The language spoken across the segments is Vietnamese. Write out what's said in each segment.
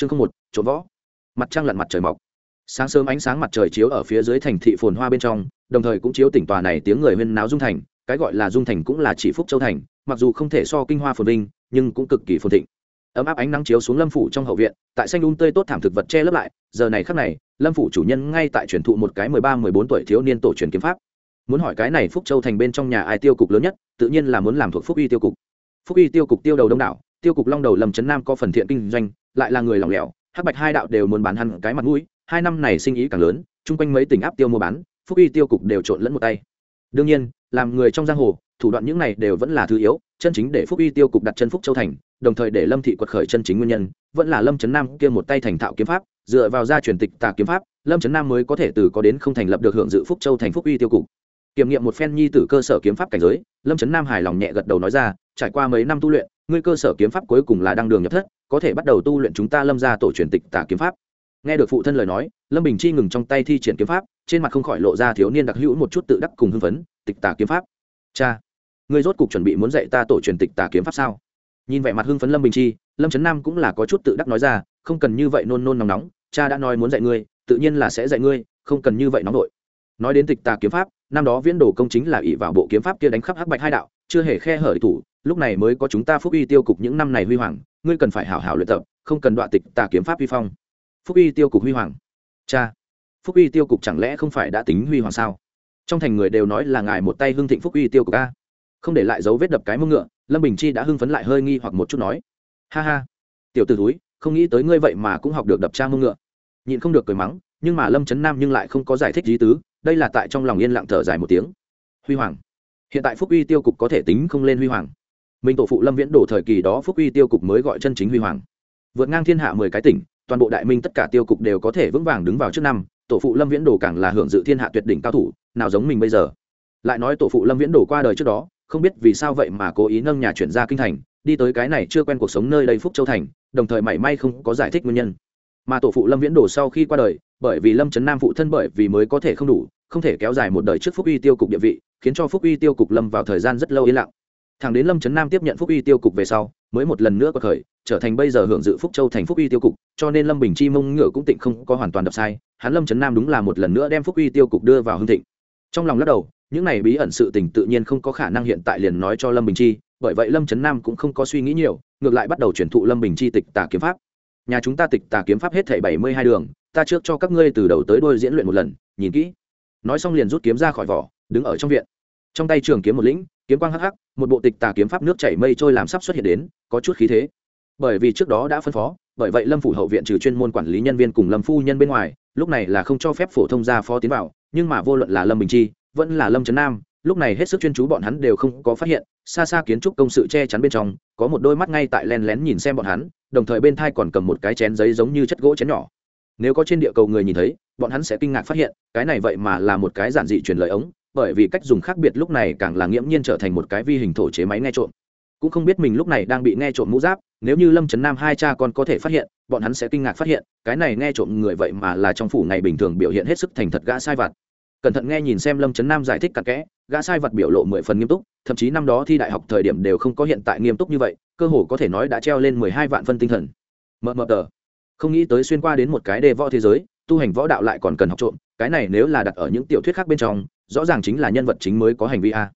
chương không một, trộm võ. Mặt trăng lặn mặt trời mọc. Sáng sớm ánh sáng mặt trời chiếu ở phía dưới thành thị phồn hoa bên trong, đồng thời cũng chiếu tỉnh tòa này tiếng người huyên náo dung thành, cái gọi là dung thành cũng là chỉ phúc châu thành, mặc dù không thể so kinh hoa phồn vinh, nhưng cũng cực kỳ phồn thịnh. Ấm áp ánh nắng chiếu xuống lâm phủ trong hậu viện, tại xanh un tươi tốt thảm thực vật che lấp lại, giờ này khắc này, lâm phủ chủ nhân ngay tại truyền thụ một cái mười ba, mười bốn tuổi thiếu niên tổ truyền kiếm pháp. Muốn hỏi cái này phúc châu thành bên trong nhà ai tiêu cục lớn nhất, tự nhiên là muốn làm thuộc phúc y tiêu cục. Phúc y tiêu cục tiêu đầu đông đảo, tiêu cục long đầu lầm trấn nam có phần thiện kinh doanh lại là người lỏng lẻo, hắc bạch hai đạo đều muốn bán hẳn cái mặt mũi, hai năm này sinh ý càng lớn, chung quanh mấy tỉnh áp tiêu mua bán, phúc y tiêu cục đều trộn lẫn một tay. Đương nhiên, làm người trong giang hồ, thủ đoạn những này đều vẫn là thứ yếu, chân chính để phúc y tiêu cục đặt chân phúc châu thành, đồng thời để lâm thị quật khởi chân chính nguyên nhân, vẫn là lâm trấn nam kia một tay thành thạo kiếm pháp, dựa vào gia truyền tịch tà kiếm pháp, lâm trấn nam mới có thể từ có đến không thành lập được hưởng dự phúc châu thành phúc y tiêu cục. Kiểm nghiệm một phen nhi tử cơ sở kiếm pháp cảnh giới, lâm trấn nam hài lòng nhẹ gật đầu nói ra, trải qua mấy năm tu luyện ngươi cơ sở kiếm pháp cuối cùng là đăng đường nhập thất, có thể bắt đầu tu luyện chúng ta lâm ra tổ truyền tịch tà kiếm pháp. Nghe được phụ thân lời nói, lâm bình chi ngừng trong tay thi triển kiếm pháp, trên mặt không khỏi lộ ra thiếu niên đặc hữu một chút tự đắc cùng hưng phấn, tịch tà kiếm pháp. Cha, ngươi rốt cục chuẩn bị muốn dạy ta tổ truyền tịch tà kiếm pháp sao? Nhìn vẻ mặt hưng phấn lâm bình chi, lâm trấn nam cũng là có chút tự đắc nói ra, không cần như vậy nôn nôn nóng nóng, cha đã nói muốn dạy ngươi, tự nhiên là sẽ dạy ngươi, không cần như vậy nóng nổi nói đến tịch tà kiếm pháp, năm đó viễn đồ công chính là ỷ vào bộ kiếm pháp kia đánh khắp hắc bạch hai đạo, chưa hề khe hở thủ lúc này mới có chúng ta phúc y tiêu cục những năm này huy hoàng, ngươi cần phải hảo hảo luyện tập, không cần đoạn tịch tà kiếm pháp huy phong. Phúc y tiêu cục huy hoàng. Cha, phúc y tiêu cục chẳng lẽ không phải đã tính huy hoàng sao? Trong thành người đều nói là ngài một tay hưng thịnh phúc y tiêu cục a. Không để lại dấu vết đập cái mông ngựa, lâm bình chi đã hưng phấn lại hơi nghi hoặc một chút nói. Ha ha, tiểu t ử túi không nghĩ tới ngươi vậy mà cũng học được đập cha mông ngựa. Nhịn không được cười mắng, nhưng mà lâm trấn nam nhưng lại không có giải thích lý tứ, đây là tại trong lòng yên lặng thở dài một tiếng. Huy hoàng. Hiện tại phúc uy tiêu cục có thể tính không lên huy hoàng mình tổ phụ lâm viễn đổ thời kỳ đó phúc uy tiêu cục mới gọi chân chính huy hoàng. Vượt ngang thiên hạ mười cái tỉnh, toàn bộ đại minh tất cả tiêu cục đều có thể vững vàng đứng vào trước năm, tổ phụ lâm viễn đồ càng là hưởng dự thiên hạ tuyệt đỉnh cao thủ, nào giống mình bây giờ. Lại nói tổ phụ lâm viễn đồ qua đời trước đó, không biết vì sao vậy mà cố ý nâng nhà chuyển ra kinh thành, đi tới cái này chưa quen cuộc sống nơi đây phúc châu thành, đồng thời mảy may không có giải thích nguyên nhân. Mà tổ phụ lâm viễn đồ sau khi qua đời, bởi vì lâm trấn nam phụ thân bởi vì mới có thể không đủ, không thể kéo dài một đời trước phúc uy tiêu cục địa vị, khiến cho phúc uy tiêu cục lâm vào thời gian rất lâu yên lặng thằng đến lâm trấn nam tiếp nhận phúc uy tiêu cục về sau, mới một lần nữa có khởi trở thành bây giờ hưởng dự phúc châu thành phúc uy tiêu cục, cho nên lâm bình chi mông ngựa cũng tịnh không có hoàn toàn đập sai, hắn lâm trấn nam đúng là một lần nữa đem phúc uy tiêu cục đưa vào hưng thịnh. Trong lòng lắc đầu, những này bí ẩn sự tình tự nhiên không có khả năng hiện tại liền nói cho lâm bình chi, bởi vậy lâm trấn nam cũng không có suy nghĩ nhiều, ngược lại bắt đầu chuyển thụ lâm bình chi tịch tà kiếm pháp. Nhà chúng ta tịch tà kiếm pháp hết thảy bảy mươi hai đường, ta trước cho các ngươi từ đầu tới đôi diễn luyện một lần, nhìn kỹ. Nói xong liền rút kiếm ra khỏi vỏ, đứng ở trong viện. Trong tay trường kiếm một lĩnh kiếm quang hắc hắc, một bộ tịch tà kiếm pháp nước chảy mây trôi làm sắp xuất hiện đến, có chút khí thế. Bởi vì trước đó đã phân phó, bởi vậy lâm phủ hậu viện trừ chuyên môn quản lý nhân viên cùng lâm phu nhân bên ngoài, lúc này là không cho phép phổ thông gia phó tiến vào, nhưng mà vô luận là lâm bình chi, vẫn là lâm trấn nam, lúc này hết sức chuyên chú bọn hắn đều không có phát hiện, xa xa kiến trúc công sự che chắn bên trong, có một đôi mắt ngay tại len lén nhìn xem bọn hắn, đồng thời bên thai còn cầm một cái chén giấy giống như chất gỗ chén nhỏ. Nếu có trên địa cầu người nhìn thấy, bọn hắn sẽ kinh ngạc phát hiện, cái này vậy mà là một cái giản dị truyền lời ống bởi vì cách dùng khác biệt lúc này càng là nghiễm nhiên trở thành một cái vi hình thổ chế máy nghe trộm. Cũng không biết mình lúc này đang bị nghe trộm mũ giáp, nếu như lâm trấn nam hai cha con có thể phát hiện, bọn hắn sẽ kinh ngạc phát hiện, cái này nghe trộm người vậy mà là trong phủ ngày bình thường biểu hiện hết sức thành thật gã sai vặt. Cẩn thận nghe nhìn xem lâm trấn nam giải thích cặn kẽ, gã sai vật biểu lộ mười phần nghiêm túc, thậm chí năm đó thi đại học thời điểm đều không có hiện tại nghiêm túc như vậy, cơ hồ có thể nói đã treo lên mười hai vạn phân tinh thần. Mờ mờ tờ. Không nghĩ tới xuyên qua đến một cái đề võ thế giới, tu hành võ đạo lại còn cần học trộm, cái này nếu là đặt ở những tiểu thuyết khác bên trong rõ ràng chính là nhân vật chính mới có hành vi a.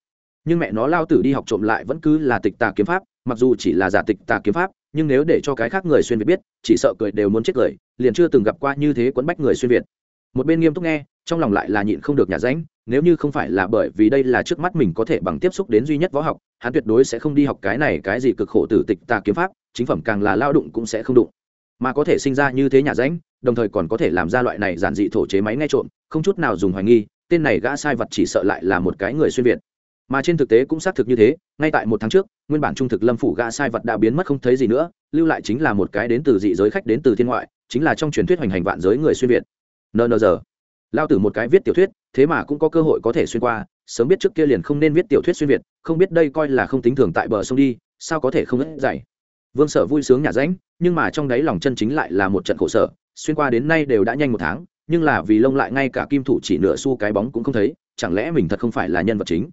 Nhưng mẹ nó lao tử đi học trộm lại vẫn cứ là tịch tà kiếm pháp, mặc dù chỉ là giả tịch tà kiếm pháp, nhưng nếu để cho cái khác người xuyên việt biết, chỉ sợ cười đều muốn chết cười, liền chưa từng gặp qua như thế quấn bách người xuyên việt. Một bên nghiêm túc nghe, trong lòng lại là nhịn không được nhà ránh, nếu như không phải là bởi vì đây là trước mắt mình có thể bằng tiếp xúc đến duy nhất võ học, hắn tuyệt đối sẽ không đi học cái này cái gì cực khổ tử tịch tà kiếm pháp, chính phẩm càng là lao đụng cũng sẽ không đụng. Mà có thể sinh ra như thế nhà ránh, đồng thời còn có thể làm ra loại này giản dị thổ chế máy nghe trộm, không chút nào dùng hoài nghi tên này gã sai vật chỉ sợ lại là một cái người xuyên việt. Mà trên thực tế cũng xác thực như thế, ngay tại một tháng trước, nguyên bản trung thực lâm phủ gã sai vật đã biến mất không thấy gì nữa, lưu lại chính là một cái đến từ dị giới khách đến từ thiên ngoại, chính là trong truyền thuyết hoành hành vạn giới người xuyên việt. Nờ giờ lao tử một cái viết tiểu thuyết, thế mà cũng có cơ hội có thể xuyên qua, sớm biết trước kia liền không nên viết tiểu thuyết xuyên việt, không biết đây coi là không tính thường tại bờ sông đi, sao có thể không ớt dày vương sở vui sướng nhà ránh, nhưng mà trong đáy lòng chân chính lại là một trận khổ sở, xuyên qua đến nay đều đã nhanh một tháng nhưng là vì lông lại ngay cả kim thủ chỉ nửa xu cái bóng cũng không thấy, chẳng lẽ mình thật không phải là nhân vật chính?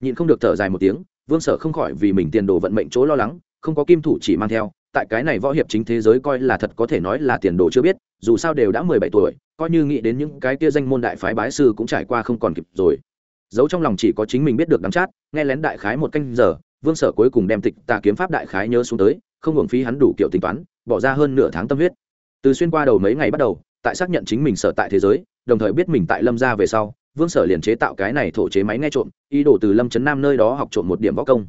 Nhịn không được thở dài một tiếng, vương sở không khỏi vì mình tiền đồ vận mệnh chỗ lo lắng, không có kim thủ chỉ mang theo, tại cái này võ hiệp chính thế giới coi là thật có thể nói là tiền đồ chưa biết, dù sao đều đã mười bảy tuổi, coi như nghĩ đến những cái kia danh môn đại phái bái sư cũng trải qua không còn kịp rồi. Giấu trong lòng chỉ có chính mình biết được đắm chát, nghe lén đại khái một canh giờ, vương sở cuối cùng đem tịch tà kiếm pháp đại khái nhớ xuống tới, không hưởng phí hắn đủ kiểu tính toán, bỏ ra hơn nửa tháng tâm huyết. Từ xuyên qua đầu mấy ngày bắt đầu tại xác nhận chính mình sở tại thế giới, đồng thời biết mình tại lâm gia về sau, vương sở liền chế tạo cái này thổ chế máy nghe trộm, ý đồ từ lâm trấn nam nơi đó học trộm một điểm võ công.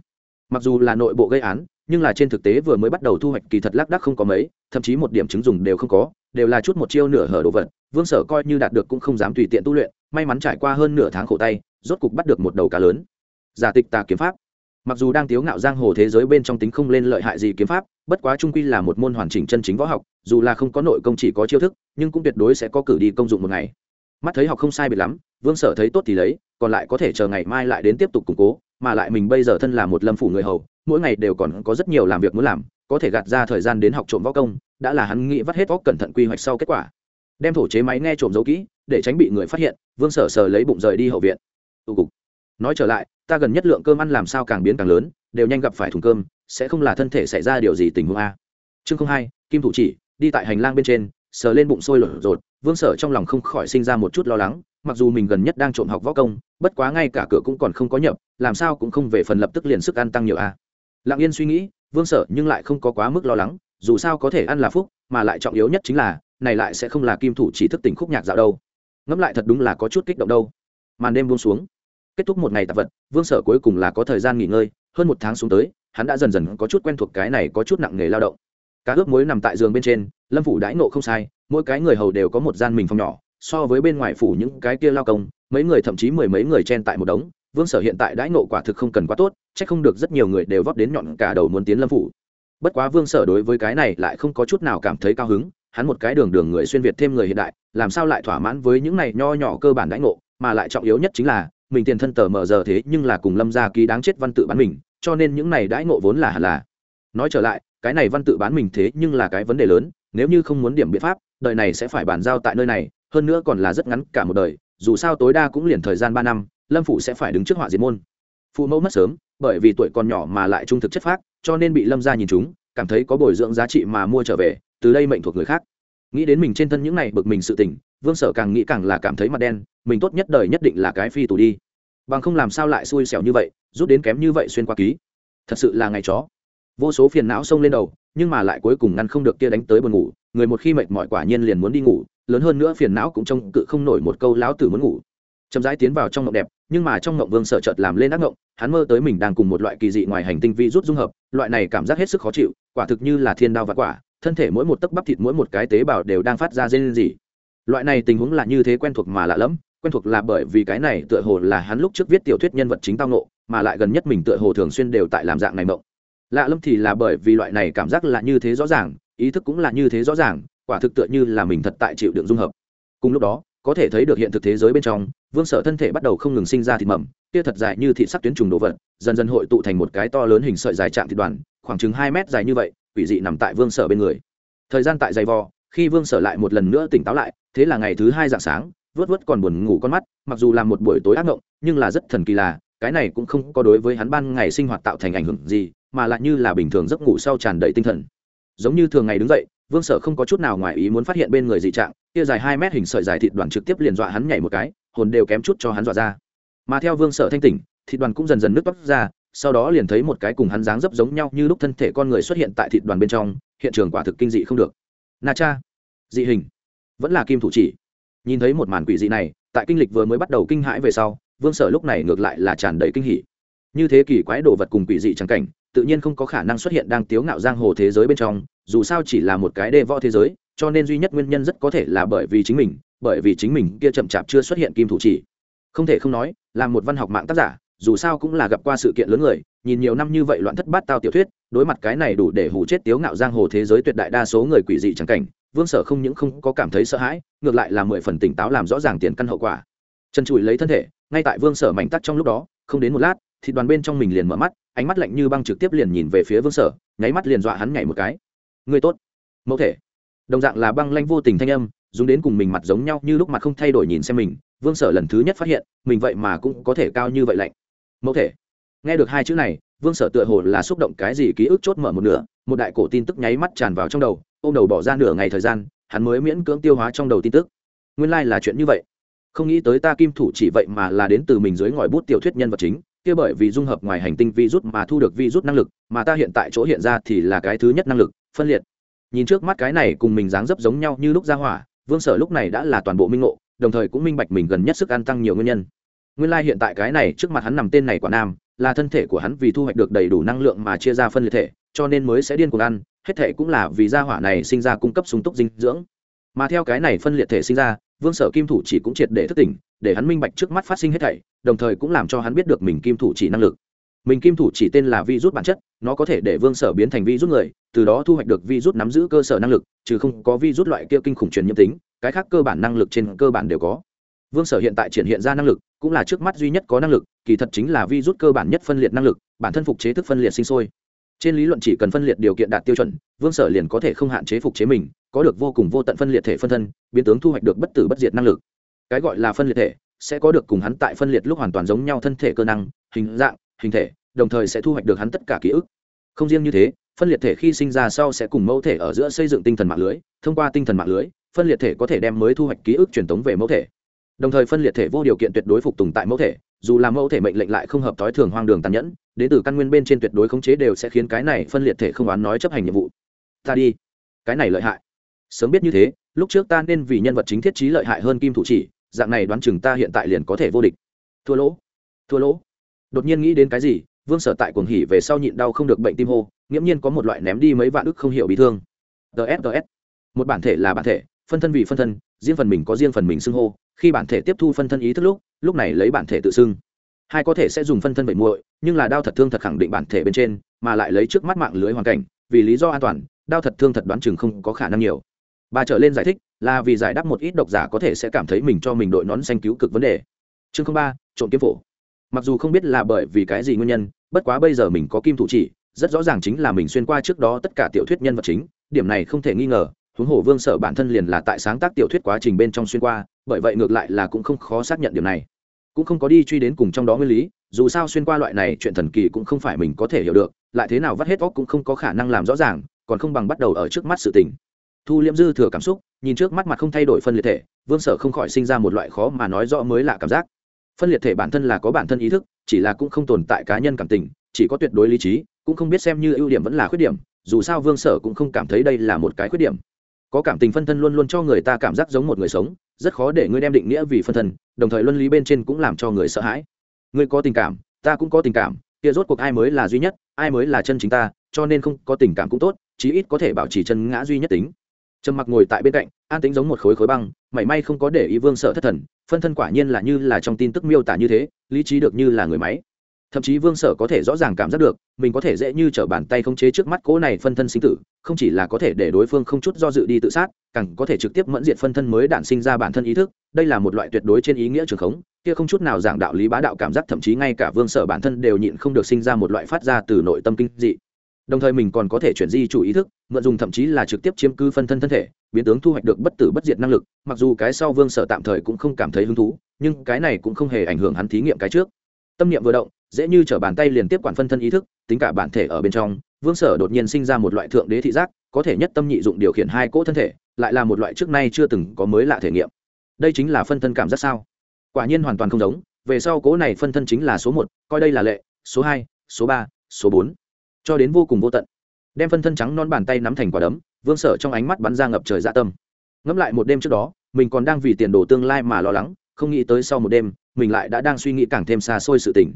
Mặc dù là nội bộ gây án, nhưng là trên thực tế vừa mới bắt đầu thu hoạch kỳ thật lác đác không có mấy, thậm chí một điểm chứng dùng đều không có, đều là chút một chiêu nửa hở đồ vật, vương sở coi như đạt được cũng không dám tùy tiện tu luyện, may mắn trải qua hơn nửa tháng khổ tay, rốt cục bắt được một đầu cá lớn. Giả tịch tà kiếm pháp. Mặc dù đang tiếu ngạo giang hồ thế giới bên trong tính không lên lợi hại gì kiếm pháp, bất quá trung quy là một môn hoàn chỉnh chân chính võ học, dù là không có nội công chỉ có chiêu thức nhưng cũng tuyệt đối sẽ có cử đi công dụng một ngày. Mắt thấy học không sai biệt lắm, vương sở thấy tốt thì lấy, còn lại có thể chờ ngày mai lại đến tiếp tục củng cố, mà lại mình bây giờ thân là một lâm phủ người hầu, mỗi ngày đều còn có rất nhiều làm việc muốn làm, có thể gạt ra thời gian đến học trộm võ công, đã là hắn nghĩ vắt hết vóc cẩn thận quy hoạch sau kết quả. Đem thổ chế máy nghe trộm dấu kỹ, để tránh bị người phát hiện, vương sở sờ lấy bụng rời đi hậu viện. Tụ cục. Nói trở lại, ta gần nhất lượng cơm ăn làm sao càng biến càng lớn, đều nhanh gặp phải thùng cơm, sẽ không là thân thể xảy ra điều gì tình huống a. Chương không hai, kim thủ chỉ, đi tại hành lang bên trên sờ lên bụng sôi lột rột, vương sở trong lòng không khỏi sinh ra một chút lo lắng, mặc dù mình gần nhất đang trộm học võ công, bất quá ngay cả cửa cũng còn không có nhập, làm sao cũng không về phần lập tức liền sức ăn tăng nhiều a lặng yên suy nghĩ, vương sở nhưng lại không có quá mức lo lắng, dù sao có thể ăn là phúc, mà lại trọng yếu nhất chính là, này lại sẽ không là kim thủ chỉ thức tỉnh khúc nhạc dạo đâu. Ngẫm lại thật đúng là có chút kích động đâu. Màn đêm buông xuống, kết thúc một ngày tạp vật, vương sở cuối cùng là có thời gian nghỉ ngơi, hơn một tháng xuống tới, hắn đã dần dần có chút quen thuộc cái này có chút nặng nghề lao động. Cá ướp muối nằm tại giường bên trên lâm phủ đãi nộ không sai, mỗi cái người hầu đều có một gian mình phòng nhỏ, so với bên ngoài phủ những cái kia lao công, mấy người thậm chí mười mấy người chen tại một đống, vương sở hiện tại đãi nộ quả thực không cần quá tốt c h ắ c không được rất nhiều người đều vót đến nhọn cả đầu muốn tiến lâm phủ. Bất quá vương sở đối với cái này lại không có chút nào cảm thấy cao hứng, hắn một cái đường đường người xuyên việt thêm người hiện đại, làm sao lại thỏa mãn với những này nho nhỏ cơ bản đãi ngộ, mà lại trọng yếu nhất chính là, mình tiền thân tờ mờ giờ thế nhưng là cùng lâm gia ký đáng chết văn tự bán mình, cho nên những này đãi ngộ vốn là hẳn là. Nói trở lại, cái này văn tự bán mình thế nhưng là cái vấn đề lớn nếu như không muốn điểm biện pháp, đời này sẽ phải bàn giao tại nơi này, hơn nữa còn là rất ngắn cả một đời, dù sao tối đa cũng liền thời gian ba năm, lâm phụ sẽ phải đứng trước họa diệt môn. Phụ mẫu mất sớm, bởi vì tuổi còn nhỏ mà lại trung thực chất phác, cho nên bị lâm gia nhìn chúng, cảm thấy có bồi dưỡng giá trị mà mua trở về, từ đây mệnh thuộc người khác. Nghĩ đến mình trên thân những này bực mình sự tình, vương sở càng nghĩ càng là cảm thấy mặt đen, mình tốt nhất đời nhất định là cái phi tù đi. Bằng không làm sao lại xui xẻo như vậy, rút đến kém như vậy xuyên qua ký. Thật sự là ngày chó vô số phiền não xông lên đầu, nhưng mà lại cuối cùng ngăn không được kia đánh tới buồn ngủ. Người một khi mệt mỏi quả nhiên liền muốn đi ngủ, lớn hơn nữa phiền não cũng trông cự không nổi một câu lão tử muốn ngủ. Chậm rãi tiến vào trong ngộng đẹp, nhưng mà trong ngộng vương sợ chợt làm lên ác ngộng hắn mơ tới mình đang cùng một loại kỳ dị ngoài hành tinh vi rút dung hợp, loại này cảm giác hết sức khó chịu, quả thực như là thiên đao và quả, thân thể mỗi một tấc bắp thịt mỗi một cái tế bào đều đang phát ra dây lên gì loại này tình huống là như thế quen thuộc mà lạ lẫm, quen thuộc là bởi vì cái này tựa hồ là hắn lúc trước viết tiểu thuyết nhân vật chính tao nộ mà lại gần nhất mình tựa hồ thường xuyên đều tại làm dạng này mộng lạ lâm thì là bởi vì loại này cảm giác là như thế rõ ràng, ý thức cũng là như thế rõ ràng, quả thực tựa như là mình thật tại chịu đựng dung hợp. Cùng lúc đó, có thể thấy được hiện thực thế giới bên trong, vương sở thân thể bắt đầu không ngừng sinh ra thịt mầm, kia thật dài như thịt sắc tuyến trùng đồ vật, dần dần hội tụ thành một cái to lớn hình sợi dài chạm thịt đoàn, khoảng chừng hai mét dài như vậy, quỷ dị nằm tại vương sở bên người. Thời gian tại dày vò, khi vương sở lại một lần nữa tỉnh táo lại, thế là ngày thứ hai dạng sáng, vớt vớt còn buồn ngủ con mắt, mặc dù là một buổi tối ác ngộng nhưng là rất thần kỳ là, cái này cũng không có đối với hắn ban ngày sinh hoạt tạo thành ảnh hưởng gì mà lại như là bình thường giấc ngủ sau tràn đầy tinh thần. Giống như thường ngày đứng dậy, vương sở không có chút nào ngoài ý muốn phát hiện bên người dị trạng, kia dài hai mét hình sợi dài thịt đoàn trực tiếp liền dọa hắn nhảy một cái, hồn đều kém chút cho hắn dọa ra. Mà theo vương sở thanh tỉnh, thịt đoàn cũng dần dần nứt tóc ra, sau đó liền thấy một cái cùng hắn dáng dấp giống nhau như lúc thân thể con người xuất hiện tại thịt đoàn bên trong, hiện trường quả thực kinh dị không được. Na cha, dị hình, vẫn là kim thủ chỉ. Nhìn thấy một màn quỷ dị này, tại kinh lịch vừa mới bắt đầu kinh hãi về sau, vương sở lúc này ngược lại là tràn đầy kinh hỉ. Như thế kỷ quái đồ vật cùng quỷ dị trắng cảnh tự nhiên không có khả năng xuất hiện đang tiếu ngạo giang hồ thế giới bên trong, dù sao chỉ là một cái đê võ thế giới, cho nên duy nhất nguyên nhân rất có thể là bởi vì chính mình, bởi vì chính mình kia chậm chạp chưa xuất hiện kim thủ chỉ. Không thể không nói, là một văn học mạng tác giả, dù sao cũng là gặp qua sự kiện lớn người, nhìn nhiều năm như vậy loạn thất bát tao tiểu thuyết, đối mặt cái này đủ để hủ chết tiếu ngạo giang hồ thế giới tuyệt đại đa số người quỷ dị chẳng cảnh, vương sở không những không có cảm thấy sợ hãi, ngược lại là mười phần tỉnh táo làm rõ ràng tiền căn hậu quả. Trần trụi lấy thân thể, ngay tại vương sở mảnh tắc trong lúc đó, không đến một lát thì đoàn bên trong mình liền mở mắt, ánh mắt lạnh như băng trực tiếp liền nhìn về phía vương sở, nháy mắt liền dọa hắn nhảy một cái. Người tốt, mẫu thể. Đồng dạng là băng lanh vô tình thanh âm, dùng đến cùng mình mặt giống nhau như lúc mặt không thay đổi nhìn xem mình, vương sở lần thứ nhất phát hiện, mình vậy mà cũng có thể cao như vậy lạnh. Mẫu thể. Nghe được hai chữ này, vương sở tựa hồ là xúc động cái gì ký ức chốt mở một nửa, một đại cổ tin tức nháy mắt tràn vào trong đầu ô m đầu bỏ ra nửa ngày thời gian, hắn mới miễn cưỡng tiêu hóa trong đầu tin tức. Nguyên lai、like、là chuyện như vậy. Không nghĩ tới ta kim thủ chỉ vậy mà là đến từ mình dưới ngòi bút tiểu thuyết nhân vật chính kia bởi vì dung hợp ngoài hành tinh virus mà thu được virus năng lực, mà ta hiện tại chỗ hiện ra thì là cái thứ nhất năng lực, phân liệt. Nhìn trước mắt cái này cùng mình dáng dấp giống nhau như lúc ra hỏa, vương sở lúc này đã là toàn bộ minh ngộ, đồng thời cũng minh bạch mình gần nhất sức ăn tăng nhiều nguyên nhân. Nguyên lai hiện tại cái này trước mặt hắn nằm tên này quả nam, là thân thể của hắn vì thu hoạch được đầy đủ năng lượng mà chia ra phân liệt thể, cho nên mới sẽ điên cuồng ăn, hết thể cũng là vì gia hỏa này sinh ra cung cấp sung túc dinh dưỡng. Mà theo cái này phân liệt thể sinh ra, vương sở kim thủ chỉ cũng triệt để thức tỉnh để hắn minh bạch trước mắt phát sinh hết thảy, đồng thời cũng làm cho hắn biết được mình kim thủ chỉ năng lực. Mình kim thủ chỉ tên là vi rút bản chất, nó có thể để vương sở biến thành vi rút người, từ đó thu hoạch được vi rút nắm giữ cơ sở năng lực, chứ không có vi rút loại kia kinh khủng truyền nhiễm tính, cái khác cơ bản năng lực trên cơ bản đều có. Vương sở hiện tại triển hiện ra năng lực, cũng là trước mắt duy nhất có năng lực, kỳ thật chính là vi rút cơ bản nhất phân liệt năng lực, bản thân phục chế thức phân liệt sinh sôi. Trên lý luận chỉ cần phân liệt điều kiện đạt tiêu chuẩn, vương sở liền có thể không hạn chế phục chế mình, có được vô cùng vô tận phân liệt thể phân thân, biến tướng thu hoạch được bất tử bất diệt năng lực cái gọi là phân liệt thể, sẽ có được cùng hắn tại phân liệt lúc hoàn toàn giống nhau thân thể cơ năng, hình dạng, hình thể, đồng thời sẽ thu hoạch được hắn tất cả ký ức. Không riêng như thế, phân liệt thể khi sinh ra sau sẽ cùng mẫu thể ở giữa xây dựng tinh thần mạng lưới, thông qua tinh thần mạng lưới, phân liệt thể có thể đem mới thu hoạch ký ức truyền thống về mẫu thể. Đồng thời phân liệt thể vô điều kiện tuyệt đối phục tùng tại mẫu thể, dù là mẫu thể mệnh lệnh lại không hợp thói thường hoang đường tàn nhẫn, đến từ căn nguyên bên trên tuyệt đối khống chế đều sẽ khiến cái này phân liệt thể không oán nói chấp hành nhiệm vụ. Ta đi. Cái này lợi hại. Sớm biết như thế, lúc trước ta nên vì nhân vật chính thiết trí lợi hại hơn kim thủ chỉ dạng này đoán chừng ta hiện tại liền có thể vô địch. Thua lỗ thua lỗ. Đột nhiên nghĩ đến cái gì, vương sở tại cuồng hỉ về sau nhịn đau không được bệnh tim hô, nghiễm nhiên có một loại ném đi mấy vạn ức không hiểu bị thương. Ts ts một bản thể là bản thể, phân thân vì phân thân, riêng phần mình có riêng phần mình xưng hô. Khi bản thể tiếp thu phân thân ý thức lúc lúc này lấy bản thể tự xưng. Hai có thể sẽ dùng phân thân bảy muội, nhưng là đao thật thương thật khẳng định bản thể bên trên, mà lại lấy trước mắt mạng lưới hoàn cảnh, vì lý do an toàn, đao thật thương thật đoán chừng không có khả năng nhiều. Bà trở lên giải thích là vì giải đáp một ít độc giả có thể sẽ cảm thấy mình cho mình đội nón xanh cứu cực vấn đề. Chương ba, trộm kiếm phổ. Mặc dù không biết là bởi vì cái gì nguyên nhân, bất quá bây giờ mình có kim thủ chỉ, rất rõ ràng chính là mình xuyên qua trước đó tất cả tiểu thuyết nhân vật chính, điểm này không thể nghi ngờ, huống hồ vương sở bản thân liền là tại sáng tác tiểu thuyết quá trình bên trong xuyên qua, bởi vậy ngược lại là cũng không khó xác nhận điểm này. Cũng không có đi truy đến cùng trong đó nguyên lý, dù sao xuyên qua loại này chuyện thần kỳ cũng không phải mình có thể hiểu được, lại thế nào vắt hết óc cũng không có khả năng làm rõ ràng, còn không bằng bắt đầu ở trước mắt sự tình thu liễm dư thừa cảm xúc, nhìn trước mắt mặt không thay đổi phân liệt thể, vương sở không khỏi sinh ra một loại khó mà nói rõ mới lạ cảm giác. Phân liệt thể bản thân là có bản thân ý thức, chỉ là cũng không tồn tại cá nhân cảm tình, chỉ có tuyệt đối lý trí, cũng không biết xem như ưu điểm vẫn là khuyết điểm, dù sao vương sở cũng không cảm thấy đây là một cái khuyết điểm. Có cảm tình phân thân luôn luôn cho người ta cảm giác giống một người sống, rất khó để ngươi đem định nghĩa vì phân thân, đồng thời luân lý bên trên cũng làm cho người sợ hãi. Ngươi có tình cảm, ta cũng có tình cảm, kia rốt cuộc ai mới là duy nhất, ai mới là chân chính ta, cho nên không có tình cảm cũng tốt, chí ít có thể bảo trì chân ngã duy nhất tính trầm mặc ngồi tại bên cạnh, an tính giống một khối khối băng, mảy may không có để ý vương sợ thất thần, phân thân quả nhiên là như là trong tin tức miêu tả như thế, lý trí được như là người máy. Thậm chí vương sở có thể rõ ràng cảm giác được, mình có thể dễ như t r ở bàn tay khống chế trước mắt cỗ này phân thân sinh tử, không chỉ là có thể để đối phương không chút do dự đi tự sát, càng có thể trực tiếp mẫn diện phân thân mới đản sinh ra bản thân ý thức, đây là một loại tuyệt đối trên ý nghĩa trường khống, kia không chút nào giảng đạo lý bá đạo cảm giác, thậm chí ngay cả vương sở bản thân đều nhịn không được sinh ra một loại phát ra từ nội tâm kinh dị đồng thời mình còn có thể chuyển di chủ ý thức, mượn dùng thậm chí là trực tiếp chiếm cứ phân thân thân thể, biến tướng thu hoạch được bất tử bất diệt năng lực, mặc dù cái sau vương sở tạm thời cũng không cảm thấy hứng thú, nhưng cái này cũng không hề ảnh hưởng hắn thí nghiệm cái trước. Tâm niệm vừa động, dễ như t bàn tay liền tiếp quản phân thân ý thức, tính cả bản thể ở bên trong, vương sở đột nhiên sinh ra một loại thượng đế thị giác, có thể nhất tâm nhị dụng điều khiển hai cỗ thân thể, lại là một loại trước nay chưa từng có mới lạ thể nghiệm. Đây chính là phân thân cảm giác sao? Quả nhiên hoàn toàn không giống, về sau cỗ này phân thân chính là số một, coi đây là lệ, số hai, số ba, số bốn cho đến vô cùng vô tận. Đem phân thân trắng non bàn tay nắm thành quả đấm, vương sở trong ánh mắt bắn ra ngập trời dạ tâm. Ngẫm lại một đêm trước đó, mình còn đang vì tiền đồ tương lai mà lo lắng, không nghĩ tới sau một đêm, mình lại đã đang suy nghĩ càng thêm xa xôi sự tình.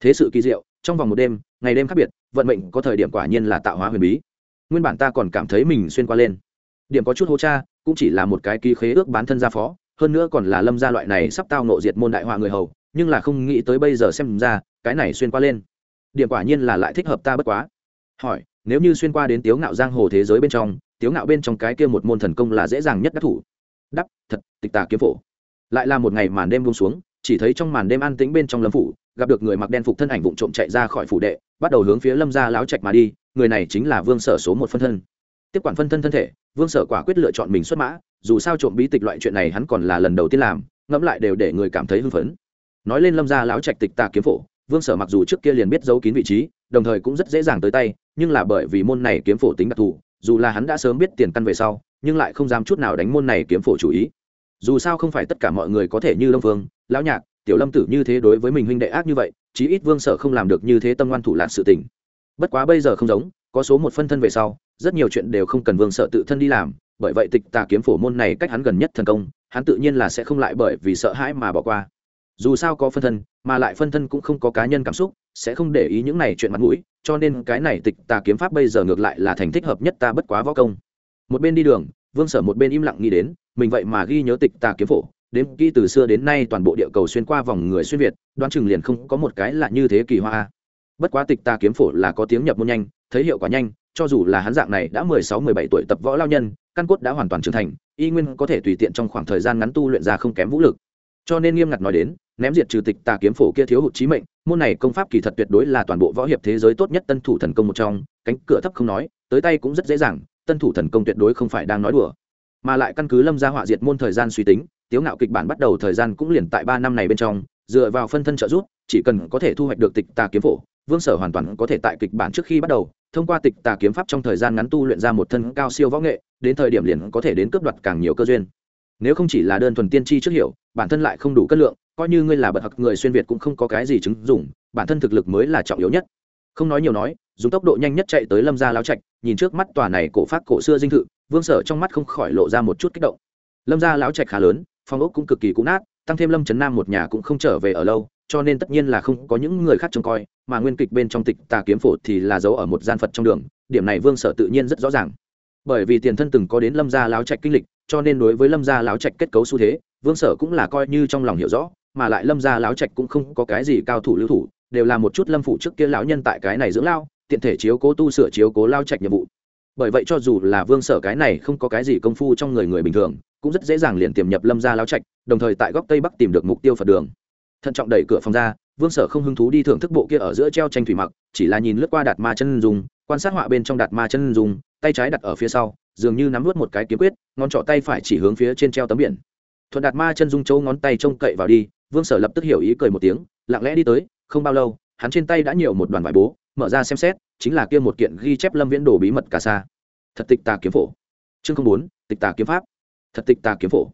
Thế sự kỳ diệu, trong vòng một đêm, ngày đêm khác biệt, vận mệnh có thời điểm quả nhiên là tạo hóa huyền bí. Nguyên bản ta còn cảm thấy mình xuyên qua lên. Điểm có chút hô cha, cũng chỉ là một cái ký khế ước bán thân gia phó, hơn nữa còn là lâm gia loại này sắp tao nộ diệt môn đại họa người hầu, nhưng là không nghĩ tới bây giờ xem ra, cái này xuyên qua lên điểm quả nhiên là lại thích hợp ta bất quá. Hỏi, nếu như xuyên qua đến tiếu ngạo giang hồ thế giới bên trong, tiếu ngạo bên trong cái kia một môn thần công là dễ dàng nhất đắc thủ. Đắp thật, tịch tà kiếm phổ. Lại là một ngày màn đêm buông xuống, chỉ thấy trong màn đêm an tĩnh bên trong lâm phủ, gặp được người mặc đen phục thân ảnh vụng trộm chạy ra khỏi phủ đệ, bắt đầu hướng phía lâm gia láo trạch mà đi, người này chính là vương sở số một phân thân. Tiếp quản phân thân thân thể, vương sở quả quyết lựa chọn mình xuất mã, dù sao trộm bí tịch loại chuyện này hắn còn là lần đầu tiên làm, ngẫm lại đều để người cảm thấy hưng phấn. Nói lên lâm gia láo trạch tịch tà kiếm phổ vương sở mặc dù trước kia liền biết giấu kín vị trí, đồng thời cũng rất dễ dàng tới tay, nhưng là bởi vì môn này kiếm phổ tính đặc thù, dù là hắn đã sớm biết tiền căn về sau, nhưng lại không dám chút nào đánh môn này kiếm phổ chủ ý. Dù sao không phải tất cả mọi người có thể như lâm vương, lão nhạc, tiểu lâm tử như thế đối với mình huynh đệ ác như vậy, chí ít vương sở không làm được như thế tâm ngoan thủ lạc sự tình. Bất quá bây giờ không giống, có số một phân thân về sau, rất nhiều chuyện đều không cần vương Sở tự thân đi làm, bởi vậy tịch tà kiếm phổ môn này cách hắn gần nhất thần công, hắn tự nhiên là sẽ không lại bởi vì sợ hãi mà bỏ qua dù sao có phân thân, mà lại phân thân cũng không có cá nhân cảm xúc, sẽ không để ý những này chuyện mặt mũi, cho nên cái này tịch tà kiếm pháp bây giờ ngược lại là thành thích hợp nhất ta bất quá võ công. Một bên đi đường, vương sở một bên im lặng nghĩ đến, mình vậy mà ghi nhớ tịch tà kiếm phổ, đến kỹ từ xưa đến nay toàn bộ địa cầu xuyên qua vòng người xuyên việt, đoán chừng liền không có một cái là như thế kỳ hoa. Bất quá tịch tà kiếm phổ là có tiếng nhập môn nhanh, thấy hiệu quả nhanh, cho dù là hắn dạng này đã mười sáu, mười bảy tuổi tập võ lao nhân, căn cốt đã hoàn toàn trưởng thành, y nguyên có thể tùy tiện trong khoảng thời gian ngắn tu luyện ra không kém vũ lực cho nên nghiêm ngặt nói đến, ném diệt trừ tịch tà kiếm phổ kia thiếu hụt trí mệnh, môn này công pháp kỳ thật tuyệt đối là toàn bộ võ hiệp thế giới tốt nhất tân thủ thần công một trong, cánh cửa thấp không nói, tới tay cũng rất dễ dàng, tân thủ thần công tuyệt đối không phải đang nói đùa. Mà lại căn cứ lâm gia họa diệt môn thời gian suy tính, tiếu ngạo kịch bản bắt đầu thời gian cũng liền tại ba năm này bên trong, dựa vào phân thân trợ giúp, chỉ cần có thể thu hoạch được tịch tà kiếm phổ, vương sở hoàn toàn có thể tại kịch bản trước khi bắt đầu, thông qua tịch tà kiếm pháp trong thời gian ngắn tu luyện ra một thân cao siêu võ nghệ, đến thời điểm liền có thể đến cướp đoạt càng nhiều cơ duyên. Nếu không chỉ là đơn thuần tiên tri trước hiểu bản thân lại không đủ cân lượng, coi như ngươi là bậc học người xuyên việt cũng không có cái gì chứng dùng bản thân thực lực mới là trọng yếu nhất. Không nói nhiều nói, dùng tốc độ nhanh nhất chạy tới lâm gia lão trạch, nhìn trước mắt tòa này cổ phát cổ xưa dinh thự, vương sở trong mắt không khỏi lộ ra một chút kích động. Lâm gia lão trạch khá lớn, phong ốc cũng cực kỳ cũ nát, tăng thêm lâm trấn nam một nhà cũng không trở về ở lâu, cho nên tất nhiên là không có những người khác trông coi, mà nguyên kịch bên trong tịch tà kiếm phổ thì là giấu ở một gian phật trong đường, điểm này vương sở tự nhiên rất rõ ràng. Bởi vì tiền thân từng có đến lâm gia láo trạch kinh lịch, cho nên đối với lâm gia láo trạch kết cấu xu thế vương sở cũng là coi như trong lòng hiểu rõ, mà lại lâm gia láo trạch cũng không có cái gì cao thủ lưu thủ, đều là một chút lâm phụ trước kia lão nhân tại cái này dưỡng lao, tiện thể chiếu cố tu sửa chiếu cố lao trạch nhiệm vụ. Bởi vậy cho dù là vương sở cái này không có cái gì công phu trong người người bình thường, cũng rất dễ dàng liền tiềm nhập lâm gia lao trạch, đồng thời tại góc tây bắc tìm được mục tiêu phật đường. Thận trọng đẩy cửa phòng ra, vương sở không hứng thú đi thưởng thức bộ kia ở giữa treo tranh thủy mặc, chỉ là nhìn lướt qua đạt ma chân dùng quan sát họa bên trong đạt ma chân dùng tay trái đặt ở phía sau, dường như nắm vớt một cái kiếm quyết, ngón trỏ tay phải chỉ hướng phía trên treo tấm biển thuận đạt ma chân dung châu ngón tay trông cậy vào đi, vương sở lập tức hiểu ý cười một tiếng, lặng lẽ đi tới, không bao lâu, hắn trên tay đã nhiều một đoàn vải bố, mở ra xem xét, chính là kia một kiện ghi chép lâm viễn đồ bí mật cả xa. Thật tịch tà kiếm phổ. Chương không bốn, tịch tà kiếm pháp. Thật tịch tà kiếm phổ.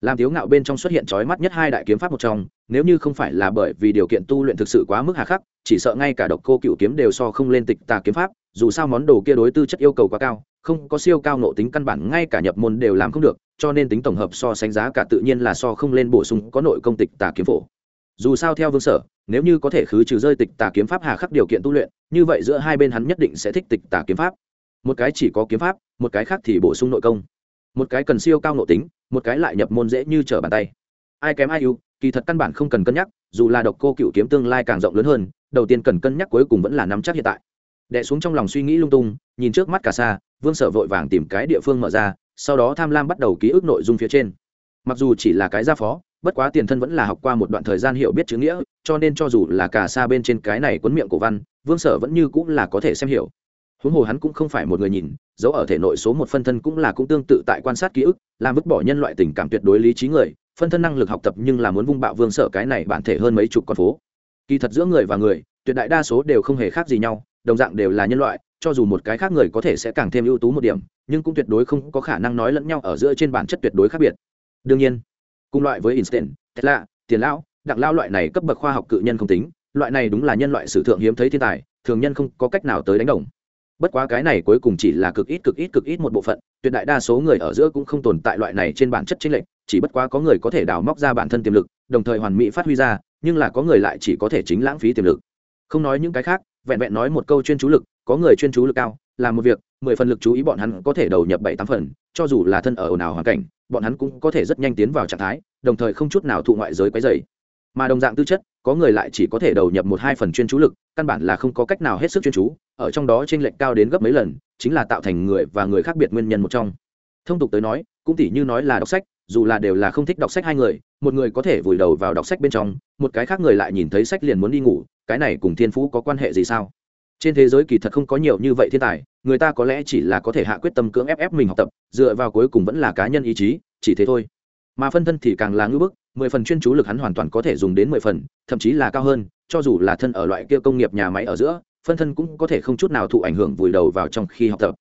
Làm thiếu ngạo bên trong xuất hiện trói mắt nhất hai đại kiếm pháp một trong, nếu như không phải là bởi vì điều kiện tu luyện thực sự quá mức hà khắc, chỉ sợ ngay cả độc cô cựu kiếm đều so không lên tịch tà kiếm pháp, dù sao món đồ kia đối tư chất yêu cầu quá cao không có siêu cao nộ tính căn bản ngay cả nhập môn đều làm không được, cho nên tính tổng hợp so sánh giá cả tự nhiên là so không lên bổ sung có nội công tịch tà kiếm phổ. Dù sao theo vương sở, nếu như có thể khứ trừ rơi tịch tà kiếm pháp hà khắc điều kiện tu luyện, như vậy giữa hai bên hắn nhất định sẽ thích tịch tà kiếm pháp. Một cái chỉ có kiếm pháp, một cái khác thì bổ sung nội công. Một cái cần siêu cao nội tính, một cái lại nhập môn dễ như trở bàn tay. Ai kém ai ưu, kỳ thật căn bản không cần cân nhắc, dù là độc cô cựu kiếm tương lai càng rộng lớn hơn, đầu tiên cần cân nhắc cuối cùng vẫn là nắm chắc hiện tại đẻ xuống trong lòng suy nghĩ lung tung, nhìn trước mắt cả xa, vương sở vội vàng tìm cái địa phương mở ra, sau đó tham lam bắt đầu ký ức nội dung phía trên. Mặc dù chỉ là cái gia phó, bất quá tiền thân vẫn là học qua một đoạn thời gian hiểu biết chữ nghĩa, cho nên cho dù là cả xa bên trên cái này cuốn miệng cổ văn, vương sở vẫn như cũng là có thể xem hiểu. Huống hồ hắn cũng không phải một người nhìn, dấu ở thể nội số một phân thân cũng là cũng tương tự tại quan sát ký ức, làm vứt bỏ nhân loại tình cảm tuyệt đối lý trí người, phân thân năng lực học tập nhưng là muốn vung bạo vương sở cái này bản thể hơn mấy chục con phố. Kỳ thật giữa người và người, tuyệt đại đa số đều không hề khác gì nhau đồng dạng đều là nhân loại, cho dù một cái khác người có thể sẽ càng thêm ưu tú một điểm, nhưng cũng tuyệt đối không có khả năng nói lẫn nhau ở giữa trên bản chất tuyệt đối khác biệt. Đương nhiên, cùng loại với instant tesla, tiền lão, đặng lao loại này cấp bậc khoa học cự nhân không tính, loại này đúng là nhân loại sử thượng hiếm thấy thiên tài, thường nhân không có cách nào tới đánh đồng. Bất quá cái này cuối cùng chỉ là cực ít cực ít cực ít một bộ phận, tuyệt đại đa số người ở giữa cũng không tồn tại loại này trên bản chất chính lệnh chỉ bất quá có người có thể đào móc ra bản thân tiềm lực, đồng thời hoàn mỹ phát huy ra, nhưng là có người lại chỉ có thể chính lãng phí tiềm lực. Không nói những cái khác vẹn vẹn nói một câu chuyên chú lực, có người chuyên chú lực cao làm một việc, mười phần lực chú ý bọn hắn có thể đầu nhập bảy tám phần, cho dù là thân ở ồn ào hoàn cảnh, bọn hắn cũng có thể rất nhanh tiến vào trạng thái, đồng thời không chút nào thụ ngoại giới quấy dày mà đồng dạng tư chất, có người lại chỉ có thể đầu nhập một hai phần chuyên chú lực, căn bản là không có cách nào hết sức chuyên chú, ở trong đó t r ê n lệch cao đến gấp mấy lần, chính là tạo thành người và người khác biệt nguyên nhân một trong. Thông tục tới nói, cũng tỉ như nói là đọc sách, dù là đều là không thích đọc sách hai người, một người có thể vùi đầu vào đọc sách bên trong, một cái khác người lại nhìn thấy sách liền muốn đi ngủ cái này cùng thiên phú có quan hệ gì sao? Trên thế giới kỳ thật không có nhiều như vậy thiên tài, người ta có lẽ chỉ là có thể hạ quyết tâm cưỡng ép ép mình học tập, dựa vào cuối cùng vẫn là cá nhân ý chí, chỉ thế thôi. Mà phân thân thì càng là ngưỡng bức, mười phần chuyên chú lực hắn hoàn toàn có thể dùng đến mười phần, thậm chí là cao hơn, cho dù là thân ở loại kia công nghiệp nhà máy ở giữa, phân thân cũng có thể không chút nào thụ ảnh hưởng vùi đầu vào trong khi học tập.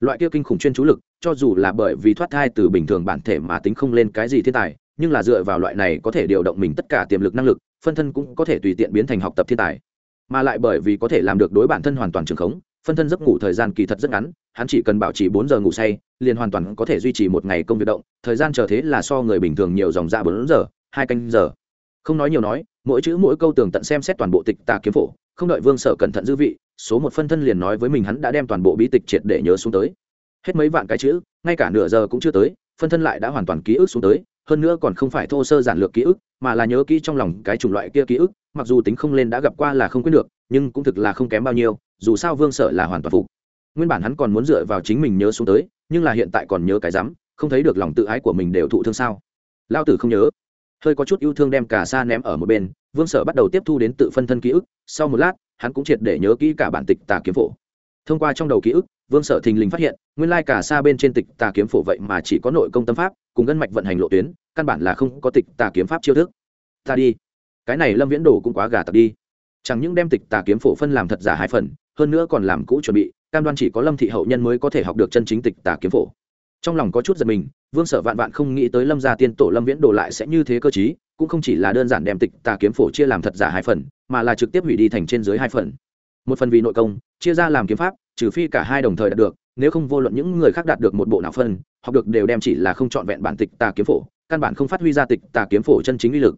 Loại kia kinh khủng chuyên chú lực, cho dù là bởi vì thoát thai từ bình thường bản thể mà tính không lên cái gì thiên tài, nhưng là dựa vào loại này có thể điều động mình tất cả tiềm lực năng lực phân thân cũng có thể tùy tiện biến thành học tập thiên tài. Mà lại bởi vì có thể làm được đối bản thân hoàn toàn trường khống, phân thân giấc ngủ thời gian kỳ thật rất ngắn, hắn chỉ cần bảo trì bốn giờ ngủ say, liền hoàn toàn có thể duy trì một ngày công việc động, thời gian chờ thế là so người bình thường nhiều dòng dạ bốn giờ, hai canh giờ. Không nói nhiều nói, mỗi chữ mỗi câu tường tận xem xét toàn bộ tịch tà kiếm phổ, không đợi vương sở cẩn thận dư vị, số một phân thân liền nói với mình hắn đã đem toàn bộ bí tịch triệt để nhớ xuống tới. Hết mấy vạn cái chữ, ngay cả nửa giờ cũng chưa tới, phân thân lại đã hoàn toàn ký ức xuống tới, hơn nữa còn không phải thô sơ giản lược ký ức mà là nhớ kỹ trong lòng cái chủng loại kia ký ức, mặc dù tính không lên đã gặp qua là không quyết được, nhưng cũng thực là không kém bao nhiêu, dù sao vương sở là hoàn toàn phục. Nguyên bản hắn còn muốn dựa vào chính mình nhớ xuống tới, nhưng là hiện tại còn nhớ cái rắm, không thấy được lòng tự ái của mình đều thụ thương sao? Lao tử không nhớ. Hơi có chút yêu thương đem cả xa ném ở một bên, vương sở bắt đầu tiếp thu đến tự phân thân ký ức, sau một lát, hắn cũng triệt để nhớ kỹ cả bản tịch tà kiếm phổ. Thông qua trong đầu ký ức, vương sở thình lình phát hiện, nguyên lai cả xa bên trên tịch tà kiếm phổ vậy mà chỉ có nội công tâm pháp, cùng gân mạch vận hành lộ tuyến căn bản là không có tịch tà kiếm pháp chiêu thức. Ta đi. Cái này lâm viễn đồ cũng quá gà tặc đi. Chẳng những đem tịch tà kiếm phổ phân làm thật giả hai phần, hơn nữa còn làm cũ chuẩn bị, cam đoan chỉ có lâm thị hậu nhân mới có thể học được chân chính tịch tà kiếm phổ. Trong lòng có chút giật mình, vương sở vạn vạn không nghĩ tới lâm gia tiên tổ lâm viễn đồ lại sẽ như thế cơ chí cũng không chỉ là đơn giản đem tịch tà kiếm phổ chia làm thật giả hai phần, mà là trực tiếp hủy đi thành trên dưới hai phần. Một phần vì nội công, chia ra làm kiếm pháp, trừ phi cả hai đồng thời đạt được, nếu không vô luận những người khác đạt được một bộ nào phân học được đều đem chỉ là không trọn vẹn bản tịch tà kiếm phổ căn bản không phát huy ra tịch tà kiếm phổ chân chính uy lực.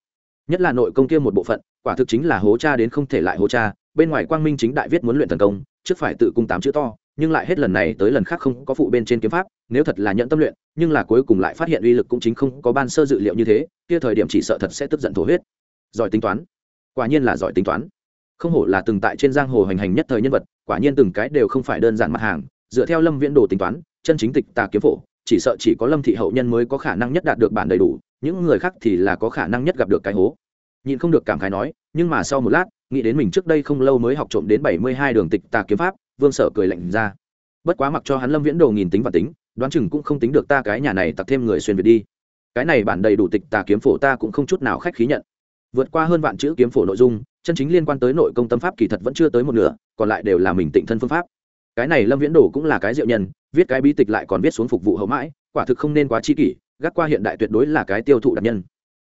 Nhất là nội công kia một bộ phận, quả thực chính là hố cha đến không thể lại hố cha, bên ngoài quang minh chính đại viết muốn luyện thần công, trước phải tự cung tám chữ to, nhưng lại hết lần này tới lần khác không có phụ bên trên kiếm pháp, nếu thật là nhận tâm luyện, nhưng là cuối cùng lại phát hiện uy lực cũng chính không có ban sơ dự liệu như thế, kia thời điểm chỉ sợ thật sẽ tức giận thổ huyết. Giỏi tính toán. Quả nhiên là giỏi tính toán. Không hổ là từng tại trên giang hồ hành hành nhất thời nhân vật, quả nhiên từng cái đều không phải đơn giản mặt hàng, dựa theo lâm viễn đồ tính toán, chân chính tịch tà kiếm phổ chỉ sợ chỉ có lâm thị hậu nhân mới có khả năng nhất đạt được bản đầy đủ, những người khác thì là có khả năng nhất gặp được cái hố. Nhìn không được cảm khái nói, nhưng mà sau một lát, nghĩ đến mình trước đây không lâu mới học trộm đến bảy mươi hai đường tịch tà kiếm pháp, vương sở cười lạnh ra. Bất quá mặc cho hắn lâm viễn đồ nghìn tính và tính, đoán chừng cũng không tính được ta cái nhà này tặc thêm người xuyên việt đi. Cái này bản đầy đủ tịch tà kiếm phổ ta cũng không chút nào khách khí nhận. Vượt qua hơn vạn chữ kiếm phổ nội dung, chân chính liên quan tới nội công tâm pháp kỳ thật vẫn chưa tới một nửa, còn lại đều là mình tịnh thân phương pháp. Cái này lâm viễn đồ cũng là cái diệu nhân viết cái bí tịch lại còn viết xuống phục vụ hậu mãi, quả thực không nên quá chi kỷ, gác qua hiện đại tuyệt đối là cái tiêu thụ đặc nhân.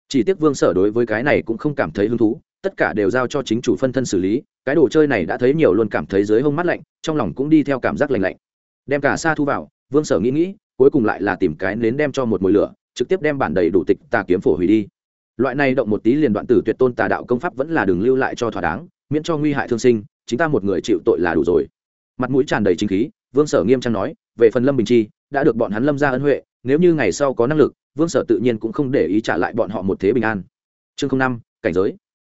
Chỉ tiếc vương sở đối với cái này cũng không cảm thấy hứng thú, tất cả đều giao cho chính chủ phân thân xử lý, cái đồ chơi này đã thấy nhiều luôn cảm thấy dưới hông mắt lạnh, trong lòng cũng đi theo cảm giác lạnh lạnh. Đem cả xa thu vào, vương sở nghĩ nghĩ, cuối cùng lại là tìm cái nến đem cho một mồi lửa, trực tiếp đem bản đầy đủ tịch tà kiếm phổ hủy đi. Loại này động một tí liền đoạn tử tuyệt tôn tà đạo công pháp vẫn là đường lưu lại cho thỏa đáng, miễn cho nguy hại thương sinh, chính ta một người chịu tội là đủ rồi. Mặt mũi tràn đầy chính khí vương sở nghiêm trang nói, về phần lâm bình chi, đã được bọn hắn lâm ra ân huệ, nếu như ngày sau có năng lực, vương sở tự nhiên cũng không để ý trả lại bọn họ một thế bình an. Chương năm, cảnh giới.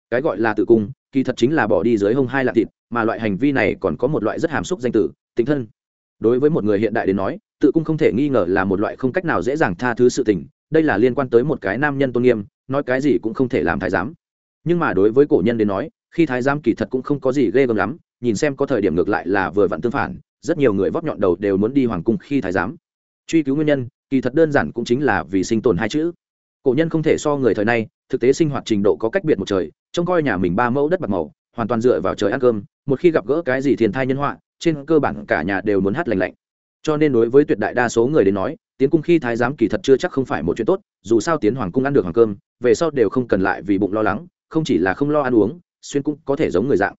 Cái gọi là tự cung, kỳ thật chính là bỏ đi dưới hông hai lạc thịt, mà loại hành vi này còn có một loại rất hàm xúc danh tử tính thân. Đối với một người hiện đại đến nói, tự cung không thể nghi ngờ là một loại không cách nào dễ dàng tha thứ sự tình, đây là liên quan tới một cái nam nhân tôn nghiêm, nói cái gì cũng không thể làm thái giám. Nhưng mà đối với cổ nhân đến nói, khi thái giám kỳ thật cũng không có gì ghê gớm lắm, nhìn xem có thời điểm ngược lại là vừa vặn tương phản rất nhiều người vóc nhọn đầu đều muốn đi hoàng cung khi thái giám. Truy cứu nguyên nhân, kỳ thật đơn giản cũng chính là vì sinh tồn hai chữ. Cổ nhân không thể so người thời nay, thực tế sinh hoạt trình độ có cách biệt một trời, trông coi nhà mình ba mẫu đất bạc màu, hoàn toàn dựa vào trời ăn cơm, một khi gặp gỡ cái gì thiên thai nhân họa, trên cơ bản cả nhà đều muốn hát lành lạnh. Cho nên đối với tuyệt đại đa số người đến nói, tiến cung khi thái giám kỳ thật chưa chắc không phải một chuyện tốt, dù sao tiến hoàng cung ăn được hoàng cơm, về sau đều không cần lại vì bụng lo lắng, không chỉ là không lo ăn uống, xuyên cũng có thể giống người dạng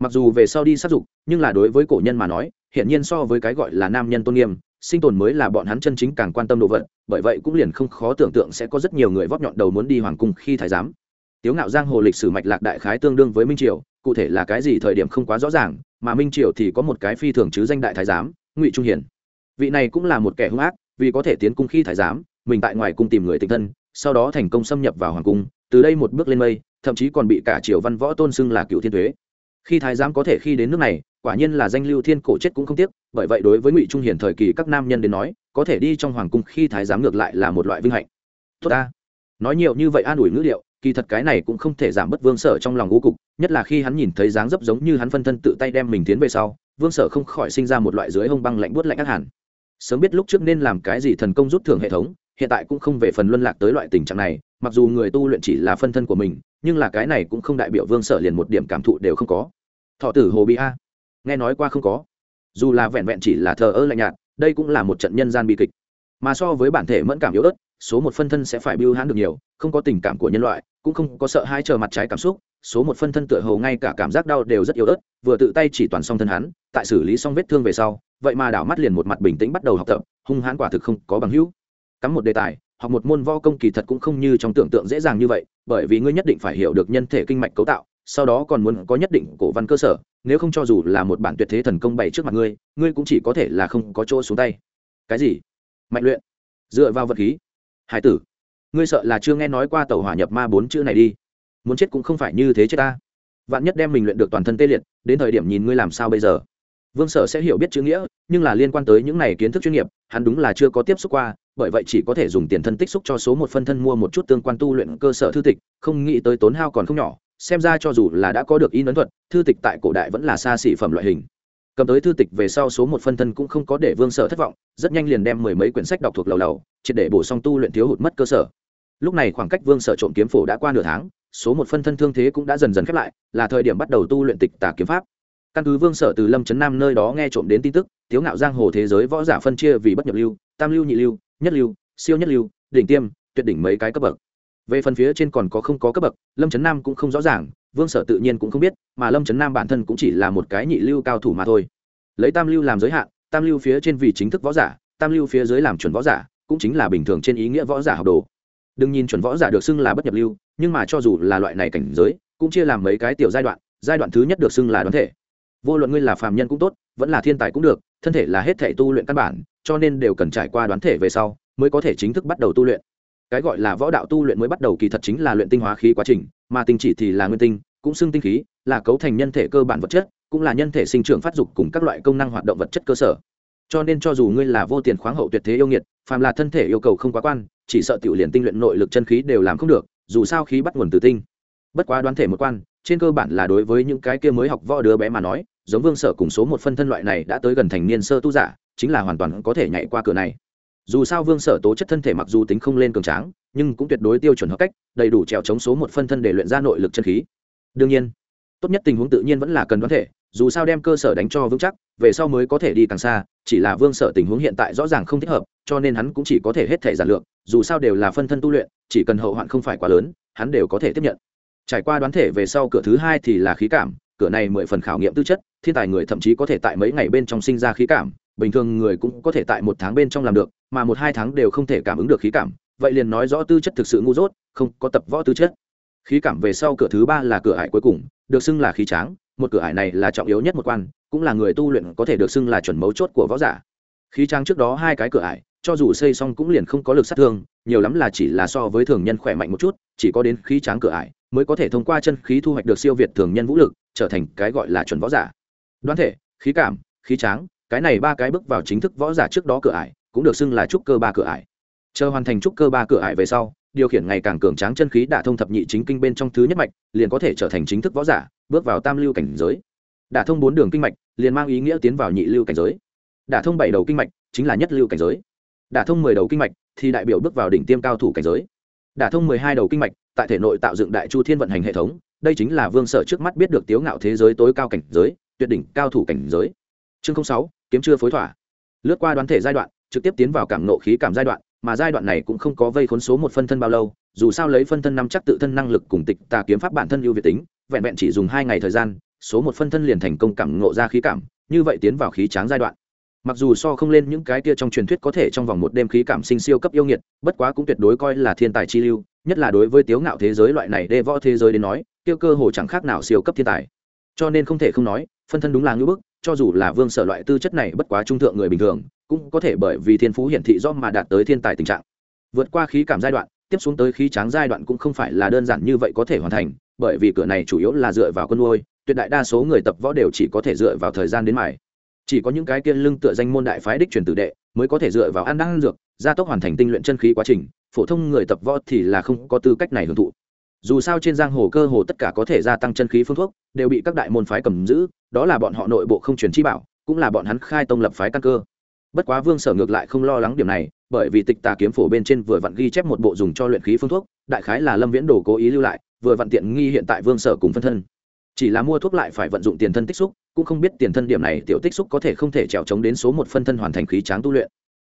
mặc dù về sau đi sát dục, nhưng là đối với cổ nhân mà nói hiện nhiên so với cái gọi là nam nhân tôn nghiêm, sinh tồn mới là bọn hắn chân chính càng quan tâm đồ vật, bởi vậy cũng liền không khó tưởng tượng sẽ có rất nhiều người vóp nhọn đầu muốn đi hoàng cung khi thái giám. Tiếu ngạo giang hồ lịch sử mạch lạc đại khái tương đương với minh triều, cụ thể là cái gì thời điểm không quá rõ ràng, mà minh triều thì có một cái phi thường chứ danh đại thái giám, ngụy trung hiển. Vị này cũng là một kẻ hung ác, vì có thể tiến cung khi thái giám, mình tại ngoài cung tìm người tình thân, sau đó thành công xâm nhập vào hoàng cung, từ đây một bước lên mây, thậm chí còn bị cả triều văn võ tôn xưng là cựu thiên thuế khi thái giám có thể khi đến nước này, quả nhiên là danh lưu thiên cổ chết cũng không tiếc, bởi vậy đối với ngụy trung hiển thời kỳ các nam nhân đến nói, có thể đi trong hoàng cung khi thái giám ngược lại là một loại vinh hạnh. Tốt ta. Nói nhiều như vậy an ủi ngữ liệu, kỳ thật cái này cũng không thể giảm bớt vương sở trong lòng ngũ cục, nhất là khi hắn nhìn thấy dáng dấp giống như hắn phân thân tự tay đem mình tiến về sau, vương sở không khỏi sinh ra một loại dưới hông băng lạnh buốt lạnh ác hẳn. Sớm biết lúc trước nên làm cái gì thần công rút thưởng hệ thống, hiện tại cũng không về phần luân lạc tới loại tình trạng này mặc dù người tu luyện chỉ là phân thân của mình, nhưng là cái này cũng không đại biểu vương sở liền một điểm cảm thụ đều không có. Thọ tử hồ bị a. Nghe nói qua không có. Dù là vẹn vẹn chỉ là thờ ơ lạnh nhạt, đây cũng là một trận nhân gian bi kịch. Mà so với bản thể mẫn cảm yếu ớt, số một phân thân sẽ phải biêu hãn được nhiều, không có tình cảm của nhân loại, cũng không có sợ hai chờ mặt trái cảm xúc, số một phân thân tựa hầu ngay cả cảm giác đau đều rất yếu ớt, vừa tự tay chỉ toàn xong thân hắn, tại xử lý xong vết thương về sau, vậy mà đảo mắt liền một mặt bình tĩnh bắt đầu học tập, hung hãn quả thực không có bằng hữu. Cắm một đề tài học một môn võ công kỳ thật cũng không như trong tưởng tượng dễ dàng như vậy, bởi vì ngươi nhất định phải hiểu được nhân thể kinh mạch cấu tạo, sau đó còn muốn có nhất định cổ văn cơ sở, nếu không cho dù là một bản tuyệt thế thần công bày trước mặt ngươi ngươi cũng chỉ có thể là không có chỗ xuống tay. Cái gì? Mạnh luyện. Dựa vào vật khí. Hải tử. Ngươi sợ là chưa nghe nói qua tàu hỏa nhập ma bốn chữ này đi. Muốn chết cũng không phải như thế chết ta. Vạn nhất đem mình luyện được toàn thân tê liệt, đến thời điểm nhìn ngươi làm sao bây giờ? Vương sở sẽ hiểu biết chữ nghĩa, nhưng là liên quan tới những này kiến thức chuyên nghiệp, hắn đúng là chưa có tiếp xúc qua bởi vậy chỉ có thể dùng tiền thân tích xúc cho số một phân thân mua một chút tương quan tu luyện cơ sở thư tịch, không nghĩ tới tốn hao còn không nhỏ, xem ra cho dù là đã có được in ấn thuật, thư tịch tại cổ đại vẫn là xa xỉ phẩm loại hình. Cầm tới thư tịch về sau số một phân thân cũng không có để vương sở thất vọng, rất nhanh liền đem mười mấy quyển sách đọc thuộc lầu lầu, triệt để bổ sung tu luyện thiếu hụt mất cơ sở. Lúc này khoảng cách vương sở trộm kiếm phổ đã qua nửa tháng, số một phân thân thương thế cũng đã dần dần khép lại, là thời điểm bắt đầu tu luyện tịch tà kiếm pháp. Căn cứ vương sở từ lâm trấn nam nơi đó nghe trộm đến tin tức thiếu ngạo giang hồ thế giới võ giả phân chia vì bất nhập lưu, tam lưu nhị lưu nhất lưu, siêu nhất lưu, đỉnh tiêm, tuyệt đỉnh mấy cái cấp bậc. Về phần phía trên còn có không có cấp bậc, lâm trấn nam cũng không rõ ràng, vương sở tự nhiên cũng không biết, mà lâm trấn nam bản thân cũng chỉ là một cái nhị lưu cao thủ mà thôi. Lấy tam lưu làm giới hạn, tam lưu phía trên vì chính thức võ giả, tam lưu phía dưới làm chuẩn võ giả, cũng chính là bình thường trên ý nghĩa võ giả học đồ. Đừng nhìn chuẩn võ giả được xưng là bất nhập lưu, nhưng mà cho dù là loại này cảnh giới, cũng chia làm mấy cái tiểu giai đoạn giai đoạn thứ nhất được xưng là đoán thể. Vô luận ngươi là phàm nhân cũng tốt, vẫn là thiên tài cũng được, thân thể là hết thể tu luyện căn bản cho nên đều cần trải qua đoán thể về sau mới có thể chính thức bắt đầu tu luyện. Cái gọi là võ đạo tu luyện mới bắt đầu kỳ thật chính là luyện tinh hóa khí quá trình, mà tinh chỉ thì là nguyên tinh, cũng xưng tinh khí, là cấu thành nhân thể cơ bản vật chất, cũng là nhân thể sinh trưởng phát dục cùng các loại công năng hoạt động vật chất cơ sở. Cho nên cho dù ngươi là vô tiền khoáng hậu tuyệt thế yêu nghiệt, phàm là thân thể yêu cầu không quá quan, chỉ sợ tiểu liền tinh luyện nội lực chân khí đều làm không được, dù sao khí bắt nguồn từ tinh. Bất quá đoán thể một quan, trên cơ bản là đối với những cái kia mới học võ đứa bé mà nói, giống vương sở cùng số một phân thân loại này đã tới gần thành niên sơ tu giả chính là hoàn toàn có thể nhảy qua cửa này. Dù sao vương sở tố chất thân thể mặc dù tính không lên cường tráng, nhưng cũng tuyệt đối tiêu chuẩn hợp cách, đầy đủ trèo chống số một phân thân để luyện ra nội lực chân khí. Đương nhiên, tốt nhất tình huống tự nhiên vẫn là cần đoán thể, dù sao đem cơ sở đánh cho vững chắc, về sau mới có thể đi càng xa, chỉ là vương sở tình huống hiện tại rõ ràng không thích hợp, cho nên hắn cũng chỉ có thể hết thể giản lược, dù sao đều là phân thân tu luyện, chỉ cần hậu hoạn không phải quá lớn, hắn đều có thể tiếp nhận. Trải qua đoán thể về sau cửa thứ hai thì là khí cảm, cửa này mười phần khảo nghiệm tư chất, thiên tài người thậm chí có thể tại mấy ngày bên trong sinh ra khí cảm bình thường người cũng có thể tại một tháng bên trong làm được, mà một hai tháng đều không thể cảm ứng được khí cảm, vậy liền nói rõ tư chất thực sự ngu dốt, không có tập võ tư chất. Khí cảm về sau cửa thứ ba là cửa ải cuối cùng, được xưng là khí tráng, một cửa ải này là trọng yếu nhất một quan, cũng là người tu luyện có thể được xưng là chuẩn mấu chốt của võ giả. Khí tráng trước đó hai cái cửa ải, cho dù xây xong cũng liền không có lực sát thương, nhiều lắm là chỉ là so với thường nhân khỏe mạnh một chút, chỉ có đến khí tráng cửa ải mới có thể thông qua chân khí thu hoạch được siêu việt thường nhân vũ lực, trở thành cái gọi là chuẩn võ giả. Đoán thể, khí cảm, khí tráng cái này ba cái bước vào chính thức võ giả trước đó cửa ải, cũng được xưng là trúc cơ ba cửa ải. Chờ hoàn thành trúc cơ ba cửa ải về sau, điều khiển ngày càng cường tráng chân khí đả thông thập nhị chính kinh bên trong thứ nhất mạch, liền có thể trở thành chính thức võ giả, bước vào tam lưu cảnh giới. Đả thông bốn đường kinh mạch, liền mang ý nghĩa tiến vào nhị lưu cảnh giới. Đả thông bảy đầu kinh mạch, chính là nhất lưu cảnh giới. Đả thông mười đầu kinh mạch, thì đại biểu bước vào đỉnh tiêm cao thủ cảnh giới. Đả thông mười hai đầu kinh mạch, tại thể nội tạo dựng đại chu thiên vận hành hệ thống, đây chính là vương sở trước mắt biết được tiếu ngạo thế giới tối cao cảnh giới, tuyệt đỉnh cao thủ cảnh giới. Chương sáu kiếm chưa phối thỏa. Lướt qua đoán thể giai đoạn, trực tiếp tiến vào cảm nộ khí cảm giai đoạn, mà giai đoạn này cũng không có vây khốn số một phân thân bao lâu, dù sao lấy phân thân năm chắc tự thân năng lực cùng tịch tà kiếm pháp bản thân ưu việt tính, vẹn vẹn chỉ dùng hai ngày thời gian, số một phân thân liền thành công cảm nộ ra khí cảm, như vậy tiến vào khí tráng giai đoạn. Mặc dù so không lên những cái kia trong truyền thuyết có thể trong vòng một đêm khí cảm sinh siêu cấp yêu nghiệt, bất quá cũng tuyệt đối coi là thiên tài chi lưu, nhất là đối với tiếu ngạo thế giới loại này đê võ thế giới đến nói tiêu cơ hồ chẳng khác nào siêu cấp thiên tài. Cho nên không thể không nói, phân thân đúng là ngưỡng bức cho dù là vương sở loại tư chất này bất quá trung thượng người bình thường, cũng có thể bởi vì thiên phú hiển thị do mà đạt tới thiên tài tình trạng. Vượt qua khí cảm giai đoạn, tiếp xuống tới khí tráng giai đoạn cũng không phải là đơn giản như vậy có thể hoàn thành, bởi vì cửa này chủ yếu là dựa vào quân nuôi tuyệt đại đa số người tập võ đều chỉ có thể dựa vào thời gian đến mải chỉ có những cái kiên lưng tựa danh môn đại phái đích truyền tử đệ, mới có thể dựa vào ăn đan dược, gia tốc hoàn thành tinh luyện chân khí quá trình, phổ thông người tập võ thì là không có tư cách này hưởng thụ. Dù sao trên giang hồ cơ hồ tất cả có thể gia tăng chân khí phương thuốc, đều bị các đại môn phái cầm giữ đó là bọn họ nội bộ không truyền chi bảo, cũng là bọn hắn khai tông lập phái căn cơ. Bất quá vương sở ngược lại không lo lắng điểm này, bởi vì tịch tà kiếm phổ bên trên vừa vặn ghi chép một bộ dùng cho luyện khí phương thuốc, đại khái là lâm viễn đồ cố ý lưu lại, vừa vặn tiện nghi hiện tại vương sở cùng phân thân. Chỉ là mua thuốc lại phải vận dụng tiền thân tích xúc, cũng không biết tiền thân điểm này tiểu tích xúc có thể không thể trèo trống đến số một phân thân hoàn thành khí tráng tu luyện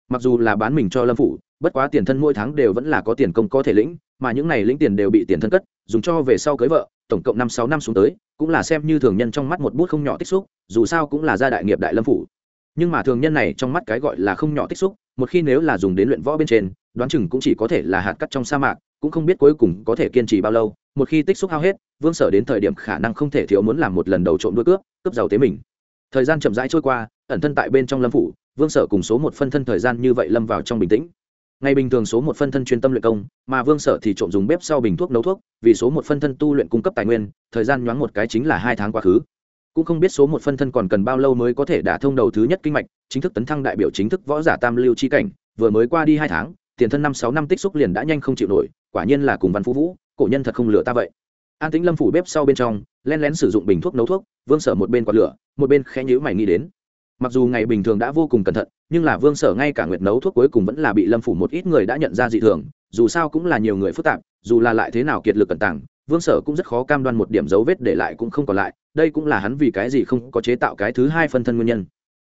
mặc dù là bán mình cho lâm phủ, bất quá tiền thân mỗi tháng đều vẫn là có tiền công có thể lĩnh, mà những này lĩnh tiền đều bị tiền thân cất, dùng cho về sau cưới vợ, tổng cộng năm sáu năm xuống tới, cũng là xem như thường nhân trong mắt một bút không nhỏ tích xúc, dù sao cũng là gia đại nghiệp đại lâm phủ. Nhưng mà thường nhân này trong mắt cái gọi là không nhỏ tích xúc, một khi nếu là dùng đến luyện võ bên trên, đoán chừng cũng chỉ có thể là hạt cắt trong sa mạc, cũng không biết cuối cùng có thể kiên trì bao lâu, một khi tích xúc hao hết, vương sở đến thời điểm khả năng không thể thiếu muốn làm một lần đầu trộm đuôi cướp cướp giàu tế mình. Thời gian chậm rãi trôi qua, ẩn thân tại bên trong lâm phủ vương sở cùng số một phân thân thời gian như vậy lâm vào trong bình tĩnh. Ngày bình thường số một phân thân chuyên tâm luyện công, mà vương sở thì trộm dùng bếp sau bình thuốc nấu thuốc, vì số một phân thân tu luyện cung cấp tài nguyên, thời gian nhoáng một cái chính là hai tháng quá khứ. Cũng không biết số một phân thân còn cần bao lâu mới có thể đả thông đầu thứ nhất kinh mạch, chính thức tấn thăng đại biểu chính thức võ giả tam lưu chi cảnh, vừa mới qua đi hai tháng, tiền thân năm sáu năm tích xúc liền đã nhanh không chịu nổi, quả nhiên là cùng văn phú vũ, cổ nhân thật không lừa ta vậy. An tĩnh lâm phủ bếp sau bên trong len lén sử dụng bình thuốc nấu thuốc, vương sở một bên quạt lửa, một bên khẽ nhữ mày nghĩ đến mặc dù ngày bình thường đã vô cùng cẩn thận, nhưng là vương sở ngay cả nguyệt nấu thuốc cuối cùng vẫn là bị lâm phủ một ít người đã nhận ra dị thường, dù sao cũng là nhiều người phức tạp, dù là lại thế nào kiệt lực cẩn tàng, vương sở cũng rất khó cam đoan một điểm dấu vết để lại cũng không còn lại, đây cũng là hắn vì cái gì không có chế tạo cái thứ hai phân thân nguyên nhân.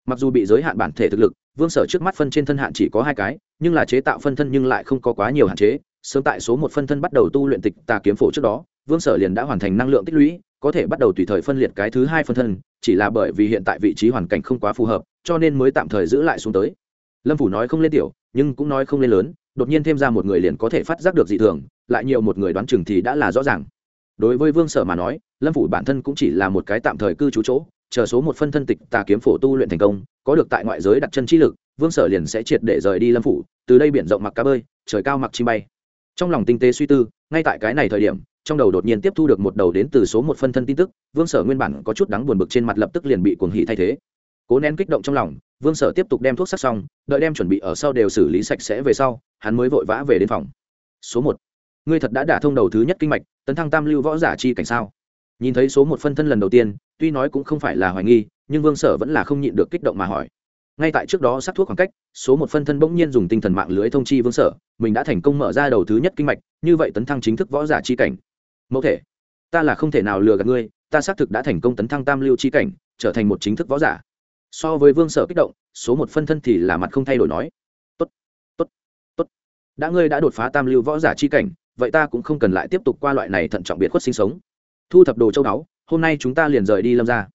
Mặc dù bị giới hạn bản thể thực lực, vương sở trước mắt phân trên thân hạn chỉ có hai cái, nhưng là chế tạo phân thân nhưng lại không có quá nhiều hạn chế. Sớm tại số một phân thân bắt đầu tu luyện tịch tà kiếm phổ trước đó, vương sở liền đã hoàn thành năng lượng tích lũy có thể bắt đầu tùy thời phân liệt cái thứ hai phân thân, chỉ là bởi vì hiện tại vị trí hoàn cảnh không quá phù hợp, cho nên mới tạm thời giữ lại xuống tới. Lâm phủ nói không lên tiểu, nhưng cũng nói không lên lớn, đột nhiên thêm ra một người liền có thể phát giác được dị thường, lại nhiều một người đoán chừng thì đã là rõ ràng. Đối với vương sở mà nói, lâm phủ bản thân cũng chỉ là một cái tạm thời cư trú chỗ, chờ số một phân thân tịch tà kiếm phổ tu luyện thành công, có được tại ngoại giới đặt chân trí lực, vương sở liền sẽ triệt để rời đi lâm phủ, từ đây biển rộng mặc cá bơi, trời cao mặc chim bay. Trong lòng tinh tế suy tư, ngay tại cái này thời điểm trong đầu đột nhiên tiếp thu được một đầu đến từ số một phân thân tin tức, vương sở nguyên bản có chút đắng buồn bực trên mặt lập tức liền bị cuồng hỉ thay thế. Cố nén kích động trong lòng, vương sở tiếp tục đem thuốc sắc xong, đợi đem chuẩn bị ở sau đều xử lý sạch sẽ về sau, hắn mới vội vã về đến phòng. Số một. Ngươi thật đã đả thông đầu thứ nhất kinh mạch, tấn thăng tam lưu võ giả chi cảnh sao? Nhìn thấy số một phân thân lần đầu tiên, tuy nói cũng không phải là hoài nghi, nhưng vương sở vẫn là không nhịn được kích động mà hỏi. Ngay tại trước đó sắc thuốc khoảng cách, số một phân thân bỗng nhiên dùng tinh thần mạng lưới thông chi vương sở, mình đã thành công mở ra đầu thứ nhất kinh mạch, như vậy tấn thăng chính thức võ giả chi cảnh mẫu thể. Ta là không thể nào lừa gạt ngươi, ta xác thực đã thành công tấn thăng tam lưu chi cảnh, trở thành một chính thức võ giả. So với vương sở kích động, số một phân thân thì là mặt không thay đổi nói. Tốt tốt tốt. Đã ngươi đã đột phá tam lưu võ giả chi cảnh, vậy ta cũng không cần lại tiếp tục qua loại này thận trọng biệt khuất sinh sống. Thu thập đồ châu báu hôm nay chúng ta liền rời đi lâm ra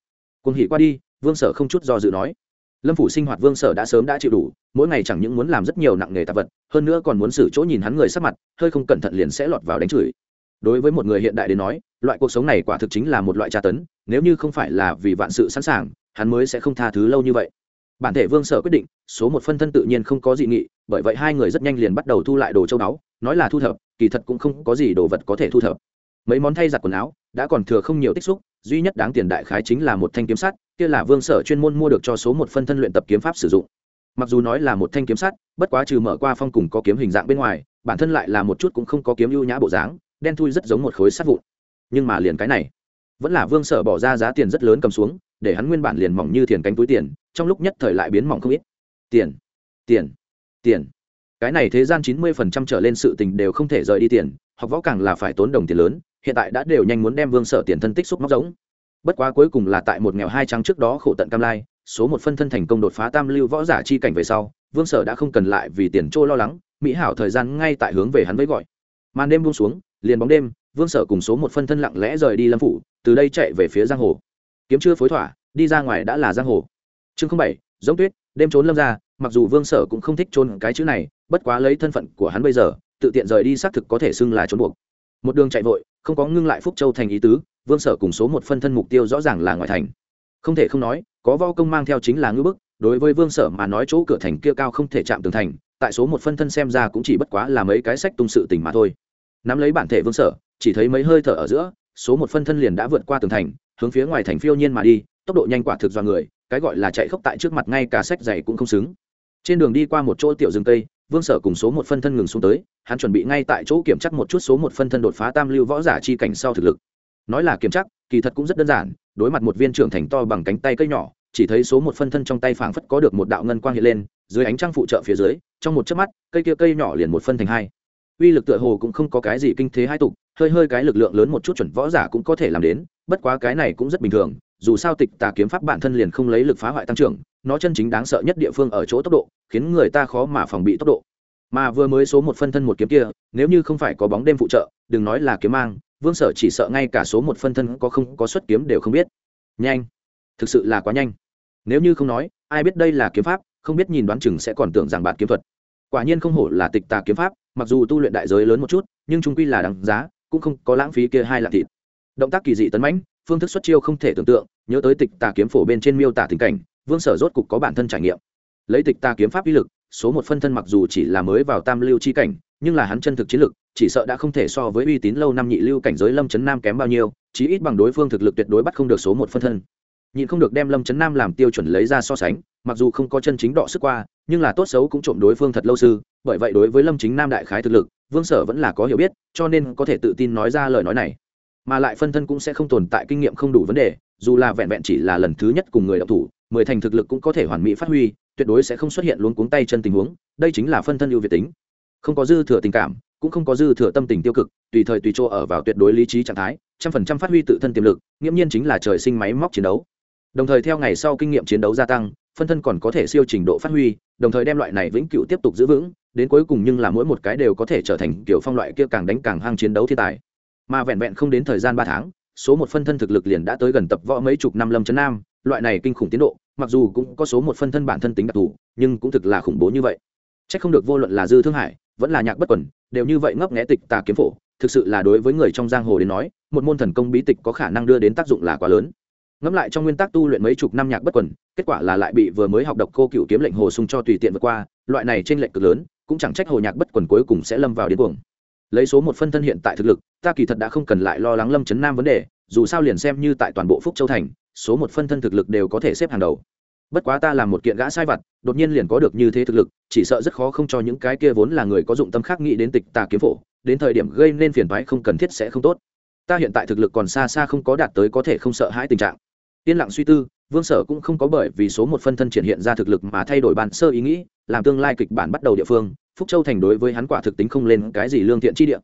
cùng hỉ qua đi, vương sở không chút do dự nói. Lâm phủ sinh hoạt vương sở đã sớm đã chịu đủ, mỗi ngày chẳng những muốn làm rất nhiều nặng nghề tạp vật, hơn nữa còn muốn xử chỗ nhìn hắn người sắp mặt, hơi không cẩn thận liền sẽ lọt vào đánh chửi đối với một người hiện đại đến nói, loại cuộc sống này quả thực chính là một loại tra tấn, nếu như không phải là vì vạn sự sẵn sàng, hắn mới sẽ không tha thứ lâu như vậy. Bản thể vương sở quyết định, số một phân thân tự nhiên không có dị nghị, bởi vậy hai người rất nhanh liền bắt đầu thu lại đồ châu báu, nói là thu thập, kỳ thật cũng không có gì đồ vật có thể thu thập. Mấy món thay giặt quần áo, đã còn thừa không nhiều tích xúc, duy nhất đáng tiền đại khái chính là một thanh kiếm sắt, kia là vương sở chuyên môn mua được cho số một phân thân luyện tập kiếm pháp sử dụng. Mặc dù nói là một thanh kiếm sắt, bất quá trừ mở qua phong cùng có kiếm hình dạng bên ngoài, bản thân lại là một chút cũng không có kiếm ưu nhã bộ dáng đen thui rất giống một khối sắt vụn. Nhưng mà liền cái này, vẫn là vương sở bỏ ra giá tiền rất lớn cầm xuống, để hắn nguyên bản liền mỏng như thiền cánh túi tiền, trong lúc nhất thời lại biến mỏng không ít. Tiền tiền tiền. Cái này thế gian chín mươi phần trăm trở lên sự tình đều không thể rời đi tiền, học võ càng là phải tốn đồng tiền lớn, hiện tại đã đều nhanh muốn đem vương sở tiền thân tích xúc móc giống. Bất quá cuối cùng là tại một nghèo hai trắng trước đó khổ tận cam lai, số một phân thân thành công đột phá tam lưu võ giả chi cảnh về sau, vương sở đã không cần lại vì tiền trôi lo lắng, mỹ hảo thời gian ngay tại hướng về hắn với gọi. Màn đêm buông xuống liền bóng đêm, vương sở cùng số một phân thân lặng lẽ rời đi lâm phủ, từ đây chạy về phía giang hồ. Kiếm chưa phối thỏa, đi ra ngoài đã là giang hồ. Chương bảy, giống tuyết, đêm trốn lâm ra, mặc dù vương sở cũng không thích trốn cái chữ này, bất quá lấy thân phận của hắn bây giờ, tự tiện rời đi xác thực có thể xưng là trốn buộc. Một đường chạy vội, không có ngưng lại phúc châu thành ý tứ, vương sở cùng số một phân thân mục tiêu rõ ràng là ngoại thành. Không thể không nói, có vo công mang theo chính là ngưỡng bức, đối với vương sở mà nói chỗ cửa thành kia cao không thể chạm tường thành, tại số một phân thân xem ra cũng chỉ bất quá là mấy cái sách tung sự tình mà thôi nắm lấy bản thể vương sở, chỉ thấy mấy hơi thở ở giữa, số một phân thân liền đã vượt qua tường thành, hướng phía ngoài thành phiêu nhiên mà đi, tốc độ nhanh quả thực do người, cái gọi là chạy khốc tại trước mặt ngay cả sách giày cũng không xứng. Trên đường đi qua một chỗ tiểu rừng tây vương sở cùng số một phân thân ngừng xuống tới, hắn chuẩn bị ngay tại chỗ kiểm tra một chút số một phân thân đột phá tam lưu võ giả chi cảnh sau thực lực. Nói là kiểm tra kỳ thật cũng rất đơn giản, đối mặt một viên trưởng thành to bằng cánh tay cây nhỏ, chỉ thấy số một phân thân trong tay phảng phất có được một đạo ngân quang hiện lên, dưới ánh trăng phụ trợ phía dưới, trong một chớp mắt, cây kia cây nhỏ liền một phân thành hai uy lực tựa hồ cũng không có cái gì kinh thế hai tục, hơi hơi cái lực lượng lớn một chút chuẩn võ giả cũng có thể làm đến, bất quá cái này cũng rất bình thường, dù sao tịch tà kiếm pháp bản thân liền không lấy lực phá hoại tăng trưởng, nó chân chính đáng sợ nhất địa phương ở chỗ tốc độ, khiến người ta khó mà phòng bị tốc độ. Mà vừa mới số một phân thân một kiếm kia, nếu như không phải có bóng đêm phụ trợ, đừng nói là kiếm mang, vương sở chỉ sợ ngay cả số một phân thân có không có xuất kiếm đều không biết. Nhanh! Thực sự là quá nhanh. Nếu như không nói, ai biết đây là kiếm pháp, không biết nhìn đoán chừng sẽ còn tưởng rằng bạn kiếm thuật. Quả nhiên không hổ là tịch tà kiếm pháp mặc dù tu luyện đại giới lớn một chút, nhưng trung quy là đáng giá, cũng không có lãng phí kia hai lạc thịt. Động tác kỳ dị tấn mãnh, phương thức xuất chiêu không thể tưởng tượng, nhớ tới tịch tà kiếm phổ bên trên miêu tả tình cảnh, vương sở rốt cục có bản thân trải nghiệm. Lấy tịch tà kiếm pháp uy lực, số một phân thân mặc dù chỉ là mới vào tam lưu chi cảnh, nhưng là hắn chân thực chiến lực, chỉ sợ đã không thể so với uy tín lâu năm nhị lưu cảnh giới lâm trấn nam kém bao nhiêu, chí ít bằng đối phương thực lực tuyệt đối bắt không được số một phân thân nhịn không được đem lâm trấn nam làm tiêu chuẩn lấy ra so sánh, mặc dù không có chân chính đọ sức qua, nhưng là tốt xấu cũng trộm đối phương thật lâu sư, bởi vậy đối với lâm chính nam đại khái thực lực, vương sở vẫn là có hiểu biết, cho nên có thể tự tin nói ra lời nói này. Mà lại phân thân cũng sẽ không tồn tại kinh nghiệm không đủ vấn đề, dù là vẹn vẹn chỉ là lần thứ nhất cùng người đọc thủ, mười thành thực lực cũng có thể hoàn mỹ phát huy, tuyệt đối sẽ không xuất hiện luôn cuống tay chân tình huống, đây chính là phân thân ưu việt tính. Không có dư thừa tình cảm, cũng không có dư thừa tâm tình tiêu cực, tùy thời tùy chỗ ở vào tuyệt đối lý trí trạng thái, trăm phần trăm phát huy tự thân tiềm lực, nghiễm nhiên chính là trời sinh máy móc chiến đấu đồng thời theo ngày sau kinh nghiệm chiến đấu gia tăng, phân thân còn có thể siêu trình độ phát huy, đồng thời đem loại này vĩnh cửu tiếp tục giữ vững, đến cuối cùng nhưng là mỗi một cái đều có thể trở thành kiểu phong loại kia càng đánh càng hăng chiến đấu thiên tài. Mà vẹn vẹn không đến thời gian ba tháng, số một phân thân thực lực liền đã tới gần tập võ mấy chục năm lâm chấn nam, loại này kinh khủng tiến độ, mặc dù cũng có số một phân thân bản thân tính đặc thù, nhưng cũng thực là khủng bố như vậy. C h ắ c không được vô luận là dư thương hải, vẫn là nhạc bất quẩn đều như vậy ngấp nghẽ tịch tà kiếm phổ, thực sự là đối với người trong giang hồ đến nói, một môn thần công bí tịch có khả năng đưa đến tác dụng là quá lớn ngẫm lại trong nguyên tắc tu luyện mấy chục năm nhạc bất quần, kết quả là lại bị vừa mới học độc cô cựu kiếm lệnh hồ sung cho tùy tiện vượt qua, loại này trên lệnh cực lớn, cũng chẳng trách hồ nhạc bất quần cuối cùng sẽ lâm vào điên cuồng. Lấy số một phân thân hiện tại thực lực, ta kỳ thật đã không cần lại lo lắng lâm chấn nam vấn đề, dù sao liền xem như tại toàn bộ phúc châu thành, số một phân thân thực lực đều có thể xếp hàng đầu. Bất quá ta làm một kiện gã sai vặt, đột nhiên liền có được như thế thực lực, chỉ sợ rất khó không cho những cái kia vốn là người có dụng tâm khác nghĩ đến tịch tà kiếm phổ, đến thời điểm gây nên phiền thoái không cần thiết sẽ không tốt. Ta hiện tại thực lực còn xa xa không có đạt tới có thể không sợ hãi tình trạng yên lặng suy tư, vương sở cũng không có bởi vì số một phân thân triển hiện ra thực lực mà thay đổi bản sơ ý nghĩ, làm tương lai kịch bản bắt đầu địa phương, phúc châu thành đối với hắn quả thực tính không lên cái gì lương thiện chi địa.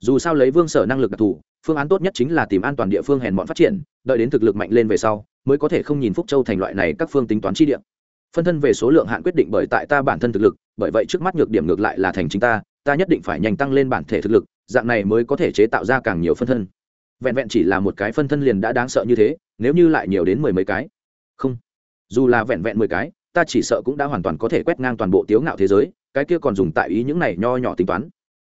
Dù sao lấy vương sở năng lực đặc thù, phương án tốt nhất chính là tìm an toàn địa phương hèn bọn phát triển, đợi đến thực lực mạnh lên về sau, mới có thể không nhìn phúc châu thành loại này các phương tính toán chi địa. Phân thân về số lượng hạn quyết định bởi tại ta bản thân thực lực, bởi vậy trước mắt nhược điểm ngược lại là thành chính ta ta nhất định phải nhanh tăng lên bản thể thực lực, dạng này mới có thể chế tạo ra càng nhiều phân thân vẹn vẹn chỉ là một cái phân thân liền đã đáng sợ như thế, nếu như lại nhiều đến mười mấy cái. Không. Dù là vẹn vẹn mười cái, ta chỉ sợ cũng đã hoàn toàn có thể quét ngang toàn bộ tiếu ngạo thế giới, cái kia còn dùng tại ý những này nho nhỏ tính toán.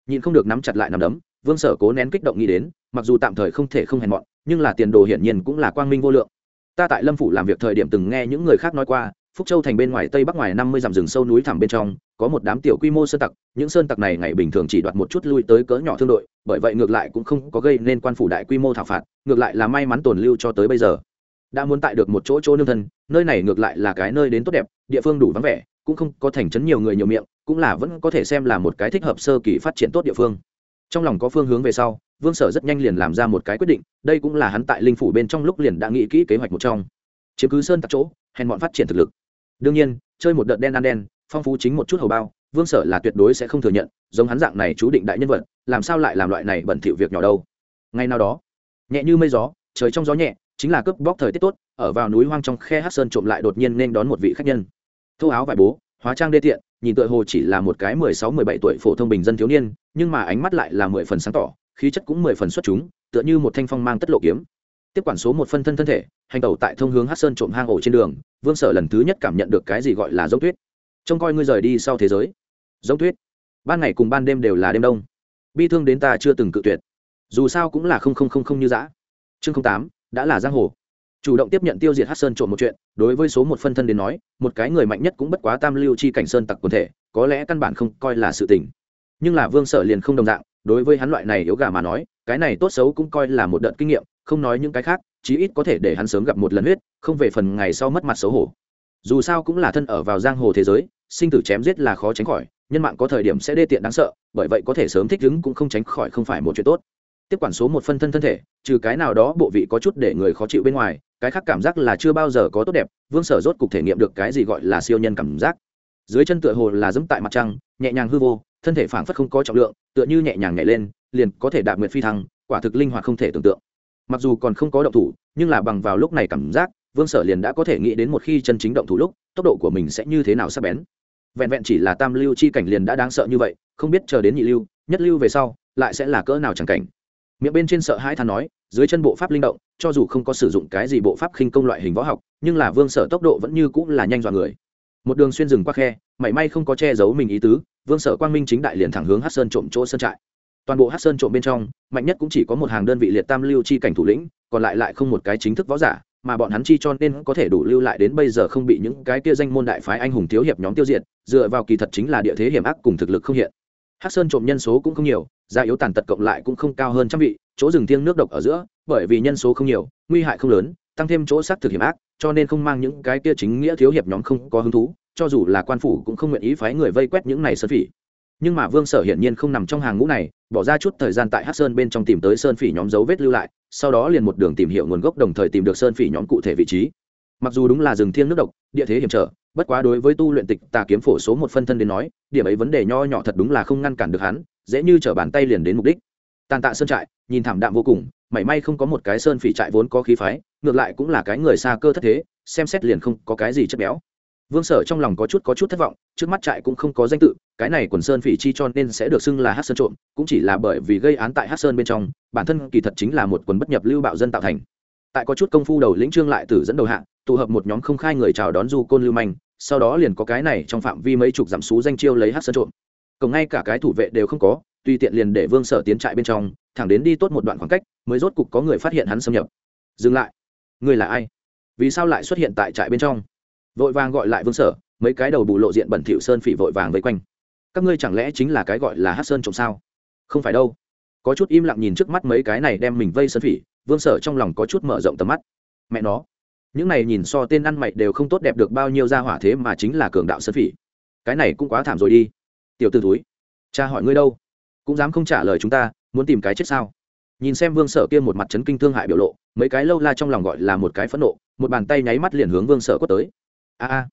Nhìn không được nắm chặt lại nằm đấm, vương sở cố nén kích động nghĩ đến, mặc dù tạm thời không thể không hèn mọn, nhưng là tiền đồ hiển nhiên cũng là quang minh vô lượng. Ta tại lâm phủ làm việc thời điểm từng nghe những người khác nói qua phúc châu thành bên ngoài tây bắc ngoài năm mươi dặm rừng sâu núi thẳm bên trong, có một đám tiểu quy mô sơn tặc, những sơn tặc này ngày bình thường chỉ đoạt một chút lui tới cỡ nhỏ thương đội, bởi vậy ngược lại cũng không có gây nên quan phủ đại quy mô thảo phạt, ngược lại là may mắn tồn lưu cho tới bây giờ. Đã muốn tại được một chỗ chỗ nương thân, nơi này ngược lại là cái nơi đến tốt đẹp, địa phương đủ vắng vẻ, cũng không có thành trấn nhiều người nhiều miệng, cũng là vẫn có thể xem là một cái thích hợp sơ kỳ phát triển tốt địa phương. Trong lòng có phương hướng về sau, vương sở rất nhanh liền làm ra một cái quyết định, đây cũng là hắn tại linh phủ bên trong lúc liền đã nghĩ kỹ kế hoạch một trong. Chiếm cứ sơn tặc chỗ, hèn bọn phát triển thực lực đương nhiên, chơi một đợt đen ăn đen, phong phú chính một chút hầu bao, vương sở là tuyệt đối sẽ không thừa nhận, giống hắn dạng này chú định đại nhân vật, làm sao lại làm loại này bẩn thỉu việc nhỏ đâu. Ngay nào đó, nhẹ như mây gió, trời trong gió nhẹ, chính là cướp bóc thời tiết tốt, ở vào núi hoang trong khe hát sơn trộm lại đột nhiên nên đón một vị khách nhân. Thô áo vải bố, hóa trang đê tiện, nhìn tựa hồ chỉ là một cái mười sáu, mười bảy tuổi phổ thông bình dân thiếu niên, nhưng mà ánh mắt lại là mười phần sáng tỏ, khí chất cũng mười phần xuất chúng, tựa như một thanh phong mang tất lộ kiếm tiếp quản số một phân thân thân thể, hành tẩu tại thông hướng hát sơn trộm hang ổ trên đường, vương sở lần thứ nhất cảm nhận được cái gì gọi là giống tuyết. Trông coi ngươi rời đi sau thế giới. Giống tuyết. Ban ngày cùng ban đêm đều là đêm đông. Bi thương đến ta chưa từng cự tuyệt. Dù sao cũng là không không không không như dã. Chương tám, đã là giang hồ. Chủ động tiếp nhận tiêu diệt hát sơn trộm một chuyện, đối với số một phân thân đến nói, một cái người mạnh nhất cũng bất quá tam lưu chi cảnh sơn tặc quần thể, có lẽ căn bản không coi là sự tình. Nhưng là vương sở liền không đồng dạng, đối với hắn loại này yếu gà mà nói, cái này tốt xấu cũng coi là một đợt kinh nghiệm không nói những cái khác, chí ít có thể để hắn sớm gặp một lần huyết, không về phần ngày sau mất mặt xấu hổ. Dù sao cũng là thân ở vào giang hồ thế giới, sinh tử chém giết là khó tránh khỏi, nhân mạng có thời điểm sẽ đê tiện đáng sợ, bởi vậy có thể sớm thích ứng cũng không tránh khỏi không phải một chuyện tốt. Tiếp quản số một phân thân thân thể, trừ cái nào đó bộ vị có chút để người khó chịu bên ngoài, cái khác cảm giác là chưa bao giờ có tốt đẹp, vương sở rốt cục thể nghiệm được cái gì gọi là siêu nhân cảm giác. Dưới chân tựa hồ là dẫm tại mặt trăng, nhẹ nhàng hư vô, thân thể phảng phất không có trọng lượng, tựa như nhẹ nhàng nhảy lên, liền có thể đạp nguyệt phi thăng, quả thực linh hoạt không thể tưởng tượng mặc dù còn không có động thủ, nhưng là bằng vào lúc này cảm giác, vương sở liền đã có thể nghĩ đến một khi chân chính động thủ lúc, tốc độ của mình sẽ như thế nào sắp bén. Vẹn vẹn chỉ là tam lưu chi cảnh liền đã đáng sợ như vậy, không biết chờ đến nhị lưu, nhất lưu về sau, lại sẽ là cỡ nào chẳng cảnh. Miệng bên trên sợ hãi than nói, dưới chân bộ pháp linh động, cho dù không có sử dụng cái gì bộ pháp khinh công loại hình võ học, nhưng là vương sở tốc độ vẫn như cũng là nhanh dọn người. Một đường xuyên rừng qua khe, mảy may không có che giấu mình ý tứ, vương sở quang minh chính đại liền thẳng hướng hát sơn trộm chỗ sơn trại toàn bộ hát sơn trộm bên trong, mạnh nhất cũng chỉ có một hàng đơn vị liệt tam lưu chi cảnh thủ lĩnh, còn lại lại không một cái chính thức võ giả, mà bọn hắn chi cho nên có thể đủ lưu lại đến bây giờ không bị những cái kia danh môn đại phái anh hùng thiếu hiệp nhóm tiêu diệt, dựa vào kỳ thật chính là địa thế hiểm ác cùng thực lực không hiện. Hắc sơn trộm nhân số cũng không nhiều, gia yếu tàn tật cộng lại cũng không cao hơn trăm vị, chỗ rừng thiêng nước độc ở giữa, bởi vì nhân số không nhiều, nguy hại không lớn, tăng thêm chỗ xác thực hiểm ác, cho nên không mang những cái kia chính nghĩa thiếu hiệp nhóm không có hứng thú, cho dù là quan phủ cũng không nguyện ý phái người vây quét những này sơn phỉ nhưng mà vương sở hiển nhiên không nằm trong hàng ngũ này, bỏ ra chút thời gian tại hát sơn bên trong tìm tới sơn phỉ nhóm dấu vết lưu lại, sau đó liền một đường tìm hiểu nguồn gốc đồng thời tìm được sơn phỉ nhóm cụ thể vị trí. Mặc dù đúng là rừng thiêng nước độc, địa thế hiểm trở, bất quá đối với tu luyện tịch tà kiếm phổ số một phân thân đến nói, điểm ấy vấn đề nho nhỏ thật đúng là không ngăn cản được hắn, dễ như t bàn tay liền đến mục đích. Tàn tạ sơn trại, nhìn thảm đạm vô cùng, mảy may không có một cái sơn phỉ trại vốn có khí phái, ngược lại cũng là cái người xa cơ thất thế, xem xét liền không có cái gì chất béo vương sở trong lòng có chút có chút thất vọng, trước mắt trại cũng không có danh tự, cái này quần sơn phỉ chi cho nên sẽ được xưng là hát sơn trộm, cũng chỉ là bởi vì gây án tại hát sơn bên trong, bản thân kỳ thật chính là một quần bất nhập lưu bạo dân tạo thành. Tại có chút công phu đầu lĩnh trương lại tử dẫn đầu hạng tụ hợp một nhóm không khai người chào đón du côn lưu manh, sau đó liền có cái này trong phạm vi mấy chục giảm xú danh chiêu lấy hát sơn trộm. Cổng ngay cả cái thủ vệ đều không có, tùy tiện liền để vương sở tiến trại bên trong, thẳng đến đi tốt một đoạn khoảng cách, mới rốt cục có người phát hiện hắn xâm nhập. Dừng lại. Người là ai? Vì sao lại xuất hiện tại trại bên trong? Vội vàng gọi lại vương sở, mấy cái đầu bù lộ diện bẩn thỉu sơn phỉ vội vàng vây quanh. Các ngươi chẳng lẽ chính là cái gọi là hát sơn trộm sao? Không phải đâu. Có chút im lặng nhìn trước mắt mấy cái này đem mình vây sơn phỉ, vương sở trong lòng có chút mở rộng tầm mắt. Mẹ nó, những này nhìn so tên ăn mày đều không tốt đẹp được bao nhiêu ra hỏa thế mà chính là cường đạo sơn phỉ. Cái này cũng quá thảm rồi đi. Tiểu t ử túi cha hỏi ngươi đâu? Cũng dám không trả lời chúng ta, muốn tìm cái chết sao? Nhìn xem vương sở kia một mặt chấn kinh thương hại biểu lộ, mấy cái lâu la trong lòng gọi là một cái phẫn nộ, một bàn tay nháy mắt liền hướng vương sở quất tới a a.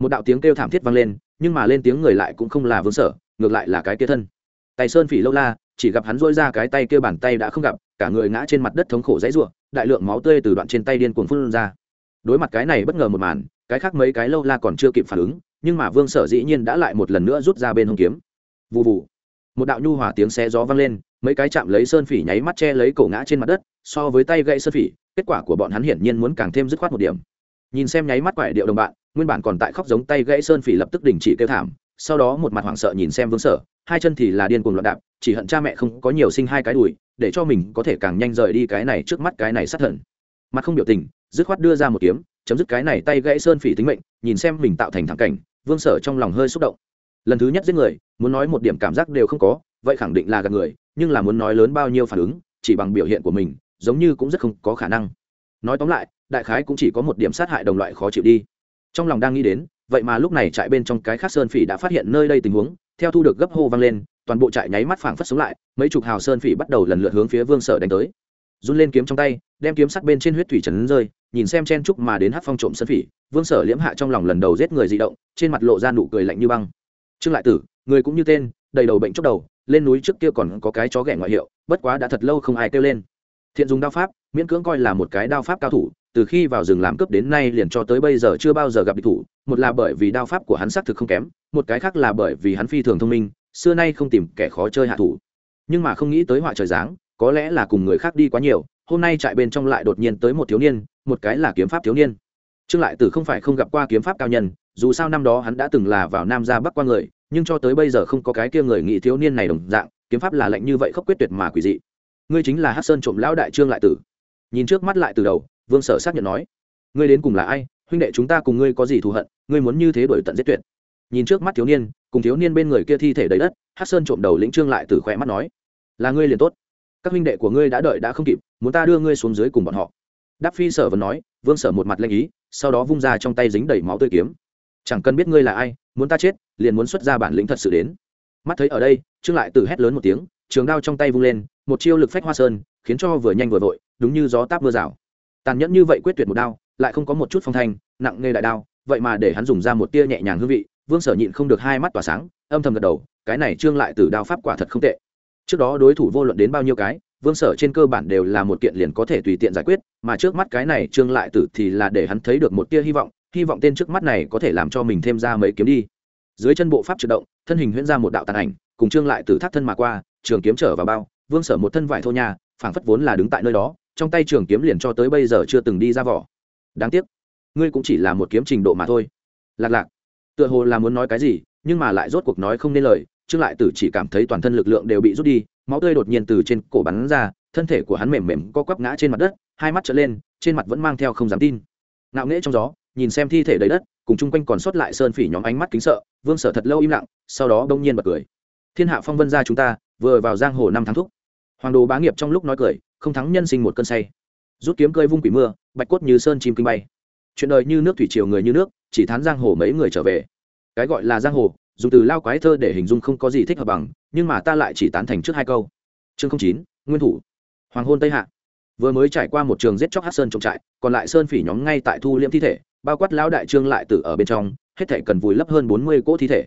Một đạo tiếng kêu thảm thiết vang lên, nhưng mà lên tiếng người lại cũng không là vương sở, ngược lại là cái kia thân. Tay sơn phỉ lâu la, chỉ gặp hắn dỗi ra cái tay kia bàn tay đã không gặp, cả người ngã trên mặt đất thống khổ dãy ruộng, đại lượng máu tươi từ đoạn trên tay điên cuồng phun ra. Đối mặt cái này bất ngờ một màn, cái khác mấy cái lâu la còn chưa kịp phản ứng, nhưng mà vương sở dĩ nhiên đã lại một lần nữa rút ra bên hông kiếm. Vụ vụ một đạo nhu hòa tiếng xe gió vang lên, mấy cái chạm lấy sơn phỉ nháy mắt che lấy cổ ngã trên mặt đất, so với tay gậy sơn phỉ, kết quả của bọn hắn hiển nhiên muốn càng thêm dứt khoát một điểm. Nhìn xem nháy mắt quải điệu đồng bạn nguyên bản còn tại khóc giống tay gãy sơn phỉ lập tức đình chỉ kêu thảm, sau đó một mặt hoảng sợ nhìn xem vương sở, hai chân thì là điên cuồng loạn đạp, chỉ hận cha mẹ không có nhiều sinh hai cái đùi, để cho mình có thể càng nhanh rời đi cái này trước mắt cái này sát thần. Mặt không biểu tình, dứt khoát đưa ra một kiếm, chấm dứt cái này tay gãy sơn phỉ tính mệnh, nhìn xem mình tạo thành thắng cảnh, vương sở trong lòng hơi xúc động. Lần thứ nhất giết người, muốn nói một điểm cảm giác đều không có, vậy khẳng định là gạt người, nhưng là muốn nói lớn bao nhiêu phản ứng, chỉ bằng biểu hiện của mình, giống như cũng rất không có khả năng. Nói tóm lại, đại khái cũng chỉ có một điểm sát hại đồng loại khó chịu đi trong lòng đang nghĩ đến, vậy mà lúc này trại bên trong cái khác sơn phỉ đã phát hiện nơi đây tình huống, theo thu được gấp hô vang lên, toàn bộ trại nháy mắt phảng phất sống lại, mấy chục hào sơn phỉ bắt đầu lần lượt hướng phía vương sở đánh tới. Run lên kiếm trong tay, đem kiếm sắc bên trên huyết thủy trấn rơi, nhìn xem chen trúc mà đến hát phong trộm sơn phỉ, vương sở liễm hạ trong lòng lần đầu giết người di động, trên mặt lộ ra nụ cười lạnh như băng. Trương lại tử, người cũng như tên, đầy đầu bệnh chốc đầu, lên núi trước kia còn có cái chó ghẻ ngoại hiệu, bất quá đã thật lâu không ai kêu lên. Thiện dùng đao pháp, miễn cưỡng coi là một cái đao pháp cao thủ từ khi vào rừng làm cướp đến nay liền cho tới bây giờ chưa bao giờ gặp địch thủ, một là bởi vì đao pháp của hắn xác thực không kém, một cái khác là bởi vì hắn phi thường thông minh, xưa nay không tìm kẻ khó chơi hạ thủ. Nhưng mà không nghĩ tới họa trời dáng có lẽ là cùng người khác đi quá nhiều, hôm nay trại bên trong lại đột nhiên tới một thiếu niên, một cái là kiếm pháp thiếu niên. Trương lại tử không phải không gặp qua kiếm pháp cao nhân, dù sao năm đó hắn đã từng là vào nam ra bắc qua người, nhưng cho tới bây giờ không có cái kia người nghị thiếu niên này đồng dạng, kiếm pháp là lạnh như vậy khốc quyết tuyệt mà quỷ dị. Ngươi chính là hát sơn trộm lão đại trương lại tử. Nhìn trước mắt lại từ đầu vương sở xác nhận nói, ngươi đến cùng là ai? Huynh đệ chúng ta cùng ngươi có gì thù hận? Ngươi muốn như thế đổi tận giết tuyệt. Nhìn trước mắt thiếu niên, cùng thiếu niên bên người kia thi thể đầy đất hát sơn trộm đầu lĩnh trương lại từ khỏe mắt nói, là ngươi liền tốt. Các huynh đệ của ngươi đã đợi đã không kịp, muốn ta đưa ngươi xuống dưới cùng bọn họ. Đáp phi sở vẫn nói, vương sở một mặt lanh ý, sau đó vung ra trong tay dính đầy máu tươi kiếm. Chẳng cần biết ngươi là ai, muốn ta chết, liền muốn xuất ra bản lĩnh thật sự đến. Mắt thấy ở đây, trương lại từ hét lớn một tiếng, trường đao trong tay vung lên, một chiêu lực phách hoa sơn, khiến cho vừa nhanh vừa vội, đúng như gió táp mưa rào tàn nhẫn như vậy quyết tuyệt một đao, lại không có một chút phong thanh, nặng nghề đại đao, vậy mà để hắn dùng ra một tia nhẹ nhàng hương vị, vương sở nhịn không được hai mắt tỏa sáng, âm thầm gật đầu, cái này trương lại từ đao pháp quả thật không tệ. Trước đó đối thủ vô luận đến bao nhiêu cái, vương sở trên cơ bản đều là một kiện liền có thể tùy tiện giải quyết, mà trước mắt cái này trương lại tử thì là để hắn thấy được một tia hy vọng hy vọng tên trước mắt này có thể làm cho mình thêm ra mấy kiếm đi. Dưới chân bộ pháp trực động, thân hình huyễn ra một đạo tàn ảnh, cùng trương lại tử thác thân mà qua, trường kiếm trở vào bao, vương sở một thân vải thô nhà, phảng phất vốn là đứng tại nơi đó trong tay trường kiếm liền cho tới bây giờ chưa từng đi ra vỏ. Đáng tiếc, ngươi cũng chỉ là một kiếm trình độ mà thôi. Lạc lạc, tựa hồ là muốn nói cái gì, nhưng mà lại rốt cuộc nói không nên lời, trương lại tử chỉ cảm thấy toàn thân lực lượng đều bị rút đi, máu tươi đột nhiên từ trên cổ bắn ra, thân thể của hắn mềm mềm co quắp ngã trên mặt đất, hai mắt trở lên, trên mặt vẫn mang theo không dám tin. Ngạo nghễ trong gió, nhìn xem thi thể đầy đất, cùng chung quanh còn sót lại sơn phỉ nhóm ánh mắt kính sợ, vương sở thật lâu im lặng, sau đó đông nhiên bật cười. Thiên hạ phong vân ra chúng ta, vừa vào giang hồ năm tháng thúc. Hoàng đồ bá nghiệp trong lúc nói cười không thắng nhân sinh một cơn say. Rút kiếm cơi vung quỷ mưa, bạch cốt như sơn chim kinh bay. Chuyện đời như nước thủy triều người như nước, chỉ thán giang hồ mấy người trở về. Cái gọi là giang hồ, dùng từ lao quái thơ để hình dung không có gì thích hợp bằng, nhưng mà ta lại chỉ tán thành trước hai câu. Chương chín, nguyên thủ. Hoàng hôn tây hạ. Vừa mới trải qua một trường giết chóc hát sơn trồng trại, còn lại sơn phỉ nhóm ngay tại thu liễm thi thể, bao quát lão đại trương lại tử ở bên trong, hết thể cần vùi lấp hơn bốn mươi cỗ thi thể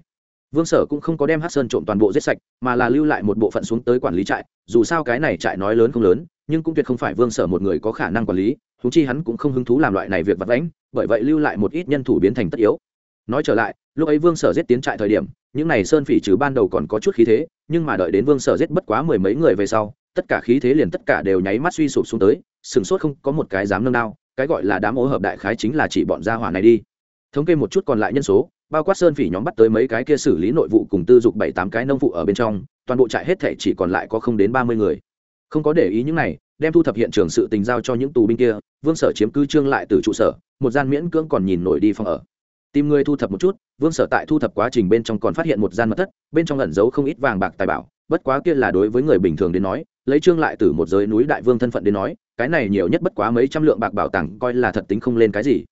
vương sở cũng không có đem hát sơn trộm toàn bộ giết sạch, mà là lưu lại một bộ phận xuống tới quản lý trại, dù sao cái này trại nói lớn không lớn, nhưng cũng tuyệt không phải vương sở một người có khả năng quản lý thú chi hắn cũng không hứng thú làm loại này việc vặt vãnh, bởi vậy lưu lại một ít nhân thủ biến thành tất yếu. Nói trở lại, lúc ấy vương sở giết tiến trại thời điểm, những này sơn phỉ trừ ban đầu còn có chút khí thế, nhưng mà đợi đến vương sở giết bất quá mười mấy người về sau, tất cả khí thế liền tất cả đều nháy mắt suy sụp xuống tới, sừng sốt không có một cái dám nâng đao, cái gọi là đám ô hợp đại khái chính là chỉ bọn gia hỏa này đi. Thống kê một chút còn lại nhân số bao quát sơn phỉ nhóm bắt tới mấy cái kia xử lý nội vụ cùng tư dục bảy tám cái nông vụ ở bên trong, toàn bộ trại hết thể chỉ còn lại có không đến ba mươi người. Không có để ý những này, đem thu thập hiện trường sự tình giao cho những tù binh kia, vương sở chiếm cứ trương lại từ trụ sở, một gian miễn cưỡng còn nhìn nổi đi phòng ở. Tìm người thu thập một chút, vương sở tại thu thập quá trình bên trong còn phát hiện một gian mật thất, bên trong ẩn giấu không ít vàng bạc tài bảo, bất quá kia là đối với người bình thường đến nói, lấy trương lại từ một giới núi đại vương thân phận đến nói, cái này nhiều nhất bất quá mấy trăm lượng bạc bảo tàng coi là thật tính không lên cái gì.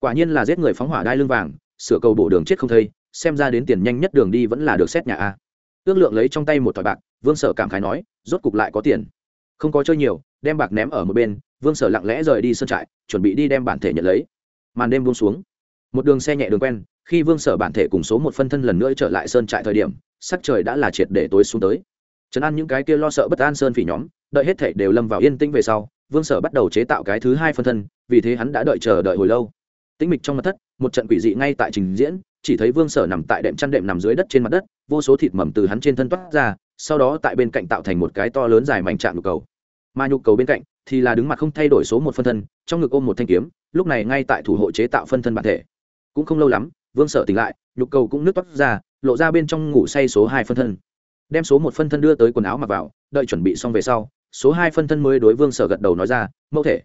Quả nhiên là giết người phóng hỏa đai lưng vàng sửa cầu bộ đường chết không thây, xem ra đến tiền nhanh nhất đường đi vẫn là được xét nhà a. Ước lượng lấy trong tay một thỏi bạc, vương sở cảm khái nói, rốt cục lại có tiền. Không có chơi nhiều, đem bạc ném ở một bên, vương sở lặng lẽ rời đi sân trại, chuẩn bị đi đem bản thể nhận lấy. Màn đêm buông xuống. Một đường xe nhẹ đường quen, khi vương sở bản thể cùng số một phân thân lần nữa trở lại sơn trại thời điểm, sắc trời đã là triệt để tối xuống tới. Trấn an những cái kia lo sợ bất an sơn phỉ nhóm, đợi hết thể đều lâm vào yên tĩnh về sau, vương sở bắt đầu chế tạo cái thứ hai phân thân, vì thế hắn đã đợi chờ đợi hồi lâu. Tĩnh mịch trong mặt thất một trận quỷ dị ngay tại trình diễn, chỉ thấy vương sở nằm tại đệm chăn đệm nằm dưới đất trên mặt đất, vô số thịt mầm từ hắn trên thân toát ra, sau đó tại bên cạnh tạo thành một cái to lớn dài mảnh trạng nhục cầu. Mà nhục cầu bên cạnh thì là đứng mặt không thay đổi số một phân thân, trong ngực ôm một thanh kiếm, lúc này ngay tại thủ hộ chế tạo phân thân bản thể. Cũng không lâu lắm, vương sở tỉnh lại, nhục cầu cũng nước toát ra, lộ ra bên trong ngủ say số hai phân thân. Đem số một phân thân đưa tới quần áo mặc vào, đợi chuẩn bị xong về sau, số hai phân thân mới đối vương sở gật đầu nói ra, mẫu thể.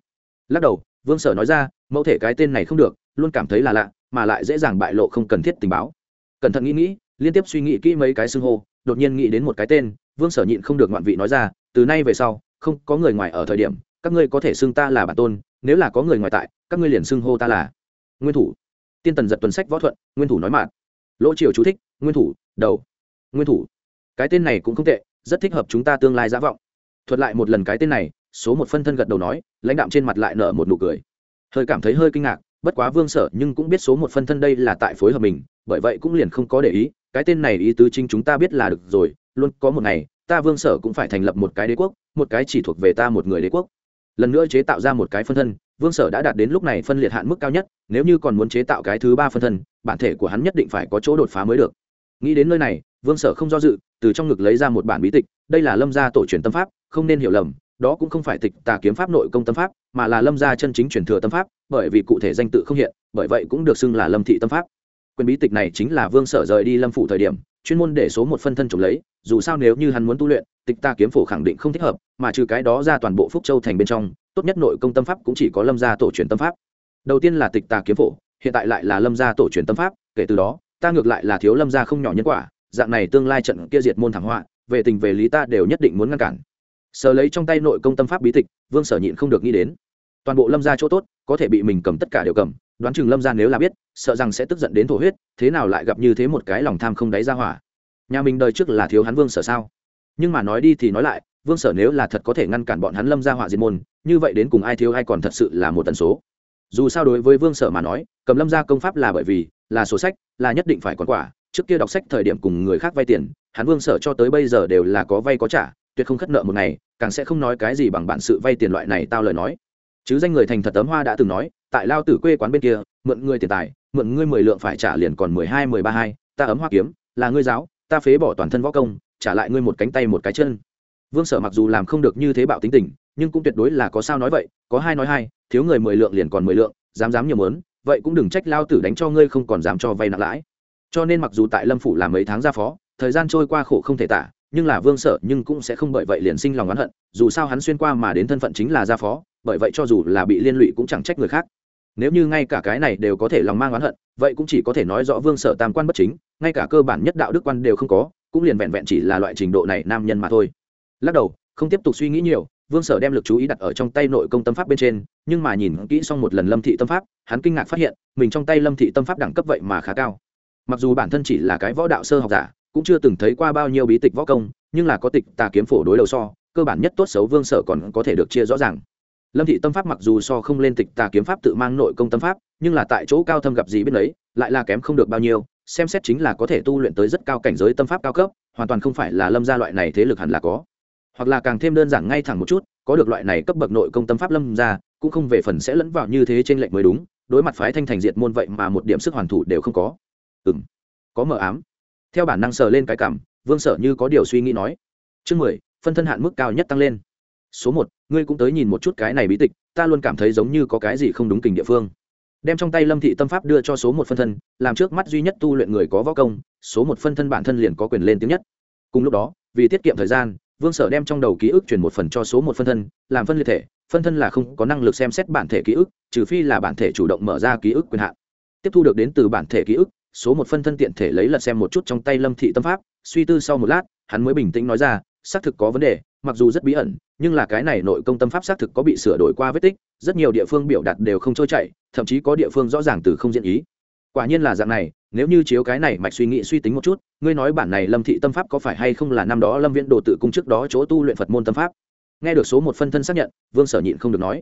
Lắc đầu, vương sở nói ra, mẫu thể cái tên này không được luôn cảm thấy là lạ, mà lại dễ dàng bại lộ không cần thiết tình báo. Cẩn thận nghĩ nghĩ, liên tiếp suy nghĩ kỹ mấy cái xưng hô, đột nhiên nghĩ đến một cái tên, vương sở nhịn không được ngoạn vị nói ra, từ nay về sau, không có người ngoài ở thời điểm, các ngươi có thể xưng ta là bản tôn, nếu là có người ngoài tại, các ngươi liền xưng hô ta là nguyên thủ. Tiên tần giật tuần sách võ thuận nguyên thủ nói mạn lỗ triều chú thích, nguyên thủ, đầu, nguyên thủ. Cái tên này cũng không tệ, rất thích hợp chúng ta tương lai giả vọng. Thuật lại một lần cái tên này, số một phân thân gật đầu nói, lãnh đạm trên mặt lại nở một nụ cười. Hơi cảm thấy hơi kinh ngạc bất quá vương sở nhưng cũng biết số một phân thân đây là tại phối hợp mình, bởi vậy cũng liền không có để ý, cái tên này ý tứ chính chúng ta biết là được rồi, luôn có một ngày, ta vương sở cũng phải thành lập một cái đế quốc, một cái chỉ thuộc về ta một người đế quốc. Lần nữa chế tạo ra một cái phân thân, vương sở đã đạt đến lúc này phân liệt hạn mức cao nhất, nếu như còn muốn chế tạo cái thứ ba phân thân, bản thể của hắn nhất định phải có chỗ đột phá mới được. Nghĩ đến nơi này, vương sở không do dự, từ trong ngực lấy ra một bản bí tịch, đây là lâm gia tổ truyền tâm pháp, không nên hiểu lầm đó cũng không phải tịch tà kiếm pháp nội công tâm pháp, mà là lâm gia chân chính truyền thừa tâm pháp, bởi vì cụ thể danh tự không hiện, bởi vậy cũng được xưng là lâm thị tâm pháp. Quyền bí tịch này chính là vương sở rời đi lâm phủ thời điểm, chuyên môn để số một phân thân trồng lấy, dù sao nếu như hắn muốn tu luyện, tịch ta kiếm phổ khẳng định không thích hợp, mà trừ cái đó ra toàn bộ phúc châu thành bên trong, tốt nhất nội công tâm pháp cũng chỉ có lâm gia tổ truyền tâm pháp. Đầu tiên là tịch ta kiếm phổ, hiện tại lại là lâm gia tổ truyền tâm pháp, kể từ đó, ta ngược lại là thiếu lâm gia không nhỏ nhân quả, dạng này tương lai trận kia diệt môn thảm họa, về tình về lý ta đều nhất định muốn ngăn cản sờ lấy trong tay nội công tâm pháp bí tịch, vương sở nhịn không được nghĩ đến. Toàn bộ lâm gia chỗ tốt, có thể bị mình cầm tất cả đều cầm, đoán chừng lâm gia nếu là biết, sợ rằng sẽ tức giận đến thổ huyết, thế nào lại gặp như thế một cái lòng tham không đáy ra hỏa. Nhà mình đời trước là thiếu hắn vương sở sao? Nhưng mà nói đi thì nói lại, vương sở nếu là thật có thể ngăn cản bọn hắn lâm gia hỏa diệt môn, như vậy đến cùng ai thiếu ai còn thật sự là một tần số. Dù sao đối với vương sở mà nói, cầm lâm gia công pháp là bởi vì, là sổ sách, là nhất định phải còn quả, trước kia đọc sách thời điểm cùng người khác vay tiền, hắn vương sở cho tới bây giờ đều là có vay có trả tuyệt không khất nợ một ngày, càng sẽ không nói cái gì bằng bản sự vay tiền loại này tao lời nói. Chứ danh người thành thật tấm hoa đã từng nói, tại lao tử quê quán bên kia, mượn ngươi tiền tài, mượn ngươi mười lượng phải trả liền còn mười hai, mười ba hai, ta ấm hoa kiếm, là ngươi giáo, ta phế bỏ toàn thân võ công, trả lại ngươi một cánh tay một cái chân. Vương sở mặc dù làm không được như thế bạo tính tình, nhưng cũng tuyệt đối là có sao nói vậy, có hai nói hai, thiếu người mười lượng liền còn mười lượng, dám dám nhiều mớn vậy cũng đừng trách lao tử đánh cho ngươi không còn dám cho vay nặng lãi. Cho nên mặc dù tại lâm phủ làm mấy tháng ra phó, thời gian trôi qua khổ không thể tả nhưng là vương sở nhưng cũng sẽ không bởi vậy liền sinh lòng oán hận, dù sao hắn xuyên qua mà đến thân phận chính là gia phó, bởi vậy cho dù là bị liên lụy cũng chẳng trách người khác. Nếu như ngay cả cái này đều có thể lòng mang oán hận, vậy cũng chỉ có thể nói rõ vương sở tam quan bất chính, ngay cả cơ bản nhất đạo đức quan đều không có, cũng liền vẹn vẹn chỉ là loại trình độ này nam nhân mà thôi. Lắc đầu, không tiếp tục suy nghĩ nhiều, vương sở đem lực chú ý đặt ở trong tay nội công tâm pháp bên trên, nhưng mà nhìn kỹ xong một lần lâm thị tâm pháp, hắn kinh ngạc phát hiện, mình trong tay lâm thị tâm pháp đẳng cấp vậy mà khá cao. Mặc dù bản thân chỉ là cái võ đạo sơ học giả cũng chưa từng thấy qua bao nhiêu bí tịch võ công, nhưng là có tịch tà kiếm phổ đối đầu so, cơ bản nhất tốt xấu vương sở còn có thể được chia rõ ràng. Lâm thị tâm pháp mặc dù so không lên tịch tà kiếm pháp tự mang nội công tâm pháp, nhưng là tại chỗ cao thâm gặp gì biết lấy lại là kém không được bao nhiêu, xem xét chính là có thể tu luyện tới rất cao cảnh giới tâm pháp cao cấp, hoàn toàn không phải là lâm gia loại này thế lực hẳn là có. Hoặc là càng thêm đơn giản ngay thẳng một chút, có được loại này cấp bậc nội công tâm pháp lâm gia, cũng không về phần sẽ lẫn vào như thế trên lệnh mới đúng, đối mặt phái thanh thành diệt môn vậy mà một điểm sức hoàn thủ đều không có. Ừ m có mờ ám theo bản năng sờ lên cái cảm, vương sở như có điều suy nghĩ nói. Chương mười, phân thân hạn mức cao nhất tăng lên. Số một, ngươi cũng tới nhìn một chút cái này bí tịch, ta luôn cảm thấy giống như có cái gì không đúng kình địa phương. Đem trong tay lâm thị tâm pháp đưa cho số một phân thân, làm trước mắt duy nhất tu luyện người có võ công, số một phân thân bản thân liền có quyền lên tiếng nhất. Cùng lúc đó, vì tiết kiệm thời gian, vương sở đem trong đầu ký ức truyền một phần cho số một phân thân, làm phân liệt thể, phân thân là không có năng lực xem xét bản thể ký ức, trừ phi là bản thể chủ động mở ra ký ức quyền hạn. Tiếp thu được đến từ bản thể ký ức số một phân thân tiện thể lấy lật xem một chút trong tay lâm thị tâm pháp, suy tư sau một lát, hắn mới bình tĩnh nói ra, xác thực có vấn đề, mặc dù rất bí ẩn, nhưng là cái này nội công tâm pháp xác thực có bị sửa đổi qua vết tích, rất nhiều địa phương biểu đạt đều không trôi chảy, thậm chí có địa phương rõ ràng từ không diễn ý. Quả nhiên là dạng này, nếu như chiếu cái này mạch suy nghĩ suy tính một chút, ngươi nói bản này lâm thị tâm pháp có phải hay không là năm đó lâm viễn đồ tự cung trước đó chỗ tu luyện phật môn tâm pháp? Nghe được số một phân thân xác nhận, vương sở nhịn không được nói.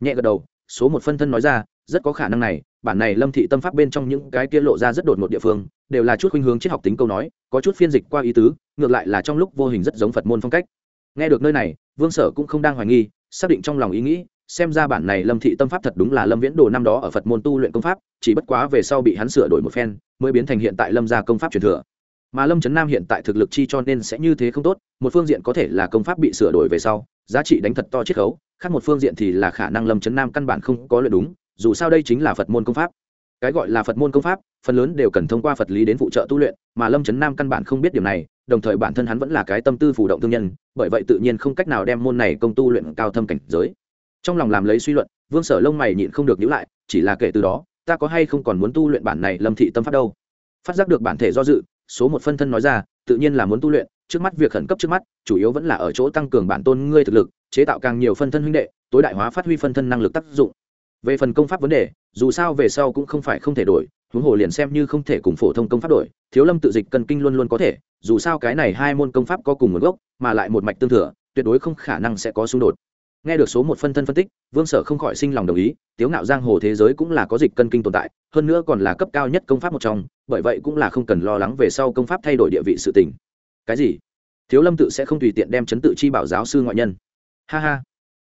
Nhẹ gật đầu, số một phân thân nói ra rất có khả năng này, bản này lâm thị tâm pháp bên trong những cái kia lộ ra rất đột ngột địa phương, đều là chút khuynh hướng triết học tính câu nói, có chút phiên dịch qua ý tứ, ngược lại là trong lúc vô hình rất giống phật môn phong cách. Nghe được nơi này, vương sở cũng không đang hoài nghi, xác định trong lòng ý nghĩ, xem ra bản này lâm thị tâm pháp thật đúng là lâm viễn đồ năm đó ở phật môn tu luyện công pháp, chỉ bất quá về sau bị hắn sửa đổi một phen, mới biến thành hiện tại lâm gia công pháp truyền thừa. Mà lâm trấn nam hiện tại thực lực chi cho nên sẽ như thế không tốt, một phương diện có thể là công pháp bị sửa đổi về sau, giá trị đánh thật to chiết khấu, khác một phương diện thì là khả năng lâm trấn nam căn bản không có luyện đúng dù sao đây chính là phật môn công pháp. Cái gọi là phật môn công pháp, phần lớn đều cần thông qua phật lý đến phụ trợ tu luyện, mà lâm trấn nam căn bản không biết điểm này, đồng thời bản thân hắn vẫn là cái tâm tư phủ động thương nhân, bởi vậy tự nhiên không cách nào đem môn này công tu luyện cao thâm cảnh giới. Trong lòng làm lấy suy luận, vương sở lông mày nhịn không được nhữ lại, chỉ là kể từ đó, ta có hay không còn muốn tu luyện bản này lâm thị tâm pháp đâu? Phát giác được bản thể do dự, số một phân thân nói ra, tự nhiên là muốn tu luyện, trước mắt việc khẩn cấp trước mắt, chủ yếu vẫn là ở chỗ tăng cường bản tôn ngươi thực lực, chế tạo càng nhiều phân thân huynh đệ, tối đại hóa phát huy phân thân năng lực tác dụng về phần công pháp vấn đề, dù sao về sau cũng không phải không thể đổi, huống hồ liền xem như không thể cùng phổ thông công pháp đổi, thiếu lâm tự dịch cân kinh luôn luôn có thể, dù sao cái này hai môn công pháp có cùng nguồn gốc, mà lại một mạch tương thừa, tuyệt đối không khả năng sẽ có xung đột. Nghe được số một phân thân phân tích, vương sở không khỏi sinh lòng đồng ý, tiếu ngạo giang hồ thế giới cũng là có dịch cân kinh tồn tại, hơn nữa còn là cấp cao nhất công pháp một trong, bởi vậy cũng là không cần lo lắng về sau công pháp thay đổi địa vị sự tình. Cái gì? Thiếu lâm tự sẽ không tùy tiện đem chấn tự chi bảo giáo sư ngoại nhân. Ha ha.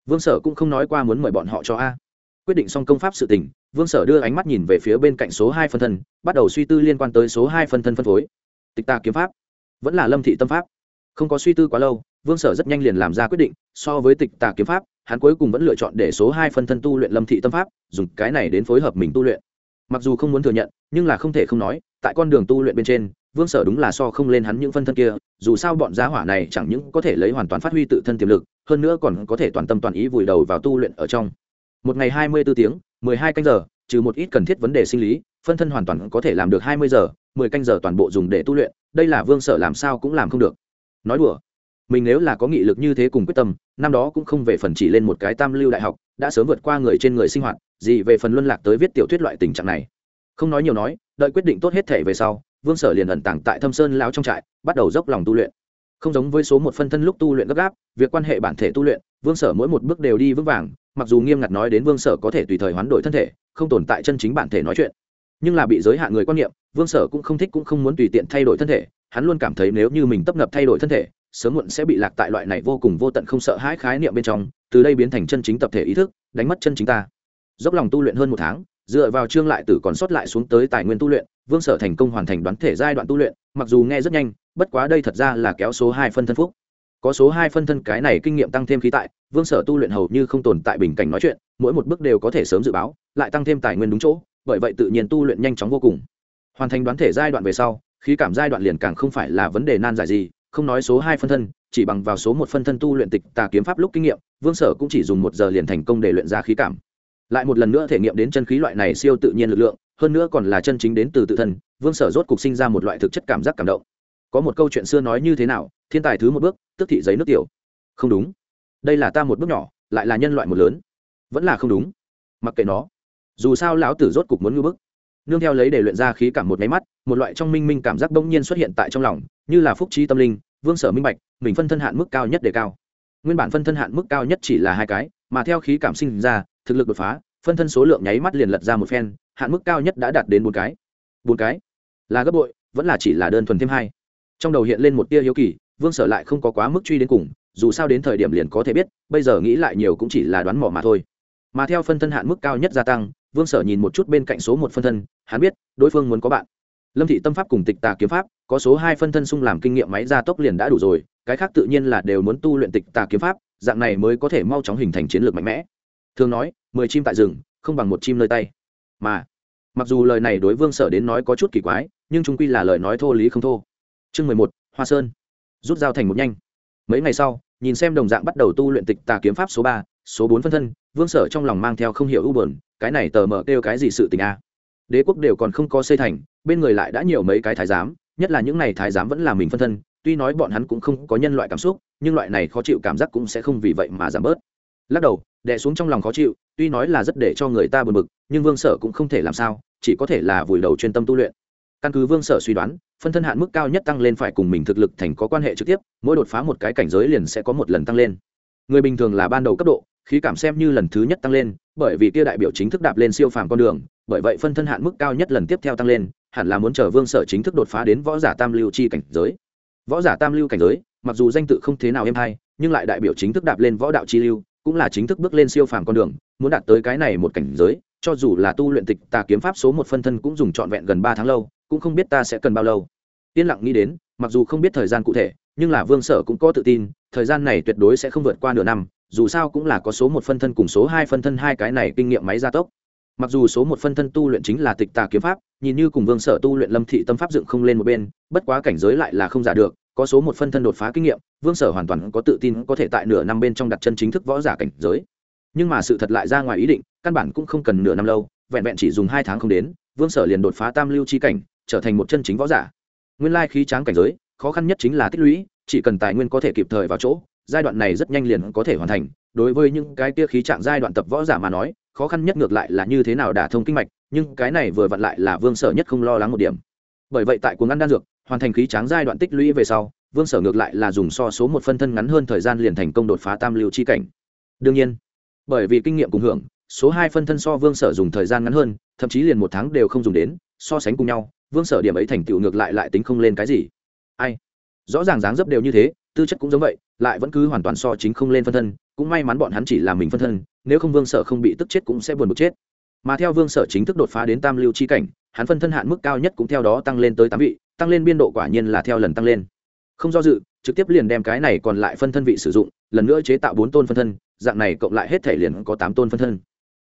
Vương sở cũng không nói qua muốn mời bọn họ cho a quyết định xong công pháp sự tình, vương sở đưa ánh mắt nhìn về phía bên cạnh số hai phân thân, bắt đầu suy tư liên quan tới số hai phân thân phân phối. Tịch ta kiếm pháp, vẫn là lâm thị tâm pháp. Không có suy tư quá lâu, vương sở rất nhanh liền làm ra quyết định, so với tịch tà kiếm pháp, hắn cuối cùng vẫn lựa chọn để số hai phân thân tu luyện lâm thị tâm pháp, dùng cái này đến phối hợp mình tu luyện. Mặc dù không muốn thừa nhận, nhưng là không thể không nói, tại con đường tu luyện bên trên, vương sở đúng là so không lên hắn những phân thân kia, dù sao bọn giá hỏa này chẳng những có thể lấy hoàn toàn phát huy tự thân tiềm lực, hơn nữa còn có thể toàn tâm toàn ý vùi đầu vào tu luyện ở trong một ngày hai mươi b ố tiếng, mười hai canh giờ, trừ một ít cần thiết vấn đề sinh lý, phân thân hoàn toàn có thể làm được hai mươi giờ, mười canh giờ toàn bộ dùng để tu luyện, đây là vương sở làm sao cũng làm không được. Nói đùa, mình nếu là có nghị lực như thế cùng quyết tâm, năm đó cũng không về phần chỉ lên một cái tam lưu đại học, đã sớm vượt qua người trên người sinh hoạt, gì về phần luân lạc tới viết tiểu thuyết loại tình trạng này. Không nói nhiều nói, đợi quyết định tốt hết thể về sau, vương sở liền ẩn tàng tại thâm sơn lao trong trại, bắt đầu dốc lòng tu luyện. Không giống với số một phân thân lúc tu luyện gấp gáp, việc quan hệ bản thể tu luyện, vương sở mỗi một bước đều đi vững vàng mặc dù nghiêm ngặt nói đến vương sở có thể tùy thời hoán đổi thân thể, không tồn tại chân chính bản thể nói chuyện. Nhưng là bị giới hạn người quan niệm, vương sở cũng không thích cũng không muốn tùy tiện thay đổi thân thể, hắn luôn cảm thấy nếu như mình tấp nập thay đổi thân thể, sớm muộn sẽ bị lạc tại loại này vô cùng vô tận không sợ hãi khái niệm bên trong, từ đây biến thành chân chính tập thể ý thức, đánh mất chân chính ta. Dốc lòng tu luyện hơn một tháng, dựa vào chương lại tử còn sót lại xuống tới tài nguyên tu luyện, vương sở thành công hoàn thành đoán thể giai đoạn tu luyện, mặc dù nghe rất nhanh, bất quá đây thật ra là kéo số hai phân thân phúc có số hai phân thân cái này kinh nghiệm tăng thêm khí tại, vương sở tu luyện hầu như không tồn tại bình cảnh nói chuyện, mỗi một bước đều có thể sớm dự báo, lại tăng thêm tài nguyên đúng chỗ, bởi vậy tự nhiên tu luyện nhanh chóng vô cùng. Hoàn thành đoán thể giai đoạn về sau, khí cảm giai đoạn liền càng không phải là vấn đề nan giải gì, không nói số hai phân thân, chỉ bằng vào số một phân thân tu luyện tịch tà kiếm pháp lúc kinh nghiệm, vương sở cũng chỉ dùng một giờ liền thành công để luyện ra khí cảm. Lại một lần nữa thể nghiệm đến chân khí loại này siêu tự nhiên lực lượng, hơn nữa còn là chân chính đến từ tự thân, vương sở rốt cục sinh ra một loại thực chất cảm giác cảm động có một câu chuyện xưa nói như thế nào, thiên tài thứ một bước, tức thị giấy nước tiểu. Không đúng. Đây là ta một bước nhỏ, lại là nhân loại một lớn. Vẫn là không đúng. Mặc kệ nó. Dù sao lão tử rốt cục muốn ngư bức. Nương theo lấy để luyện ra khí cảm một máy mắt, một loại trong minh minh cảm giác bỗng nhiên xuất hiện tại trong lòng, như là phúc trí tâm linh, vương sở minh bạch, mình phân thân hạn mức cao nhất đề cao. Nguyên bản phân thân hạn mức cao nhất chỉ là hai cái, mà theo khí cảm sinh ra, thực lực đột phá, phân thân số lượng nháy mắt liền lật ra một phen, hạn mức cao nhất đã đạt đến bốn cái. Bốn cái? Là gấp bội, vẫn là chỉ là đơn thuần thêm hai trong đầu hiện lên một tia hiếu kỳ, vương sở lại không có quá mức truy đến cùng, dù sao đến thời điểm liền có thể biết, bây giờ nghĩ lại nhiều cũng chỉ là đoán mỏ mà thôi. Mà theo phân thân hạn mức cao nhất gia tăng, vương sở nhìn một chút bên cạnh số một phân thân, hắn biết, đối phương muốn có bạn. Lâm thị tâm pháp cùng tịch tà kiếm pháp, có số hai phân thân sung làm kinh nghiệm máy gia tốc liền đã đủ rồi, cái khác tự nhiên là đều muốn tu luyện tịch tà kiếm pháp, dạng này mới có thể mau chóng hình thành chiến lược mạnh mẽ. Thường nói, mười chim tại rừng, không bằng một chim nơi tay. Mà, mặc dù lời này đối vương sở đến nói có chút kỳ quái, nhưng trung quy là lời nói thô lý không thô chương mười một, hoa sơn. Rút dao thành một nhanh. Mấy ngày sau, nhìn xem đồng dạng bắt đầu tu luyện tịch tà kiếm pháp số ba, số bốn phân thân, vương sở trong lòng mang theo không hiểu ưu bờn cái này tờ mờ kêu cái gì sự tình a? Đế quốc đều còn không có xây thành, bên người lại đã nhiều mấy cái thái giám, nhất là những n à y thái giám vẫn là mình phân thân, tuy nói bọn hắn cũng không có nhân loại cảm xúc, nhưng loại này khó chịu cảm giác cũng sẽ không vì vậy mà giảm bớt. Lắc đầu, đè xuống trong lòng khó chịu, tuy nói là rất để cho người ta buồn bực, nhưng vương sở cũng không thể làm sao, chỉ có thể là vùi đầu chuyên tâm tu luyện căn cứ vương sở suy đoán, phân thân hạn mức cao nhất tăng lên phải cùng mình thực lực thành có quan hệ trực tiếp, mỗi đột phá một cái cảnh giới liền sẽ có một lần tăng lên. Người bình thường là ban đầu cấp độ, khí cảm xem như lần thứ nhất tăng lên, bởi vì kia đại biểu chính thức đạp lên siêu phàm con đường, bởi vậy phân thân hạn mức cao nhất lần tiếp theo tăng lên, hẳn là muốn chờ vương sở chính thức đột phá đến võ giả tam lưu chi cảnh giới. Võ giả tam lưu cảnh giới, mặc dù danh tự không thế nào êm hay, nhưng lại đại biểu chính thức đạp lên võ đạo chi lưu, cũng là chính thức bước lên siêu phàm con đường, muốn đạt tới cái này một cảnh giới, cho dù là tu luyện tịch tà kiếm pháp số một phân thân cũng dùng trọn vẹn gần ba tháng lâu cũng không biết ta sẽ cần bao lâu. Yên lặng nghĩ đến, mặc dù không biết thời gian cụ thể, nhưng là vương sở cũng có tự tin, thời gian này tuyệt đối sẽ không vượt qua nửa năm, dù sao cũng là có số một phân thân cùng số hai phân thân hai cái này kinh nghiệm máy gia tốc. Mặc dù số một phân thân tu luyện chính là tịch tà kiếm pháp, nhìn như cùng vương sở tu luyện lâm thị tâm pháp dựng không lên một bên, bất quá cảnh giới lại là không giả được, có số một phân thân đột phá kinh nghiệm, vương sở hoàn toàn có tự tin có thể tại nửa năm bên trong đặt chân chính thức võ giả cảnh giới. Nhưng mà sự thật lại ra ngoài ý định, căn bản cũng không cần nửa năm lâu, vẹn vẹn chỉ dùng hai tháng không đến, vương sở liền đột phá tam lưu chi cảnh trở thành một chân chính võ giả. Nguyên lai khí tráng cảnh giới, khó khăn nhất chính là tích lũy, chỉ cần tài nguyên có thể kịp thời vào chỗ, giai đoạn này rất nhanh liền có thể hoàn thành. Đối với những cái kia khí trạng giai đoạn tập võ giả mà nói, khó khăn nhất ngược lại là như thế nào đả thông kinh mạch, nhưng cái này vừa vặn lại là vương sở nhất không lo lắng một điểm. Bởi vậy tại cuồng ăn đan dược, hoàn thành khí tráng giai đoạn tích lũy về sau, vương sở ngược lại là dùng so số một phân thân ngắn hơn thời gian liền thành công đột phá tam lưu chi cảnh. Đương nhiên, bởi vì kinh nghiệm cùng hưởng, số hai phân thân so vương sở dùng thời gian ngắn hơn, thậm chí liền một tháng đều không dùng đến, so sánh cùng nhau vương sở điểm ấy thành tựu ngược lại lại tính không lên cái gì. Ai? Rõ ràng dáng dấp đều như thế, tư chất cũng giống vậy, lại vẫn cứ hoàn toàn so chính không lên phân thân, cũng may mắn bọn hắn chỉ là mình phân thân, nếu không vương sở không bị tức chết cũng sẽ buồn bực chết. Mà theo vương sở chính thức đột phá đến tam lưu chi cảnh, hắn phân thân hạn mức cao nhất cũng theo đó tăng lên tới tám vị, tăng lên biên độ quả nhiên là theo lần tăng lên. Không do dự, trực tiếp liền đem cái này còn lại phân thân vị sử dụng, lần nữa chế tạo bốn tôn phân thân, dạng này cộng lại hết thể liền có tám tôn phân thân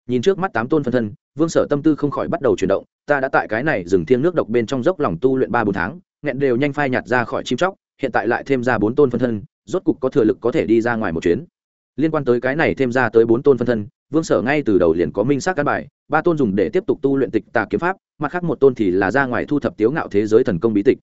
nhìn trước mắt tám tôn phân thân, vương sở tâm tư không khỏi bắt đầu chuyển động, ta đã tại cái này dừng thiêng nước độc bên trong dốc lòng tu luyện ba bốn tháng, nghẹn đều nhanh phai nhạt ra khỏi chim chóc, hiện tại lại thêm ra bốn tôn phân thân, rốt cục có thừa lực có thể đi ra ngoài một chuyến. Liên quan tới cái này thêm ra tới bốn tôn phân thân, vương sở ngay từ đầu liền có minh xác căn bài, ba tôn dùng để tiếp tục tu luyện tịch tà kiếm pháp, mặt khác một tôn thì là ra ngoài thu thập tiếu ngạo thế giới thần công bí tịch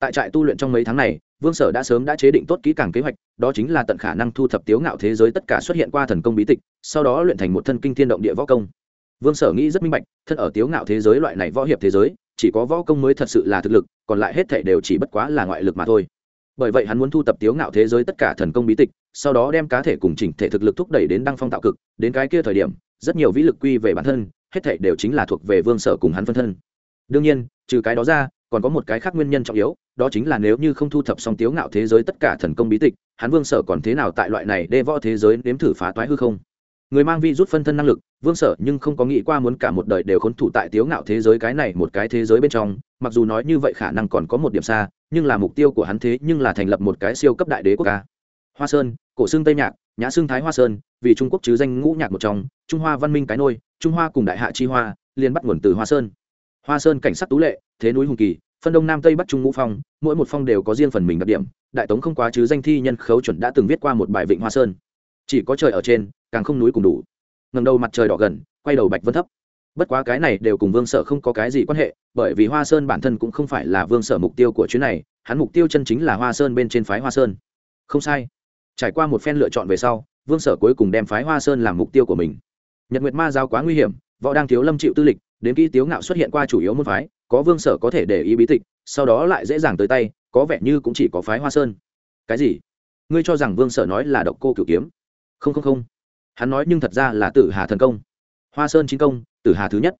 tại trại tu luyện trong mấy tháng này, vương sở đã sớm đã chế định tốt kỹ càng kế hoạch, đó chính là tận khả năng thu thập tiếu ngạo thế giới tất cả xuất hiện qua thần công bí tịch, sau đó luyện thành một thân kinh thiên động địa võ công. Vương sở nghĩ rất minh bạch, thân ở tiếu ngạo thế giới loại này võ hiệp thế giới, chỉ có võ công mới thật sự là thực lực, còn lại hết thể đều chỉ bất quá là ngoại lực mà thôi. Bởi vậy hắn muốn thu tập tiếu ngạo thế giới tất cả thần công bí tịch, sau đó đem cá thể cùng chỉnh thể thực lực thúc đẩy đến đăng phong tạo cực, đến cái kia thời điểm, rất nhiều vĩ lực quy về bản thân, hết thể đều chính là thuộc về vương sở cùng hắn phân thân. Đương nhiên, trừ cái đó ra, còn có một cái khác nguyên nhân trọng yếu đó chính là nếu như không thu thập xong tiếu ngạo thế giới tất cả thần công bí tịch hắn vương sở còn thế nào tại loại này đê võ thế giới nếm thử phá toái hư không? Người mang vi rút phân thân năng lực, vương sở nhưng không có nghĩ qua muốn cả một đời đều khốn thủ tại tiếu ngạo thế giới cái này một cái thế giới bên trong, mặc dù nói như vậy khả năng còn có một điểm xa, nhưng là mục tiêu của hắn thế nhưng là thành lập một cái siêu cấp đại đế quốc ca hoa sơn, cổ xương tây nhạc, nhã xương thái hoa sơn, vì trung quốc chứ danh ngũ nhạc một trong, trung hoa văn minh cái nôi, trung hoa cùng đại hạ chi hoa liên bắt nguồn từ hoa sơn. Hoa sơn cảnh sắc tú lệ, thế núi hùng kỳ phân đông nam tây bắc trung ngũ phong, mỗi một phong đều có riêng phần mình đặc điểm, đại tống không quá chứ danh thi nhân khấu chuẩn đã từng viết qua một bài vịnh hoa sơn. Chỉ có trời ở trên, càng không núi cùng đủ. Ngầm đầu mặt trời đỏ gần, quay đầu bạch vân thấp. Bất quá cái này đều cùng vương sở không có cái gì quan hệ, bởi vì hoa sơn bản thân cũng không phải là vương sở mục tiêu của chuyến này, hắn mục tiêu chân chính là hoa sơn bên trên phái hoa sơn. Không sai. Trải qua một phen lựa chọn về sau, vương sở cuối cùng đem phái hoa sơn làm mục tiêu của mình. Nhật nguyệt ma giao quá nguy hiểm, võ đang thiếu lâm chịu tư lịch đến kỹ tiếu ngạo xuất hiện qua chủ yếu môn phái, có vương sở có thể để ý bí tịch, sau đó lại dễ dàng tới tay, có vẻ như cũng chỉ có phái hoa sơn. Cái gì? Ngươi cho rằng vương sở nói là độc cô cửu kiếm? Không không không. Hắn nói nhưng thật ra là tử hà thần công. Hoa sơn chính công, tử hà thứ nhất.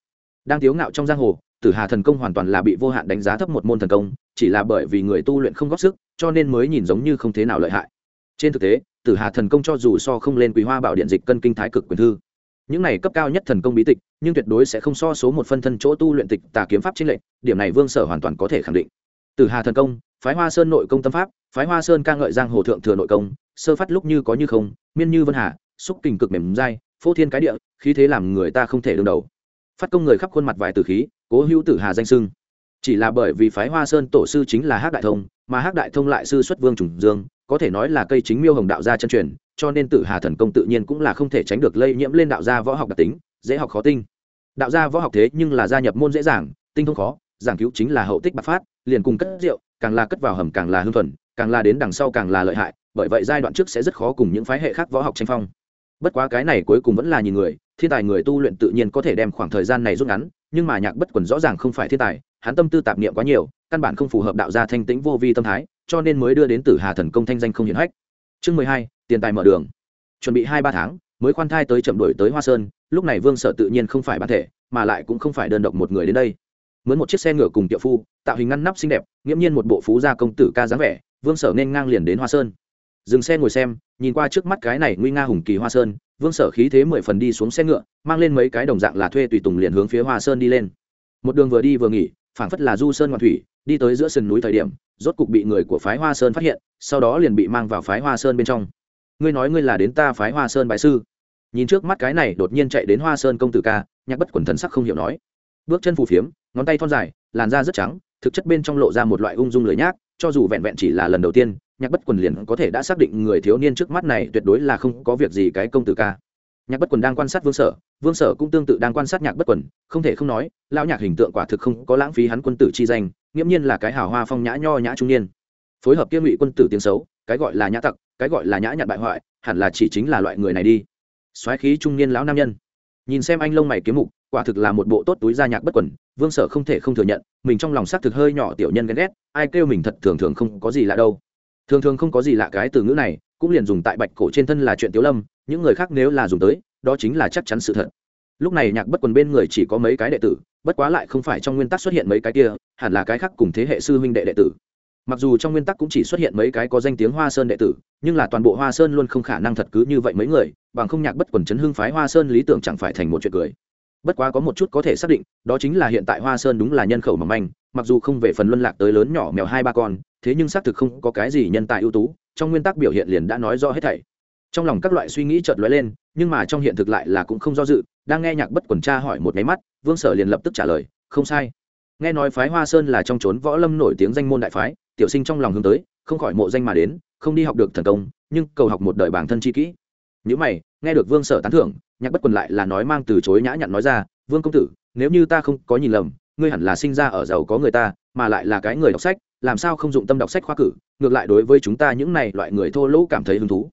Đang tiếu ngạo trong giang hồ, tử hà thần công hoàn toàn là bị vô hạn đánh giá thấp một môn thần công, chỉ là bởi vì người tu luyện không góp sức, cho nên mới nhìn giống như không thế nào lợi hại. Trên thực tế, tử hà thần công cho dù so không lên quý hoa bảo điện dịch cân kinh thái cực quyền thư những này cấp cao nhất thần công bí tịch, nhưng tuyệt đối sẽ không so số một phân thân chỗ tu luyện tịch tà kiếm pháp chính lệnh điểm này vương sở hoàn toàn có thể khẳng định. Từ hà thần công, phái hoa sơn nội công tâm pháp, phái hoa sơn ca ngợi giang hồ thượng thừa nội công, sơ phát lúc như có như không, miên như vân hà, xúc kình cực mềm dai, phô thiên cái địa, khí thế làm người ta không thể đương đầu. Phát công người khắp khuôn mặt vài từ khí, cố hữu tử hà danh sưng. Chỉ là bởi vì phái hoa sơn tổ sư chính là hắc đại thông, mà hắc đại thông lại sư xuất vương trùng dương, có thể nói là cây chính miêu hồng đạo gia chân truyền cho nên tử hà thần công tự nhiên cũng là không thể tránh được lây nhiễm lên đạo gia võ học đặc tính, dễ học khó tinh. Đạo gia võ học thế nhưng là gia nhập môn dễ dàng, tinh thông khó, giảng cứu chính là hậu tích bạc phát, liền cùng cất rượu, càng là cất vào hầm càng là hương thuần, càng là đến đằng sau càng là lợi hại, bởi vậy giai đoạn trước sẽ rất khó cùng những phái hệ khác võ học tranh phong. Bất quá cái này cuối cùng vẫn là nhìn người, thiên tài người tu luyện tự nhiên có thể đem khoảng thời gian này rút ngắn, nhưng mà nhạc bất quần rõ ràng không phải thiên tài, hắn tâm tư tạp niệm quá nhiều, căn bản không phù hợp đạo gia thanh tĩnh vô vi tâm thái, cho nên mới đưa đến tử hà thần công thanh danh không hiển hách chương mười hai, tiền tài mở đường. Chuẩn bị hai ba tháng, mới khoan thai tới chậm đổi tới hoa sơn, lúc này vương sở tự nhiên không phải bản thể, mà lại cũng không phải đơn độc một người đến đây. Mướn một chiếc xe ngựa cùng tiệu phu, tạo hình ngăn nắp xinh đẹp, nghiễm nhiên một bộ phú gia công tử ca dáng vẻ, vương sở nên ngang liền đến hoa sơn. Dừng xe ngồi xem, nhìn qua trước mắt cái này nguy nga hùng kỳ hoa sơn, vương sở khí thế mười phần đi xuống xe ngựa, mang lên mấy cái đồng dạng là thuê tùy tùng liền hướng phía hoa sơn đi lên. Một đường vừa đi vừa nghỉ, phảng phất là du sơn ngoạn thủy đi tới giữa sườn núi thời điểm, rốt cục bị người của phái hoa sơn phát hiện, sau đó liền bị mang vào phái hoa sơn bên trong. Ngươi nói ngươi là đến ta phái hoa sơn bái sư? Nhìn trước mắt cái này đột nhiên chạy đến hoa sơn công tử ca, nhạc bất quần thần sắc không hiểu nói. Bước chân phù phiếm, ngón tay thon dài, làn da rất trắng, thực chất bên trong lộ ra một loại ung dung lười nhác, cho dù vẹn vẹn chỉ là lần đầu tiên, nhạc bất quần liền có thể đã xác định người thiếu niên trước mắt này tuyệt đối là không có việc gì cái công tử ca nhạc bất quần đang quan sát vương sở vương sở cũng tương tự đang quan sát nhạc bất quần, không thể không nói, lão nhạc hình tượng quả thực không có lãng phí hắn quân tử chi danh, nghiễm nhiên là cái hào hoa phong nhã nho nhã trung niên. Phối hợp kia ngụy quân tử tiếng xấu, cái gọi là nhã tặc, cái gọi là nhã nhặn bại hoại, hẳn là chỉ chính là loại người này đi. Soái khí trung niên lão nam nhân. Nhìn xem anh lông mày kiếm mục, quả thực là một bộ tốt túi da nhạc bất quần, vương sở không thể không thừa nhận, mình trong lòng xác thực hơi nhỏ tiểu nhân ghen ghét, ai kêu mình thật thường thường không có gì lạ đâu. Thường thường không có gì lạ cái từ ngữ này cũng liền dùng tại bạch cổ trên thân là chuyện tiếu lâm, những người khác nếu là dùng tới, đó chính là chắc chắn sự thật. Lúc này nhạc bất quần bên người chỉ có mấy cái đệ tử, bất quá lại không phải trong nguyên tắc xuất hiện mấy cái kia, hẳn là cái khác cùng thế hệ sư huynh đệ đệ tử. Mặc dù trong nguyên tắc cũng chỉ xuất hiện mấy cái có danh tiếng hoa sơn đệ tử, nhưng là toàn bộ hoa sơn luôn không khả năng thật cứ như vậy mấy người, bằng không nhạc bất quần chấn hưng phái hoa sơn lý tưởng chẳng phải thành một chuyện cười. Bất quá có một chút có thể xác định, đó chính là hiện tại hoa sơn đúng là nhân khẩu mỏng manh, mặc dù không về phần luân lạc tới lớn nhỏ mèo hai ba con, thế nhưng xác thực không có cái gì nhân tài ưu tú trong nguyên tắc biểu hiện liền đã nói rõ hết thảy. Trong lòng các loại suy nghĩ chợt lóe lên, nhưng mà trong hiện thực lại là cũng không do dự, đang nghe nhạc bất quần tra hỏi một máy mắt, vương sở liền lập tức trả lời, không sai. Nghe nói phái hoa sơn là trong trốn võ lâm nổi tiếng danh môn đại phái, tiểu sinh trong lòng hướng tới, không khỏi mộ danh mà đến, không đi học được thần công, nhưng cầu học một đời bản thân chi kỹ. Những mày, nghe được vương sở tán thưởng, nhạc bất quần lại là nói mang từ chối nhã nhặn nói ra, vương công tử, nếu như ta không có nhìn lầm, ngươi hẳn là sinh ra ở giàu có người ta, mà lại là cái người đọc sách làm sao không dụng tâm đọc sách khoa cử, ngược lại đối với chúng ta những này loại người thô lỗ cảm thấy hứng thú.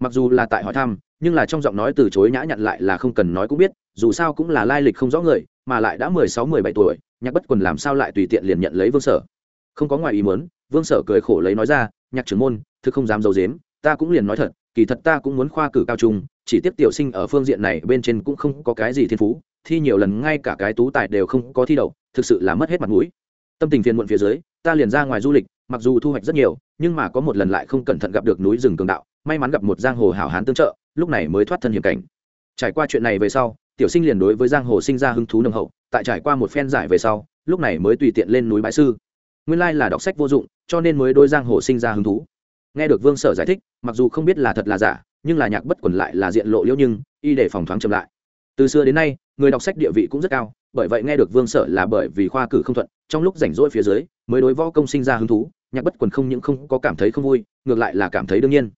Mặc dù là tại hỏi thăm, nhưng là trong giọng nói từ chối nhã nhặn lại là không cần nói cũng biết, dù sao cũng là lai lịch không rõ người, mà lại đã mười sáu, mười bảy tuổi, nhạc bất quần làm sao lại tùy tiện liền nhận lấy vương sở. Không có ngoài ý muốn, vương sở cười khổ lấy nói ra, nhạc trưởng môn, thực không dám d i ấ u dếm ta cũng liền nói thật, kỳ thật ta cũng muốn khoa cử cao trung, chỉ tiếp tiểu sinh ở phương diện này bên trên cũng không có cái gì thiên phú, thi nhiều lần ngay cả cái tú tài đều không có thi đậu, thực sự là mất hết mặt mũi tâm tình phiền muộn phía dưới, ta liền ra ngoài du lịch, mặc dù thu hoạch rất nhiều, nhưng mà có một lần lại không cẩn thận gặp được núi rừng cường đạo, may mắn gặp một giang hồ hảo hán tương trợ, lúc này mới thoát thân hiểm cảnh. Trải qua chuyện này về sau, tiểu sinh liền đối với giang hồ sinh ra hứng thú nồng hậu, tại trải qua một phen giải về sau, lúc này mới tùy tiện lên núi bãi sư. Nguyên lai là đọc sách vô dụng, cho nên mới đôi giang hồ sinh ra hứng thú. Nghe được vương sở giải thích, mặc dù không biết là thật là giả, nhưng là nhạc bất quần lại là diện lộ liễu nhưng, y để phòng thoáng chậm lại. Từ xưa đến nay, người đọc sách địa vị cũng rất cao, bởi vậy nghe được vương sở là bởi vì khoa cử không thuận trong lúc rảnh rỗi phía dưới, mới đối võ công sinh ra hứng thú, nhạc bất quần không những không có cảm thấy không vui, ngược lại là cảm thấy đương nhiên.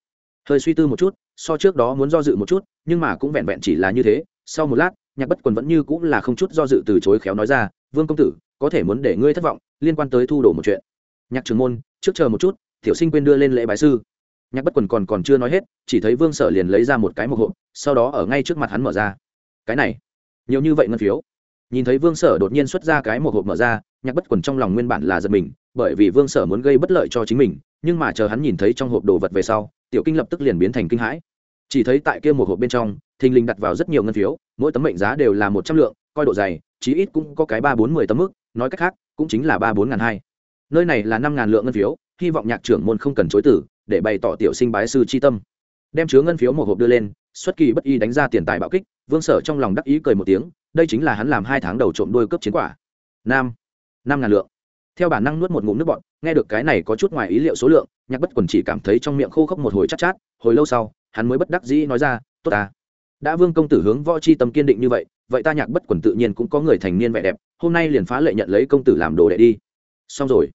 Hơi suy tư một chút, so trước đó muốn do dự một chút, nhưng mà cũng vẹn vẹn chỉ là như thế, sau một lát, nhạc bất quần vẫn như cũng là không chút do dự từ chối khéo nói ra, vương công tử, có thể muốn để ngươi thất vọng, liên quan tới thu đồ một chuyện. Nhạc trường môn, trước chờ một chút, tiểu sinh quên đưa lên lễ bái sư. Nhạc bất quần còn còn chưa nói hết, chỉ thấy vương sở liền lấy ra một cái một hộp, sau đó ở ngay trước mặt hắn mở ra. Cái này, nhiều như vậy ngân phiếu nhìn thấy vương sở đột nhiên xuất ra cái một hộp mở ra, nhạc bất quần trong lòng nguyên bản là giật mình, bởi vì vương sở muốn gây bất lợi cho chính mình, nhưng mà chờ hắn nhìn thấy trong hộp đồ vật về sau, tiểu kinh lập tức liền biến thành kinh hãi. Chỉ thấy tại kia một hộp bên trong, thình lình đặt vào rất nhiều ngân phiếu, mỗi tấm mệnh giá đều là một trăm lượng, coi độ dày, chí ít cũng có cái ba bốn mươi tấm mức, nói cách khác, cũng chính là ba bốn ngàn hai. Nơi này là năm ngàn lượng ngân phiếu, hy vọng nhạc trưởng môn không cần chối tử để bày tỏ tiểu sinh bái sư c h i tâm. Đem chứa ngân phiếu một hộp đưa lên xuất kỳ bất y đánh ra tiền tài bạo kích vương sở trong lòng đắc ý cười một tiếng đây chính là hắn làm hai tháng đầu trộm đôi cướp chiến quả. Nam năm ngàn lượng. Theo bản năng nuốt một ngụm nước bọn nghe được cái này có chút ngoài ý liệu số lượng nhạc bất quần chỉ cảm thấy trong miệng khô khốc một hồi chắc chát, chát hồi lâu sau hắn mới bất đắc dĩ nói ra tốt ta. Đã vương công tử hướng võ c h i tâm kiên định như vậy vậy ta nhạc bất quần tự nhiên cũng có người thành niên vẻ đẹp hôm nay liền phá lệ nhận lấy công tử làm đồ đệ đi. Xong rồi.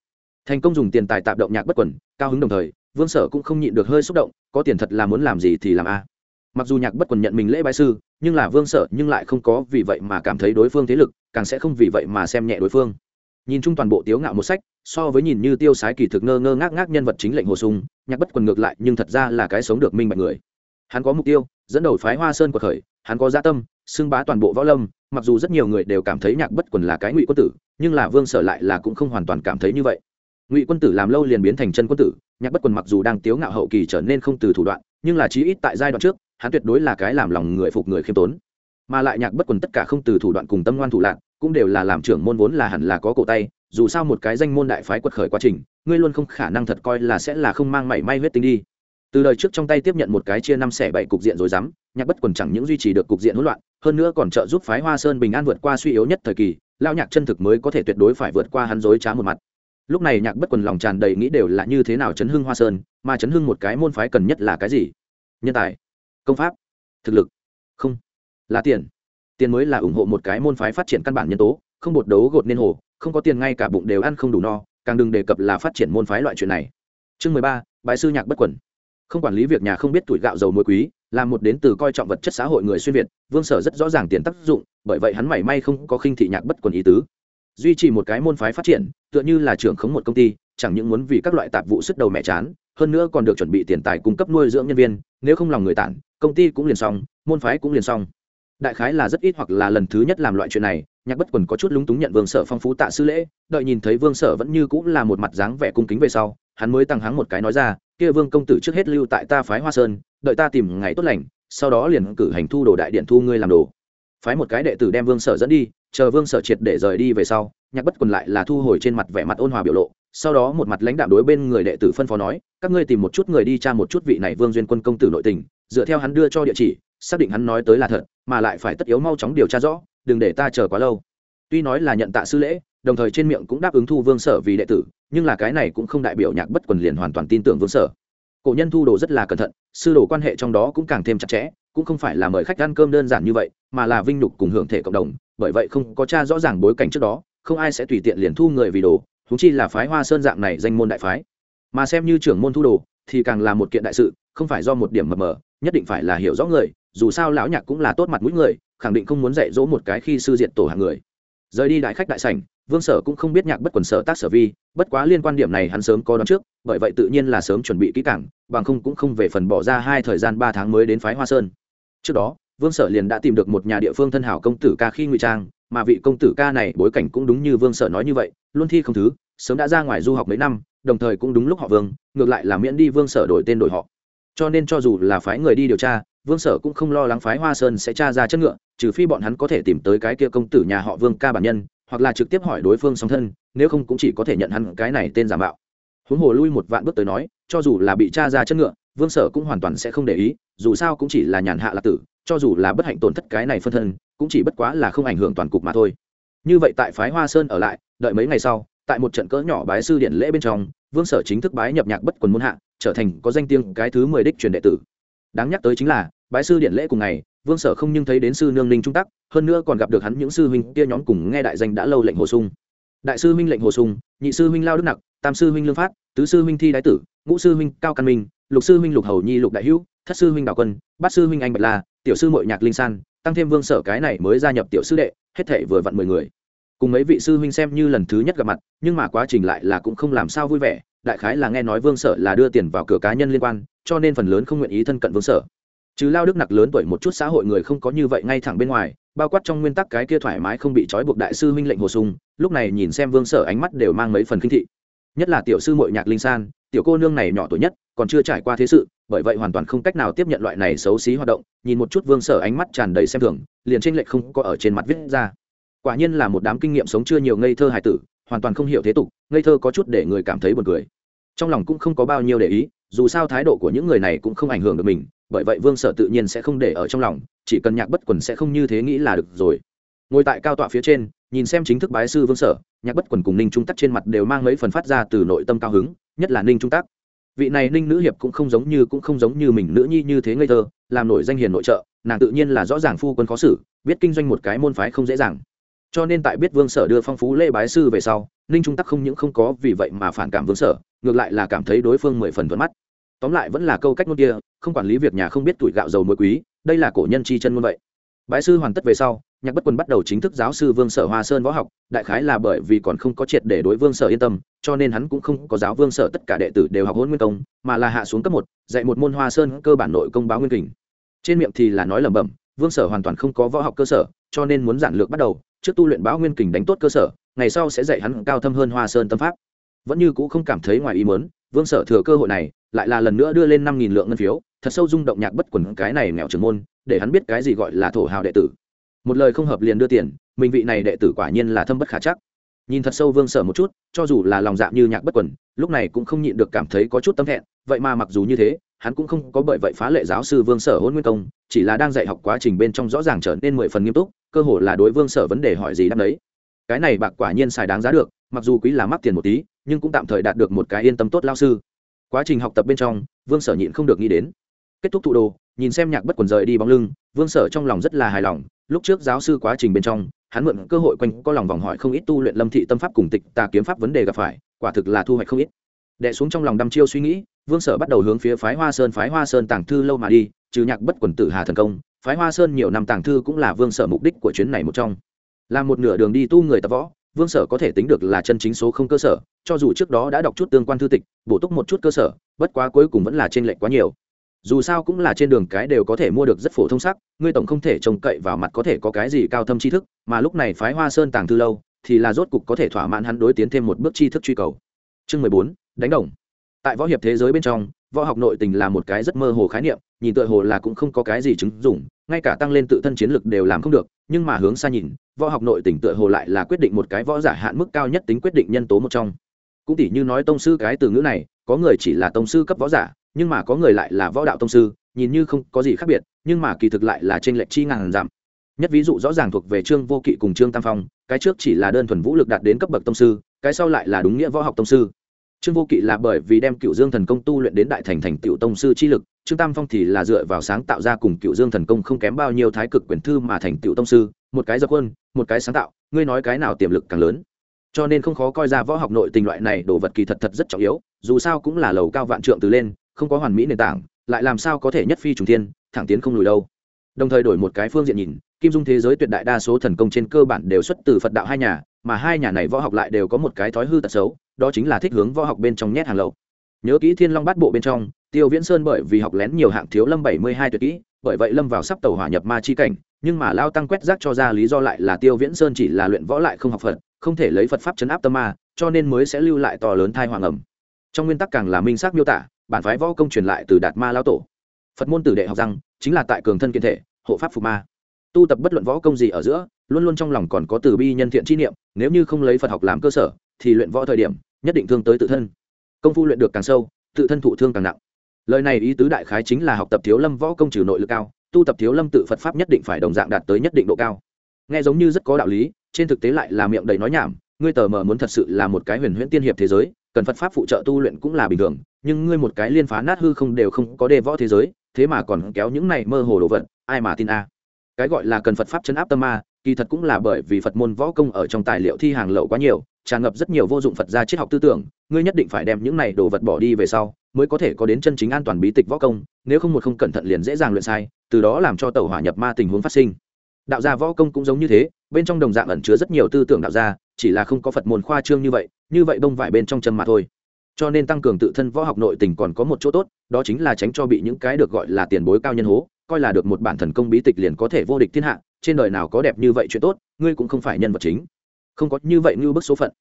Thành công dùng tiền tài tạp động nhạc bất quần cao hứng đồng thời vương sở cũng không nhịn được hơi xúc động có tiền thật là muốn làm gì thì làm a mặc dù nhạc bất quần nhận mình lễ bái sư, nhưng là vương sở nhưng lại không có vì vậy mà cảm thấy đối phương thế lực, càng sẽ không vì vậy mà xem nhẹ đối phương. Nhìn chung toàn bộ tiếu ngạo một sách, so với nhìn như tiêu sái kỳ thực ngơ ngơ ngác ngác nhân vật chính lệnh hồ sung, nhạc bất quần ngược lại nhưng thật ra là cái sống được minh bạch người. Hắn có mục tiêu, dẫn đầu phái hoa sơn của khởi, hắn có gia tâm, xưng bá toàn bộ võ lâm, mặc dù rất nhiều người đều cảm thấy nhạc bất quần là cái ngụy quân tử, nhưng là vương sở lại là cũng không hoàn toàn cảm thấy như vậy. Ngụy quân tử làm lâu liền biến thành chân quân tử, nhạc bất quần mặc dù đang tiếu ngạo hậu kỳ trở nên không từ thủ đoạn, nhưng là chí ít tại giai đoạn trước hắn tuyệt đối là cái làm lòng người phục người khiêm tốn. Mà lại nhạc bất quần tất cả không từ thủ đoạn cùng tâm ngoan thủ lạc cũng đều là làm trưởng môn vốn là hẳn là có cổ tay, dù sao một cái danh môn đại phái quật khởi quá trình, ngươi luôn không khả năng thật coi là sẽ là không mang mảy may huyết tính đi. Từ đời trước trong tay tiếp nhận một cái chia năm xẻ bảy cục diện rồi dám nhạc bất quần chẳng những duy trì được cục diện hỗn loạn, hơn nữa còn trợ giúp phái hoa sơn bình an vượt qua suy yếu nhất thời kỳ lao nhạc chân thực mới có thể tuyệt đối phải vượt qua hắn dối trá một mặt. Lúc này nhạc bất quần lòng tràn đầy nghĩ đều là như thế nào chấn hưng hoa sơn, mà chấn hưng một cái môn phái cần nhất là cái gì? Nhân tài công pháp. Thực lực. Không. Là tiền. Tiền mới là ủng hộ một cái môn phái phát triển căn bản nhân tố, không bột đấu gột nên hồ, không có tiền ngay cả bụng đều ăn không đủ no, càng đừng đề cập là phát triển môn phái loại chuyện này. Chương mười ba, bãi sư nhạc bất quẩn. Không quản lý việc nhà không biết tuổi gạo dầu muối quý, là một đến từ coi trọng vật chất xã hội người xuyên việt, vương sở rất rõ ràng tiền tác dụng, bởi vậy hắn mảy may không có khinh thị nhạc bất quần ý tứ. Duy trì một cái môn phái phát triển, tựa như là trưởng khống một công ty, chẳng những muốn vì các loại tạp vụ sức đầu mẹ chán, hơn nữa còn được chuẩn bị tiền tài cung cấp nuôi dưỡng nhân viên, nếu không lòng người tản công ty cũng liền xong, môn phái cũng liền xong. Đại khái là rất ít hoặc là lần thứ nhất làm loại chuyện này, nhạc bất quần có chút lúng túng nhận vương sở phong phú tạ sư lễ, đợi nhìn thấy vương sở vẫn như cũng là một mặt dáng vẻ cung kính về sau, hắn mới tăng hắng một cái nói ra, kia vương công tử trước hết lưu tại ta phái hoa sơn, đợi ta tìm ngày tốt lành, sau đó liền cử hành thu đồ đại điện thu ngươi làm đồ. Phái một cái đệ tử đem vương sở dẫn đi, chờ vương sở triệt để rời đi về sau, nhạc bất quần lại là thu hồi trên mặt vẻ mặt ôn hòa biểu lộ, sau đó một mặt lãnh đạo đối bên người đệ tử phân phó nói, các ngươi tìm một chút người đi tra một chút vị này vương duyên quân công tử nội tình dựa theo hắn đưa cho địa chỉ, xác định hắn nói tới là thật, mà lại phải tất yếu mau chóng điều tra rõ, đừng để ta chờ quá lâu. Tuy nói là nhận tạ sư lễ, đồng thời trên miệng cũng đáp ứng thu vương sở vì đệ tử, nhưng là cái này cũng không đại biểu nhạc bất quần liền hoàn toàn tin tưởng vương sở. Cổ nhân thu đồ rất là cẩn thận, sư đồ quan hệ trong đó cũng càng thêm chặt chẽ, cũng không phải là mời khách ăn cơm đơn giản như vậy, mà là vinh nhục cùng hưởng thể cộng đồng, bởi vậy không có cha rõ ràng bối cảnh trước đó, không ai sẽ tùy tiện liền thu người vì đồ thúng chi là phái hoa sơn dạng này danh môn đại phái. Mà xem như trưởng môn thu đồ, thì càng là một kiện đại sự, không phải do một điểm mờ mờ nhất định phải là hiểu rõ người, dù sao lão nhạc cũng là tốt mặt mũi người, khẳng định không muốn dạy dỗ một cái khi sư diện tổ hàng người. Rời đi đại khách đại sảnh, vương sở cũng không biết nhạc bất quần sở tác sở vi, bất quá liên quan điểm này hắn sớm có đón trước, bởi vậy tự nhiên là sớm chuẩn bị kỹ cảng bằng không cũng không về phần bỏ ra hai thời gian ba tháng mới đến phái hoa sơn. Trước đó, vương sở liền đã tìm được một nhà địa phương thân hảo công tử ca khi ngụy trang, mà vị công tử ca này bối cảnh cũng đúng như vương sở nói như vậy, luôn thi không thứ, sớm đã ra ngoài du học mấy năm, đồng thời cũng đúng lúc họ vương, ngược lại là miễn đi vương sở đổi tên đổi họ cho nên cho dù là phái người đi điều tra, vương sở cũng không lo lắng phái hoa sơn sẽ tra ra chất ngựa, trừ phi bọn hắn có thể tìm tới cái kia công tử nhà họ vương ca bản nhân, hoặc là trực tiếp hỏi đối phương song thân, nếu không cũng chỉ có thể nhận hắn cái này tên giả mạo. Huống hồ lui một vạn bước tới nói, cho dù là bị tra ra chân ngựa, vương sở cũng hoàn toàn sẽ không để ý, dù sao cũng chỉ là nhàn hạ lạc tử, cho dù là bất hạnh tổn thất cái này phân thân, cũng chỉ bất quá là không ảnh hưởng toàn cục mà thôi. Như vậy tại phái hoa sơn ở lại, đợi mấy ngày sau, tại một trận cỡ nhỏ bái sư điện lễ bên trong vương sở chính thức bái nhập nhạc bất quần môn hạ, trở thành có danh tiếng cái thứ mười đích truyền đệ tử. Đáng nhắc tới chính là, bái sư điện lễ cùng ngày, vương sở không nhưng thấy đến sư nương ninh trung tắc, hơn nữa còn gặp được hắn những sư huynh kia nhóm cùng nghe đại danh đã lâu lệnh hồ sung. Đại sư huynh lệnh hồ sung, nhị sư huynh lao đức nặc, tam sư huynh lương phát, tứ sư huynh thi đái tử, ngũ sư huynh cao căn minh, lục sư huynh lục hầu nhi, lục đại hữu, thất sư huynh đạo quân, bát sư huynh anh bạch la, tiểu sư mội nhạc linh san, tăng thêm vương sở cái này mới gia nhập tiểu sư đệ, hết thể vừa vặn mười người cùng mấy vị sư huynh xem như lần thứ nhất gặp mặt, nhưng mà quá trình lại là cũng không làm sao vui vẻ, đại khái là nghe nói vương sở là đưa tiền vào cửa cá nhân liên quan, cho nên phần lớn không nguyện ý thân cận vương sở. Chứ lao đức nặc lớn tuổi một chút xã hội người không có như vậy ngay thẳng bên ngoài, bao quát trong nguyên tắc cái kia thoải mái không bị trói buộc đại sư huynh lệnh hồ sung, lúc này nhìn xem vương sở ánh mắt đều mang mấy phần kinh thị. Nhất là tiểu sư mội nhạc linh san, tiểu cô nương này nhỏ tuổi nhất, còn chưa trải qua thế sự, bởi vậy hoàn toàn không cách nào tiếp nhận loại này xấu xí hoạt động, nhìn một chút vương sở ánh mắt tràn đầy xem thường, liền tranh lệch không có ở trên mặt viết ra quả nhiên là một đám kinh nghiệm sống chưa nhiều ngây thơ hài tử, hoàn toàn không hiểu thế tục, ngây thơ có chút để người cảm thấy buồn cười. Trong lòng cũng không có bao nhiêu để ý, dù sao thái độ của những người này cũng không ảnh hưởng được mình, bởi vậy vương sở tự nhiên sẽ không để ở trong lòng, chỉ cần nhạc bất quần sẽ không như thế nghĩ là được rồi. Ngồi tại cao tọa phía trên, nhìn xem chính thức bái sư vương sở, nhạc bất quần cùng ninh trung tắc trên mặt đều mang mấy phần phát ra từ nội tâm cao hứng, nhất là ninh trung tắc. Vị này ninh nữ hiệp cũng không giống như cũng không giống như mình nữ nhi như thế ngây thơ, làm nổi danh hiền nội trợ, nàng tự nhiên là rõ ràng phu quân khó xử, biết kinh doanh một cái môn phái không dễ dàng cho nên tại biết vương sở đưa phong phú lễ bái sư về sau, ninh trung tắc không những không có vì vậy mà phản cảm vương sở, ngược lại là cảm thấy đối phương mười phần thuận mắt. Tóm lại vẫn là câu cách ngôn kia, không quản lý việc nhà không biết tuổi gạo dầu mới quý, đây là cổ nhân chi chân ngôn vậy. Bái sư hoàn tất về sau, nhạc bất quân bắt đầu chính thức giáo sư vương sở hoa sơn võ học, đại khái là bởi vì còn không có triệt để đối vương sở yên tâm, cho nên hắn cũng không có giáo vương sở tất cả đệ tử đều học hôn nguyên công, mà là hạ xuống cấp một, dạy một môn hoa sơn cơ bản nội công báo nguyên kình. Trên miệng thì là nói lẩm bẩm, vương sở hoàn toàn không có võ học cơ sở, cho nên muốn giản lược bắt đầu trước tu luyện báo nguyên kình đánh tốt cơ sở, ngày sau sẽ dạy hắn cao thâm hơn hoa sơn tâm pháp. Vẫn như cũ không cảm thấy ngoài ý mớn vương sở thừa cơ hội này, lại là lần nữa đưa lên năm nghìn lượng ngân phiếu, thật sâu rung động nhạc bất quần cái này nghèo trưởng môn, để hắn biết cái gì gọi là thổ hào đệ tử. Một lời không hợp liền đưa tiền, mình vị này đệ tử quả nhiên là thâm bất khả chắc nhìn thật sâu vương sở một chút, cho dù là lòng dạ như nhạc bất quần, lúc này cũng không nhịn được cảm thấy có chút tâm thẹn, vậy mà mặc dù như thế, hắn cũng không có bởi vậy phá lệ giáo sư vương sở hôn nguyên công, chỉ là đang dạy học quá trình bên trong rõ ràng trở nên mười phần nghiêm túc, cơ hồ là đối vương sở vấn đề hỏi gì đáp đấy cái này bạc quả nhiên xài đáng giá được, mặc dù quý là mắc tiền một tí, nhưng cũng tạm thời đạt được một cái yên tâm tốt lao sư. Quá trình học tập bên trong, vương sở nhịn không được nghĩ đến. Kết thúc thụ đồ, nhìn xem nhạc bất quần rời đi bóng lưng, vương sở trong lòng rất là hài lòng, lúc trước giáo sư quá trình bên trong hắn mượn cơ hội quanh có lòng vòng hỏi không ít tu luyện lâm thị tâm pháp cùng tịch tà kiếm pháp vấn đề gặp phải, quả thực là thu hoạch không ít. Đẻ xuống trong lòng đăm chiêu suy nghĩ, vương sở bắt đầu hướng phía phái hoa sơn, phái hoa sơn tàng thư lâu mà đi, trừ nhạc bất quần tử hà thần công, phái hoa sơn nhiều năm tàng thư cũng là vương sở mục đích của chuyến này một trong. Là một nửa đường đi tu người tập võ, vương sở có thể tính được là chân chính số không cơ sở, cho dù trước đó đã đọc chút tương quan thư tịch, bổ túc một chút cơ sở, bất quá cuối cùng vẫn là t r ê n lệch quá nhiều dù sao cũng là trên đường cái đều có thể mua được rất phổ thông sắc, ngươi tổng không thể trông cậy vào mặt có thể có cái gì cao thâm tri thức, mà lúc này phái hoa sơn tàng thư lâu, thì là rốt cục có thể thỏa mãn hắn đối tiến thêm một bước tri thức truy cầu. Chương mười bốn, đánh đồng. Tại võ hiệp thế giới bên trong, võ học nội tình là một cái rất mơ hồ khái niệm, nhìn tựa hồ là cũng không có cái gì chứng dụng, ngay cả tăng lên tự thân chiến lực đều làm không được, nhưng mà hướng xa nhìn, võ học nội tình tựa hồ lại là quyết định một cái võ giả hạn mức cao nhất tính quyết định nhân tố một trong. Cũng tỷ như nói tông sư cái từ ngữ này, có người chỉ là tông sư cấp võ giả nhưng mà có người lại là võ đạo tông sư, nhìn như không có gì khác biệt, nhưng mà kỳ thực lại là trên lệch chi ngàn giảm. Nhất ví dụ rõ ràng thuộc về trương vô kỵ cùng trương tam phong, cái trước chỉ là đơn thuần vũ lực đạt đến cấp bậc tông sư, cái sau lại là đúng nghĩa võ học tông sư. Trương vô kỵ là bởi vì đem cựu dương thần công tu luyện đến đại thành thành cựu tông sư chi lực, trương tam phong thì là dựa vào sáng tạo ra cùng cựu dương thần công không kém bao nhiêu thái cực quyền thư mà thành cựu tông sư, một cái dập quân một cái sáng tạo, ngươi nói cái nào tiềm lực càng lớn. Cho nên không khó coi ra võ học nội tình loại này đồ vật kỳ thật thật rất trọng yếu, dù sao cũng là lầu cao vạn trượng từ lên không có hoàn mỹ nền tảng, lại làm sao có thể nhất phi trùng thiên, thẳng tiến không lùi đâu. Đồng thời đổi một cái phương diện nhìn, kim dung thế giới tuyệt đại đa số thần công trên cơ bản đều xuất từ phật đạo hai nhà, mà hai nhà này võ học lại đều có một cái thói hư tật xấu, đó chính là thích hướng võ học bên trong nhét hàng lậu. Nhớ kỹ thiên long bát bộ bên trong, tiêu viễn sơn bởi vì học lén nhiều hạng thiếu lâm bảy mươi hai tuyệt kỹ, bởi vậy lâm vào sắp tàu hỏa nhập ma chi cảnh, nhưng mà lao tăng quét rác cho ra lý do lại là tiêu viễn sơn chỉ là luyện võ lại không học phật, không thể lấy phật pháp chấn áp tâm ma, cho nên mới sẽ lưu lại to lớn thai hoàng ẩm. Trong nguyên tắc càng là minh xác miêu tả bản phái võ công truyền lại từ đạt ma lao tổ. Phật môn tử đệ học rằng, chính là tại cường thân kiên thể, hộ pháp phục ma. Tu tập bất luận võ công gì ở giữa, luôn luôn trong lòng còn có từ bi nhân thiện chi niệm, nếu như không lấy phật học làm cơ sở, thì luyện võ thời điểm, nhất định thương tới tự thân. Công phu luyện được càng sâu, tự thân thụ thương càng nặng. Lời này ý tứ đại khái chính là học tập thiếu lâm võ công trừ nội lực cao, tu tập thiếu lâm tự phật pháp nhất định phải đồng dạng đạt tới nhất định độ cao. Nghe giống như rất có đạo lý, trên thực tế lại là miệng đầy nói nhảm, ngươi tờ mờ muốn thật sự là một cái huyền huyễn tiên hiệp thế giới, cần phật pháp phụ trợ tu luyện cũng là bình thường nhưng ngươi một cái liên phá nát hư không đều không có đề võ thế giới, thế mà còn kéo những này mơ hồ đồ vật, ai mà tin a? Cái gọi là cần phật pháp chấn áp tâm ma, kỳ thật cũng là bởi vì phật môn võ công ở trong tài liệu thi hàng lậu quá nhiều, tràn ngập rất nhiều vô dụng phật gia triết học tư tưởng, ngươi nhất định phải đem những này đồ vật bỏ đi về sau, mới có thể có đến chân chính an toàn bí tịch võ công, nếu không một không cẩn thận liền dễ dàng luyện sai, từ đó làm cho tàu hỏa nhập ma tình huống phát sinh. Đạo gia võ công cũng giống như thế, bên trong đồng dạng ẩn chứa rất nhiều tư tưởng đạo gia, chỉ là không có phật môn khoa trương như vậy như vậy bông vải bên trong chân mà thôi cho nên tăng cường tự thân võ học nội tình còn có một chỗ tốt, đó chính là tránh cho bị những cái được gọi là tiền bối cao nhân hố, coi là được một bản thần công bí tịch liền có thể vô địch thiên hạ, trên đời nào có đẹp như vậy chuyện tốt, ngươi cũng không phải nhân vật chính. Không có như vậy như bức số phận.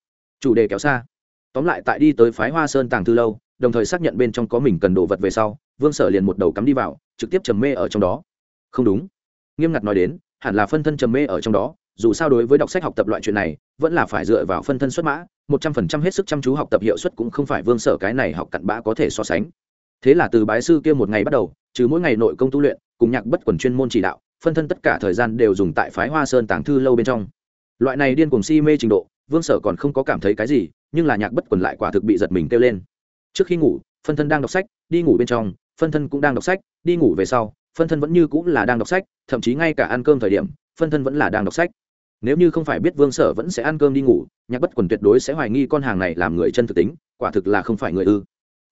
Chủ đề kéo xa. Tóm lại tại đi tới phái hoa sơn tàng thư lâu, đồng thời xác nhận bên trong có mình cần đồ vật về sau, vương sở liền một đầu cắm đi vào, trực tiếp trầm mê ở trong đó. Không đúng. Nghiêm ngặt nói đến, hẳn là phân thân trầm mê ở trong đó dù sao đối với đọc sách học tập loại chuyện này, vẫn là phải dựa vào phân thân xuất mã, một trăm phần trăm hết sức chăm chú học tập hiệu suất cũng không phải vương sở cái này học cặn bã có thể so sánh. Thế là từ bái sư kia một ngày bắt đầu, trừ mỗi ngày nội công tu luyện, cùng nhạc bất quần chuyên môn chỉ đạo, phân thân tất cả thời gian đều dùng tại phái hoa sơn tàng thư lâu bên trong. Loại này điên cùng si mê trình độ, vương sở còn không có cảm thấy cái gì, nhưng là nhạc bất quần lại quả thực bị giật mình kêu lên. Trước khi ngủ, phân thân đang đọc sách, đi ngủ bên trong, phân thân cũng đang đọc sách, đi ngủ về sau, phân thân vẫn như cũng là đang đọc sách, thậm chí ngay cả ăn cơm thời điểm, phân thân vẫn là đang đọc sách nếu như không phải biết vương sở vẫn sẽ ăn cơm đi ngủ, nhạc bất quần tuyệt đối sẽ hoài nghi con hàng này làm người chân thực tính, quả thực là không phải người ư.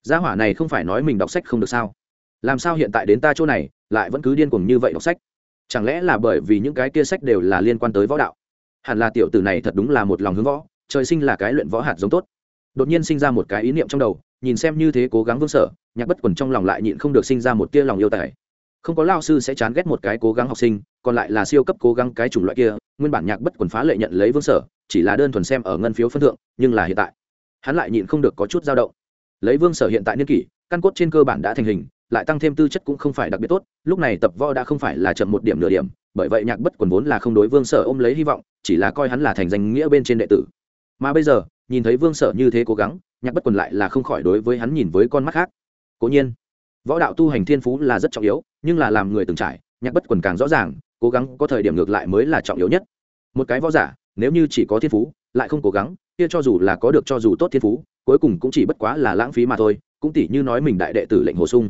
Gia hỏa này không phải nói mình đọc sách không được sao? Làm sao hiện tại đến ta chỗ này, lại vẫn cứ điên cuồng như vậy đọc sách? Chẳng lẽ là bởi vì những cái kia sách đều là liên quan tới võ đạo? Hẳn là tiểu tử này thật đúng là một lòng hướng võ, trời sinh là cái luyện võ hạt giống tốt. Đột nhiên sinh ra một cái ý niệm trong đầu, nhìn xem như thế cố gắng vương sở, nhạc bất quần trong lòng lại nhịn không được sinh ra một tia lòng yêu tài. Không có lao sư sẽ chán ghét một cái cố gắng học sinh, còn lại là siêu cấp cố gắng cái chủng loại kia nguyên bản nhạc bất quần phá lệ nhận lấy vương sở, chỉ là đơn thuần xem ở ngân phiếu phân thượng, nhưng là hiện tại, hắn lại nhịn không được có chút dao động. Lấy vương sở hiện tại niên kỷ, căn cốt trên cơ bản đã thành hình, lại tăng thêm tư chất cũng không phải đặc biệt tốt, lúc này tập võ đã không phải là chậm một điểm nửa điểm, bởi vậy nhạc bất quần vốn là không đối vương sở ôm lấy hy vọng, chỉ là coi hắn là thành danh nghĩa bên trên đệ tử. Mà bây giờ, nhìn thấy vương sở như thế cố gắng, nhạc bất quần lại là không khỏi đối với hắn nhìn với con mắt khác. Cố nhiên, võ đạo tu hành thiên phú là rất trọng yếu, nhưng là làm người từng trải, nhạc bất quần càng rõ ràng cố gắng có thời điểm ngược lại mới là trọng yếu nhất. Một cái võ giả, nếu như chỉ có thiên phú, lại không cố gắng, kia cho dù là có được cho dù tốt thiên phú, cuối cùng cũng chỉ bất quá là lãng phí mà thôi, cũng tỷ như nói mình đại đệ tử lệnh hồ sung.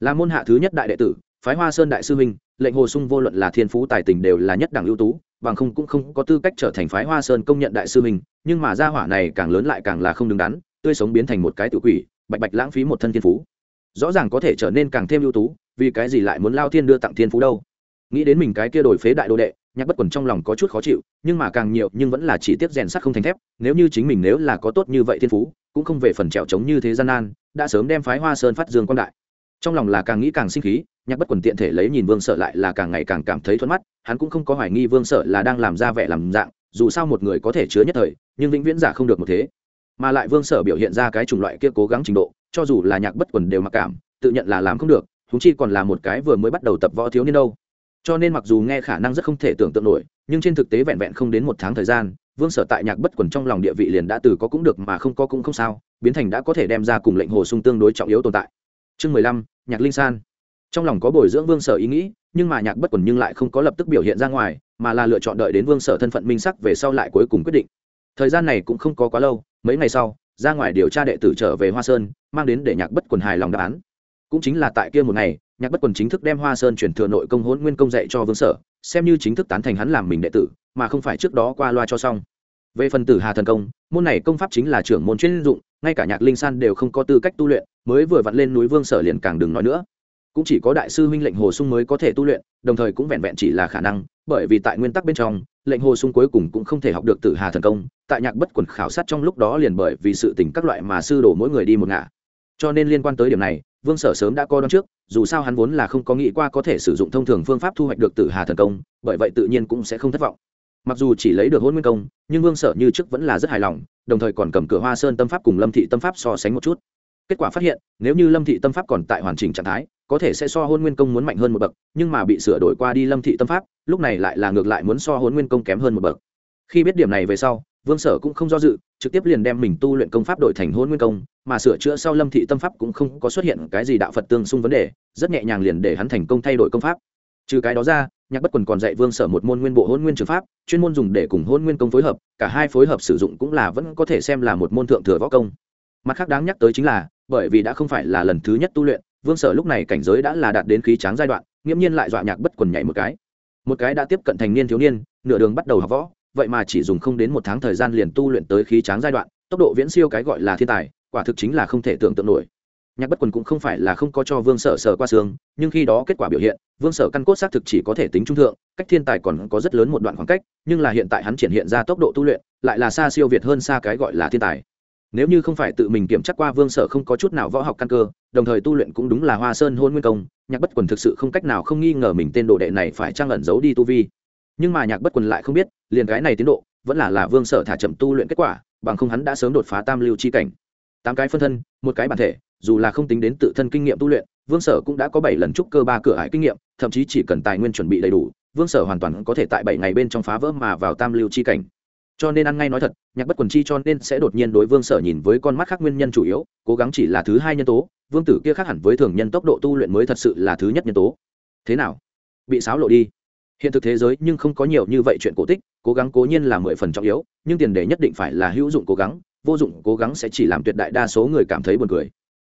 Là môn hạ thứ nhất đại đệ tử, phái hoa sơn đại sư huynh, lệnh hồ sung vô luận là thiên phú tài tình đều là nhất đẳng ưu tú, bằng không cũng không có tư cách trở thành phái hoa sơn công nhận đại sư huynh, nhưng mà gia hỏa này càng lớn lại càng là không đứng đắn, tươi sống biến thành một cái tự quỷ, bạch bạch lãng phí một thân thiên phú. Rõ ràng có thể trở nên càng thêm ưu tú, vì cái gì lại muốn lao thiên đưa tặng thiên phú đâu? Nghĩ đến mình cái kia đổi phế đại đồ đệ, nhạc bất quần trong lòng có chút khó chịu, nhưng mà càng nhiều, nhưng vẫn là chỉ tiếp rèn sắt không thành thép, nếu như chính mình nếu là có tốt như vậy thiên phú, cũng không về phần trèo trống như thế gian nan, đã sớm đem phái hoa sơn phát dương quan đại. Trong lòng là càng nghĩ càng sinh khí, nhạc bất quần tiện thể lấy nhìn vương sợ lại là càng ngày càng cảm thấy thuận mắt, hắn cũng không có hoài nghi vương sợ là đang làm ra vẻ làm dạng, dù sao một người có thể chứa nhất thời, nhưng vĩnh viễn giả không được một thế. Mà lại vương sở biểu hiện ra cái chủng loại kia cố gắng trình độ, cho dù là nhạc bất quần đều mặc cảm, tự nhận là làm không được húng chi còn là một cái vừa mới bắt đầu tập võ thiếu niên đâu cho nên mặc dù nghe khả năng rất không thể tưởng tượng nổi, nhưng trên thực tế vẹn vẹn không đến một tháng thời gian, vương sở tại nhạc bất quần trong lòng địa vị liền đã từ có cũng được mà không có cũng không sao, biến thành đã có thể đem ra cùng lệnh hồ sung tương đối trọng yếu tồn tại. Chương mười lăm, nhạc linh san. Trong lòng có bồi dưỡng vương sở ý nghĩ, nhưng mà nhạc bất quần nhưng lại không có lập tức biểu hiện ra ngoài, mà là lựa chọn đợi đến vương sở thân phận minh sắc về sau lại cuối cùng quyết định. Thời gian này cũng không có quá lâu, mấy ngày sau, ra ngoài điều tra đệ tử trở về hoa sơn, mang đến để nhạc bất quần hài lòng đáp án. Cũng chính là tại kia một ngày nhạc bất quần chính thức đem hoa sơn chuyển thừa nội công hỗn nguyên công dạy cho vương sở, xem như chính thức tán thành hắn làm mình đệ tử, mà không phải trước đó qua loa cho xong. Về phần tử hà thần công, môn này công pháp chính là trưởng môn chuyên dụng, ngay cả nhạc linh san đều không có tư cách tu luyện, mới vừa vặn lên núi vương sở liền càng đừng nói nữa. Cũng chỉ có đại sư huynh lệnh hồ sung mới có thể tu luyện, đồng thời cũng vẹn vẹn chỉ là khả năng, bởi vì tại nguyên tắc bên trong, lệnh hồ sung cuối cùng cũng không thể học được tử hà thần công, tại nhạc bất quần khảo sát trong lúc đó liền bởi vì sự tình các loại mà sư đổ mỗi người đi một ngả. Cho nên liên quan tới điểm này vương sở sớm đã coi đón trước, dù sao hắn vốn là không có nghĩ qua có thể sử dụng thông thường phương pháp thu hoạch được tử hà thần công, bởi vậy tự nhiên cũng sẽ không thất vọng. Mặc dù chỉ lấy được hôn nguyên công, nhưng vương sở như trước vẫn là rất hài lòng, đồng thời còn cầm cửa hoa sơn tâm pháp cùng lâm thị tâm pháp so sánh một chút. Kết quả phát hiện, nếu như lâm thị tâm pháp còn tại hoàn chỉnh trạng thái, có thể sẽ so hôn nguyên công muốn mạnh hơn một bậc, nhưng mà bị sửa đổi qua đi lâm thị tâm pháp, lúc này lại là ngược lại muốn so hôn nguyên công kém hơn một bậc. Khi biết điểm này về sau vương sở cũng không do dự, trực tiếp liền đem mình tu luyện công pháp đổi thành hôn nguyên công, mà sửa chữa sau lâm thị tâm pháp cũng không có xuất hiện cái gì đạo phật tương xung vấn đề, rất nhẹ nhàng liền để hắn thành công thay đổi công pháp. Trừ cái đó ra, nhạc bất quần còn dạy vương sở một môn nguyên bộ hôn nguyên trường pháp, chuyên môn dùng để cùng hôn nguyên công phối hợp, cả hai phối hợp sử dụng cũng là vẫn có thể xem là một môn thượng thừa võ công. Mặt khác đáng nhắc tới chính là, bởi vì đã không phải là lần thứ nhất tu luyện, vương sở lúc này cảnh giới đã là đạt đến khí tráng giai đoạn, nghiễm nhiên lại dọa nhạc bất quần nhảy một cái. Một cái đã tiếp cận thành niên thiếu niên, nửa đường bắt đầu học võ vậy mà chỉ dùng không đến một tháng thời gian liền tu luyện tới khí tráng giai đoạn, tốc độ viễn siêu cái gọi là thiên tài, quả thực chính là không thể tưởng tượng nổi. Nhạc bất quần cũng không phải là không có cho vương sở sở qua xương nhưng khi đó kết quả biểu hiện, vương sở căn cốt xác thực chỉ có thể tính trung thượng, cách thiên tài còn có rất lớn một đoạn khoảng cách, nhưng là hiện tại hắn triển hiện ra tốc độ tu luyện, lại là xa siêu việt hơn xa cái gọi là thiên tài. Nếu như không phải tự mình kiểm tra qua, vương sở không có chút nào võ học căn cơ, đồng thời tu luyện cũng đúng là hoa sơn hôn nguyên công, nhạc bất quần thực sự không cách nào không nghi ngờ mình tên đồ đệ này phải trang ẩn giấu đi tu vi. Nhưng mà nhạc bất quần lại không biết liền cái này tiến độ, vẫn là là vương sở thả chậm tu luyện kết quả, bằng không hắn đã sớm đột phá tam lưu chi cảnh. Tám cái phân thân, một cái bản thể, dù là không tính đến tự thân kinh nghiệm tu luyện, vương sở cũng đã có bảy lần trúc cơ ba cửa hải kinh nghiệm, thậm chí chỉ cần tài nguyên chuẩn bị đầy đủ, vương sở hoàn toàn có thể tại bảy ngày bên trong phá vỡ mà vào tam lưu chi cảnh. Cho nên ăn ngay nói thật, nhạc bất quần chi cho nên sẽ đột nhiên đối vương sở nhìn với con mắt khác nguyên nhân chủ yếu, cố gắng chỉ là thứ hai nhân tố, vương tử kia khác hẳn với thường nhân tốc độ tu luyện mới thật sự là thứ nhất nhân tố. Thế nào? Bị xáo lộ đi hiện thực thế giới nhưng không có nhiều như vậy chuyện cổ tích, cố gắng cố nhiên là mười phần trọng yếu, nhưng tiền đề nhất định phải là hữu dụng cố gắng, vô dụng cố gắng sẽ chỉ làm tuyệt đại đa số người cảm thấy buồn cười.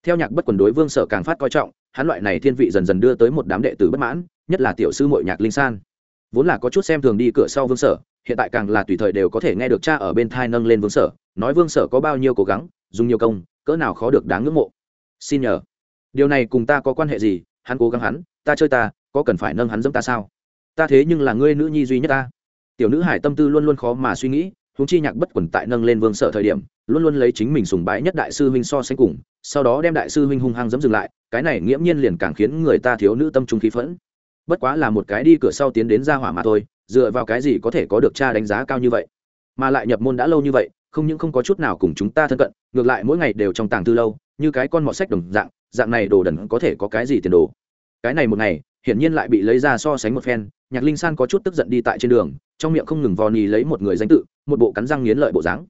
Theo nhạc bất quần đối vương sở càng phát coi trọng, hắn loại này thiên vị dần dần đưa tới một đám đệ tử bất mãn, nhất là tiểu sư mội nhạc linh san. Vốn là có chút xem thường đi cửa sau vương sở, hiện tại càng là tùy thời đều có thể nghe được cha ở bên thai nâng lên vương sở, nói vương sở có bao nhiêu cố gắng, dùng nhiều công, cỡ nào khó được đáng ngưỡng mộ. Xin nhờ. Điều này cùng ta có quan hệ gì, hắn cố gắng hắn, ta chơi ta, có cần phải nâng hắn dẫm ta sao? Ta thế nhưng là ngươi nữ nhi duy nhất ta. Tiểu nữ hải tâm tư luôn luôn khó mà suy nghĩ, huống chi nhạc bất quần tại nâng lên vương sở thời điểm, luôn luôn lấy chính mình sùng bái nhất đại sư huynh so sánh cùng, sau đó đem đại sư huynh hung hăng dẫm dừng lại, cái này nghiễm nhiên liền càng khiến người ta thiếu nữ tâm trung khí phẫn. Bất quá là một cái đi cửa sau tiến đến ra hỏa mà thôi, dựa vào cái gì có thể có được cha đánh giá cao như vậy? Mà lại nhập môn đã lâu như vậy, không những không có chút nào cùng chúng ta thân cận, ngược lại mỗi ngày đều trong tàng tư lâu, như cái con mọt sách đồng dạng dạng này đồ đần có thể có cái gì tiền đồ? Cái này một ngày hiển nhiên lại bị lấy ra so sánh một phen, nhạc linh san có chút tức giận đi tại trên đường, trong miệng không ngừng vò nì lấy một người danh tự, một bộ cắn răng nghiến lợi bộ dáng.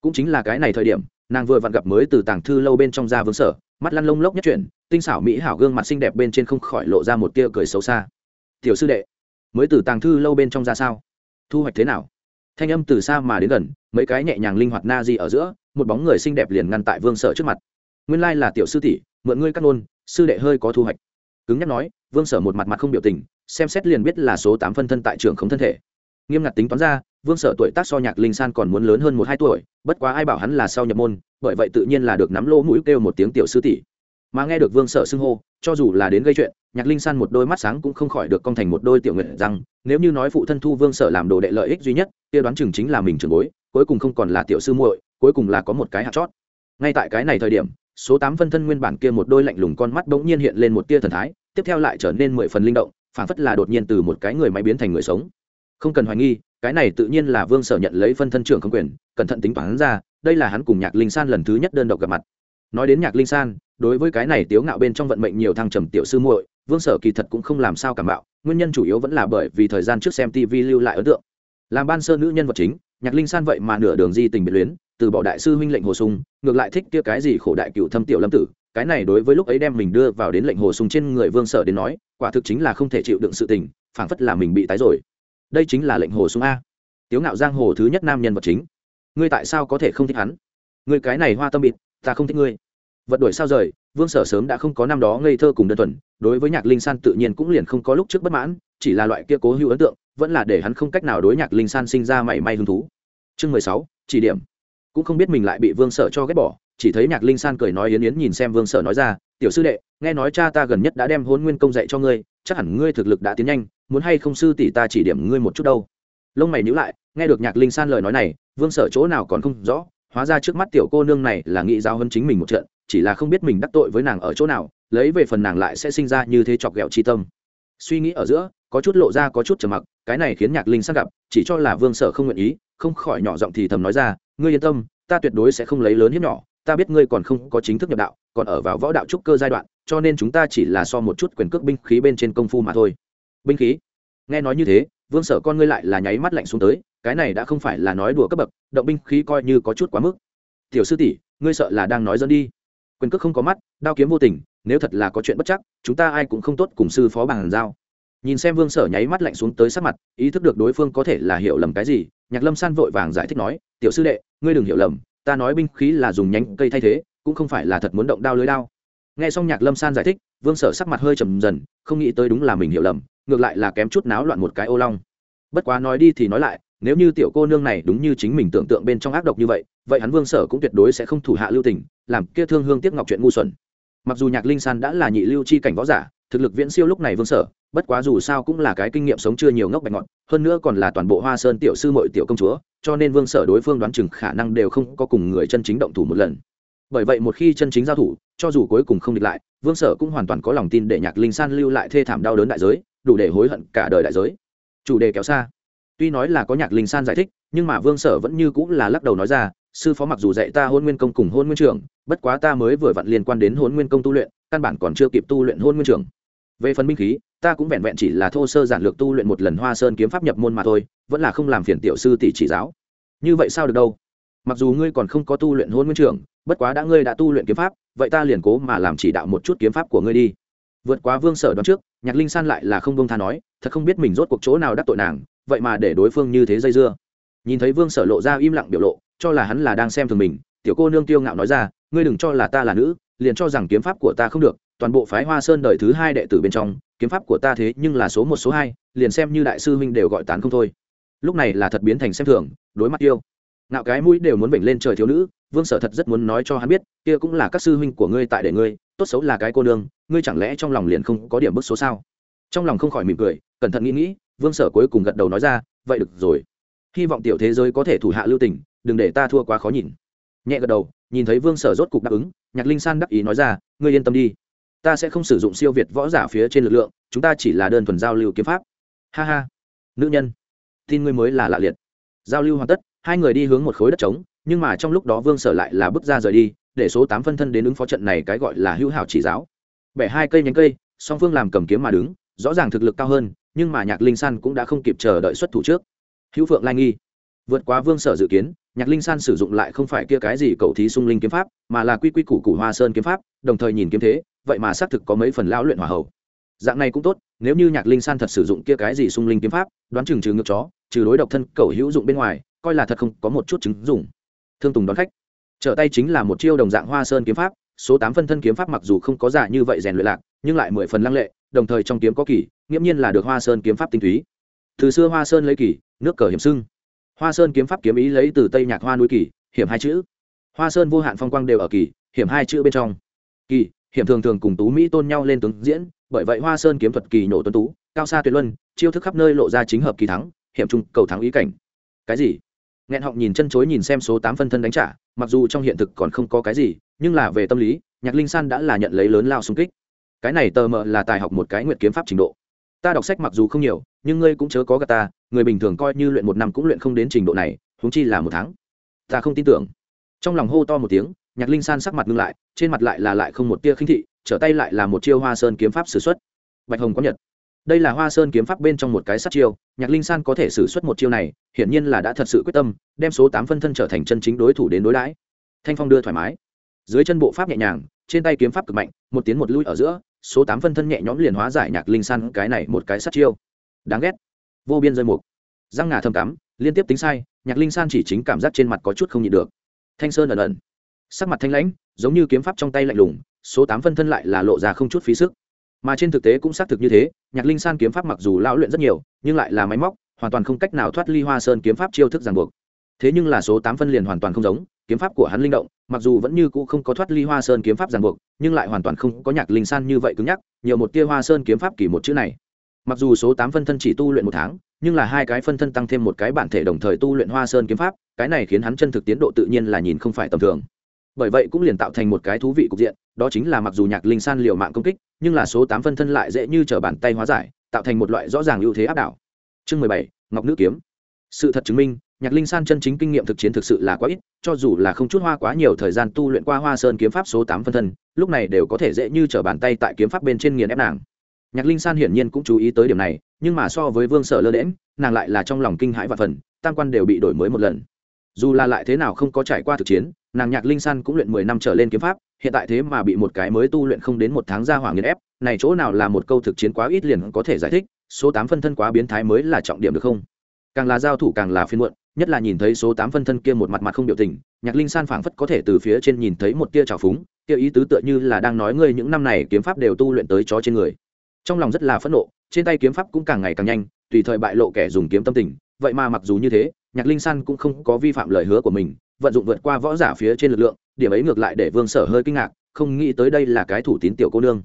Cũng chính là cái này thời điểm, nàng vừa vặn gặp mới từ tàng thư lâu bên trong ra vương sở, mắt lăn lông lốc nhất chuyển, tinh xảo mỹ hảo gương mặt xinh đẹp bên trên không khỏi lộ ra một tia cười xấu xa. Tiểu sư đệ, mới từ tàng thư lâu bên trong ra sao? Thu hoạch thế nào? Thanh âm từ xa mà đến gần, mấy cái nhẹ nhàng linh hoạt na di ở giữa, một bóng người xinh đẹp liền ngăn tại vương sở trước mặt. Nguyên lai là tiểu sư tỷ, mượn ngươi cắt nôn sư đệ hơi có thu hoạch. Cứng nhắc nói vương sở một mặt mặt không biểu tình, xem xét liền biết là số tám phân thân tại trường không thân thể. Nghiêm ngặt tính toán ra, vương sở tuổi tác so nhạc linh san còn muốn lớn hơn một hai tuổi, bất quá ai bảo hắn là sau nhập môn, bởi vậy tự nhiên là được nắm lỗ mũi kêu một tiếng tiểu sư tỷ. Mà nghe được vương sở xưng hô, cho dù là đến gây chuyện, nhạc linh san một đôi mắt sáng cũng không khỏi được cong thành một đôi tiểu nguyện rằng nếu như nói phụ thân thu vương sở làm đồ đệ lợi ích duy nhất, kia đoán chừng chính là mình trường bối, cuối cùng không còn là tiểu sư muội, cuối cùng là có một cái hạt chót. Ngay tại cái này thời điểm, số tám phân thân nguyên bản kia một đôi lạnh lùng con mắt bỗng nhiên hiện lên một tia thần thái tiếp theo lại trở nên mười phần linh động phản phất là đột nhiên từ một cái người máy biến thành người sống. Không cần hoài nghi, cái này tự nhiên là vương sở nhận lấy phân thân trưởng không quyền, cẩn thận tính toán ra, đây là hắn cùng nhạc linh san lần thứ nhất đơn độc gặp mặt. Nói đến nhạc linh san, đối với cái này tiếu ngạo bên trong vận mệnh nhiều thăng trầm tiểu sư muội, vương sở kỳ thật cũng không làm sao cảm bạo, nguyên nhân chủ yếu vẫn là bởi vì thời gian trước xem tv lưu lại ấn tượng. Làm ban sơ nữ nhân vật chính, nhạc linh san vậy mà nửa đường di tình biệt luyến, từ bỏ đại sư huynh lệnh hồ sung, ngược lại thích kia cái gì khổ đại cựu thâm tiểu lâm tử cái này đối với lúc ấy đem mình đưa vào đến lệnh hồ sùng trên người vương sở đến nói, quả thực chính là không thể chịu đựng sự tình, phảng phất là mình bị tái rồi. Đây chính là lệnh hồ sùng a. Tiếu ngạo giang hồ thứ nhất nam nhân vật chính. Ngươi tại sao có thể không thích hắn? Ngươi cái này hoa tâm bịt, ta không thích ngươi. Vật đuổi sao rời, vương sở sớm đã không có năm đó ngây thơ cùng đơn thuần, đối với nhạc linh san tự nhiên cũng liền không có lúc trước bất mãn, chỉ là loại kia cố hữu ấn tượng, vẫn là để hắn không cách nào đối nhạc linh san sinh ra mảy may hứng thú. Chương mười sáu, chỉ điểm. Cũng không biết mình lại bị vương sở cho ghét bỏ chỉ thấy nhạc linh san cười nói yến yến nhìn xem vương sở nói ra, tiểu sư đệ, nghe nói cha ta gần nhất đã đem hôn nguyên công dạy cho ngươi, chắc hẳn ngươi thực lực đã tiến nhanh, muốn hay không sư tỷ ta chỉ điểm ngươi một chút đâu? Lông mày nhíu lại, nghe được nhạc linh san lời nói này, vương sở chỗ nào còn không rõ, hóa ra trước mắt tiểu cô nương này là nghĩ giao hơn chính mình một trận, chỉ là không biết mình đắc tội với nàng ở chỗ nào, lấy về phần nàng lại sẽ sinh ra như thế chọc ghẹo chi tâm. Suy nghĩ ở giữa, có chút lộ ra có chút trầm mặc, cái này khiến nhạc linh sắc gặp, chỉ cho là vương sở không nguyện ý, không khỏi nhỏ giọng thì thầm nói ra, ngươi yên tâm, ta tuyệt đối sẽ không lấy lớn hiếp nhỏ ta biết ngươi còn không có chính thức nhập đạo, còn ở vào võ đạo trúc cơ giai đoạn, cho nên chúng ta chỉ là so một chút quyền cước binh khí bên trên công phu mà thôi. Binh khí? Nghe nói như thế, vương sở con ngươi lại là nháy mắt lạnh xuống tới, cái này đã không phải là nói đùa cấp bậc, động binh khí coi như có chút quá mức. Tiểu sư tỷ, ngươi sợ là đang nói dẫn đi. Quyền cước không có mắt, đao kiếm vô tình, nếu thật là có chuyện bất chắc, chúng ta ai cũng không tốt cùng sư phó bằng giao. Nhìn xem vương sở nháy mắt lạnh xuống tới sát mặt, ý thức được đối phương có thể là hiểu lầm cái gì, nhạc lâm san vội vàng giải thích nói, tiểu sư đệ, ngươi đừng hiểu lầm ta nói binh khí là dùng nhánh cây thay thế, cũng không phải là thật muốn động đao lưới đao. Nghe xong nhạc lâm san giải thích, vương sở sắc mặt hơi trầm dần, không nghĩ tới đúng là mình hiểu lầm, ngược lại là kém chút náo loạn một cái ô long. Bất quá nói đi thì nói lại, nếu như tiểu cô nương này đúng như chính mình tưởng tượng bên trong ác độc như vậy vậy hắn vương sở cũng tuyệt đối sẽ không thủ hạ lưu tình, làm kia thương hương tiếc ngọc chuyện ngu xuẩn. Mặc dù nhạc linh san đã là nhị lưu chi cảnh võ giả, thực lực viễn siêu lúc này vương sở bất quá dù sao cũng là cái kinh nghiệm sống chưa nhiều ngốc bạch ngọn, hơn nữa còn là toàn bộ hoa sơn tiểu sư mội tiểu công chúa, cho nên vương sở đối phương đoán chừng khả năng đều không có cùng người chân chính động thủ một lần. Bởi vậy một khi chân chính giao thủ, cho dù cuối cùng không địch lại, vương sở cũng hoàn toàn có lòng tin để nhạc linh san lưu lại thê thảm đau đớn đại giới, đủ để hối hận cả đời đại giới. Chủ đề kéo xa. Tuy nói là có nhạc linh san giải thích, nhưng mà vương sở vẫn như cũng là lắc đầu nói ra, sư phó mặc dù dạy ta hôn nguyên công cùng hôn nguyên trường bất quá ta mới vừa vặn liên quan đến hôn nguyên công tu luyện, căn bản còn chưa kịp tu luyện hôn nguyên trường về phần minh khí, ta cũng vẹn vẹn chỉ là thô sơ giản lược tu luyện một lần hoa sơn kiếm pháp nhập môn mà thôi, vẫn là không làm phiền tiểu sư tỷ chỉ giáo. Như vậy sao được đâu? Mặc dù ngươi còn không có tu luyện hôn nguyên trưởng bất quá đã ngươi đã tu luyện kiếm pháp, vậy ta liền cố mà làm chỉ đạo một chút kiếm pháp của ngươi đi. Vượt quá vương sở đoán trước, nhạc linh san lại là không bông tha nói, thật không biết mình rốt cuộc chỗ nào đắc tội nàng, vậy mà để đối phương như thế dây dưa. Nhìn thấy vương sở lộ ra im lặng biểu lộ, cho là hắn là đang xem thường mình, tiểu cô nương tiêu ngạo nói ra, ngươi đừng cho là ta là nữ, liền cho rằng kiếm pháp của ta không được toàn bộ phái hoa sơn đời thứ hai đệ tử bên trong, kiếm pháp của ta thế nhưng là số một, số hai, liền xem như đại sư huynh đều gọi tán không thôi. Lúc này là thật biến thành xem thường, đối mặt yêu. Ngạo cái mũi đều muốn bệnh lên trời thiếu nữ, vương sở thật rất muốn nói cho hắn biết, kia cũng là các sư huynh của ngươi tại để ngươi, tốt xấu là cái cô nương, ngươi chẳng lẽ trong lòng liền không có điểm bức số sao? Trong lòng không khỏi mỉm cười, cẩn thận nghĩ nghĩ, vương sở cuối cùng gật đầu nói ra, vậy được rồi. Hy vọng tiểu thế giới có thể thủ hạ lưu tình, đừng để ta thua quá khó nhìn. Nhẹ gật đầu, nhìn thấy vương sở rốt cục đáp ứng, nhạc linh san đắc ý nói ra, ngươi yên tâm đi ta sẽ không sử dụng siêu việt võ giả phía trên lực lượng, chúng ta chỉ là đơn thuần giao lưu kiếm pháp. Ha ha, nữ nhân, tin ngươi mới là lạ liệt. Giao lưu hoàn tất, hai người đi hướng một khối đất trống, nhưng mà trong lúc đó vương sở lại là bước ra rời đi, để số tám phân thân đến ứng phó trận này cái gọi là hữu hảo chỉ giáo. Bẻ hai cây nhánh cây, song phương làm cầm kiếm mà đứng, rõ ràng thực lực cao hơn, nhưng mà nhạc linh san cũng đã không kịp chờ đợi xuất thủ trước. Hữu phượng lai nghi, vượt qua vương sở dự kiến, nhạc linh san sử dụng lại không phải kia cái gì cầu thí sung linh kiếm pháp, mà là quy quy củ củ hoa sơn kiếm pháp, đồng thời nhìn kiếm thế vậy mà xác thực có mấy phần lão luyện hỏa hậu dạng này cũng tốt, nếu như nhạc linh san thật sử dụng kia cái gì sung linh kiếm pháp, đoán chừng trừ ngược chó, trừ đối độc thân cầu hữu dụng bên ngoài, coi là thật không có một chút chứng dụng. Thương tùng đón khách. Trở tay chính là một chiêu đồng dạng hoa sơn kiếm pháp, số tám phân thân kiếm pháp mặc dù không có giả như vậy rèn luyện lạc, nhưng lại mười phần lăng lệ, đồng thời trong kiếm có kỳ, nghiễm nhiên là được hoa sơn kiếm pháp tinh túy. Từ xưa hoa sơn lấy kỳ, nước cờ hiểm sưng. Hoa sơn kiếm pháp kiếm ý lấy từ tây nhạc hoa núi kỳ, hiểm hai chữ. Hoa sơn vô hạn phong quang đều ở kỳ, hiểm hai chữ bên trong. Kỳ hiểm thường thường cùng tú mỹ tôn nhau lên tướng diễn, bởi vậy hoa sơn kiếm thuật kỳ nổ tuấn tú, cao xa tuyệt luân, chiêu thức khắp nơi lộ ra chính hợp kỳ thắng, hiểm trung, cầu thắng ý cảnh. Cái gì? Nghẹn họng nhìn chân chối nhìn xem số tám phân thân đánh trả, mặc dù trong hiện thực còn không có cái gì, nhưng là về tâm lý, nhạc linh san đã là nhận lấy lớn lao xung kích. Cái này tờ mờ là tài học một cái nguyện kiếm pháp trình độ. Ta đọc sách mặc dù không nhiều, nhưng ngươi cũng chớ có gà ta, người bình thường coi như luyện một năm cũng luyện không đến trình độ này húng chi là một tháng. Ta không tin tưởng. Trong lòng hô to một tiếng nhạc linh san sắc mặt ngưng lại, trên mặt lại là lại không một tia khinh thị, trở tay lại là một chiêu hoa sơn kiếm pháp s ử x u ấ t bạch hồng có nhật. Đây là hoa sơn kiếm pháp bên trong một cái sát chiêu, nhạc linh san có thể xử suất một chiêu này, hiển nhiên là đã thật sự quyết tâm, đem số tám phân thân trở thành chân chính đối thủ đến đối đãi. Thanh phong đưa thoải mái. Dưới chân bộ pháp nhẹ nhàng, trên tay kiếm pháp cực mạnh, một tiến một lui ở giữa, số tám phân thân nhẹ nhõm liền hóa giải nhạc linh san cái này một cái sát chiêu. Đáng ghét. Vô biên rơi mục. Răng ngà thâm cắm, liên tiếp tính sai, nhạc linh san chỉ chính cảm giác trên mặt có chút không nhịn được. Thanh sơn ẩn ẩn sắc mặt thanh lãnh, giống như kiếm pháp trong tay lạnh lùng, số tám phân thân lại là lộ ra không chút phí sức. Mà trên thực tế cũng xác thực như thế, nhạc linh san kiếm pháp mặc dù lao luyện rất nhiều, nhưng lại là máy móc, hoàn toàn không cách nào thoát ly hoa sơn kiếm pháp chiêu thức ràng buộc. Thế nhưng là số tám phân liền hoàn toàn không giống, kiếm pháp của hắn linh động, mặc dù vẫn như cũ không có thoát ly hoa sơn kiếm pháp ràng buộc, nhưng lại hoàn toàn không có nhạc linh san như vậy cứng nhắc, nhiều một tia hoa sơn kiếm pháp kỳ một chữ này. Mặc dù số tám phân thân chỉ tu luyện một tháng, nhưng là hai cái phân thân tăng thêm một cái bản thể đồng thời tu luyện hoa sơn kiếm pháp, cái này khiến hắn chân thực tiến độ tự nhiên là nhìn không phải tầm thường bởi vậy cũng liền tạo thành một cái thú vị cục diện, đó chính là mặc dù nhạc linh san liều mạng công kích, nhưng là số tám phân thân lại dễ như t r ở bàn tay hóa giải, tạo thành một loại rõ ràng ưu thế áp đảo. Chương mười bảy, ngọc nữ kiếm. Sự thật chứng minh, nhạc linh san chân chính kinh nghiệm thực chiến thực sự là quá ít, cho dù là không chút hoa quá nhiều thời gian tu luyện qua hoa sơn kiếm pháp số tám phân thân, lúc này đều có thể dễ như t r ở bàn tay tại kiếm pháp bên trên nghiền ép nàng. Nhạc linh san hiển nhiên cũng chú ý tới điểm này, nhưng mà so với vương sở lơ đễm nàng lại là trong lòng kinh hãi và phần, tam quan đều bị đổi mới một lần dù là lại thế nào không có trải qua thực chiến, nàng nhạc linh san cũng luyện mười năm trở lên kiếm pháp, hiện tại thế mà bị một cái mới tu luyện không đến một tháng ra hỏa nghiền ép, này chỗ nào là một câu thực chiến quá ít liền có thể giải thích, số tám phân thân quá biến thái mới là trọng điểm được không? Càng là giao thủ càng là phiên muộn, nhất là nhìn thấy số tám phân thân kia một mặt mặt không biểu tình, nhạc linh san phảng phất có thể từ phía trên nhìn thấy một tia trào phúng, kia ý tứ tựa như là đang nói ngươi những năm này kiếm pháp đều tu luyện tới chó trên người. Trong lòng rất là phẫn nộ, trên tay kiếm pháp cũng càng ngày càng nhanh, tùy thời bại lộ kẻ dùng kiếm tâm tình, vậy mà mặc dù như thế nhạc linh san cũng không có vi phạm lời hứa của mình, vận dụng vượt qua võ giả phía trên lực lượng, điểm ấy ngược lại để vương sở hơi kinh ngạc, không nghĩ tới đây là cái thủ tín tiểu cô nương.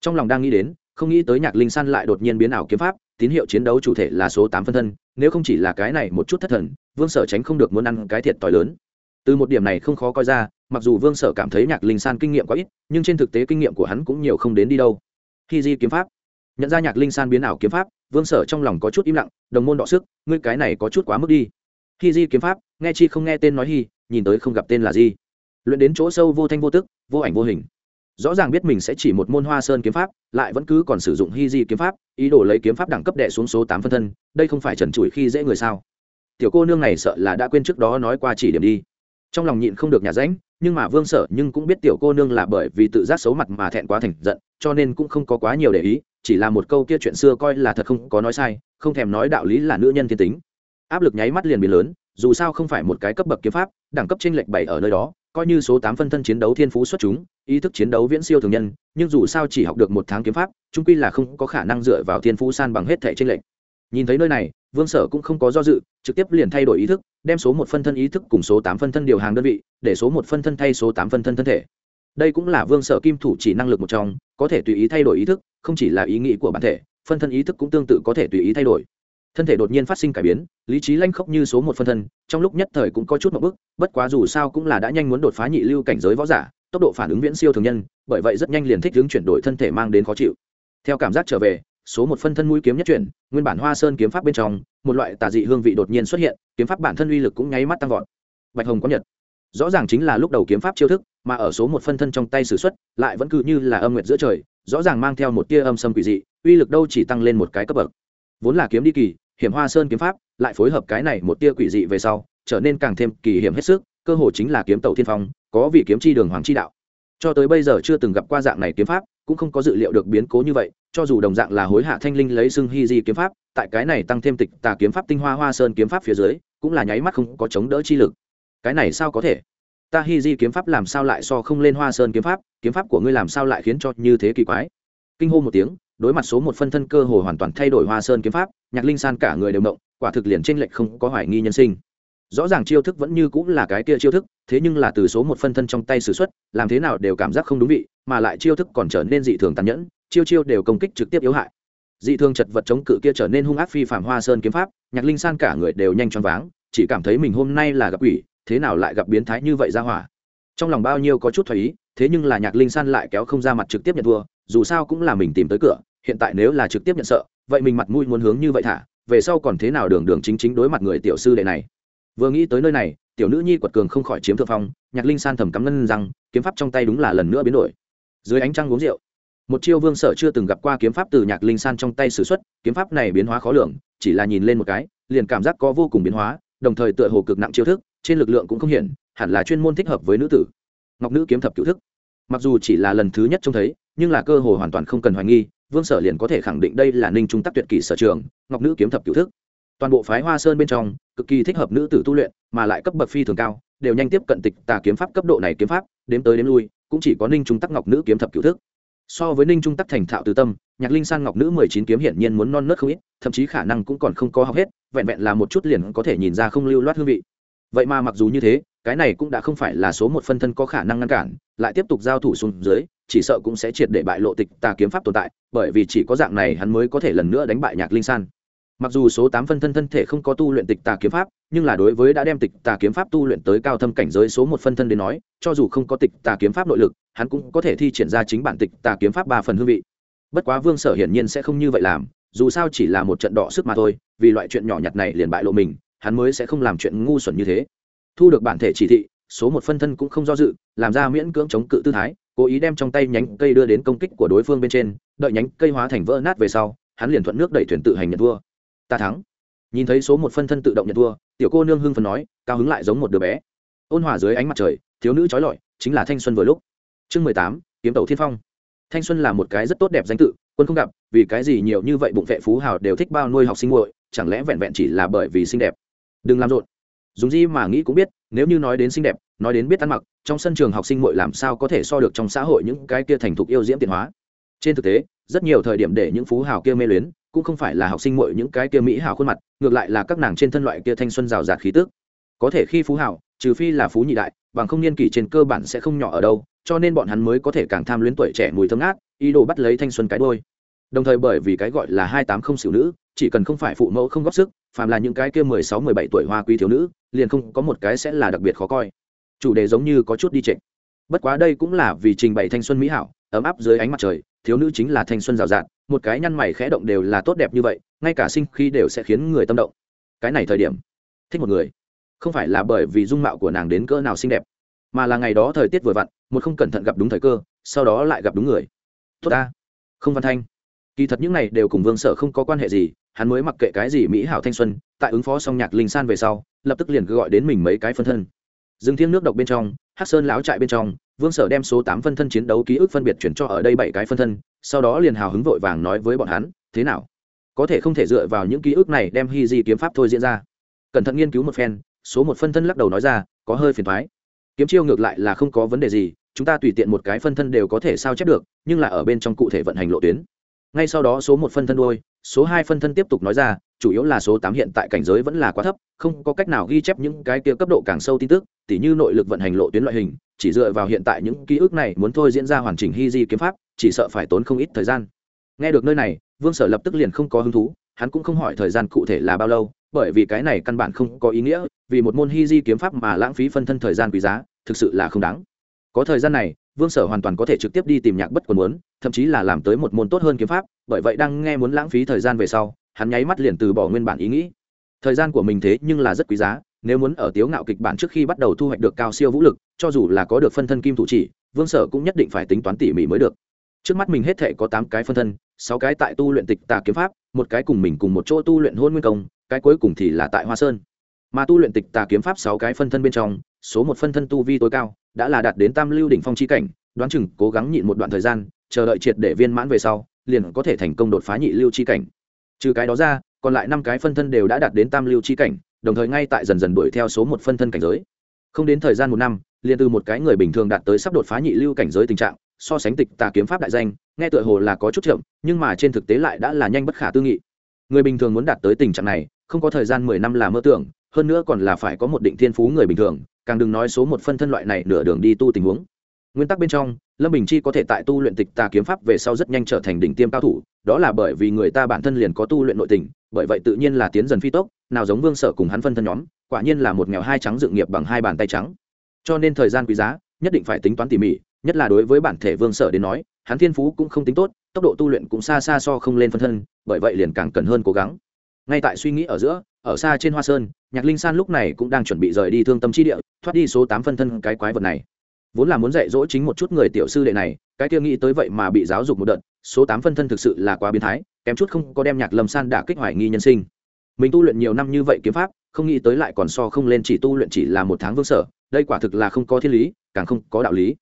Trong lòng đang nghĩ đến, không nghĩ tới nhạc linh san lại đột nhiên biến ảo kiếm pháp, tín hiệu chiến đấu chủ thể là số tám phân thân, nếu không chỉ là cái này một chút thất thần, vương sở tránh không được muốn ăn cái thiệt t h i lớn. Từ một điểm này không khó coi ra, mặc dù vương sở cảm thấy nhạc linh san kinh nghiệm quá ít, nhưng trên thực tế kinh nghiệm của hắn cũng nhiều không đến đi đâu. Khi di kiếm pháp, nhận ra nhạc linh san biến ảo kiếm pháp, vương sở trong lòng có chút im lặng, đồng môn đọ sức, ngươi cái này có chút quá mức đi. Hi di kiếm pháp, nghe chi không nghe tên nói hi, nhìn tới không gặp tên là gì luyện đến chỗ sâu vô thanh vô tức, vô ảnh vô hình. Rõ ràng biết mình sẽ chỉ một môn hoa sơn kiếm pháp, lại vẫn cứ còn sử dụng hy di kiếm pháp, ý đồ lấy kiếm pháp đẳng cấp đệ xuống số tám phân thân, đây không phải trần trụi khi dễ người sao? Tiểu cô nương này sợ là đã quên trước đó nói qua chỉ điểm đi. Trong lòng nhịn không được nhà ránh, nhưng mà vương sở nhưng cũng biết tiểu cô nương là bởi vì tự giác xấu mặt mà thẹn quá thành giận, cho nên cũng không có quá nhiều để ý, chỉ là một câu kia chuyện xưa coi là thật không có nói sai, không thèm nói đạo lý là nữ nhân thiên tính áp lực nháy mắt liền biến lớn, dù sao không phải một cái cấp bậc kiếm pháp, đẳng cấp trên lệch bảy ở nơi đó, coi như số tám phân thân chiến đấu thiên phú xuất chúng, ý thức chiến đấu viễn siêu thường nhân, nhưng dù sao chỉ học được một tháng kiếm pháp trung quy là không có khả năng dựa vào thiên phú san bằng hết thẻ trên lệch. Nhìn thấy nơi này, vương sở cũng không có do dự, trực tiếp liền thay đổi ý thức, đem số một phân thân ý thức cùng số tám phân thân điều hàng đơn vị, để số một phân thân thay số tám phân thân thân thể. Đây cũng là vương sở kim thủ chỉ năng lực một trong, có thể tùy ý thay đổi ý thức, không chỉ là ý nghĩ của bản thể, phân thân ý thức cũng tương tự có thể tùy ý thay đổi thân thể đột nhiên phát sinh cải biến lý trí lanh khốc như số một phân thân trong lúc nhất thời cũng có chút một bước, bất quá dù sao cũng là đã nhanh muốn đột phá nhị lưu cảnh giới võ giả tốc độ phản ứng viễn siêu thường nhân bởi vậy rất nhanh liền thích hướng chuyển đổi thân thể mang đến khó chịu. Theo cảm giác trở về số một phân thân mũi kiếm nhất chuyển nguyên bản hoa sơn kiếm pháp bên trong một loại tà dị hương vị đột nhiên xuất hiện kiếm pháp bản thân uy lực cũng nháy mắt tăng vọt. Bạch hồng có nhật. Rõ ràng chính là lúc đầu kiếm pháp chiêu thức mà ở số một phân thân trong tay s ử x u ấ t lại vẫn cứ như là âm nguyệt giữa trời rõ ràng mang theo một tia âm sâm quỷ dị uy lực đâu chỉ tăng lên một cái cấp bậc. Vốn là kiếm đi kỳ hiểm hoa sơn kiếm pháp, lại phối hợp cái này một tia quỷ dị về sau, trở nên càng thêm kỳ hiểm hết sức, cơ hồ chính là kiếm tàu thiên phong, có vị kiếm chi đường hoàng chi đạo. Cho tới bây giờ chưa từng gặp qua dạng này kiếm pháp, cũng không có dự liệu được biến cố như vậy, cho dù đồng dạng là hối hạ thanh linh lấy xưng hy di kiếm pháp, tại cái này tăng thêm tịch tà kiếm pháp tinh hoa hoa sơn kiếm pháp phía dưới, cũng là nháy mắt không có chống đỡ chi lực. Cái này sao có thể? Ta hy di kiếm pháp làm sao lại so không lên hoa sơn kiếm pháp kiếm pháp của ngươi làm sao lại khiến cho như thế kỳ quái? Kinh hô một tiếng đối mặt số một phân thân cơ hồ hoàn toàn thay đổi hoa sơn kiếm pháp, nhạc linh san cả người đều động, quả thực liền trên lệch không có hoài nghi nhân sinh. Rõ ràng chiêu thức vẫn như cũng là cái kia chiêu thức, thế nhưng là từ số một phân thân trong tay s ử x u ấ t làm thế nào đều cảm giác không đúng vị, mà lại chiêu thức còn trở nên dị thường tàn nhẫn, chiêu chiêu đều công kích trực tiếp yếu hại. Dị thường chật vật chống cự kia trở nên hung ác phi phạm hoa sơn kiếm pháp, nhạc linh san cả người đều nhanh choáng váng, chỉ cảm thấy mình hôm nay là gặp ủy thế nào lại gặp biến thái như vậy ra hỏa. Trong lòng bao nhiêu có chút thoải ý, thế nhưng là nhạc linh san lại kéo không ra mặt trực tiếp nhận thua dù sao cũng là mình tìm tới cửa, hiện tại nếu là trực tiếp nhận sợ, vậy mình mặt mũi muốn hướng như vậy thả, về sau còn thế nào đường đường chính chính đối mặt người tiểu sư đệ này. Vừa nghĩ tới nơi này, tiểu nữ nhi quật cường không khỏi chiếm thượng phong, nhạc linh san thầm cắm ngân rằng kiếm pháp trong tay đúng là lần nữa biến đổi. Dưới ánh trăng uống rượu, một chiêu vương sở chưa từng gặp qua kiếm pháp từ nhạc linh san trong tay s ử x u ấ t kiếm pháp này biến hóa khó lường, chỉ là nhìn lên một cái, liền cảm giác có vô cùng biến hóa, đồng thời tựa hồ cực nặng chiêu thức, trên lực lượng cũng không hiện hẳn là chuyên môn thích hợp với nữ tử. Ngọc nữ kiếm thập cựu thức. Mặc dù chỉ là lần thứ nhất trông thấy nhưng là cơ hội hoàn toàn không cần hoài nghi, vương sở liền có thể khẳng định đây là ninh trung tắc tuyệt kỷ sở trường, ngọc nữ kiếm thập cựu thức. Toàn bộ phái hoa sơn bên trong, cực kỳ thích hợp nữ tử tu luyện, mà lại cấp bậc phi thường cao, đều nhanh tiếp cận tịch tà kiếm pháp cấp độ này kiếm pháp, đếm tới đếm lui, cũng chỉ có ninh trung tắc ngọc nữ kiếm thập cựu thức. So với ninh trung tắc thành thạo từ tâm, nhạc linh san ngọc nữ mười chín kiếm hiển nhiên muốn non nớt không ít, thậm chí khả năng cũng còn không có học hết, vẹn vẹn là một chút liền có thể nhìn ra không lưu loát hương vị. Vậy mà mặc dù như thế cái này cũng đã không phải là số một phân thân có khả năng ngăn cản, lại tiếp tục giao thủ xuống dưới, chỉ sợ cũng sẽ triệt để bại lộ tịch tà kiếm pháp tồn tại, bởi vì chỉ có dạng này hắn mới có thể lần nữa đánh bại nhạc linh san. Mặc dù số tám phân thân thân thể không có tu luyện tịch tà kiếm pháp, nhưng là đối với đã đem tịch tà kiếm pháp tu luyện tới cao thâm cảnh giới số một phân thân đến nói, cho dù không có tịch tà kiếm pháp nội lực, hắn cũng có thể thi triển ra chính bản tịch tà kiếm pháp ba phần hương vị. Bất quá vương sở hiển nhiên sẽ không như vậy làm, dù sao chỉ là một trận đọ sức mà thôi, vì loại chuyện nhỏ nhặt này liền bại lộ mình, hắn mới sẽ không làm chuyện ngu xuẩn như thế thu được bản thể chỉ thị, số một phân thân cũng không do dự, làm ra miễn cưỡng chống cự tư thái, cố ý đem trong tay nhánh cây đưa đến công kích của đối phương bên trên, đợi nhánh cây hóa thành vỡ nát về sau, hắn liền thuận nước đẩy thuyền tự hành nhận thua. Ta thắng. Nhìn thấy số một phân thân tự động nhận thua, tiểu cô nương hưng phần nói, cao hứng lại giống một đứa bé. Ôn hòa dưới ánh mặt trời, thiếu nữ trói lọi, chính là thanh xuân vừa lúc. Chương mười tám, kiếm tàu thiên phong. Thanh xuân là một cái rất tốt đẹp danh tự, quân không gặp, vì cái gì nhiều như vậy bụng vệ phú hào đều thích bao nuôi học sinh nguội chẳng lẽ vẹn vẹn chỉ là bởi vì xinh đẹp? Đừng làm rộn dùng gì mà nghĩ cũng biết, nếu như nói đến xinh đẹp, nói đến biết ăn mặc, trong sân trường học sinh muội làm sao có thể so được trong xã hội những cái kia thành thục yêu diễm tiền hóa. Trên thực tế, rất nhiều thời điểm để những phú hào kia mê luyến, cũng không phải là học sinh muội những cái kia mỹ hào khuôn mặt, ngược lại là các nàng trên thân loại kia thanh xuân rào rạt khí tức. Có thể khi phú hào, trừ phi là phú nhị đại, bằng không niên kỷ trên cơ bản sẽ không nhỏ ở đâu, cho nên bọn hắn mới có thể càng tham luyến tuổi trẻ mùi thơm ngát, ý đồ bắt lấy thanh xuân cái đôi. Đồng thời bởi vì cái gọi là hai tám không xỉu nữ chỉ cần không phải phụ mẫu không góp sức, phàm là những cái kia mười sáu, mười bảy tuổi hoa quý thiếu nữ, liền không có một cái sẽ là đặc biệt khó coi. Chủ đề giống như có chút đi trịnh bất quá đây cũng là vì trình bày thanh xuân mỹ hảo, ấm áp dưới ánh mặt trời, thiếu nữ chính là thanh xuân rào rạt, một cái nhăn mày khẽ động đều là tốt đẹp như vậy, ngay cả sinh khi đều sẽ khiến người tâm động. Cái này thời điểm, thích một người. Không phải là bởi vì dung mạo của nàng đến cỡ nào xinh đẹp, mà là ngày đó thời tiết vừa vặn, một không cẩn thận gặp đúng thời cơ, sau đó lại gặp đúng người. Tốt ta. Không văn thanh. Kỳ thật những này đều cùng vương sở không có quan hệ gì hắn mới mặc kệ cái gì mỹ hảo thanh xuân, tại ứng phó xong nhạc linh san về sau, lập tức liền gọi đến mình mấy cái phân thân. Dừng thiêng nước độc bên trong hát sơn láo trại bên trong, vương sở đem số tám phân thân chiến đấu ký ức phân biệt chuyển cho ở đây bảy cái phân thân, sau đó liền hào hứng vội vàng nói với bọn hắn, thế nào? Có thể không thể dựa vào những ký ức này đem hy di kiếm pháp thôi diễn ra? Cẩn thận nghiên cứu một phen, số một phân thân lắc đầu nói ra, có hơi phiền thoái kiếm chiêu ngược lại là không có vấn đề gì, chúng ta tùy tiện một cái phân thân đều có thể sao chép được, nhưng là ở bên trong cụ thể vận hành lộ tuyến. Ngay sau đó số một phân thân đôi số hai phân thân tiếp tục nói ra, chủ yếu là số tám hiện tại cảnh giới vẫn là quá thấp, không có cách nào ghi chép những cái kia cấp độ càng sâu tin tức, tỉ như nội lực vận hành lộ tuyến loại hình, chỉ dựa vào hiện tại những ký ức này muốn thôi diễn ra hoàn chỉnh hy di kiếm pháp, chỉ sợ phải tốn không ít thời gian. Nghe được nơi này, vương sở lập tức liền không có hứng thú, hắn cũng không hỏi thời gian cụ thể là bao lâu, bởi vì cái này căn bản không có ý nghĩa, vì một môn hy di kiếm pháp mà lãng phí phân thân thời gian quý giá, thực sự là không đáng có thời gian này, vương sở hoàn toàn có thể trực tiếp đi tìm nhạc bất quần muốn, thậm chí là làm tới một môn tốt hơn kiếm pháp, bởi vậy đang nghe muốn lãng phí thời gian về sau, hắn nháy mắt liền từ bỏ nguyên bản ý nghĩ. Thời gian của mình thế nhưng là rất quý giá, nếu muốn ở tiếu ngạo kịch bản trước khi bắt đầu thu hoạch được cao siêu vũ lực, cho dù là có được phân thân kim thủ chỉ, vương sở cũng nhất định phải tính toán tỉ mỉ mới được. Trước mắt mình hết thể có tám cái phân thân, sáu cái tại tu luyện tịch tà kiếm pháp, một cái cùng mình cùng một chỗ tu luyện hôn nguyên công, cái cuối cùng thì là tại hoa sơn. Mà tu luyện tịch tà kiếm pháp sáu cái phân thân bên trong số một phân thân tu vi tối cao, đã là đạt đến tam lưu đỉnh phong chi cảnh, đoán chừng cố gắng nhịn một đoạn thời gian, chờ đợi triệt để viên mãn về sau, liền có thể thành công đột phá nhị lưu chi cảnh. Trừ cái đó ra, còn lại năm cái phân thân đều đã đạt đến tam lưu chi cảnh, đồng thời ngay tại dần dần đuổi theo số một phân thân cảnh giới. Không đến thời gian một năm, liền từ một cái người bình thường đạt tới sắp đột phá nhị lưu cảnh giới tình trạng, so sánh tịch tà kiếm pháp đại danh, nghe tựa hồ là có chút chậm, nhưng mà trên thực tế lại đã là nhanh bất khả tư nghị. Người bình thường muốn đạt tới tình trạng này, không có thời gian mười năm là mơ tưởng, hơn nữa còn là phải có một định thiên phú người bình thường càng đừng nói số một phân thân loại này nửa đường đi tu tình huống. Nguyên tắc bên trong, lâm bình chi có thể tại tu luyện tịch tà kiếm pháp về sau rất nhanh trở thành đỉnh tiêm cao thủ, đó là bởi vì người ta bản thân liền có tu luyện nội tình, bởi vậy tự nhiên là tiến dần phi tốc, nào giống vương sở cùng hắn phân thân nhóm, quả nhiên là một nghèo hai trắng dự nghiệp bằng hai bàn tay trắng. Cho nên thời gian quý giá, nhất định phải tính toán tỉ mỉ, nhất là đối với bản thể vương sở đến nói, hắn thiên phú cũng không tính tốt, tốc độ tu luyện cũng xa xa so không lên phân thân, bởi vậy liền càng cần hơn cố gắng. Ngay tại suy nghĩ ở giữa ở xa trên hoa sơn, nhạc linh san lúc này cũng đang chuẩn bị rời đi thương tâm chi địa, thoát đi số tám phân thân cái quái vật này. Vốn là muốn dạy dỗ chính một chút người tiểu sư đệ này, cái kia nghĩ tới vậy mà bị giáo dục một đợt, số tám phân thân thực sự là quá biến thái, kém chút không có đem nhạc lâm san đả kích hoài nghi nhân sinh. Mình tu luyện nhiều năm như vậy kiếm pháp, không nghĩ tới lại còn so không lên chỉ tu luyện chỉ là một tháng vương sở, đây quả thực là không có thiên lý, càng không có đạo lý.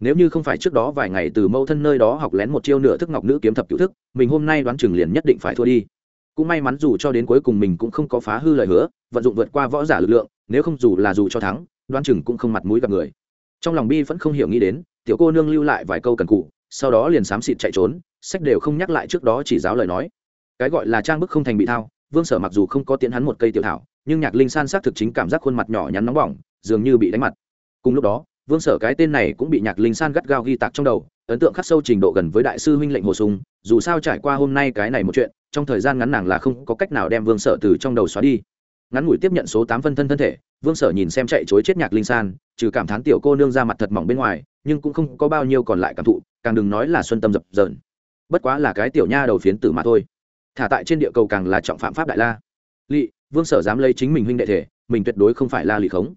Nếu như không phải trước đó vài ngày từ mâu thân nơi đó học lén một chiêu nửa thức ngọc nữ kiếm thập cựu thức, mình hôm nay đoán chừng liền nhất định phải thua đi cũng may mắn dù cho đến cuối cùng mình cũng không có phá hư lời hứa, vận dụng vượt qua võ giả lực lượng, nếu không dù là dù cho thắng đoán chừng cũng không mặt mũi gặp người. Trong lòng bi vẫn không hiểu nghĩ đến, tiểu cô nương lưu lại vài câu cần cụ, sau đó liền xám xịt chạy trốn, sách đều không nhắc lại trước đó chỉ giáo lời nói. Cái gọi là trang bức không thành bị thao, vương sở mặc dù không có tiến hắn một cây tiểu thảo, nhưng nhạc linh san xác thực chính cảm giác khuôn mặt nhỏ nhắn nóng bỏng, dường như bị đánh mặt. Cùng lúc đó vương sở cái tên này cũng bị nhạc linh san gắt gao ghi tạc trong đầu, ấn tượng khắc sâu trình độ gần với đại sư huynh lệnh hồ sùng dù sao trải qua hôm nay cái này một chuyện, trong thời gian ngắn nàng là không có cách nào đem vương sở từ trong đầu xóa đi. Ngắn ngủi tiếp nhận số tám phân thân thân thể, vương sở nhìn xem chạy chối chết nhạc linh san, trừ cảm thán tiểu cô nương ra mặt thật mỏng bên ngoài, nhưng cũng không có bao nhiêu còn lại cảm thụ, càng đừng nói là xuân tâm dập dờn. Bất quá là cái tiểu nha đầu phiến tử mà thôi. Thả tại trên địa cầu càng là trọng phạm pháp đại la. Lỵ vương sở dám lấy chính mình huynh đệ thể, mình tuyệt đối không phải la lỵ khống.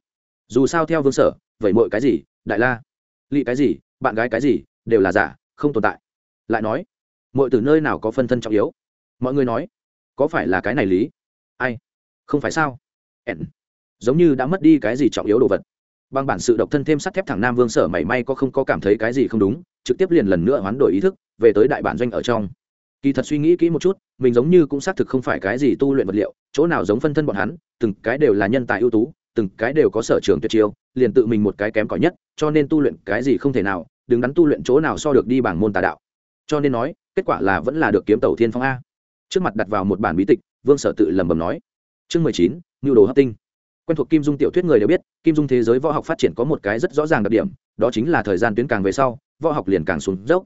Dù sao theo vương sở vậy mọi cái gì, đại la. Lị cái gì, bạn gái cái gì, đều là giả, không tồn tại. Lại nói mọi từ nơi nào có phân thân trọng yếu? Mọi người nói, có phải là cái này lý? Ai? Không phải sao? Ẻn giống như đã mất đi cái gì trọng yếu đồ vật. Bằng bản sự độc thân thêm sắt thép thẳng nam vương sở mảy may có không có cảm thấy cái gì không đúng, trực tiếp liền lần nữa hoán đổi ý thức, về tới đại bản doanh ở trong. Kỳ thật suy nghĩ kỹ một chút, mình giống như cũng xác thực không phải cái gì tu luyện vật liệu, chỗ nào giống phân thân bọn hắn, từng cái đều là nhân tài ưu tú từng cái đều có sở trường tuyệt chiêu, liền tự mình một cái kém cỏi nhất, cho nên tu luyện cái gì không thể nào, đứng đắn tu luyện chỗ nào so được đi bảng môn tà đạo. Cho nên nói, kết quả là vẫn là được kiếm tàu thiên phong a. Trước mặt đặt vào một bản bí tịch, vương sở tự lẩm bẩm nói. Chương mười chín nhu đồ hấp tinh. Quen thuộc kim dung tiểu thuyết người đều biết, kim dung thế giới võ học phát triển có một cái rất rõ ràng đặc điểm, đó chính là thời gian tuyến càng về sau, võ học liền càng xuống dốc.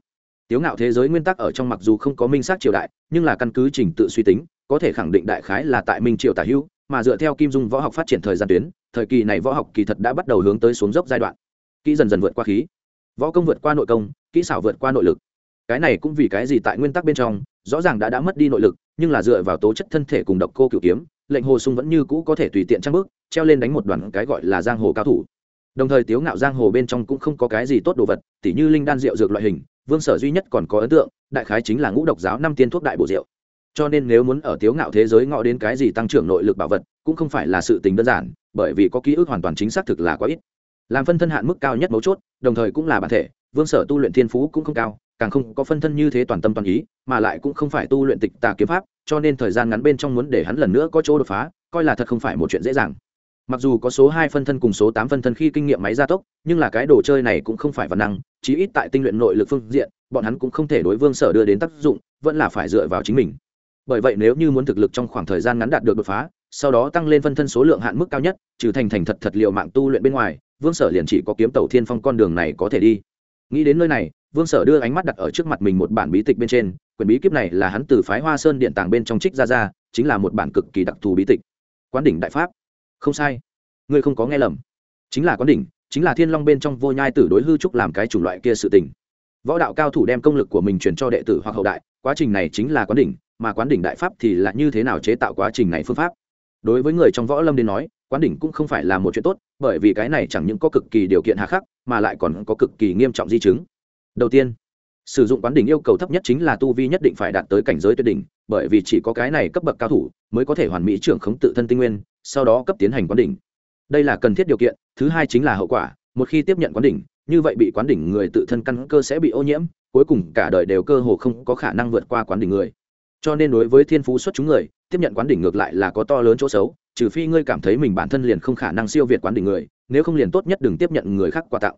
Tiếu ngạo thế giới nguyên tắc ở trong mặc dù không có minh xác triều đại, nhưng là căn cứ trình tự suy tính, có thể khẳng định đại khái là tại minh triều tả hữu mà dựa theo kim dung võ học phát triển thời gian tuyến, thời kỳ này võ học kỳ thật đã bắt đầu hướng tới xuống dốc giai đoạn. Kỹ dần dần vượt qua khí. Võ công vượt qua nội công, kỹ xảo vượt qua nội lực. Cái này cũng vì cái gì tại nguyên tắc bên trong, rõ ràng đã đã mất đi nội lực, nhưng là dựa vào tố chất thân thể cùng độc cô cựu kiếm, lệnh hồ sung vẫn như cũ có thể tùy tiện trang bước, treo lên đánh một đoàn cái gọi là giang hồ cao thủ. Đồng thời tiếu ngạo giang hồ bên trong cũng không có cái gì tốt đồ vật, tỉ như linh đan rượu dược loại hình, vương sở duy nhất còn có ấn tượng, đại khái chính là ngũ độc giáo năm tiên thuốc đại bổ rượu cho nên nếu muốn ở tiếu ngạo thế giới ngọ đến cái gì tăng trưởng nội lực bảo vật, cũng không phải là sự tình đơn giản, bởi vì có ký ức hoàn toàn chính xác thực là quá ít. Làm phân thân hạn mức cao nhất mấu chốt, đồng thời cũng là bản thể, vương sở tu luyện thiên phú cũng không cao, càng không có phân thân như thế toàn tâm toàn ý, mà lại cũng không phải tu luyện tịch tà kiếm pháp, cho nên thời gian ngắn bên trong muốn để hắn lần nữa có chỗ đột phá, coi là thật không phải một chuyện dễ dàng. Mặc dù có số hai phân thân cùng số tám phân thân khi kinh nghiệm máy gia tốc, nhưng là cái đồ chơi này cũng không phải văn năng, chí ít tại tinh luyện nội lực phương diện, bọn hắn cũng không thể đối vương sở đưa đến tác dụng, vẫn là phải dựa vào chính mình bởi vậy nếu như muốn thực lực trong khoảng thời gian ngắn đạt được đột phá, sau đó tăng lên phân thân số lượng hạn mức cao nhất, trừ thành thành thật thật liệu mạng tu luyện bên ngoài, vương sở liền chỉ có kiếm tàu thiên phong con đường này có thể đi. Nghĩ đến nơi này, vương sở đưa ánh mắt đặt ở trước mặt mình một bản bí tịch bên trên, quyển bí kíp này là hắn từ phái hoa sơn điện tàng bên trong trích ra ra, chính là một bản cực kỳ đặc thù bí tịch. Quán đỉnh đại pháp. Không sai. Ngươi không có nghe lầm. Chính là quán đỉnh, chính là thiên long bên trong vô nhai tử đối hư trúc làm cái chủng loại kia sự tình. Võ đạo cao thủ đem công lực của mình truyền cho đệ tử hoặc hậu đại, quá trình này chính là quán đỉnh mà quán đỉnh đại pháp thì là như thế nào chế tạo quá trình này phương pháp? Đối với người trong võ lâm đến nói, quán đỉnh cũng không phải là một chuyện tốt, bởi vì cái này chẳng những có cực kỳ điều kiện hà khắc, mà lại còn có cực kỳ nghiêm trọng di chứng. Đầu tiên, sử dụng quán đỉnh yêu cầu thấp nhất chính là tu vi nhất định phải đạt tới cảnh giới tuyệt đỉnh, bởi vì chỉ có cái này cấp bậc cao thủ mới có thể hoàn mỹ trưởng khống tự thân tinh nguyên, sau đó cấp tiến hành quán đỉnh. Đây là cần thiết điều kiện, thứ hai chính là hậu quả, một khi tiếp nhận quán đỉnh, như vậy bị quán đỉnh người tự thân căn cơ sẽ bị ô nhiễm, cuối cùng cả đời đều cơ hồ không có khả năng vượt qua quán đỉnh người cho nên đối với thiên phú xuất chúng người, tiếp nhận quán đỉnh ngược lại là có to lớn chỗ xấu, trừ phi ngươi cảm thấy mình bản thân liền không khả năng siêu việt quán đỉnh người, nếu không liền tốt nhất đừng tiếp nhận người khác quà tặng.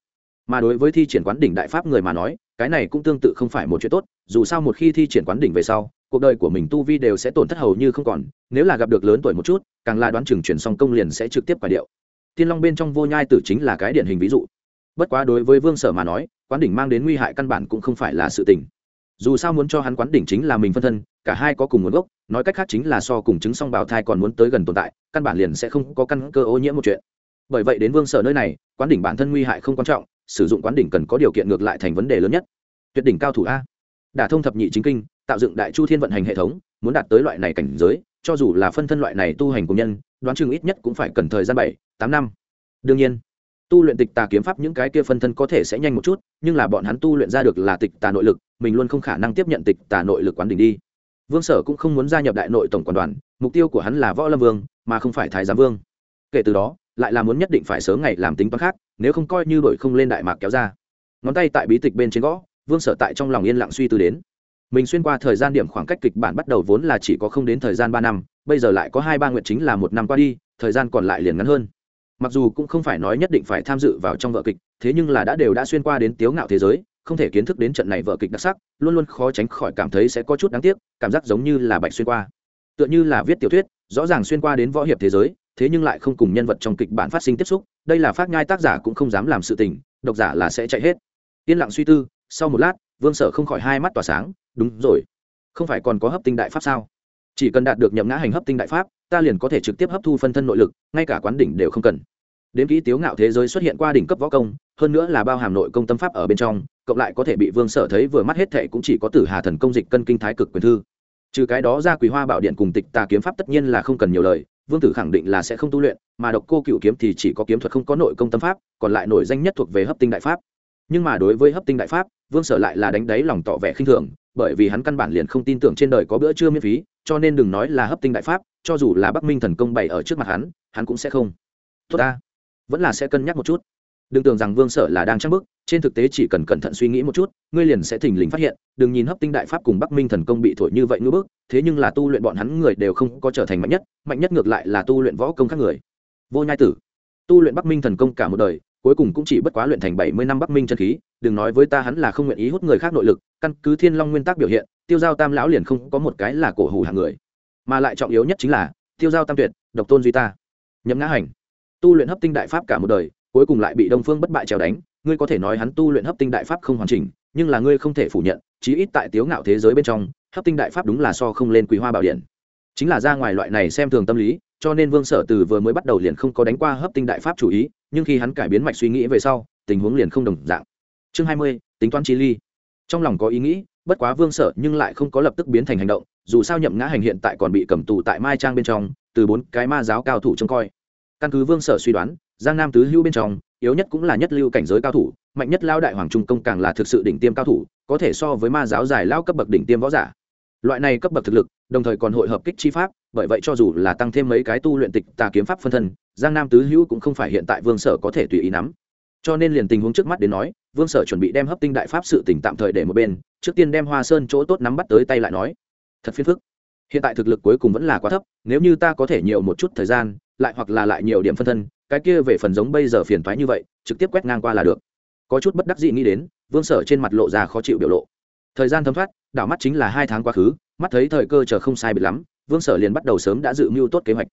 Mà đối với thi triển quán đỉnh đại pháp người mà nói, cái này cũng tương tự không phải một chuyện tốt, dù sao một khi thi triển quán đỉnh về sau, cuộc đời của mình tu vi đều sẽ tổn thất hầu như không còn, nếu là gặp được lớn tuổi một chút, càng là đoán chừng chuyển xong công liền sẽ trực tiếp quả điệu. Tiên long bên trong vô nhai tử chính là cái điển hình ví dụ. Bất quá đối với vương sở mà nói, quán đỉnh mang đến nguy hại căn bản cũng không phải là sự tình dù sao muốn cho hắn quán đỉnh chính là mình phân thân, cả hai có cùng nguồn gốc, nói cách khác chính là so cùng chứng song bào thai còn muốn tới gần tồn tại, căn bản liền sẽ không có căn cơ ô nhiễm một chuyện. Bởi vậy đến vương sở nơi này, quán đỉnh bản thân nguy hại không quan trọng, sử dụng quán đỉnh cần có điều kiện ngược lại thành vấn đề lớn nhất. Tuyệt đỉnh cao thủ a. Đả thông thập nhị chính kinh, tạo dựng đại chu thiên vận hành hệ thống, muốn đạt tới loại này cảnh giới, cho dù là phân thân loại này tu hành của nhân, đoán chừng ít nhất cũng phải cần thời gian bảy, tám năm. Đương nhiên tu luyện tịch tà kiếm pháp những cái kia phân thân có thể sẽ nhanh một chút, nhưng là bọn hắn tu luyện ra được là tịch tà nội lực, mình luôn không khả năng tiếp nhận tịch tà nội lực quán đỉnh đi. Vương sở cũng không muốn gia nhập đại nội tổng quản đoàn, mục tiêu của hắn là võ lâm vương, mà không phải thái giám vương. Kể từ đó, lại là muốn nhất định phải sớm ngày làm tính toán khác, nếu không coi như đổi không lên đại mạc kéo ra. Ngón tay tại bí tịch bên trên gõ, vương sở tại trong lòng yên lặng suy tư đến. Mình xuyên qua thời gian điểm khoảng cách kịch bản bắt đầu vốn là chỉ có không đến thời gian ba năm, bây giờ lại có hai ba nguyện chính là một năm qua đi, thời gian còn lại liền ngắn hơn mặc dù cũng không phải nói nhất định phải tham dự vào trong vợ kịch, thế nhưng là đã đều đã xuyên qua đến tiếu ngạo thế giới, không thể kiến thức đến trận này vợ kịch đặc sắc, luôn luôn khó tránh khỏi cảm thấy sẽ có chút đáng tiếc, cảm giác giống như là bạch xuyên qua. Tựa như là viết tiểu thuyết, rõ ràng xuyên qua đến võ hiệp thế giới, thế nhưng lại không cùng nhân vật trong kịch bản phát sinh tiếp xúc, đây là phát ngai tác giả cũng không dám làm sự tình, độc giả là sẽ chạy hết. Yên lặng suy tư, sau một lát, vương sở không khỏi hai mắt tỏa sáng, đúng rồi, không phải còn có hấp tinh đại pháp sao? Chỉ cần đạt được nhậm ngã hành hấp tinh đại pháp, ta liền có thể trực tiếp hấp thu phân thân nội lực, ngay cả quán đỉnh đều không cần. Đến kỹ tiếu ngạo thế giới xuất hiện qua đỉnh cấp võ công, hơn nữa là bao hàm nội công tâm pháp ở bên trong, cộng lại có thể bị vương sở thấy vừa mắt hết thệ cũng chỉ có tử hà thần công dịch cân kinh thái cực quyền thư. Trừ cái đó ra quý hoa bảo điện cùng tịch tà kiếm pháp tất nhiên là không cần nhiều lời, vương tử khẳng định là sẽ không tu luyện, mà độc cô cựu kiếm thì chỉ có kiếm thuật không có nội công tâm pháp, còn lại nổi danh nhất thuộc về hấp tinh đại pháp. Nhưng mà đối với hấp tinh đại pháp, vương sở lại là đánh đáy lòng tỏ vẻ khinh thường, bởi vì hắn căn bản liền không tin tưởng trên đời có bữa trưa miễn phí cho nên đừng nói là hấp tinh đại pháp, cho dù là bắc minh thần công bày ở trước mặt hắn hắn cũng sẽ không. Tốt ta. Vẫn là sẽ cân nhắc một chút. Đừng tưởng rằng vương sở là đang trăng bức trên thực tế chỉ cần cẩn thận suy nghĩ một chút, ngươi liền sẽ thình lình phát hiện, đừng nhìn hấp tinh đại pháp cùng bắc minh thần công bị thổi như vậy ngưỡng bức thế nhưng là tu luyện bọn hắn người đều không có trở thành mạnh nhất mạnh nhất ngược lại là tu luyện võ công khác người. Vô nhai tử, tu luyện bắc minh thần công cả một đời cuối cùng cũng chỉ bất quá luyện thành bảy mươi năm bắc minh chân khí, đừng nói với ta hắn là không nguyện ý hút người khác nội lực, căn cứ thiên long nguyên tắc biểu hiện, tiêu giao tam lão liền không có một cái là cổ hủ hạng người. Mà lại trọng yếu nhất chính là, tiêu giao tam tuyệt, độc tôn duy ta. Nhậm ngã hành. Tu luyện hấp tinh đại pháp cả một đời, cuối cùng lại bị đông phương bất bại trèo đánh, ngươi có thể nói hắn tu luyện hấp tinh đại pháp không hoàn chỉnh, nhưng là ngươi không thể phủ nhận, chí ít tại tiếu ngạo thế giới bên trong, hấp tinh đại pháp đúng là so không lên quý hoa bảo điện. Chính là ra ngoài loại này xem thường tâm lý, cho nên vương sở từ vừa mới bắt đầu liền không có đánh qua hấp tinh đại pháp chủ ý nhưng khi hắn cải biến mạch suy nghĩ về sau, tình huống liền không đồng dạng. Chương hai mươi, tính toán chi ly. Trong lòng có ý nghĩ, bất quá vương sở nhưng lại không có lập tức biến thành hành động, dù sao nhậm ngã hành hiện tại còn bị cầm tù tại mai trang bên trong, từ bốn cái ma giáo cao thủ trông coi. Căn cứ vương sở suy đoán, giang nam tứ hữu bên trong, yếu nhất cũng là nhất lưu cảnh giới cao thủ, mạnh nhất lao đại hoàng trung công càng là thực sự đỉnh tiêm cao thủ, có thể so với ma giáo giải lao cấp bậc đỉnh tiêm võ giả. Loại này cấp bậc thực lực, đồng thời còn hội hợp kích chi pháp, bởi vậy cho dù là tăng thêm mấy cái tu luyện tịch tà kiếm pháp phân thân giang nam tứ hữu cũng không phải hiện tại vương sở có thể tùy ý nắm. Cho nên liền tình huống trước mắt đến nói, vương sở chuẩn bị đem hấp tinh đại pháp sự tỉnh tạm thời để một bên, trước tiên đem hoa sơn chỗ tốt nắm bắt tới tay lại nói. Thật phiền phức. Hiện tại thực lực cuối cùng vẫn là quá thấp, nếu như ta có thể nhiều một chút thời gian, lại hoặc là lại nhiều điểm phân thân, cái kia về phần giống bây giờ phiền thoái như vậy, trực tiếp quét ngang qua là được. Có chút bất đắc dị nghĩ đến, vương sở trên mặt lộ ra khó chịu biểu lộ. Thời gian thấm thoát, đảo mắt chính là hai tháng quá khứ, mắt thấy thời cơ chờ không sai biệt lắm, vương sở liền bắt đầu sớm đã dự mưu tốt kế hoạch.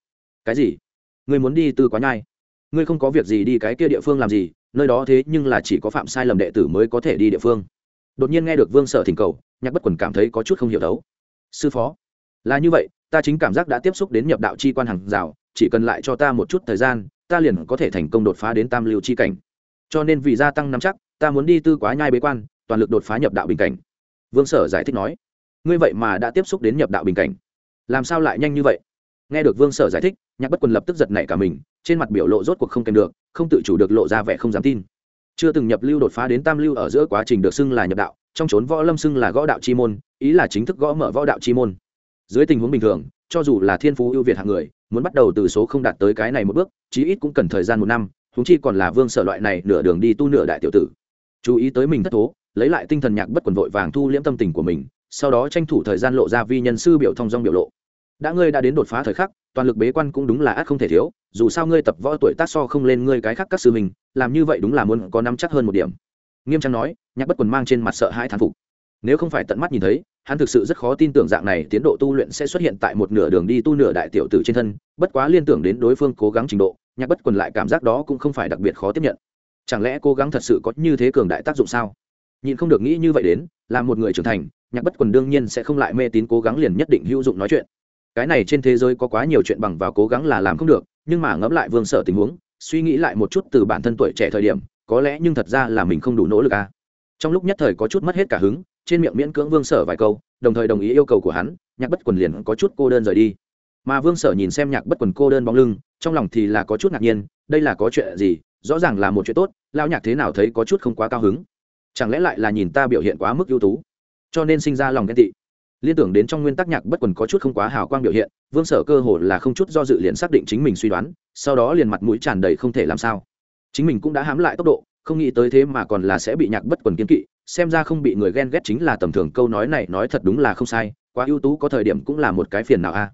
Cái gì? Ngươi muốn đi từ quá nhai. Ngươi không có việc gì đi cái kia địa phương làm gì, nơi đó thế nhưng là chỉ có phạm sai lầm đệ tử mới có thể đi địa phương. Đột nhiên nghe được vương sở thỉnh cầu, nhạc bất quần cảm thấy có chút không hiểu đấu. Sư phó, là như vậy, ta chính cảm giác đã tiếp xúc đến nhập đạo chi quan hàng rào, chỉ cần lại cho ta một chút thời gian, ta liền có thể thành công đột phá đến tam lưu chi cảnh. Cho nên vì gia tăng năm chắc, ta muốn đi tư quá nhai bế quan, toàn lực đột phá nhập đạo bình cảnh. Vương sở giải thích nói, ngươi vậy mà đã tiếp xúc đến nhập đạo bình cảnh. Làm sao lại nhanh như vậy? Nghe được vương sở giải thích, nhạc bất quần lập tức giật nảy cả mình, trên mặt biểu lộ rốt cuộc không kèm được, không tự chủ được lộ ra vẻ không dám tin. Chưa từng nhập lưu đột phá đến tam lưu ở giữa quá trình được xưng là nhập đạo, trong trốn võ lâm xưng là gõ đạo chi môn, ý là chính thức gõ mở võ đạo chi môn. Dưới tình huống bình thường, cho dù là thiên phú ưu việt hạng người, muốn bắt đầu từ số không đạt tới cái này một bước, chí ít cũng cần thời gian một năm húng chi còn là vương sở loại này nửa đường đi tu nửa đại tiểu tử. Chú ý tới mình thất thố, lấy lại tinh thần nhạc bất quần vội vàng thu liễm tâm tình của mình, sau đó tranh thủ thời gian lộ ra vi nhân sư biểu thông dong biểu lộ đã ngươi đã đến đột phá thời khắc, toàn lực bế quan cũng đúng là át không thể thiếu, dù sao ngươi tập võ tuổi tác so không lên ngươi cái khác các sư mình làm như vậy đúng là muốn có nắm chắc hơn một điểm. Nghiêm trang nói, nhạc bất quần mang trên mặt sợ hãi thán phục. Nếu không phải tận mắt nhìn thấy, hắn thực sự rất khó tin tưởng dạng này tiến độ tu luyện sẽ xuất hiện tại một nửa đường đi tu nửa đại tiểu tử trên thân, bất quá liên tưởng đến đối phương cố gắng trình độ, nhạc bất quần lại cảm giác đó cũng không phải đặc biệt khó tiếp nhận. Chẳng lẽ cố gắng thật sự có như thế cường đại tác dụng sao? Nhìn không được nghĩ như vậy đến, là một người trưởng thành, nhạc bất quần đương nhiên sẽ không lại mê tín cố gắng liền nhất định hữu dụng nói chuyện cái này trên thế giới có quá nhiều chuyện bằng vào cố gắng là làm không được, nhưng mà ngẫm lại vương sở tình huống, suy nghĩ lại một chút từ bản thân tuổi trẻ thời điểm, có lẽ nhưng thật ra là mình không đủ nỗ lực à. trong lúc nhất thời có chút mất hết cả hứng, trên miệng miễn cưỡng vương sở vài câu, đồng thời đồng ý yêu cầu của hắn, nhạc bất quần liền có chút cô đơn rời đi. Mà vương sở nhìn xem nhạc bất quần cô đơn bóng lưng, trong lòng thì là có chút ngạc nhiên, đây là có chuyện gì, rõ ràng là một chuyện tốt lao nhạc thế nào thấy có chút không quá cao hứng. Chẳng lẽ lại là nhìn ta biểu hiện quá mức ưu tú, cho nên sinh ra lòng ghen tị liên tưởng đến trong nguyên tắc nhạc bất quần có chút không quá hào quang biểu hiện, vương sở cơ hồ là không chút do dự liền xác định chính mình suy đoán, sau đó liền mặt mũi tràn đầy không thể làm sao. Chính mình cũng đã hám lại tốc độ, không nghĩ tới thế mà còn là sẽ bị nhạc bất quần kiên kỵ, xem ra không bị người ghen ghét chính là tầm thường câu nói này nói thật đúng là không sai, quá ưu tú có thời điểm cũng là một cái phiền nào a.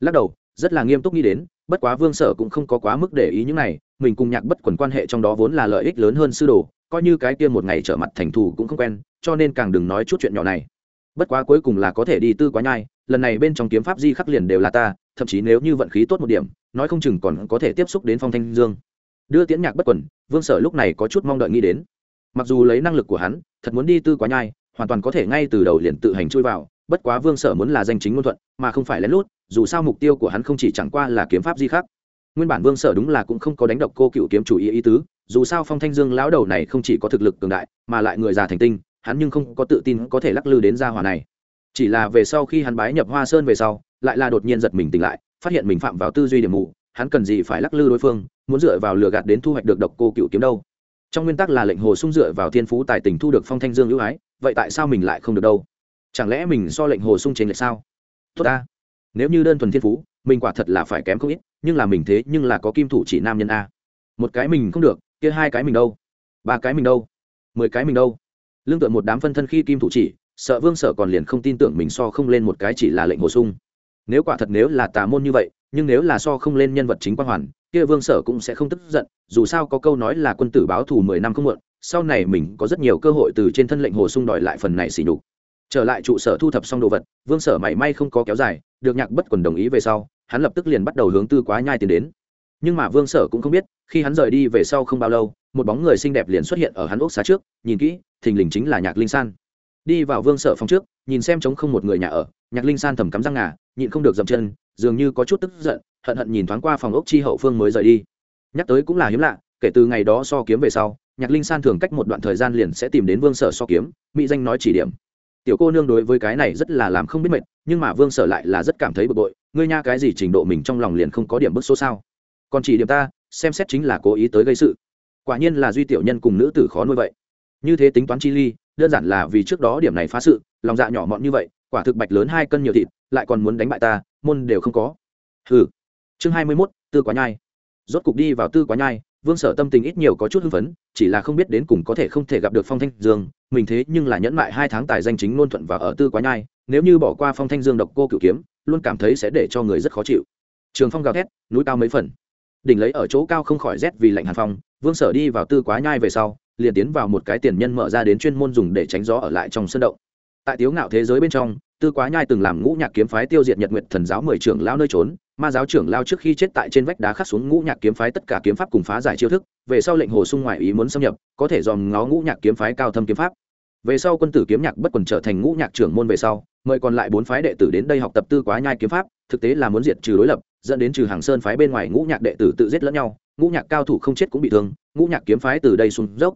Lắc đầu, rất là nghiêm túc nghĩ đến, bất quá vương sở cũng không có quá mức để ý những này, mình cùng nhạc bất quần quan hệ trong đó vốn là lợi ích lớn hơn sư đồ, coi như cái kia một ngày trở mặt thành thù cũng không quen, cho nên càng đừng nói chút chuyện nhỏ này bất quá cuối cùng là có thể đi tư quá nhai, lần này bên trong kiếm pháp di khắc liền đều là ta, thậm chí nếu như vận khí tốt một điểm, nói không chừng còn có thể tiếp xúc đến phong thanh dương. Đưa tiễn nhạc bất quần, vương sở lúc này có chút mong đợi nghĩ đến. Mặc dù lấy năng lực của hắn, thật muốn đi tư quá nhai, hoàn toàn có thể ngay từ đầu liền tự hành chui vào, bất quá vương sở muốn là danh chính ngôn thuận, mà không phải lén lút, dù sao mục tiêu của hắn không chỉ chẳng qua là kiếm pháp di khắc. Nguyên bản vương sở đúng là cũng không có đánh độc cô cựu kiếm chủ ý ý tứ, dù sao phong thanh dương lão đầu này không chỉ có thực lực cường đại, mà lại người già thành tinh hắn nhưng không có tự tin có thể lắc lư đến gia hỏa này. Chỉ là về sau khi hắn bái nhập hoa sơn về sau, lại là đột nhiên giật mình tỉnh lại, phát hiện mình phạm vào tư duy điểm mù, hắn cần gì phải lắc lư đối phương, muốn dựa vào lừa gạt đến thu hoạch được độc cô cựu kiếm đâu. Trong nguyên tắc là lệnh hồ sung dựa vào thiên phú tài tình thu được phong thanh dương ưu ái, vậy tại sao mình lại không được đâu? Chẳng lẽ mình so lệnh hồ sung trên lệch sao? Tốt ta. Nếu như đơn thuần thiên phú, mình quả thật là phải kém không ít, nhưng là mình thế nhưng là có kim thủ chỉ nam nhân a. Một cái mình không được, kia hai cái mình đâu? Ba cái mình đâu? Mười cái mình đâu? Lương tựa một đám phân thân khi kim thủ chỉ, sợ vương sở còn liền không tin tưởng mình so không lên một cái chỉ là lệnh bổ sung. Nếu quả thật nếu là tà môn như vậy, nhưng nếu là so không lên nhân vật chính quan hoàn, kia vương sở cũng sẽ không tức giận, dù sao có câu nói là quân tử báo thù mười năm không muộn, sau này mình có rất nhiều cơ hội từ trên thân lệnh hồ sung đòi lại phần này xỉ nhục. Trở lại trụ sở thu thập xong đồ vật, vương sở mảy may không có kéo dài, được nhạc bất quần đồng ý về sau, hắn lập tức liền bắt đầu hướng tư quá nhai tiến đến. Nhưng mà vương sở cũng không biết, khi hắn rời đi về sau không bao lâu một bóng người xinh đẹp liền xuất hiện ở hắn ốc xá trước, nhìn kỹ, thình lình chính là nhạc linh san. Đi vào vương sở phòng trước, nhìn xem trống không một người nhà ở, nhạc linh san thầm cắm răng ngà, nhịn không được dậm chân, dường như có chút tức giận, hận hận nhìn thoáng qua phòng ốc chi hậu phương mới rời đi. Nhắc tới cũng là hiếm lạ, kể từ ngày đó so kiếm về sau, nhạc linh san thường cách một đoạn thời gian liền sẽ tìm đến vương sở so kiếm, mỹ danh nói chỉ điểm. Tiểu cô nương đối với cái này rất là làm không biết mệt, nhưng mà vương sở lại là rất cảm thấy bực bội, ngươi nha cái gì trình độ mình trong lòng liền không có điểm bức số sao? Còn chỉ điểm ta, xem xét chính là cố ý tới gây sự quả nhiên là duy tiểu nhân cùng nữ tử khó nuôi vậy. Như thế tính toán chi ly, đơn giản là vì trước đó điểm này phá sự, lòng dạ nhỏ mọn như vậy, quả thực bạch lớn hai cân nhiều thịt, lại còn muốn đánh bại ta, môn đều không có. Hừ. Chương hai mươi mốt, tư quá nhai. Rốt cục đi vào tư quá nhai, vương sở tâm tình ít nhiều có chút hưng phấn, chỉ là không biết đến cùng có thể không thể gặp được phong thanh dương, mình thế nhưng là nhẫn mại hai tháng tài danh chính ngôn thuận và ở tư quá nhai, nếu như bỏ qua phong thanh dương độc cô cựu kiếm, luôn cảm thấy sẽ để cho người rất khó chịu. Trường phong gào thét, núi cao mấy phần. Đỉnh lấy ở chỗ cao không khỏi rét vì lạnh hàn phong vương sở đi vào tư quá nhai về sau, liền tiến vào một cái tiền nhân mở ra đến chuyên môn dùng để tránh gió ở lại trong sân động. Tại tiếu ngạo thế giới bên trong, tư quá nhai từng làm ngũ nhạc kiếm phái tiêu diệt nhật nguyện thần giáo mười trưởng lao nơi trốn, ma giáo trưởng lao trước khi chết tại trên vách đá khắc xuống ngũ nhạc kiếm phái tất cả kiếm pháp cùng phá giải chiêu thức, về sau lệnh hồ sung ngoại ý muốn xâm nhập, có thể dòm ngó ngũ nhạc kiếm phái cao thâm kiếm pháp. Về sau quân tử kiếm nhạc bất quần trở thành ngũ nhạc trưởng môn về sau, mời còn lại bốn phái đệ tử đến đây học tập tư quá nhai kiếm pháp, thực tế là muốn diệt trừ đối lập, dẫn đến trừ hàng sơn phái bên ngoài ngũ nhạc đệ tử tự giết lẫn nhau ngũ nhạc cao thủ không chết cũng bị thương, ngũ nhạc kiếm phái từ đây xuống dốc.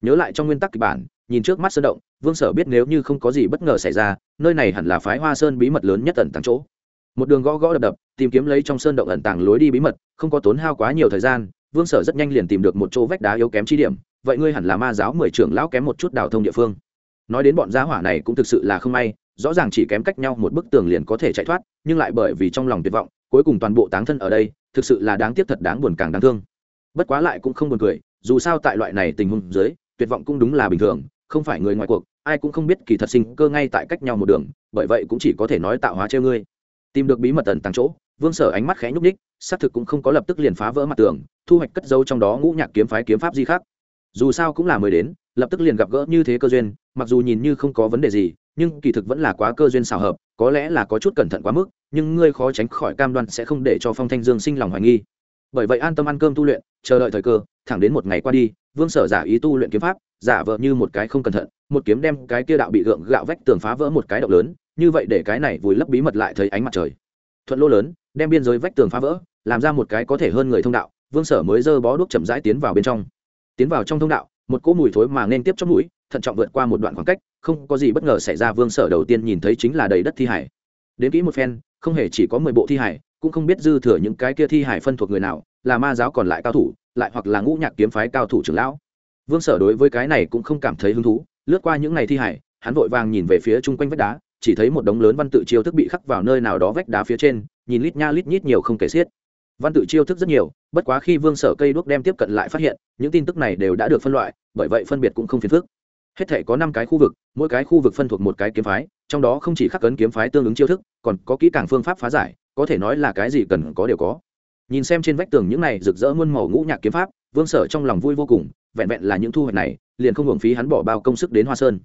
Nhớ lại trong nguyên tắc kịch bản, nhìn trước mắt sơn động, vương sở biết nếu như không có gì bất ngờ xảy ra, nơi này hẳn là phái hoa sơn bí mật lớn nhất ẩn tàng chỗ. Một đường gõ gõ đập đập, tìm kiếm lấy trong sơn động ẩn tàng lối đi bí mật, không có tốn hao quá nhiều thời gian, vương sở rất nhanh liền tìm được một chỗ vách đá yếu kém chi điểm, vậy ngươi hẳn là ma giáo mười trưởng lão kém một chút đào thông địa phương. Nói đến bọn gia hỏa này cũng thực sự là không may, rõ ràng chỉ kém cách nhau một bức tường liền có thể chạy thoát, nhưng lại bởi vì trong lòng tuyệt vọng, cuối cùng toàn bộ táng thân ở đây thực sự là đáng tiếc thật đáng buồn càng đáng thương. Bất quá lại cũng không buồn cười, dù sao tại loại này tình huống dưới, tuyệt vọng cũng đúng là bình thường, không phải người ngoài cuộc, ai cũng không biết kỳ thật sinh cơ ngay tại cách nhau một đường, bởi vậy cũng chỉ có thể nói tạo hóa treo ngươi. Tìm được bí mật tần tăng chỗ, vương sở ánh mắt khẽ nhúc ních xác thực cũng không có lập tức liền phá vỡ mặt tường, thu hoạch cất dấu trong đó ngũ nhạc kiếm phái kiếm pháp gì khác. Dù sao cũng là mới đến, lập tức liền gặp gỡ như thế cơ duyên, mặc dù nhìn như không có vấn đề gì nhưng kỳ thực vẫn là quá cơ duyên xảo hợp, có lẽ là có chút cẩn thận quá mức, nhưng ngươi khó tránh khỏi cam đoan sẽ không để cho phong thanh dương sinh lòng hoài nghi. Bởi vậy an tâm ăn cơm tu luyện, chờ đợi thời cơ, thẳng đến một ngày qua đi, vương sở giả ý tu luyện kiếm pháp, giả vờ như một cái không cẩn thận, một kiếm đem cái kia đạo bị gượng gạo vách tường phá vỡ một cái động lớn, như vậy để cái này vùi lấp bí mật lại thấy ánh mặt trời. Thuận lỗ lớn, đem biên giới vách tường phá vỡ, làm ra một cái có thể hơn người thông đạo, vương sở mới dơ bó đuốc chậm rãi tiến vào bên trong. Tiến vào trong thông đạo, một cỗ mùi thối mà nên tiếp trong mũi, thận trọng vượt qua một đoạn khoảng cách không có gì bất ngờ xảy ra, vương sở đầu tiên nhìn thấy chính là đầy đất thi hải. Đến kỹ một phen, không hề chỉ có mười bộ thi hải, cũng không biết dư thừa những cái kia thi hải phân thuộc người nào, là ma giáo còn lại cao thủ, lại hoặc là ngũ nhạc kiếm phái cao thủ trưởng lão. Vương sở đối với cái này cũng không cảm thấy hứng thú, lướt qua những ngày thi hải, hắn vội vàng nhìn về phía chung quanh vách đá, chỉ thấy một đống lớn văn tự chiêu thức bị khắc vào nơi nào đó vách đá phía trên, nhìn lít nha lít nhít nhiều không kể xiết. Văn tự chiêu thức rất nhiều, bất quá khi vương sở cây đuốc đem tiếp cận lại phát hiện, những tin tức này đều đã được phân loại, bởi vậy phân biệt cũng không phiền phức hết thể có năm cái khu vực, mỗi cái khu vực phân thuộc một cái kiếm phái, trong đó không chỉ khắc cấn kiếm phái tương ứng chiêu thức, còn có kỹ càng phương pháp phá giải, có thể nói là cái gì cần có đều có. Nhìn xem trên vách tường những này rực rỡ muôn màu ngũ nhạc kiếm pháp, vương sở trong lòng vui vô cùng, vẹn vẹn là những thu hoạch này, liền không hưởng phí hắn bỏ bao công sức đến hoa sơn.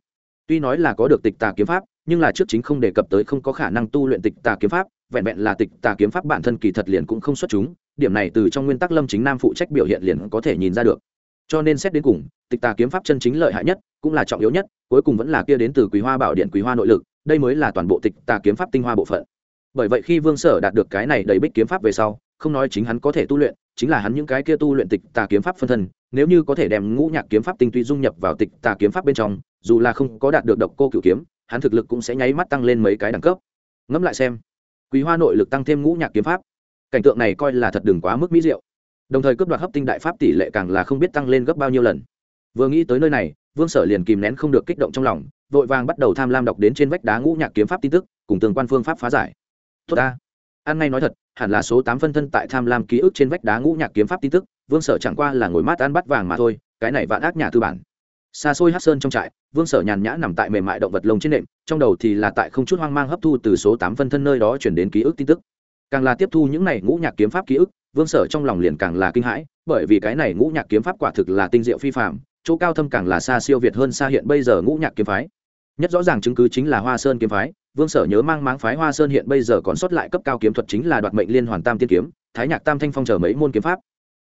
Tuy nói là có được tịch tà kiếm pháp, nhưng là trước chính không đề cập tới không có khả năng tu luyện tịch tà kiếm pháp, vẹn vẹn là tịch tà kiếm pháp bản thân kỳ thật liền cũng không xuất chúng, điểm này từ trong nguyên tắc lâm chính nam phụ trách biểu hiện liền có thể nhìn ra được cho nên xét đến cùng, tịch tà kiếm pháp chân chính lợi hại nhất, cũng là trọng yếu nhất, cuối cùng vẫn là kia đến từ quý hoa bảo điện quý hoa nội lực, đây mới là toàn bộ tịch tà kiếm pháp tinh hoa bộ phận. Bởi vậy khi vương sở đạt được cái này đầy bích kiếm pháp về sau, không nói chính hắn có thể tu luyện, chính là hắn những cái kia tu luyện tịch tà kiếm pháp phân thân, nếu như có thể đem ngũ nhạc kiếm pháp tinh túy dung nhập vào tịch tà kiếm pháp bên trong, dù là không có đạt được độc cô cửu kiếm, hắn thực lực cũng sẽ nháy mắt tăng lên mấy cái đẳng cấp. Ngẫm lại xem quý hoa nội lực tăng thêm ngũ nhạc kiếm pháp, cảnh tượng này coi là thật đừng quá mức mỹ diệu đồng thời cướp đoạt hấp tinh đại pháp tỷ lệ càng là không biết tăng lên gấp bao nhiêu lần. Vừa nghĩ tới nơi này, vương sở liền kìm nén không được kích động trong lòng, vội vàng bắt đầu tham lam đọc đến trên vách đá ngũ nhạc kiếm pháp tin tức, cùng tương quan phương pháp phá giải. Tốt ta. Ăn ngay nói thật, hẳn là số tám phân thân tại tham lam ký ức trên vách đá ngũ nhạc kiếm pháp tin tức, vương sở chẳng qua là ngồi mát ăn bắt vàng mà thôi, cái này vạn ác nhà tư bản. Xa xôi hát sơn trong trại, vương sở nhàn nhã nằm tại mềm mại động vật lông trên nệm, trong đầu thì là tại không chút hoang mang hấp thu từ số tám phân thân nơi đó chuyển đến ký ức tin tức. Càng là tiếp thu những này ngũ nhạc kiếm pháp ký ức vương sở trong lòng liền càng là kinh hãi, bởi vì cái này ngũ nhạc kiếm pháp quả thực là tinh diệu phi phạm chỗ cao thâm càng là xa siêu việt hơn xa hiện bây giờ ngũ nhạc kiếm phái. Nhất rõ ràng chứng cứ chính là hoa sơn kiếm phái, vương sở nhớ mang máng phái hoa sơn hiện bây giờ còn sót lại cấp cao kiếm thuật chính là đoạt mệnh liên hoàn tam tiên kiếm, thái nhạc tam thanh phong chờ mấy môn kiếm pháp.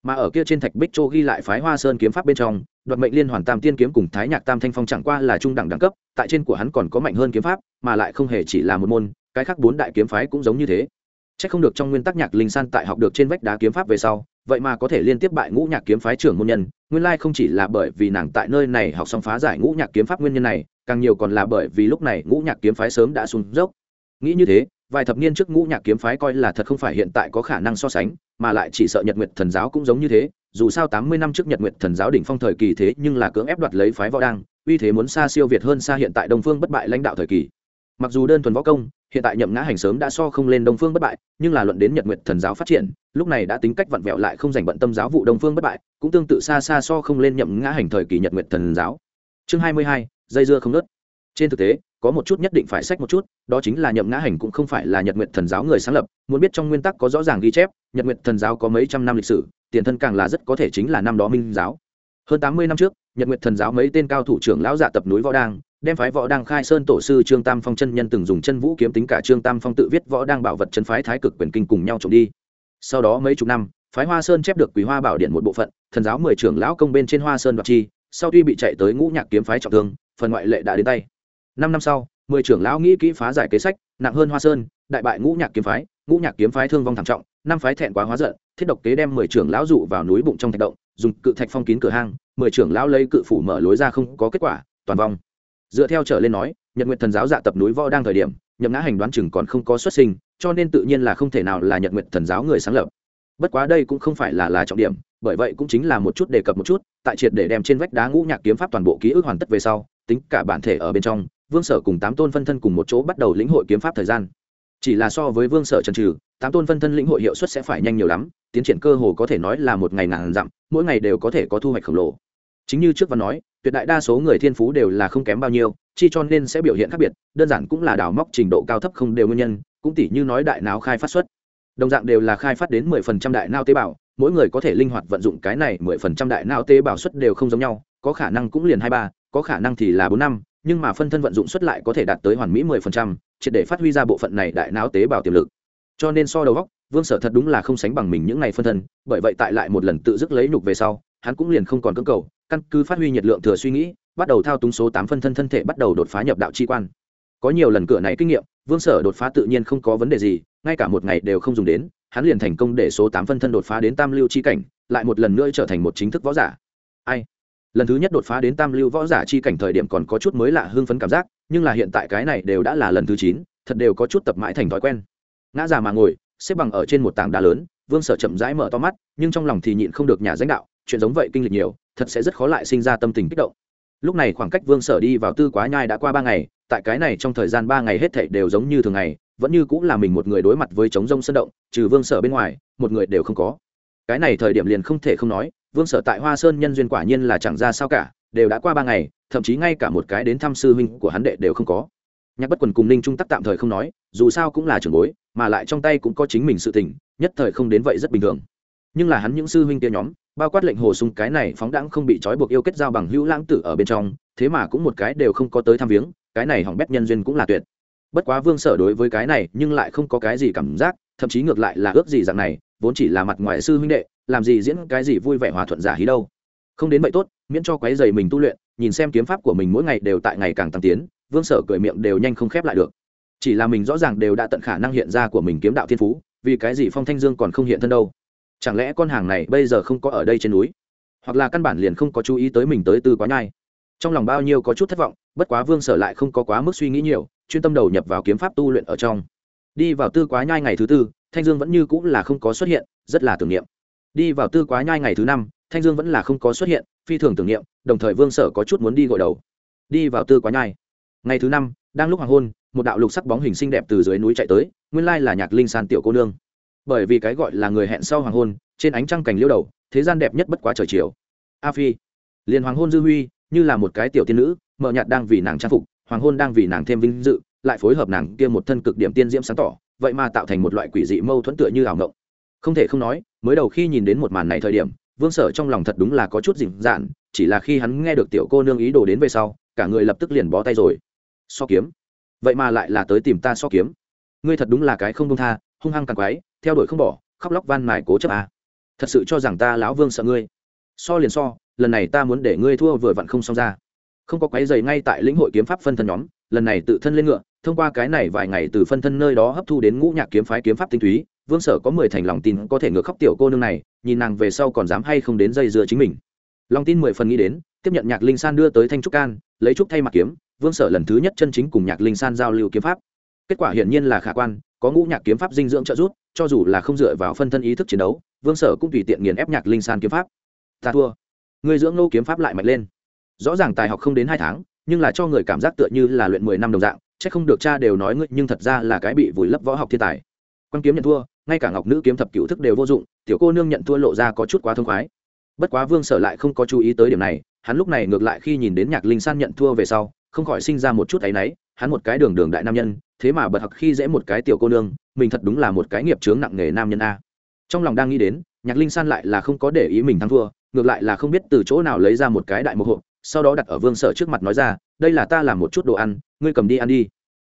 Mà ở kia trên thạch bích châu ghi lại phái hoa sơn kiếm pháp bên trong, đoạt mệnh liên hoàn tam tiên kiếm cùng thái nhạc tam thanh phong chẳng qua là trung đẳng đẳng cấp, tại trên của hắn còn có mạnh hơn kiếm pháp, mà lại không hề chỉ là một môn, cái khác bốn đại kiếm phái cũng giống như thế chắc không được trong nguyên tắc nhạc linh san tại học được trên vách đá kiếm pháp về sau, vậy mà có thể liên tiếp bại ngũ nhạc kiếm phái trưởng môn nhân, nguyên lai không chỉ là bởi vì nàng tại nơi này học xong phá giải ngũ nhạc kiếm pháp nguyên nhân này, càng nhiều còn là bởi vì lúc này ngũ nhạc kiếm phái sớm đã xuống dốc. Nghĩ như thế, vài thập niên trước ngũ nhạc kiếm phái coi là thật không phải hiện tại có khả năng so sánh, mà lại chỉ sợ nhật nguyệt thần giáo cũng giống như thế, dù sao tám mươi năm trước nhật nguyệt thần giáo đỉnh phong thời kỳ thế nhưng là cưỡng ép đoạt lấy phái võ đăng, uy thế muốn xa siêu việt hơn xa hiện tại đông phương bất bại lãnh đạo thời kỳ mặc dù đơn thuần võ công, hiện tại nhậm ngã hành sớm đã so không lên đông phương bất bại, nhưng là luận đến nhật nguyệt thần giáo phát triển, lúc này đã tính cách vặn vẹo lại không giành bận tâm giáo vụ đông phương bất bại, cũng tương tự xa xa so không lên nhậm ngã hành thời kỳ nhật nguyệt thần giáo. Chương hai mươi hai, dây dưa không nớt trên thực tế, có một chút nhất định phải sách một chút, đó chính là nhậm ngã hành cũng không phải là nhật nguyệt thần giáo người sáng lập, muốn biết trong nguyên tắc có rõ ràng ghi chép, nhật nguyệt thần giáo có mấy trăm năm lịch sử, tiền thân càng là rất có thể chính là năm đó minh giáo. Hơn tám mươi năm trước, nhật nguyệt thần giáo mấy tên cao thủ trưởng lão dạ tập núi võ đang đem phái võ đang khai sơn tổ sư trương tam phong chân nhân từng dùng chân vũ kiếm tính cả trương tam phong tự viết võ đang bảo vật chân phái thái cực quyền kinh cùng nhau trộm đi. Sau đó mấy chục năm, phái hoa sơn chép được quý hoa bảo điện một bộ phận, thần giáo mười trưởng lão công bên trên hoa sơn đoạt chi, sau tuy bị chạy tới ngũ nhạc kiếm phái trọng thương, phần ngoại lệ đã đến tay. Năm năm sau, mười trưởng lão nghĩ kỹ phá giải kế sách, nặng hơn hoa sơn, đại bại ngũ nhạc kiếm phái, ngũ nhạc kiếm phái thương vong thảm trọng, năm phái thẹn quá hóa giận, thiết độc kế đem mười trưởng lão dụ vào núi bụng trong thạch động, dùng cự thạch phong kín cửa hang, mười trưởng lão lấy cự phủ mở lối ra không có kết quả, toàn vong dựa theo trở lên nói, nhật nguyện thần giáo dạ tập núi võ đang thời điểm, nhậm ngã hành đoán chừng còn không có xuất sinh, cho nên tự nhiên là không thể nào là nhật nguyện thần giáo người sáng lập. Bất quá đây cũng không phải là là trọng điểm, bởi vậy cũng chính là một chút đề cập một chút, tại triệt để đem trên vách đá ngũ nhạc kiếm pháp toàn bộ ký ức hoàn tất về sau, tính cả bản thể ở bên trong, vương sở cùng tám tôn phân thân cùng một chỗ bắt đầu lĩnh hội kiếm pháp thời gian. Chỉ là so với vương sở trần trừ tám tôn phân thân lĩnh hội hiệu suất sẽ phải nhanh nhiều lắm, tiến triển cơ hồ có thể nói là một ngày ngàn dặm, mỗi ngày đều có thể có thu hoạch khổng lồ chính như trước văn nói, tuyệt đại đa số người thiên phú đều là không kém bao nhiêu, chi cho nên sẽ biểu hiện khác biệt, đơn giản cũng là đào móc trình độ cao thấp không đều nguyên nhân, cũng tỉ như nói đại não khai phát xuất đồng dạng đều là khai phát đến mười phần trăm đại não tế bào, mỗi người có thể linh hoạt vận dụng cái này mười phần trăm đại não tế bào suất đều không giống nhau, có khả năng cũng liền hai ba, có khả năng thì là bốn năm, nhưng mà phân thân vận dụng xuất lại có thể đạt tới hoàn mỹ mười phần trăm, triệt để phát huy ra bộ phận này đại não tế bào tiềm lực. Cho nên so đầu góc vương sở thật đúng là không sánh bằng mình những ngày phân thân, bởi vậy tại lại một lần tự dứt lấy nhục về sau hắn cũng liền không còn cưỡng cầu, căn cứ phát huy nhiệt lượng thừa suy nghĩ, bắt đầu thao túng số tám phân thân thân thể bắt đầu đột phá nhập đạo chi quan. Có nhiều lần cửa này kinh nghiệm, vương sở đột phá tự nhiên không có vấn đề gì, ngay cả một ngày đều không dùng đến, hắn liền thành công để số tám phân thân đột phá đến tam lưu chi cảnh, lại một lần nữa trở thành một chính thức võ giả. Ai? Lần thứ nhất đột phá đến tam lưu võ giả chi cảnh thời điểm còn có chút mới lạ hưng phấn cảm giác, nhưng là hiện tại cái này đều đã là lần thứ chín, thật đều có chút tập mãi thành thói quen. Ngã già mà ngồi, xếp bằng ở trên một tảng đá lớn, vương sở chậm rãi mở to mắt, nhưng trong lòng thì nhịn không được nhà danh đạo chuyện giống vậy kinh lịch nhiều, thật sẽ rất khó lại sinh ra tâm tình kích động. Lúc này khoảng cách vương sở đi vào tư quá nhai đã qua ba ngày, tại cái này trong thời gian ba ngày hết thảy đều giống như thường ngày, vẫn như cũng là mình một người đối mặt với chống rông sân động, trừ vương sở bên ngoài, một người đều không có. Cái này thời điểm liền không thể không nói, vương sở tại hoa sơn nhân duyên quả nhiên là chẳng ra sao cả, đều đã qua ba ngày, thậm chí ngay cả một cái đến thăm sư huynh của hắn đệ đều không có. Nhạc bất quần cùng ninh trung tắc tạm thời không nói, dù sao cũng là trưởng bối, mà lại trong tay cũng có chính mình sự tình, nhất thời không đến vậy rất bình thường. Nhưng là hắn những sư huynh kia nhóm bao quát lệnh hồ sung cái này phóng đãng không bị trói buộc yêu kết giao bằng hữu lãng tử ở bên trong, thế mà cũng một cái đều không có tới thăm viếng, cái này hỏng bét nhân duyên cũng là tuyệt. Bất quá vương sở đối với cái này nhưng lại không có cái gì cảm giác, thậm chí ngược lại là ước gì dạng này, vốn chỉ là mặt ngoài sư huynh đệ, làm gì diễn cái gì vui vẻ hòa thuận giả hí đâu. Không đến vậy tốt, miễn cho quấy dày mình tu luyện, nhìn xem kiếm pháp của mình mỗi ngày đều tại ngày càng tăng tiến, vương sở cười miệng đều nhanh không khép lại được. Chỉ là mình rõ ràng đều đã tận khả năng hiện ra của mình kiếm đạo thiên phú, vì cái gì phong thanh dương còn không hiện thân đâu chẳng lẽ con hàng này bây giờ không có ở đây trên núi? Hoặc là căn bản liền không có chú ý tới mình tới tư quá nhai? Trong lòng bao nhiêu có chút thất vọng, bất quá vương sở lại không có quá mức suy nghĩ nhiều, chuyên tâm đầu nhập vào kiếm pháp tu luyện ở trong. Đi vào tư quá nhai ngày thứ tư, thanh dương vẫn như cũng là không có xuất hiện, rất là tưởng niệm. Đi vào tư quá nhai ngày thứ năm, thanh dương vẫn là không có xuất hiện, phi thường tưởng niệm, đồng thời vương sở có chút muốn đi gội đầu. Đi vào tư quá nhai. Ngày thứ năm, đang lúc hoàng hôn, một đạo lục sắc bóng hình xinh đẹp từ dưới núi chạy tới, nguyên lai là nhạc linh san tiểu cô nương bởi vì cái gọi là người hẹn sau hoàng hôn, trên ánh trăng cảnh liêu đầu, thế gian đẹp nhất bất quá trời chiều. A phi, liền hoàng hôn dư huy, như là một cái tiểu tiên nữ mợ nhạt đang vì nàng trang phục, hoàng hôn đang vì nàng thêm vinh dự, lại phối hợp nàng kia một thân cực điểm tiên diễm sáng tỏ, vậy mà tạo thành một loại quỷ dị mâu thuẫn tựa như ảo ngộng. Không thể không nói, mới đầu khi nhìn đến một màn này thời điểm, vương sở trong lòng thật đúng là có chút dịnh dạn, chỉ là khi hắn nghe được tiểu cô nương ý đồ đến về sau, cả người lập tức liền bó tay rồi. So kiếm. Vậy mà lại là tới tìm ta so kiếm. Ngươi thật đúng là cái không đông tha hung hăng càng quái, theo đuổi không bỏ, khóc lóc van mài cố chấp à. thật sự cho rằng ta lão vương sợ ngươi. So liền so, lần này ta muốn để ngươi thua vừa vặn không xong ra. Không có quái dày ngay tại lĩnh hội kiếm pháp phân thân nhóm, lần này tự thân lên ngựa, thông qua cái này vài ngày từ phân thân nơi đó hấp thu đến ngũ nhạc kiếm phái kiếm pháp tinh túy, vương sở có mười thành lòng tin có thể ngược khóc tiểu cô nương này, nhìn nàng về sau còn dám hay không đến dây dưa chính mình. Lòng tin mười phần nghĩ đến, tiếp nhận nhạc linh san đưa tới thanh trúc can, lấy trúc thay mặt kiếm, vương sở lần thứ nhất chân chính cùng nhạc linh san giao lưu kiếm pháp kết quả hiển nhiên là khả quan, có ngũ nhạc kiếm pháp dinh dưỡng trợ giúp, cho dù là không dựa vào phân thân ý thức chiến đấu, vương sở cũng tùy tiện nghiền ép nhạc linh san kiếm pháp. Ta thua. Người dưỡng nô kiếm pháp lại mạnh lên. Rõ ràng tài học không đến hai tháng, nhưng là cho người cảm giác tựa như là luyện mười năm đồng dạng c h ắ c không được cha đều nói ngươi, nhưng thật ra là cái bị vùi lấp võ học thiên tài. Quan kiếm nhận thua, ngay cả ngọc nữ kiếm thập cựu thức đều vô dụng, tiểu cô nương nhận thua lộ ra có chút quá thông khoái. Bất quá vương sở lại không có chú ý tới điểm này, hắn lúc này ngược lại khi nhìn đến nhạc linh san nhận thua về sau, không khỏi sinh ra một chút áy náy hắn một cái đường đường đại nam nhân, thế mà bật hặc khi dễ một cái tiểu cô nương, mình thật đúng là một cái nghiệp chướng nặng nghề nam nhân a. Trong lòng đang nghĩ đến, nhạc linh san lại là không có để ý mình thắng thua, ngược lại là không biết từ chỗ nào lấy ra một cái đại mộc hộp, sau đó đặt ở vương sở trước mặt nói ra, đây là ta làm một chút đồ ăn, ngươi cầm đi ăn đi.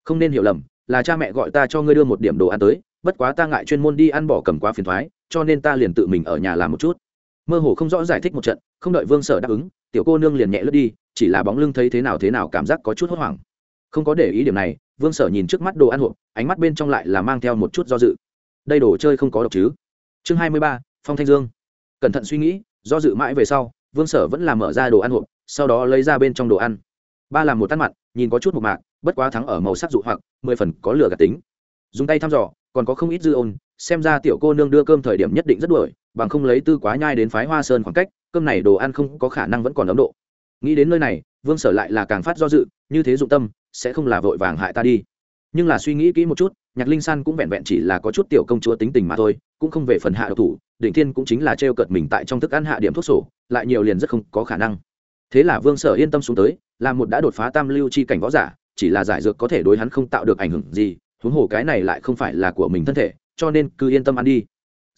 Không nên hiểu lầm, là cha mẹ gọi ta cho ngươi đưa một điểm đồ ăn tới, bất quá ta ngại chuyên môn đi ăn bỏ cầm quá phiền thoái, cho nên ta liền tự mình ở nhà làm một chút. Mơ hồ không rõ giải thích một trận, không đợi vương sở đáp ứng, tiểu cô nương liền nhẹ lướt đi, chỉ là bóng lưng thấy thế nào thế nào cảm giác có chút hốt hoảng không có để ý điểm này, vương sở nhìn trước mắt đồ ăn hộp, ánh mắt bên trong lại là mang theo một chút do dự. Đây đồ chơi không có độc chứ? Chương hai mươi ba, phong thanh dương. Cẩn thận suy nghĩ, do dự mãi về sau, vương sở vẫn làm mở ra đồ ăn hộp, sau đó lấy ra bên trong đồ ăn. Ba làm một tắt mặn nhìn có chút một mạc, bất quá thắng ở màu sắc dụ hoặc, mười phần có lửa gạt tính. Dùng tay thăm dò, còn có không ít dư ôn, xem ra tiểu cô nương đưa cơm thời điểm nhất định rất đuổi, bằng không lấy tư quá nhai đến phái hoa sơn khoảng cách, cơm này đồ ăn không có khả năng vẫn còn ấm độ. Nghĩ đến nơi này, vương sở lại là càng phát do dự, như thế dụng tâm sẽ không là vội vàng hại ta đi. Nhưng là suy nghĩ kỹ một chút, nhạc linh san cũng vẹn vẹn chỉ là có chút tiểu công chúa tính tình mà thôi, cũng không về phần hạ độc thủ, đỉnh thiên cũng chính là t r e o cợt mình tại trong thức ăn hạ điểm thuốc sổ, lại nhiều liền rất không có khả năng. Thế là vương sở yên tâm xuống tới, là một đã đột phá tam lưu chi cảnh võ giả, chỉ là giải dược có thể đối hắn không tạo được ảnh hưởng gì, huống hồ cái này lại không phải là của mình thân thể, cho nên cứ yên tâm ăn đi.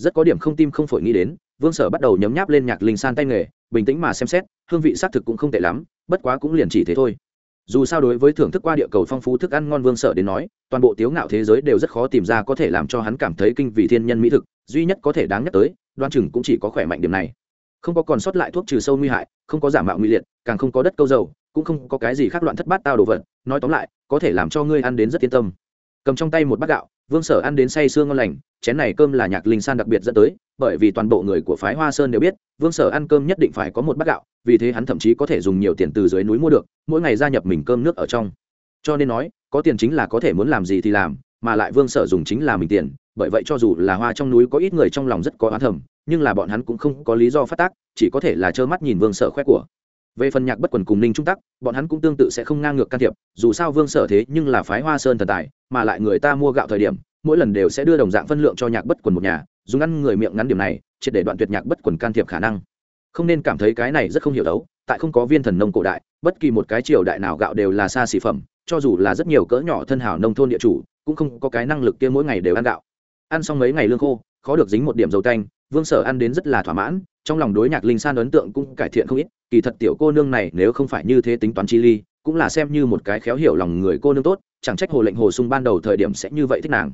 Rất có điểm không tim không phổi nghĩ đến, vương sở bắt đầu nhấm nháp lên nhạc linh san tay nghề, bình tĩnh mà xem xét, hương vị xác thực cũng không tệ lắm, bất quá cũng liền chỉ thế thôi dù sao đối với thưởng thức qua địa cầu phong phú thức ăn ngon vương sở đến nói, toàn bộ tiếu ngạo thế giới đều rất khó tìm ra có thể làm cho hắn cảm thấy kinh vị thiên nhân mỹ thực, duy nhất có thể đáng nhắc tới, đoan chừng cũng chỉ có khỏe mạnh điểm này. Không có còn sót lại thuốc trừ sâu nguy hại, không có giả mạo nguy liệt, càng không có đất câu dầu, cũng không có cái gì khác loạn thất bát tao đồ vật, nói tóm lại, có thể làm cho ngươi ăn đến rất yên tâm. Cầm trong tay một bát gạo, vương sở ăn đến say sương ngon lành, chén này cơm là nhạc linh san đặc biệt dẫn tới bởi vì toàn bộ người của phái hoa sơn đều biết, vương sở ăn cơm nhất định phải có một bát gạo, vì thế hắn thậm chí có thể dùng nhiều tiền từ dưới núi mua được, mỗi ngày gia nhập mình cơm nước ở trong. Cho nên nói, có tiền chính là có thể muốn làm gì thì làm, mà lại vương sở dùng chính là mình tiền, bởi vậy cho dù là hoa trong núi có ít người trong lòng rất có oán thầm, nhưng là bọn hắn cũng không có lý do phát tác, chỉ có thể là trơ mắt nhìn vương sở khoe của. Về phần nhạc bất quần cùng ninh trung tắc, bọn hắn cũng tương tự sẽ không ngang ngược can thiệp, dù sao vương sở thế nhưng là phái hoa sơn thần tài, mà lại người ta mua gạo thời điểm, mỗi lần đều sẽ đưa đồng dạng phân lượng cho nhạc bất quần một nhà dùng ăn người miệng ngắn điểm này triệt để đoạn tuyệt nhạc bất quần can thiệp khả năng. Không nên cảm thấy cái này rất không hiểu đấu tại không có viên thần nông cổ đại bất kỳ một cái triều đại nào gạo đều là xa xỉ phẩm cho dù là rất nhiều cỡ nhỏ thân hảo nông thôn địa chủ cũng không có cái năng lực kia mỗi ngày đều ăn gạo. Ăn xong mấy ngày lương khô khó được dính một điểm dầu tanh, vương sở ăn đến rất là thỏa mãn trong lòng đối nhạc linh san ấn tượng cũng cải thiện không ít kỳ thật tiểu cô nương này nếu không phải như thế tính toán chi ly cũng là xem như một cái khéo hiểu lòng người cô nương tốt chẳng trách hồ lệnh hồ sung ban đầu thời điểm sẽ như vậy thích nàng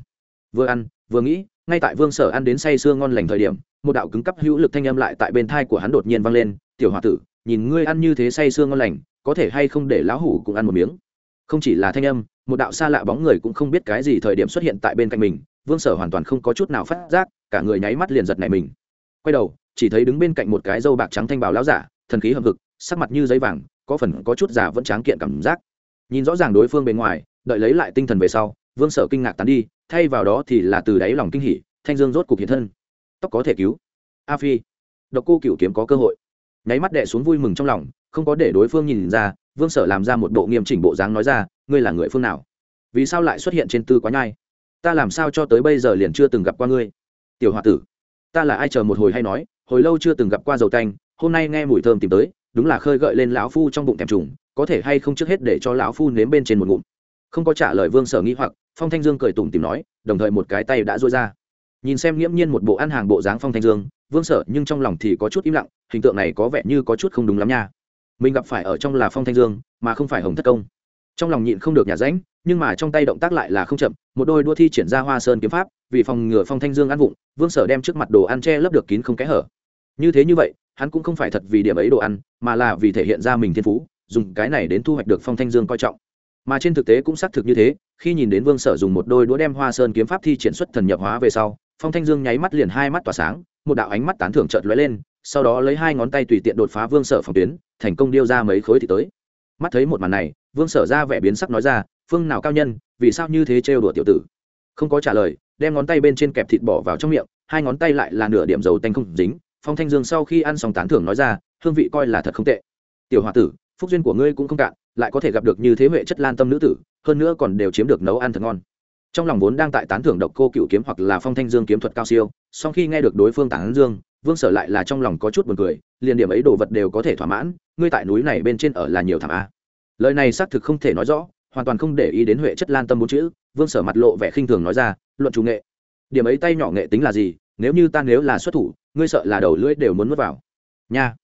vừa ăn, vừa nghĩ, ngay tại vương sở ăn đến say sưa ngon lành thời điểm, một đạo cứng cắp hữu lực thanh âm lại tại bên thai của hắn đột nhiên vang lên, tiểu h o a tử, nhìn ngươi ăn như thế say sưa ngon lành, có thể hay không để lão hủ cũng ăn một miếng? Không chỉ là thanh âm, một đạo xa lạ bóng người cũng không biết cái gì thời điểm xuất hiện tại bên cạnh mình, vương sở hoàn toàn không có chút nào phát giác, cả người nháy mắt liền giật này mình. Quay đầu, chỉ thấy đứng bên cạnh một cái dâu bạc trắng thanh bào lão giả, thần khí hầm hực, sắc mặt như giấy vàng, có phần có chút giả vẫn tráng kiện cảm giác. Nhìn rõ ràng đối phương bên ngoài, đợi lấy lại tinh thần về sau, vương sở kinh ngạc tán đi thay vào đó thì là từ đáy lòng kinh hỉ, thanh dương rốt cục hiện thân. Tóc có thể cứu. A phi. Độc cô cựu kiếm có cơ hội. Nháy mắt đệ xuống vui mừng trong lòng, không có để đối phương nhìn ra, vương sở làm ra một bộ nghiêm chỉnh bộ dáng nói ra, ngươi là người phương nào? Vì sao lại xuất hiện trên tư quá nhai? Ta làm sao cho tới bây giờ liền chưa từng gặp qua ngươi? Tiểu h o a tử, ta là ai chờ một hồi hay nói, hồi lâu chưa từng gặp qua dầu tanh, hôm nay nghe mùi thơm tìm tới, đúng là khơi gợi lên lão phu trong bụng thèm trùng, có thể hay không trước hết để cho lão phu nếm bên trên một ngụm? Không có trả lời vương sở nghĩ hoặc, phong thanh dương cười tủm tìm nói, đồng thời một cái tay đã dôi ra. Nhìn xem nghiễm nhiên một bộ ăn hàng bộ dáng phong thanh dương, vương sở nhưng trong lòng thì có chút im lặng, hình tượng này có vẻ như có chút không đúng lắm nha. Mình gặp phải ở trong là phong thanh dương, mà không phải hồng thất công. Trong lòng nhịn không được nhà ránh nhưng mà trong tay động tác lại là không chậm, một đôi đua thi triển ra hoa sơn kiếm pháp, vì phòng ngừa phong thanh dương ăn vụng, vương sở đem trước mặt đồ ăn che lấp được kín không kẽ hở. Như thế như vậy, hắn cũng không phải thật vì điểm ấy đồ ăn, mà là vì thể hiện ra mình thiên phú, dùng cái này đến thu hoạch được phong thanh dương coi trọng mà trên thực tế cũng xác thực như thế, khi nhìn đến vương sở dùng một đôi đũa đem hoa sơn kiếm pháp thi triển xuất thần nhập hóa về sau, phong thanh dương nháy mắt liền hai mắt tỏa sáng, một đạo ánh mắt tán thưởng trợt lóe lên, sau đó lấy hai ngón tay tùy tiện đột phá vương sở phòng tuyến, thành công điêu ra mấy khối thì tới. Mắt thấy một màn này, vương sở ra vẻ biến sắc nói ra, phương nào cao nhân, vì sao như thế trêu đùa tiểu tử? Không có trả lời, đem ngón tay bên trên kẹp thịt bỏ vào trong miệng, hai ngón tay lại là nửa điểm dầu tanh không dính. Phong thanh dương sau khi ăn xong tán thưởng nói ra, hương vị coi là thật không tệ. Tiểu h o a tử phúc duyên của ngươi cũng không cạn, lại có thể gặp được như thế huệ chất lan tâm nữ tử, hơn nữa còn đều chiếm được nấu ăn thật ngon. Trong lòng vốn đang tại tán thưởng độc cô cựu kiếm hoặc là phong thanh dương kiếm thuật cao siêu sau khi nghe được đối phương tán dương, vương sở lại là trong lòng có chút buồn cười, liền điểm ấy đồ vật đều có thể thỏa mãn, ngươi tại núi này bên trên ở là nhiều thảm a. Lời này xác thực không thể nói rõ, hoàn toàn không để ý đến huệ chất lan tâm bốn chữ, vương sở mặt lộ vẻ khinh thường nói ra, luận chủ nghệ, điểm ấy tay nhỏ nghệ tính là gì, nếu như ta nếu là xuất thủ, ngươi sợ là đầu lưỡi đều muốn mất vào. Nha,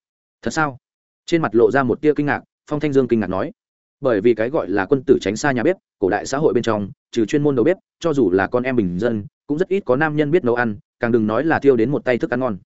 thật sao? Trên mặt lộ ra một tia kinh ngạc, phong thanh dương kinh ngạc nói, bởi vì cái gọi là quân tử tránh xa nhà bếp, cổ đại xã hội bên trong, trừ chuyên môn đầu bếp, cho dù là con em bình dân, cũng rất ít có nam nhân biết nấu ăn, càng đừng nói là thiêu đến một tay thức ăn ngon.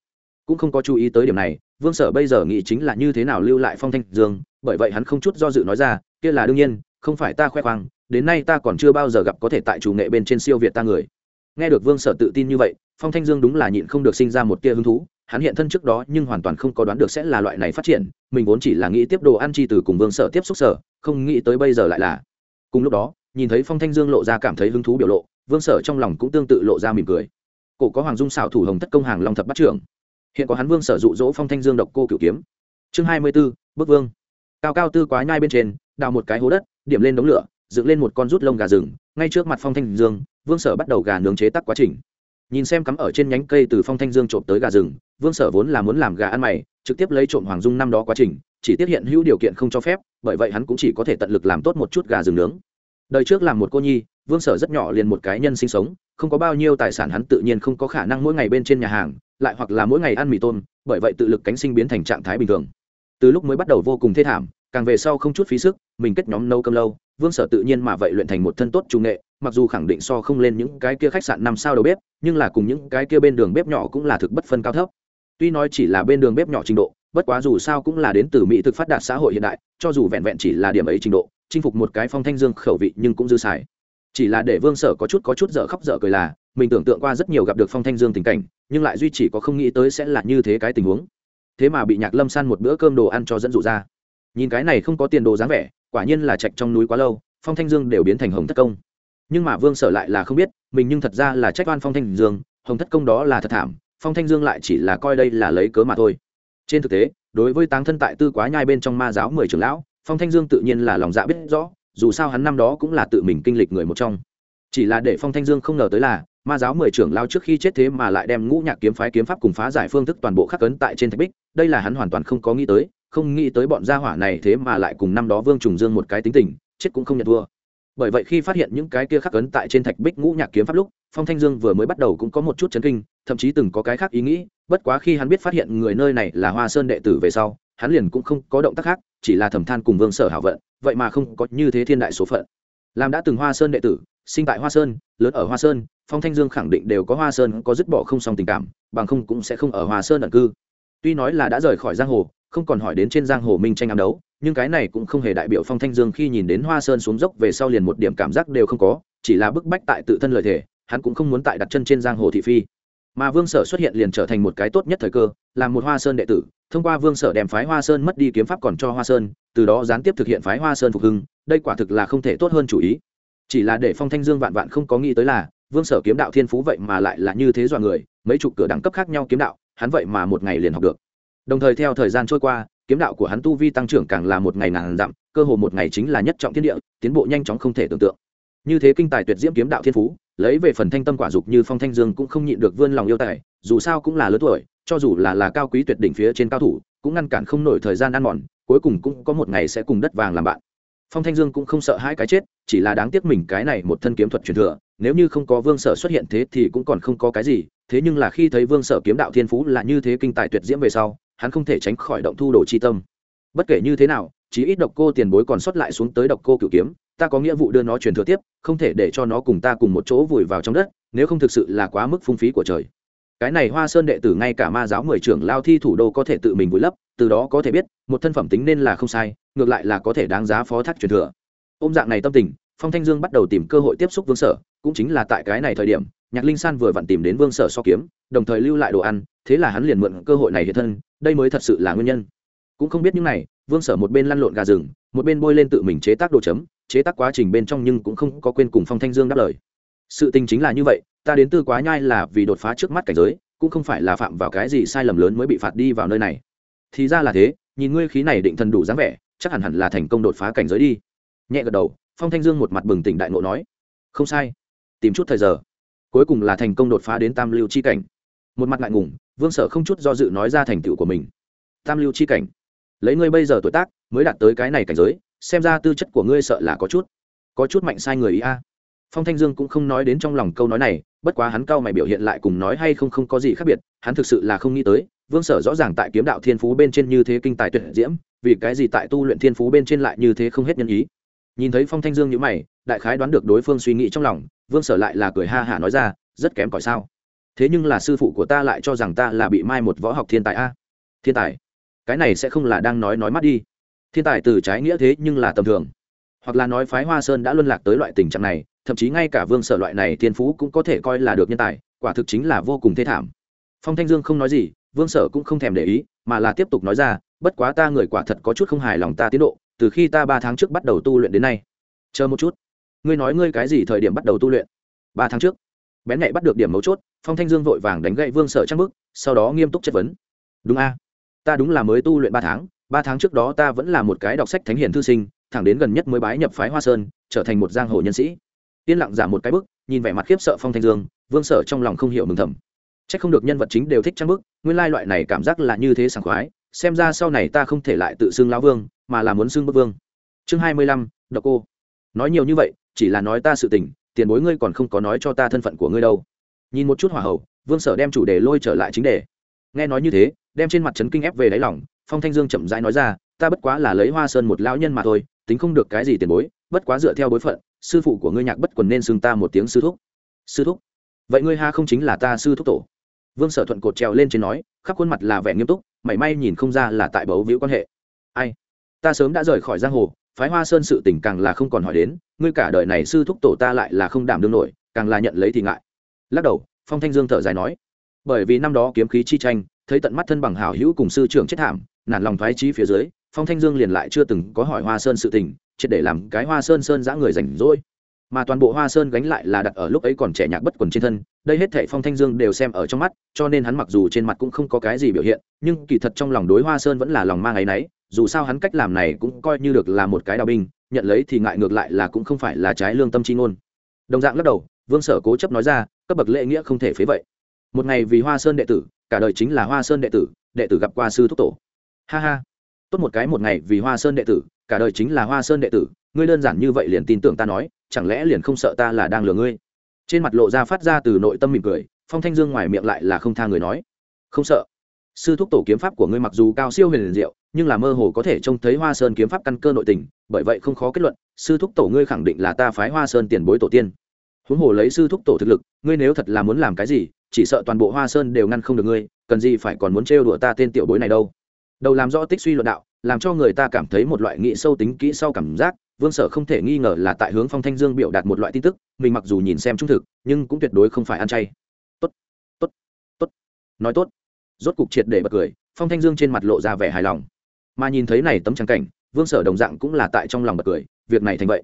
Cũng không có chú ý tới điểm này, vương sở bây giờ nghĩ chính là như thế nào lưu lại phong thanh dương, bởi vậy hắn không chút do dự nói ra, kia là đương nhiên, không phải ta khoe khoang, đến nay ta còn chưa bao giờ gặp có thể tại chủ nghệ bên trên siêu việt ta người. Nghe được vương sở tự tin như vậy, phong thanh dương đúng là nhịn không được sinh ra một tia hứng thú hắn hiện thân trước đó nhưng hoàn toàn không có đoán được sẽ là loại này phát triển, mình vốn chỉ là nghĩ tiếp đồ ăn chi từ cùng vương sở tiếp xúc sở, không nghĩ tới bây giờ lại là. Cùng lúc đó, nhìn thấy phong thanh dương lộ ra cảm thấy hứng thú biểu lộ, vương sở trong lòng cũng tương tự lộ ra mỉm cười. Cổ có hoàng dung xảo thủ hồng thất công hàng long thập bắt trưởng. Hiện có hắn vương sở dụ dỗ phong thanh dương độc cô cửu kiếm. Chương hai mươi b ố bước vương. Cao cao tư quá nhai bên trên, đào một cái hố đất, điểm lên đống lửa, dựng lên một con rút lông gà rừng, ngay trước mặt phong thanh dương, vương sở bắt đầu gà nướng chế tắc quá trình nhìn xem cắm ở trên nhánh cây từ phong thanh dương trộm tới gà rừng, vương sở vốn là muốn làm gà ăn mày, trực tiếp lấy trộm hoàng dung năm đó quá trình, chỉ tiết hiện hữu điều kiện không cho phép, bởi vậy hắn cũng chỉ có thể tận lực làm tốt một chút gà rừng nướng. Đời trước làm một cô nhi, vương sở rất nhỏ liền một cái nhân sinh sống, không có bao nhiêu tài sản hắn tự nhiên không có khả năng mỗi ngày bên trên nhà hàng, lại hoặc là mỗi ngày ăn mì tôm, bởi vậy tự lực cánh sinh biến thành trạng thái bình thường. Từ lúc mới bắt đầu vô cùng thê thảm, càng về sau không chút phí sức, mình kết nhóm nâu cơm lâu, vương sở tự nhiên mà vậy luyện thành một thân tốt trung nghệ mặc dù khẳng định so không lên những cái kia khách sạn năm sao đầu bếp, nhưng là cùng những cái kia bên đường bếp nhỏ cũng là thực bất phân cao thấp. Tuy nói chỉ là bên đường bếp nhỏ trình độ, bất quá dù sao cũng là đến từ mỹ thực phát đạt xã hội hiện đại, cho dù vẹn vẹn chỉ là điểm ấy trình độ, chinh phục một cái phong thanh dương khẩu vị nhưng cũng dư xài. Chỉ là để vương sở có chút có chút dở khóc dở cười là, mình tưởng tượng qua rất nhiều gặp được phong thanh dương tình cảnh, nhưng lại duy chỉ có không nghĩ tới sẽ là như thế cái tình huống. Thế mà bị nhạc lâm san một bữa cơm đồ ăn cho dẫn dụ ra. Nhìn cái này không có tiền đồ dáng vẻ, quả nhiên là trạch trong núi quá lâu, phong thanh dương đều biến thành hồng thất công nhưng mà vương sở lại là không biết, mình nhưng thật ra là trách oan phong thanh dương, hồng thất công đó là thật thảm, phong thanh dương lại chỉ là coi đây là lấy cớ mà thôi. Trên thực tế, đối với táng thân tại tư quá nhai bên trong ma giáo mười trưởng lão, phong thanh dương tự nhiên là lòng dạ biết rõ, dù sao hắn năm đó cũng là tự mình kinh lịch người một trong. Chỉ là để phong thanh dương không ngờ tới là, ma giáo mười trưởng lao trước khi chết thế mà lại đem ngũ nhạc kiếm phái kiếm pháp cùng phá giải phương thức toàn bộ khắc cấn tại trên thạch bích, đây là hắn hoàn toàn không có nghĩ tới, không nghĩ tới bọn gia hỏa này thế mà lại cùng năm đó vương trùng dương một cái tính tình, chết cũng không nhận thua bởi vậy khi phát hiện những cái kia khắc ấn tại trên thạch bích ngũ nhạc kiếm pháp lúc, phong thanh dương vừa mới bắt đầu cũng có một chút chấn kinh, thậm chí từng có cái khác ý nghĩ, bất quá khi hắn biết phát hiện người nơi này là hoa sơn đệ tử về sau, hắn liền cũng không có động tác khác, chỉ là thầm than cùng vương sở hảo vận, vậy mà không có như thế thiên đại số phận. Làm đã từng hoa sơn đệ tử, sinh tại hoa sơn, lớn ở hoa sơn, phong thanh dương khẳng định đều có hoa sơn có dứt bỏ không xong tình cảm, bằng không cũng sẽ không ở hoa sơn ẩn cư. Tuy nói là đã rời khỏi giang hồ, không còn hỏi đến trên giang hồ minh tranh ám đấu nhưng cái này cũng không hề đại biểu phong thanh dương khi nhìn đến hoa sơn xuống dốc về sau liền một điểm cảm giác đều không có, chỉ là bức bách tại tự thân lời thể hắn cũng không muốn tại đặt chân trên giang hồ thị phi. Mà vương sở xuất hiện liền trở thành một cái tốt nhất thời cơ làm một hoa sơn đệ tử, thông qua vương sở đem phái hoa sơn mất đi kiếm pháp còn cho hoa sơn, từ đó gián tiếp thực hiện phái hoa sơn phục hưng, đây quả thực là không thể tốt hơn chủ ý. Chỉ là để phong thanh dương vạn vạn không có nghĩ tới là, vương sở kiếm đạo thiên phú vậy mà lại là như thế dọa người, mấy chục cửa đẳng cấp khác nhau kiếm đạo, hắn vậy mà một ngày liền học được. Đồng thời theo thời gian trôi qua kiếm đạo của hắn tu vi tăng trưởng càng là một ngày ngàn dặm, cơ hồ một ngày chính là nhất trọng thiên địa, tiến bộ nhanh chóng không thể tưởng tượng. Như thế kinh tài tuyệt diễm kiếm đạo thiên phú, lấy về phần thanh tâm quả dục như phong thanh dương cũng không nhịn được vươn lòng yêu tài, dù sao cũng là lớn tuổi, cho dù là là cao quý tuyệt đỉnh phía trên cao thủ, cũng ngăn cản không nổi thời gian ăn mòn, cuối cùng cũng có một ngày sẽ cùng đất vàng làm bạn. Phong thanh dương cũng không sợ hai cái chết, chỉ là đáng tiếc mình cái này một thân kiếm thuật truyền thừa, nếu như không có vương sở xuất hiện thế thì cũng còn không có cái gì, thế nhưng là khi thấy vương sở kiếm đạo thiên phú là như thế kinh tài tuyệt diễm về sau hắn không thể tránh khỏi động thu đồ chi tâm. Bất kể như thế nào, chí ít độc cô tiền bối còn sót lại xuống tới độc cô cửu kiếm, ta có nghĩa vụ đưa nó truyền thừa tiếp, không thể để cho nó cùng ta cùng một chỗ vùi vào trong đất, nếu không thực sự là quá mức phung phí của trời. Cái này hoa sơn đệ tử ngay cả ma giáo mười trưởng lao thi thủ đô có thể tự mình vùi lấp, từ đó có thể biết, một thân phẩm tính nên là không sai, ngược lại là có thể đáng giá phó thác truyền thừa. Ôm dạng này tâm tình, phong thanh dương bắt đầu tìm cơ hội tiếp xúc vương sở, cũng chính là tại cái này thời điểm, nhạc linh san vừa vặn tìm đến vương sở so kiếm, đồng thời lưu lại đồ ăn, thế là hắn liền mượn cơ hội này hiện thân đây mới thật sự là nguyên nhân. Cũng không biết những này, vương sở một bên lăn lộn gà rừng, một bên bôi lên tự mình chế tác đồ chấm, chế tác quá trình bên trong nhưng cũng không có quên cùng phong thanh dương đáp lời. Sự tình chính là như vậy, ta đến tư quá nhai là vì đột phá trước mắt cảnh giới, cũng không phải là phạm vào cái gì sai lầm lớn mới bị phạt đi vào nơi này. Thì ra là thế, nhìn ngươi khí này định thần đủ dáng vẻ, chắc hẳn hẳn là thành công đột phá cảnh giới đi. Nhẹ gật đầu, phong thanh dương một mặt bừng tỉnh đại ngộ nói, không sai, tìm chút thời giờ, cuối cùng là thành công đột phá đến tam lưu chi cảnh. Một mặt ngại ngùng vương sở không chút do dự nói ra thành tựu của mình. Tam lưu chi cảnh, lấy ngươi bây giờ tuổi tác mới đạt tới cái này cảnh giới, xem ra tư chất của ngươi sợ là có chút có chút mạnh sai người ý a. Phong thanh dương cũng không nói đến trong lòng câu nói này, bất quá hắn cao mày biểu hiện lại cùng nói hay không không có gì khác biệt, hắn thực sự là không nghĩ tới, vương sở rõ ràng tại kiếm đạo thiên phú bên trên như thế kinh tài tuyệt diễm, vì cái gì tại tu luyện thiên phú bên trên lại như thế không hết nhân ý. Nhìn thấy phong thanh dương nhữ mày, đại khái đoán được đối phương suy nghĩ trong lòng, vương sở lại là cười ha hả nói ra, rất kém cỏi sao? Thế nhưng là sư phụ của ta lại cho rằng ta là bị mai một võ học thiên tài a. Thiên tài? Cái này sẽ không là đang nói nói mắt đi. Thiên tài từ trái nghĩa thế nhưng là tầm thường. Hoặc là nói phái hoa sơn đã luân lạc tới loại tình trạng này, thậm chí ngay cả vương sở loại này thiên phú cũng có thể coi là được nhân tài, quả thực chính là vô cùng thê thảm. Phong thanh dương không nói gì, vương sở cũng không thèm để ý, mà là tiếp tục nói ra, bất quá ta người quả thật có chút không hài lòng ta tiến độ, từ khi ta ba tháng trước bắt đầu tu luyện đến nay. Chờ một chút. Ngươi nói ngươi cái gì thời điểm bắt đầu tu luyện? Ba tháng trước. Bén nhạy bắt được điểm mấu chốt phong thanh dương vội vàng đánh gậy vương sở trang bức, sau đó nghiêm túc chất vấn. Đúng a, ta đúng là mới tu luyện ba tháng ba tháng trước đó ta vẫn là một cái đọc sách thánh hiền thư sinh, thẳng đến gần nhất mới bái nhập phái hoa sơn, trở thành một giang hồ nhân sĩ. Yên lặng giảm một cái bức, nhìn vẻ mặt khiếp sợ phong thanh dương, vương sở trong lòng không hiểu mừng thầm. C h ắ c không được nhân vật chính đều thích trang bức, nguyên lai loại này cảm giác là như thế sảng khoái, xem ra sau này ta không thể lại tự xưng lão vương, mà là muốn xưng bức vương. Chương hai mươi lăm, độc cô. Nói nhiều như vậy, chỉ là nói ta sự tình, tiền bối ngươi còn không có nói cho ta thân phận của ngươi đâu nhìn một chút hỏa hậu, vương sở đem chủ đề lôi trở lại chính đề. Nghe nói như thế, đem trên mặt trấn kinh ép về đáy lòng, phong thanh dương chậm rãi nói ra, ta bất quá là lấy hoa sơn một lão nhân mà thôi, tính không được cái gì tiền bối, bất quá dựa theo bối phận, sư phụ của ngươi nhạc bất quần nên xưng ta một tiếng sư thúc. Sư thúc? Vậy ngươi ha không chính là ta sư thúc tổ? Vương sở thuận cột trèo lên trên nói, khắp khuôn mặt là vẻ nghiêm túc, mảy may nhìn không ra là tại bấu víu quan hệ. Ai? Ta sớm đã rời khỏi giang hồ, phái hoa sơn sự tình càng là không còn hỏi đến, ngươi cả đời này sư thúc tổ ta lại là không đảm đương nổi, càng là nhận lấy thì ngại lắc đầu, phong thanh dương thở dài nói, bởi vì năm đó kiếm khí chi tranh, thấy tận mắt thân bằng hảo hữu cùng sư trưởng chết thảm, nản lòng thoái trí phía dưới, phong thanh dương liền lại chưa từng có hỏi hoa sơn sự tình, triệt để làm cái hoa sơn sơn giã người rảnh rỗi. Mà toàn bộ hoa sơn gánh lại là đặt ở lúc ấy còn trẻ nhạc bất quần trên thân, đây hết thệ phong thanh dương đều xem ở trong mắt, cho nên hắn mặc dù trên mặt cũng không có cái gì biểu hiện, nhưng kỳ thật trong lòng đối hoa sơn vẫn là lòng mang áy náy, dù sao hắn cách làm này cũng coi như được là một cái đào binh, nhận lấy thì ngại ngược lại là cũng không phải là trái lương tâm chi ngôn. Đồng dạng lắc đầu vương sở cố chấp nói ra, cấp bậc lễ nghĩa không thể phế vậy. Một ngày vì hoa sơn đệ tử, cả đời chính là hoa sơn đệ tử đệ tử gặp qua sư thúc tổ. Ha ha. Tốt một cái một ngày vì hoa sơn đệ tử, cả đời chính là hoa sơn đệ tử, ngươi đơn giản như vậy liền tin tưởng ta nói, chẳng lẽ liền không sợ ta là đang lừa ngươi? Trên mặt lộ ra phát ra từ nội tâm mỉm cười, phong thanh dương ngoài miệng lại là không tha người nói. Không sợ. Sư thúc tổ kiếm pháp của ngươi mặc dù cao siêu huyền liền diệu, nhưng là mơ hồ có thể trông thấy hoa sơn kiếm pháp căn cơ nội tình, bởi vậy không khó kết luận, sư thúc tổ ngươi khẳng định là ta phái hoa sơn tiền bối tổ tiên huống hồ lấy sư thúc tổ thực lực, ngươi nếu thật là muốn làm cái gì, chỉ sợ toàn bộ hoa sơn đều ngăn không được ngươi, cần gì phải còn muốn trêu đùa ta tên tiểu bối này đâu. Đầu làm rõ tích suy luận đạo, làm cho người ta cảm thấy một loại nghị sâu tính kỹ sau cảm giác, vương sở không thể nghi ngờ là tại hướng phong thanh dương biểu đạt một loại tin tức, mình mặc dù nhìn xem trung thực, nhưng cũng tuyệt đối không phải ăn chay. Tốt tốt tốt. Nói tốt. Rốt cục triệt để bật cười, phong thanh dương trên mặt lộ ra vẻ hài lòng. Mà nhìn thấy này tấm trắng cảnh, vương sở đồng dạng cũng là tại trong lòng bật cười, việc này thành vậy.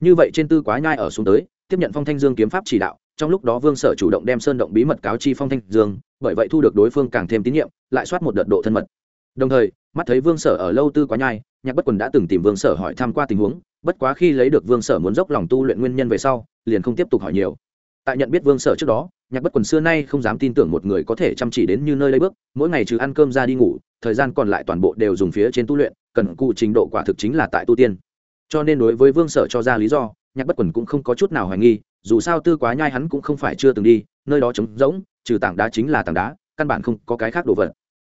Như vậy trên tư quá nhai ở xuống tới tiếp nhận phong thanh dương kiếm pháp chỉ đạo, trong lúc đó vương sở chủ động đem sơn động bí mật cáo chi phong thanh dương, bởi vậy thu được đối phương càng thêm tín nhiệm, lại soát một đợt độ thân mật. Đồng thời, mắt thấy vương sở ở lâu tư quá nhai, nhạc bất quần đã từng tìm vương sở hỏi thăm qua tình huống, bất quá khi lấy được vương sở muốn dốc lòng tu luyện nguyên nhân về sau, liền không tiếp tục hỏi nhiều. Tại nhận biết vương sở trước đó, nhạc bất quần xưa nay không dám tin tưởng một người có thể chăm chỉ đến như nơi lấy bước, mỗi ngày trừ ăn cơm ra đi ngủ, thời gian còn lại toàn bộ đều dùng phía trên tu luyện, cần cụ trình độ quả thực chính là tại tu tiên. Cho nên đối với vương sở cho ra lý do nhạc bất quần cũng không có chút nào hoài nghi, dù sao tư quá nhai hắn cũng không phải chưa từng đi, nơi đó trống rỗng, trừ tảng đá chính là tảng đá, căn bản không có cái khác đồ vật.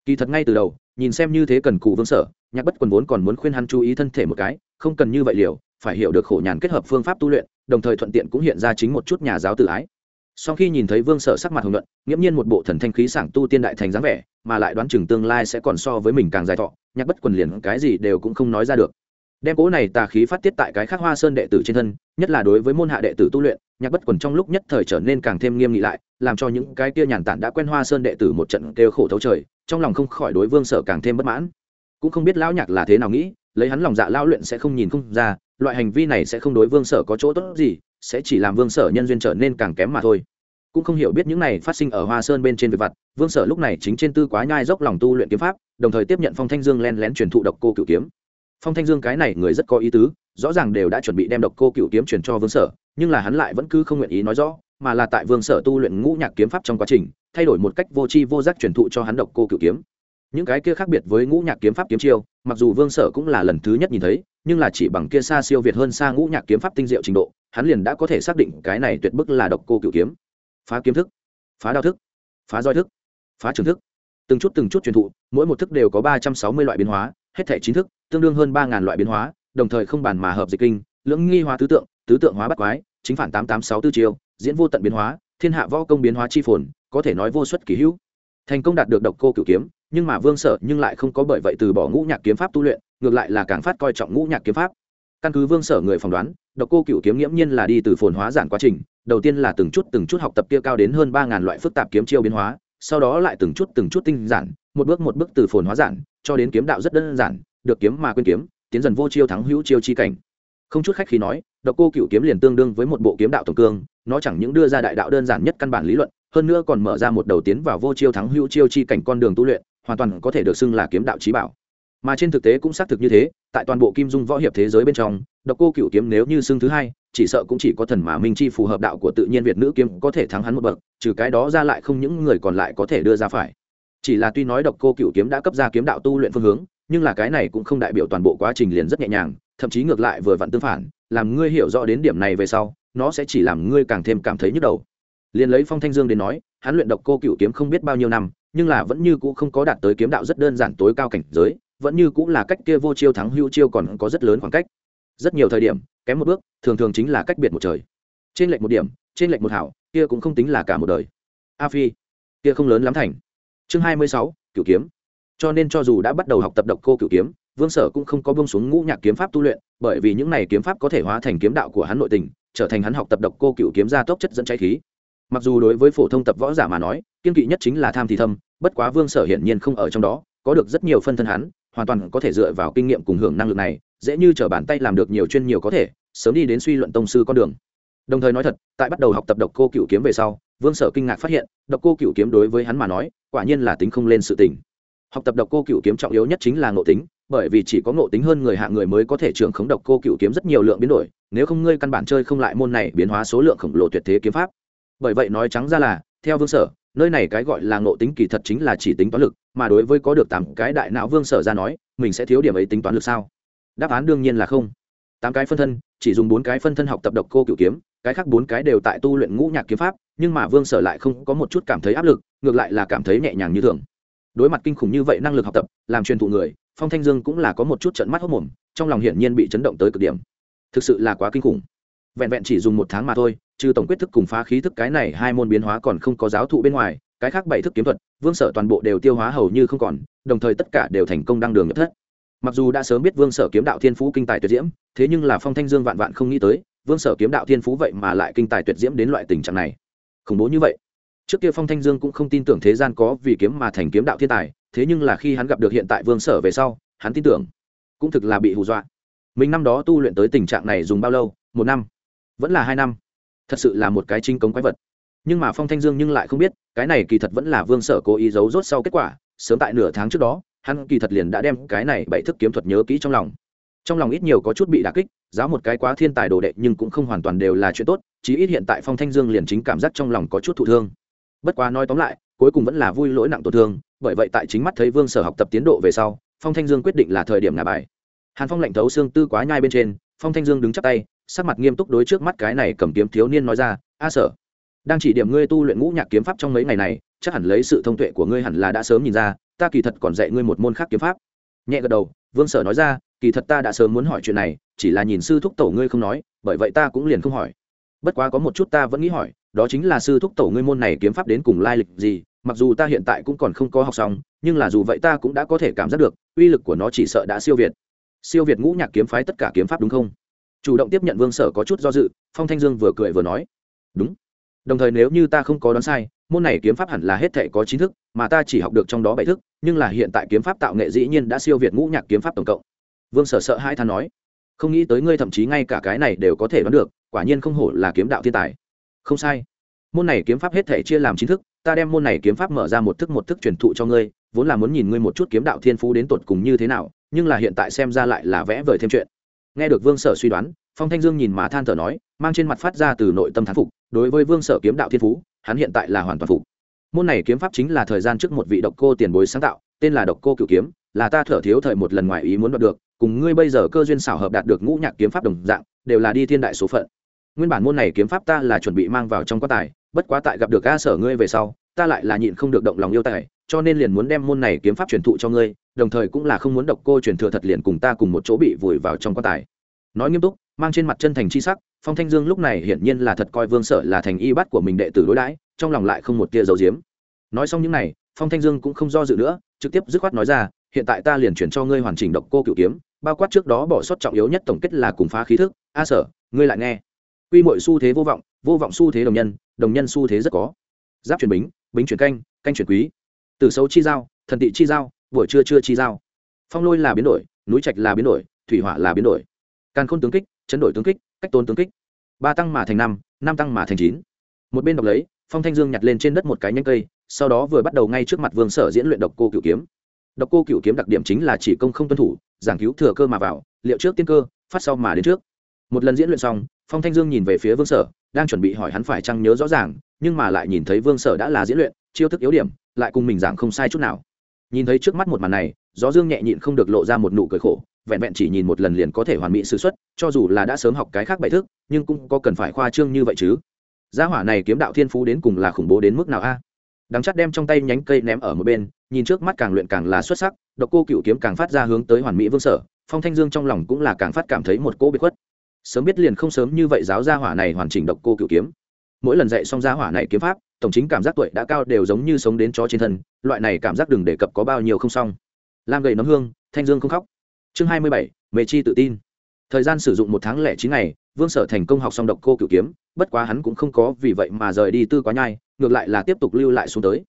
Kỳ thật ngay từ đầu, nhìn xem như thế cần cụ vương sở, nhạc bất quần vốn còn muốn khuyên hắn chú ý thân thể một cái, không cần như vậy liều, phải hiểu được khổ nhàn kết hợp phương pháp tu luyện, đồng thời thuận tiện cũng hiện ra chính một chút nhà giáo tự ái. Sau khi nhìn thấy vương sở sắc mặt hồng luận nghiễm nhiên một bộ thần thanh khí sảng tu tiên đại thành dáng vẻ, mà lại đoán chừng tương lai sẽ còn so với mình càng dài thọ, nhạc bất quần liền cái gì đều cũng không nói ra được đem cỗ này tà khí phát tiết tại cái khác hoa sơn đệ tử trên thân, nhất là đối với môn hạ đệ tử tu luyện, nhạc bất quần trong lúc nhất thời trở nên càng thêm nghiêm nghị lại, làm cho những cái kia nhàn tản đã quen hoa sơn đệ tử một trận kêu khổ thấu trời, trong lòng không khỏi đối vương sở càng thêm bất mãn. Cũng không biết lão nhạc là thế nào nghĩ, lấy hắn lòng dạ lao luyện sẽ không nhìn không ra, loại hành vi này sẽ không đối vương sở có chỗ tốt gì, sẽ chỉ làm vương sở nhân duyên trở nên càng kém mà thôi. Cũng không hiểu biết những này phát sinh ở hoa sơn bên trên về vặt, vương sở lúc này chính trên tư quá nhai dốc lòng tu luyện kiếm pháp, đồng thời tiếp nhận phong thanh dương len lén truyền thụ độc cô cựu kiếm phong thanh dương cái này người rất có ý tứ, rõ ràng đều đã chuẩn bị đem độc cô cựu kiếm truyền cho vương sở, nhưng là hắn lại vẫn cứ không nguyện ý nói rõ, mà là tại vương sở tu luyện ngũ nhạc kiếm pháp trong quá trình, thay đổi một cách vô tri vô giác truyền thụ cho hắn độc cô cựu kiếm. Những cái kia khác biệt với ngũ nhạc kiếm pháp kiếm chiêu, mặc dù vương sở cũng là lần thứ nhất nhìn thấy, nhưng là chỉ bằng kia xa siêu việt hơn xa ngũ nhạc kiếm pháp tinh diệu trình độ, hắn liền đã có thể xác định cái này tuyệt bức là độc cô cựu kiếm. Phá kiếm thức, phá đao thức, phá roi thức, phá trường thức. Từng chút từng chút truyền thụ, mỗi một thức đều có ba trăm sáu mươi loại biến hóa hết thể chính thức, tương đương hơn ba ngàn loại biến hóa, đồng thời không bàn mà hợp dịch kinh, lưỡng nghi hóa tứ tượng tứ tượng hóa bắt quái, chính phản tám tám sáu tư chiêu, diễn vô tận biến hóa, thiên hạ võ công biến hóa chi phồn, có thể nói vô suất kỳ hữu. Thành công đạt được độc cô cửu kiếm, nhưng mà vương sở nhưng lại không có bởi vậy từ bỏ ngũ nhạc kiếm pháp tu luyện, ngược lại là càng phát coi trọng ngũ nhạc kiếm pháp. Căn cứ vương sở người phỏng đoán, độc cô cửu kiếm nghiễm nhiên là đi từ phồn hóa giản quá trình, đầu tiên là từng chút từng chút học tập kia cao đến hơn ba ngàn loại phức tạp kiếm chiêu biến hóa, sau đó lại từng chút từng chút tinh giản, một bước một bước từ phồn hóa giản cho đến kiếm đạo rất đơn giản, được kiếm mà quên kiếm, tiến dần vô chiêu thắng hữu chiêu chi cảnh. Không chút khách khi nói, độc cô cựu kiếm liền tương đương với một bộ kiếm đạo tổng cương, nó chẳng những đưa ra đại đạo đơn giản nhất căn bản lý luận, hơn nữa còn mở ra một đầu tiến vào vô chiêu thắng hữu chiêu chi cảnh con đường tu luyện, hoàn toàn có thể được xưng là kiếm đạo trí bảo. Mà trên thực tế cũng xác thực như thế, tại toàn bộ kim dung võ hiệp thế giới bên trong, độc cô cựu kiếm nếu như xưng thứ hai, chỉ sợ cũng chỉ có thần mà minh chi phù hợp đạo của tự nhiên việt nữ kiếm có thể thắng hắn một bậc, trừ cái đó ra lại không những người còn lại có thể đưa ra phải chỉ là tuy nói độc cô cựu kiếm đã cấp ra kiếm đạo tu luyện phương hướng, nhưng là cái này cũng không đại biểu toàn bộ quá trình liền rất nhẹ nhàng, thậm chí ngược lại vừa vặn tương phản, làm ngươi hiểu rõ đến điểm này về sau, nó sẽ chỉ làm ngươi càng thêm cảm thấy nhức đầu. Liền lấy phong thanh dương đến nói, hắn luyện độc cô cựu kiếm không biết bao nhiêu năm, nhưng là vẫn như cũ không có đạt tới kiếm đạo rất đơn giản tối cao cảnh giới, vẫn như cũng là cách kia vô chiêu thắng hữu chiêu còn có rất lớn khoảng cách. Rất nhiều thời điểm, kém một bước, thường thường chính là cách biệt một trời. Trên lệnh một điểm, trên lệnh một hảo, kia cũng không tính là cả một đời. A phi, kia không lớn lắm thành chương hai mươi sáu, cửu kiếm. Cho nên cho dù đã bắt đầu học tập độc cô cửu kiếm, vương sở cũng không có bông xuống ngũ nhạc kiếm pháp tu luyện, bởi vì những này kiếm pháp có thể hóa thành kiếm đạo của hắn nội tình, trở thành hắn học tập độc cô cửu kiếm ra tốc chất dẫn cháy khí. Mặc dù đối với phổ thông tập võ giả mà nói, kiên kỵ nhất chính là tham thì thâm, bất quá vương sở hiển nhiên không ở trong đó, có được rất nhiều phân thân hắn, hoàn toàn có thể dựa vào kinh nghiệm cùng hưởng năng lực này, dễ như t r ở bàn tay làm được nhiều chuyên nhiều có thể, sớm đi đến suy luận tông sư con đường. Đồng thời nói thật, tại bắt đầu học tập độc cô cựu kiếm về sau vương sở kinh ngạc phát hiện, độc cô cựu kiếm đối với hắn mà nói, quả nhiên là tính không lên sự tình. Học tập độc cô cựu kiếm trọng yếu nhất chính là ngộ tính, bởi vì chỉ có ngộ tính hơn người hạ người mới có thể trưởng khống độc cô cựu kiếm rất nhiều lượng biến đổi, nếu không ngươi căn bản chơi không lại môn này biến hóa số lượng khổng lồ tuyệt thế kiếm pháp. Bởi vậy nói trắng ra là, theo vương sở, nơi này cái gọi là ngộ tính kỳ thật chính là chỉ tính toán lực, mà đối với có được tám cái đại não vương sở ra nói, mình sẽ thiếu điểm ấy tính toán lực sao? Đáp án đương nhiên là không. Tám cái phân thân, chỉ dùng bốn cái phân thân học tập độc cô cựu kiếm, cái khác bốn cái đều tại tu luyện ngũ nhạc kiếm pháp nhưng mà vương sở lại không có một chút cảm thấy áp lực, ngược lại là cảm thấy nhẹ nhàng như thường. Đối mặt kinh khủng như vậy năng lực học tập, làm truyền thụ người, phong thanh dương cũng là có một chút trận mắt hốc mồm, trong lòng hiển nhiên bị chấn động tới cực điểm. Thực sự là quá kinh khủng. Vẹn vẹn chỉ dùng một tháng mà thôi, trừ tổng quyết thức cùng phá khí thức cái này hai môn biến hóa còn không có giáo thụ bên ngoài, cái khác bảy thức kiếm thuật, vương sở toàn bộ đều tiêu hóa hầu như không còn, đồng thời tất cả đều thành công đăng đường nhập thất. Mặc dù đã sớm biết vương sở kiếm đạo thiên phú kinh tài tuyệt diễm, thế nhưng là phong thanh dương vạn vạn không nghĩ tới, vương sở kiếm đạo thiên phú vậy mà lại kinh tài tuyệt diễm đến loại tình trạng này khủng bố như vậy. Trước kia phong thanh dương cũng không tin tưởng thế gian có vì kiếm mà thành kiếm đạo thiên tài, thế nhưng là khi hắn gặp được hiện tại vương sở về sau, hắn tin tưởng, cũng thực là bị hù dọa. Mình năm đó tu luyện tới tình trạng này dùng bao lâu? Một năm. Vẫn là hai năm. Thật sự là một cái trinh cống quái vật. Nhưng mà phong thanh dương nhưng lại không biết, cái này kỳ thật vẫn là vương sở cố ý giấu rốt sau kết quả, sớm tại nửa tháng trước đó, hắn kỳ thật liền đã đem cái này bảy thức kiếm thuật nhớ kỹ trong lòng trong lòng ít nhiều có chút bị đà kích, giáo một cái quá thiên tài đồ đệ nhưng cũng không hoàn toàn đều là chuyện tốt, chí ít hiện tại phong thanh dương liền chính cảm giác trong lòng có chút thụ thương. Bất quá nói tóm lại, cuối cùng vẫn là vui lỗi nặng tổn thương, bởi vậy tại chính mắt thấy vương sở học tập tiến độ về sau, phong thanh dương quyết định là thời điểm ngả bài. Hàn phong lạnh thấu xương tư quá nhai bên trên, phong thanh dương đứng chắp tay, sắc mặt nghiêm túc đối trước mắt cái này cầm kiếm thiếu niên nói ra, a sở, đang chỉ điểm ngươi tu luyện ngũ nhạc kiếm pháp trong mấy ngày này, chắc hẳn lấy sự thông tuệ của ngươi hẳn là đã sớm nhìn ra, ta kỳ thật còn dạy ngươi một môn khác kiếm pháp. Nhẹ gật đầu, vương sở nói ra kỳ thật ta đã sớm muốn hỏi chuyện này, chỉ là nhìn sư thúc tổ ngươi không nói, bởi vậy ta cũng liền không hỏi. Bất quá có một chút ta vẫn nghĩ hỏi, đó chính là sư thúc tổ ngươi môn này kiếm pháp đến cùng lai lịch gì, mặc dù ta hiện tại cũng còn không có học xong, nhưng là dù vậy ta cũng đã có thể cảm giác được, uy lực của nó chỉ sợ đã siêu việt. Siêu việt ngũ nhạc kiếm phái tất cả kiếm pháp đúng không? Chủ động tiếp nhận vương sở có chút do dự, phong thanh dương vừa cười vừa nói. Đúng. Đồng thời nếu như ta không có đoán sai, môn này kiếm pháp hẳn là hết thể có chính thức, mà ta chỉ học được trong đó bảy thức, nhưng là hiện tại kiếm pháp tạo nghệ dĩ nhiên đã siêu việt ngũ nhạc kiếm pháp tổng cộng vương sở sợ hai than nói, không nghĩ tới ngươi thậm chí ngay cả cái này đều có thể đoán được, quả nhiên không hổ là kiếm đạo thiên tài. Không sai. Môn này kiếm pháp hết thể chia làm chính thức, ta đem môn này kiếm pháp mở ra một thức một thức truyền thụ cho ngươi, vốn là muốn nhìn ngươi một chút kiếm đạo thiên phú đến tột cùng như thế nào, nhưng là hiện tại xem ra lại là vẽ vời thêm chuyện. Nghe được vương sở suy đoán, phong thanh dương nhìn mà than thở nói, mang trên mặt phát ra từ nội tâm thán phục, đối với vương sở kiếm đạo thiên phú, hắn hiện tại là hoàn toàn phục. Môn này kiếm pháp chính là thời gian trước một vị độc cô tiền bối sáng tạo, tên là độc cô cựu kiếm, là ta thở thiếu thời một lần ngoài ý muốn đoạt được cùng ngươi bây giờ cơ duyên xảo hợp đạt được ngũ nhạc kiếm pháp đồng dạng, đều là đi thiên đại số phận. Nguyên bản môn này kiếm pháp ta là chuẩn bị mang vào trong quan tài, bất quá tại gặp được ca sở ngươi về sau, ta lại là nhịn không được động lòng yêu tài, cho nên liền muốn đem môn này kiếm pháp truyền thụ cho ngươi, đồng thời cũng là không muốn độc cô truyền thừa thật liền cùng ta cùng một chỗ bị vùi vào trong quan tài. Nói nghiêm túc, mang trên mặt chân thành chi sắc, phong thanh dương lúc này hiển nhiên là thật coi vương sở là thành y bắt của mình đệ tử đối đãi, trong lòng lại không một tia dầu diếm. Nói xong những này, phong thanh dương cũng không do dự nữa, trực tiếp dứt khoát nói ra, hiện tại ta liền chuyển cho ngươi hoàn chỉnh độc cô cựu kiếm bao quát trước đó bỏ sót trọng yếu nhất tổng kết là cùng phá khí thức. A sở, ngươi lại nghe. Quy mọi xu thế vô vọng vô vọng xu thế đồng nhân đồng nhân xu thế rất có. Giáp chuyển bính bính chuyển canh canh chuyển quý. Từ xấu chi giao, thần tị chi giao, buổi trưa trưa chi giao. Phong lôi là biến đổi, núi trạch là biến đổi, thủy hỏa là biến đổi. Càn khôn tướng kích, chấn đổi tướng kích, cách tôn tướng kích. Ba tăng mà thành năm năm tăng mà thành chín. Một bên đọc lấy, phong thanh dương nhặt lên trên đất một cái nhánh cây, sau đó vừa bắt đầu ngay trước mặt vương sở diễn luyện độc cô cựu kiếm. Độc cô cựu kiếm đặc điểm chính là chỉ công không tuân thủ giảng cứu thừa cơ mà vào, liệu trước tiên cơ, phát sau mà đến trước. Một lần diễn luyện xong, phong thanh dương nhìn về phía vương sở, đang chuẩn bị hỏi hắn phải chăng nhớ rõ ràng, nhưng mà lại nhìn thấy vương sở đã là diễn luyện, chiêu thức yếu điểm, lại cùng mình giảng không sai chút nào. Nhìn thấy trước mắt một màn này, gió dương nhẹ nhịn không được lộ ra một nụ cười khổ, vẹn vẹn chỉ nhìn một lần liền có thể hoàn mỹ s ử x u ấ t cho dù là đã sớm học cái khác bài thức, nhưng cũng có cần phải khoa trương như vậy chứ. Gia hỏa này kiếm đạo thiên phú đến cùng là khủng bố đến mức nào a? À? đằng đem trong tay nhánh cây ném ở một bên, nhìn trước mắt càng luyện càng là xuất sắc độc cô cựu kiếm càng phát ra hướng tới hoàn mỹ vương sở, phong thanh dương trong lòng cũng là càng phát cảm thấy một cỗ bị khuất. Sớm biết liền không sớm như vậy giáo gia hỏa này hoàn chỉnh độc cô cựu kiếm. Mỗi lần dạy xong gia hỏa này kiếm pháp, tổng chính cảm giác tuổi đã cao đều giống như sống đến chó trên thân, loại này cảm giác đừng đề cập có bao nhiêu không xong. Lam gầy nấm hương, thanh dương không khóc. Chương hai mươi bảy mề chi tự tin. Thời gian sử dụng một tháng lẻ chín ngày, vương sở thành công học xong độc cô cựu kiếm, bất quá hắn cũng không có vì vậy mà rời đi tư quá nhai, ngược lại là tiếp tục lưu lại xuống tới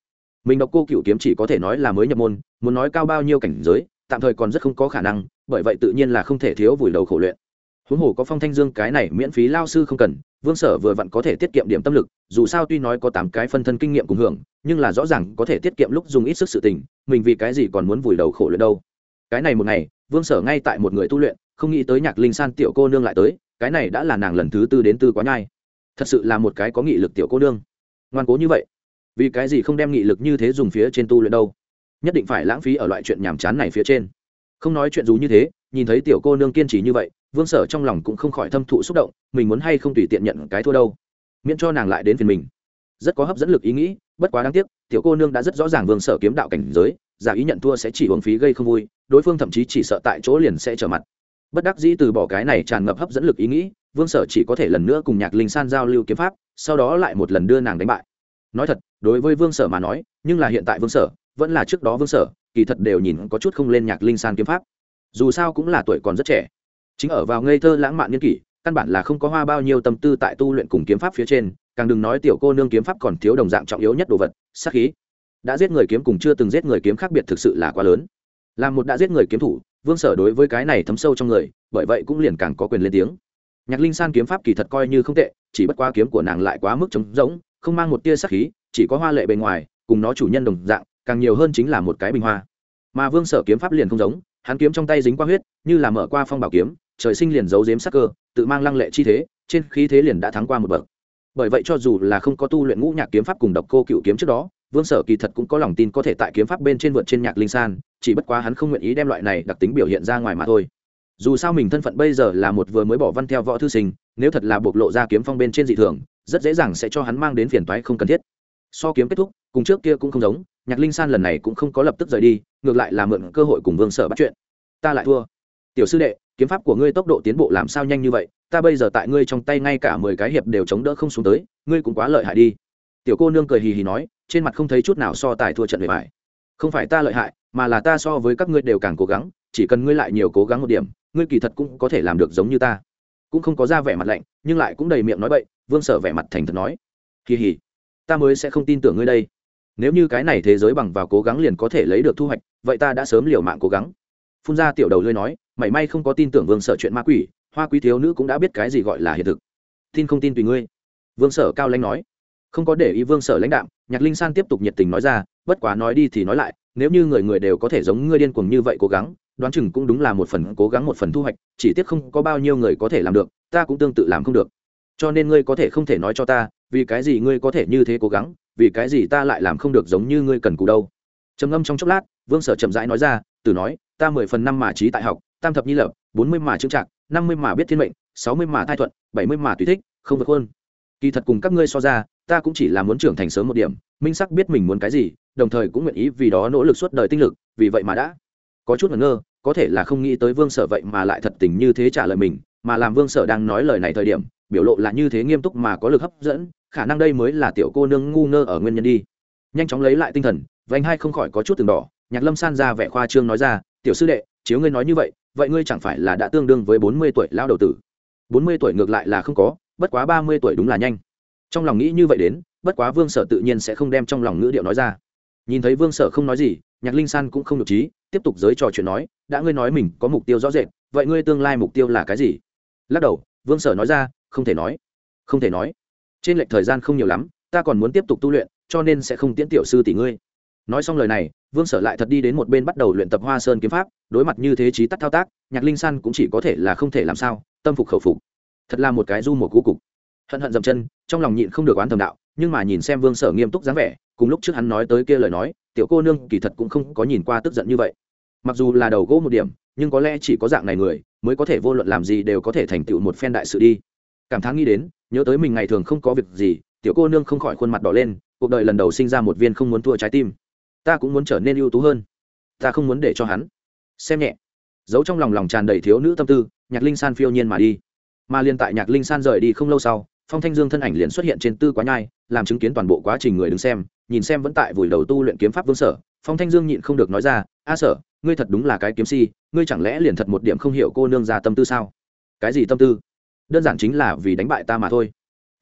mình đọc cô cựu kiếm chỉ có thể nói là mới nhập môn, muốn nói cao bao nhiêu cảnh giới, tạm thời còn rất không có khả năng, bởi vậy tự nhiên là không thể thiếu vùi đầu khổ luyện. Huống hồ có phong thanh dương cái này miễn phí lao sư không cần, vương sở vừa vặn có thể tiết kiệm điểm tâm lực, dù sao tuy nói có tám cái phân thân kinh nghiệm cùng hưởng, nhưng là rõ ràng có thể tiết kiệm lúc dùng ít sức sự tình, mình vì cái gì còn muốn vùi đầu khổ luyện đâu. Cái này một ngày, vương sở ngay tại một người tu luyện, không nghĩ tới nhạc linh san tiểu cô nương lại tới, cái này đã là nàng lần thứ tư đến tư quá nhai. Thật sự là một cái có nghị lực tiểu cô nương. Ngoan cố như vậy vì cái gì không đem nghị lực như thế dùng phía trên tu luyện đâu? Nhất định phải lãng phí ở loại chuyện nhàm chán này phía trên. Không nói chuyện dù như thế, nhìn thấy tiểu cô nương kiên trì như vậy, vương sở trong lòng cũng không khỏi thâm thụ xúc động, mình muốn hay không tùy tiện nhận cái thua đâu? Miễn cho nàng lại đến phiền mình. Rất có hấp dẫn lực ý nghĩ, bất quá đáng tiếc, tiểu cô nương đã rất rõ ràng vương sở kiếm đạo cảnh giới, giả ý nhận thua sẽ chỉ uống phí gây không vui, đối phương thậm chí chỉ sợ tại chỗ liền sẽ trở mặt. Bất đắc dĩ từ bỏ cái này tràn ngập hấp dẫn lực ý nghĩ, vương sở chỉ có thể lần nữa cùng nhạc linh san giao lưu kiếm pháp, sau đó lại một lần đưa nàng đánh bại nói thật, đối với vương sở mà nói, nhưng là hiện tại vương sở, vẫn là trước đó vương sở, kỳ thật đều nhìn có chút không lên nhạc linh san kiếm pháp. Dù sao cũng là tuổi còn rất trẻ. Chính ở vào ngây thơ lãng mạn niên kỷ, căn bản là không có hoa bao nhiêu tâm tư tại tu luyện cùng kiếm pháp phía trên, càng đừng nói tiểu cô nương kiếm pháp còn thiếu đồng dạng trọng yếu nhất đồ vật, sát khí. Đã giết người kiếm cùng chưa từng giết người kiếm khác biệt thực sự là quá lớn. Là một đã giết người kiếm thủ, vương sở đối với cái này thấm sâu trong người, bởi vậy cũng liền càng có quyền lên tiếng. Nhạc linh san kiếm pháp kỳ thật coi như không tệ, chỉ bất quá kiếm của nàng lại quá mức trống rỗng không mang một tia sắc khí, chỉ có hoa lệ bề ngoài, cùng nó chủ nhân đồng dạng, càng nhiều hơn chính là một cái bình hoa. Mà vương sở kiếm pháp liền không giống, hắn kiếm trong tay dính qua huyết, như là mở qua phong bảo kiếm, trời sinh liền giấu giếm sắc cơ, tự mang lăng lệ chi thế, trên khí thế liền đã thắng qua một bậc. Bởi vậy cho dù là không có tu luyện ngũ nhạc kiếm pháp cùng độc cô cựu kiếm trước đó, vương sở kỳ thật cũng có lòng tin có thể tại kiếm pháp bên trên vượt trên nhạc linh san, chỉ bất quá hắn không nguyện ý đem loại này đặc tính biểu hiện ra ngoài mà thôi. Dù sao mình thân phận bây giờ là một vừa mới bỏ văn theo võ thư sinh, nếu thật là bộc lộ ra kiếm phong bên trên dị thường rất dễ dàng sẽ cho hắn mang đến phiền toái không cần thiết. So kiếm kết thúc, cùng trước kia cũng không giống, nhạc linh san lần này cũng không có lập tức rời đi, ngược lại là mượn cơ hội cùng vương sở bắt chuyện. Ta lại thua. Tiểu sư đệ, kiếm pháp của ngươi tốc độ tiến bộ làm sao nhanh như vậy, ta bây giờ tại ngươi trong tay ngay cả mười cái hiệp đều chống đỡ không xuống tới, ngươi cũng quá lợi hại đi. Tiểu cô nương cười hì hì nói, trên mặt không thấy chút nào so tài thua trận bề bài không phải ta lợi hại, mà là ta so với các ngươi đều càng cố gắng, chỉ cần ngươi lại nhiều cố gắng một điểm, ngươi kỳ thật cũng có thể làm được giống như ta cũng không có ra vẻ mặt lạnh, nhưng lại cũng đầy miệng nói bậy, vương sở vẻ mặt thành thật nói. Kỳ hỉ, ta mới sẽ không tin tưởng ngươi đây. Nếu như cái này thế giới bằng vào cố gắng liền có thể lấy được thu hoạch, vậy ta đã sớm liều mạng cố gắng. Phun ra tiểu đầu lưới nói, mảy may không có tin tưởng vương sở chuyện ma quỷ, hoa quý thiếu nữ cũng đã biết cái gì gọi là hiện thực. Tin không tin tùy ngươi. Vương sở cao lãnh nói. Không có để ý vương sở lãnh đạm, nhạc linh san tiếp tục nhiệt tình nói ra, bất quá nói đi thì nói lại, nếu như người người đều có thể giống ngươi điên cuồng như vậy cố gắng đoán chừng cũng đúng là một phần cố gắng một phần thu hoạch, chỉ tiếc không có bao nhiêu người có thể làm được, ta cũng tương tự làm không được. Cho nên ngươi có thể không thể nói cho ta, vì cái gì ngươi có thể như thế cố gắng, vì cái gì ta lại làm không được giống như ngươi cần cù đâu. Trầm ngâm trong chốc lát, vương sở chậm rãi nói ra, từ nói, ta mười phần năm mà trí tại học, tam thập nhi lập, bốn mươi mà trưng trạc, năm mươi mà biết thiên mệnh, sáu mươi mà thai thuận, bảy mươi mà tùy thích, không vượt hơn kỳ thật cùng các ngươi so ra, ta cũng chỉ là muốn trưởng thành sớm một điểm, minh sắc biết mình muốn cái gì, đồng thời cũng nguyện ý vì đó nỗ lực suốt đời tinh lực, vì vậy mà đã có chút ngẩn ngơ, có thể là không nghĩ tới vương sở vậy mà lại thật tình như thế trả lời mình, mà làm vương sở đang nói lời này thời điểm, biểu lộ là như thế nghiêm túc mà có lực hấp dẫn, khả năng đây mới là tiểu cô nương ngu ngơ ở nguyên nhân đi. Nhanh chóng lấy lại tinh thần anh hai không khỏi có chút từng đỏ, nhạc lâm san ra vẻ khoa trương nói ra, tiểu sư đệ, chiếu ngươi nói như vậy vậy ngươi chẳng phải là đã tương đương với bốn mươi tuổi lao đầu tử? Bốn mươi tuổi ngược lại là không có, bất quá ba mươi tuổi đúng là nhanh. Trong lòng nghĩ như vậy đến, bất quá vương sở tự nhiên sẽ không đem trong lòng ngữ điệu nói ra. Nhìn thấy vương sở không nói gì nhạc linh san cũng không được trí, tiếp tục giới trò chuyện nói, đã ngươi nói mình có mục tiêu rõ rệt, vậy ngươi tương lai mục tiêu là cái gì? Lắc đầu, vương sở nói ra, không thể nói, không thể nói. Trên lệch thời gian không nhiều lắm, ta còn muốn tiếp tục tu luyện, cho nên sẽ không tiễn tiểu sư tỷ ngươi. Nói xong lời này, vương sở lại thật đi đến một bên bắt đầu luyện tập hoa sơn kiếm pháp, đối mặt như thế trí tắt thao tác, nhạc linh san cũng chỉ có thể là không thể làm sao, tâm phục khẩu phục. Thật là một cái du một cú cục. Hận hận dậm chân, trong lòng nhịn không được oán thầm đạo, nhưng mà nhìn xem vương sở nghiêm túc dáng vẻ, cùng lúc trước hắn nói tới kia lời nói tiểu cô nương kỳ thật cũng không có nhìn qua tức giận như vậy. Mặc dù là đầu gỗ một điểm, nhưng có lẽ chỉ có dạng này người mới có thể vô luận làm gì đều có thể thành tựu một phen đại sự đi. Cảm thán nghĩ đến, nhớ tới mình ngày thường không có việc gì, tiểu cô nương không khỏi khuôn mặt đỏ lên, cuộc đời lần đầu sinh ra một viên không muốn thua trái tim. Ta cũng muốn trở nên ưu tú hơn. Ta không muốn để cho hắn. Xem nhẹ. Giấu trong lòng lòng tràn đầy thiếu nữ tâm tư, nhạc linh san phiêu nhiên mà đi. Mà liên tại nhạc linh san rời đi không lâu sau phong thanh dương thân ảnh liền xuất hiện trên tư quá nhai, làm chứng kiến toàn bộ quá trình người đứng xem, nhìn xem vẫn tại vùi đầu tu luyện kiếm pháp vương sở. Phong thanh dương nhịn không được nói ra, a sở, ngươi thật đúng là cái kiếm si, ngươi chẳng lẽ liền thật một điểm không hiểu cô nương ra tâm tư sao? Cái gì tâm tư? Đơn giản chính là vì đánh bại ta mà thôi.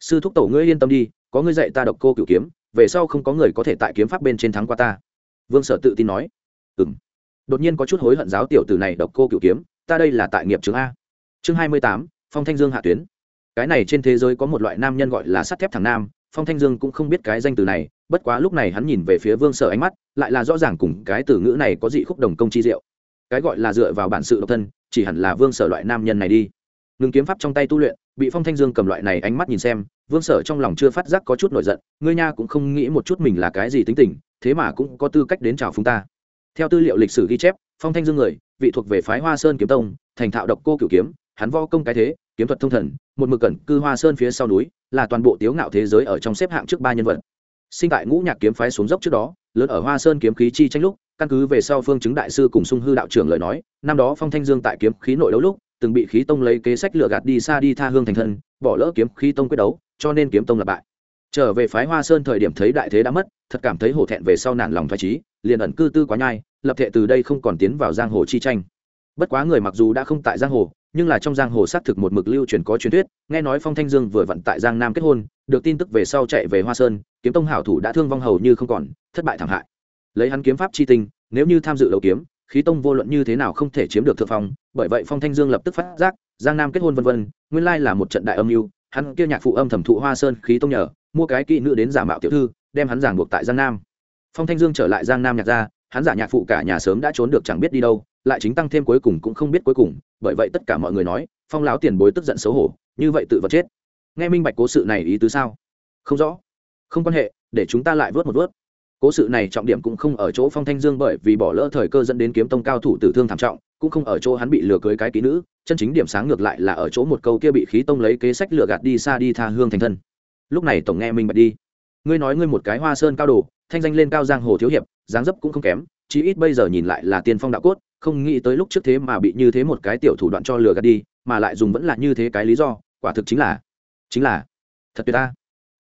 Sư thúc tổ ngươi yên tâm đi, có ngươi dạy ta độc cô cửu kiếm, về sau không có người có thể tại kiếm pháp bên trên thắng qua ta. Vương sở tự tin nói. Ừ m đột nhiên có chút hối hận giáo tiểu tử này độc cô cửu kiếm, ta đây là tại nghiệp trường a. Chương hai mươi tám, phong thanh dương hạ tuyến cái này trên thế giới có một loại nam nhân gọi là sắt thép thằng nam, phong thanh dương cũng không biết cái danh từ này, bất quá lúc này hắn nhìn về phía vương sở ánh mắt, lại là rõ ràng cùng cái từ ngữ này có dị khúc đồng công chi diệu. Cái gọi là dựa vào bản sự độc thân, chỉ hẳn là vương sở loại nam nhân này đi. Ngừng kiếm pháp trong tay tu luyện, bị phong thanh dương cầm loại này ánh mắt nhìn xem, vương sở trong lòng chưa phát giác có chút nổi giận, ngươi nha cũng không nghĩ một chút mình là cái gì tính tình, thế mà cũng có tư cách đến chào phúng ta. Theo tư liệu lịch sử ghi chép, phong thanh dương người, vị thuộc về phái hoa sơn kiếm tông, thành thạo độc cô cửu kiếm, hắn vo công cái thế, kiếm thuật thông thần một mực cẩn cư hoa sơn phía sau núi, là toàn bộ tiếu ngạo thế giới ở trong xếp hạng trước ba nhân vật. Sinh tại ngũ nhạc kiếm phái xuống dốc trước đó, lớn ở hoa sơn kiếm khí chi tranh lúc, căn cứ về sau phương chứng đại sư cùng sung hư đạo trưởng lời nói, năm đó phong thanh dương tại kiếm khí nội đấu lúc, từng bị khí tông lấy kế sách lựa gạt đi xa đi tha hương thành thân, bỏ lỡ kiếm khí tông quyết đấu, cho nên kiếm tông là bại. Trở về phái hoa sơn thời điểm thấy đại thế đã mất, thật cảm thấy hổ thẹn về sau nản lòng thoải trí liền ẩn cư tư quá nhai, lập thể từ đây không còn tiến vào giang hồ chi tranh bất quá người mặc dù đã không tại giang hồ, nhưng là trong giang hồ xác thực một mực lưu truyền có truyền thuyết, nghe nói phong thanh dương vừa vặn tại giang nam kết hôn, được tin tức về sau chạy về hoa sơn, kiếm tông hảo thủ đã thương vong hầu như không còn, thất bại thảm hại. Lấy hắn kiếm pháp chi tinh nếu như tham dự đấu kiếm, khí tông vô luận như thế nào không thể chiếm được thượng phong, bởi vậy phong thanh dương lập tức phát giác, giang nam kết hôn vân vân, nguyên lai là một trận đại âm mưu, hắn kia nhạc phụ âm thẩm thụ hoa sơn khí tông nhờ, mua cái kỹ nữ đến giả mạo tiểu thư, đem hắn giảng buộc tại giang nam. Phong thanh dương trở lại giang nam nhạc ra hắn giả nhạc phụ cả nhà sớm đã trốn được chẳng biết đi đâu lại chính tăng thêm cuối cùng cũng không biết cuối cùng, bởi vậy tất cả mọi người nói, phong láo tiền bối tức giận xấu hổ, như vậy tự vật chết. Nghe minh bạch cố sự này ý tứ sao? Không rõ. Không quan hệ, để chúng ta lại vớt một vớt. Cố sự này trọng điểm cũng không ở chỗ phong thanh dương bởi vì bỏ lỡ thời cơ dẫn đến kiếm tông cao thủ tử thương thảm trọng, cũng không ở chỗ hắn bị lừa cưới cái ký nữ, chân chính điểm sáng ngược lại là ở chỗ một câu kia bị khí tông lấy kế sách lừa gạt đi xa đi tha hương thành thân. Lúc này tổng nghe minh bạch đi. Ngươi nói ngươi một cái hoa sơn cao đồ, thanh danh lên cao giang hồ thiếu hiệp, dáng dấp cũng không kém, chí ít bây giờ nhìn lại là tiên phong đạo cốt không nghĩ tới lúc trước thế mà bị như thế một cái tiểu thủ đoạn cho lừa gạt đi, mà lại dùng vẫn là như thế cái lý do, quả thực chính là chính là, thật tuyệt ta.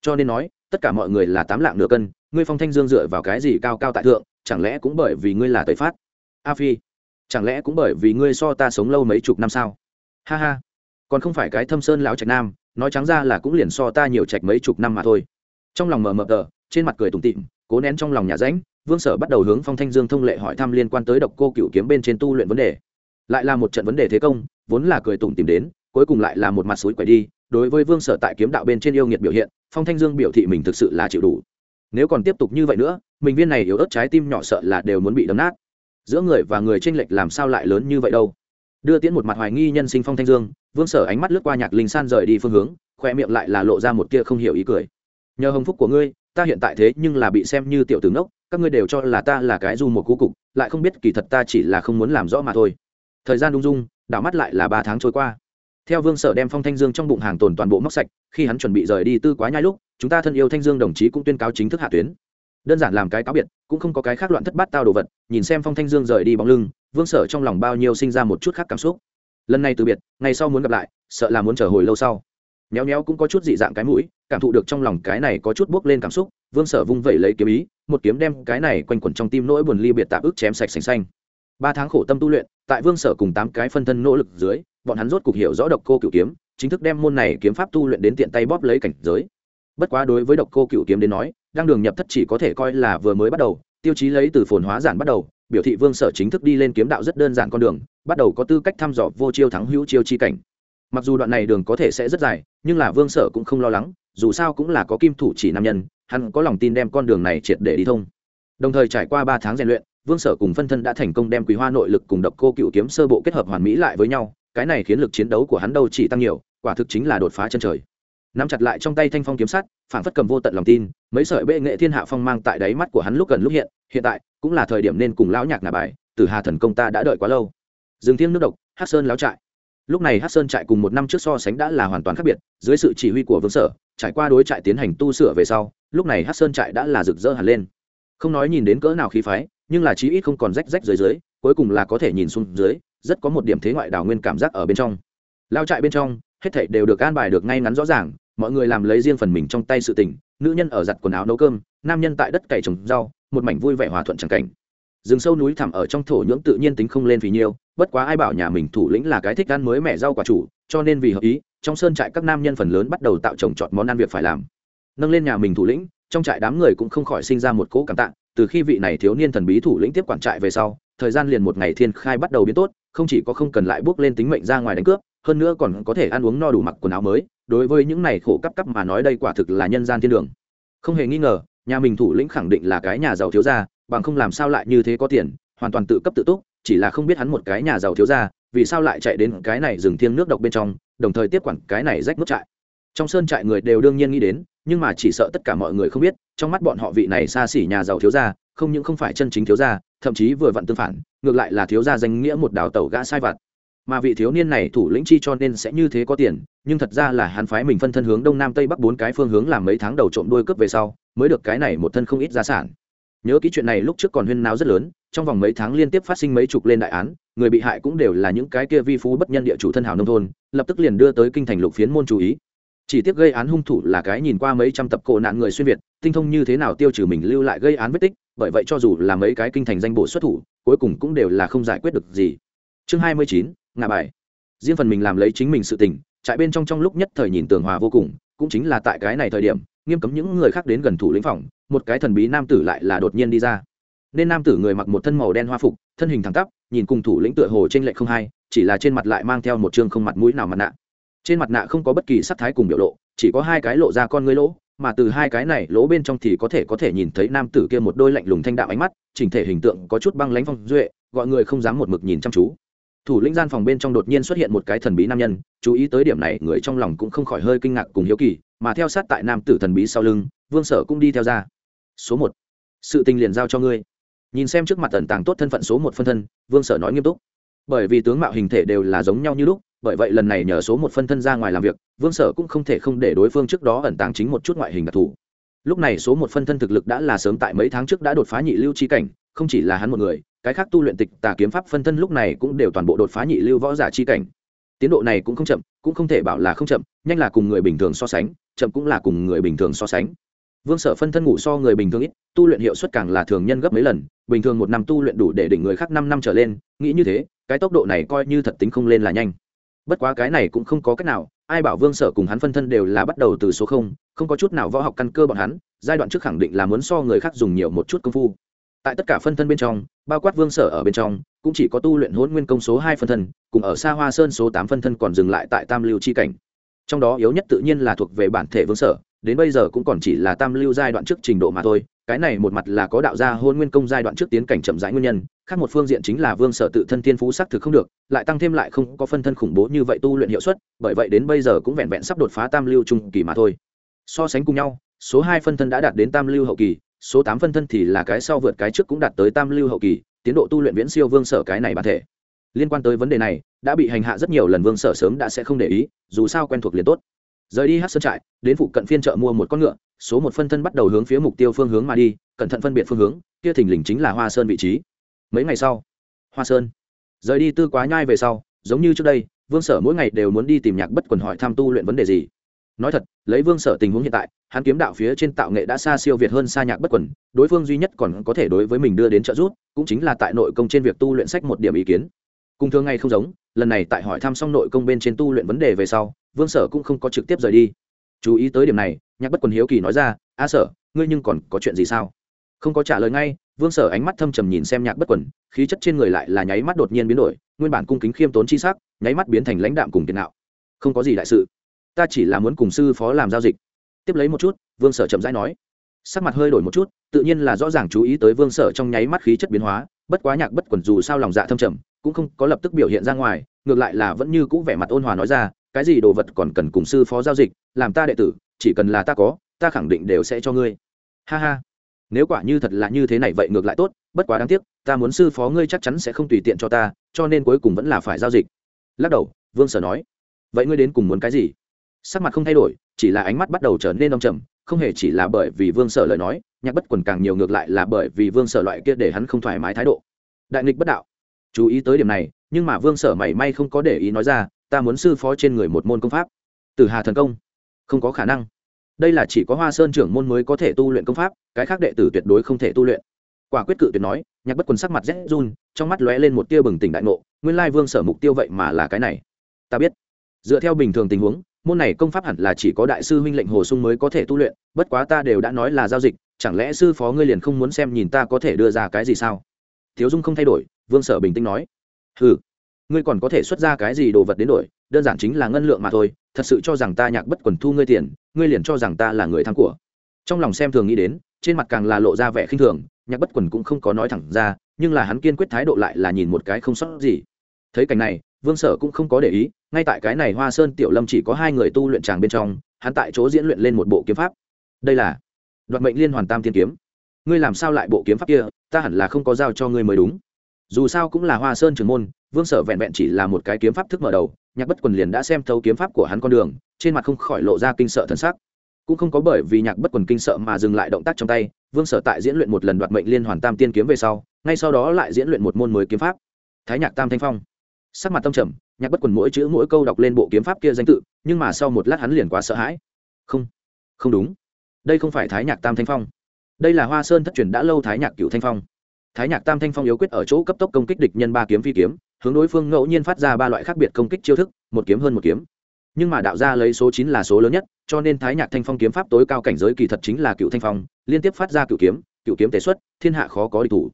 Cho nên nói, tất cả mọi người là tám lạng nửa cân, ngươi phong thanh dương dựa vào cái gì cao cao tại thượng, chẳng lẽ cũng bởi vì ngươi là tẩy phát? A phi, chẳng lẽ cũng bởi vì ngươi so ta sống lâu mấy chục năm sao? Ha ha, còn không phải cái thâm sơn lão trạch nam, nói trắng ra là cũng liền so ta nhiều trạch mấy chục năm mà thôi. Trong lòng mờ mờ tờ, trên mặt cười tủm tịm cố nén trong lòng nhà rãnh vương sở bắt đầu hướng phong thanh dương thông lệ hỏi thăm liên quan tới độc cô cựu kiếm bên trên tu luyện vấn đề. Lại là một trận vấn đề thế công, vốn là cười tủm tìm đến, cuối cùng lại là một mặt suối quẩy đi. Đối với vương sở tại kiếm đạo bên trên yêu nghiệt biểu hiện, phong thanh dương biểu thị mình thực sự là chịu đủ. Nếu còn tiếp tục như vậy nữa, mình viên này yếu ớt trái tim nhỏ sợ là đều muốn bị đấm nát. Giữa người và người tranh lệch làm sao lại lớn như vậy đâu? Đưa tiễn một mặt hoài nghi nhân sinh phong thanh dương, vương sở ánh mắt lướt qua nhạc linh san rời đi phương hướng, khoe miệng lại là lộ ra một kia không hiểu ý cười. Nhờ hồng phúc của ngươi ta hiện tại thế nhưng là bị xem như tiểu tử ngốc, các ngươi đều cho là ta là cái du một cú cục, lại không biết kỳ thật ta chỉ là không muốn làm rõ mà thôi. Thời gian đung dung, đảo mắt lại là ba tháng trôi qua. Theo vương sở đem phong thanh dương trong bụng hàng tồn toàn bộ móc sạch, khi hắn chuẩn bị rời đi tư quá nhai lúc, chúng ta thân yêu thanh dương đồng chí cũng tuyên cáo chính thức hạ tuyến. Đơn giản làm cái cáo biệt, cũng không có cái khác loạn thất bát tao đồ vật, nhìn xem phong thanh dương rời đi bóng lưng, vương sở trong lòng bao nhiêu sinh ra một chút khác cảm xúc. Lần này từ biệt, ngày sau muốn gặp lại, sợ là muốn chờ hồi lâu sau nhéo nhéo cũng có chút dị dạng cái mũi, cảm thụ được trong lòng cái này có chút buốc lên cảm xúc, vương sở vung vẩy lấy kiếm ý, một kiếm đem cái này quanh quẩn trong tim nỗi buồn ly biệt tạp ức chém sạch sành xanh. Ba tháng khổ tâm tu luyện, tại vương sở cùng tám cái phân thân nỗ lực dưới, bọn hắn rốt cục hiểu rõ độc cô cựu kiếm, chính thức đem môn này kiếm pháp tu luyện đến tiện tay bóp lấy cảnh giới. Bất quá đối với độc cô cựu kiếm đến nói đang đường nhập thất chỉ có thể coi là vừa mới bắt đầu, tiêu chí lấy từ phồn hóa giản bắt đầu, biểu thị vương sở chính thức đi lên kiếm đạo rất đơn giản con đường, bắt đầu có tư cách thăm dò vô chiêu thắng hữu chiêu chi cảnh mặc dù đoạn này đường có thể sẽ rất dài, nhưng là vương sở cũng không lo lắng, dù sao cũng là có kim thủ chỉ nam nhân, hắn có lòng tin đem con đường này triệt để đi thông. Đồng thời trải qua ba tháng rèn luyện, vương sở cùng phân thân đã thành công đem quý hoa nội lực cùng độc cô cựu kiếm sơ bộ kết hợp hoàn mỹ lại với nhau, cái này khiến lực chiến đấu của hắn đâu chỉ tăng nhiều, quả thực chính là đột phá chân trời. Nắm chặt lại trong tay thanh phong kiếm sắt, phản phất cầm vô tận lòng tin, mấy sợi bệ nghệ thiên hạ phong mang tại đáy mắt của hắn lúc gần lúc hiện hiện tại cũng là thời điểm nên cùng lão nhạc nà bài từ hà thần công ta đã đợi quá lâu. Dương thiêng nước độc hát sơn láo trại lúc này hát sơn trại cùng một năm trước so sánh đã là hoàn toàn khác biệt, dưới sự chỉ huy của vương sở, trải qua đối trại tiến hành tu sửa về sau, lúc này hát sơn trại đã là rực rỡ hẳn lên. Không nói nhìn đến cỡ nào khí phái, nhưng là chí ít không còn rách rách dưới dưới, cuối cùng là có thể nhìn xuống dưới, rất có một điểm thế ngoại đào nguyên cảm giác ở bên trong. Lao trại bên trong, hết thảy đều được an bài được ngay ngắn rõ ràng, mọi người làm lấy riêng phần mình trong tay sự tình, nữ nhân ở giặt quần áo nấu cơm, nam nhân tại đất cày trồng rau, một mảnh vui vẻ hòa thuận chẳng cảnh rừng sâu núi thẳm ở trong thổ nhưỡng tự nhiên tính không lên vì nhiêu bất quá ai bảo nhà mình thủ lĩnh là cái thích ăn mới mẻ rau quả chủ, cho nên vì hợp ý, trong sơn trại các nam nhân phần lớn bắt đầu tạo trồng trọt món ăn việc phải làm. Nâng lên nhà mình thủ lĩnh, trong trại đám người cũng không khỏi sinh ra một cỗ cảm tạ, từ khi vị này thiếu niên thần bí thủ lĩnh tiếp quản trại về sau, thời gian liền một ngày thiên khai bắt đầu biến tốt, không chỉ có không cần lại bước lên tính mệnh ra ngoài đánh cướp, hơn nữa còn có thể ăn uống no đủ mặc quần áo mới, đối với những này khổ cấp cấp mà nói đây quả thực là nhân gian thiên đường. Không hề nghi ngờ, nhà mình thủ lĩnh khẳng định là cái nhà giàu thiếu gia bằng không làm sao lại như thế có tiền, hoàn toàn tự cấp tự túc, chỉ là không biết hắn một cái nhà giàu thiếu gia, vì sao lại chạy đến cái này rừng thiêng nước độc bên trong, đồng thời tiếp quản cái này rách nước trại. Trong sơn trại người đều đương nhiên nghĩ đến, nhưng mà chỉ sợ tất cả mọi người không biết, trong mắt bọn họ vị này xa xỉ nhà giàu thiếu gia, không những không phải chân chính thiếu gia, thậm chí vừa vặn tương phản, ngược lại là thiếu gia danh nghĩa một đào tẩu gã sai vặt. Mà vị thiếu niên này thủ lĩnh chi cho nên sẽ như thế có tiền, nhưng thật ra là hắn phái mình phân thân hướng đông nam tây bắc bốn cái phương hướng làm mấy tháng đầu trộm đuôi cướp về sau, mới được cái này một thân không ít gia sản nhớ ký chuyện này lúc trước còn huyên náo rất lớn, trong vòng mấy tháng liên tiếp phát sinh mấy chục lên đại án, người bị hại cũng đều là những cái kia vi phú bất nhân địa chủ thân hào nông thôn, lập tức liền đưa tới kinh thành lục phiến môn chú ý. Chỉ tiếc gây án hung thủ là cái nhìn qua mấy trăm tập cổ nạn người xuyên việt, tinh thông như thế nào tiêu trừ mình lưu lại gây án vết tích, bởi vậy cho dù là mấy cái kinh thành danh bộ xuất thủ, cuối cùng cũng đều là không giải quyết được gì. Chương hai mươi chín ngà bài. Riêng phần mình làm lấy chính mình sự tình, trại bên trong trong lúc nhất thời nhìn tường hòa vô cùng, cũng chính là tại cái này thời điểm, nghiêm cấm những người khác đến gần thủ lĩnh phòng một cái thần bí nam tử lại là đột nhiên đi ra. Nên nam tử người mặc một thân màu đen hoa phục, thân hình thẳng tắp, nhìn cùng thủ lĩnh tựa hồ trên lệ không hai, chỉ là trên mặt lại mang theo một chương không mặt mũi nào mặt nạ. Trên mặt nạ không có bất kỳ sắc thái cùng biểu lộ, chỉ có hai cái lộ ra con ngươi lỗ, mà từ hai cái này lỗ bên trong thì có thể có thể nhìn thấy nam tử kia một đôi lạnh lùng thanh đạo ánh mắt, chỉnh thể hình tượng có chút băng lãnh phong duệ, gọi người không dám một mực nhìn chăm chú. Thủ lĩnh gian phòng bên trong đột nhiên xuất hiện một cái thần bí nam nhân, chú ý tới điểm này, người trong lòng cũng không khỏi hơi kinh ngạc cùng hiếu kỳ, mà theo sát tại nam tử thần bí sau lưng, vương sở cũng đi theo ra số một. Sự tình liền giao cho ngươi. Nhìn xem trước mặt tần tàng tốt thân phận số một phân thân, vương sở nói nghiêm túc. Bởi vì tướng mạo hình thể đều là giống nhau như lúc, bởi vậy lần này nhờ số một phân thân ra ngoài làm việc, vương sở cũng không thể không để đối phương trước đó ẩn tàng chính một chút ngoại hình đặc thù. Lúc này số một phân thân thực lực đã là sớm tại mấy tháng trước đã đột phá nhị lưu chi cảnh, không chỉ là hắn một người, cái khác tu luyện tịch, tà kiếm pháp phân thân lúc này cũng đều toàn bộ đột phá nhị lưu võ giả chi cảnh. Tiến độ này cũng không chậm, cũng không thể bảo là không chậm, nhanh là cùng người bình thường so sánh, chậm cũng là cùng người bình thường so sánh vương sở phân thân ngủ so người bình thường ít, tu luyện hiệu suất càng là thường nhân gấp mấy lần, bình thường một năm tu luyện đủ để đỉnh người khác năm năm trở lên, nghĩ như thế, cái tốc độ này coi như thật tính không lên là nhanh. Bất quá cái này cũng không có cách nào, ai bảo vương sở cùng hắn phân thân đều là bắt đầu từ số không không có chút nào võ học căn cơ bọn hắn, giai đoạn trước khẳng định là muốn so người khác dùng nhiều một chút công phu. Tại tất cả phân thân bên trong, bao quát vương sở ở bên trong, cũng chỉ có tu luyện hôn nguyên công số hai phân thân, cùng ở xa hoa sơn số tám phân thân còn dừng lại tại tam lưu chi cảnh. Trong đó yếu nhất tự nhiên là thuộc về bản thể vương sở đến bây giờ cũng còn chỉ là tam lưu giai đoạn trước trình độ mà thôi, cái này một mặt là có đạo gia hôn nguyên công giai đoạn trước tiến cảnh chậm rãi nguyên nhân, khác một phương diện chính là vương sở tự thân thiên phú xác thực không được, lại tăng thêm lại không có phân thân khủng bố như vậy tu luyện hiệu suất, bởi vậy đến bây giờ cũng vẹn vẹn sắp đột phá tam lưu trung kỳ mà thôi. So sánh cùng nhau, số hai phân thân đã đạt đến tam lưu hậu kỳ, số tám phân thân thì là cái sau vượt cái trước cũng đạt tới tam lưu hậu kỳ, tiến độ tu luyện viễn siêu vương sở cái này bản thể. Liên quan tới vấn đề này, đã bị hành hạ rất nhiều lần vương sở sớm đã sẽ không để ý, dù sao quen thuộc liền tốt rời đi hát sơn trại, đến phụ cận phiên chợ mua một con ngựa, số một phân thân bắt đầu hướng phía mục tiêu phương hướng mà đi, cẩn thận phân biệt phương hướng, kia thình lình chính là hoa sơn vị trí. Mấy ngày sau, hoa sơn, rời đi tư quá nhai về sau, giống như trước đây, vương sở mỗi ngày đều muốn đi tìm nhạc bất quần hỏi tham tu luyện vấn đề gì. Nói thật, lấy vương sở tình huống hiện tại, hắn kiếm đạo phía trên tạo nghệ đã xa siêu việt hơn xa nhạc bất quần, đối phương duy nhất còn có thể đối với mình đưa đến trợ giúp, cũng chính là tại nội công trên việc tu luyện sách một điểm ý kiến. Cùng thường ngày không giống, lần này tại hỏi thăm xong nội công bên trên tu luyện vấn đề về sau vương sở cũng không có trực tiếp rời đi. Chú ý tới điểm này, nhạc bất quần hiếu kỳ nói ra, a sở, ngươi nhưng còn có chuyện gì sao? Không có trả lời ngay, vương sở ánh mắt thâm trầm nhìn xem nhạc bất quần, khí chất trên người lại là nháy mắt đột nhiên biến đổi, nguyên bản cung kính khiêm tốn chi sắc, nháy mắt biến thành lãnh đạm cùng tiền nạo. Không có gì đại sự, ta chỉ là muốn cùng sư phó làm giao dịch. Tiếp lấy một chút, vương sở chậm rãi nói. Sắc mặt hơi đổi một chút, tự nhiên là rõ ràng chú ý tới vương sở trong nháy mắt khí chất biến hóa, bất quá nhạc bất quần dù sao lòng dạ thâm trầm, cũng không có lập tức biểu hiện ra ngoài, ngược lại là vẫn như cũ vẻ mặt ôn hòa nói ra cái gì đồ vật còn cần cùng sư phó giao dịch, làm ta đệ tử, chỉ cần là ta có, ta khẳng định đều sẽ cho ngươi. Ha ha. Nếu quả như thật là như thế này vậy ngược lại tốt, bất quá đáng tiếc, ta muốn sư phó ngươi chắc chắn sẽ không tùy tiện cho ta, cho nên cuối cùng vẫn là phải giao dịch. Lắc đầu, vương sở nói. Vậy ngươi đến cùng muốn cái gì? Sắc mặt không thay đổi, chỉ là ánh mắt bắt đầu trở nên đông trầm, không hề chỉ là bởi vì vương sở lời nói, nhạc bất quần càng nhiều ngược lại là bởi vì vương sở loại kia để hắn không thoải mái thái độ. Đại nghịch bất đạo. Chú ý tới điểm này, nhưng mà vương sở mảy may không có để ý nói ra ta muốn sư phó trên người một môn công pháp. Từ hà thần công? Không có khả năng. Đây là chỉ có hoa sơn trưởng môn mới có thể tu luyện công pháp, cái khác đệ tử tuyệt đối không thể tu luyện. Quả quyết cự tuyệt nói, nhạc bất quần sắc mặt rét run, trong mắt lóe lên một tia bừng tỉnh đại ngộ, nguyên lai vương sở mục tiêu vậy mà là cái này. Ta biết. Dựa theo bình thường tình huống, môn này công pháp hẳn là chỉ có đại sư huynh lệnh hồ sung mới có thể tu luyện, bất quá ta đều đã nói là giao dịch, chẳng lẽ sư phó ngươi liền không muốn xem nhìn ta có thể đưa ra cái gì sao? Thiếu dung không thay đổi, vương sở bình tĩnh nói. Ừ ngươi còn có thể xuất ra cái gì đồ vật đến đổi, đơn giản chính là ngân lượng mà thôi, thật sự cho rằng ta nhạc bất quần thu ngươi tiền, ngươi liền cho rằng ta là người tham của. Trong lòng xem thường nghĩ đến, trên mặt càng là lộ ra vẻ khinh thường, nhạc bất quần cũng không có nói thẳng ra, nhưng là hắn kiên quyết thái độ lại là nhìn một cái không sót gì. Thấy cảnh này, vương sở cũng không có để ý, ngay tại cái này hoa sơn tiểu lâm chỉ có hai người tu luyện tràng bên trong, hắn tại chỗ diễn luyện lên một bộ kiếm pháp. Đây là đoạt mệnh liên hoàn tam thiên kiếm. Ngươi làm sao lại bộ kiếm pháp kia, ta hẳn là không có giao cho ngươi mới đúng dù sao cũng là hoa sơn trường môn, vương sở vẹn vẹn chỉ là một cái kiếm pháp thức mở đầu, nhạc bất quần liền đã xem thấu kiếm pháp của hắn con đường, trên mặt không khỏi lộ ra kinh sợ thân sắc. cũng không có bởi vì nhạc bất quần kinh sợ mà dừng lại động tác trong tay, vương sở tại diễn luyện một lần đoạt mệnh liên hoàn tam tiên kiếm về sau, ngay sau đó lại diễn luyện một môn mới kiếm pháp. Thái nhạc tam thanh phong. Sắc mặt tâm trầm, nhạc bất quần mỗi chữ mỗi câu đọc lên bộ kiếm pháp kia danh tự, nhưng mà sau một lát hắn liền quá sợ hãi. Không không đúng. Đây không phải thái nhạc tam thanh phong. Đây là hoa sơn thất truyền đã lâu thái nhạc cựu thanh phong thái nhạc tam thanh phong yếu quyết ở chỗ cấp tốc công kích địch nhân ba kiếm phi kiếm, hướng đối phương ngẫu nhiên phát ra ba loại khác biệt công kích chiêu thức, một kiếm hơn một kiếm. Nhưng mà đạo gia lấy số chín là số lớn nhất, cho nên thái nhạc thanh phong kiếm pháp tối cao cảnh giới kỳ thật chính là cựu thanh phong, liên tiếp phát ra cựu kiếm cựu kiếm tế xuất, thiên hạ khó có địch thủ.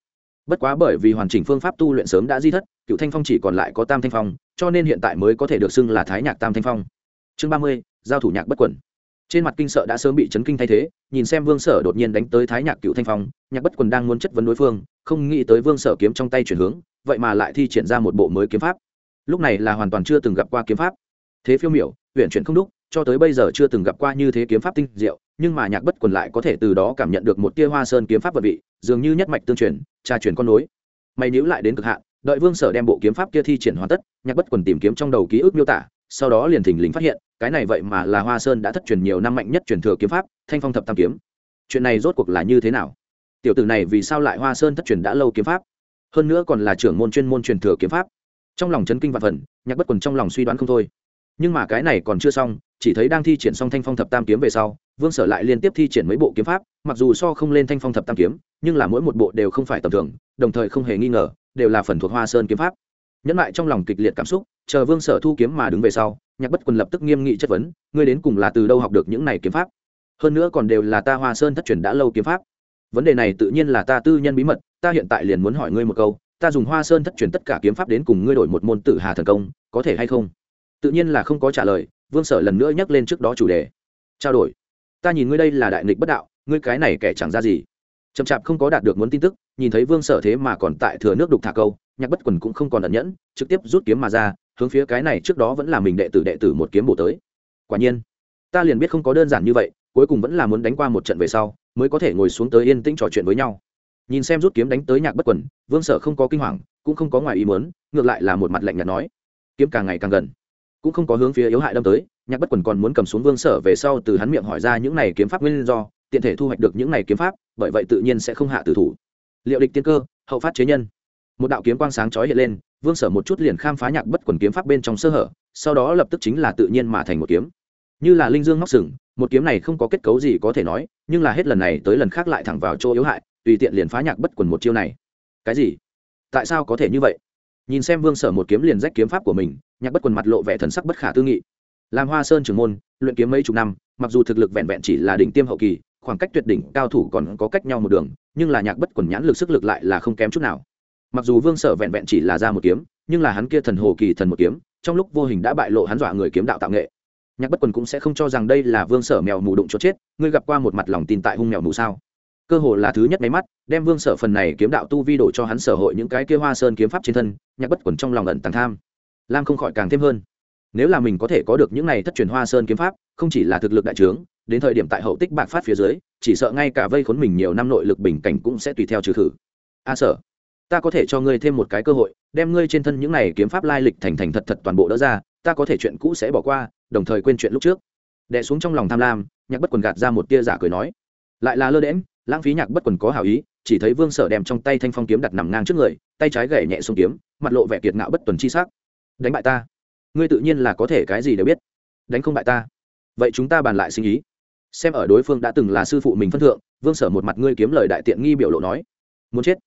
Bất quá bởi vì hoàn chỉnh phương pháp tu luyện sớm đã di thất, cựu thanh phong chỉ còn lại có tam thanh phong, cho nên hiện tại mới có thể được xưng là thái nhạc tam thanh phong. Chương ba mươi, giao thủ nhạc bất quẩn trên mặt kinh sợ đã sớm bị chấn kinh thay thế, nhìn xem vương sở đột nhiên đánh tới thái nhạc cựu thanh phong, nhạc bất quần đang muốn chất vấn đối phương, không nghĩ tới vương sở kiếm trong tay chuyển hướng, vậy mà lại thi triển ra một bộ mới kiếm pháp. Lúc này là hoàn toàn chưa từng gặp qua kiếm pháp. Thế phiêu miểu huyện chuyển không đúc, cho tới bây giờ chưa từng gặp qua như thế kiếm pháp tinh diệu, nhưng mà nhạc bất quần lại có thể từ đó cảm nhận được một tia hoa sơn kiếm pháp vật vị, dường như nhất mạch tương truyền tra truyền con nối. Mày níu lại đến cực hạn, đợi vương sở đem bộ kiếm pháp kia thi triển hoàn tất, nhạc bất quần tìm kiếm trong đầu ký ức miêu tả sau đó liền thình lình phát hiện, cái này vậy mà là hoa sơn đã thất truyền nhiều năm mạnh nhất truyền thừa kiếm pháp, thanh phong thập tam kiếm. Chuyện này rốt cuộc là như thế nào? Tiểu tử này vì sao lại hoa sơn thất truyền đã lâu kiếm pháp? Hơn nữa còn là trưởng môn chuyên môn truyền thừa kiếm pháp. Trong lòng chấn kinh và phần, nhạc bất quần trong lòng suy đoán không thôi. Nhưng mà cái này còn chưa xong, chỉ thấy đang thi triển xong thanh phong thập tam kiếm về sau, vương sở lại liên tiếp thi triển mấy bộ kiếm pháp, mặc dù so không lên thanh phong thập tam kiếm, nhưng là mỗi một bộ đều không phải tầm thường, đồng thời không hề nghi ngờ, đều là phần thuộc hoa sơn kiếm pháp. Nhẫn lại trong lòng kịch liệt cảm xúc chờ vương sở thu kiếm mà đứng về sau, nhạc bất quần lập tức nghiêm nghị chất vấn, ngươi đến cùng là từ đâu học được những này kiếm pháp? Hơn nữa còn đều là ta hoa sơn thất truyền đã lâu kiếm pháp. Vấn đề này tự nhiên là ta tư nhân bí mật, ta hiện tại liền muốn hỏi ngươi một câu, ta dùng hoa sơn thất truyền tất cả kiếm pháp đến cùng ngươi đổi một môn tử hà thần công, có thể hay không? Tự nhiên là không có trả lời, vương sở lần nữa nhắc lên trước đó chủ đề. Trao đổi. Ta nhìn ngươi đây là đại nghịch bất đạo, ngươi cái này kẻ chẳng ra gì. Chậm chạp không có đạt được muốn tin tức, nhìn thấy vương sở thế mà còn tại thừa nước đục thả câu, nhạc bất quần cũng không còn ẩn nhẫn, trực tiếp rút kiếm mà ra hướng phía cái này trước đó vẫn là mình đệ tử đệ tử một kiếm bổ tới. Quả nhiên, ta liền biết không có đơn giản như vậy, cuối cùng vẫn là muốn đánh qua một trận về sau, mới có thể ngồi xuống tới yên tĩnh trò chuyện với nhau. Nhìn xem rút kiếm đánh tới nhạc bất quần, vương sở không có kinh hoàng, cũng không có ngoài ý mớn ngược lại là một mặt lạnh nhạt nói. Kiếm càng ngày càng gần. Cũng không có hướng phía yếu hại đâm tới, nhạc bất quần còn muốn cầm xuống vương sở về sau từ hắn miệng hỏi ra những này kiếm pháp nguyên do, tiện thể thu hoạch được những này kiếm pháp, bởi vậy tự nhiên sẽ không hạ tử thủ. Liệu địch tiên cơ, hậu phát chế nhân. Một đạo kiếm quang sáng chói hiện lên vương sở một chút liền khám phá nhạc bất quần kiếm pháp bên trong sơ hở, sau đó lập tức chính là tự nhiên mà thành một kiếm. Như là linh dương móc sừng, một kiếm này không có kết cấu gì có thể nói, nhưng là hết lần này tới lần khác lại thẳng vào chỗ yếu hại, tùy tiện liền phá nhạc bất quần một chiêu này. Cái gì? Tại sao có thể như vậy? Nhìn xem vương sở một kiếm liền rách kiếm pháp của mình, nhạc bất quần mặt lộ vẻ thần sắc bất khả tư nghị. Làm hoa sơn trưởng môn, luyện kiếm mấy chục năm, mặc dù thực lực vẹn vẹn chỉ là đỉnh tiêm hậu kỳ, khoảng cách tuyệt đỉnh cao thủ còn có cách nhau một đường, nhưng là nhạc bất quần nhãn lực sức lực lại là không kém chút nào mặc dù vương sở vẹn vẹn chỉ là ra một kiếm, nhưng là hắn kia thần hồ kỳ thần một kiếm, trong lúc vô hình đã bại lộ hắn dọa người kiếm đạo tạo nghệ. Nhạc bất quần cũng sẽ không cho rằng đây là vương sở mèo mù đụng cho chết, ngươi gặp qua một mặt lòng tin tại hung mèo mù sao? Cơ hồ là thứ nhất máy mắt, đem vương sở phần này kiếm đạo tu vi đổ cho hắn sở hội những cái kia hoa sơn kiếm pháp trên thân, nhạc bất quần trong lòng ẩn tàng tham. Lam không khỏi càng thêm hơn. Nếu là mình có thể có được những này thất truyền hoa sơn kiếm pháp, không chỉ là thực lực đại trướng, đến thời điểm tại hậu tích bạc phát phía dưới, chỉ sợ ngay cả vây khốn mình nhiều năm nội lực bình cảnh cũng sẽ tùy theo trừ khử. A sở ta có thể cho ngươi thêm một cái cơ hội, đem ngươi trên thân những này kiếm pháp lai lịch thành thành thật thật toàn bộ đỡ ra, ta có thể chuyện cũ sẽ bỏ qua, đồng thời quên chuyện lúc trước. Đẻ xuống trong lòng tham lam, nhạc bất quần gạt ra một tia giả cười nói. Lại là lơ đễm lãng phí nhạc bất quần có hảo ý, chỉ thấy vương sở đem trong tay thanh phong kiếm đặt nằm ngang trước người, tay trái gậy nhẹ xuống kiếm, mặt lộ vẻ kiệt ngạo bất tuần chi sắc. Đánh bại ta? Ngươi tự nhiên là có thể cái gì đều biết. Đánh không bại ta. Vậy chúng ta bàn lại sinh ý xem ở đối phương đã từng là sư phụ mình phân thượng. Vương sở một mặt ngươi kiếm lời đại tiện nghi biểu lộ nói. Muốn chết?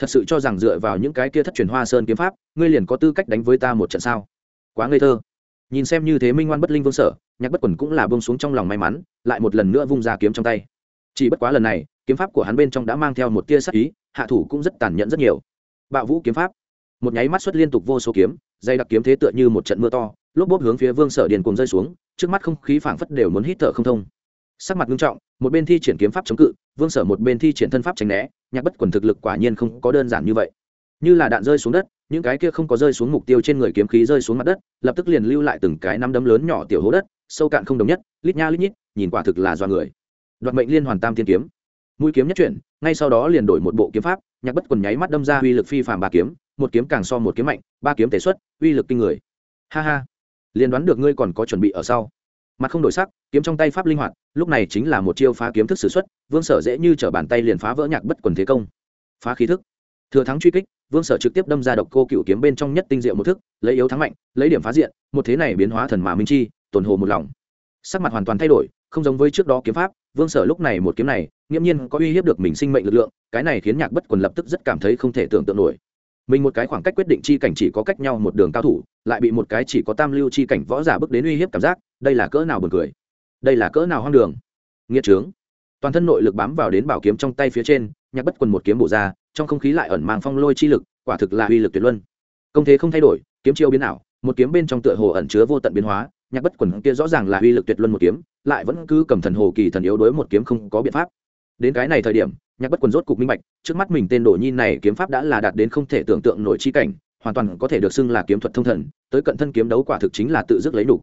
Thật sự cho rằng dựa vào những cái kia thất truyền hoa sơn kiếm pháp, ngươi liền có tư cách đánh với ta một trận sao? Quá ngây thơ. Nhìn xem như thế minh ngoan bất linh vương sở, nhạc bất quần cũng là bông xuống trong lòng may mắn, lại một lần nữa vung ra kiếm trong tay. Chỉ bất quá lần này, kiếm pháp của hắn bên trong đã mang theo một tia sắc ý, hạ thủ cũng rất tàn nhẫn rất nhiều. Bạo vũ kiếm pháp. Một nháy mắt xuất liên tục vô số kiếm, dây đặc kiếm thế tựa như một trận mưa to, lốp bốp hướng phía vương sở điền cùng rơi xuống, trước mắt không khí phảng phất đều muốn hít thở không thông. Sắc mặt nghiêm trọng, một bên thi triển kiếm pháp chống cự vương sở một bên thi triển thân pháp tránh né, nhạc bất quần thực lực quả nhiên không có đơn giản như vậy. Như là đạn rơi xuống đất, những cái kia không có rơi xuống mục tiêu trên người kiếm khí rơi xuống mặt đất, lập tức liền lưu lại từng cái nắm đấm lớn nhỏ tiểu hố đất, sâu cạn không đồng nhất, lít nha lít nhít, nhìn quả thực là do người. Đoạt mệnh liên hoàn tam tiên kiếm. Mũi kiếm nhất chuyển, ngay sau đó liền đổi một bộ kiếm pháp, nhạc bất quần nháy mắt đâm ra uy lực phi phàm ba kiếm, một kiếm càng so một kiếm mạnh, ba kiếm thể xuất, uy lực kinh người. Ha ha. Liền đoán được ngươi còn có chuẩn bị ở sau mặt không đổi sắc, kiếm trong tay pháp linh hoạt, lúc này chính là một chiêu phá kiếm thức s ử x u ấ t vương sở dễ như t r ở bàn tay liền phá vỡ nhạc bất quần thế công. Phá khí thức. Thừa thắng truy kích, vương sở trực tiếp đâm ra độc cô cựu kiếm bên trong nhất tinh diệu một thức, lấy yếu thắng mạnh, lấy điểm phá diện, một thế này biến hóa thần mà minh chi tồn hồ một lòng. Sắc mặt hoàn toàn thay đổi, không giống với trước đó kiếm pháp, vương sở lúc này một kiếm này, nghiễm nhiên có uy hiếp được mình sinh mệnh lực lượng, cái này khiến nhạc bất quần lập tức rất cảm thấy không thể tưởng tượng nổi mình một cái khoảng cách quyết định chi cảnh chỉ có cách nhau một đường cao thủ, lại bị một cái chỉ có tam lưu chi cảnh võ giả bước đến uy hiếp cảm giác, đây là cỡ nào buồn cười. Đây là cỡ nào hoang đường. Nghĩa trướng. Toàn thân nội lực bám vào đến bảo kiếm trong tay phía trên, nhạc bất quần một kiếm bổ ra, trong không khí lại ẩn mang phong lôi chi lực, quả thực là uy lực tuyệt luân. Công thế không thay đổi, kiếm chiêu biến ảo, một kiếm bên trong tựa hồ ẩn chứa vô tận biến hóa, nhạc bất quần kia rõ ràng là uy lực tuyệt luân một kiếm, lại vẫn cứ cầm thần hồ kỳ thần yếu đối một kiếm không có biện pháp đến cái này thời điểm, nhạc bất quần rốt cục minh bạch, trước mắt mình tên đồ nhi này kiếm pháp đã là đạt đến không thể tưởng tượng nổi chi cảnh, hoàn toàn có thể được xưng là kiếm thuật thông thần, tới cận thân kiếm đấu quả thực chính là tự dứt lấy đủ.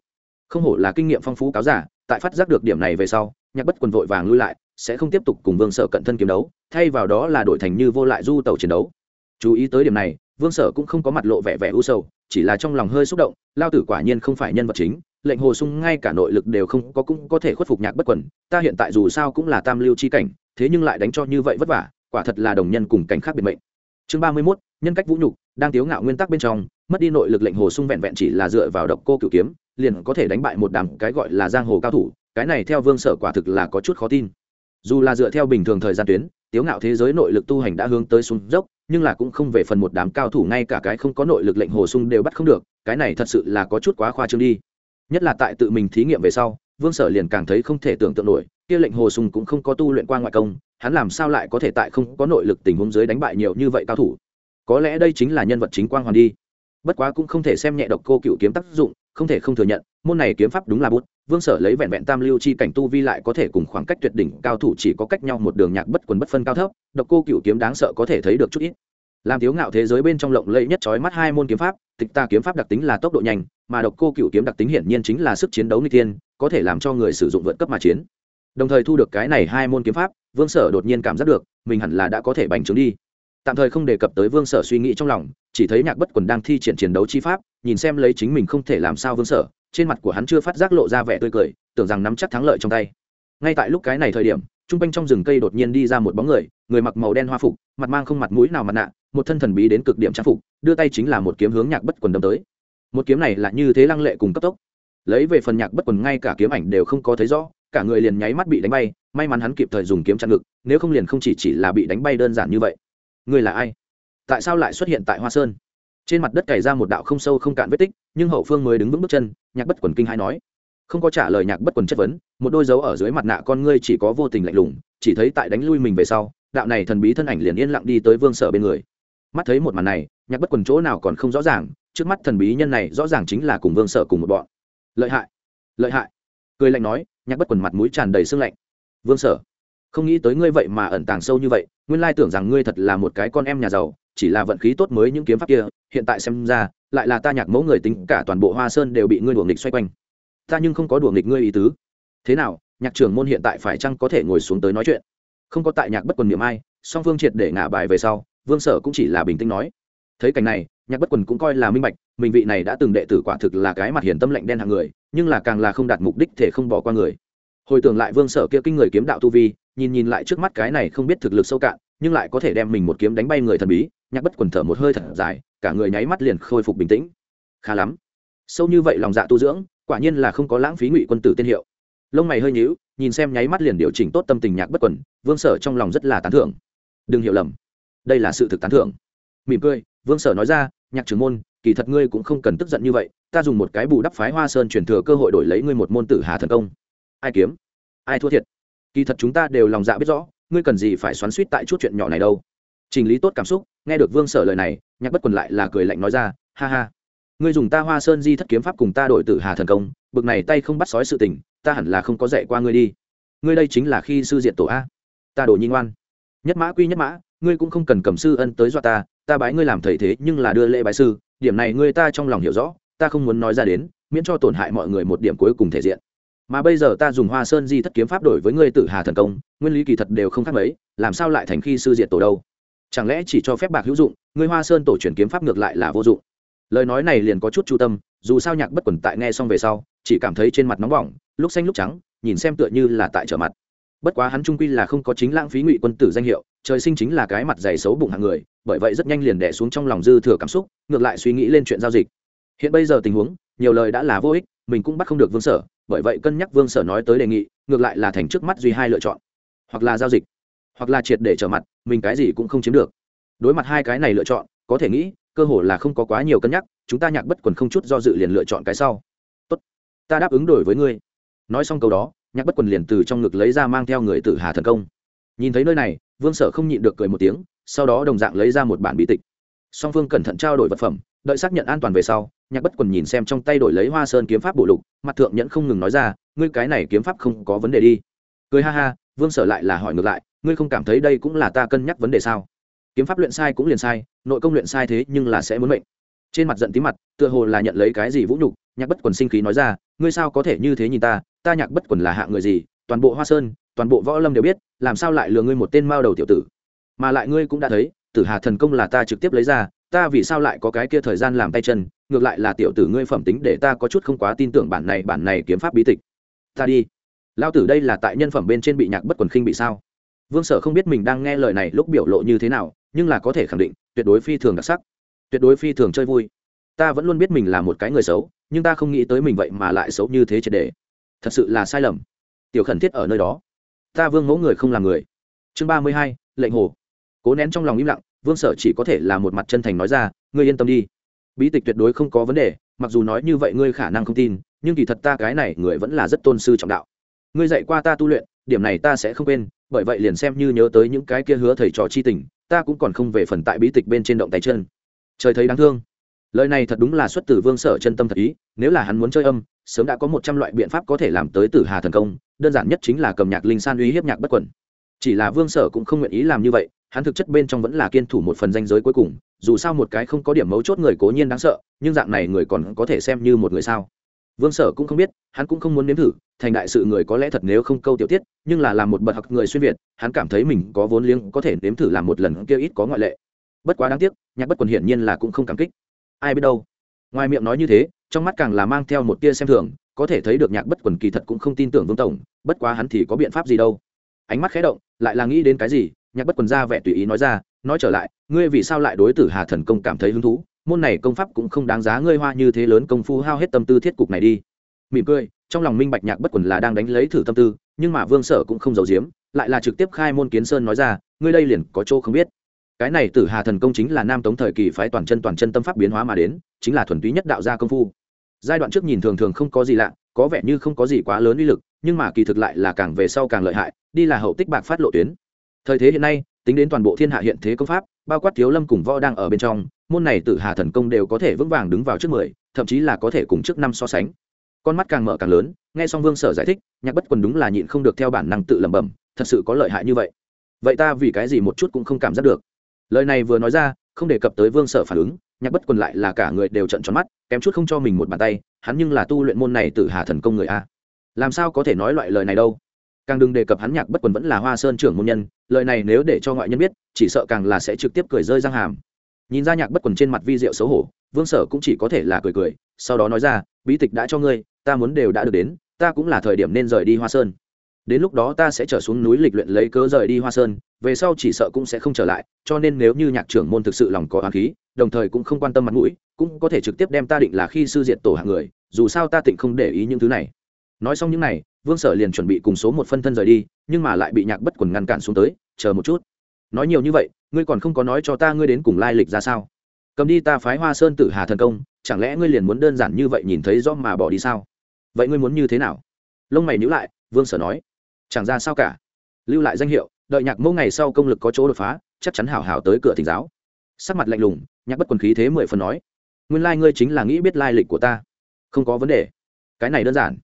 Không hổ là kinh nghiệm phong phú cáo giả, tại phát giác được điểm này về sau, nhạc bất quần vội vàng lui lại, sẽ không tiếp tục cùng vương sở cận thân kiếm đấu, thay vào đó là đổi thành như vô lại du tàu chiến đấu. Chú ý tới điểm này, vương sở cũng không có mặt lộ vẻ vẻ u sầu, chỉ là trong lòng hơi xúc động, lao tử quả nhiên không phải nhân vật chính, lệnh hồ sung ngay cả nội lực đều không có cũng có thể khuất phục nhạc bất quần, ta hiện tại dù sao cũng là tam lưu chi cảnh thế nhưng lại đánh cho như vậy vất vả, quả thật là đồng nhân cùng cảnh khác biệt mệnh. Chương ba mươi mốt, nhân cách vũ nhục, đang tiếu ngạo nguyên tắc bên trong, mất đi nội lực lệnh hồ sung vẹn vẹn chỉ là dựa vào độc cô cửu kiếm, liền có thể đánh bại một đám cái gọi là giang hồ cao thủ, cái này theo vương sở quả thực là có chút khó tin. Dù là dựa theo bình thường thời gian tuyến, tiếu ngạo thế giới nội lực tu hành đã hướng tới xuống dốc, nhưng là cũng không về phần một đám cao thủ ngay cả cái không có nội lực lệnh hồ sung đều bắt không được, cái này thật sự là có chút quá khoa trương đi. Nhất là tại tự mình thí nghiệm về sau, vương sở liền càng thấy không thể tưởng tượng nổi kia lệnh hồ sùng cũng không có tu luyện qua ngoại công, hắn làm sao lại có thể tại không có nội lực tình huống dưới đánh bại nhiều như vậy cao thủ? Có lẽ đây chính là nhân vật chính quang hoàn đi. Bất quá cũng không thể xem nhẹ độc cô cựu kiếm tác dụng, không thể không thừa nhận, môn này kiếm pháp đúng là bút, vương sở lấy vẹn vẹn tam lưu chi cảnh tu vi lại có thể cùng khoảng cách tuyệt đỉnh cao thủ chỉ có cách nhau một đường nhạc bất quần bất phân cao thấp, độc cô cựu kiếm đáng sợ có thể thấy được chút ít. Làm thiếu ngạo thế giới bên trong lộng lẫy nhất trói mắt hai môn kiếm pháp, tịch ta kiếm pháp đặc tính là tốc độ nhanh, mà độc cô cựu kiếm đặc tính hiển nhiên chính là sức chiến đấu n tiên có thể làm cho người sử dụng vượt cấp mà chiến đồng thời thu được cái này hai môn kiếm pháp, vương sở đột nhiên cảm giác được, mình hẳn là đã có thể bành trướng đi. Tạm thời không đề cập tới vương sở suy nghĩ trong lòng, chỉ thấy nhạc bất quần đang thi triển chiến đấu chi pháp, nhìn xem lấy chính mình không thể làm sao vương sở, trên mặt của hắn chưa phát giác lộ ra vẻ tươi cười, tưởng rằng nắm chắc thắng lợi trong tay. Ngay tại lúc cái này thời điểm t r u n g quanh trong rừng cây đột nhiên đi ra một bóng người người mặc màu đen hoa phục, mặt mang không mặt mũi nào mặt nạ, một thân thần bí đến cực điểm trang phục, đưa tay chính là một kiếm hướng nhạc bất quần đâm tới. Một kiếm này là như thế lăng lệ cùng cấp tốc. Lấy về phần nhạc bất quần ngay cả kiếm ảnh đều không có thấy rõ cả người liền nháy mắt bị đánh bay, may mắn hắn kịp thời dùng kiếm chặn ngực, nếu không liền không chỉ chỉ là bị đánh bay đơn giản như vậy. Ngươi là ai? Tại sao lại xuất hiện tại hoa sơn? Trên mặt đất cày ra một đạo không sâu không cạn vết tích, nhưng hậu phương mới đứng vững bước chân, nhạc bất quần kinh hai nói. Không có trả lời nhạc bất quần chất vấn, một đôi dấu ở dưới mặt nạ con ngươi chỉ có vô tình lạnh lùng, chỉ thấy tại đánh lui mình về sau, đạo này thần bí thân ảnh liền yên lặng đi tới vương sở bên người. Mắt thấy một màn này, nhạc bất quần chỗ nào còn không rõ ràng, trước mắt thần bí nhân này rõ ràng chính là cùng vương sở cùng một bọn. Lợi hại! Lợi hại! Cười lạnh nói, nhạc bất quần mặt mũi tràn đầy sương lạnh. Vương sở, không nghĩ tới ngươi vậy mà ẩn tàng sâu như vậy, nguyên lai tưởng rằng ngươi thật là một cái con em nhà giàu, chỉ là vận khí tốt mới những kiếm pháp kia, hiện tại xem ra, lại là ta nhạc mẫu người tính cả toàn bộ hoa sơn đều bị ngươi đùa nghịch xoay quanh. Ta nhưng không có đùa nghịch ngươi ý tứ. Thế nào, nhạc trưởng môn hiện tại phải chăng có thể ngồi xuống tới nói chuyện? Không có tại nhạc bất quần niệm ai, song phương triệt để ngả bài về sau, vương sở cũng chỉ là bình tĩnh nói. Thấy cảnh này, nhạc bất quần cũng coi là minh bạch, mình vị này đã từng đệ tử quả thực là cái mặt hiền tâm lạnh đen hàng người nhưng là càng là không đạt mục đích thể không bỏ qua người. Hồi tưởng lại vương sở kia kinh người kiếm đạo tu vi, nhìn nhìn lại trước mắt cái này không biết thực lực sâu cạn, nhưng lại có thể đem mình một kiếm đánh bay người thần bí, nhạc bất quần thở một hơi thật dài, cả người nháy mắt liền khôi phục bình tĩnh. Khá lắm. Sâu như vậy lòng dạ tu dưỡng, quả nhiên là không có lãng phí ngụy quân tử tên hiệu. Lông mày hơi nhíu, nhìn xem nháy mắt liền điều chỉnh tốt tâm tình nhạc bất quần, vương sở trong lòng rất là tán thưởng. Đừng hiểu lầm. Đây là sự thực tán thưởng. Mỉm cười, vương sở nói ra, nhạc trưởng môn, kỳ thật ngươi cũng không cần tức giận như vậy ta dùng một cái bù đắp phái hoa sơn truyền thừa cơ hội đổi lấy ngươi một môn tử hà thần công. Ai kiếm? Ai thua thiệt? Kỳ thật chúng ta đều lòng dạ biết rõ, ngươi cần gì phải xoắn suýt tại chút chuyện nhỏ này đâu. Trình lý tốt cảm xúc, nghe được vương sở lời này, nhạc bất quần lại là cười lạnh nói ra, ha ha. Ngươi dùng ta hoa sơn di thất kiếm pháp cùng ta đổi tử hà thần công, bực này tay không bắt sói sự tình, ta hẳn là không có dạy qua ngươi đi. Ngươi đây chính là khi sư diện tổ a. Ta đổ nhi ngoan. Nhất mã quy nhất mã, ngươi cũng không cần cầm sư ân tới dọa ta ta bái ngươi làm thầy thế nhưng là đưa lễ bái sư, điểm này ngươi ta trong lòng hiểu rõ ta không muốn nói ra đến, miễn cho tổn hại mọi người một điểm cuối cùng thể diện. Mà bây giờ ta dùng hoa sơn di thất kiếm pháp đổi với ngươi tử hà thần công, nguyên lý kỳ thật đều không khác mấy, làm sao lại thành khi sư diện tổ đâu? Chẳng lẽ chỉ cho phép bạc hữu dụng, ngươi hoa sơn tổ truyền kiếm pháp ngược lại là vô dụng? Lời nói này liền có chút chu tâm, dù sao nhạc bất quần tại nghe xong về sau, chỉ cảm thấy trên mặt nóng bỏng, lúc xanh lúc trắng, nhìn xem tựa như là tại trở mặt. Bất quá hắn trung quy là không có chính lãng phí ngụy quân tử danh hiệu, trời sinh chính là cái mặt dày xấu bụng hàng người, bởi vậy rất nhanh liền đẻ xuống trong lòng dư thừa cảm xúc, ngược lại suy nghĩ lên chuyện giao dịch hiện bây giờ tình huống, nhiều lời đã là vô ích, mình cũng bắt không được vương sở, bởi vậy cân nhắc vương sở nói tới đề nghị, ngược lại là thành trước mắt duy hai lựa chọn. Hoặc là giao dịch, hoặc là triệt để trở mặt, mình cái gì cũng không chiếm được. Đối mặt hai cái này lựa chọn, có thể nghĩ, cơ hồ là không có quá nhiều cân nhắc, chúng ta nhạc bất quần không chút do dự liền lựa chọn cái sau. Tốt, ta đáp ứng đổi với ngươi. Nói xong câu đó, nhạc bất quần liền từ trong ngực lấy ra mang theo người tử hà thần công. Nhìn thấy nơi này, vương sở không nhịn được cười một tiếng, sau đó đồng dạng lấy ra một bản bí tịch. Song phương cẩn thận trao đổi vật phẩm, đợi xác nhận an toàn về sau nhạc bất quần nhìn xem trong tay đổi lấy hoa sơn kiếm pháp bộ lục, mặt thượng nhẫn không ngừng nói ra, ngươi cái này kiếm pháp không có vấn đề đi. Cười ha ha, vương sở lại là hỏi ngược lại, ngươi không cảm thấy đây cũng là ta cân nhắc vấn đề sao? Kiếm pháp luyện sai cũng liền sai, nội công luyện sai thế nhưng là sẽ muốn mệnh. Trên mặt giận tí mặt, tựa hồ là nhận lấy cái gì vũ nhục, nhạc bất quần sinh khí nói ra, ngươi sao có thể như thế nhìn ta? Ta nhạc bất quần là hạ người gì? Toàn bộ hoa sơn, toàn bộ võ lâm đều biết, làm sao lại lừa ngươi một tên mao đầu tiểu tử? Mà lại ngươi cũng đã thấy, tử hà thần công là ta trực tiếp lấy ra, ta vì sao lại có cái kia thời gian làm tay chân? Ngược lại là tiểu tử ngươi phẩm tính để ta có chút không quá tin tưởng bản này bản này kiếm pháp bí tịch. Ta đi. Lao tử đây là tại nhân phẩm bên trên bị nhạc bất quần khinh bị sao? Vương sở không biết mình đang nghe lời này lúc biểu lộ như thế nào, nhưng là có thể khẳng định, tuyệt đối phi thường đặc sắc. Tuyệt đối phi thường chơi vui. Ta vẫn luôn biết mình là một cái người xấu, nhưng ta không nghĩ tới mình vậy mà lại xấu như thế triệt đề thật sự là sai lầm. Tiểu khẩn thiết ở nơi đó. Ta vương mẫu người không làm người. Chương ba mươi hai, lệnh hồ. Cố nén trong lòng im lặng, vương sở chỉ có thể là một mặt chân thành nói ra, ngươi yên tâm đi bí tịch tuyệt đối không có vấn đề, mặc dù nói như vậy ngươi khả năng không tin, nhưng kỳ thật ta cái này người vẫn là rất tôn sư trọng đạo. Ngươi dạy qua ta tu luyện, điểm này ta sẽ không quên, bởi vậy liền xem như nhớ tới những cái kia hứa thầy trò chi tình, ta cũng còn không về phần tại bí tịch bên trên động tay chân. Trời thấy đáng thương. Lời này thật đúng là xuất từ vương sở chân tâm thật ý, nếu là hắn muốn chơi âm, sớm đã có một trăm loại biện pháp có thể làm tới tử hà thần công, đơn giản nhất chính là cầm nhạc linh san uy hiếp nhạc bất quẩn chỉ là vương sở cũng không nguyện ý làm như vậy, hắn thực chất bên trong vẫn là kiên thủ một phần danh giới cuối cùng dù sao một cái không có điểm mấu chốt người cố nhiên đáng sợ, nhưng dạng này người còn có thể xem như một người sao? Vương sở cũng không biết, hắn cũng không muốn nếm thử, thành đại sự người có lẽ thật nếu không câu tiểu tiết, nhưng là làm một bậc học người xuyên việt, hắn cảm thấy mình có vốn liếng có thể nếm thử làm một lần kia ít có ngoại lệ. Bất quá đáng tiếc, nhạc bất quần hiển nhiên là cũng không cảm kích. Ai biết đâu? Ngoài miệng nói như thế, trong mắt càng là mang theo một tia xem thường, có thể thấy được nhạc bất quần kỳ thật cũng không tin tưởng vương tổng, bất quá hắn thì có biện pháp gì đâu. Ánh mắt khé động, lại là nghĩ đến cái gì, nhạc bất quần ra vẻ tùy ý nói ra nói trở lại, ngươi vì sao lại đối tử hà thần công cảm thấy hứng thú? Môn này công pháp cũng không đáng giá ngươi hoa như thế lớn công phu hao hết tâm tư thiết cục này đi. Mỉm cười, trong lòng minh bạch nhạc bất quần là đang đánh lấy thử tâm tư, nhưng mà vương sở cũng không giấu giếm, lại là trực tiếp khai môn kiến sơn nói ra, ngươi đây liền có chỗ không biết. Cái này tử hà thần công chính là nam tống thời kỳ phái toàn chân toàn chân tâm pháp biến hóa mà đến, chính là thuần túy nhất đạo gia công phu. Giai đoạn trước nhìn thường thường không có gì lạ, có vẻ như không có gì quá lớn uy lực, nhưng mà kỳ thực lại là càng về sau càng lợi hại, đi là hậu tích bạc phát lộ tuyến. Thời thế hiện nay tính đến toàn bộ thiên hạ hiện thế công pháp, bao quát thiếu lâm cùng võ đang ở bên trong, môn này tự hà thần công đều có thể vững vàng đứng vào trước mười, thậm chí là có thể cùng trước năm so sánh. Con mắt càng mở càng lớn, nghe xong vương sở giải thích, nhạc bất quần đúng là nhịn không được theo bản năng tự lẩm bẩm, thật sự có lợi hại như vậy. Vậy ta vì cái gì một chút cũng không cảm giác được? Lời này vừa nói ra, không đề cập tới vương sở phản ứng, nhạc bất quần lại là cả người đều trận tròn mắt, kém chút không cho mình một bàn tay, hắn nhưng là tu luyện môn này tự hà thần công người a. Làm sao có thể nói loại lời này đâu? Càng đừng đề cập hắn nhạc bất quần vẫn là hoa sơn trưởng môn nhân, lời này nếu để cho ngoại nhân biết, chỉ sợ càng là sẽ trực tiếp cười rơi răng hàm. Nhìn ra nhạc bất quần trên mặt vi diệu xấu hổ, vương sở cũng chỉ có thể là cười cười, sau đó nói ra, bí tịch đã cho ngươi, ta muốn đều đã được đến, ta cũng là thời điểm nên rời đi hoa sơn. Đến lúc đó ta sẽ trở xuống núi lịch luyện lấy cớ rời đi hoa sơn, về sau chỉ sợ cũng sẽ không trở lại, cho nên nếu như nhạc trưởng môn thực sự lòng có hoàng khí, đồng thời cũng không quan tâm mặt mũi, cũng có thể trực tiếp đem ta định là khi sư diệt tổ hạng người, dù sao ta tịnh không để ý những thứ này. Nói xong những này vương sở liền chuẩn bị cùng số một phân thân rời đi, nhưng mà lại bị nhạc bất quần ngăn cản xuống tới, chờ một chút. Nói nhiều như vậy, ngươi còn không có nói cho ta ngươi đến cùng lai lịch ra sao? Cầm đi ta phái hoa sơn tử hà thần công, chẳng lẽ ngươi liền muốn đơn giản như vậy nhìn thấy rõ mà bỏ đi sao? Vậy ngươi muốn như thế nào? Lông mày nhữ lại, vương sở nói. Chẳng ra sao cả. Lưu lại danh hiệu, đợi nhạc mẫu ngày sau công lực có chỗ đột phá, chắc chắn hảo hảo tới cửa thỉnh giáo. Sắc mặt lạnh lùng, nhạc bất quần khí thế mười phần nói. Nguyên lai、like、ngươi chính là nghĩ biết lai lịch của ta. Không có vấn đề. Cái này đơn giản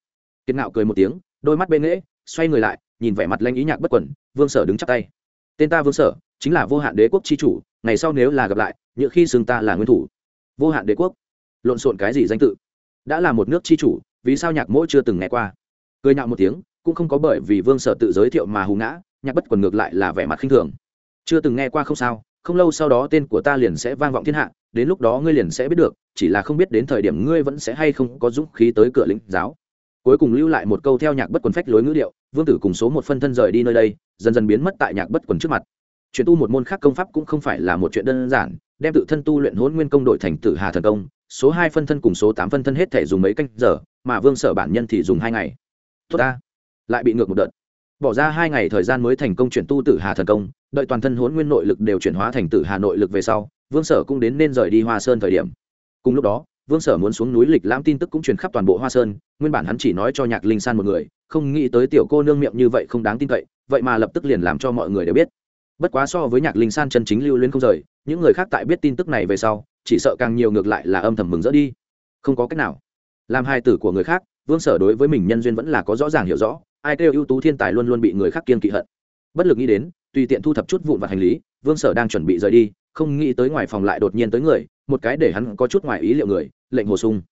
kiệt ngạo cười một tiếng, đôi mắt bê nghễ, xoay người lại, nhìn vẻ mặt lanh ý nhạc bất quẩn, vương sở đứng chắp tay. Tên ta vương sở, chính là vô hạn đế quốc chi chủ, ngày sau nếu là gặp lại, nhựa khi xưng ta là nguyên thủ. Vô hạn đế quốc. Lộn xộn cái gì danh tự? Đã là một nước chi chủ, vì sao nhạc mỗi chưa từng nghe qua? Cười nhạo một tiếng, cũng không có bởi vì vương sở tự giới thiệu mà hù ngã, nhạc bất quần ngược lại là vẻ mặt khinh thường. Chưa từng nghe qua không sao, không lâu sau đó tên của ta liền sẽ vang vọng thiên hạ, đến lúc đó ngươi liền sẽ biết được, chỉ là không biết đến thời điểm ngươi vẫn sẽ hay không có dũng khí tới cửa lĩnh giáo cuối cùng lưu lại một câu theo nhạc bất quần phách lối ngữ điệu, vương tử cùng số một phân thân rời đi nơi đây, dần dần biến mất tại nhạc bất quần trước mặt. Chuyện tu một môn khác công pháp cũng không phải là một chuyện đơn giản, đem tự thân tu luyện hôn nguyên công đội thành tử hà thần công, số hai phân thân cùng số tám phân thân hết thể dùng mấy canh giờ, mà vương sở bản nhân thì dùng hai ngày. Tốt ta. Lại bị ngược một đợt. Bỏ ra hai ngày thời gian mới thành công chuyển tu tử hà thần công, đợi toàn thân hôn nguyên nội lực đều chuyển hóa thành tử hà nội lực về sau, vương sở cũng đến nên rời đi hoa sơn thời điểm. Cùng lúc đó vương sở muốn xuống núi lịch lãm tin tức cũng truyền khắp toàn bộ hoa sơn, nguyên bản hắn chỉ nói cho nhạc linh san một người, không nghĩ tới tiểu cô nương miệng như vậy không đáng tin cậy, vậy mà lập tức liền làm cho mọi người đều biết. Bất quá so với nhạc linh san chân chính lưu luyến không rời, những người khác tại biết tin tức này về sau, chỉ sợ càng nhiều ngược lại là âm thầm mừng rỡ đi. Không có cách nào. Làm hai tử của người khác, vương sở đối với mình nhân duyên vẫn là có rõ ràng hiểu rõ, ai kêu ưu tú thiên tài luôn luôn bị người khác kiên kỵ hận. Bất lực nghĩ đến, tùy tiện thu thập chút vụn vặt hành lý, vương sở đang chuẩn bị rời đi không nghĩ tới ngoài phòng lại đột nhiên tới người, một cái để hắn có chút ngoài ý liệu người, lệnh hồ sung.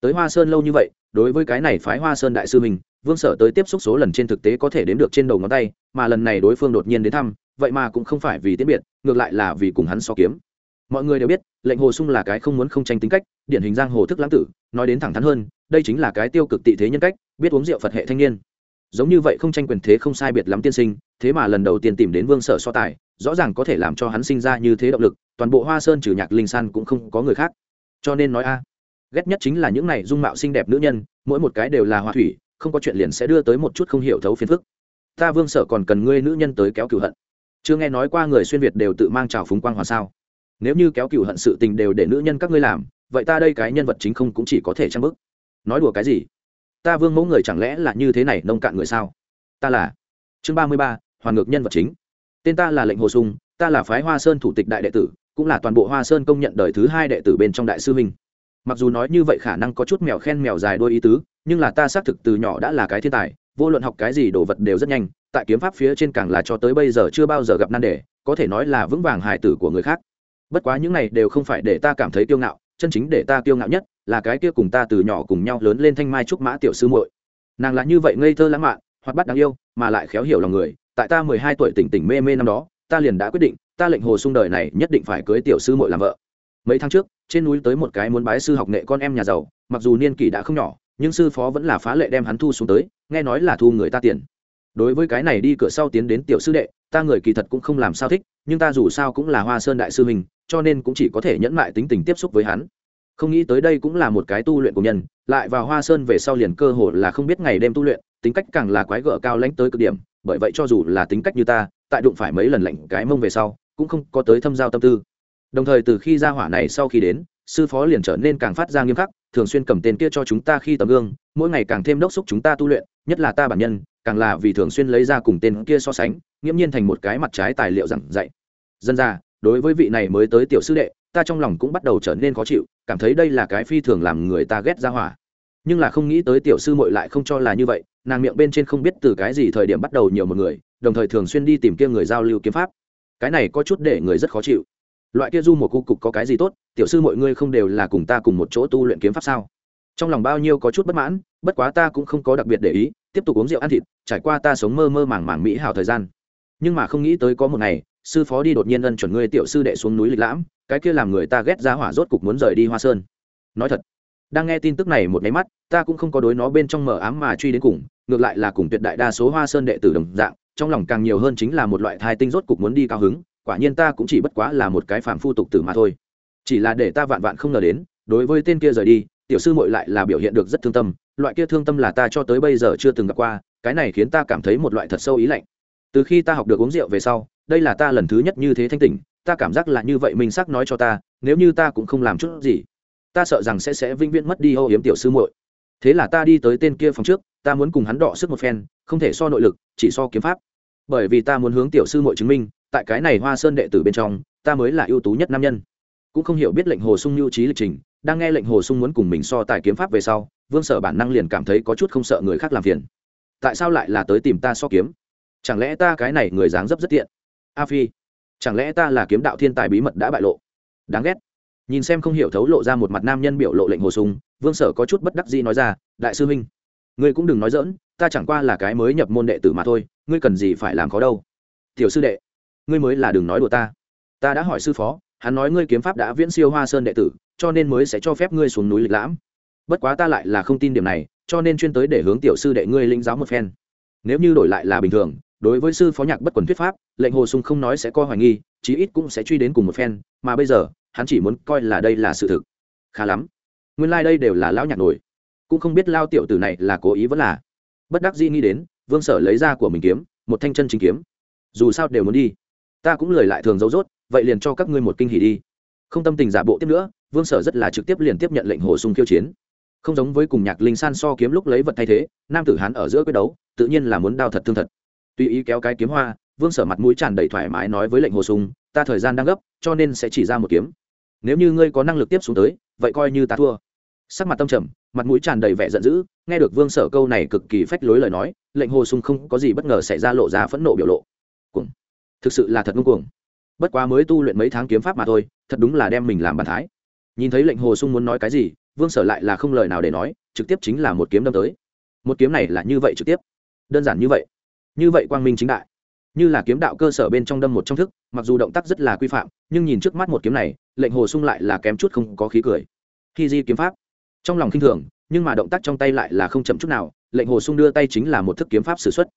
Tới hoa sơn lâu như vậy, đối với cái này phái hoa sơn đại sư mình, vương sở tới tiếp xúc số lần trên thực tế có thể đếm được trên đầu ngón tay, mà lần này đối phương đột nhiên đến thăm, vậy mà cũng không phải vì tiễn biệt, ngược lại là vì cùng hắn so kiếm. Mọi người đều biết, lệnh hồ sung là cái không muốn không tranh tính cách, điển hình giang hồ thức lãng tử, nói đến thẳng thắn hơn, đây chính là cái tiêu cực tị thế nhân cách, biết uống rượu phật hệ thanh niên giống như vậy không tranh quyền thế không sai biệt lắm tiên sinh, thế mà lần đầu tiên tìm đến vương sở so tài, rõ ràng có thể làm cho hắn sinh ra như thế động lực, toàn bộ hoa sơn trừ nhạc linh san cũng không có người khác. Cho nên nói a, ghét nhất chính là những này dung mạo xinh đẹp nữ nhân, mỗi một cái đều là hoa thủy, không có chuyện liền sẽ đưa tới một chút không hiểu thấu phiền phức. Ta vương sở còn cần ngươi nữ nhân tới kéo cửu hận. Chưa nghe nói qua người xuyên việt đều tự mang trào phúng quang hòa sao? Nếu như kéo cửu hận sự tình đều để nữ nhân các ngươi làm, vậy ta đây cái nhân vật chính không cũng chỉ có thể trang bức. Nói đùa cái gì? Ta vương mẫu người chẳng lẽ là như thế này nông cạn người sao? Ta là chương ba mươi ba, hoàn ngược nhân vật chính. Tên ta là lệnh hồ sung, ta là phái hoa sơn thủ tịch đại đệ tử, cũng là toàn bộ hoa sơn công nhận đời thứ hai đệ tử bên trong đại sư minh mặc dù nói như vậy khả năng có chút mèo khen mèo dài đôi ý tứ, nhưng là ta xác thực từ nhỏ đã là cái thiên tài, vô luận học cái gì đồ vật đều rất nhanh, tại kiếm pháp phía trên càng là cho tới bây giờ chưa bao giờ gặp nan đề, có thể nói là vững vàng hài tử của người khác. Bất quá những này đều không phải để ta cảm thấy kiêu ngạo chân chính để ta kiêu ngạo nhất là cái kia cùng ta từ nhỏ cùng nhau lớn lên thanh mai trúc mã tiểu sư muội. Nàng là như vậy ngây thơ lãng mạn hoặc bắt đáng yêu, mà lại khéo hiểu lòng người. Tại ta mười hai tuổi tỉnh tỉnh mê mê năm đó, ta liền đã quyết định, ta lệnh hồ sung đời này nhất định phải cưới tiểu sư muội làm vợ. Mấy tháng trước, trên núi tới một cái muốn bái sư học nghệ con em nhà giàu, mặc dù niên kỷ đã không nhỏ, nhưng sư phó vẫn là phá lệ đem hắn thu xuống tới, nghe nói là thu người ta tiền. Đối với cái này đi cửa sau tiến đến tiểu sư đệ, ta người kỳ thật cũng không làm sao thích, nhưng ta dù sao cũng là hoa sơn đại sư mình cho nên cũng chỉ có thể nhẫn mại tính tình tiếp xúc với hắn. Không nghĩ tới đây cũng là một cái tu luyện của nhân, lại vào hoa sơn về sau liền cơ hồ là không biết ngày đêm tu luyện, tính cách càng là quái gở cao lãnh tới cực điểm, bởi vậy cho dù là tính cách như ta, tại đụng phải mấy lần lạnh cái mông về sau, cũng không có tới thâm giao tâm tư. Đồng thời từ khi ra hỏa này sau khi đến, sư phó liền trở nên càng phát ra nghiêm khắc, thường xuyên cầm tên kia cho chúng ta khi tấm gương, mỗi ngày càng thêm đốc xúc chúng ta tu luyện, nhất là ta bản nhân, càng là vì thường xuyên lấy ra cùng tên kia so sánh, nghiễm nhiên thành một cái mặt trái tài liệu giảng dạy. Dân ra đối với vị này mới tới tiểu sư đệ, ta trong lòng cũng bắt đầu trở nên khó chịu, cảm thấy đây là cái phi thường làm người ta ghét ra hỏa. Nhưng là không nghĩ tới tiểu sư muội lại không cho là như vậy, nàng miệng bên trên không biết từ cái gì thời điểm bắt đầu nhiều một người, đồng thời thường xuyên đi tìm kia người giao lưu kiếm pháp. Cái này có chút để người rất khó chịu. Loại kia du một cu cục có cái gì tốt, tiểu sư mọi ngươi không đều là cùng ta cùng một chỗ tu luyện kiếm pháp sao? Trong lòng bao nhiêu có chút bất mãn, bất quá ta cũng không có đặc biệt để ý, tiếp tục uống rượu ăn thịt, trải qua ta sống mơ mơ màng màng mỹ hảo thời gian. Nhưng mà không nghĩ tới có một ngày sư phó đi đột nhiên ân chuẩn ngươi tiểu sư đệ xuống núi lịch lãm, cái kia làm người ta ghét ra hỏa rốt cục muốn rời đi hoa sơn. Nói thật, đang nghe tin tức này một máy mắt, ta cũng không có đối nó bên trong mở ám mà truy đến cùng, ngược lại là cùng tuyệt đại đa số hoa sơn đệ tử đồng dạng, trong lòng càng nhiều hơn chính là một loại thai tinh rốt cục muốn đi cao hứng, quả nhiên ta cũng chỉ bất quá là một cái phàm phu tục tử mà thôi. Chỉ là để ta vạn vạn không ngờ đến, đối với tên kia rời đi, tiểu sư muội lại là biểu hiện được rất thương tâm, loại kia thương tâm là ta cho tới bây giờ chưa từng gặp qua, cái này khiến ta cảm thấy một loại thật sâu ý lạnh. Từ khi ta học được uống rượu về sau đây là ta lần thứ nhất như thế thanh tỉnh, ta cảm giác là như vậy mình sắc nói cho ta, nếu như ta cũng không làm chút gì, ta sợ rằng sẽ sẽ vĩnh viễn mất đi âu yếm tiểu sư muội. Thế là ta đi tới tên kia phòng trước, ta muốn cùng hắn đọ sức một phen, không thể so nội lực, chỉ so kiếm pháp. Bởi vì ta muốn hướng tiểu sư muội chứng minh, tại cái này hoa sơn đệ tử bên trong, ta mới là ưu tú nhất nam nhân. Cũng không hiểu biết lệnh hồ sung lưu trí lịch trình, đang nghe lệnh hồ sung muốn cùng mình so tài kiếm pháp về sau, vương sở bản năng liền cảm thấy có chút không sợ người khác làm phiền. Tại sao lại là tới tìm ta so kiếm? Chẳng lẽ ta cái này người dáng dấp rất tiện? A phi chẳng lẽ ta là kiếm đạo thiên tài bí mật đã bại lộ? Đáng ghét. Nhìn xem không hiểu thấu lộ ra một mặt nam nhân biểu lộ lệnh hồ sùng, vương sở có chút bất đắc dĩ nói ra đại sư huynh ngươi cũng đừng nói dỡn ta chẳng qua là cái mới nhập môn đệ tử mà thôi ngươi cần gì phải làm khó đâu. Tiểu sư đệ ngươi mới là đừng nói đùa ta. Ta đã hỏi sư phó hắn nói ngươi kiếm pháp đã viễn siêu hoa sơn đệ tử cho nên mới sẽ cho phép ngươi xuống núi lịch lãm. Bất quá ta lại là không tin điểm này cho nên chuyên tới để hướng tiểu sư đệ ngươi linh giáo một phen. Nếu như đổi lại là bình thường đối với sư phó nhạc bất quần thuyết pháp, lệnh hồ sung không nói sẽ coi hoài nghi, chí ít cũng sẽ truy đến cùng một phen, mà bây giờ, hắn chỉ muốn coi là đây là sự thực. Khá lắm. Nguyên lai、like、đây đều là lão nhạc nổi. Cũng không biết lao tiểu tử này là cố ý vẫn là. Bất đắc dĩ nghĩ đến, vương sở lấy ra của mình kiếm, một thanh chân chính kiếm. Dù sao đều muốn đi. Ta cũng lời lại thường dấu dốt vậy liền cho các ngươi một kinh hỉ đi. Không tâm tình giả bộ tiếp nữa, vương sở rất là trực tiếp liền tiếp nhận lệnh hồ sung khiêu chiến. Không giống với cùng nhạc linh san so kiếm lúc lấy vật thay thế, nam tử hán ở giữa quyết đấu, tự nhiên là muốn đao thật thương thật tùy ý kéo cái kiếm hoa, vương sở mặt mũi tràn đầy thoải mái nói với lệnh hồ sung, ta thời gian đang gấp, cho nên sẽ chỉ ra một kiếm. Nếu như ngươi có năng lực tiếp xuống tới, vậy coi như ta thua. Sắc mặt tâm trầm, mặt mũi tràn đầy vẻ giận dữ, nghe được vương sở câu này cực kỳ phách lối lời nói, lệnh hồ sung không có gì bất ngờ xảy ra lộ ra phẫn nộ biểu lộ. Cuồng. Thực sự là thật ngưng cuồng. Bất quá mới tu luyện mấy tháng kiếm pháp mà thôi, thật đúng là đem mình làm bàn thái. Nhìn thấy lệnh hồ sung muốn nói cái gì, vương sở lại là không lời nào để nói, trực tiếp chính là một kiếm đâm tới. Một kiếm này là như vậy trực tiếp. Đơn giản như vậy như vậy quang minh chính đại. Như là kiếm đạo cơ sở bên trong đâm một trong thức, mặc dù động tác rất là quy phạm, nhưng nhìn trước mắt một kiếm này, lệnh hồ sung lại là kém chút không có khí cười. Khi di kiếm pháp, trong lòng khinh thường, nhưng mà động tác trong tay lại là không chậm chút nào, lệnh hồ sung đưa tay chính là một thức kiếm pháp s ử x u ấ t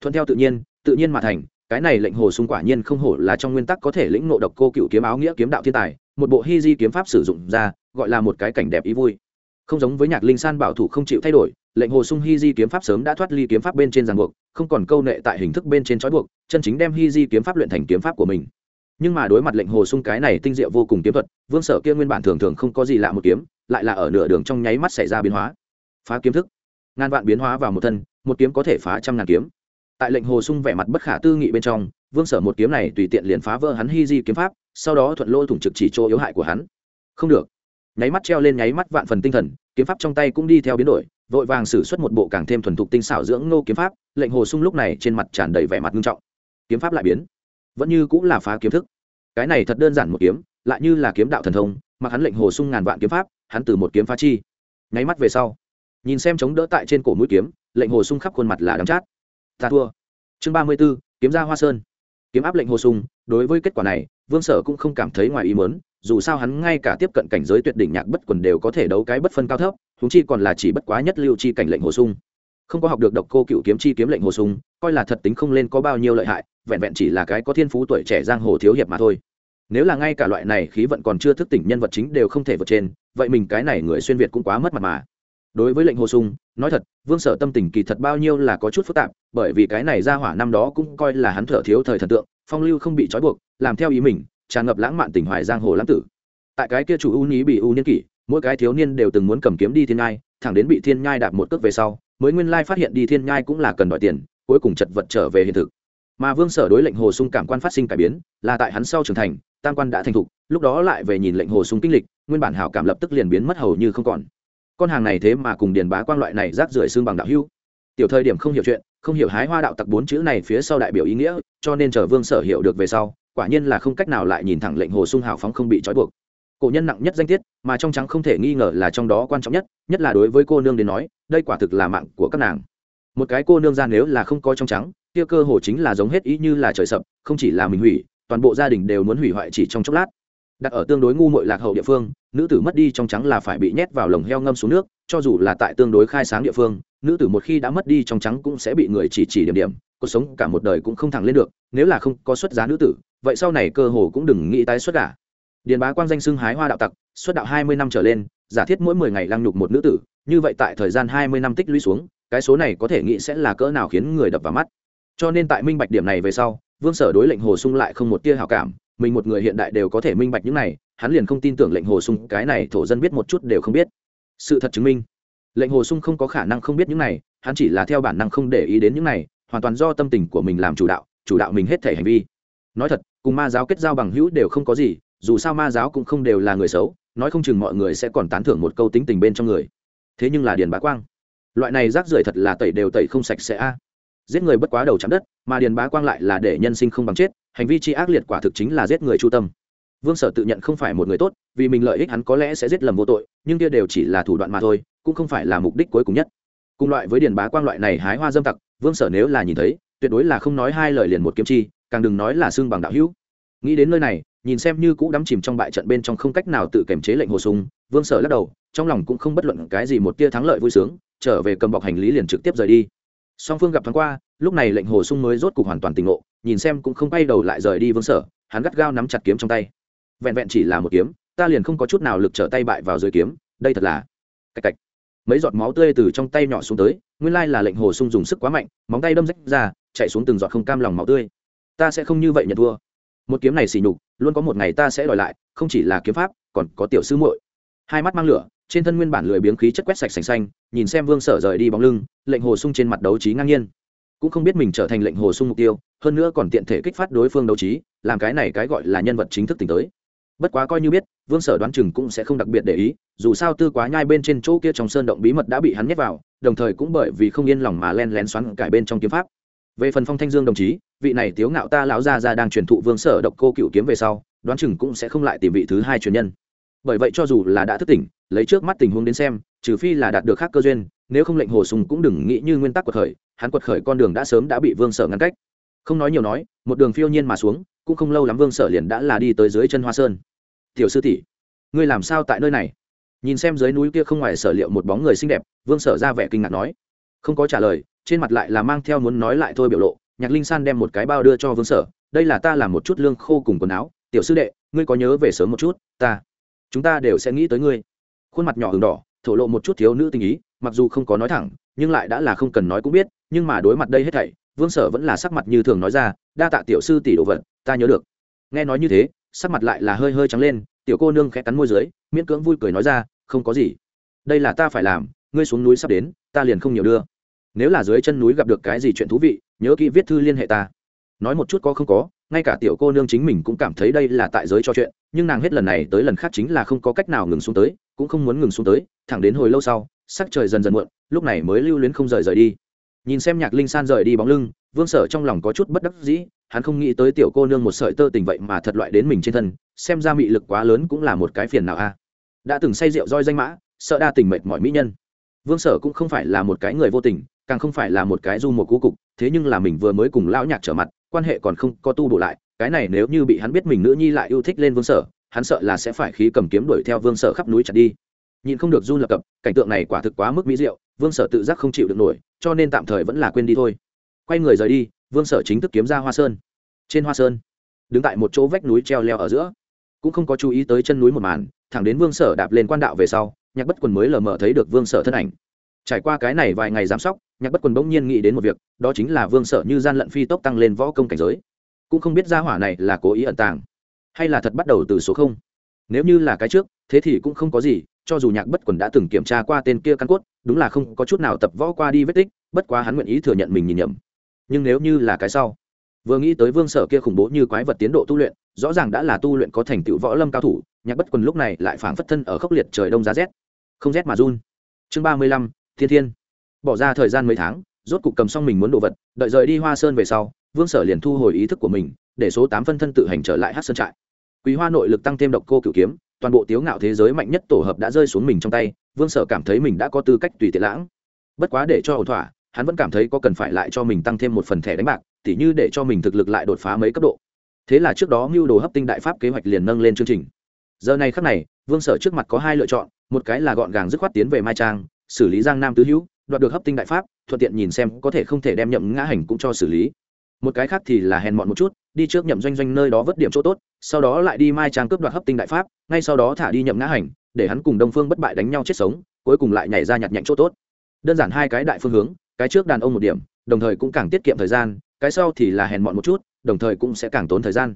thuận theo tự nhiên tự nhiên mà thành, cái này lệnh hồ sung quả nhiên không hổ là trong nguyên tắc có thể lĩnh ngộ độc cô cựu kiếm áo nghĩa kiếm đạo thiên tài, một bộ hy di kiếm pháp sử dụng ra, gọi là một cái cảnh đẹp ý vui. Không giống với nhạc linh san bảo thủ không chịu thay đổi lệnh hồ sung hy di kiếm pháp sớm đã thoát ly kiếm pháp bên trên ràng buộc, không còn câu nệ tại hình thức bên trên trói buộc, chân chính đem hy di kiếm pháp luyện thành kiếm pháp của mình. Nhưng mà đối mặt lệnh hồ sung cái này tinh diệu vô cùng kiếm thuật, vương sở kia nguyên bản thường thường không có gì lạ một kiếm, lại là ở nửa đường trong nháy mắt xảy ra biến hóa. Phá kiếm thức. Ngàn vạn biến hóa vào một thân, một kiếm có thể phá trăm ngàn kiếm. Tại lệnh hồ sung vẻ mặt bất khả tư nghị bên trong, vương sở một kiếm này tùy tiện liền phá vỡ hắn hy di kiếm pháp, sau đó thuận lôi thủng trực chỉ chỗ yếu hại của hắn. Không được. Nháy mắt treo lên nháy mắt vạn phần tinh thần, kiếm pháp trong tay cũng đi theo biến đổi vội vàng sử xuất một bộ càng thêm thuần thục tinh xảo dưỡng nô kiếm pháp, lệnh hồ sung lúc này trên mặt tràn đầy vẻ mặt nghiêm trọng. Kiếm pháp lại biến. Vẫn như cũng là phá kiếm thức. Cái này thật đơn giản một kiếm, lại như là kiếm đạo thần thông, mà hắn lệnh hồ sung ngàn vạn kiếm pháp, hắn từ một kiếm phá chi. Nháy mắt về sau, nhìn xem chống đỡ tại trên cổ mũi kiếm, lệnh hồ sung khắp khuôn mặt là đắm chát. Ta thua. Chương ba mươi b ố kiếm ra hoa sơn. Kiếm áp lệnh hồ sung, đối với kết quả này, vương sở cũng không cảm thấy ngoài ý mớn dù sao hắn ngay cả tiếp cận cảnh giới tuyệt đỉnh nhạc bất quần đều có thể đấu cái bất phân cao thấp húng chi còn là chỉ bất quá nhất lưu chi cảnh lệnh hồ sung. Không có học được độc cô cựu kiếm chi kiếm lệnh hồ sung, coi là thật tính không lên có bao nhiêu lợi hại, vẹn vẹn chỉ là cái có thiên phú tuổi trẻ giang hồ thiếu hiệp mà thôi. Nếu là ngay cả loại này khí vận còn chưa thức tỉnh nhân vật chính đều không thể vượt trên, vậy mình cái này người xuyên việt cũng quá mất mặt mà. Đối với lệnh hồ sung, nói thật, vương sở tâm tình kỳ thật bao nhiêu là có chút phức tạp, bởi vì cái này ra hỏa năm đó cũng coi là hắn thở thiếu thời thần tượng, phong lưu không bị trói buộc, làm theo ý mình tràn ngập lãng mạn tình hoài giang hồ lãng tử. Tại cái kia chủ ưu nhí bị ưu niên kỷ, mỗi cái thiếu niên đều từng muốn cầm kiếm đi thiên nhai, thẳng đến bị thiên nhai đạp một cước về sau, mới nguyên lai phát hiện đi thiên nhai cũng là cần đòi tiền, cuối cùng chật vật trở về hiện thực. Mà vương sở đối lệnh hồ sung cảm quan phát sinh cải biến, là tại hắn sau trưởng thành, tam quan đã thành thục, lúc đó lại về nhìn lệnh hồ sung kinh lịch, nguyên bản hảo cảm lập tức liền biến mất hầu như không còn. Con hàng này thế mà cùng điền bá quang loại này rác rưởi xương bằng đạo hưu tiểu thời điểm không hiểu chuyện, không hiểu hái hoa đạo tặc bốn chữ này phía sau đại biểu ý nghĩa, cho nên chờ vương sở hiểu được về sau quả nhiên là không cách nào lại nhìn thẳng lệnh hồ sung hào phóng không bị trói buộc. Cổ nhân nặng nhất danh tiết, mà trong trắng không thể nghi ngờ là trong đó quan trọng nhất nhất là đối với cô nương đến nói, đây quả thực là mạng của các nàng. Một cái cô nương ra nếu là không có trong trắng, kia cơ hồ chính là giống hết ý như là trời sập, không chỉ là mình hủy, toàn bộ gia đình đều muốn hủy hoại chỉ trong chốc lát. Đặt ở tương đối ngu muội lạc hậu địa phương, nữ tử mất đi trong trắng là phải bị nhét vào lồng heo ngâm xuống nước, cho dù là tại tương đối khai sáng địa phương, nữ tử một khi đã mất đi trong trắng cũng sẽ bị người chỉ chỉ điểm điểm, cuộc sống cả một đời cũng không thẳng lên được, nếu là không có xuất giá nữ tử vậy sau này cơ hồ cũng đừng nghĩ tái xuất cả điền bá quang danh xưng hái hoa đạo tặc, xuất đạo hai mươi năm trở lên, giả thiết mỗi mười ngày lăng nhục một nữ tử, như vậy tại thời gian hai mươi năm tích lũy xuống, cái số này có thể nghĩ sẽ là cỡ nào khiến người đập vào mắt. Cho nên tại minh bạch điểm này về sau, vương sở đối lệnh hồ sung lại không một tia hảo cảm, mình một người hiện đại đều có thể minh bạch những này, hắn liền không tin tưởng lệnh hồ sung, cái này thổ dân biết một chút đều không biết. Sự thật chứng minh, lệnh hồ sung không có khả năng không biết những này, hắn chỉ là theo bản năng không để ý đến những này, hoàn toàn do tâm tình của mình làm chủ đạo chủ đạo mình hết thể hành vi. Nói thật cùng ma giáo kết giao bằng hữu đều không có gì, dù sao ma giáo cũng không đều là người xấu, nói không chừng mọi người sẽ còn tán thưởng một câu tính tình bên trong người. Thế nhưng là điền bá quang, loại này rác rưởi thật là tẩy đều tẩy không sạch sẽ a. Giết người bất quá đầu chạm đất, mà điền bá quang lại là để nhân sinh không bằng chết, hành vi chi ác liệt quả thực chính là giết người chu tâm. Vương sở tự nhận không phải một người tốt, vì mình lợi ích hắn có lẽ sẽ giết lầm vô tội, nhưng kia đều chỉ là thủ đoạn mà thôi, cũng không phải là mục đích cuối cùng nhất. Cùng loại với điền bá quang loại này hái hoa dâm tặc, vương sở nếu là nhìn thấy, tuyệt đối là không nói hai lời liền một kiếm chi càng đừng nói là xương bằng đạo hữu. Nghĩ đến nơi này, nhìn xem như cũ đắm chìm trong bại trận bên trong không cách nào tự kiềm chế lệnh hồ sung, vương sở lắc đầu, trong lòng cũng không bất luận cái gì một tia thắng lợi vui sướng, trở về cầm bọc hành lý liền trực tiếp rời đi. Song phương gặp thoáng qua, lúc này lệnh hồ sung mới rốt cục hoàn toàn tỉnh ngộ, nhìn xem cũng không bay đầu lại rời đi vương sở, hắn gắt gao nắm chặt kiếm trong tay. Vẹn vẹn chỉ là một kiếm, ta liền không có chút nào lực trở tay bại vào dưới kiếm, đây thật là cạch cạch. Mấy giọt máu tươi từ trong tay nhỏ xuống tới, nguyên lai là lệnh hồ sung dùng sức quá mạnh, móng tay đâm rách ra, chạy xuống từng giọt không cam lòng máu tươi ta sẽ không như vậy nhận thua. Một kiếm này xỉ nhục, luôn có một ngày ta sẽ đòi lại, không chỉ là kiếm pháp, còn có tiểu sư muội. Hai mắt mang lửa, trên thân nguyên bản lười biếng khí chất quét sạch sành xanh, nhìn xem vương sở rời đi bóng lưng, lệnh hồ sung trên mặt đấu trí ngang nhiên. Cũng không biết mình trở thành lệnh hồ sung mục tiêu, hơn nữa còn tiện thể kích phát đối phương đấu trí, làm cái này cái gọi là nhân vật chính thức tỉnh tới. Bất quá coi như biết, vương sở đoán chừng cũng sẽ không đặc biệt để ý, dù sao tư quá nhai bên trên chỗ kia trong sơn động bí mật đã bị hắn nhét vào, đồng thời cũng bởi vì không yên lòng mà len lén xoắn cải bên trong kiếm pháp. Về phần phong thanh dương đồng chí vị này tiếu ngạo ta lão gia ra đang truyền thụ vương sở độc cô cựu kiếm về sau, đoán chừng cũng sẽ không lại tìm vị thứ hai truyền nhân. Bởi vậy cho dù là đã thức tỉnh, lấy trước mắt tình huống đến xem, trừ phi là đạt được khác cơ duyên, nếu không lệnh hồ sùng cũng đừng nghĩ như nguyên tắc quật khởi, hắn quật khởi con đường đã sớm đã bị vương sở ngăn cách. Không nói nhiều nói, một đường phiêu nhiên mà xuống, cũng không lâu lắm vương sở liền đã là đi tới dưới chân hoa sơn. Tiểu sư tỷ, ngươi làm sao tại nơi này? Nhìn xem dưới núi kia không ngoài sở liệu một bóng người xinh đẹp, vương sở ra vẻ kinh ngạc nói. Không có trả lời, trên mặt lại là mang theo muốn nói lại thôi biểu lộ nhạc linh san đem một cái bao đưa cho vương sở, đây là ta làm một chút lương khô cùng quần áo, tiểu sư đệ, ngươi có nhớ về sớm một chút, ta, chúng ta đều sẽ nghĩ tới ngươi. Khuôn mặt nhỏ hừng đỏ, thổ lộ một chút thiếu nữ tình ý, mặc dù không có nói thẳng, nhưng lại đã là không cần nói cũng biết, nhưng mà đối mặt đây hết thảy, vương sở vẫn là sắc mặt như thường nói ra, đa tạ tiểu sư tỷ đồ vật, ta nhớ được. Nghe nói như thế, sắc mặt lại là hơi hơi trắng lên, tiểu cô nương khẽ cắn môi dưới, miễn cưỡng vui cười nói ra, không có gì, đây là ta phải làm, ngươi xuống núi sắp đến, ta liền không nhiều đưa. Nếu là dưới chân núi gặp được cái gì chuyện thú vị nhớ kỹ viết thư liên hệ ta. Nói một chút có không có, ngay cả tiểu cô nương chính mình cũng cảm thấy đây là tại giới cho chuyện, nhưng nàng hết lần này tới lần khác chính là không có cách nào ngừng xuống tới, cũng không muốn ngừng xuống tới, thẳng đến hồi lâu sau, sắc trời dần dần muộn, lúc này mới lưu luyến không rời rời đi. Nhìn xem nhạc linh san rời đi bóng lưng, vương sở trong lòng có chút bất đắc dĩ, hắn không nghĩ tới tiểu cô nương một sợi tơ tình vậy mà thật loại đến mình trên thân, xem ra mị lực quá lớn cũng là một cái phiền nào a. Đã từng say rượu roi danh mã, sợ đa tình mệt mọi mỹ nhân. Vương sở cũng không phải là một cái người vô tình càng không phải là một cái du một cú cục, thế nhưng là mình vừa mới cùng lão nhạc trở mặt, quan hệ còn không có tu bổ lại, cái này nếu như bị hắn biết mình nữ nhi lại yêu thích lên vương sở, hắn sợ là sẽ phải khí cầm kiếm đuổi theo vương sở khắp núi chặt đi. Nhìn không được run lập cập, cảnh tượng này quả thực quá mức mỹ diệu, vương sở tự giác không chịu được nổi, cho nên tạm thời vẫn là quên đi thôi. Quay người rời đi, vương sở chính thức kiếm ra hoa sơn. Trên hoa sơn, đứng tại một chỗ vách núi treo leo ở giữa. Cũng không có chú ý tới chân núi một màn, thẳng đến vương sở đạp lên quan đạo về sau, nhạc bất quần mới lờ mờ thấy được vương sở thân ảnh trải qua cái này vài ngày giám sóc, nhạc bất quần bỗng nhiên nghĩ đến một việc, đó chính là vương sở như gian lận phi tốc tăng lên võ công cảnh giới. Cũng không biết gia hỏa này là cố ý ẩn tàng, hay là thật bắt đầu từ số không. Nếu như là cái trước, thế thì cũng không có gì, cho dù nhạc bất quần đã từng kiểm tra qua tên kia căn cốt, đúng là không có chút nào tập võ qua đi vết tích, bất quá hắn nguyện ý thừa nhận mình nhìn nhầm. Nhưng nếu như là cái sau, vừa nghĩ tới vương sở kia khủng bố như quái vật tiến độ tu luyện, rõ ràng đã là tu luyện có thành tựu võ lâm cao thủ, nhạc bất quần lúc này lại phảng phất thân ở khốc liệt trời đông giá rét. Không rét mà run. Chương ba mươi lăm thiên thiên. Bỏ ra thời gian mấy tháng, rốt cục cầm xong mình muốn đồ vật, đợi rời đi hoa sơn về sau, vương sở liền thu hồi ý thức của mình, để số tám phân thân tự hành trở lại hát sơn trại. Quý hoa nội lực tăng thêm độc cô cửu kiếm, toàn bộ tiếu ngạo thế giới mạnh nhất tổ hợp đã rơi xuống mình trong tay, vương sở cảm thấy mình đã có tư cách tùy tiện lãng. Bất quá để cho ổn thỏa, hắn vẫn cảm thấy có cần phải lại cho mình tăng thêm một phần thẻ đánh bạc, tỉ như để cho mình thực lực lại đột phá mấy cấp độ. Thế là trước đó mưu đồ hấp tinh đại pháp kế hoạch liền nâng lên chương trình. Giờ này khắc này, vương sở trước mặt có hai lựa chọn, một cái là gọn gàng dứt khoát tiến về mai trang xử lý giang nam tứ hữu, đoạt được hấp tinh đại pháp, thuận tiện nhìn xem có thể không thể đem nhậm ngã hành cũng cho xử lý. Một cái khác thì là hèn mọn một chút, đi trước nhậm doanh doanh nơi đó vớt điểm chỗ tốt, sau đó lại đi mai trang cướp đoạt hấp tinh đại pháp, ngay sau đó thả đi nhậm ngã hành, để hắn cùng đông phương bất bại đánh nhau chết sống, cuối cùng lại nhảy ra nhặt nhạnh chỗ tốt. Đơn giản hai cái đại phương hướng, cái trước đàn ông một điểm, đồng thời cũng càng tiết kiệm thời gian, cái sau thì là hèn mọn một chút, đồng thời cũng sẽ càng tốn thời gian.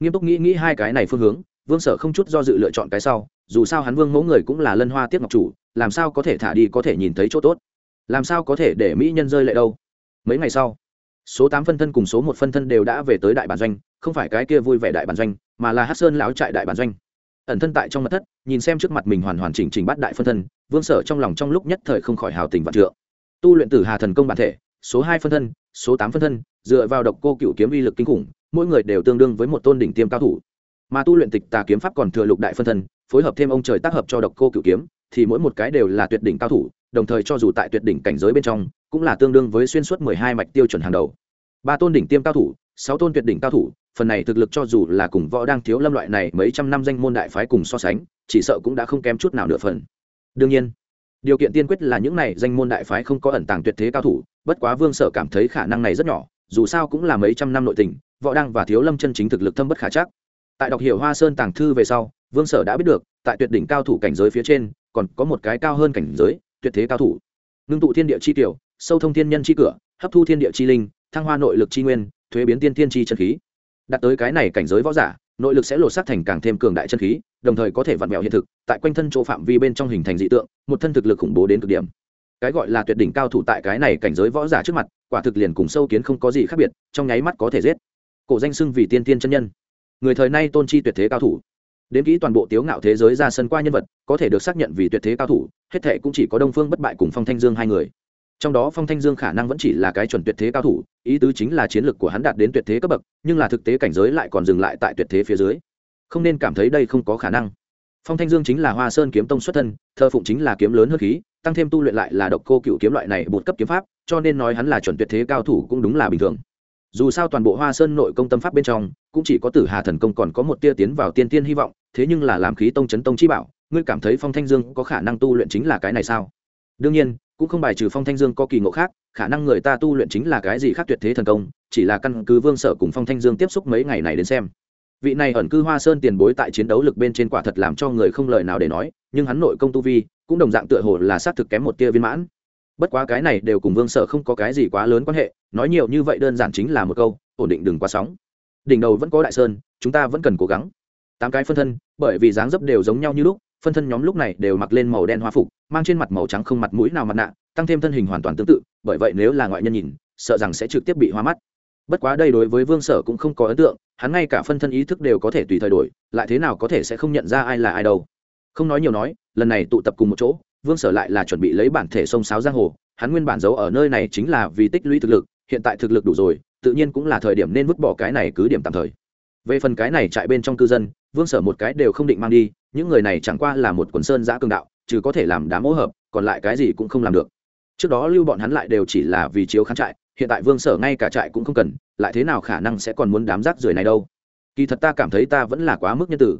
Nghiêm túc nghĩ nghĩ hai cái này phương hướng vương sở không chút do dự lựa chọn cái sau, dù sao hắn vương mẫu người cũng là lân hoa tiếp ngọc chủ, làm sao có thể thả đi có thể nhìn thấy chỗ tốt? Làm sao có thể để mỹ nhân rơi lệ đâu? Mấy ngày sau, số tám phân thân cùng số một phân thân đều đã về tới đại bản doanh, không phải cái kia vui vẻ đại bản doanh, mà là hát sơn lão trại đại bản doanh. Ẩn thân tại trong mặt thất, nhìn xem trước mặt mình hoàn hoàn chỉnh chỉnh bắt đại phân thân, vương sở trong lòng trong lúc nhất thời không khỏi hào tình vạn trượng. Tu luyện tử hà thần công bản thể, số hai phân thân, số tám phân thân, dựa vào độc cô cựu kiếm uy lực kinh khủng, mỗi người đều tương đương với một tôn đỉnh tiêm cao thủ mà tu luyện tịch tà kiếm pháp còn thừa lục đại phân thân, phối hợp thêm ông trời tác hợp cho độc cô cựu kiếm, thì mỗi một cái đều là tuyệt đỉnh cao thủ, đồng thời cho dù tại tuyệt đỉnh cảnh giới bên trong, cũng là tương đương với xuyên suốt mười hai mạch tiêu chuẩn hàng đầu. Ba tôn đỉnh tiêm cao thủ, sáu tôn tuyệt đỉnh cao thủ, phần này thực lực cho dù là cùng võ đang thiếu lâm loại này mấy trăm năm danh môn đại phái cùng so sánh, chỉ sợ cũng đã không kém chút nào nửa phần. Đương nhiên, điều kiện tiên quyết là những này danh môn đại phái không có ẩn tàng tuyệt thế cao thủ, bất quá vương sở cảm thấy khả năng này rất nhỏ, dù sao cũng là mấy trăm năm nội tình, võ đăng và thiếu lâm chân chính thực lực thâm bất khả chắc tại đọc hiểu hoa sơn tàng thư về sau, vương sở đã biết được, tại tuyệt đỉnh cao thủ cảnh giới phía trên, còn có một cái cao hơn cảnh giới, tuyệt thế cao thủ. Ngưng tụ thiên địa chi tiểu, sâu thông thiên nhân chi cửa, hấp thu thiên địa chi linh, thăng hoa nội lực chi nguyên, thuế biến tiên thiên chi chân khí. Đạt tới cái này cảnh giới võ giả, nội lực sẽ lột xác thành càng thêm cường đại chân khí, đồng thời có thể vặn vẹo hiện thực, tại quanh thân chỗ phạm vi bên trong hình thành dị tượng, một thân thực lực khủng bố đến cực điểm. Cái gọi là tuyệt đỉnh cao thủ tại cái này cảnh giới võ giả trước mặt, quả thực liền cùng sâu kiến không có gì khác biệt, trong nháy mắt có thể giết. Cổ danh xưng vì tiên tiên chân nhân người thời nay tôn chi tuyệt thế cao thủ. Đến kỹ toàn bộ tiếu ngạo thế giới ra sân qua nhân vật, có thể được xác nhận vì tuyệt thế cao thủ, hết thệ cũng chỉ có đông phương bất bại cùng phong thanh dương hai người. Trong đó phong thanh dương khả năng vẫn chỉ là cái chuẩn tuyệt thế cao thủ, ý tứ chính là chiến lược của hắn đạt đến tuyệt thế cấp bậc, nhưng là thực tế cảnh giới lại còn dừng lại tại tuyệt thế phía dưới. Không nên cảm thấy đây không có khả năng. Phong thanh dương chính là hoa sơn kiếm tông xuất thân thơ phụng chính là kiếm lớn hơn khí, tăng thêm tu luyện lại là độc cô cựu kiếm loại này bột cấp kiếm pháp, cho nên nói hắn là chuẩn tuyệt thế cao thủ cũng đúng là bình thường. Dù sao toàn bộ hoa sơn nội công tâm pháp bên trong cũng chỉ có tử hà thần công còn có một tia tiến vào tiên tiên hy vọng, thế nhưng là làm khí tông chấn tông chi bảo, ngươi cảm thấy phong thanh dương có khả năng tu luyện chính là cái này sao? Đương nhiên, cũng không bài trừ phong thanh dương có kỳ ngộ khác, khả năng người ta tu luyện chính là cái gì khác tuyệt thế thần công, chỉ là căn cứ vương sở cùng phong thanh dương tiếp xúc mấy ngày này đến xem. Vị này ẩn cư hoa sơn tiền bối tại chiến đấu lực bên trên quả thật làm cho người không lời nào để nói, nhưng hắn nội công tu vi, cũng đồng dạng tựa hồ là xác thực kém một tia viên mãn. Bất quá cái này đều cùng vương sở không có cái gì quá lớn quan hệ, nói nhiều như vậy đơn giản chính là một câu, ổn định đừng quá sóng đỉnh đầu vẫn có đại sơn, chúng ta vẫn cần cố gắng. Tám cái phân thân, bởi vì dáng dấp đều giống nhau như lúc, phân thân nhóm lúc này đều mặc lên màu đen hoa phục, mang trên mặt màu trắng không mặt mũi nào mặt nạ, tăng thêm thân hình hoàn toàn tương tự, bởi vậy nếu là ngoại nhân nhìn, sợ rằng sẽ trực tiếp bị hoa mắt. Bất quá đây đối với vương sở cũng không có ấn tượng, hắn ngay cả phân thân ý thức đều có thể tùy thời đổi, lại thế nào có thể sẽ không nhận ra ai là ai đâu. Không nói nhiều nói, lần này tụ tập cùng một chỗ, vương sở lại là chuẩn bị lấy bản thể sông sáo giang hồ, hắn nguyên bản giấu ở nơi này chính là vì tích lũy thực lực, hiện tại thực lực đủ rồi tự nhiên cũng là thời điểm nên vứt bỏ cái này cứ điểm tạm thời. Về phần cái này trại bên trong cư dân, vương sở một cái đều không định mang đi, những người này chẳng qua là một quần sơn giã cường đạo chứ có thể làm đám hỗ hợp, còn lại cái gì cũng không làm được. Trước đó lưu bọn hắn lại đều chỉ là vì chiếu khán trại, hiện tại vương sở ngay cả trại cũng không cần, lại thế nào khả năng sẽ còn muốn đám rác rưởi này đâu? Kỳ thật ta cảm thấy ta vẫn là quá mức nhân tử.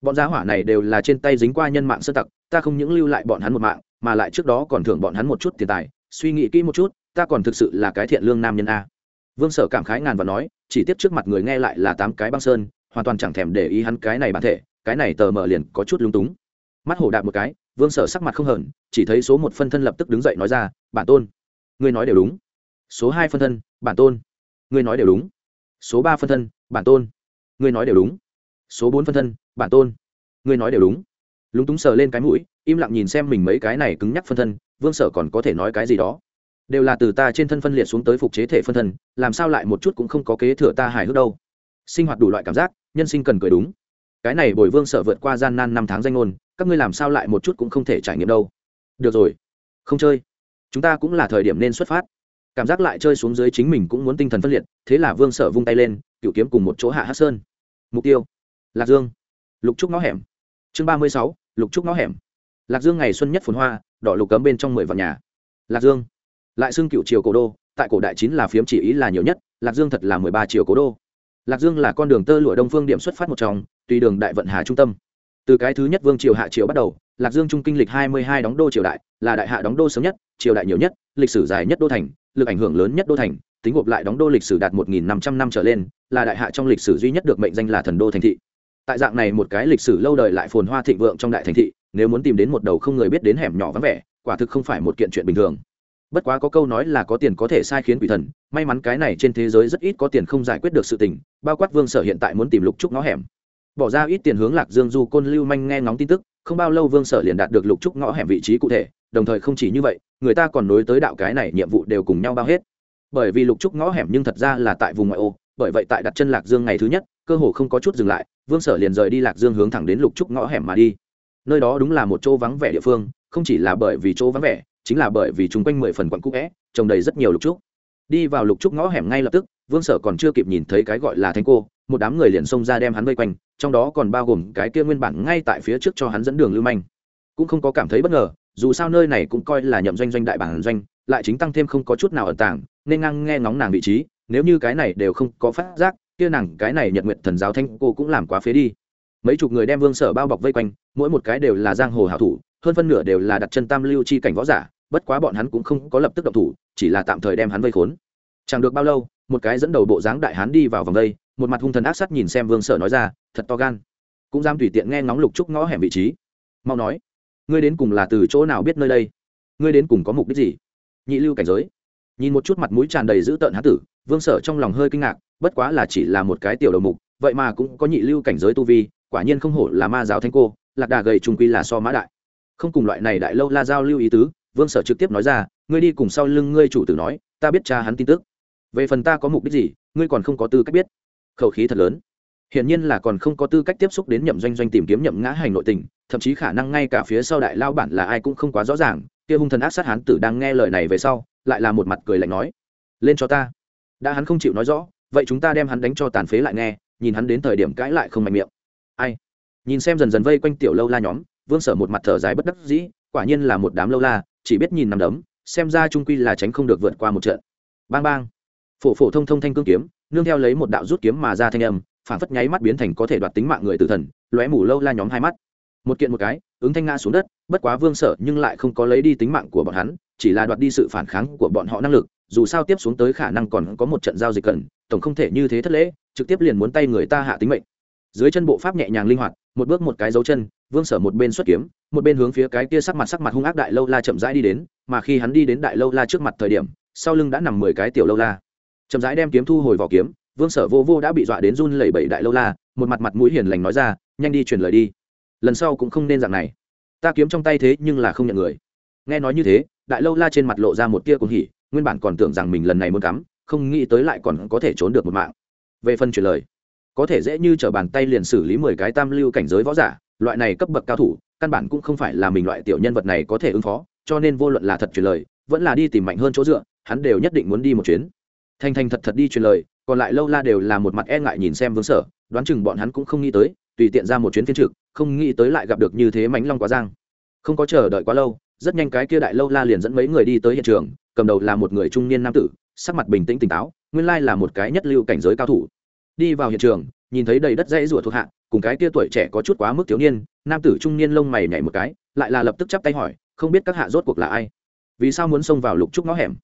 Bọn giá hỏa này đều là trên tay dính qua nhân mạng sơ tặc, ta không những lưu lại bọn hắn một mạng, mà lại trước đó còn thưởng bọn hắn một chút tiền tài, suy nghĩ kỹ một chút, ta còn thực sự là cái thiện lương nam nhân a vương sở cảm khái ngàn và nói, chỉ tiếp trước mặt người nghe lại là tám cái băng sơn, hoàn toàn chẳng thèm để ý hắn cái này bản thể, cái này tờ mờ liền có chút lúng túng. Mắt hổ đạp một cái, vương sở sắc mặt không hờn, chỉ thấy số một phân thân lập tức đứng dậy nói ra, bản tôn, ngươi nói đều đúng. Số hai phân thân, bản tôn, ngươi nói đều đúng. Số ba phân thân, bản tôn, ngươi nói đều đúng. Số bốn phân thân, bản tôn, ngươi nói đều đúng. Lúng túng sờ lên cái mũi, im lặng nhìn xem mình mấy cái này cứng nhắc phân thân, vương sở còn có thể nói cái gì đó đều là từ ta trên thân phân liệt xuống tới phục chế thể phân thân, làm sao lại một chút cũng không có kế thừa ta hài hước đâu. Sinh hoạt đủ loại cảm giác, nhân sinh cần cười đúng. Cái này bồi vương sợ vượt qua gian nan năm tháng danh ngôn, các ngươi làm sao lại một chút cũng không thể trải nghiệm đâu. Được rồi, không chơi. Chúng ta cũng là thời điểm nên xuất phát. Cảm giác lại chơi xuống dưới chính mình cũng muốn tinh thần phân liệt, thế là vương sở vung tay lên, cựu kiếm cùng một chỗ hạ hát sơn. Mục tiêu, lạc dương. Lục trúc ngõ hẻm. Chương ba mươi sáu, lục trúc ngõ hẻm. Lạc dương ngày xuân nhất phồn hoa, đỏ lục cấm bên trong mười vạn nhà. Lạc dương lại xưng cựu triều cổ đô, tại cổ đại chín là phiếm chỉ ý là nhiều nhất, lạc dương thật là mười ba triều cố đô. Lạc dương là con đường tơ lụa đông phương điểm xuất phát một trong, tùy đường đại vận hà trung tâm. Từ cái thứ nhất vương triều hạ triều bắt đầu, lạc dương trung kinh lịch hai mươi hai đóng đô triều đại, là đại hạ đóng đô sớm nhất, triều đại nhiều nhất, lịch sử dài nhất đô thành, lực ảnh hưởng lớn nhất đô thành, tính gộp lại đóng đô lịch sử đạt một nghìn năm trăm năm trở lên, là đại hạ trong lịch sử duy nhất được mệnh danh là thần đô thành thị. Tại dạng này một cái lịch sử lâu đời lại phồn hoa thịnh vượng trong đại thành thị, nếu muốn tìm đến một đầu không người biết đến hẻm nhỏ vắng vẻ, quả thực không phải một kiện chuyện bình thường bất quá có câu nói là có tiền có thể sai khiến quỷ thần, may mắn cái này trên thế giới rất ít có tiền không giải quyết được sự tình, bao quát vương sở hiện tại muốn tìm lục trúc ngõ hẻm. Bỏ ra ít tiền hướng lạc dương du côn lưu manh nghe ngóng tin tức, không bao lâu vương sở liền đạt được lục trúc ngõ hẻm vị trí cụ thể, đồng thời không chỉ như vậy, người ta còn nối tới đạo cái này nhiệm vụ đều cùng nhau bao hết. Bởi vì lục trúc ngõ hẻm nhưng thật ra là tại vùng ngoại ô, bởi vậy tại đặt chân lạc dương ngày thứ nhất, cơ hồ không có chút dừng lại, vương sở liền rời đi lạc dương hướng thẳng đến lục trúc ngõ hẻm mà đi. Nơi đó đúng là một chỗ vắng vẻ địa phương, không chỉ là bởi vì chỗ vắng vẻ chính là bởi vì chúng quanh mười phần quặng cũ vẽ trồng đầy rất nhiều lục trúc. Đi vào lục trúc ngõ hẻm ngay lập tức, vương sở còn chưa kịp nhìn thấy cái gọi là thanh cô, một đám người liền xông ra đem hắn vây quanh, trong đó còn bao gồm cái kia nguyên bản ngay tại phía trước cho hắn dẫn đường lưu manh. Cũng không có cảm thấy bất ngờ, dù sao nơi này cũng coi là nhậm doanh doanh đại bản doanh, lại chính tăng thêm không có chút nào ở tảng nên ngang nghe ngóng nàng vị trí, nếu như cái này đều không có phát giác, kia nàng cái này nhật nguyện thần giáo thanh cô cũng làm quá phế đi. Mấy chục người đem vương sở bao bọc vây quanh, mỗi một cái đều là giang hồ hảo thủ, hơn phân nửa đều là đặt chân tam lưu chi cảnh võ giả bất quá bọn hắn cũng không có lập tức động thủ, chỉ là tạm thời đem hắn vây khốn. Chẳng được bao lâu, một cái dẫn đầu bộ dáng đại hán đi vào vòng vây một mặt hung thần ác sắt nhìn xem vương sở nói ra, thật to gan. Cũng dám tùy tiện nghe ngóng lục trúc ngõ hẻm vị trí. Mau nói, ngươi đến cùng là từ chỗ nào biết nơi đây? Ngươi đến cùng có mục đích gì? Nhị lưu cảnh giới. Nhìn một chút mặt mũi tràn đầy dữ tợn hán tử, vương sở trong lòng hơi kinh ngạc, bất quá là chỉ là một cái tiểu đầu mục, vậy mà cũng có nhị lưu cảnh giới tu vi, quả nhiên không hổ là ma giáo thanh cô, lạc đà gầy trung quy là so mã đại. Không cùng loại này đại lâu la giao lưu ý tứ vương sở trực tiếp nói ra, ngươi đi cùng sau lưng ngươi chủ tử nói, ta biết cha hắn tin tức. Về phần ta có mục đích gì, ngươi còn không có tư cách biết. Khẩu khí thật lớn. Hiển nhiên là còn không có tư cách tiếp xúc đến nhậm doanh doanh tìm kiếm nhậm ngã hành nội tình, thậm chí khả năng ngay cả phía sau đại lao bản là ai cũng không quá rõ ràng. Kia hung thần ác sát hán tử đang nghe lời này về sau, lại là một mặt cười lạnh nói, lên cho ta. Đã hắn không chịu nói rõ, vậy chúng ta đem hắn đánh cho tàn phế lại nghe, nhìn hắn đến thời điểm cãi lại không mạnh miệng. Ai? Nhìn xem dần dần vây quanh tiểu lâu la nhóm, vương sở một mặt thở dài bất đắc dĩ, quả nhiên là một đám lâu la chỉ biết nhìn nằm đấm, xem ra trung quy là tránh không được vượt qua một trận. Bang bang. Phổ phổ thông thông thanh cương kiếm, nương theo lấy một đạo rút kiếm mà ra thanh âm phản phất nháy mắt biến thành có thể đoạt tính mạng người tử thần, lóe mủ lâu la nhóm hai mắt. Một kiện một cái, ứng thanh ngã xuống đất, bất quá vương sở nhưng lại không có lấy đi tính mạng của bọn hắn, chỉ là đoạt đi sự phản kháng của bọn họ năng lực, dù sao tiếp xuống tới khả năng còn có một trận giao dịch cần, tổng không thể như thế thất lễ, trực tiếp liền muốn tay người ta hạ tính mệnh. Dưới chân bộ pháp nhẹ nhàng linh hoạt, một bước một cái dấu chân vương sở một bên xuất kiếm, một bên hướng phía cái kia sắc mặt sắc mặt hung ác đại lâu la chậm rãi đi đến, mà khi hắn đi đến đại lâu la trước mặt thời điểm, sau lưng đã nằm mười cái tiểu lâu la. Chậm rãi đem kiếm thu hồi vỏ kiếm, vương sở vô vô đã bị dọa đến run lẩy bẩy đại lâu la, một mặt mặt mũi hiền lành nói ra, nhanh đi truyền lời đi. Lần sau cũng không nên dạng này. Ta kiếm trong tay thế nhưng là không nhận người. Nghe nói như thế, đại lâu la trên mặt lộ ra một tia cùng hỉ, nguyên bản còn tưởng rằng mình lần này muốn cắm, không nghĩ tới lại còn có thể trốn được một mạng. Về phần truyền lời, có thể dễ như t r ở bàn tay liền xử lý mười cái tam lưu cảnh giới võ giả loại này cấp bậc cao thủ, căn bản cũng không phải là mình loại tiểu nhân vật này có thể ứng phó, cho nên vô luận là thật truyền lời, vẫn là đi tìm mạnh hơn chỗ dựa, hắn đều nhất định muốn đi một chuyến. Thành thành thật thật đi truyền lời, còn lại lâu la đều là một mặt e ngại nhìn xem vương sở, đoán chừng bọn hắn cũng không nghĩ tới, tùy tiện ra một chuyến phiên trực, không nghĩ tới lại gặp được như thế mánh long quá giang. Không có chờ đợi quá lâu, rất nhanh cái kia đại lâu la liền dẫn mấy người đi tới hiện trường, cầm đầu là một người trung niên nam tử, sắc mặt bình tĩnh tỉnh táo, nguyên lai là một cái nhất lưu cảnh giới cao thủ. Đi vào hiện trường, nhìn thấy đầy đất dãy rủa thuộc hạ cùng cái kia tuổi trẻ có chút quá mức thiếu niên, nam tử trung niên lông mày nhảy một cái, lại là lập tức chắp tay hỏi, không biết các hạ rốt cuộc là ai? Vì sao muốn xông vào lục trúc ngõ hẻm?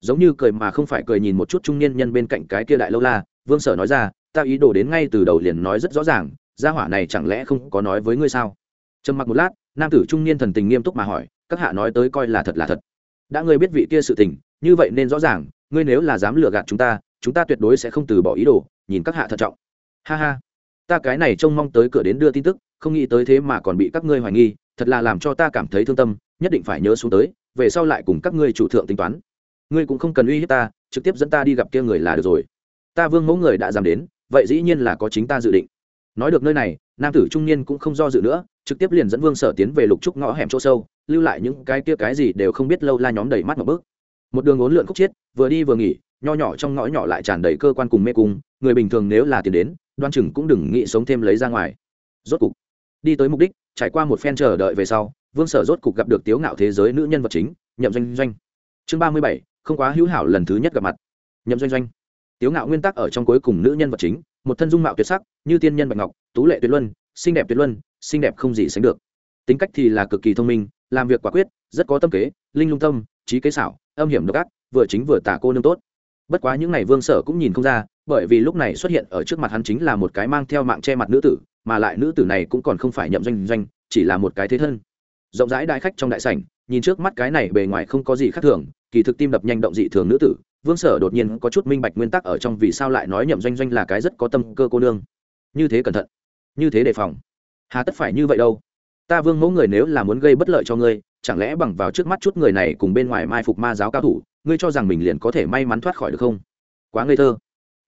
Giống như cười mà không phải cười nhìn một chút trung niên nhân bên cạnh cái kia đại lâu la, vương sở nói ra, ta ý đồ đến ngay từ đầu liền nói rất rõ ràng, gia hỏa này chẳng lẽ không có nói với ngươi sao? Trầm mặc một lát, nam tử trung niên thần tình nghiêm túc mà hỏi, các hạ nói tới coi là thật là thật. Đã ngươi biết vị kia sự tình, như vậy nên rõ ràng, ngươi nếu là dám lừa gạt chúng ta chúng ta tuyệt đối sẽ không từ bỏ ý đồ, nhìn các hạ thận trọng. Ha ha ta cái này trông mong tới cửa đến đưa tin tức, không nghĩ tới thế mà còn bị các ngươi hoài nghi, thật là làm cho ta cảm thấy thương tâm, nhất định phải nhớ xuống tới, về sau lại cùng các ngươi chủ thượng tính toán. Ngươi cũng không cần uy hiếp ta, trực tiếp dẫn ta đi gặp kia người là được rồi. Ta vương mẫu người đã dám đến, vậy dĩ nhiên là có chính ta dự định. Nói được nơi này, nam tử trung niên cũng không do dự nữa, trực tiếp liền dẫn vương sở tiến về lục trúc ngõ hẻm chỗ sâu, lưu lại những cái kia cái gì đều không biết lâu la nhóm đầy mắt một bước. Một đường ốn lượn khúc chiết, vừa đi vừa nghỉ, nho nhỏ trong ngõ nhỏ lại tràn đầy cơ quan cùng mê cung, người bình thường nếu là tiền đến đoan chừng cũng đừng nghĩ sống thêm lấy ra ngoài. Rốt cục, đi tới mục đích, trải qua một phen chờ đợi về sau, vương sở rốt cục gặp được tiếu ngạo thế giới nữ nhân vật chính, nhậm doanh doanh. Chương ba mươi bảy, không quá hữu hảo lần thứ nhất gặp mặt. Nhậm doanh doanh. Tiếu ngạo nguyên tắc ở trong cuối cùng nữ nhân vật chính, một thân dung mạo tuyệt sắc, như tiên nhân bạch ngọc, tú lệ tuyệt luân, xinh đẹp tuyệt luân, xinh đẹp không gì sánh được. Tính cách thì là cực kỳ thông minh, làm việc quả quyết, rất có tâm kế, linh lung tâm, trí kế xảo, âm hiểm độc ác, vừa chính vừa tả cô nương tốt. Bất quá những ngày vương sở cũng nhìn không ra bởi vì lúc này xuất hiện ở trước mặt hắn chính là một cái mang theo mạng che mặt nữ tử, mà lại nữ tử này cũng còn không phải nhậm doanh doanh, chỉ là một cái thế thân. Rộng rãi đại khách trong đại sảnh, nhìn trước mắt cái này bề ngoài không có gì khác thường, kỳ thực tim đập nhanh động dị thường nữ tử, vương sở đột nhiên có chút minh bạch nguyên tắc ở trong vì sao lại nói nhậm doanh doanh là cái rất có tâm cơ cô nương. Như thế cẩn thận, như thế đề phòng. Hà tất phải như vậy đâu? Ta vương mẫu người nếu là muốn gây bất lợi cho ngươi, chẳng lẽ bằng vào trước mắt chút người này cùng bên ngoài mai phục ma giáo cao thủ, ngươi cho rằng mình liền có thể may mắn thoát khỏi được không? Quá ngây thơ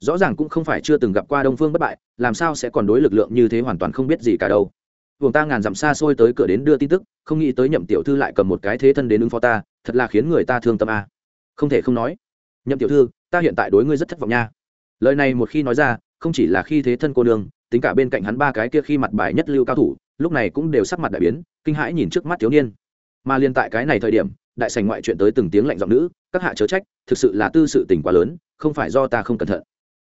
rõ ràng cũng không phải chưa từng gặp qua đông phương bất bại làm sao sẽ còn đối lực lượng như thế hoàn toàn không biết gì cả đâu. Vùng ta ngàn dặm xa xôi tới cửa đến đưa tin tức không nghĩ tới nhậm tiểu thư lại cầm một cái thế thân đến ứng phó ta thật là khiến người ta thương tâm a. Không thể không nói nhậm tiểu thư ta hiện tại đối ngươi rất thất vọng nha. Lời này một khi nói ra không chỉ là khi thế thân cô đường, tính cả bên cạnh hắn ba cái kia khi mặt bài nhất lưu cao thủ lúc này cũng đều sắc mặt đại biến kinh hãi nhìn trước mắt thiếu niên. Mà liên tại cái này thời điểm đại sành ngoại chuyện tới từng tiếng lạnh giọng nữ các hạ chớ trách thực sự là tư sự tình quá lớn không phải do ta không cẩn thận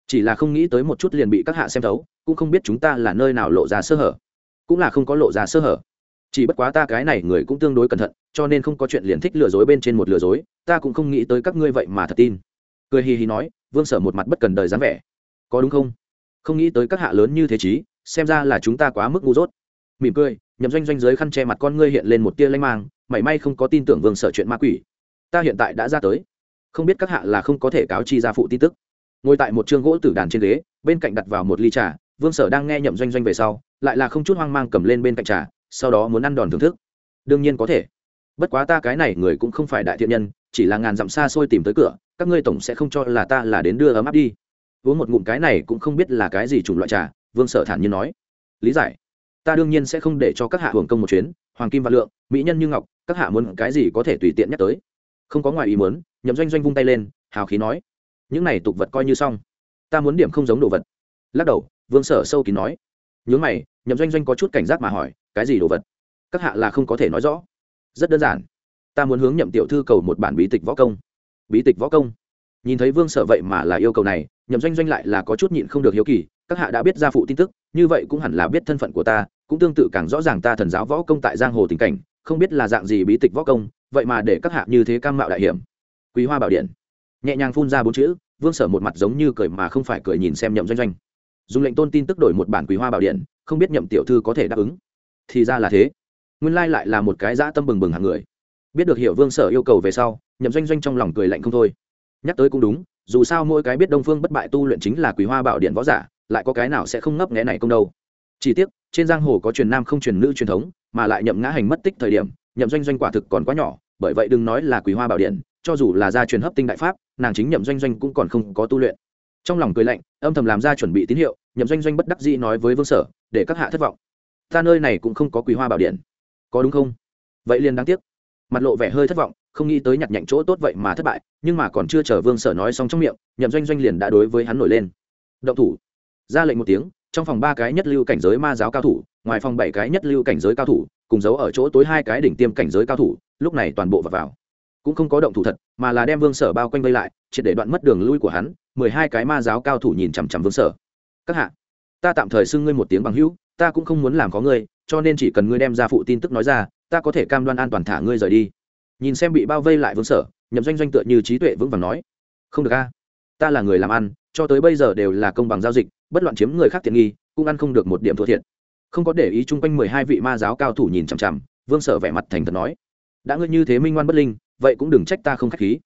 chỉ là không nghĩ tới một chút liền bị các hạ xem thấu, cũng không biết chúng ta là nơi nào lộ ra sơ hở. Cũng là không có lộ ra sơ hở. Chỉ bất quá ta cái này người cũng tương đối cẩn thận, cho nên không có chuyện liền thích lừa dối bên trên một lừa dối, ta cũng không nghĩ tới các ngươi vậy mà thật tin. Cười hì hì nói, vương sở một mặt bất cần đời dáng vẻ. Có đúng không? Không nghĩ tới các hạ lớn như thế chí, xem ra là chúng ta quá mức ngu dốt. Mỉm cười, nhậm doanh doanh giới khăn che mặt con ngươi hiện lên một tia lanh mang, mảy may không có tin tưởng vương sở chuyện ma quỷ. Ta hiện tại đã ra tới. Không biết các hạ là không có thể cáo chi ra phụ tin tức ngồi tại một chương gỗ tử đàn trên ghế, bên cạnh đặt vào một ly trà, vương sở đang nghe nhậm doanh doanh về sau, lại là không chút hoang mang cầm lên bên cạnh trà, sau đó muốn ăn đòn thưởng thức. Đương nhiên có thể. Bất quá ta cái này người cũng không phải đại thiện nhân, chỉ là ngàn dặm xa xôi tìm tới cửa, các ngươi tổng sẽ không cho là ta là đến đưa ấm áp đi. Uống một ngụm cái này cũng không biết là cái gì chủng loại trà, vương sở thản nhiên nói. Lý giải. Ta đương nhiên sẽ không để cho các hạ hưởng công một chuyến, hoàng kim và lượng, mỹ nhân như ngọc, các hạ muốn cái gì có thể tùy tiện nhắc tới. Không có ngoài ý muốn, nhậm doanh doanh vung tay lên, hào khí nói những này tục vật coi như xong. Ta muốn điểm không giống đồ vật. Lắc đầu, vương sở sâu kín nói. Nhớ mày, nhậm doanh doanh có chút cảnh giác mà hỏi, cái gì đồ vật? Các hạ là không có thể nói rõ. Rất đơn giản. Ta muốn hướng nhậm tiểu thư cầu một bản bí tịch võ công. Bí tịch võ công? Nhìn thấy vương sở vậy mà là yêu cầu này, nhậm doanh doanh lại là có chút nhịn không được hiếu kỳ, các hạ đã biết gia phụ tin tức, như vậy cũng hẳn là biết thân phận của ta, cũng tương tự càng rõ ràng ta thần giáo võ công tại giang hồ tình cảnh, không biết là dạng gì bí tịch võ công, vậy mà để các hạ như thế cam mạo đại hiểm. Quý hoa bảo điện nhẹ nhàng phun ra bốn chữ, vương sở một mặt giống như cười mà không phải cười nhìn xem nhậm doanh doanh. Dùng lệnh tôn tin tức đổi một bản quý hoa bảo điện, không biết nhậm tiểu thư có thể đáp ứng. Thì ra là thế. Nguyên lai lại là một cái dã tâm bừng bừng hàng người. Biết được hiểu vương sở yêu cầu về sau, nhậm doanh doanh trong lòng cười lạnh không thôi. Nhắc tới cũng đúng, dù sao mỗi cái biết đông phương bất bại tu luyện chính là quý hoa bảo điện võ giả, lại có cái nào sẽ không ngấp nghẽ này công đâu. Chỉ tiếc, trên giang hồ có truyền nam không truyền nữ truyền thống, mà lại nhậm ngã hành mất tích thời điểm, nhậm doanh doanh quả thực còn quá nhỏ, bởi vậy đừng nói là quý hoa bảo điện cho dù là gia truyền hấp tinh đại pháp nàng chính nhậm doanh doanh cũng còn không có tu luyện. Trong lòng cười lạnh âm thầm làm ra chuẩn bị tín hiệu nhậm doanh doanh bất đắc dĩ nói với vương sở để các hạ thất vọng. Ta nơi này cũng không có quý hoa bảo điện. Có đúng không? Vậy liền đáng tiếc. Mặt lộ vẻ hơi thất vọng không nghĩ tới nhặt nhạnh chỗ tốt vậy mà thất bại nhưng mà còn chưa chờ vương sở nói xong trong miệng nhậm doanh doanh liền đã đối với hắn nổi lên. Động thủ. Ra lệnh một tiếng trong phòng ba cái nhất lưu cảnh giới ma giáo cao thủ ngoài phòng bảy cái nhất lưu cảnh giới cao thủ cùng giấu ở chỗ tối hai cái đỉnh tiêm cảnh giới cao thủ lúc này toàn bộ vào, vào cũng không có động thủ thật, mà là đem vương sở bao quanh vây lại, triệt để đoạn mất đường lui của hắn, mười hai cái ma giáo cao thủ nhìn chằm chằm vương sở. Các hạ, ta tạm thời xưng ngươi một tiếng bằng hữu, ta cũng không muốn làm có ngươi, cho nên chỉ cần ngươi đem ra phụ tin tức nói ra, ta có thể cam đoan an toàn thả ngươi rời đi. Nhìn xem bị bao vây lại vương sở, nhậm doanh doanh tựa như trí tuệ vững vàng nói, không được a, ta là người làm ăn, cho tới bây giờ đều là công bằng giao dịch, bất loạn chiếm người khác tiện nghi, cũng ăn không được một điểm thua thiệt. Không có để ý chung quanh mười hai vị ma giáo cao thủ nhìn chằm chằm, vương sở vẻ mặt thành thật nói, đã ngươi như thế minh ngoan bất linh vậy cũng đừng trách ta không k h á c h khí.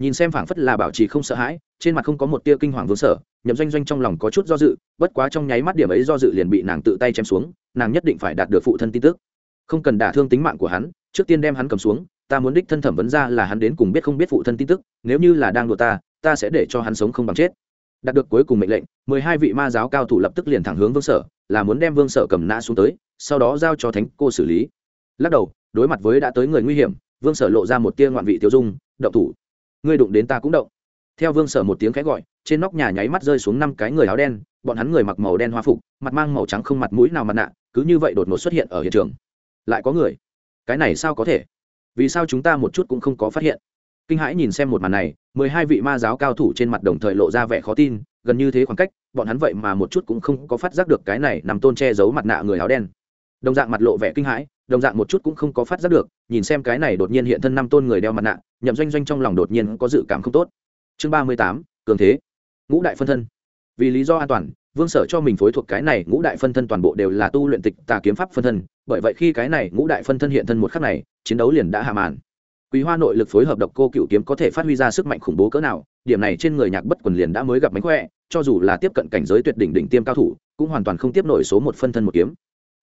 Nhìn xem phảng phất là bảo trì không sợ hãi, trên mặt không có một tia kinh hoàng vương sở, nhậm doanh doanh trong lòng có chút do dự, bất quá trong nháy mắt điểm ấy do dự liền bị nàng tự tay chém xuống, nàng nhất định phải đạt được phụ thân tin tức. Không cần đả thương tính mạng của hắn, trước tiên đem hắn cầm xuống, ta muốn đích thân thẩm vấn ra là hắn đến cùng biết không biết phụ thân tin tức, nếu như là đang đùa ta ta sẽ để cho hắn sống không bằng chết. Đạt được cuối cùng mệnh lệnh, mười hai vị ma giáo cao thủ lập tức liền thẳng hướng vương sở, là muốn đem vương sở cầm nã xuống tới, sau đó giao cho thánh cô xử lý. Lắc đầu, đối mặt với đã tới người nguy hiểm vương sở lộ ra một tia ngoạn vị tiêu dung, động thủ, ngươi đụng đến ta cũng động. Theo vương sở một tiếng khẽ gọi, trên nóc nhà nháy mắt rơi xuống năm cái người áo đen, bọn hắn người mặc màu đen hoa phục, mặt mang màu trắng không mặt mũi nào mặt nạ, cứ như vậy đột ngột xuất hiện ở hiện trường. Lại có người. Cái này sao có thể? Vì sao chúng ta một chút cũng không có phát hiện? Kinh hãi nhìn xem một màn này, mười hai vị ma giáo cao thủ trên mặt đồng thời lộ ra vẻ khó tin, gần như thế khoảng cách, bọn hắn vậy mà một chút cũng không có phát giác được cái này nằm tôn che giấu mặt nạ người áo đen. Đồng dạng mặt lộ vẻ kinh hãi đồng dạng một chút cũng không có phát giác được, nhìn xem cái này đột nhiên hiện thân năm tôn người đeo mặt nạ, nhậm doanh doanh trong lòng đột nhiên có dự cảm không tốt. Chương ba mươi tám, cường thế. Ngũ đại phân thân. Vì lý do an toàn, vương sở cho mình phối thuộc cái này ngũ đại phân thân toàn bộ đều là tu luyện tịch tà kiếm pháp phân thân, bởi vậy khi cái này ngũ đại phân thân hiện thân một khắc này, chiến đấu liền đã hạ màn. Quý hoa nội lực phối hợp độc cô cựu kiếm có thể phát huy ra sức mạnh khủng bố cỡ nào, điểm này trên người nhạc bất quần liền đã mới gặp mánh khỏe, cho dù là tiếp cận cảnh giới tuyệt đỉnh đỉnh tiêm cao thủ, cũng hoàn toàn không tiếp nổi số một phân thân một kiếm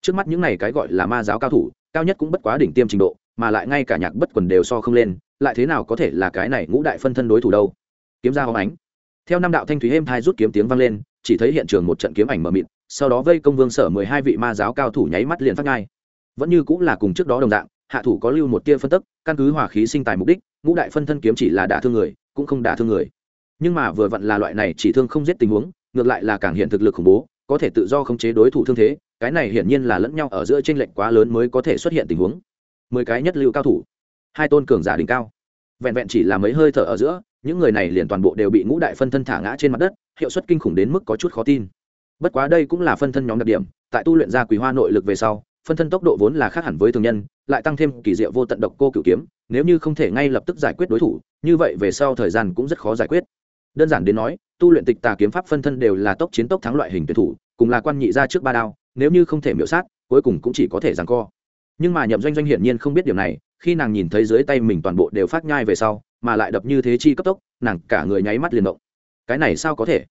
trước mắt những này cái gọi là ma giáo cao thủ, cao nhất cũng bất quá đỉnh tiêm trình độ, mà lại ngay cả nhạc bất quần đều so không lên, lại thế nào có thể là cái này ngũ đại phân thân đối thủ đâu? Kiếm ra hóng ánh. Theo năm đạo thanh thúy êm thai rút kiếm tiếng vang lên, chỉ thấy hiện trường một trận kiếm ảnh mờ mịt, sau đó vây công vương sở mười hai vị ma giáo cao thủ nháy mắt liền phát ngay. Vẫn như cũng là cùng trước đó đồng dạng, hạ thủ có lưu một tia phân tức, căn cứ hỏa khí sinh tài mục đích, ngũ đại phân thân kiếm chỉ là đả thương người, cũng không đả thương người. Nhưng mà vừa vặn là loại này chỉ thương không giết tình huống, ngược lại là càng hiện thực lực khủng bố, có thể tự do khống chế đối thủ thương thế cái này hiển nhiên là lẫn nhau ở giữa tranh lệch quá lớn mới có thể xuất hiện tình huống. Mười cái nhất lưu cao thủ, hai tôn cường giả đỉnh cao. Vẹn vẹn chỉ là mấy hơi thở ở giữa, những người này liền toàn bộ đều bị ngũ đại phân thân thả ngã trên mặt đất, hiệu suất kinh khủng đến mức có chút khó tin. Bất quá đây cũng là phân thân nhóm đặc điểm, tại tu luyện ra quý hoa nội lực về sau, phân thân tốc độ vốn là khác hẳn với thường nhân, lại tăng thêm kỳ diệu vô tận độc cô cửu kiếm, nếu như không thể ngay lập tức giải quyết đối thủ, như vậy về sau thời gian cũng rất khó giải quyết. Đơn giản đến nói, tu luyện tịch tà kiếm pháp phân thân đều là tốc chiến tốc thắng loại hình tuyệt thủ, cùng là quan nhị ra trước ba đao nếu như không thể miễu sát, cuối cùng cũng chỉ có thể giằng co. Nhưng mà nhậm doanh doanh hiển nhiên không biết điều này, khi nàng nhìn thấy dưới tay mình toàn bộ đều phát nhai về sau, mà lại đập như thế chi cấp tốc, nàng cả người nháy mắt liền động. Cái này sao có thể?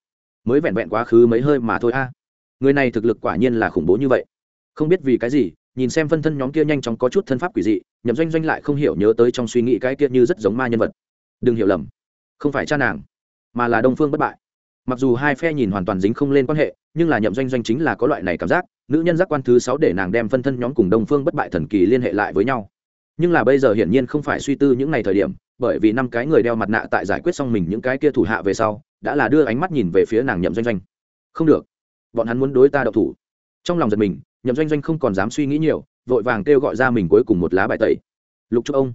Mới vẹn vẹn quá khứ mấy hơi mà thôi a. Người này thực lực quả nhiên là khủng bố như vậy. Không biết vì cái gì, nhìn xem phân thân nhóm kia nhanh chóng có chút thân pháp quỷ dị, nhậm doanh doanh lại không hiểu nhớ tới trong suy nghĩ cái kia như rất giống ma nhân vật. Đừng hiểu lầm. Không phải cha nàng, mà là đông phương bất bại mặc dù hai phe nhìn hoàn toàn dính không lên quan hệ, nhưng là nhậm doanh doanh chính là có loại này cảm giác, nữ nhân giác quan thứ sáu để nàng đem phân thân nhóm cùng đông phương bất bại thần kỳ liên hệ lại với nhau. Nhưng là bây giờ hiển nhiên không phải suy tư những ngày thời điểm, bởi vì năm cái người đeo mặt nạ tại giải quyết xong mình những cái kia thủ hạ về sau, đã là đưa ánh mắt nhìn về phía nàng nhậm doanh doanh. Không được. Bọn hắn muốn đối ta đậu thủ. Trong lòng giật mình, nhậm doanh doanh không còn dám suy nghĩ nhiều, vội vàng kêu gọi ra mình cuối cùng một lá bài tẩy. Lục trúc ông.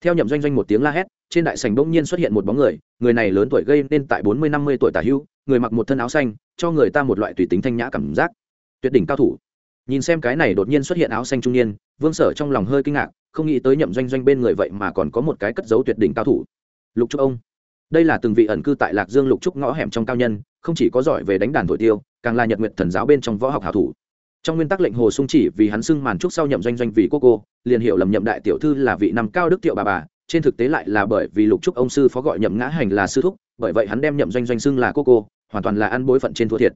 Theo nhậm doanh doanh một tiếng la hét trên đại sảnh bỗng nhiên xuất hiện một bóng người người này lớn tuổi gây nên tại bốn mươi, năm mươi tuổi tả hưu, người mặc một thân áo xanh, cho người ta một loại tùy tính thanh nhã cảm giác. Tuyệt đỉnh cao thủ. Nhìn xem cái này đột nhiên xuất hiện áo xanh trung niên, vương sở trong lòng hơi kinh ngạc, không nghĩ tới nhậm doanh doanh bên người vậy mà còn có một cái cất giấu tuyệt đỉnh cao thủ. Lục trúc ông. Đây là từng vị ẩn cư tại lạc dương lục trúc ngõ hẻm trong cao nhân, không chỉ có giỏi về đánh đàn thổi tiêu, càng là nhật nguyện thần giáo bên trong võ học hảo thủ. Trong nguyên tắc lệnh hồ sung chỉ vì hắn xưng màn trúc sau nhậm doanh doanh vì cô cô, liền hiểu lầm nhậm đại tiểu thư là vị năm cao đức tiệu bà bà trên thực tế lại là bởi vì lục trúc ông sư phó gọi nhậm ngã hành là sư thúc, bởi vậy hắn đem nhậm doanh doanh xưng là cô cô, hoàn toàn là ăn bối phận trên thua thiệt.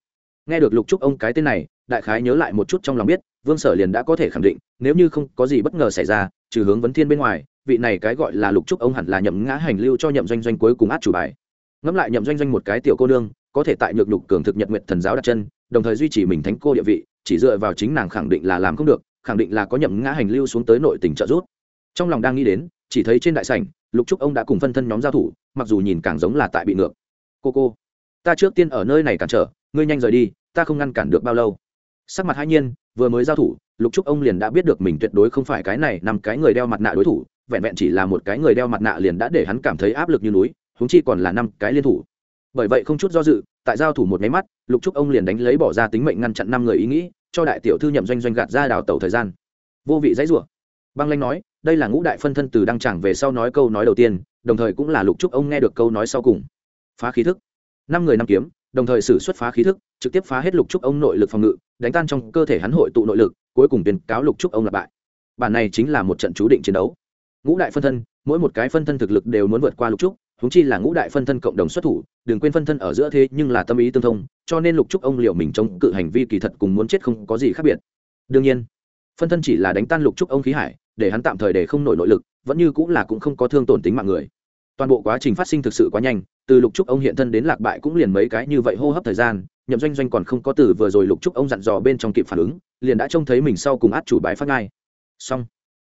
Nghe được lục trúc ông cái tên này, đại khái nhớ lại một chút trong lòng biết, vương sở liền đã có thể khẳng định, nếu như không có gì bất ngờ xảy ra, trừ hướng vấn thiên bên ngoài, vị này cái gọi là lục trúc ông hẳn là nhậm ngã hành lưu cho nhậm doanh doanh cuối cùng át chủ bài. Ngẫm lại nhậm doanh doanh một cái tiểu cô nương, có thể tại nhược nhục cường thực nhật nguyện thần giáo đặt chân, đồng thời duy trì mình thánh cô địa vị, chỉ dựa vào chính nàng khẳng định là làm không được, khẳng định là có nhậm ngã hành lưu xuống tới nội tình trợ giúp. Trong lòng đang nghĩ đến chỉ thấy trên đại sảnh, lục trúc ông đã cùng phân thân nhóm giao thủ, mặc dù nhìn càng giống là tại bị ngược. Cô cô, ta trước tiên ở nơi này cản trở, ngươi nhanh rời đi, ta không ngăn cản được bao lâu. Sắc mặt hai nhiên, vừa mới giao thủ, lục trúc ông liền đã biết được mình tuyệt đối không phải cái này nằm cái người đeo mặt nạ đối thủ, vẹn vẹn chỉ là một cái người đeo mặt nạ liền đã để hắn cảm thấy áp lực như núi húng chi còn là năm cái liên thủ. Bởi vậy không chút do dự, tại giao thủ một máy mắt, lục trúc ông liền đánh lấy bỏ ra tính mệnh ngăn chặn năm người ý nghĩ, cho đại tiểu thư nhậm doanh doanh gạt ra đào tẩu thời gian. Vô vị dãy rủa. Băng lanh nói đây là ngũ đại phân thân từ đăng tràng về sau nói câu nói đầu tiên, đồng thời cũng là lục trúc ông nghe được câu nói sau cùng. Phá khí thức. Năm người năm kiếm, đồng thời xử xuất phá khí thức, trực tiếp phá hết lục trúc ông nội lực phòng ngự, đánh tan trong cơ thể hắn hội tụ nội lực, cuối cùng tuyên cáo lục trúc ông là bại. Bản này chính là một trận chú định chiến đấu. Ngũ đại phân thân, mỗi một cái phân thân thực lực đều muốn vượt qua lục trúc húng chi là ngũ đại phân thân cộng đồng xuất thủ, đừng quên phân thân ở giữa thế nhưng là tâm ý tương thông, cho nên lục trúc ông liệu mình chống cự hành vi kỳ thật cùng muốn chết không có gì khác biệt. Đương nhiên, phân thân chỉ là đánh tan lục trúc ông khí hải để hắn tạm thời để không nổi nội lực, vẫn như cũng là cũng không có thương tổn tính mạng người. Toàn bộ quá trình phát sinh thực sự quá nhanh, từ lục trúc ông hiện thân đến lạc bại cũng liền mấy cái như vậy hô hấp thời gian, nhậm doanh doanh còn không có từ vừa rồi lục trúc ông dặn dò bên trong kịp phản ứng, liền đã trông thấy mình sau cùng át chủ bài phát ngay. xong.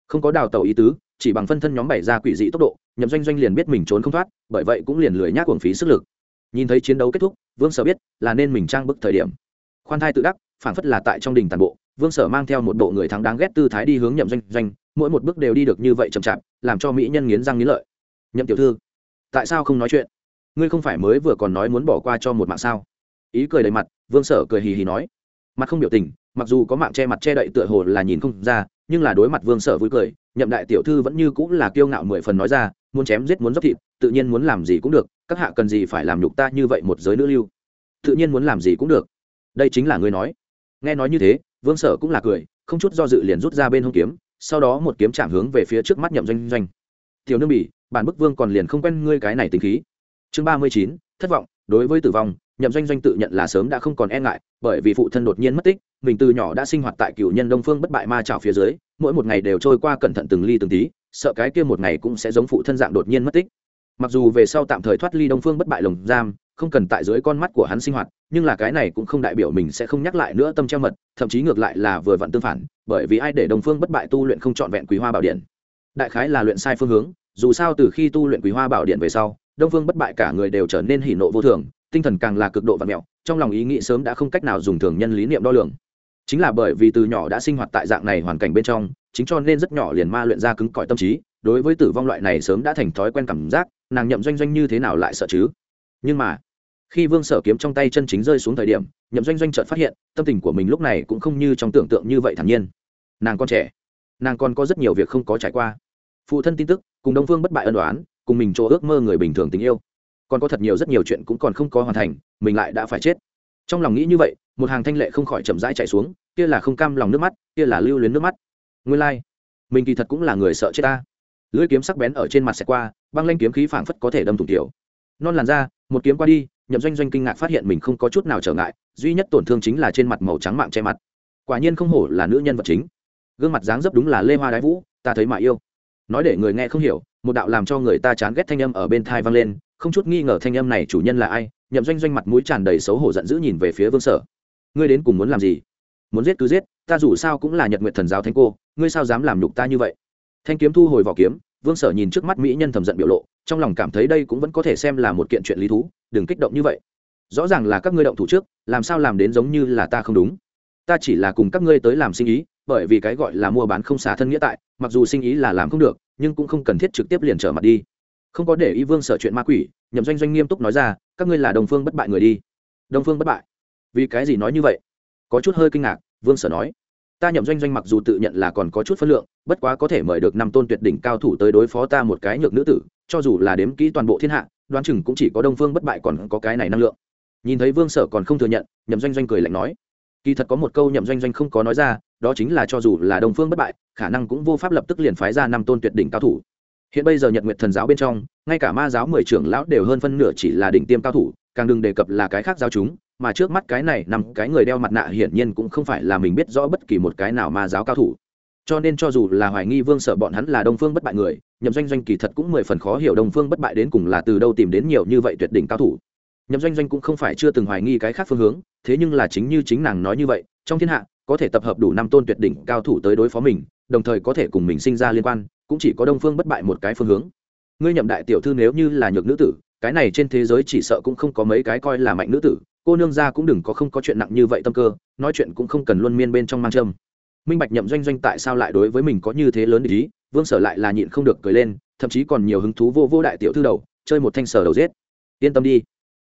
Không có đào tàu ý tứ, chỉ bằng phân thân nhóm bảy ra quỷ dị tốc độ, nhậm doanh doanh liền biết mình trốn không thoát, bởi vậy cũng liền lười nhác uổng phí sức lực. Nhìn thấy chiến đấu kết thúc, vương sở biết là nên mình trang bức thời điểm. Khoan thai tự đắc, phản phất là tại trong đình tàn bộ, vương sở mang theo một bộ người thắng đáng ghét tư thái đi hướng nhậm doanh doanh mỗi một bước đều đi được như vậy chậm chạp, làm cho mỹ nhân nghiến răng nghiến lợi. Nhậm tiểu thư, tại sao không nói chuyện? Ngươi không phải mới vừa còn nói muốn bỏ qua cho một mạng sao? Ý cười đầy mặt, vương sở cười hì hì nói. Mặt không biểu tình, mặc dù có mạng che mặt che đậy tựa hồ là nhìn không ra, nhưng là đối mặt vương sở vui cười, nhậm đại tiểu thư vẫn như cũng là kiêu ngạo mười phần nói ra, muốn chém giết muốn dốc thịt, tự nhiên muốn làm gì cũng được, các hạ cần gì phải làm nhục ta như vậy một giới nữ lưu? Tự nhiên muốn làm gì cũng được. Đây chính là ngươi nói. Nghe nói như thế, vương sở cũng là cười, không chút do dự liền rút ra bên hông kiếm sau đó một kiếm chạm hướng về phía trước mắt nhậm doanh doanh. Tiểu nương bỉ, bản bức vương còn liền không quen ngươi cái này tình khí. Chương ba mươi chín, thất vọng, đối với tử vong, nhậm doanh doanh tự nhận là sớm đã không còn e ngại, bởi vì phụ thân đột nhiên mất tích, mình từ nhỏ đã sinh hoạt tại cựu nhân đông phương bất bại ma trào phía dưới, mỗi một ngày đều trôi qua cẩn thận từng ly từng tí, sợ cái kia một ngày cũng sẽ giống phụ thân dạng đột nhiên mất tích. Mặc dù về sau tạm thời thoát ly đông phương bất bại lồng giam không cần tại dưới con mắt của hắn sinh hoạt, nhưng là cái này cũng không đại biểu mình sẽ không nhắc lại nữa tâm treo mật, thậm chí ngược lại là vừa vặn tương phản, bởi vì ai để đông phương bất bại tu luyện không trọn vẹn quý hoa bảo điện. Đại khái là luyện sai phương hướng, dù sao từ khi tu luyện quý hoa bảo điện về sau, đông phương bất bại cả người đều trở nên hỉ nộ vô thường, tinh thần càng là cực độ và mẹo, trong lòng ý nghĩ sớm đã không cách nào dùng thường nhân lý niệm đo lường. Chính là bởi vì từ nhỏ đã sinh hoạt tại dạng này hoàn cảnh bên trong, chính cho nên rất nhỏ liền ma luyện ra cứng cỏi tâm trí, đối với tử vong loại này sớm đã thành thói quen cảm giác, nàng nhậm doanh doanh như thế nào lại sợ chứ? Nhưng mà, khi vương sở kiếm trong tay chân chính rơi xuống thời điểm, nhậm doanh doanh chợt phát hiện, tâm tình của mình lúc này cũng không như trong tưởng tượng như vậy thản nhiên. Nàng còn trẻ, nàng còn có rất nhiều việc không có trải qua. Phụ thân tin tức, cùng đông phương bất bại ân đoán cùng mình chỗ ước mơ người bình thường tình yêu. Còn có thật nhiều rất nhiều chuyện cũng còn không có hoàn thành, mình lại đã phải chết. Trong lòng nghĩ như vậy, một hàng thanh lệ không khỏi chậm rãi chạy xuống, kia là không cam lòng nước mắt, kia là lưu luyến nước mắt. Nguyên lai、like. mình kỳ thật cũng là người sợ chết ta. Lưỡi kiếm sắc bén ở trên mặt xẹt qua, băng lanh kiếm khí phảng phất có thể đâm thủng tiểu. Non làn da một kiếm qua đi, nhậm doanh doanh kinh ngạc phát hiện mình không có chút nào trở ngại, duy nhất tổn thương chính là trên mặt màu trắng mạng che mặt. Quả nhiên không hổ là nữ nhân vật chính. Gương mặt dáng dấp đúng là lê hoa đái vũ, ta thấy mà yêu. Nói để người nghe không hiểu, một đạo làm cho người ta chán ghét thanh âm ở bên thai vang lên, không chút nghi ngờ thanh âm này chủ nhân là ai? Nhậm doanh doanh mặt mũi tràn đầy xấu hổ giận dữ nhìn về phía vương sở. Ngươi đến cùng muốn làm gì? Muốn giết cứ giết, ta dù sao cũng là nhật nguyện thần giáo thánh cô, ngươi sao dám làm nhục ta như vậy? Thanh kiếm thu hồi vỏ kiếm, vương sở nhìn trước mắt mỹ nhân thầm giận biểu lộ trong lòng cảm thấy đây cũng vẫn có thể xem là một kiện chuyện lý thú, đừng kích động như vậy. Rõ ràng là các ngươi động thủ trước, làm sao làm đến giống như là ta không đúng. Ta chỉ là cùng các ngươi tới làm sinh ý, bởi vì cái gọi là mua bán không xả thân nghĩa tại, mặc dù sinh ý là làm không được, nhưng cũng không cần thiết trực tiếp liền trở mặt đi. Không có để ý vương sở chuyện ma quỷ, nhậm doanh doanh nghiêm túc nói ra, các ngươi là đồng phương bất bại người đi. Đồng phương bất bại? Vì cái gì nói như vậy? Có chút hơi kinh ngạc, vương sở nói. Ta nhậm doanh doanh mặc dù tự nhận là còn có chút phân lượng, bất quá có thể mời được năm tôn tuyệt đỉnh cao thủ tới đối phó ta một cái nhược nữ tử cho dù là đếm kỹ toàn bộ thiên hạ, đoán chừng cũng chỉ có đông phương bất bại còn có cái này năng lượng. Nhìn thấy vương sở còn không thừa nhận, nhậm doanh doanh cười lạnh nói, kỳ thật có một câu nhậm doanh doanh không có nói ra, đó chính là cho dù là đông phương bất bại, khả năng cũng vô pháp lập tức liền phái ra năm tôn tuyệt đỉnh cao thủ. Hiện bây giờ nhật nguyệt thần giáo bên trong, ngay cả ma giáo mười trưởng lão đều hơn phân nửa chỉ là đỉnh tiêm cao thủ, càng đừng đề cập là cái khác giáo chúng, mà trước mắt cái này nằm cái người đeo mặt nạ hiển nhiên cũng không phải là mình biết rõ bất kỳ một cái nào ma giáo cao thủ. Cho nên cho dù là hoài nghi vương Sở bọn hắn là đông phương bất bại người nhậm doanh doanh kỳ thật cũng mười phần khó hiểu đông phương bất bại đến cùng là từ đâu tìm đến nhiều như vậy tuyệt đỉnh cao thủ. Nhậm doanh doanh cũng không phải chưa từng hoài nghi cái khác phương hướng, thế nhưng là chính như chính nàng nói như vậy, trong thiên hạ, có thể tập hợp đủ năm tôn tuyệt đỉnh cao thủ tới đối phó mình, đồng thời có thể cùng mình sinh ra liên quan, cũng chỉ có đông phương bất bại một cái phương hướng. Ngươi nhậm đại tiểu thư nếu như là nhược nữ tử, cái này trên thế giới chỉ sợ cũng không có mấy cái coi là mạnh nữ tử, cô nương ra cũng đừng có không có chuyện nặng như vậy tâm cơ, nói chuyện cũng không cần luôn miên bên trong mang châm. Minh bạch nhậm doanh doanh tại sao lại đối với mình có như thế lớn ý? Vương sở lại là nhịn không được cười lên, thậm chí còn nhiều hứng thú vô vô đại tiểu thư đầu, chơi một thanh sở đầu giết. Yên tâm đi,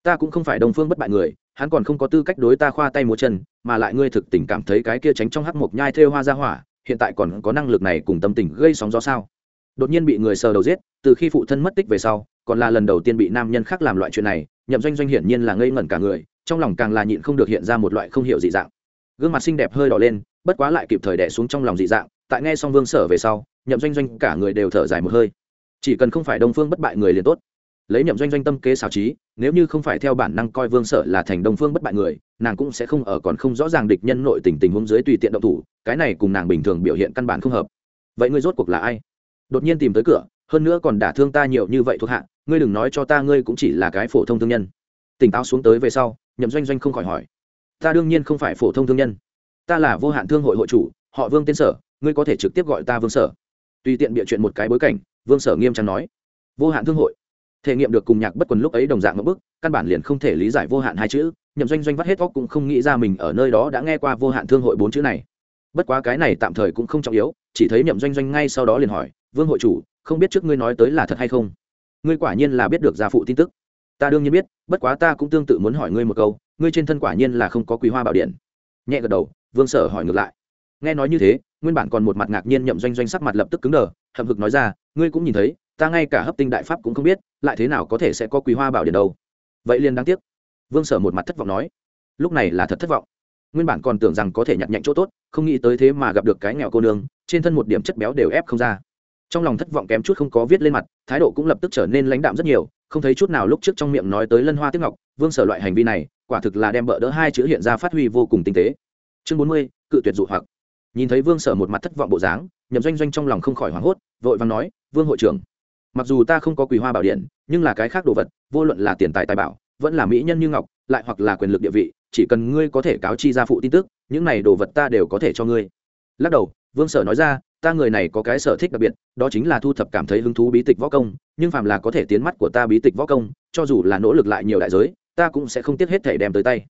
ta cũng không phải đồng phương bất bại người, hắn còn không có tư cách đối ta khoa tay múa chân, mà lại ngươi thực tình cảm thấy cái kia tránh trong hắc mộc nhai thêu hoa ra hỏa, hiện tại còn có năng lực này cùng tâm tình gây sóng gió sao? Đột nhiên bị người sờ đầu giết, từ khi phụ thân mất tích về sau, còn là lần đầu tiên bị nam nhân khác làm loại chuyện này, nhậm doanh doanh hiển nhiên là ngây ngẩn cả người, trong lòng càng là nhịn không được hiện ra một loại không hiểu dị dạng. Gương mặt xinh đẹp hơi đỏ lên, bất quá lại kịp thời đẻ xuống trong lòng dị dạng, tại nghe xong vương sở về sau nhậm doanh doanh cả người đều thở dài một hơi. Chỉ cần không phải đông phương bất bại người liền tốt. Lấy nhậm doanh doanh tâm kế xảo trí, nếu như không phải theo bản năng coi vương sở là thành đông phương bất bại người, nàng cũng sẽ không ở còn không rõ ràng địch nhân nội tình tình huống dưới tùy tiện động thủ, cái này cùng nàng bình thường biểu hiện căn bản không hợp. Vậy ngươi rốt cuộc là ai? Đột nhiên tìm tới cửa, hơn nữa còn đả thương ta nhiều như vậy thuộc hạ, ngươi đừng nói cho ta ngươi cũng chỉ là cái phổ thông thương nhân. Tỉnh táo xuống tới về sau, nhậm doanh doanh không khỏi hỏi. Ta đương nhiên không phải phổ thông thương nhân. Ta là vô hạn thương hội hội chủ, họ vương tên sở, ngươi có thể trực tiếp gọi ta vương sở tùy tiện bịa chuyện một cái bối cảnh, vương sở nghiêm trang nói. Vô hạn thương hội. Thể nghiệm được cùng nhạc bất quần lúc ấy đồng dạng ngẫm bức căn bản liền không thể lý giải vô hạn hai chữ, nhậm doanh doanh vắt hết óc cũng không nghĩ ra mình ở nơi đó đã nghe qua vô hạn thương hội bốn chữ này. Bất quá cái này tạm thời cũng không trọng yếu, chỉ thấy nhậm doanh doanh ngay sau đó liền hỏi, vương hội chủ, không biết trước ngươi nói tới là thật hay không? Ngươi quả nhiên là biết được gia phụ tin tức. Ta đương nhiên biết, bất quá ta cũng tương tự muốn hỏi ngươi một câu, ngươi trên thân quả nhiên là không có quý hoa bảo điện. Nhẹ gật đầu, vương sở hỏi ngược lại nghe nói như thế, nguyên bản còn một mặt ngạc nhiên nhậm doanh doanh sắc mặt lập tức cứng đờ, hậm hực nói ra, ngươi cũng nhìn thấy, ta ngay cả hấp tinh đại pháp cũng không biết, lại thế nào có thể sẽ có quý hoa bảo điện đâu. Vậy liền đáng tiếc. Vương sở một mặt thất vọng nói, lúc này là thật thất vọng. Nguyên bản còn tưởng rằng có thể nhặt nhạnh chỗ tốt, không nghĩ tới thế mà gặp được cái nghèo cô nương, trên thân một điểm chất béo đều ép không ra. Trong lòng thất vọng kém chút không có viết lên mặt, thái độ cũng lập tức trở nên lãnh đạm rất nhiều, không thấy chút nào lúc trước trong miệng nói tới lân hoa tiếp ngọc, vương sở loại hành vi này, quả thực là đem bỡ đỡ hai chữ hiện ra phát huy vô cùng tinh tế. Chương bốn mươi, cự tuyệt dụ hoặc nhìn thấy vương sở một mặt thất vọng bộ dáng, nhậm doanh doanh trong lòng không khỏi hoảng hốt, vội vàng nói, vương hội trưởng, mặc dù ta không có quỳ hoa bảo điện, nhưng là cái khác đồ vật, vô luận là tiền tài tài bảo, vẫn là mỹ nhân như ngọc, lại hoặc là quyền lực địa vị, chỉ cần ngươi có thể cáo chi ra phụ tin tức, những này đồ vật ta đều có thể cho ngươi. Lắc đầu, vương sở nói ra, ta người này có cái sở thích đặc biệt, đó chính là thu thập cảm thấy hứng thú bí tịch võ công, nhưng phàm là có thể tiến mắt của ta bí tịch võ công, cho dù là nỗ lực lại nhiều đại giới, ta cũng sẽ không tiếc hết thể đem tới tay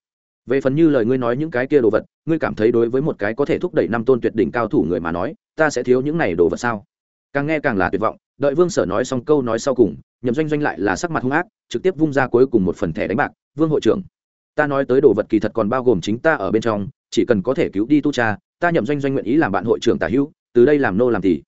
về phần như lời ngươi nói những cái kia đồ vật, ngươi cảm thấy đối với một cái có thể thúc đẩy năm tôn tuyệt đỉnh cao thủ người mà nói, ta sẽ thiếu những này đồ vật sao? Càng nghe càng là tuyệt vọng, đợi vương sở nói xong câu nói sau cùng, nhậm doanh doanh lại là sắc mặt hung ác, trực tiếp vung ra cuối cùng một phần thẻ đánh bạc, vương hội trưởng, ta nói tới đồ vật kỳ thật còn bao gồm chính ta ở bên trong, chỉ cần có thể cứu đi tu cha, ta nhậm doanh doanh nguyện ý làm bạn hội trưởng tả hữu, từ đây làm nô làm tỷ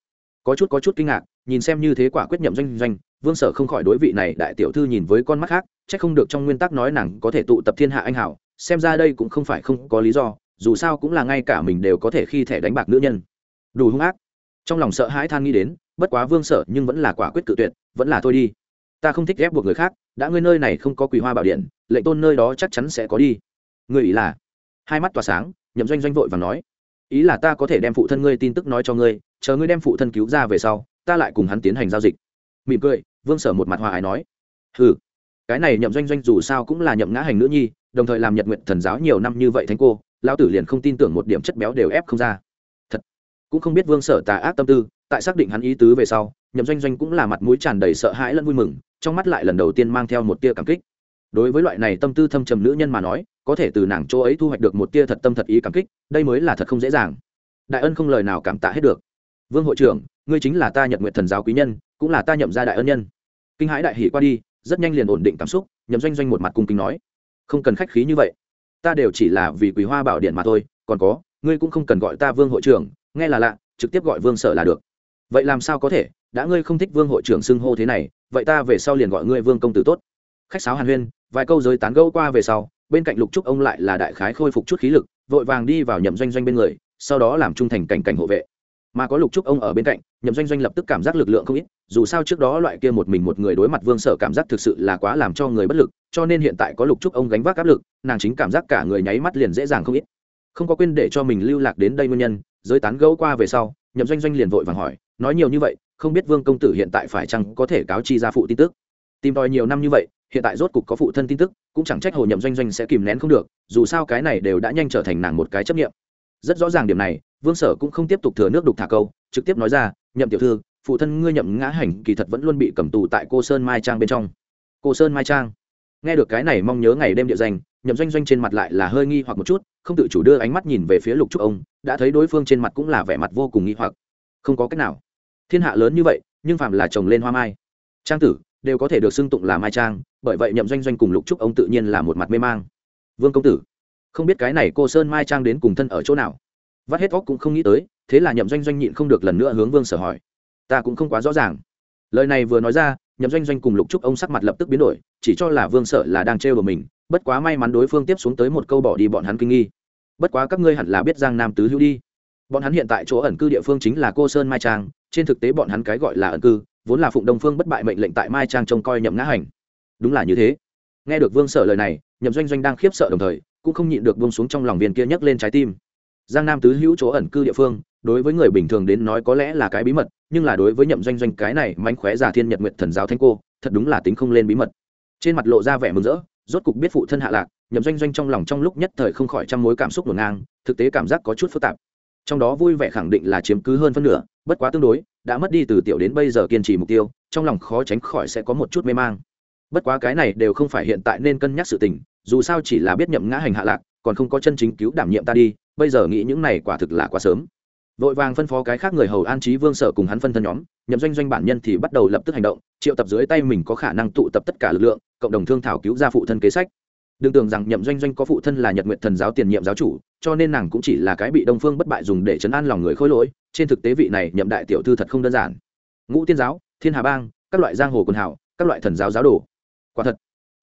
có chút có chút kinh ngạc, nhìn xem như thế quả quyết nhậm doanh doanh, vương sở không khỏi đối vị này đại tiểu thư nhìn với con mắt khác c h ắ c không được trong nguyên tắc nói nàng có thể tụ tập thiên hạ anh hảo xem ra đây cũng không phải không có lý do, dù sao cũng là ngay cả mình đều có thể khi thẻ đánh bạc nữ nhân. Đủ hung ác. Trong lòng sợ hãi than nghĩ đến, bất quá vương sở nhưng vẫn là quả quyết cự tuyệt, vẫn là thôi đi. Ta không thích ghép buộc người khác, đã ngươi nơi này không có quỳ hoa bảo điện, lệnh tôn nơi đó chắc chắn sẽ có đi. Người ý là, hai mắt tỏa sáng, nhậm doanh doanh vội và nói, ý là ta có thể đem phụ thân ngươi tin tức nói cho ngươi, chờ ngươi đem phụ thân cứu ra về sau, ta lại cùng hắn tiến hành giao dịch. Mỉm cười, vương sở một mặt hòa ái nói, hừ cái này nhậm doanh doanh dù sao cũng là nhậm ngã hành nữ nhi, đồng thời làm nhật nguyện thần giáo nhiều năm như vậy thánh cô, lão tử liền không tin tưởng một điểm chất béo đều ép không ra. Thật, cũng không biết vương sở tà ác tâm tư, tại xác định hắn ý tứ về sau, nhậm doanh doanh cũng là mặt mũi tràn đầy sợ hãi lẫn vui mừng, trong mắt lại lần đầu tiên mang theo một tia cảm kích. Đối với loại này tâm tư thâm trầm nữ nhân mà nói, có thể từ nàng chỗ ấy thu hoạch được một tia thật tâm thật ý cảm kích, đây mới là thật không dễ dàng. Đại ân không lời nào cảm tạ hết được. Vương hội trưởng, ngươi chính là ta nhật nguyện thần giáo quý nhân, cũng là ta nhậm ra đại ân nhân. Kinh hãi đại hỷ qua đi rất nhanh liền ổn định cảm xúc, nhậm doanh doanh một mặt cung kính nói, không cần khách khí như vậy. Ta đều chỉ là vì quý hoa bảo điện mà thôi, còn có, ngươi cũng không cần gọi ta vương hội trưởng, nghe là lạ, trực tiếp gọi vương sở là được. Vậy làm sao có thể? Đã ngươi không thích vương hội trưởng xưng hô thế này, vậy ta về sau liền gọi ngươi vương công tử tốt. Khách sáo hàn huyên, vài câu giới tán gẫu qua về sau, bên cạnh lục trúc ông lại là đại khái khôi phục chút khí lực, vội vàng đi vào nhậm doanh doanh bên người, sau đó làm trung thành cảnh cảnh hộ vệ mà có lục trúc ông ở bên cạnh, nhậm doanh doanh lập tức cảm giác lực lượng không ít, dù sao trước đó loại kia một mình một người đối mặt vương sở cảm giác thực sự là quá làm cho người bất lực, cho nên hiện tại có lục trúc ông gánh vác áp lực, nàng chính cảm giác cả người nháy mắt liền dễ dàng không ít. Không có quên để cho mình lưu lạc đến đây nguyên nhân, giới tán gẫu qua về sau, nhậm doanh doanh liền vội vàng hỏi, nói nhiều như vậy, không biết vương công tử hiện tại phải chăng có thể cáo chi ra phụ tin tức? Tìm tòi nhiều năm như vậy, hiện tại rốt cục có phụ thân tin tức, cũng chẳng trách hồ nhậm doanh doanh sẽ kìm nén không được, dù sao cái này đều đã nhanh trở thành nàng một cái chấp nghiệm. Rất rõ ràng điểm này vương sở cũng không tiếp tục thừa nước đục thả câu, trực tiếp nói ra, nhậm tiểu thư, phụ thân ngươi nhậm ngã hành kỳ thật vẫn luôn bị cầm tù tại cô sơn mai trang bên trong. Cô sơn mai trang. Nghe được cái này mong nhớ ngày đêm địa danh, nhậm doanh doanh trên mặt lại là hơi nghi hoặc một chút, không tự chủ đưa ánh mắt nhìn về phía lục trúc ông, đã thấy đối phương trên mặt cũng là vẻ mặt vô cùng nghi hoặc. Không có cách nào. Thiên hạ lớn như vậy, nhưng phạm là trồng lên hoa mai, trang tử, đều có thể được xưng tụng là mai trang, bởi vậy nhậm doanh doanh cùng lục trúc ông tự nhiên là một mặt mê mang. Vương công tử, không biết cái này cô sơn mai trang đến cùng thân ở chỗ nào? Vắt hết óc cũng không nghĩ tới, thế là nhậm doanh doanh nhịn không được lần nữa hướng vương sở hỏi. Ta cũng không quá rõ ràng. Lời này vừa nói ra, nhậm doanh doanh cùng lục trúc ông sắc mặt lập tức biến đổi, chỉ cho là vương sở là đang trêu của mình, bất quá may mắn đối phương tiếp xuống tới một câu bỏ đi bọn hắn kinh nghi. Bất quá các ngươi hẳn là biết giang nam tứ hữu đi. Bọn hắn hiện tại chỗ ẩn cư địa phương chính là cô sơn mai trang, trên thực tế bọn hắn cái gọi là ẩn cư, vốn là phụng đông phương bất bại mệnh lệnh tại mai trang trông coi nhậm ngã hành. Đúng là như thế. Nghe được vương sở lời này, nhậm doanh doanh đang khiếp sợ đồng thời, cũng không nhịn được buông xuống trong lòng viên kia nhấc lên trái tim giang nam tứ hữu chỗ ẩn cư địa phương, đối với người bình thường đến nói có lẽ là cái bí mật, nhưng là đối với nhậm doanh doanh cái này mánh khóe giả thiên nhật nguyện thần giáo thanh cô, thật đúng là tính không lên bí mật. Trên mặt lộ ra vẻ mừng rỡ, rốt cục biết phụ thân hạ lạc, nhậm doanh doanh trong lòng trong lúc nhất thời không khỏi trăm mối cảm xúc ngổn ngang, thực tế cảm giác có chút phức tạp. Trong đó vui vẻ khẳng định là chiếm cứ hơn phân nửa, bất quá tương đối, đã mất đi từ tiểu đến bây giờ kiên trì mục tiêu, trong lòng khó tránh khỏi sẽ có một chút mê mang. Bất quá cái này đều không phải hiện tại nên cân nhắc sự tình, dù sao chỉ là biết nhậm ngã hành hạ lạc, còn không có chân chính cứu đảm nhiệm ta đi bây giờ nghĩ những này quả thực là quá sớm. Vội vàng phân phó cái khác người hầu an trí vương sở cùng hắn phân thân nhóm, nhậm doanh doanh bản nhân thì bắt đầu lập tức hành động, triệu tập dưới tay mình có khả năng tụ tập tất cả lực lượng, cộng đồng thương thảo cứu ra phụ thân kế sách. Đừng tưởng rằng nhậm doanh doanh có phụ thân là nhật nguyện thần giáo tiền nhiệm giáo chủ, cho nên nàng cũng chỉ là cái bị đông phương bất bại dùng để chấn an lòng người khôi lỗi, trên thực tế vị này nhậm đại tiểu thư thật không đơn giản. Ngũ tiên giáo, thiên hà bang, các loại giang hồ quần hảo các loại thần giáo giáo đồ. Quả thật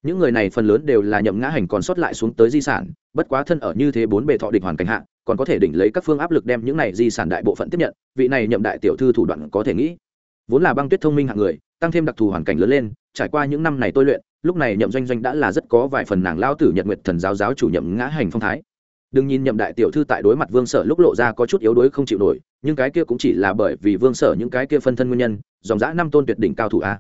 những người này phần lớn đều là nhậm ngã hành còn sót lại xuống tới di sản, bất quá thân ở như thế bốn bề thọ địch hoàn cảnh hạ, còn có thể đỉnh lấy các phương áp lực đem những này di sản đại bộ phận tiếp nhận, vị này nhậm đại tiểu thư thủ đoạn có thể nghĩ. Vốn là băng tuyết thông minh hạng người, tăng thêm đặc thù hoàn cảnh lớn lên, trải qua những năm này tôi luyện, lúc này nhậm doanh doanh đã là rất có vài phần nàng lao tử nhật nguyệt thần giáo giáo chủ nhậm ngã hành phong thái. Đừng nhìn nhậm đại tiểu thư tại đối mặt vương sở lúc lộ ra có chút yếu đuối không chịu nổi, nhưng cái kia cũng chỉ là bởi vì vương sở những cái kia phân thân nguyên nhân, dòng dã năm tôn tuyệt đỉnh cao thủ a.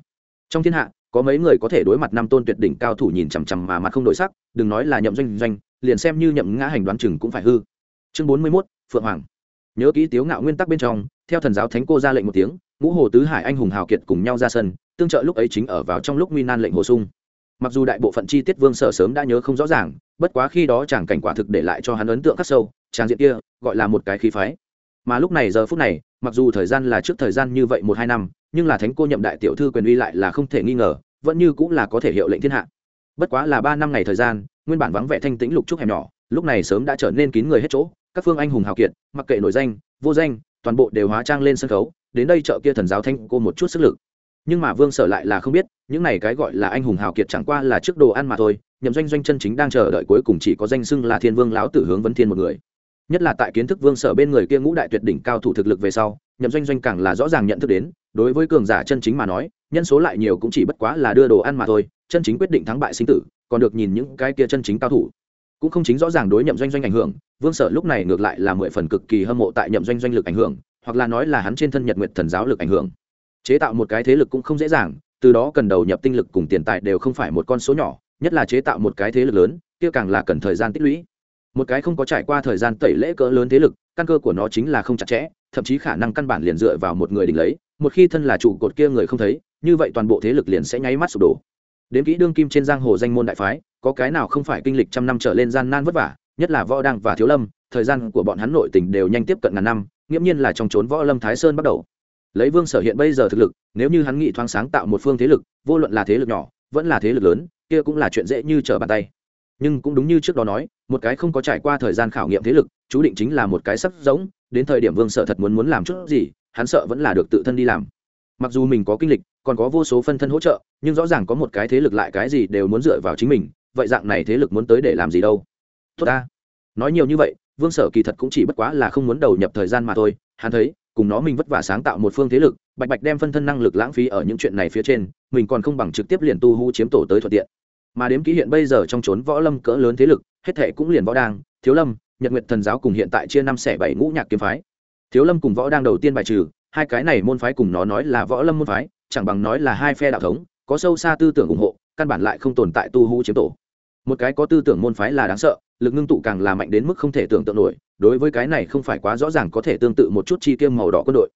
Trong thiên hạ có mấy người có thể đối mặt năm tôn tuyệt đỉnh cao thủ nhìn chằm chằm mà mặt không đổi sắc, đừng nói là nhậm doanh doanh, liền xem như nhậm ngã hành đoán chừng cũng phải hư. Chương bốn mươi mốt, phượng hoàng. Nhớ kỹ tiếu ngạo nguyên tắc bên trong, theo thần giáo thánh cô ra lệnh một tiếng, ngũ hồ tứ hải anh hùng hào kiệt cùng nhau ra sân, tương trợ lúc ấy chính ở vào trong lúc nguy nan lệnh hồ sung. Mặc dù đại bộ phận chi tiết vương sở sớm đã nhớ không rõ ràng, bất quá khi đó chàng cảnh quả thực để lại cho hắn ấn tượng khắc sâu trang diện kia gọi là một cái khí phái mà lúc này giờ phút này, mặc dù thời gian là trước thời gian như vậy một hai năm, nhưng là thánh cô nhậm đại tiểu thư quyền uy lại là không thể nghi ngờ, vẫn như cũng là có thể hiệu lệnh thiên hạ. Bất quá là ba năm ngày thời gian, nguyên bản vắng vẻ thanh tĩnh lục trúc hẻm nhỏ, lúc này sớm đã trở nên kín người hết chỗ, các phương anh hùng hào kiệt, mặc kệ nổi danh, vô danh, toàn bộ đều hóa trang lên sân khấu, đến đây chợ kia thần giáo thanh cô một chút sức lực. Nhưng mà vương sở lại là không biết, những này cái gọi là anh hùng hào kiệt chẳng qua là trước đồ ăn mà thôi, nhậm doanh doanh chân chính đang chờ đợi cuối cùng chỉ có danh xưng là thiên vương lão tử hướng vấn thiên một người nhất là tại kiến thức vương sở bên người kia ngũ đại tuyệt đỉnh cao thủ thực lực về sau, nhậm doanh doanh càng là rõ ràng nhận thức đến, đối với cường giả chân chính mà nói, nhân số lại nhiều cũng chỉ bất quá là đưa đồ ăn mà thôi, chân chính quyết định thắng bại sinh tử, còn được nhìn những cái kia chân chính cao thủ. Cũng không chính rõ ràng đối nhậm doanh doanh ảnh hưởng, vương sở lúc này ngược lại là mười phần cực kỳ hâm mộ tại nhậm doanh doanh lực ảnh hưởng, hoặc là nói là hắn trên thân nhật nguyệt thần giáo lực ảnh hưởng. Chế tạo một cái thế lực cũng không dễ dàng, từ đó cần đầu nhập tinh lực cùng tiền tài đều không phải một con số nhỏ, nhất là chế tạo một cái thế lực lớn, kia càng là cần thời gian tích lũy một cái không có trải qua thời gian tẩy lễ cỡ lớn thế lực, căn cơ của nó chính là không chặt chẽ, thậm chí khả năng căn bản liền dựa vào một người đỉnh lấy, một khi thân là trụ cột kia người không thấy, như vậy toàn bộ thế lực liền sẽ nháy mắt sụp đổ. Đến kỹ đương kim trên giang hồ danh môn đại phái, có cái nào không phải kinh lịch trăm năm trở lên gian nan vất vả, nhất là võ đăng và thiếu lâm, thời gian của bọn hắn nội tình đều nhanh tiếp cận ngàn năm, nghiễm nhiên là trong trốn võ lâm thái sơn bắt đầu. Lấy vương sở hiện bây giờ thực lực, nếu như hắn nghị thoáng sáng tạo một phương thế lực, vô luận là thế lực nhỏ, vẫn là thế lực lớn, kia cũng là chuyện dễ như trở bàn tay nhưng cũng đúng như trước đó nói, một cái không có trải qua thời gian khảo nghiệm thế lực, chú định chính là một cái sắp giống đến thời điểm vương sở thật muốn muốn làm chút gì, hắn sợ vẫn là được tự thân đi làm. Mặc dù mình có kinh lịch, còn có vô số phân thân hỗ trợ, nhưng rõ ràng có một cái thế lực lại cái gì đều muốn dựa vào chính mình, vậy dạng này thế lực muốn tới để làm gì đâu? Tốt ta. Nói nhiều như vậy, vương sở kỳ thật cũng chỉ bất quá là không muốn đầu nhập thời gian mà thôi, hắn thấy, cùng nó mình vất vả sáng tạo một phương thế lực, bạch bạch đem phân thân năng lực lãng phí ở những chuyện này phía trên, mình còn không bằng trực tiếp liền tu hú chiếm tổ tới thuận tiện mà đếm ký hiện bây giờ trong trốn võ lâm cỡ lớn thế lực, hết thệ cũng liền võ đang, thiếu lâm, nhật nguyệt thần giáo cùng hiện tại chia năm xẻ bảy ngũ nhạc kiếm phái. Thiếu lâm cùng võ đang đầu tiên bài trừ, hai cái này môn phái cùng nó nói là võ lâm môn phái, chẳng bằng nói là hai phe đạo thống, có sâu xa tư tưởng ủng hộ, căn bản lại không tồn tại tu hú chiếm tổ. Một cái có tư tưởng môn phái là đáng sợ, lực ngưng tụ càng là mạnh đến mức không thể tưởng tượng nổi, đối với cái này không phải quá rõ ràng có thể tương tự một chút chi kiêm màu đỏ quân đội.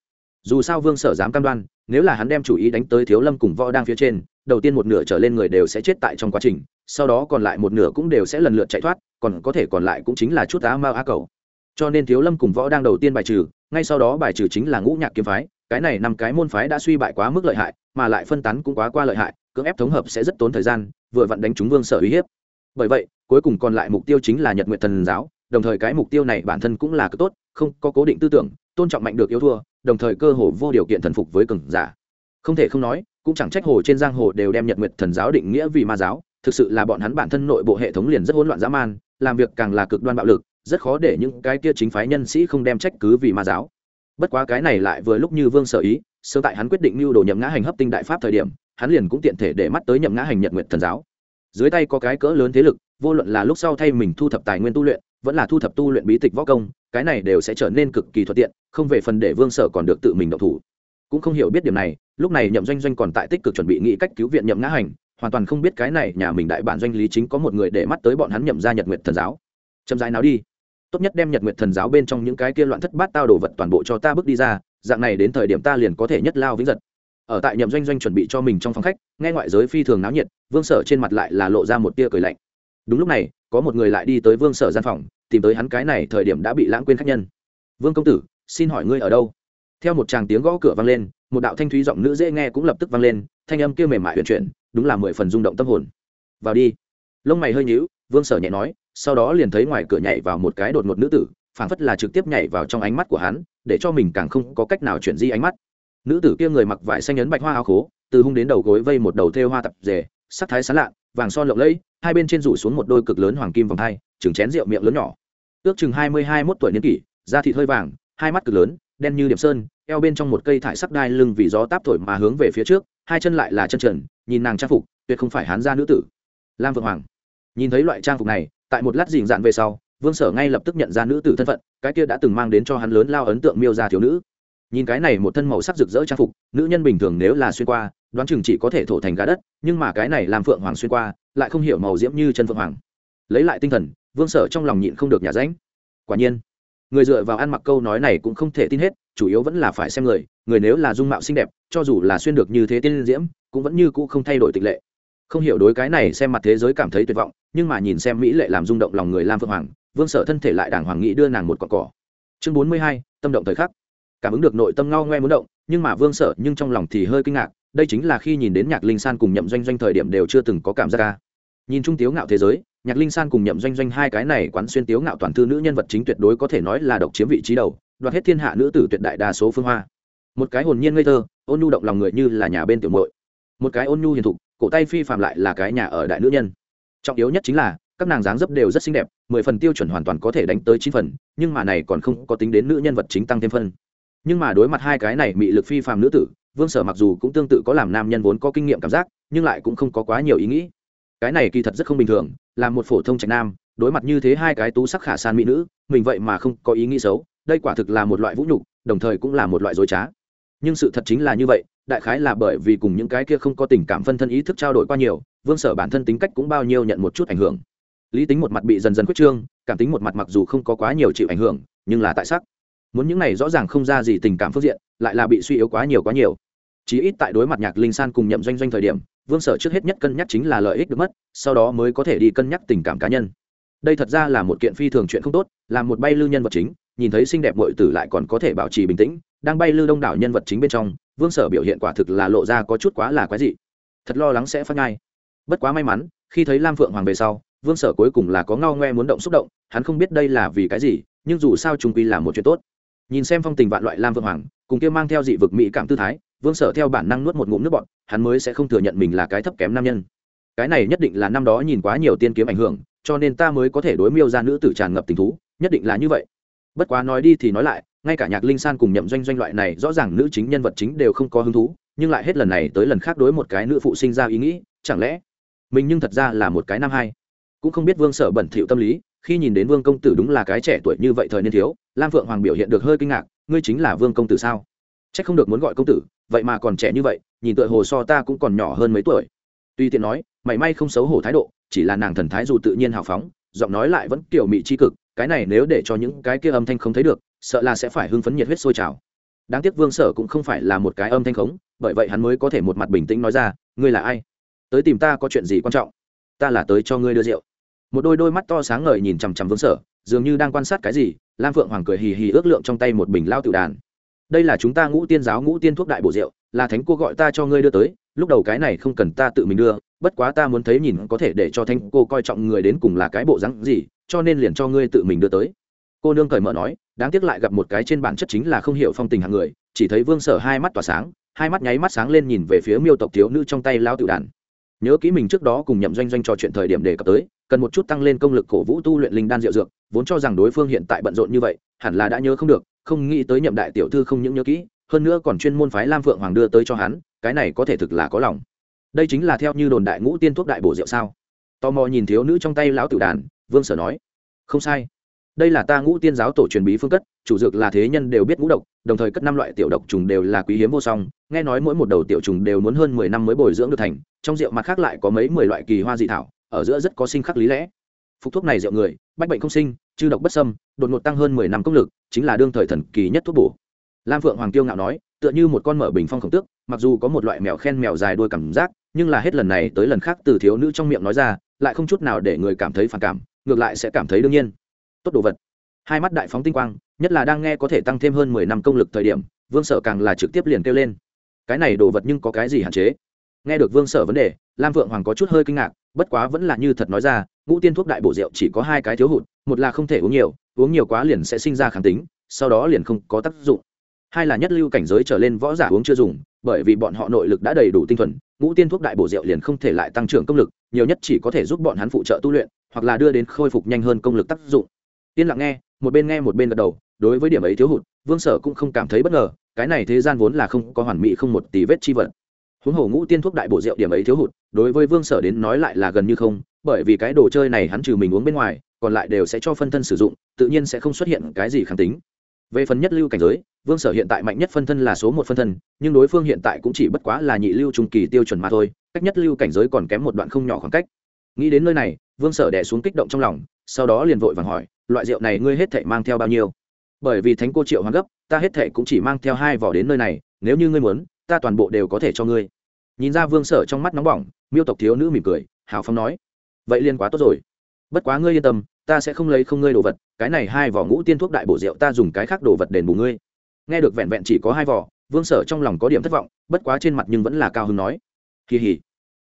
Dù sao vương sở dám cam đoan, nếu là hắn đem chủ ý đánh tới thiếu lâm cùng võ đang phía trên đầu tiên một nửa trở lên người đều sẽ chết tại trong quá trình, sau đó còn lại một nửa cũng đều sẽ lần lượt chạy thoát, còn có thể còn lại cũng chính là chút á mao á cầu. Cho nên thiếu lâm cùng võ đang đầu tiên bài trừ, ngay sau đó bài trừ chính là ngũ nhạc kiếm phái, cái này năm cái môn phái đã suy bại quá mức lợi hại, mà lại phân tán cũng quá qua lợi hại, cưỡng ép thống hợp sẽ rất tốn thời gian, vừa vặn đánh trúng vương sở uy hiếp. Bởi vậy, cuối cùng còn lại mục tiêu chính là nhật nguyện thần giáo, đồng thời cái mục tiêu này bản thân cũng là cực tốt, không có cố định tư tưởng, tôn trọng mạnh được yêu thua, đồng thời cơ hồ vô điều kiện thần phục với cường giả. Không thể không nói cũng chẳng trách hồ trên giang hồ đều đem nhật nguyệt thần giáo định nghĩa vì ma giáo, thực sự là bọn hắn bản thân nội bộ hệ thống liền rất hỗn loạn dã man, làm việc càng là cực đoan bạo lực, rất khó để những cái kia chính phái nhân sĩ không đem trách cứ vì ma giáo. Bất quá cái này lại vừa lúc như vương sở ý sơ tại hắn quyết định mưu đồ nhậm ngã hành hấp tinh đại pháp thời điểm, hắn liền cũng tiện thể để mắt tới nhậm ngã hành nhật nguyệt thần giáo. Dưới tay có cái cỡ lớn thế lực, vô luận là lúc sau thay mình thu thập tài nguyên tu luyện, vẫn là thu thập tu luyện bí tịch võ công, cái này đều sẽ trở nên cực kỳ thuận tiện, không về phần để vương sở còn được tự mình động thủ cũng không hiểu biết điểm này, lúc này nhậm doanh doanh còn tại tích cực chuẩn bị nghĩ cách cứu viện nhậm ngã hành, hoàn toàn không biết cái này nhà mình đại bản doanh lý chính có một người để mắt tới bọn hắn nhậm ra nhật nguyệt thần giáo. Chậm dài nào đi. Tốt nhất đem nhật nguyệt thần giáo bên trong những cái kia loạn thất bát tao đồ vật toàn bộ cho ta bước đi ra, dạng này đến thời điểm ta liền có thể nhất lao vĩnh giật. Ở tại nhậm doanh doanh chuẩn bị cho mình trong phòng khách, nghe ngoại giới phi thường náo nhiệt, vương sở trên mặt lại là lộ ra một tia cười lạnh. Đúng lúc này, có một người lại đi tới vương sở gian phòng, tìm tới hắn cái này thời điểm đã bị lãng quên khách nhân. Vương công tử, xin hỏi ngươi ở đâu? Theo một tràng tiếng gõ cửa vang lên, một đạo thanh thúy giọng nữ dễ nghe cũng lập tức vang lên, thanh âm kia mềm mại huyền chuyển, đúng là mười phần rung động tâm hồn. Vào đi. Lông mày hơi nhíu, vương sở nhẹ nói, sau đó liền thấy ngoài cửa nhảy vào một cái đột ngột nữ tử, phảng phất là trực tiếp nhảy vào trong ánh mắt của hắn, để cho mình càng không có cách nào chuyển di ánh mắt. Nữ tử kia người mặc vải xanh ấn bạch hoa áo khố, từ hung đến đầu gối vây một đầu thêu hoa tập rể, sắc thái sán lạ, vàng son lộng lẫy, hai bên trên rủ xuống một đôi cực lớn hoàng kim vòng hai, chừng chén rượu miệng lớn nhỏ. Ước chừng hai mươi hai mốt tuổi niên kỷ, da thịt hơi vàng, hai mắt cực lớn đen như điểm sơn, eo bên trong một cây thải sắc đai lưng vì gió táp thổi mà hướng về phía trước, hai chân lại là chân trần, nhìn nàng trang phục, tuyệt không phải hán gia nữ tử. Lam vượng hoàng. Nhìn thấy loại trang phục này, tại một lát dìn dạn về sau, vương sở ngay lập tức nhận ra nữ tử thân phận, cái kia đã từng mang đến cho hắn lớn lao ấn tượng miêu ra thiếu nữ. Nhìn cái này một thân màu sắc rực rỡ trang phục, nữ nhân bình thường nếu là xuyên qua, đoán chừng chỉ có thể thổ thành gà đất, nhưng mà cái này làm phượng hoàng xuyên qua, lại không hiểu màu diễm như chân phượng hoàng. Lấy lại tinh thần, vương sở trong lòng nhịn không được nhả ránh. Quả nhiên người dựa vào ăn mặc câu nói này cũng không thể tin hết, chủ yếu vẫn là phải xem người người nếu là dung mạo xinh đẹp, cho dù là xuyên được như thế tiên diễm, cũng vẫn như cũ không thay đổi tịch lệ. Không hiểu đối cái này xem mặt thế giới cảm thấy tuyệt vọng, nhưng mà nhìn xem mỹ lệ làm rung động lòng người lam phượng hoàng, vương sở thân thể lại đàng hoàng nghĩ đưa nàng một cọn cỏ. Chương bốn mươi hai, tâm động thời khắc. Cảm ứng được nội tâm ngao ngoe muốn động, nhưng mà vương sở nhưng trong lòng thì hơi kinh ngạc, đây chính là khi nhìn đến nhạc linh san cùng nhậm doanh doanh thời điểm đều chưa từng có cảm giác ca. Nhìn trung tiếu ngạo thế giới nhạc linh san cùng nhậm doanh doanh hai cái này quán xuyên tiếu ngạo toàn thư nữ nhân vật chính tuyệt đối có thể nói là độc chiếm vị trí đầu, đoạt hết thiên hạ nữ tử tuyệt đại đa số phương hoa. Một cái hồn nhiên ngây thơ, ôn nhu động lòng người như là nhà bên tiểu muội. Một cái ôn nhu hiền thục, cổ tay phi phạm lại là cái nhà ở đại nữ nhân. Trọng yếu nhất chính là, các nàng dáng dấp đều rất xinh đẹp, mười phần tiêu chuẩn hoàn toàn có thể đánh tới chín phần, nhưng mà này còn không có tính đến nữ nhân vật chính tăng thêm phân. Nhưng mà đối mặt hai cái này bị lực phi phàm nữ tử, vương sở mặc dù cũng tương tự có làm nam nhân vốn có kinh nghiệm cảm giác, nhưng lại cũng không có quá nhiều ý nghĩ cái này kỳ thật rất không bình thường, là một phổ thông trạch nam, đối mặt như thế hai cái tú sắc khả san mỹ nữ, mình vậy mà không có ý nghĩ xấu, đây quả thực là một loại vũ nhục, đồng thời cũng là một loại dối trá. Nhưng sự thật chính là như vậy, đại khái là bởi vì cùng những cái kia không có tình cảm phân thân ý thức trao đổi qua nhiều, vương sở bản thân tính cách cũng bao nhiêu nhận một chút ảnh hưởng. Lý tính một mặt bị dần dần quyết trương, cảm tính một mặt mặc dù không có quá nhiều chịu ảnh hưởng, nhưng là tại sắc. Muốn những này rõ ràng không ra gì tình cảm phương diện, lại là bị suy yếu quá nhiều quá nhiều. Chí ít tại đối mặt nhạc linh san cùng nhậm doanh doanh thời điểm vương sở trước hết nhất cân nhắc chính là lợi ích được mất, sau đó mới có thể đi cân nhắc tình cảm cá nhân. Đây thật ra là một kiện phi thường chuyện không tốt, là một bay lưu nhân vật chính, nhìn thấy xinh đẹp muội tử lại còn có thể bảo trì bình tĩnh, đang bay lưu đông đảo nhân vật chính bên trong, vương sở biểu hiện quả thực là lộ ra có chút quá là quái dị. Thật lo lắng sẽ phát ngay bất quá may mắn, khi thấy lam phượng hoàng về sau, vương sở cuối cùng là có ngao ngoe muốn động xúc động, hắn không biết đây là vì cái gì, nhưng dù sao trung quy là một chuyện tốt. Nhìn xem phong tình vạn loại lam phượng hoàng, cùng kia mang theo dị vực mỹ cảm tư thái vương sở theo bản năng nuốt một ngụm nước bọn hắn mới sẽ không thừa nhận mình là cái thấp kém nam nhân. Cái này nhất định là năm đó nhìn quá nhiều tiên kiếm ảnh hưởng, cho nên ta mới có thể đối miêu ra nữ tử tràn ngập tình thú, nhất định là như vậy. Bất quá nói đi thì nói lại, ngay cả nhạc linh san cùng nhậm doanh doanh loại này rõ ràng nữ chính nhân vật chính đều không có hứng thú, nhưng lại hết lần này tới lần khác đối một cái nữ phụ sinh ra ý nghĩ, chẳng lẽ mình nhưng thật ra là một cái nam hai? Cũng không biết vương sở bẩn thỉu tâm lý, khi nhìn đến vương công tử đúng là cái trẻ tuổi như vậy thời niên thiếu, lam phượng hoàng biểu hiện được hơi kinh ngạc, ngươi chính là vương công tử sao? C h ắ c không được muốn gọi công tử, vậy mà còn trẻ như vậy, nhìn tựa hồ so ta cũng còn nhỏ hơn mấy tuổi. Tuy tiện nói, mảy may không xấu hổ thái độ, chỉ là nàng thần thái dù tự nhiên hào phóng, giọng nói lại vẫn kiểu mị c cực, cái này nếu để cho những cái kia âm thanh không thấy được, sợ là sẽ phải hưng phấn nhiệt huyết sôi trào. Đáng tiếc vương sở cũng không phải là một cái âm thanh khống, bởi vậy hắn mới có thể một mặt bình tĩnh nói ra, ngươi là ai? Tới tìm ta có chuyện gì quan trọng? Ta là tới cho ngươi đưa rượu. Một đôi đôi mắt to sáng ngời nhìn chằm chằm vương sở, dường như đang quan sát cái gì, lam phượng hoàng cười hì hì ước lượng trong tay một bình lao tự đàn đây là chúng ta ngũ tiên giáo ngũ tiên thuốc đại bổ rượu, là thánh cô gọi ta cho ngươi đưa tới, lúc đầu cái này không cần ta tự mình đưa, bất quá ta muốn thấy nhìn có thể để cho thánh cô coi trọng người đến cùng là cái bộ rắn gì, cho nên liền cho ngươi tự mình đưa tới. Cô nương cởi mở nói, đáng tiếc lại gặp một cái trên bản chất chính là không hiểu phong tình hạng người, chỉ thấy vương sở hai mắt tỏa sáng, hai mắt nháy mắt sáng lên nhìn về phía miêu tộc thiếu nữ trong tay lao tự đàn. Nhớ kỹ mình trước đó cùng nhậm doanh doanh trò chuyện thời điểm đề cập tới, cần một chút tăng lên công lực cổ vũ tu luyện linh đan diệu dược, vốn cho rằng đối phương hiện tại bận rộn như vậy, hẳn là đã nhớ không được không nghĩ tới nhậm đại tiểu thư không những nhớ kỹ, hơn nữa còn chuyên môn phái lam phượng hoàng đưa tới cho hắn, cái này có thể thực là có lòng. Đây chính là theo như đồn đại ngũ tiên thuốc đại bổ rượu sao? Tò mò nhìn thiếu nữ trong tay lão tử đàn, vương sở nói. Không sai. Đây là ta ngũ tiên giáo tổ truyền bí phương cất, chủ dược là thế nhân đều biết ngũ độc, đồng thời cất năm loại tiểu độc trùng đều là quý hiếm vô song. Nghe nói mỗi một đầu tiểu trùng đều muốn hơn mười năm mới bồi dưỡng được thành, trong rượu mặt khác lại có mấy mười loại kỳ hoa dị thảo, ở giữa rất có sinh khắc lý lẽ. Phục thuốc này rượu người, bách bệnh không sinh chư độc bất sâm đột ngột tăng hơn mười năm công lực, chính là đương thời thần kỳ nhất thuốc bổ. Lam phượng hoàng tiêu ngạo nói, tựa như một con mở bình phong khổng tước, mặc dù có một loại mèo khen mèo dài đuôi cảm giác, nhưng là hết lần này tới lần khác từ thiếu nữ trong miệng nói ra, lại không chút nào để người cảm thấy phản cảm, ngược lại sẽ cảm thấy đương nhiên. Tốt đồ vật. Hai mắt đại phóng tinh quang, nhất là đang nghe có thể tăng thêm hơn mười năm công lực thời điểm, vương sở càng là trực tiếp liền kêu lên. Cái này đồ vật nhưng có cái gì hạn chế? Nghe được vương sở vấn đề, lam vượng hoàng có chút hơi kinh ngạc bất quá vẫn là như thật nói ra, ngũ tiên thuốc đại bổ rượu chỉ có hai cái thiếu hụt, một là không thể uống nhiều uống nhiều quá liền sẽ sinh ra kháng tính, sau đó liền không có tác dụng. Hai là nhất lưu cảnh giới trở lên võ giả uống chưa dùng, bởi vì bọn họ nội lực đã đầy đủ tinh thuần, ngũ tiên thuốc đại bổ rượu liền không thể lại tăng trưởng công lực, nhiều nhất chỉ có thể giúp bọn hắn phụ trợ tu luyện, hoặc là đưa đến khôi phục nhanh hơn công lực tác dụng. Yên lặng nghe, một bên nghe một bên gật đầu, đối với điểm ấy thiếu hụt, vương sở cũng không cảm thấy bất ngờ, cái này thế gian vốn là không có hoàn mỹ không một tí vết chi vật huống hồ ngũ tiên thuốc đại bổ rượu điểm ấy thiếu hụt, đối với vương sở đến nói lại là gần như không, bởi vì cái đồ chơi này hắn trừ mình uống bên ngoài, còn lại đều sẽ cho phân thân sử dụng, tự nhiên sẽ không xuất hiện cái gì kháng tính. Về phần nhất lưu cảnh giới, vương sở hiện tại mạnh nhất phân thân là số một phân thân, nhưng đối phương hiện tại cũng chỉ bất quá là nhị lưu trung kỳ tiêu chuẩn mà thôi, cách nhất lưu cảnh giới còn kém một đoạn không nhỏ khoảng cách. Nghĩ đến nơi này, vương sở đẻ xuống kích động trong lòng, sau đó liền vội vàng hỏi, loại rượu này ngươi hết thể mang theo bao nhiêu? Bởi vì thánh cô triệu hoàng gấp, ta hết thể cũng chỉ mang theo hai vỏ đến nơi này, nếu như ngươi muốn, ta toàn bộ đều có thể cho ngươi nhìn ra vương sở trong mắt nóng bỏng, miêu tộc thiếu nữ mỉm cười, hào phong nói, vậy liên quá tốt rồi. Bất quá ngươi yên tâm, ta sẽ không lấy không ngươi đồ vật, cái này hai vỏ ngũ tiên thuốc đại bổ rượu ta dùng cái khác đồ vật đền bù ngươi. Nghe được vẹn vẹn chỉ có hai vỏ, vương sở trong lòng có điểm thất vọng, bất quá trên mặt nhưng vẫn là cao hứng nói kỳ hỉ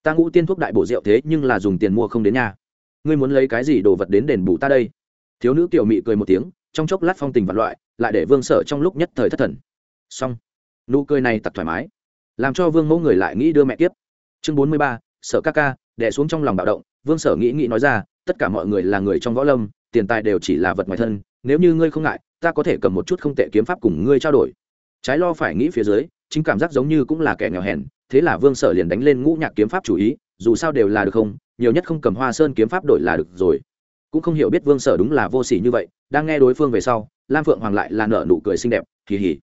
ta ngũ tiên thuốc đại bổ rượu thế nhưng là dùng tiền mua không đến nhà ngươi muốn lấy cái gì đồ vật đến đền bù ta đây? Thiếu nữ tiểu mị cười một tiếng, trong chốc lát phong tình vạn loại, lại để vương sở trong lúc nhất thời thất thần. Xong. Nụ cười này tặc thoải mái làm cho vương mẫu người lại nghĩ đưa mẹ tiếp. Chương bốn mươi ba, sở ca ca đẻ xuống trong lòng bạo động, vương sở nghĩ nghĩ nói ra, tất cả mọi người là người trong võ lâm, tiền tài đều chỉ là vật ngoài thân, nếu như ngươi không ngại, ta có thể cầm một chút không tệ kiếm pháp cùng ngươi trao đổi. Trái lo phải nghĩ phía dưới, chính cảm giác giống như cũng là kẻ nghèo hèn, thế là vương sở liền đánh lên ngũ nhạc kiếm pháp chủ ý, dù sao đều là được không, nhiều nhất không cầm hoa sơn kiếm pháp đổi là được rồi. Cũng không hiểu biết vương sở đúng là vô s ỉ như vậy, đang nghe đối phương về sau, lam phượng hoàng lại là nợ nụ cười xinh đẹp kỳ hỉ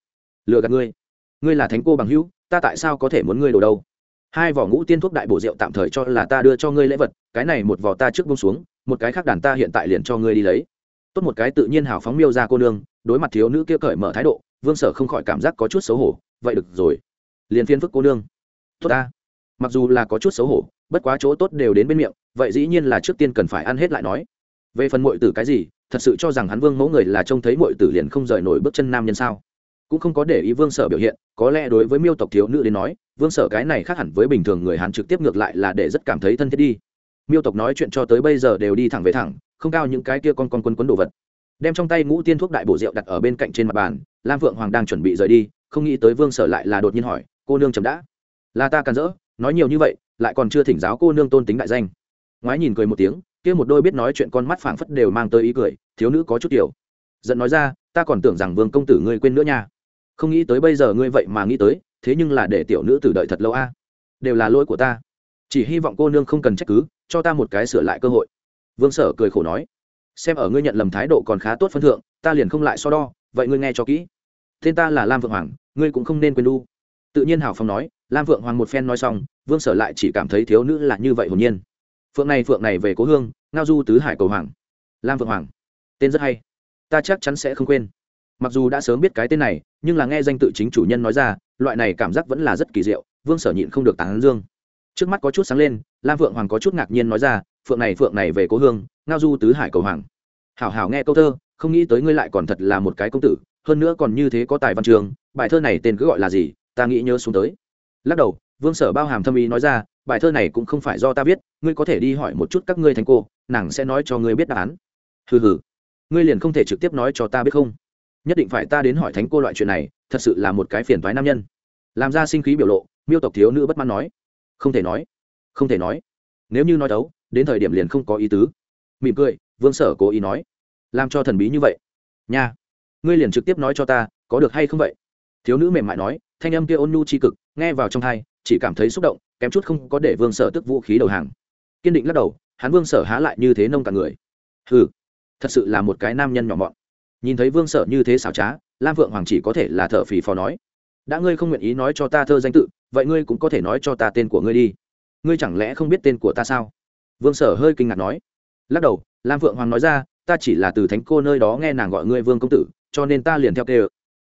lừa gạt ngươi. Ngươi là thánh cô bằng hữu ta tại sao có thể muốn ngươi đồ đâu? Hai vỏ ngũ tiên thuốc đại bổ rượu tạm thời cho là ta đưa cho ngươi lễ vật, cái này một vỏ ta trước bông xuống, một cái khác đàn ta hiện tại liền cho ngươi đi lấy. Tốt một cái tự nhiên hào phóng miêu ra cô nương, đối mặt thiếu nữ kia cởi mở thái độ, vương sở không khỏi cảm giác có chút xấu hổ, vậy được rồi. Liền phiên phức cô nương. Tốt ta. Mặc dù là có chút xấu hổ, bất quá chỗ tốt đều đến bên miệng, vậy dĩ nhiên là trước tiên cần phải ăn hết lại nói. Về phần mội tử cái gì, thật sự cho rằng hắn vương mẫu người là trông thấy mội tử liền không rời nổi bước chân nam nhân sao? Cũng không có để ý vương sở biểu hiện, có lẽ đối với miêu tộc thiếu nữ đến nói, vương sở cái này khác hẳn với bình thường người hàn trực tiếp ngược lại là để rất cảm thấy thân thiết đi. Miêu tộc nói chuyện cho tới bây giờ đều đi thẳng về thẳng, không cao những cái kia con con quân quấn đồ vật. Đem trong tay ngũ tiên thuốc đại bổ rượu đặt ở bên cạnh trên mặt bàn, lam vượng hoàng đang chuẩn bị rời đi, không nghĩ tới vương sở lại là đột nhiên hỏi, cô nương chấm đã? Là ta càn rỡ nói nhiều như vậy, lại còn chưa thỉnh giáo cô nương tôn tính đại danh. Ngoái nhìn cười một tiếng, kia một đôi biết nói chuyện con mắt phảng phất đều mang tới ý cười, thiếu nữ có chút tiểu. Giận nói ra, ta còn tưởng rằng vương công tử ngươi quên nữa nha không nghĩ tới bây giờ ngươi vậy mà nghĩ tới, thế nhưng là để tiểu nữ tử đợi thật lâu a. Đều là lỗi của ta. Chỉ hy vọng cô nương không cần trách cứ, cho ta một cái sửa lại cơ hội. Vương sở cười khổ nói. Xem ở ngươi nhận lầm thái độ còn khá tốt phân thượng, ta liền không lại so đo, vậy ngươi nghe cho kỹ. Tên ta là lam vượng hoàng, ngươi cũng không nên quên đu tự nhiên hào phong nói. Lam vượng hoàng một phen nói xong, vương sở lại chỉ cảm thấy thiếu nữ là như vậy hồn nhiên. Phượng này phượng này về cố hương, ngao du tứ hải cầu hoàng. Lam vượng hoàng, tên rất hay, ta chắc chắn sẽ không quên mặc dù đã sớm biết cái tên này, nhưng là nghe danh tự chính chủ nhân nói ra, loại này cảm giác vẫn là rất kỳ diệu, vương sở nhịn không được tán dương. Trước mắt có chút sáng lên, lam vượng hoàng có chút ngạc nhiên nói ra, phượng này phượng này về cố hương, ngao du tứ hải cầu hoàng. Hảo hảo nghe câu thơ, không nghĩ tới ngươi lại còn thật là một cái công tử, hơn nữa còn như thế có tài văn trường, bài thơ này tên cứ gọi là gì, ta nghĩ nhớ xuống tới. Lắc đầu, vương sở bao hàm thâm ý nói ra, bài thơ này cũng không phải do ta viết, ngươi có thể đi hỏi một chút các ngươi thành cô, nàng sẽ nói cho ngươi biết đáp án. Hừ hừ, ngươi liền không thể trực tiếp nói cho ta biết không? Nhất định phải ta đến hỏi thánh cô loại chuyện này, thật sự là một cái phiền thoái nam nhân. Làm ra sinh khí biểu lộ, miêu tộc thiếu nữ bất mãn nói. Không thể nói, không thể nói. Nếu như nói đấu, đến thời điểm liền không có ý tứ. Mỉm cười, vương sở cố ý nói. Làm cho thần bí như vậy. Nha, ngươi liền trực tiếp nói cho ta, có được hay không vậy? Thiếu nữ mềm mại nói, thanh âm kia ôn nhu tri cực, nghe vào trong thai chỉ cảm thấy xúc động, kém chút không có để vương sở tức vũ khí đầu hàng. Kiên định lắc đầu, hắn vương sở há lại như thế nông cả người. Ừ thật sự là một cái nam nhân nhỏ mọn nhìn thấy vương sở như thế xảo trá, lam vượng hoàng chỉ có thể là thợ phì phò nói. Đã ngươi không nguyện ý nói cho ta thơ danh tự, vậy ngươi cũng có thể nói cho ta tên của ngươi đi. Ngươi chẳng lẽ không biết tên của ta sao? Vương sở hơi kinh ngạc nói. Lắc đầu, lam vượng hoàng nói ra, ta chỉ là từ thánh cô nơi đó nghe nàng gọi ngươi vương công tử, cho nên ta liền theo kê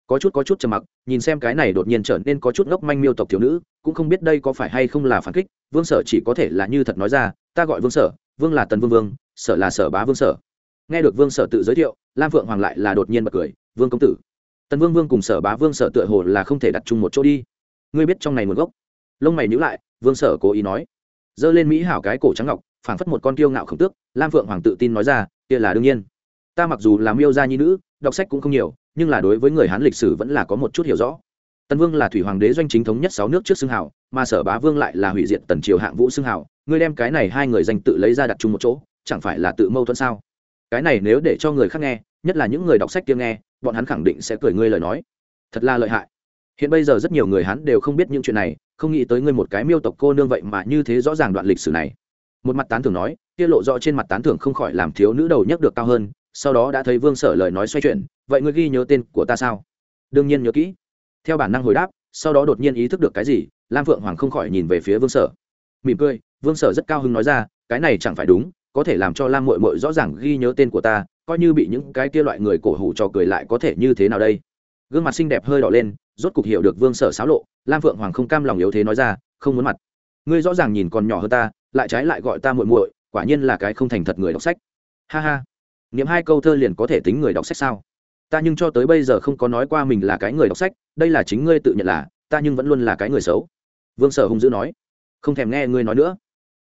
có chút có chút trầm mặc, nhìn xem cái này đột nhiên trở nên có chút ngốc manh miêu tộc thiếu nữ, cũng không biết đây có phải hay không là phản kích, vương sở chỉ có thể là như thật nói ra, ta gọi vương sở, vương là tần vương vương, sở là sở bá vương sở nghe được vương sở tự giới thiệu lam phượng hoàng lại là đột nhiên bật cười vương công tử. Tần vương vương cùng sở bá vương sở tựa hồ là không thể đặt chung một chỗ đi. Ngươi biết trong này nguồn gốc? Lông mày nhữ lại vương sở cố ý nói. Giơ lên mỹ hảo cái cổ trắng ngọc phảng phất một con kiêu ngạo khổng tước lam phượng hoàng tự tin nói ra kia là đương nhiên. Ta mặc dù là yêu gia nhi nữ đọc sách cũng không nhiều nhưng là đối với người hán lịch sử vẫn là có một chút hiểu rõ. Tần vương là thủy hoàng đế doanh chính thống nhất sáu nước trước xưng hảo, mà sở bá vương lại là hủy diệt tần triều hạng vũ xưng hảo, ngươi đem cái này hai người danh tự lấy ra đặt chung một chỗ chẳng phải là tự mâu thuẫn sao? Cái này nếu để cho người khác nghe, nhất là những người đọc sách kia nghe, bọn hắn khẳng định sẽ cười ngươi lời nói. Thật là lợi hại. Hiện bây giờ rất nhiều người hắn đều không biết những chuyện này, không nghĩ tới ngươi một cái miêu tộc cô nương vậy mà như thế rõ ràng đoạn lịch sử này. Một mặt tán thưởng nói tiết lộ rõ trên mặt tán thưởng không khỏi làm thiếu nữ đầu nhấc được cao hơn, sau đó đã thấy vương sở lời nói xoay chuyển, vậy ngươi ghi nhớ tên của ta sao? Đương nhiên nhớ kỹ. Theo bản năng hồi đáp, sau đó đột nhiên ý thức được cái gì, lam phượng hoàng không khỏi nhìn về phía vương sở. Mỉm cười, vương sở rất cao hứng nói ra, cái này chẳng phải đúng có thể làm cho lam mội mội rõ ràng ghi nhớ tên của ta, coi như bị những cái kia loại người cổ hủ cho cười lại có thể như thế nào đây? Gương mặt xinh đẹp hơi đỏ lên, rốt cục hiểu được vương sở xáo lộ, lam phượng hoàng không cam lòng yếu thế nói ra, không muốn mặt. Ngươi rõ ràng nhìn còn nhỏ hơn ta, lại trái lại gọi ta muội muội, quả nhiên là cái không thành thật người đọc sách. Ha ha. Niệm hai câu thơ liền có thể tính người đọc sách sao? Ta nhưng cho tới bây giờ không có nói qua mình là cái người đọc sách, đây là chính ngươi tự nhận là, ta nhưng vẫn luôn là cái người xấu. Vương sở hung dữ nói. Không thèm nghe ngươi nói nữa.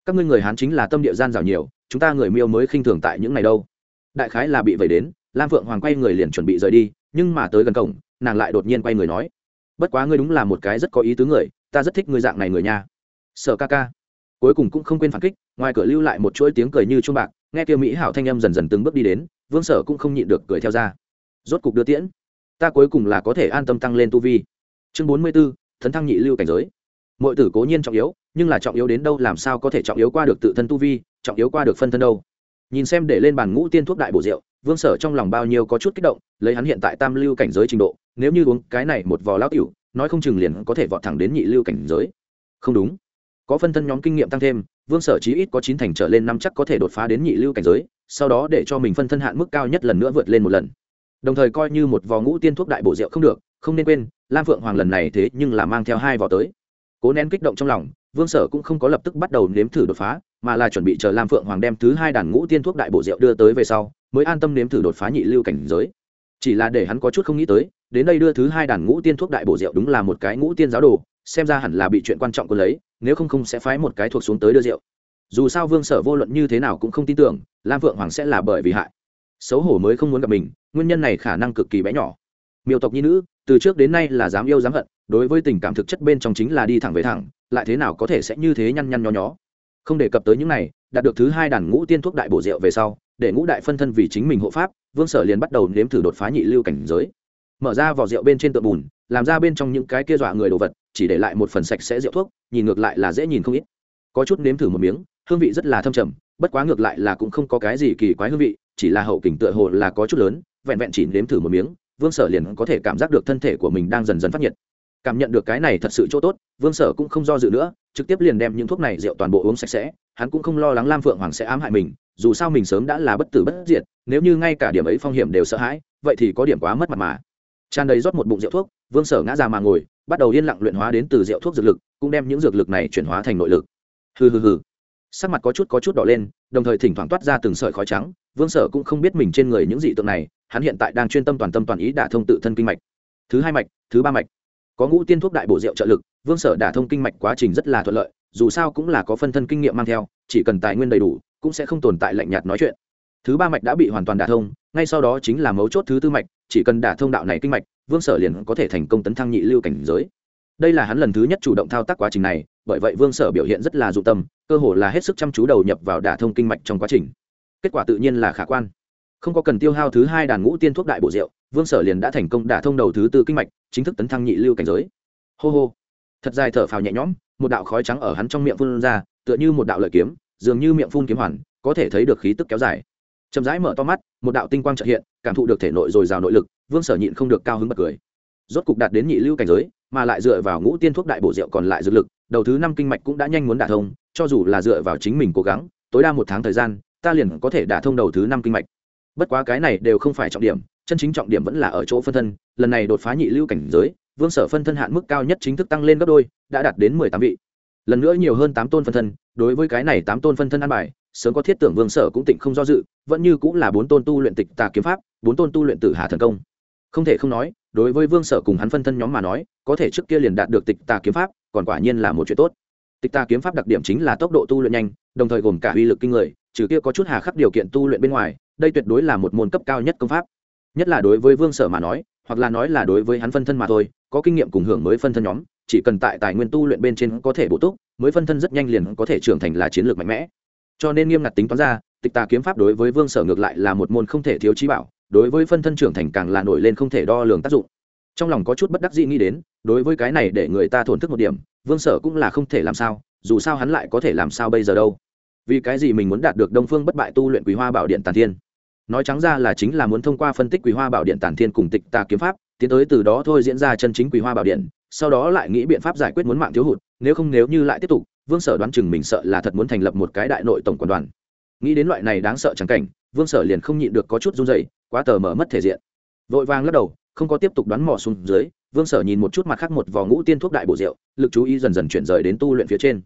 Các ngươi người hán chính là tâm địa gian rào nhiều chúng ta người miêu mới khinh thường tại những ngày đâu. Đại khái là bị vẩy đến, lam phượng hoàng quay người liền chuẩn bị rời đi, nhưng mà tới gần cổng, nàng lại đột nhiên quay người nói, bất quá ngươi đúng là một cái rất có ý tứ người, ta rất thích ngươi dạng này người nha. Sợ ca ca. Cuối cùng cũng không quên phản kích, ngoài cửa lưu lại một chuỗi tiếng cười như chuông bạc, nghe kia mỹ hảo thanh âm dần dần từng bước đi đến, vương sở cũng không nhịn được cười theo ra. Rốt cục đưa tiễn. Ta cuối cùng là có thể an tâm tăng lên tu vi. Chương bốn mươi b ố thấn thăng nhị lưu cảnh giới. Mọi tử cố nhiên trọng yếu, nhưng là trọng yếu đến đâu làm sao có thể trọng yếu qua được tự thân tu vi trọng yếu qua được phân thân đâu. Nhìn xem để lên bàn ngũ tiên thuốc đại bổ rượu, vương sở trong lòng bao nhiêu có chút kích động, lấy hắn hiện tại tam lưu cảnh giới trình độ, nếu như uống cái này một vò lão tiểu, nói không chừng liền có thể vọt thẳng đến nhị lưu cảnh giới. Không đúng. Có phân thân nhóm kinh nghiệm tăng thêm, vương sở chí ít có chín thành trở lên năm chắc có thể đột phá đến nhị lưu cảnh giới, sau đó để cho mình phân thân hạn mức cao nhất lần nữa vượt lên một lần. Đồng thời coi như một vò ngũ tiên thuốc đại bổ rượu không được, không nên quên, lam phượng hoàng lần này thế nhưng là mang theo hai vò tới. Cố nén kích động trong lòng, vương sở cũng không có lập tức bắt đầu nếm thử đột phá mà là chuẩn bị chờ lam phượng hoàng đem thứ hai đàn ngũ tiên thuốc đại bộ rượu đưa tới về sau, mới an tâm nếm thử đột phá nhị lưu cảnh giới. Chỉ là để hắn có chút không nghĩ tới, đến đây đưa thứ hai đàn ngũ tiên thuốc đại bộ rượu đúng là một cái ngũ tiên giáo đồ, xem ra hẳn là bị chuyện quan trọng của lấy, nếu không không sẽ phái một cái thuộc xuống tới đưa rượu. Dù sao vương sở vô luận như thế nào cũng không tin tưởng, lam phượng hoàng sẽ là bởi vì hại. Xấu hổ mới không muốn gặp mình, nguyên nhân này khả năng cực kỳ bé nhỏ. Miêu tộc nhi nữ, từ trước đến nay là dám yêu dám hận, đối với tình cảm thực chất bên trong chính là đi thẳng về thẳng, lại thế nào có thể sẽ như thế nhăn nhăn nho nhó không đề cập tới những này, đạt được thứ hai đàn ngũ tiên thuốc đại bổ rượu về sau, để ngũ đại phân thân vì chính mình hộ pháp, vương sở liền bắt đầu nếm thử đột phá nhị lưu cảnh giới. Mở ra vỏ rượu bên trên tượng bùn, làm ra bên trong những cái kia dọa người đồ vật, chỉ để lại một phần sạch sẽ rượu thuốc, nhìn ngược lại là dễ nhìn không ít. Có chút nếm thử một miếng, hương vị rất là thâm trầm, bất quá ngược lại là cũng không có cái gì kỳ quái hương vị, chỉ là hậu kình tựa hồ là có chút lớn, vẹn vẹn chỉ nếm thử một miếng, vương sở liền có thể cảm giác được thân thể của mình đang dần dần phát nhiệt cảm nhận được cái này thật sự chỗ tốt, vương sở cũng không do dự nữa, trực tiếp liền đem những thuốc này rượu toàn bộ uống sạch sẽ, hắn cũng không lo lắng lam phượng hoàng sẽ ám hại mình, dù sao mình sớm đã là bất tử bất diệt, nếu như ngay cả điểm ấy phong hiểm đều sợ hãi, vậy thì có điểm quá mất mặt mà. Tràn đầy rót một bụng rượu thuốc, vương sở ngã ra mà ngồi, bắt đầu yên lặng luyện hóa đến từ rượu thuốc dược lực, cũng đem những dược lực này chuyển hóa thành nội lực. Hừ hừ hừ. Sắc mặt có chút có chút đỏ lên, đồng thời thỉnh thoảng toát ra từng sợi khói trắng, vương sở cũng không biết mình trên người những dị tượng này, hắn hiện tại đang chuyên tâm toàn tâm toàn ý đả thông tự thân kinh mạch. Thứ hai mạch, thứ ba mạch có ngũ tiên thuốc đại bổ rượu trợ lực, vương sở đả thông kinh mạch quá trình rất là thuận lợi, dù sao cũng là có phân thân kinh nghiệm mang theo, chỉ cần tài nguyên đầy đủ, cũng sẽ không tồn tại lạnh nhạt nói chuyện. Thứ ba mạch đã bị hoàn toàn đả thông, ngay sau đó chính là mấu chốt thứ tư mạch, chỉ cần đả thông đạo này kinh mạch, vương sở liền có thể thành công tấn thăng nhị lưu cảnh giới. Đây là hắn lần thứ nhất chủ động thao tác quá trình này, bởi vậy vương sở biểu hiện rất là dụng tâm, cơ hồ là hết sức chăm chú đầu nhập vào đả thông kinh mạch trong quá trình. Kết quả tự nhiên là khả quan không có cần tiêu hao thứ hai đàn ngũ tiên thuốc đại bổ rượu, vương sở liền đã thành công đả thông đầu thứ tư kinh mạch, chính thức tấn thăng nhị lưu cảnh giới. Hô hô. Thật dài thở phào nhẹ nhõm, một đạo khói trắng ở hắn trong miệng phun ra, tựa như một đạo lợi kiếm, dường như miệng phun kiếm hoàn, có thể thấy được khí tức kéo dài. Chậm rãi mở to mắt, một đạo tinh quang trợ hiện, cảm thụ được thể nội dồi dào nội lực, vương sở nhịn không được cao hứng bật cười. Rốt cục đạt đến nhị lưu cảnh giới, mà lại dựa vào ngũ tiên thuốc đại bổ rượu còn lại dược lực, đầu thứ năm kinh mạch cũng đã nhanh muốn đả thông, cho dù là dựa vào chính mình cố gắng, tối đa một tháng thời gian, ta liền có thể đả thông đầu thứ năm kinh mạch bất quá cái này đều không phải trọng điểm, chân chính trọng điểm vẫn là ở chỗ phân thân, lần này đột phá nhị lưu cảnh giới, vương sở phân thân hạn mức cao nhất chính thức tăng lên gấp đôi, đã đạt đến mười tám vị. Lần nữa nhiều hơn tám tôn phân thân, đối với cái này tám tôn phân thân ăn bài, sớm có thiết tưởng vương sở cũng tịnh không do dự, vẫn như cũng là bốn tôn tu luyện tịch tà kiếm pháp, bốn tôn tu luyện tử hà thần công. Không thể không nói, đối với vương sở cùng hắn phân thân nhóm mà nói, có thể trước kia liền đạt được tịch tà kiếm pháp, còn quả nhiên là một chuyện tốt. Tịch tà kiếm pháp đặc điểm chính là tốc độ tu luyện nhanh, đồng thời gồm cả uy lực kinh người, trừ kia có chút hà khắc điều kiện tu luyện bên ngoài đây tuyệt đối là một môn cấp cao nhất công pháp. Nhất là đối với vương sở mà nói, hoặc là nói là đối với hắn phân thân mà thôi, có kinh nghiệm cùng hưởng mới phân thân nhóm, chỉ cần tại tài nguyên tu luyện bên trên có thể bổ túc, mới phân thân rất nhanh liền có thể trưởng thành là chiến lược mạnh mẽ. Cho nên nghiêm ngặt tính toán ra, tịch tà kiếm pháp đối với vương sở ngược lại là một môn không thể thiếu trí bảo, đối với phân thân trưởng thành càng là nổi lên không thể đo lường tác dụng. Trong lòng có chút bất đắc dĩ nghĩ đến, đối với cái này để người ta thổn thức một điểm, vương sở cũng là không thể làm sao, dù sao hắn lại có thể làm sao bây giờ đâu? Vì cái gì mình muốn đạt được đông phương bất bại tu luyện quý hoa bảo điện tàn thiên? Nói trắng ra là chính là muốn thông qua phân tích quý hoa bảo điện tản thiên cùng tịch tà kiếm pháp, tiến tới từ đó thôi diễn ra chân chính quý hoa bảo điện, sau đó lại nghĩ biện pháp giải quyết muốn mạng thiếu hụt, nếu không nếu như lại tiếp tục, vương sở đoán chừng mình sợ là thật muốn thành lập một cái đại nội tổng quản đoàn. Nghĩ đến loại này đáng sợ chẳng cảnh, vương sở liền không nhịn được có chút run dày quá tờ mở mất thể diện. Vội vàng lắc đầu, không có tiếp tục đoán mò xuống dưới, vương sở nhìn một chút mặt khác một vò ngũ tiên thuốc đại bổ rượu, lực chú ý dần dần chuyển rời đến tu luyện phía trên.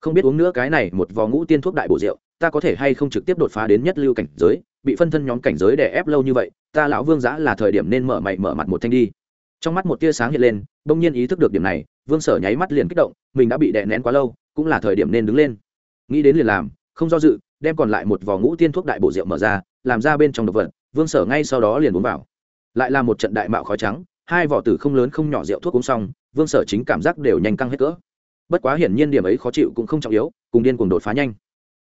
Không biết uống nữa cái này một vò ngũ tiên thuốc đại bổ rượu, ta có thể hay không trực tiếp đột phá đến nhất lưu cảnh giới bị phân thân nhóm cảnh giới đè ép lâu như vậy, ta lão vương giã là thời điểm nên mở mày mở mặt một thanh đi. Trong mắt một tia sáng hiện lên, bỗng nhiên ý thức được điểm này, vương sở nháy mắt liền kích động, mình đã bị đè nén quá lâu, cũng là thời điểm nên đứng lên. Nghĩ đến liền làm, không do dự, đem còn lại một vò ngũ tiên thuốc đại bổ rượu mở ra, làm ra bên trong độc vật, vương sở ngay sau đó liền uống vào. Lại là một trận đại mạo khói trắng, hai vỏ tử không lớn không nhỏ rượu thuốc uống xong, vương sở chính cảm giác đều nhanh căng hết cỡ. Bất quá hiển nhiên điểm ấy khó chịu cũng không trọng yếu, cùng điên cùng đột phá nhanh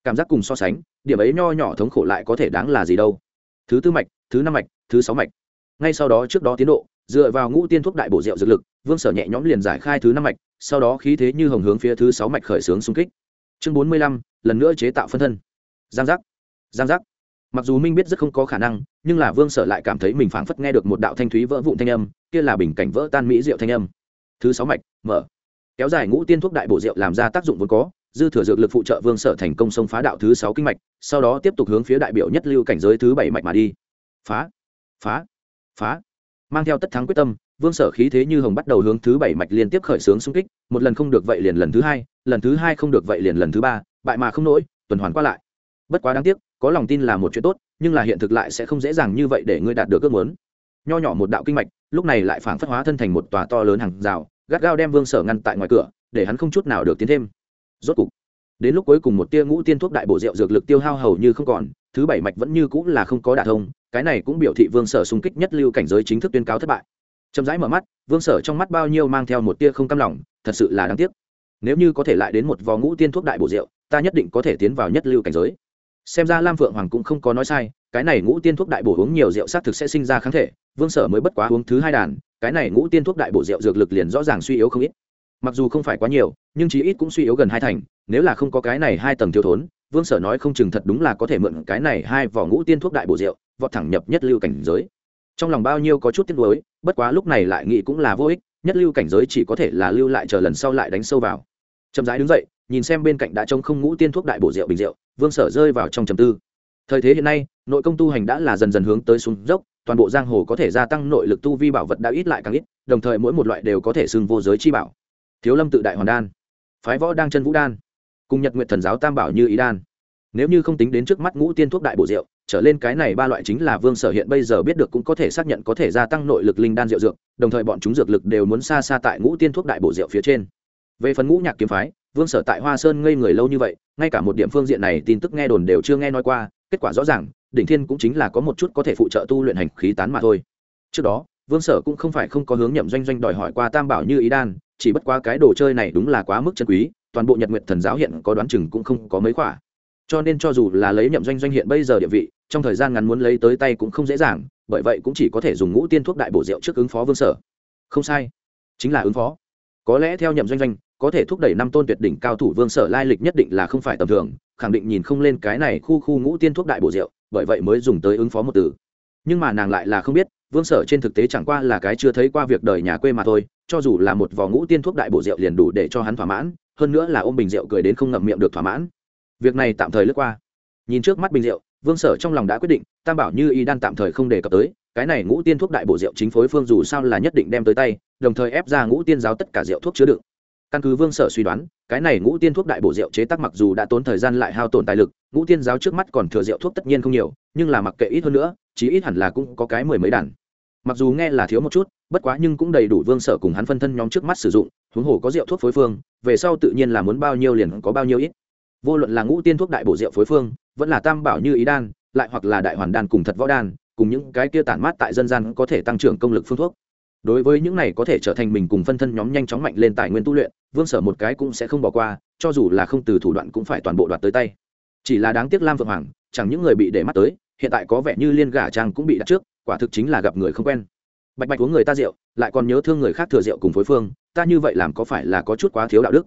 cảm giác cùng so sánh, điểm ấy nho nhỏ thống khổ lại có thể đáng là gì đâu. Thứ tư mạch, thứ năm mạch, thứ sáu mạch. Ngay sau đó trước đó tiến độ, dựa vào ngũ tiên thuốc đại bổ rượu dược lực, vương sở nhẹ nhõm liền giải khai thứ năm mạch, sau đó khí thế như hồng hướng phía thứ sáu mạch khởi xướng xung kích. Chương bốn mươi lăm, lần nữa chế tạo phân thân. Giang giác. Giang giác. Mặc dù minh biết rất không có khả năng, nhưng là vương sở lại cảm thấy mình phảng phất nghe được một đạo thanh thúy vỡ vụn thanh âm, kia là bình cảnh vỡ tan mỹ diệu thanh âm. Thứ sáu mạch, mở. Kéo dài ngũ tiên thuốc đại bổ rượu làm ra tác dụng vốn có dư thừa dược lực phụ trợ vương sở thành công xông phá đạo thứ sáu kinh mạch, sau đó tiếp tục hướng phía đại biểu nhất lưu cảnh giới thứ bảy mạch mà đi. Phá phá phá. Mang theo tất thắng quyết tâm, vương sở khí thế như hồng bắt đầu hướng thứ bảy mạch liên tiếp khởi xướng xung kích, một lần không được vậy liền lần thứ hai, lần thứ hai không được vậy liền lần thứ ba, bại mà không nổi, tuần hoàn qua lại. Bất quá đáng tiếc, có lòng tin là một chuyện tốt, nhưng là hiện thực lại sẽ không dễ dàng như vậy để ngươi đạt được ước muốn. Nho nhỏ một đạo kinh mạch, lúc này lại phảng phất hóa thân thành một tòa to lớn hàng rào, gắt gao đem vương sở ngăn tại ngoài cửa, để hắn không chút nào được tiến thêm rốt cục, đến lúc cuối cùng một tia ngũ tiên thuốc đại bổ rượu dược lực tiêu hao hầu như không còn, thứ bảy mạch vẫn như cũng là không có đả thông, cái này cũng biểu thị vương sở xung kích nhất lưu cảnh giới chính thức tuyên cáo thất bại. Chậm rãi mở mắt, vương sở trong mắt bao nhiêu mang theo một tia không cam lòng, thật sự là đáng tiếc. Nếu như có thể lại đến một vò ngũ tiên thuốc đại bổ rượu, ta nhất định có thể tiến vào nhất lưu cảnh giới. Xem ra lam phượng hoàng cũng không có nói sai, cái này ngũ tiên thuốc đại bổ uống nhiều rượu xác thực sẽ sinh ra kháng thể, vương sở mới bất quá uống thứ hai đàn, cái này ngũ tiên thuốc đại bổ rượu dược lực liền rõ ràng suy yếu không ít mặc dù không phải quá nhiều, nhưng chí ít cũng suy yếu gần hai thành, nếu là không có cái này hai tầng thiếu thốn, vương sở nói không chừng thật đúng là có thể mượn cái này hai vỏ ngũ tiên thuốc đại bổ rượu, vọt thẳng nhập nhất lưu cảnh giới. Trong lòng bao nhiêu có chút tiếc nuối, bất quá lúc này lại nghĩ cũng là vô ích, nhất lưu cảnh giới chỉ có thể là lưu lại chờ lần sau lại đánh sâu vào. Chậm rãi đứng dậy, nhìn xem bên cạnh đã trông không ngũ tiên thuốc đại bổ rượu bình rượu, vương sở rơi vào trong trầm tư. Thời thế hiện nay, nội công tu hành đã là dần dần hướng tới xuống dốc, toàn bộ giang hồ có thể gia tăng nội lực tu vi bảo vật đã ít lại càng ít, đồng thời mỗi một loại đều có thể xưng vô giới chi bảo thiếu lâm tự đại hoàn đan, phái võ đang chân vũ đan, cùng nhật nguyện thần giáo tam bảo như ý đan. Nếu như không tính đến trước mắt ngũ tiên thuốc đại bổ rượu, trở lên cái này ba loại chính là vương sở hiện bây giờ biết được cũng có thể xác nhận có thể gia tăng nội lực linh đan rượu dược, đồng thời bọn chúng dược lực đều muốn xa xa tại ngũ tiên thuốc đại bổ rượu phía trên. Về phần ngũ nhạc kiếm phái, vương sở tại hoa sơn ngây người lâu như vậy, ngay cả một điểm phương diện này tin tức nghe đồn đều chưa nghe nói qua, kết quả rõ ràng, đỉnh thiên cũng chính là có một chút có thể phụ trợ tu luyện hành khí tán mà thôi. Trước đó, vương sở cũng không phải không có hướng nhậm doanh doanh đòi hỏi qua tam bảo như ý đan chỉ bất quá cái đồ chơi này đúng là quá mức chân quý, toàn bộ nhật nguyện thần giáo hiện có đoán chừng cũng không có mấy khoả cho nên cho dù là lấy nhậm doanh doanh hiện bây giờ địa vị, trong thời gian ngắn muốn lấy tới tay cũng không dễ dàng, bởi vậy cũng chỉ có thể dùng ngũ tiên thuốc đại bổ rượu trước ứng phó vương sở. Không sai, chính là ứng phó. Có lẽ theo nhậm doanh doanh, có thể thúc đẩy năm tôn tuyệt đỉnh cao thủ vương sở lai lịch nhất định là không phải tầm thường, khẳng định nhìn không lên cái này khu khu ngũ tiên thuốc đại bổ rượu, bởi vậy mới dùng tới ứng phó một từ. Nhưng mà nàng lại là không biết, vương sở trên thực tế chẳng qua là cái chưa thấy qua việc đời nhà quê mà thôi cho dù là một vò ngũ tiên thuốc đại bổ rượu liền đủ để cho hắn thỏa mãn, hơn nữa là ôm bình rượu cười đến không ngậm miệng được thỏa mãn. Việc này tạm thời lướt qua. Nhìn trước mắt bình rượu, vương sở trong lòng đã quyết định, tam bảo như y đan tạm thời không đề cập tới, cái này ngũ tiên thuốc đại bổ rượu chính phối phương dù sao là nhất định đem tới tay, đồng thời ép ra ngũ tiên giáo tất cả rượu thuốc chứa đựng. Căn cứ vương sở suy đoán, cái này ngũ tiên thuốc đại bổ rượu chế tác mặc dù đã tốn thời gian lại hao tổn tài lực, ngũ tiên giáo trước mắt còn thừa rượu thuốc tất nhiên không nhiều, nhưng là mặc kệ ít hơn nữa, chí ít hẳn là cũng có cái mười mấy đàn mặc dù nghe là thiếu một chút, bất quá nhưng cũng đầy đủ vương sở cùng hắn phân thân nhóm trước mắt sử dụng, huống hồ có rượu thuốc phối phương, về sau tự nhiên là muốn bao nhiêu liền có bao nhiêu ít. Vô luận là ngũ tiên thuốc đại bổ rượu phối phương, vẫn là tam bảo như ý đan, lại hoặc là đại hoàn đan cùng thật võ đan, cùng những cái kia tản mát tại dân gian có thể tăng trưởng công lực phương thuốc. Đối với những này có thể trở thành mình cùng phân thân nhóm nhanh chóng mạnh lên tài nguyên tu luyện, vương sở một cái cũng sẽ không bỏ qua, cho dù là không từ thủ đoạn cũng phải toàn bộ đoạt tới tay. Chỉ là đáng tiếc lam vượng hoàng, chẳng những người bị để mắt tới, hiện tại có vẻ như liên gả trang cũng bị đặt trước quả thực chính là gặp người không quen. Bạch bạch uống người ta rượu, lại còn nhớ thương người khác thừa rượu cùng phối phương, ta như vậy làm có phải là có chút quá thiếu đạo đức?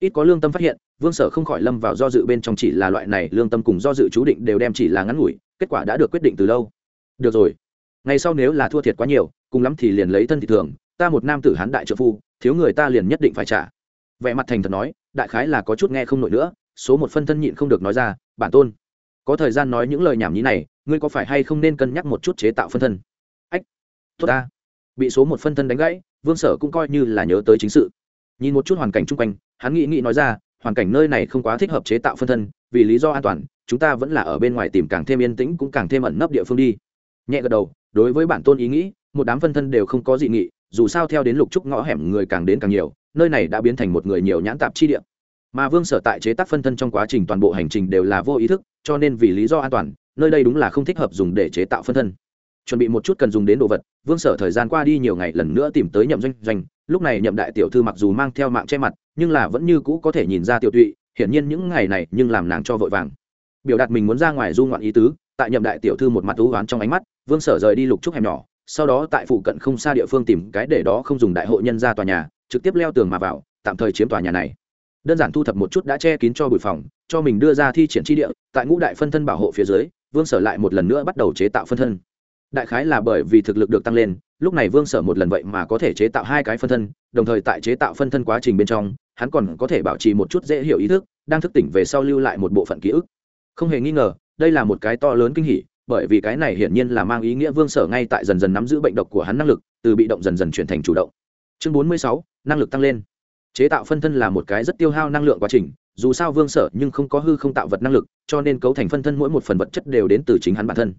Ít có lương tâm phát hiện, vương sở không khỏi lâm vào do dự bên trong chỉ là loại này lương tâm cùng do dự chú định đều đem chỉ là ngắn ngủi, kết quả đã được quyết định từ lâu. Được rồi, ngày sau nếu là thua thiệt quá nhiều, cùng lắm thì liền lấy thân thị thường ta một nam tử hán đại trợ phu, thiếu người ta liền nhất định phải trả. Vẻ mặt thành thật nói, đại khái là có chút nghe không nổi nữa, số một phân thân nhịn không được nói ra, bản tôn, có thời gian nói những lời nhảm nhí này ngươi có phải hay không nên cân nhắc một chút chế tạo phân thân? Ách, tốt ta. Bị số một phân thân đánh gãy, vương sở cũng coi như là nhớ tới chính sự. Nhìn một chút hoàn cảnh chung quanh, hắn nghĩ nghĩ nói ra, hoàn cảnh nơi này không quá thích hợp chế tạo phân thân, vì lý do an toàn, chúng ta vẫn là ở bên ngoài tìm càng thêm yên tĩnh cũng càng thêm ẩn nấp địa phương đi. Nhẹ gật đầu, đối với bản tôn ý nghĩ, một đám phân thân đều không có dị nghị, dù sao theo đến lục trúc ngõ hẻm người càng đến càng nhiều, nơi này đã biến thành một người nhiều nhãn tạp chi địa. Mà vương sở tại chế tác phân thân trong quá trình toàn bộ hành trình đều là vô ý thức, cho nên vì lý do an toàn nơi đây đúng là không thích hợp dùng để chế tạo phân thân. Chuẩn bị một chút cần dùng đến đồ vật, vương sở thời gian qua đi nhiều ngày lần nữa tìm tới nhậm doanh doanh. Lúc này nhậm đại tiểu thư mặc dù mang theo mạng che mặt, nhưng là vẫn như cũ có thể nhìn ra tiểu tụy, hiển nhiên những ngày này nhưng làm nàng cho vội vàng. Biểu đạt mình muốn ra ngoài du ngoạn ý tứ, tại nhậm đại tiểu thư một mặt thú oán trong ánh mắt, vương sở rời đi lục trúc hẻm nhỏ, sau đó tại phụ cận không xa địa phương tìm cái để đó không dùng đại hội nhân ra tòa nhà, trực tiếp leo tường mà vào, tạm thời chiếm tòa nhà này. Đơn giản thu thập một chút đã che kín cho bụi phòng, cho mình đưa ra thi triển tri địa, tại ngũ đại phân thân bảo hộ phía dưới vương sở lại một lần nữa bắt đầu chế tạo phân thân. Đại khái là bởi vì thực lực được tăng lên, lúc này vương sở một lần vậy mà có thể chế tạo hai cái phân thân, đồng thời tại chế tạo phân thân quá trình bên trong, hắn còn có thể bảo trì một chút dễ hiểu ý thức, đang thức tỉnh về sau lưu lại một bộ phận ký ức. Không hề nghi ngờ, đây là một cái to lớn kinh hỉ, bởi vì cái này hiển nhiên là mang ý nghĩa vương sở ngay tại dần dần nắm giữ bệnh độc của hắn năng lực, từ bị động dần dần chuyển thành chủ động. Chương bốn mươi sáu, năng lực tăng lên. Chế tạo phân thân là một cái rất tiêu hao năng lượng quá trình dù sao vương sở nhưng không có hư không tạo vật năng lực, cho nên cấu thành phân thân mỗi một phần vật chất đều đến từ chính hắn bản thân.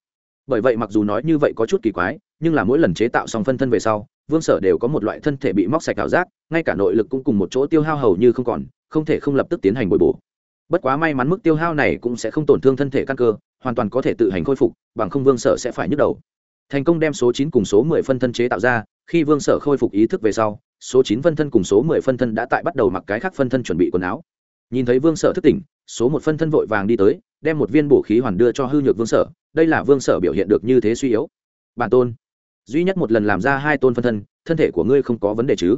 Bởi vậy mặc dù nói như vậy có chút kỳ quái, nhưng là mỗi lần chế tạo xong phân thân về sau, vương sở đều có một loại thân thể bị móc sạch ảo giác, ngay cả nội lực cũng cùng một chỗ tiêu hao hầu như không còn, không thể không lập tức tiến hành bồi bổ. Bất quá may mắn mức tiêu hao này cũng sẽ không tổn thương thân thể căn cơ, hoàn toàn có thể tự hành khôi phục, bằng không vương sở sẽ phải nhức đầu. Thành công đem số chín cùng số mười phân thân chế tạo ra, khi vương sở khôi phục ý thức về sau, số chín phân thân cùng số mười phân thân đã tại bắt đầu mặc cái khác phân thân chuẩn bị quần áo nhìn thấy vương sở thức tỉnh, số một phân thân vội vàng đi tới, đem một viên bổ khí hoàn đưa cho hư nhược vương sở, đây là vương sở biểu hiện được như thế suy yếu. Bản tôn, duy nhất một lần làm ra hai tôn phân thân thân thể của ngươi không có vấn đề chứ?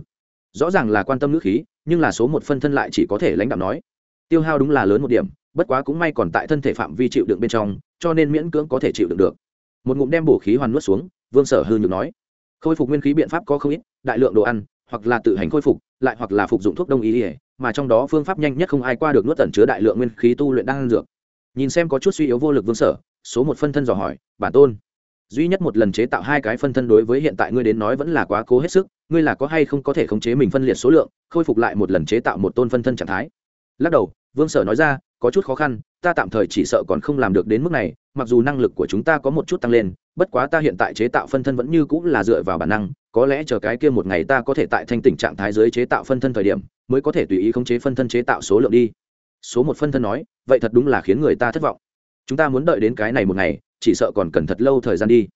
Rõ ràng là quan tâm nước khí, nhưng là số một phân thân lại chỉ có thể lãnh đạo nói. Tiêu hao đúng là lớn một điểm, bất quá cũng may còn tại thân thể phạm vi chịu đựng bên trong, cho nên miễn cưỡng có thể chịu đựng được. Một ngụm đem bổ khí hoàn nuốt xuống, vương sở hư nhược nói. Khôi phục nguyên khí biện pháp có không ít, đại lượng đồ ăn, hoặc là tự hành khôi phục, lại hoặc là phục dụng thuốc đông y mà trong đó phương pháp nhanh nhất không ai qua được nuốt tẩn chứa đại lượng nguyên khí tu luyện đang dược. Nhìn xem có chút suy yếu vô lực vương sở, số một phân thân dò hỏi, bản tôn, duy nhất một lần chế tạo hai cái phân thân đối với hiện tại ngươi đến nói vẫn là quá cố hết sức, ngươi là có hay không có thể khống chế mình phân liệt số lượng, khôi phục lại một lần chế tạo một tôn phân thân trạng thái? Lắc đầu, vương sở nói ra, có chút khó khăn, ta tạm thời chỉ sợ còn không làm được đến mức này, mặc dù năng lực của chúng ta có một chút tăng lên, bất quá ta hiện tại chế tạo phân thân vẫn như cũng là dựa vào bản năng có lẽ chờ cái kia một ngày ta có thể tại thanh tỉnh trạng thái dưới chế tạo phân thân thời điểm, mới có thể tùy ý khống chế phân thân chế tạo số lượng đi. Số một phân thân nói, vậy thật đúng là khiến người ta thất vọng. Chúng ta muốn đợi đến cái này một ngày, chỉ sợ còn cần thật lâu thời gian đi.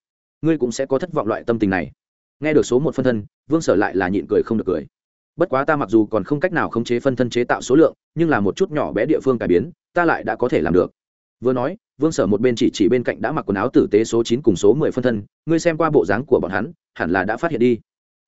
Ngươi cũng sẽ có thất vọng loại tâm tình này. Nghe được số một phân thân, vương sở lại là nhịn cười không được cười. Bất quá ta mặc dù còn không cách nào khống chế phân thân chế tạo số lượng, nhưng là một chút nhỏ bé địa phương cải biến, ta lại đã có thể làm được. Vừa nói vương sở một bên chỉ chỉ bên cạnh đã mặc quần áo tử tế số chín cùng số mười phân thân, ngươi xem qua bộ dáng của bọn hắn, hẳn là đã phát hiện đi.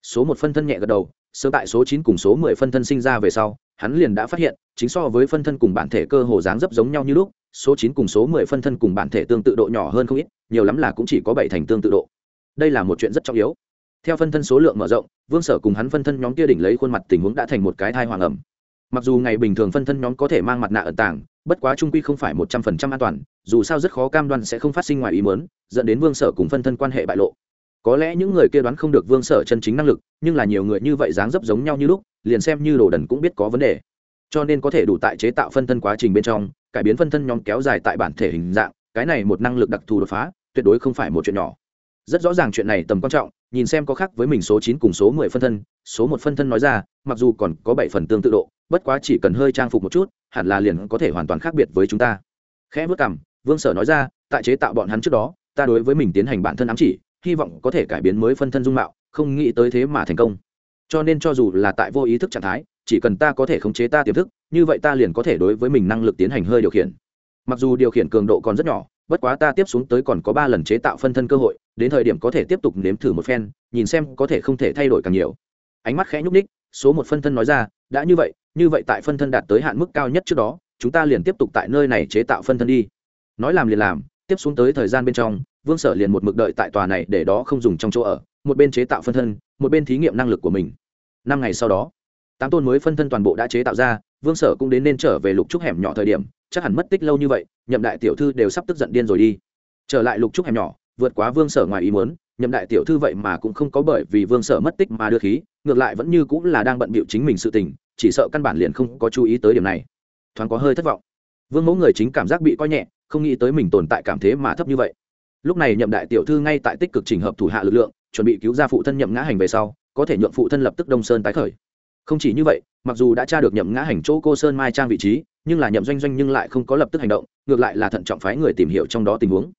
Số một phân thân nhẹ gật đầu, sớm tại số chín cùng số mười phân thân sinh ra về sau, hắn liền đã phát hiện, chính so với phân thân cùng bản thể cơ hồ dáng dấp giống nhau như lúc, số chín cùng số mười phân thân cùng bản thể tương tự độ nhỏ hơn không ít, nhiều lắm là cũng chỉ có bảy thành tương tự độ. Đây là một chuyện rất trọng yếu. Theo phân thân số lượng mở rộng, vương sở cùng hắn phân thân nhóm kia đỉnh lấy khuôn mặt tình huống đã thành một cái thai hoàng ẩm mặc dù ngày bình thường phân thân nhóm có thể mang mặt nạ ẩn tàng, bất quá trung quy không phải một trăm phần trăm an toàn, dù sao rất khó cam đoan sẽ không phát sinh ngoài ý mớn dẫn đến vương sở cùng phân thân quan hệ bại lộ. Có lẽ những người kia đoán không được vương sở chân chính năng lực, nhưng là nhiều người như vậy dáng dấp giống nhau như lúc, liền xem như đồ đần cũng biết có vấn đề. Cho nên có thể đủ tại chế tạo phân thân quá trình bên trong, cải biến phân thân nhóm kéo dài tại bản thể hình dạng, cái này một năng lực đặc thù đột phá, tuyệt đối không phải một chuyện nhỏ rất rõ ràng chuyện này tầm quan trọng, nhìn xem có khác với mình số chín cùng số mười phân thân, số một phân thân nói ra, mặc dù còn có bảy phần tương tự độ, bất quá chỉ cần hơi trang phục một chút, hẳn là liền có thể hoàn toàn khác biệt với chúng ta. Khẽ vất cảm vương sở nói ra, tại chế tạo bọn hắn trước đó, ta đối với mình tiến hành bản thân ám chỉ, hy vọng có thể cải biến mới phân thân dung mạo, không nghĩ tới thế mà thành công. Cho nên cho dù là tại vô ý thức trạng thái, chỉ cần ta có thể khống chế ta tiềm thức, như vậy ta liền có thể đối với mình năng lực tiến hành hơi điều khiển mặc dù điều khiển cường độ còn rất nhỏ, bất quá ta tiếp xuống tới còn có ba lần chế tạo phân thân cơ hội, đến thời điểm có thể tiếp tục nếm thử một phen, nhìn xem có thể không thể thay đổi càng nhiều. Ánh mắt khẽ nhúc ních số một phân thân nói ra, đã như vậy như vậy tại phân thân đạt tới hạn mức cao nhất trước đó, chúng ta liền tiếp tục tại nơi này chế tạo phân thân đi. Nói làm liền làm, tiếp xuống tới thời gian bên trong, vương sở liền một mực đợi tại tòa này để đó không dùng trong chỗ ở, một bên chế tạo phân thân, một bên thí nghiệm năng lực của mình. Năm ngày sau đó, tám tôn mới phân thân toàn bộ đã chế tạo ra, vương sở cũng đến nên trở về lục trúc hẻm nhỏ thời điểm chắc hẳn mất tích lâu như vậy, nhậm đại tiểu thư đều sắp tức giận điên rồi đi. Trở lại lục trúc hẻm nhỏ, vượt quá vương sở ngoài ý muốn, nhậm đại tiểu thư vậy mà cũng không có bởi vì vương sở mất tích mà đưa khí, ngược lại vẫn như cũng là đang bận bịu chính mình sự tình, chỉ sợ căn bản liền không có chú ý tới điểm này. Thoáng có hơi thất vọng. Vương mẫu người chính cảm giác bị coi nhẹ, không nghĩ tới mình tồn tại cảm thế mà thấp như vậy. Lúc này nhậm đại tiểu thư ngay tại tích cực trình hợp thủ hạ lực lượng, chuẩn bị cứu ra phụ thân nhậm ngã hành về sau, có thể nhượng phụ thân lập tức đông sơn tái khởi. Không chỉ như vậy, mặc dù đã tra được nhậm ngã hành chỗ cô sơn mai trang vị trí nhưng là nhậm doanh doanh nhưng lại không có lập tức hành động, ngược lại là thận trọng phái người tìm hiểu trong đó tình huống.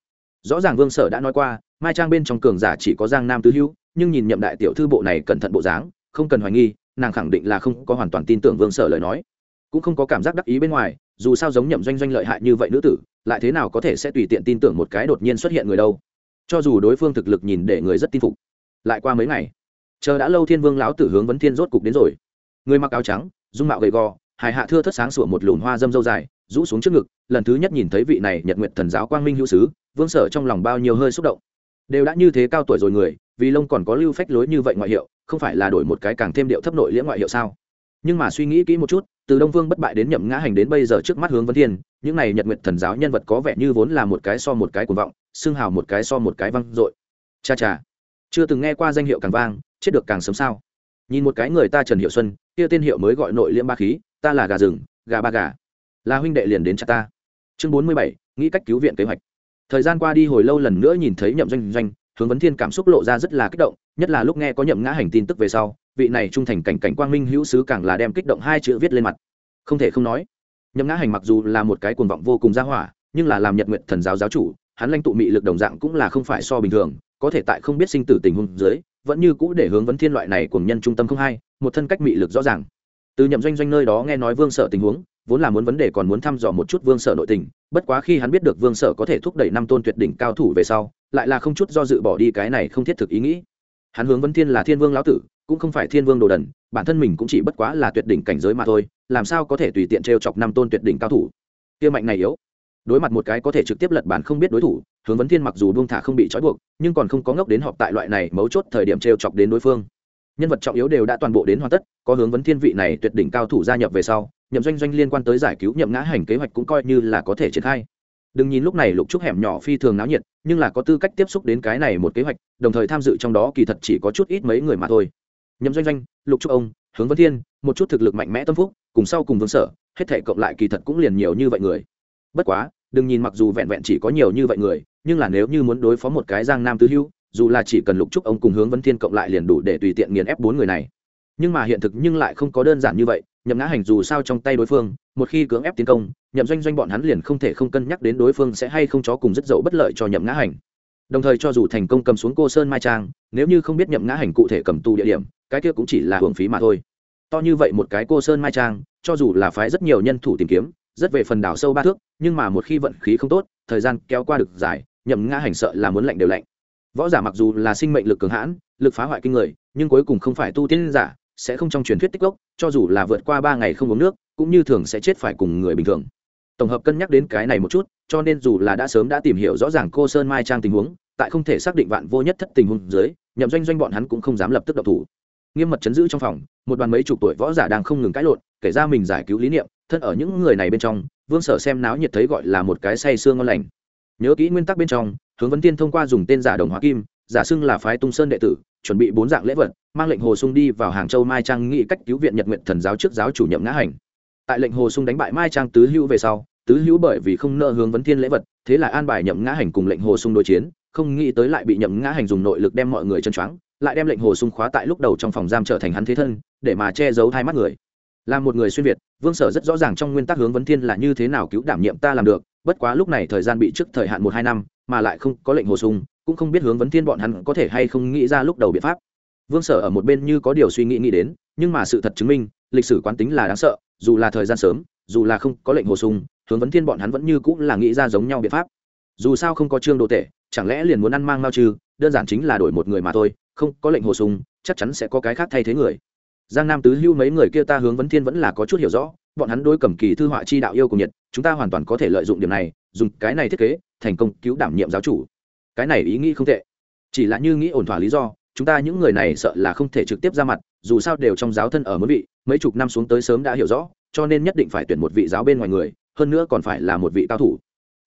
Rõ ràng vương sở đã nói qua, mai trang bên trong cường giả chỉ có giang nam tứ hữu, nhưng nhìn nhậm đại tiểu thư bộ này cẩn thận bộ dáng, không cần hoài nghi, nàng khẳng định là không có hoàn toàn tin tưởng vương sở lời nói. Cũng không có cảm giác đắc ý bên ngoài, dù sao giống nhậm doanh doanh lợi hại như vậy nữ tử, lại thế nào có thể sẽ tùy tiện tin tưởng một cái đột nhiên xuất hiện người đâu. Cho dù đối phương thực lực nhìn để người rất tin phục, lại qua mấy ngày, chờ đã lâu thiên vương lão tử hướng vấn thiên rốt cục đến rồi. Người mặc áo trắng, dung mạo gầy gò hài hạ thưa thất sáng sủa một lùm hoa dâm dâu dài, rũ xuống trước ngực, lần thứ nhất nhìn thấy vị này nhật nguyện thần giáo quang minh hữu sứ, vương sở trong lòng bao nhiêu hơi xúc động. Đều đã như thế cao tuổi rồi người, vì lông còn có lưu phách lối như vậy ngoại hiệu, không phải là đổi một cái càng thêm điệu thấp nội liễm ngoại hiệu sao? Nhưng mà suy nghĩ kỹ một chút, từ đông vương bất bại đến nhậm ngã hành đến bây giờ trước mắt hướng vấn thiên, những này nhật nguyện thần giáo nhân vật có vẻ như vốn là một cái so một cái cuồng vọng, xưng hào một cái so một cái văng dội. Cha cha, chưa từng nghe qua danh hiệu càng vang, chết được càng sớm sao? Nhìn một cái người ta trần hiệu xuân, kia tên hiệu mới gọi nội liễm ba khí ta là gà rừng, gà ba gà. Là huynh đệ liền đến cha ta. Chương bốn mươi bảy, nghĩ cách cứu viện kế hoạch. Thời gian qua đi hồi lâu lần nữa nhìn thấy nhậm doanh doanh, hướng vấn thiên cảm xúc lộ ra rất là kích động, nhất là lúc nghe có nhậm ngã hành tin tức về sau, vị này trung thành cảnh cảnh quang minh hữu sứ càng là đem kích động hai chữ viết lên mặt. Không thể không nói, nhậm ngã hành mặc dù là một cái cuồng vọng vô cùng gia hỏa, nhưng là làm nhật nguyện thần giáo giáo chủ, hắn lãnh tụ mị lực đồng dạng cũng là không phải so bình thường, có thể tại không biết sinh tử tình huống dưới, vẫn như cũ để hướng vấn thiên loại này cùng nhân trung tâm không hai một thân cách mị lực rõ ràng từ nhậm doanh doanh nơi đó nghe nói vương sở tình huống, vốn là muốn vấn đề còn muốn thăm dò một chút vương sở nội tình, bất quá khi hắn biết được vương sở có thể thúc đẩy năm tôn tuyệt đỉnh cao thủ về sau, lại là không chút do dự bỏ đi cái này không thiết thực ý nghĩ. Hắn hướng vấn thiên là thiên vương lão tử, cũng không phải thiên vương đồ đần, bản thân mình cũng chỉ bất quá là tuyệt đỉnh cảnh giới mà thôi, làm sao có thể tùy tiện t r e o chọc năm tôn tuyệt đỉnh cao thủ? Kia mạnh này yếu. Đối mặt một cái có thể trực tiếp lật bản không biết đối thủ, hướng vấn thiên mặc dù buông thả không bị trói buộc, nhưng còn không có ngốc đến họp tại loại này mấu chốt thời điểm t r e o chọc đến đối phương nhân vật trọng yếu đều đã toàn bộ đến hoàn tất, có hướng vấn thiên vị này tuyệt đỉnh cao thủ gia nhập về sau, nhậm doanh doanh liên quan tới giải cứu nhậm ngã hành kế hoạch cũng coi như là có thể triển khai. Đừng nhìn lúc này lục trúc hẻm nhỏ phi thường náo nhiệt, nhưng là có tư cách tiếp xúc đến cái này một kế hoạch, đồng thời tham dự trong đó kỳ thật chỉ có chút ít mấy người mà thôi. Nhậm doanh doanh, lục trúc ông, hướng vấn thiên, một chút thực lực mạnh mẽ tâm phúc, cùng sau cùng vương sở, hết thể cộng lại kỳ thật cũng liền nhiều như vậy người. Bất quá, đừng nhìn mặc dù vẹn vẹn chỉ có nhiều như vậy người, nhưng là nếu như muốn đối phó một cái giang nam tứ hữu dù là chỉ cần lục trúc ông cùng hướng vấn thiên cộng lại liền đủ để tùy tiện nghiền ép bốn người này. Nhưng mà hiện thực nhưng lại không có đơn giản như vậy, nhậm ngã hành dù sao trong tay đối phương, một khi cưỡng ép tiến công, nhậm doanh doanh bọn hắn liền không thể không cân nhắc đến đối phương sẽ hay không chó cùng rất dậu bất lợi cho nhậm ngã hành. Đồng thời cho dù thành công cầm xuống cô sơn mai trang, nếu như không biết nhậm ngã hành cụ thể cầm tù địa điểm, cái kia cũng chỉ là hưởng phí mà thôi. To như vậy một cái cô sơn mai trang, cho dù là phái rất nhiều nhân thủ tìm kiếm, rất về phần đảo sâu ba thước, nhưng mà một khi vận khí không tốt, thời gian kéo qua được dài, nhậm ngã hành sợ là muốn lạnh đều lạnh võ giả mặc dù là sinh mệnh lực cường hãn, lực phá hoại kinh người, nhưng cuối cùng không phải tu tiên giả, sẽ không trong truyền thuyết tích gốc cho dù là vượt qua ba ngày không uống nước, cũng như thường sẽ chết phải cùng người bình thường. Tổng hợp cân nhắc đến cái này một chút, cho nên dù là đã sớm đã tìm hiểu rõ ràng cô sơn mai trang tình huống, tại không thể xác định vạn vô nhất thất tình huống dưới, nhậm doanh doanh bọn hắn cũng không dám lập tức độc thủ. Nghiêm mật chấn giữ trong phòng, một đoàn mấy chục tuổi võ giả đang không ngừng cãi lộn, kể ra mình giải cứu lý niệm, thân ở những người này bên trong, vương sở xem náo nhiệt thấy gọi là một cái say xương ngon lành. Nhớ kỹ nguyên tắc bên trong hướng vấn tiên thông qua dùng tên giả đồng hóa kim, giả xưng là phái tung sơn đệ tử, chuẩn bị bốn dạng lễ vật, mang lệnh hồ sung đi vào hàng châu mai trang nghị cách cứu viện nhật nguyện thần giáo trước giáo chủ nhậm ngã hành. Tại lệnh hồ sung đánh bại mai trang tứ hữu về sau, tứ hữu bởi vì không nợ hướng vấn thiên lễ vật, thế là an bài nhậm ngã hành cùng lệnh hồ sung đối chiến, không nghĩ tới lại bị nhậm ngã hành dùng nội lực đem mọi người chân choáng, lại đem lệnh hồ sung khóa tại lúc đầu trong phòng giam trở thành hắn thế thân, để mà che giấu hai mắt người. Là một người xuyên việt, vương sở rất rõ ràng trong nguyên tắc hướng vấn thiên là như thế nào cứu đảm nhiệm ta làm được, bất quá lúc này thời gian bị trước thời hạn một hai năm mà lại không có lệnh hồ sung, cũng không biết hướng vấn thiên bọn hắn có thể hay không nghĩ ra lúc đầu biện pháp. Vương sở ở một bên như có điều suy nghĩ nghĩ đến, nhưng mà sự thật chứng minh, lịch sử quán tính là đáng sợ, dù là thời gian sớm, dù là không có lệnh hồ sung, hướng vấn thiên bọn hắn vẫn như cũng là nghĩ ra giống nhau biện pháp. Dù sao không có trương đồ tệ chẳng lẽ liền muốn ăn mang mao trừ, đơn giản chính là đổi một người mà thôi, không có lệnh hồ sung, chắc chắn sẽ có cái khác thay thế người. Giang nam tứ hưu mấy người kia ta hướng vấn thiên vẫn là có chút hiểu rõ, bọn hắn đối cầm kỳ thư họa chi đạo yêu cùng nhiệt chúng ta hoàn toàn có thể lợi dụng điểm này dùng cái này thiết kế thành công cứu đảm nhiệm giáo chủ. Cái này ý nghĩ không tệ. Chỉ là như nghĩ ổn thỏa lý do, chúng ta những người này sợ là không thể trực tiếp ra mặt, dù sao đều trong giáo thân ở mới vị, mấy chục năm xuống tới sớm đã hiểu rõ, cho nên nhất định phải tuyển một vị giáo bên ngoài người, hơn nữa còn phải là một vị cao thủ.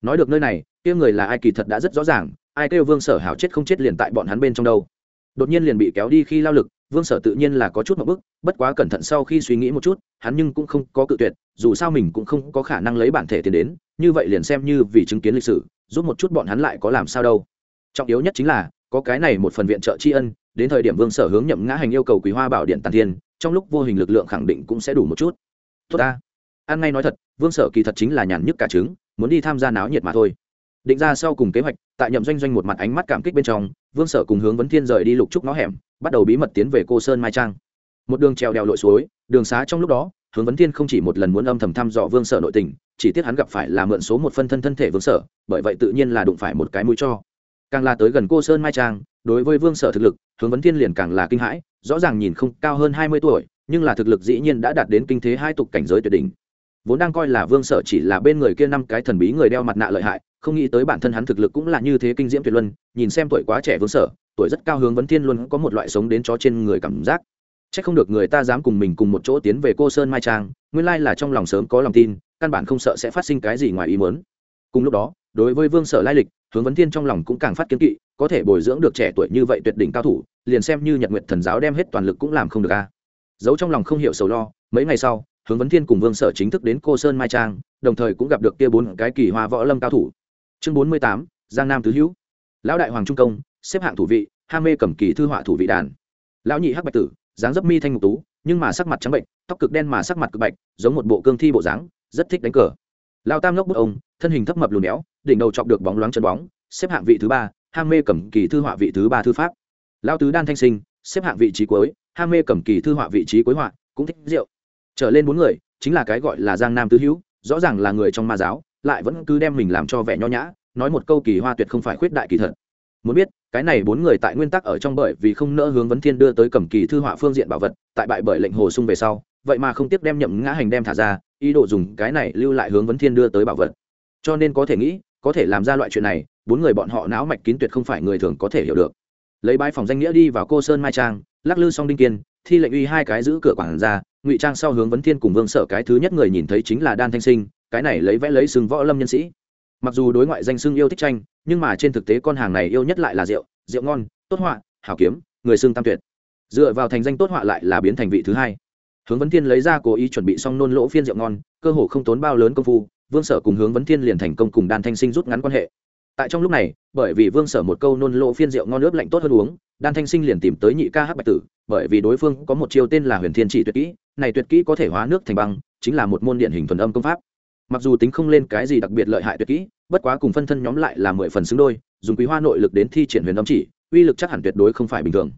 Nói được nơi này, kia người là ai kỳ thật đã rất rõ ràng, ai kêu vương sở hảo chết không chết liền tại bọn hắn bên trong đâu. Đột nhiên liền bị kéo đi khi lao lực, vương sở tự nhiên là có chút một bức, bất quá cẩn thận sau khi suy nghĩ một chút, hắn nhưng cũng không có cự tuyệt, dù sao mình cũng không có khả năng lấy bản thể tiền đến như vậy liền xem như vì chứng kiến lịch sử, giúp một chút bọn hắn lại có làm sao đâu. Trọng yếu nhất chính là, có cái này một phần viện trợ tri ân, đến thời điểm vương sở hướng nhậm ngã hành yêu cầu quý hoa bảo điện tàn thiên, trong lúc vô hình lực lượng khẳng định cũng sẽ đủ một chút. Tốt ta. An ngay nói thật, vương sở kỳ thật chính là nhàn nhức cả trứng, muốn đi tham gia náo nhiệt mà thôi. Định ra sau cùng kế hoạch, tại nhậm doanh doanh một mặt ánh mắt cảm kích bên trong, vương sở cùng hướng vấn thiên rời đi lục trúc ngõ hẻm, bắt đầu bí mật tiến về cô sơn mai trang. Một đường trèo đèo lội suối, đường xá trong lúc đó hướng vấn thiên không chỉ một lần muốn âm thầm thăm dò vương sở nội tình, chỉ tiếc hắn gặp phải là mượn số một phân thân thân thể vương sở, bởi vậy tự nhiên là đụng phải một cái mũi cho. Càng là tới gần cô sơn mai trang, đối với vương sở thực lực, hướng vấn thiên liền càng là kinh hãi, rõ ràng nhìn không cao hơn hai mươi tuổi, nhưng là thực lực dĩ nhiên đã đạt đến kinh thế hai tục cảnh giới tuyệt đỉnh. Vốn đang coi là vương sở chỉ là bên người kia năm cái thần bí người đeo mặt nạ lợi hại, không nghĩ tới bản thân hắn thực lực cũng là như thế kinh diễm tuyệt luân, nhìn xem tuổi quá trẻ vương sở, tuổi rất cao hướng vấn thiên luôn có một loại sống đến chó trên người cảm giác. Chắc không được người ta dám cùng mình cùng một chỗ tiến về cô sơn mai trang nguyên lai là trong lòng sớm có lòng tin căn bản không sợ sẽ phát sinh cái gì ngoài ý muốn. cùng lúc đó, đối với vương sở lai lịch, hướng vấn thiên trong lòng cũng càng phát kiến kỵ, có thể bồi dưỡng được trẻ tuổi như vậy tuyệt đỉnh cao thủ, liền xem như nhật nguyện thần giáo đem hết toàn lực cũng làm không được a. Giấu trong lòng không hiểu sầu lo, mấy ngày sau, hướng vấn thiên cùng vương sở chính thức đến cô sơn mai trang, đồng thời cũng gặp được kia bốn cái kỳ hoa võ lâm cao thủ. Chương bốn mươi tám, giang nam tứ hữu. Lão đại hoàng trung công, xếp hạng thủ vị, ham mê cầm kỳ thư họa thủ vị đàn. Lão nhị hắc bạch tử dáng dấp mi thanh ngục tú, nhưng mà sắc mặt trắng bệnh, tóc cực đen mà sắc mặt cực bạch, giống một bộ cương thi bộ dáng, rất thích đánh cờ. Lao tam ngốc bức ông, thân hình thấp mập lùn béo đỉnh đầu chọc được bóng loáng chân bóng, xếp hạng vị thứ ba, ham mê cầm kỳ thư họa vị thứ ba thư pháp. Lao tứ đan thanh sinh, xếp hạng vị trí cuối, ham mê cầm kỳ thư họa vị trí cuối họa, cũng thích rượu. Trở lên bốn người, chính là cái gọi là giang nam tứ hữu, rõ ràng là người trong ma giáo, lại vẫn cứ đem mình làm cho vẻ nho nhã, nói một câu kỳ hoa tuyệt không phải khuyết đại kỳ thật. Muốn biết cái này bốn người tại nguyên tắc ở trong bởi vì không nỡ hướng vấn thiên đưa tới cầm kỳ thư họa phương diện bảo vật, tại bại bởi lệnh hồ sung về sau, vậy mà không tiếp đem nhậm ngã hành đem thả ra, ý đồ dùng cái này lưu lại hướng vấn thiên đưa tới bảo vật. Cho nên có thể nghĩ, có thể làm ra loại chuyện này, bốn người bọn họ não mạch kín tuyệt không phải người thường có thể hiểu được. Lấy bãi phòng danh nghĩa đi vào cô sơn mai trang, lắc lư song đinh kiên, thi lệnh uy hai cái giữ cửa quản ra ngụy trang sau hướng vấn thiên cùng vương sở cái thứ nhất người nhìn thấy chính là đan thanh sinh, cái này lấy vẽ lấy sừng võ lâm nhân sĩ mặc dù đối ngoại danh xưng yêu thích tranh, nhưng mà trên thực tế con hàng này yêu nhất lại là rượu rượu ngon, tốt họa, hảo kiếm, người xưng tam tuyệt. Dựa vào thành danh tốt họa lại là biến thành vị thứ hai. Hướng vấn thiên lấy ra cố ý chuẩn bị xong nôn lỗ phiên rượu ngon, cơ hồ không tốn bao lớn công phu, vương sở cùng hướng vấn thiên liền thành công cùng đan thanh sinh rút ngắn quan hệ. Tại trong lúc này, bởi vì vương sở một câu nôn lỗ phiên rượu ngon nước lạnh tốt hơn uống, đan thanh sinh liền tìm tới nhị ca hắc bạch tử, bởi vì đối phương có một chiêu tên là huyền thiên chỉ tuyệt kỹ, này tuyệt kỹ có thể hóa nước thành băng, chính là một môn điện hình thuần âm công pháp mặc dù tính không lên cái gì đặc biệt lợi hại tuyệt kỹ, bất quá cùng phân thân nhóm lại là mười phần xứng đôi, dùng quý hoa nội lực đến thi triển huyền âm chỉ, uy lực chắc hẳn tuyệt đối không phải bình thường.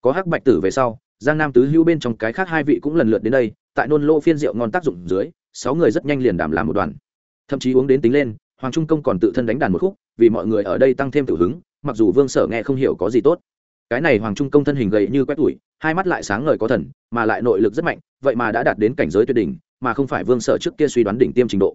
Có hắc bạch tử về sau, giang nam tứ hữu bên trong cái khác hai vị cũng lần lượt đến đây, tại nôn lô phiên rượu ngon tác dụng dưới, sáu người rất nhanh liền đảm làm một đoàn. Thậm chí uống đến tính lên, hoàng trung công còn tự thân đánh đàn một khúc, vì mọi người ở đây tăng thêm tử hứng, mặc dù vương sở nghe không hiểu có gì tốt. Cái này hoàng trung công thân hình gầy như quét tủi, hai mắt lại sáng ngời có thần, mà lại nội lực rất mạnh, vậy mà đã đạt đến cảnh giới tuyệt đỉnh mà không phải vương sở trước kia suy đoán đỉnh tiêm trình độ.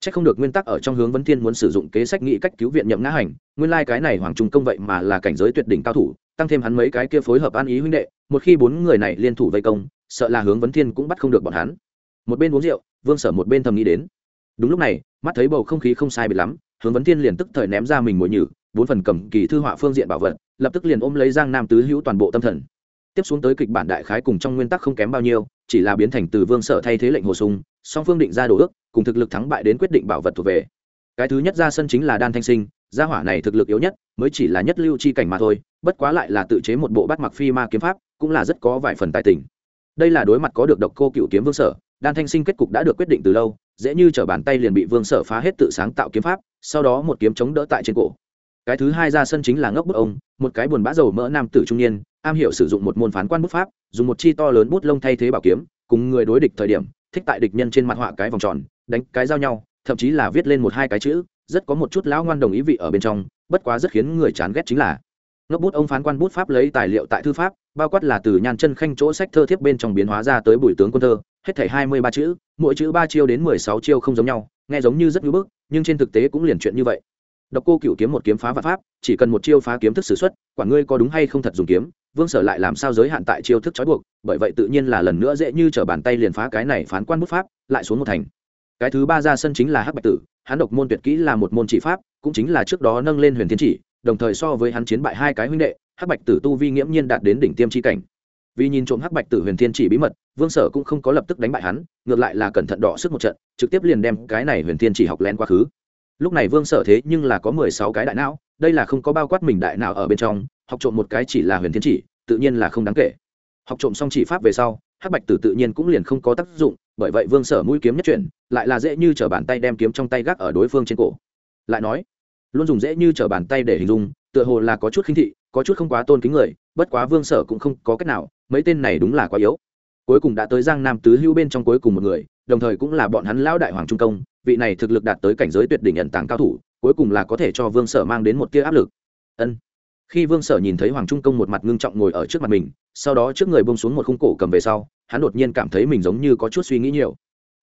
C h ắ c không được nguyên tắc ở trong hướng vấn thiên muốn sử dụng kế sách nghĩ cách cứu viện nhậm ngã hành, nguyên lai、like、cái này hoàng trung công vậy mà là cảnh giới tuyệt đỉnh cao thủ, tăng thêm hắn mấy cái kia phối hợp an ý huynh đệ, một khi bốn người này liên thủ vây công, sợ là hướng vấn thiên cũng bắt không được bọn hắn. Một bên uống rượu, vương sở một bên thầm nghĩ đến. Đúng lúc này, mắt thấy bầu không khí không sai biệt lắm, hướng vấn thiên liền tức thời ném ra mình mồi nhử, bốn phần cầm kỳ thư họa phương diện bảo vật, lập tức liền ôm lấy giang nam tứ hữu toàn bộ tâm thần tiếp xuống tới kịch bản đại khái cùng trong nguyên tắc không kém bao nhiêu, chỉ là biến thành từ vương sở thay thế lệnh hồ sung, song phương định ra đồ ước, cùng thực lực thắng bại đến quyết định bảo vật thuộc về. Cái thứ nhất ra sân chính là đan thanh sinh, gia hỏa này thực lực yếu nhất, mới chỉ là nhất lưu chi cảnh mà thôi, bất quá lại là tự chế một bộ bắt mặc phi ma kiếm pháp, cũng là rất có vài phần tài tình. Đây là đối mặt có được độc cô cựu kiếm vương sở, đan thanh sinh kết cục đã được quyết định từ lâu, dễ như t bàn tay liền bị vương sở phá hết tự sáng tạo kiếm pháp, sau đó một kiếm chống đỡ tại trên cổ cái thứ hai ra sân chính là ngốc bức ông, một cái buồn bã dầu mỡ nam tử trung niên, am hiểu sử dụng một môn phán quan bút pháp, dùng một chi to lớn bút lông thay thế bảo kiếm, cùng người đối địch thời điểm, thích tại địch nhân trên mặt họa cái vòng tròn, đánh cái giao nhau, thậm chí là viết lên một hai cái chữ, rất có một chút lão ngoan đồng ý vị ở bên trong, bất quá rất khiến người chán ghét chính là ngốc bút ông phán quan bút pháp lấy tài liệu tại thư pháp, bao quát là từ nhan chân khanh chỗ sách thơ thiếp bên trong biến hóa ra tới bùi tướng quân thơ, hết thảy hai mươi ba chữ, mỗi chữ ba chiêu đến mười sáu chiêu không giống nhau, nghe giống như rất ngưỡng bức, nhưng trên thực tế cũng liền chuyện như vậy độc cô cửu kiếm một kiếm phá vạn pháp, chỉ cần một chiêu phá kiếm thức sử xuất, quả ngươi có đúng hay không thật dùng kiếm, vương sở lại làm sao giới hạn tại chiêu thức trói buộc, bởi vậy tự nhiên là lần nữa dễ như trở bàn tay liền phá cái này phán quan bút pháp, lại xuống một thành. Cái thứ ba ra sân chính là hắc bạch tử, hắn độc môn tuyệt kỹ là một môn chỉ pháp, cũng chính là trước đó nâng lên huyền thiên chỉ, đồng thời so với hắn chiến bại hai cái huynh đệ, hắc bạch tử tu vi nghiễm nhiên đạt đến đỉnh tiêm chi cảnh. Vì nhìn trộm hắc bạch tử huyền thiên chỉ bí mật, vương sở cũng không có lập tức đánh bại hắn, ngược lại là cẩn thận đọ sức một trận, trực tiếp liền đem cái này huyền thiên chỉ học lén quá khứ lúc này vương sở thế nhưng là có mười sáu cái đại não, đây là không có bao quát mình đại não ở bên trong, học trộm một cái chỉ là huyền thiên chỉ, tự nhiên là không đáng kể. Học trộm xong chỉ pháp về sau, hắc bạch tử tự nhiên cũng liền không có tác dụng, bởi vậy vương sở mũi kiếm nhất chuyển, lại là dễ như t r ở bàn tay đem kiếm trong tay gác ở đối phương trên cổ. Lại nói, luôn dùng dễ như t r ở bàn tay để hình dung, tựa hồ là có chút khinh thị, có chút không quá tôn kính người, bất quá vương sở cũng không có cách nào, mấy tên này đúng là quá yếu. Cuối cùng đã tới giang nam tứ hữu bên trong cuối cùng một người đồng thời cũng là bọn hắn lão đại hoàng trung công, vị này thực lực đạt tới cảnh giới tuyệt đỉnh nhận tàng cao thủ, cuối cùng là có thể cho vương sở mang đến một tia áp lực. Ân. Khi vương sở nhìn thấy hoàng trung công một mặt ngưng trọng ngồi ở trước mặt mình, sau đó trước người bông xuống một khung cổ cầm về sau, hắn đột nhiên cảm thấy mình giống như có chút suy nghĩ nhiều.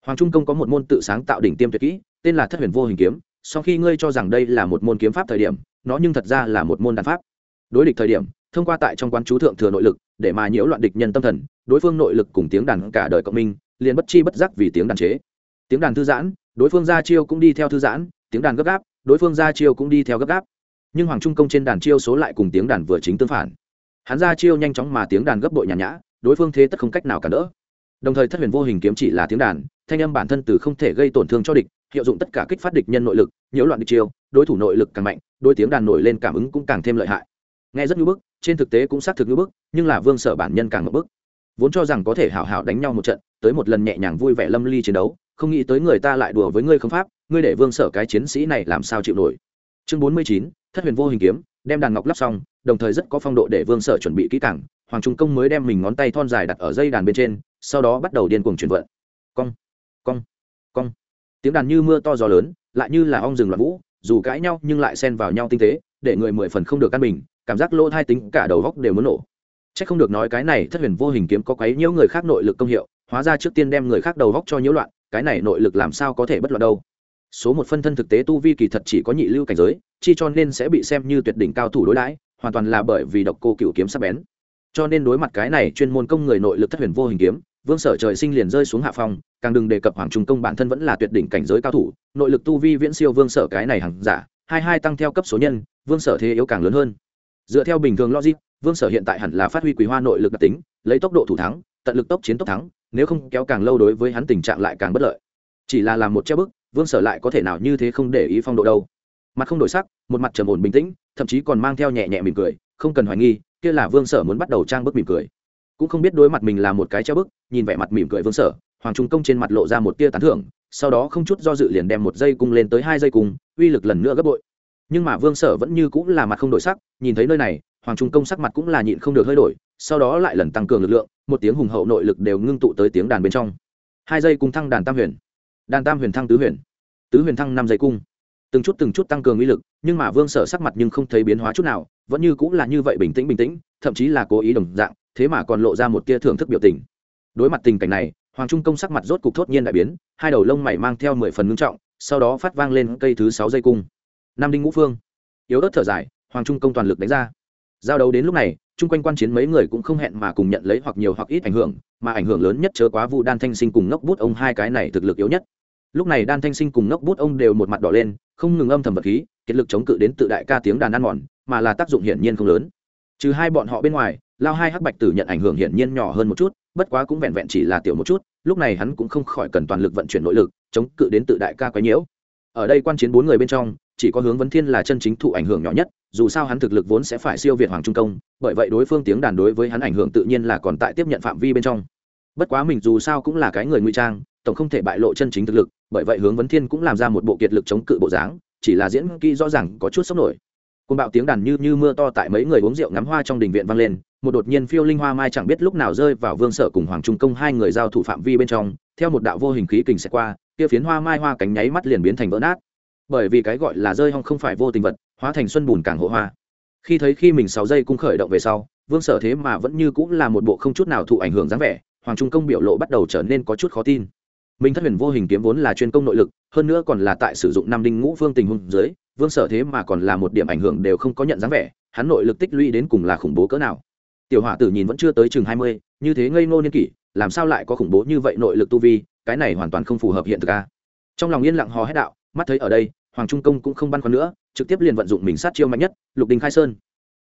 Hoàng trung công có một môn tự sáng tạo đỉnh tiêm tuyệt kỹ, tên là thất huyền vô hình kiếm, sau khi ngươi cho rằng đây là một môn kiếm pháp thời điểm, nó nhưng thật ra là một môn đàn pháp. Đối địch thời điểm, thông qua tại trong quán chú thượng thừa nội lực, để mà nhiễu loạn địch nhân tâm thần, đối phương nội lực cùng tiếng đàn cả đời cộng minh liền bất chi bất giác vì tiếng đàn chế. Tiếng đàn thư giãn, đối phương ra chiêu cũng đi theo thư giãn, tiếng đàn gấp gáp, đối phương ra chiêu cũng đi theo gấp gáp. Nhưng hoàng trung công trên đàn chiêu số lại cùng tiếng đàn vừa chính tương phản. Hắn ra chiêu nhanh chóng mà tiếng đàn gấp bội nhàn nhã, đối phương thế tất không cách nào cản đỡ. Đồng thời thất huyền vô hình kiếm chỉ là tiếng đàn, thanh âm bản thân từ không thể gây tổn thương cho địch, hiệu dụng tất cả kích phát địch nhân nội lực, nhiễu loạn địch chiêu, đối thủ nội lực càng mạnh đôi tiếng đàn nổi lên cảm ứng cũng càng thêm lợi hại. Nghe rất như bức, trên thực tế cũng xác thực như bức, nhưng là vương sở bản nhân càng ngập bức. Vốn cho rằng có thể hảo hảo đánh nhau một trận tới một lần nhẹ nhàng vui vẻ lâm ly chiến đấu, không nghĩ tới người ta lại đùa với ngươi không pháp, ngươi để vương sở cái chiến sĩ này làm sao chịu nổi. Chương bốn mươi chín, thất huyền vô hình kiếm, đem đàn ngọc lắp xong, đồng thời rất có phong độ để vương sở chuẩn bị kỹ càng, hoàng trung công mới đem mình ngón tay thon dài đặt ở dây đàn bên trên, sau đó bắt đầu điên cuồng chuyển vận. Cong cong cong. Tiếng đàn như mưa to gió lớn, lại như là ong rừng loạn vũ, dù cãi nhau nhưng lại xen vào nhau tinh tế, để người mười phần không được căn bình cảm giác lỗ hai tính cả đầu góc đều muốn nổ. C h ắ c không được nói cái này thất huyền vô hình kiếm có quấy nhiễu người khác nội lực công hiệu hóa ra trước tiên đem người khác đầu góc cho nhiễu loạn, cái này nội lực làm sao có thể bất loạn đâu. Số một phân thân thực tế tu vi kỳ thật chỉ có nhị lưu cảnh giới, chi cho nên sẽ bị xem như tuyệt đỉnh cao thủ đối đãi, hoàn toàn là bởi vì độc cô cựu kiếm sắp bén. Cho nên đối mặt cái này chuyên môn công người nội lực thất huyền vô hình kiếm, vương sở trời sinh liền rơi xuống hạ phong, càng đừng đề cập hoàng trung công bản thân vẫn là tuyệt đỉnh cảnh giới cao thủ, nội lực tu vi viễn siêu vương sở cái này hàng giả, hai hai tăng theo cấp số nhân, vương sở thế yếu càng lớn hơn. Dựa theo bình thường logic vương sở hiện tại hẳn là phát huy quý hoa nội lực đặc tính, lấy tốc độ thủ thắng, tận lực tốc chiến tốc thắng, nếu không kéo càng lâu đối với hắn tình trạng lại càng bất lợi. Chỉ là làm một treo bức vương sở lại có thể nào như thế không để ý phong độ đâu. Mặt không đổi sắc, một mặt trầm ổn bình tĩnh, thậm chí còn mang theo nhẹ nhẹ mỉm cười, không cần hoài nghi, kia là vương sở muốn bắt đầu trang bức mỉm cười. Cũng không biết đối mặt mình là một cái treo bức nhìn vẻ mặt mỉm cười vương sở, hoàng trung công trên mặt lộ ra một tia tán thưởng, sau đó không chút do dự liền đem một dây cung lên tới hai dây cung, uy lực lần nữa gấp bội. Nhưng mà vương sở vẫn như cũng là mặt không đổi sắc, nhìn thấy nơi này hoàng trung công sắc mặt cũng là nhịn không được hơi đổi, sau đó lại lần tăng cường lực lượng, một tiếng hùng hậu nội lực đều ngưng tụ tới tiếng đàn bên trong. Hai dây cung thăng đàn tam huyền. Đàn tam huyền thăng tứ huyền. Tứ huyền thăng năm dây cung. Từng chút từng chút tăng cường uy lực, nhưng mà vương sở sắc mặt nhưng không thấy biến hóa chút nào, vẫn như cũng là như vậy bình tĩnh bình tĩnh, thậm chí là cố ý đồng dạng, thế mà còn lộ ra một tia thưởng thức biểu tình. Đối mặt tình cảnh này, hoàng trung công sắc mặt rốt cục thốt nhiên đại biến, hai đầu lông mày mang theo mười phần ngưng trọng, sau đó phát vang lên cây thứ sáu dây cung. Nam đinh ngũ phương. Yếu ớt thở dài, hoàng trung công toàn lực đánh ra giao đấu đến lúc này, chung quanh quan chiến mấy người cũng không hẹn mà cùng nhận lấy hoặc nhiều hoặc ít ảnh hưởng, mà ảnh hưởng lớn nhất chớ quá vụ đan thanh sinh cùng ngốc bút ông hai cái này thực lực yếu nhất. Lúc này đan thanh sinh cùng ngốc bút ông đều một mặt đỏ lên, không ngừng âm thầm vật khí, kiệt lực chống cự đến tự đại ca tiếng đàn ăn mòn, mà là tác dụng hiển nhiên không lớn. Trừ hai bọn họ bên ngoài, lao hai hắc bạch tử nhận ảnh hưởng hiển nhiên nhỏ hơn một chút, bất quá cũng vẹn vẹn chỉ là tiểu một chút, lúc này hắn cũng không khỏi cần toàn lực vận chuyển nội lực, chống cự đến tự đại ca quấy nhiễu. Ở đây quan chiến bốn người bên trong chỉ có hướng vấn thiên là chân chính thụ ảnh hưởng nhỏ nhất, dù sao hắn thực lực vốn sẽ phải siêu việt hoàng trung công, bởi vậy đối phương tiếng đàn đối với hắn ảnh hưởng tự nhiên là còn tại tiếp nhận phạm vi bên trong. Bất quá mình dù sao cũng là cái người nguy trang, tổng không thể bại lộ chân chính thực lực, bởi vậy hướng vấn thiên cũng làm ra một bộ kiệt lực chống cự bộ dáng, chỉ là diễn kỹ rõ ràng có chút sốc nổi. Côn bạo tiếng đàn như như mưa to tại mấy người uống rượu ngắm hoa trong đình viện vang lên, một đột nhiên phiêu linh hoa mai chẳng biết lúc nào rơi vào vương sở cùng hoàng trung công hai người giao thủ phạm vi bên trong, theo một đạo vô hình khí kình sẽ qua, kia phiến hoa mai hoa cánh nháy mắt liền biến thành vỡ nát bởi vì cái gọi là rơi hong không phải vô tình vật, hóa thành xuân bùn càng hộ hoa. Khi thấy khi mình sáu giây cung khởi động về sau, vương sở thế mà vẫn như cũng là một bộ không chút nào thụ ảnh hưởng dáng vẻ, hoàng trung công biểu lộ bắt đầu trở nên có chút khó tin. Mình thất huyền vô hình kiếm vốn là chuyên công nội lực, hơn nữa còn là tại sử dụng nam đinh ngũ phương tình huống dưới, vương sở thế mà còn là một điểm ảnh hưởng đều không có nhận dáng vẻ, hắn nội lực tích lũy đến cùng là khủng bố cỡ nào. Tiểu hỏa tử nhìn vẫn chưa tới chừng hai mươi, như thế ngây ngô niên kỷ, làm sao lại có khủng bố như vậy nội lực tu vi, cái này hoàn toàn không phù hợp hiện thực a. Trong lòng yên lặng hò hét đạo, mắt thấy ở đây hoàng trung công cũng không băn khoăn nữa, trực tiếp liền vận dụng mình sát chiêu mạnh nhất, lục đình khai sơn.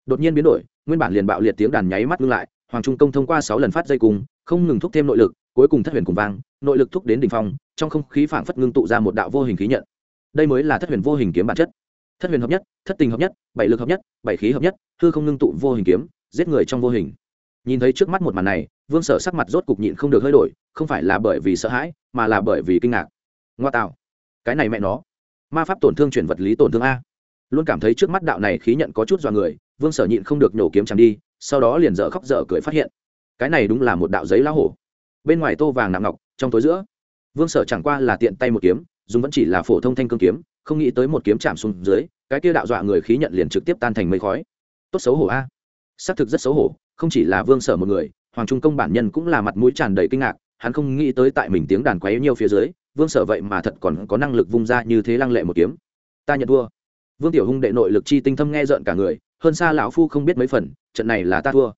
Đột nhiên biến đổi, nguyên bản liền bạo liệt tiếng đàn nháy mắt ngưng lại, hoàng trung công thông qua sáu lần phát dây cùng, không ngừng thúc thêm nội lực, cuối cùng thất huyền cùng vang, nội lực thúc đến đỉnh phong, trong không khí phảng phất ngưng tụ ra một đạo vô hình khí nhận. Đây mới là thất huyền vô hình kiếm bản chất. Thất huyền hợp nhất, thất tình hợp nhất, bảy lực hợp nhất, bảy khí hợp nhất thư không ngưng tụ vô hình kiếm, giết người trong vô hình. Nhìn thấy trước mắt một màn này, vương sở sắc mặt rốt cục nhịn không được hơi đổi, không phải là bởi vì sợ hãi, mà là bởi vì kinh ngạc. Ngoa tạo. Cái này mẹ nó ma pháp tổn thương chuyển vật lý tổn thương a. Luôn cảm thấy trước mắt đạo này khí nhận có chút dọa người, vương sở nhịn không được nhổ kiếm chẳng đi, sau đó liền dở khóc dở cười phát hiện, cái này đúng là một đạo giấy lá hổ. Bên ngoài tô vàng nặng ngọc, trong tối giữa, vương sở chẳng qua là tiện tay một kiếm, dùng vẫn chỉ là phổ thông thanh cương kiếm, không nghĩ tới một kiếm chạm xuống dưới, cái kia đạo dọa người khí nhận liền trực tiếp tan thành mây khói. Tốt xấu hổ a. Xác thực rất xấu hổ, không chỉ là vương sở một người, hoàng trung công bản nhân cũng là mặt mũi tràn đầy kinh ngạc, hắn không nghĩ tới tại mình tiếng đàn quấy nhiều phía dưới vương sở vậy mà thật còn có năng lực vung ra như thế lăng lệ một kiếm. Ta nhận thua. Vương tiểu hung đệ nội lực chi tinh thâm nghe rợn cả người, hơn xa lão phu không biết mấy phần, trận này là ta thua.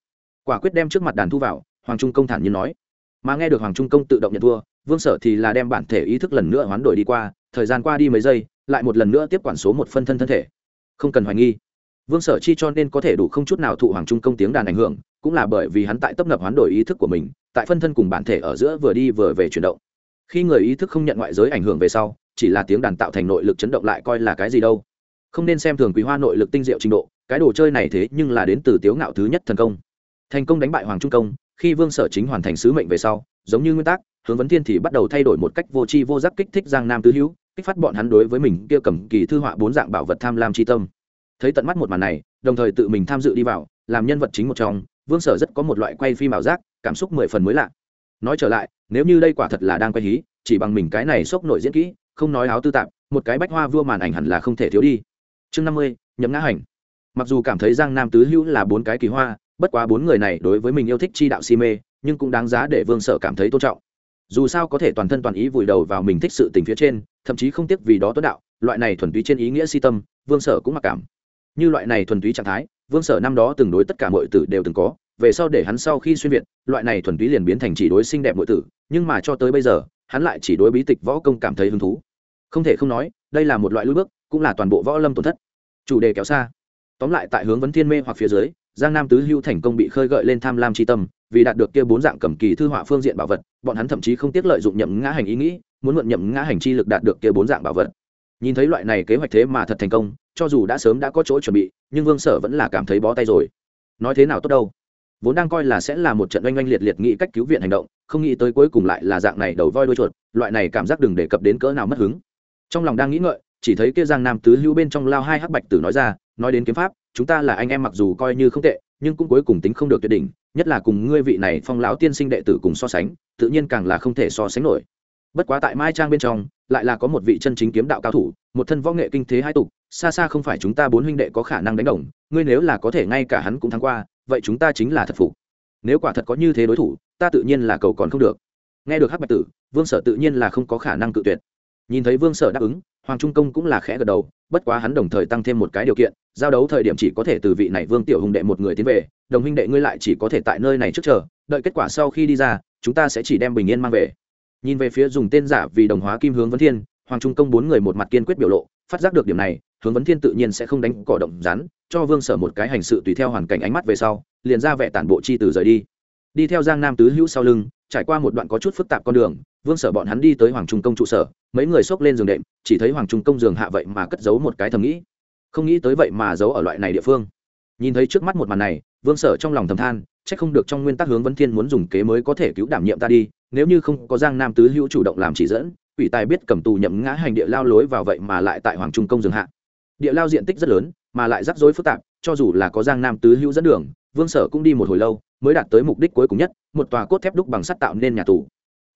Quả quyết đem trước mặt đàn thu vào, hoàng trung công thản nhiên nói. Mà nghe được hoàng trung công tự động nhận thua, vương sở thì là đem bản thể ý thức lần nữa hoán đổi đi qua, thời gian qua đi mấy giây, lại một lần nữa tiếp quản số một phân thân thân thể. Không cần hoài nghi. Vương sở chi cho nên có thể đủ không chút nào thụ hoàng trung công tiếng đàn ảnh hưởng, cũng là bởi vì hắn tại tấp nập hoán đổi ý thức của mình, tại phân thân cùng bản thể ở giữa vừa đi vừa về chuyển động khi người ý thức không nhận ngoại giới ảnh hưởng về sau, chỉ là tiếng đàn tạo thành nội lực chấn động lại coi là cái gì đâu. Không nên xem thường quý hoa nội lực tinh diệu trình độ, cái đồ chơi này thế nhưng là đến từ tiếu ngạo thứ nhất thần công. Thành công đánh bại hoàng trung công, khi vương sở chính hoàn thành sứ mệnh về sau, giống như nguyên tắc, hướng vấn thiên thì bắt đầu thay đổi một cách vô tri vô giác kích thích giang nam tứ hữu, kích phát bọn hắn đối với mình kia cầm kỳ thư họa bốn dạng bảo vật tham lam tri tâm. Thấy tận mắt một màn này, đồng thời tự mình tham dự đi vào, làm nhân vật chính một trong, vương sở rất có một loại quay phim ảo giác, cảm xúc mười phần mới lạ nói trở lại, nếu như đây quả thật là đang quay hí, chỉ bằng mình cái này sốc nổi diễn kỹ, không nói áo tư tạp, một cái bách hoa vua màn ảnh hẳn là không thể thiếu đi. Chương năm mươi nhấm ngã hành. Mặc dù cảm thấy giang nam tứ hữu là bốn cái kỳ hoa, bất quá bốn người này đối với mình yêu thích chi đạo si mê, nhưng cũng đáng giá để vương sở cảm thấy tôn trọng. Dù sao có thể toàn thân toàn ý vùi đầu vào mình thích sự tình phía trên, thậm chí không tiếc vì đó tuấn đạo, loại này thuần túy trên ý nghĩa si tâm, vương sở cũng mặc cảm. Như loại này thuần túy trạng thái, vương sở năm đó từng đối tất cả mọi tử đều từng có về sau để hắn sau khi xuyên việt, loại này thuần túy liền biến thành chỉ đối xinh đẹp nội tử, nhưng mà cho tới bây giờ, hắn lại chỉ đối bí tịch võ công cảm thấy hứng thú. Không thể không nói, đây là một loại lối bước, cũng là toàn bộ võ lâm tổn thất. Chủ đề kéo xa. Tóm lại tại hướng vấn thiên mê hoặc phía dưới, giang nam tứ hưu thành công bị khơi gợi lên tham lam tri tâm, vì đạt được kia bốn dạng cầm kỳ thư họa phương diện bảo vật, bọn hắn thậm chí không tiếc lợi dụng nhậm ngã hành ý nghĩ, muốn mượn nhậm ngã hành chi lực đạt được kia bốn dạng bảo vật. Nhìn thấy loại này kế hoạch thế mà thật thành công, cho dù đã sớm đã có chỗ chuẩn bị, nhưng vương sở vẫn là cảm thấy bó tay rồi. Nói thế nào tốt đâu? Vốn đang coi là sẽ là một trận oanh oanh liệt liệt nghĩ cách cứu viện hành động, không nghĩ tới cuối cùng lại là dạng này đầu voi đuôi chuột, loại này cảm giác đừng đề cập đến cỡ nào mất hứng. Trong lòng đang nghĩ ngợi, chỉ thấy kia giang nam tứ hữu bên trong lao hai hắc bạch tử nói ra, nói đến kiếm pháp, chúng ta là anh em mặc dù coi như không tệ, nhưng cũng cuối cùng tính không được tuyệt đỉnh, nhất là cùng ngươi vị này phong lão tiên sinh đệ tử cùng so sánh, tự nhiên càng là không thể so sánh nổi. Bất quá tại mai trang bên trong, lại là có một vị chân chính kiếm đạo cao thủ, một thân võ nghệ kinh thế hai tục, xa xa không phải chúng ta bốn huynh đệ có khả năng đánh đồng, ngươi nếu là có thể ngay cả hắn cũng thắng qua vậy chúng ta chính là thật phục. Nếu quả thật có như thế đối thủ, ta tự nhiên là cầu còn không được. Nghe được hắc bạch tử, vương sở tự nhiên là không có khả năng cự tuyệt. Nhìn thấy vương sở đáp ứng, hoàng trung công cũng là khẽ gật đầu, bất quá hắn đồng thời tăng thêm một cái điều kiện, giao đấu thời điểm chỉ có thể từ vị này vương tiểu hùng đệ một người tiến về, đồng huynh đệ ngươi lại chỉ có thể tại nơi này trước chờ, đợi kết quả sau khi đi ra, chúng ta sẽ chỉ đem bình yên mang về. Nhìn về phía dùng tên giả vì đồng hóa kim hướng vấn thiên, hoàng trung công bốn người một mặt kiên quyết biểu lộ, phát giác được điểm này, hướng vấn thiên tự nhiên sẽ không đánh cỏ động rắn cho vương sở một cái hành sự tùy theo hoàn cảnh ánh mắt về sau, liền ra vẻ tản bộ chi từ rời đi. Đi theo giang nam tứ hữu sau lưng, trải qua một đoạn có chút phức tạp con đường, vương sở bọn hắn đi tới hoàng trung công trụ sở, mấy người xốc lên giường đệm, chỉ thấy hoàng trung công giường hạ vậy mà cất giấu một cái thầm nghĩ. Không nghĩ tới vậy mà giấu ở loại này địa phương. Nhìn thấy trước mắt một màn này, vương sở trong lòng thầm than c h ắ c không được trong nguyên tắc hướng vấn thiên muốn dùng kế mới có thể cứu đảm nhiệm ta đi, nếu như không có giang nam tứ hữu chủ động làm chỉ dẫn, quỷ tài biết cầm tù nhậm ngã hành địa lao lối vào vậy mà lại tại hoàng trung công dường hạ địa lao diện tích rất lớn, mà lại rắc rối phức tạp, cho dù là có giang nam tứ hữu dẫn đường, vương sở cũng đi một hồi lâu, mới đạt tới mục đích cuối cùng nhất, một tòa cốt thép đúc bằng sắt tạo nên nhà tù.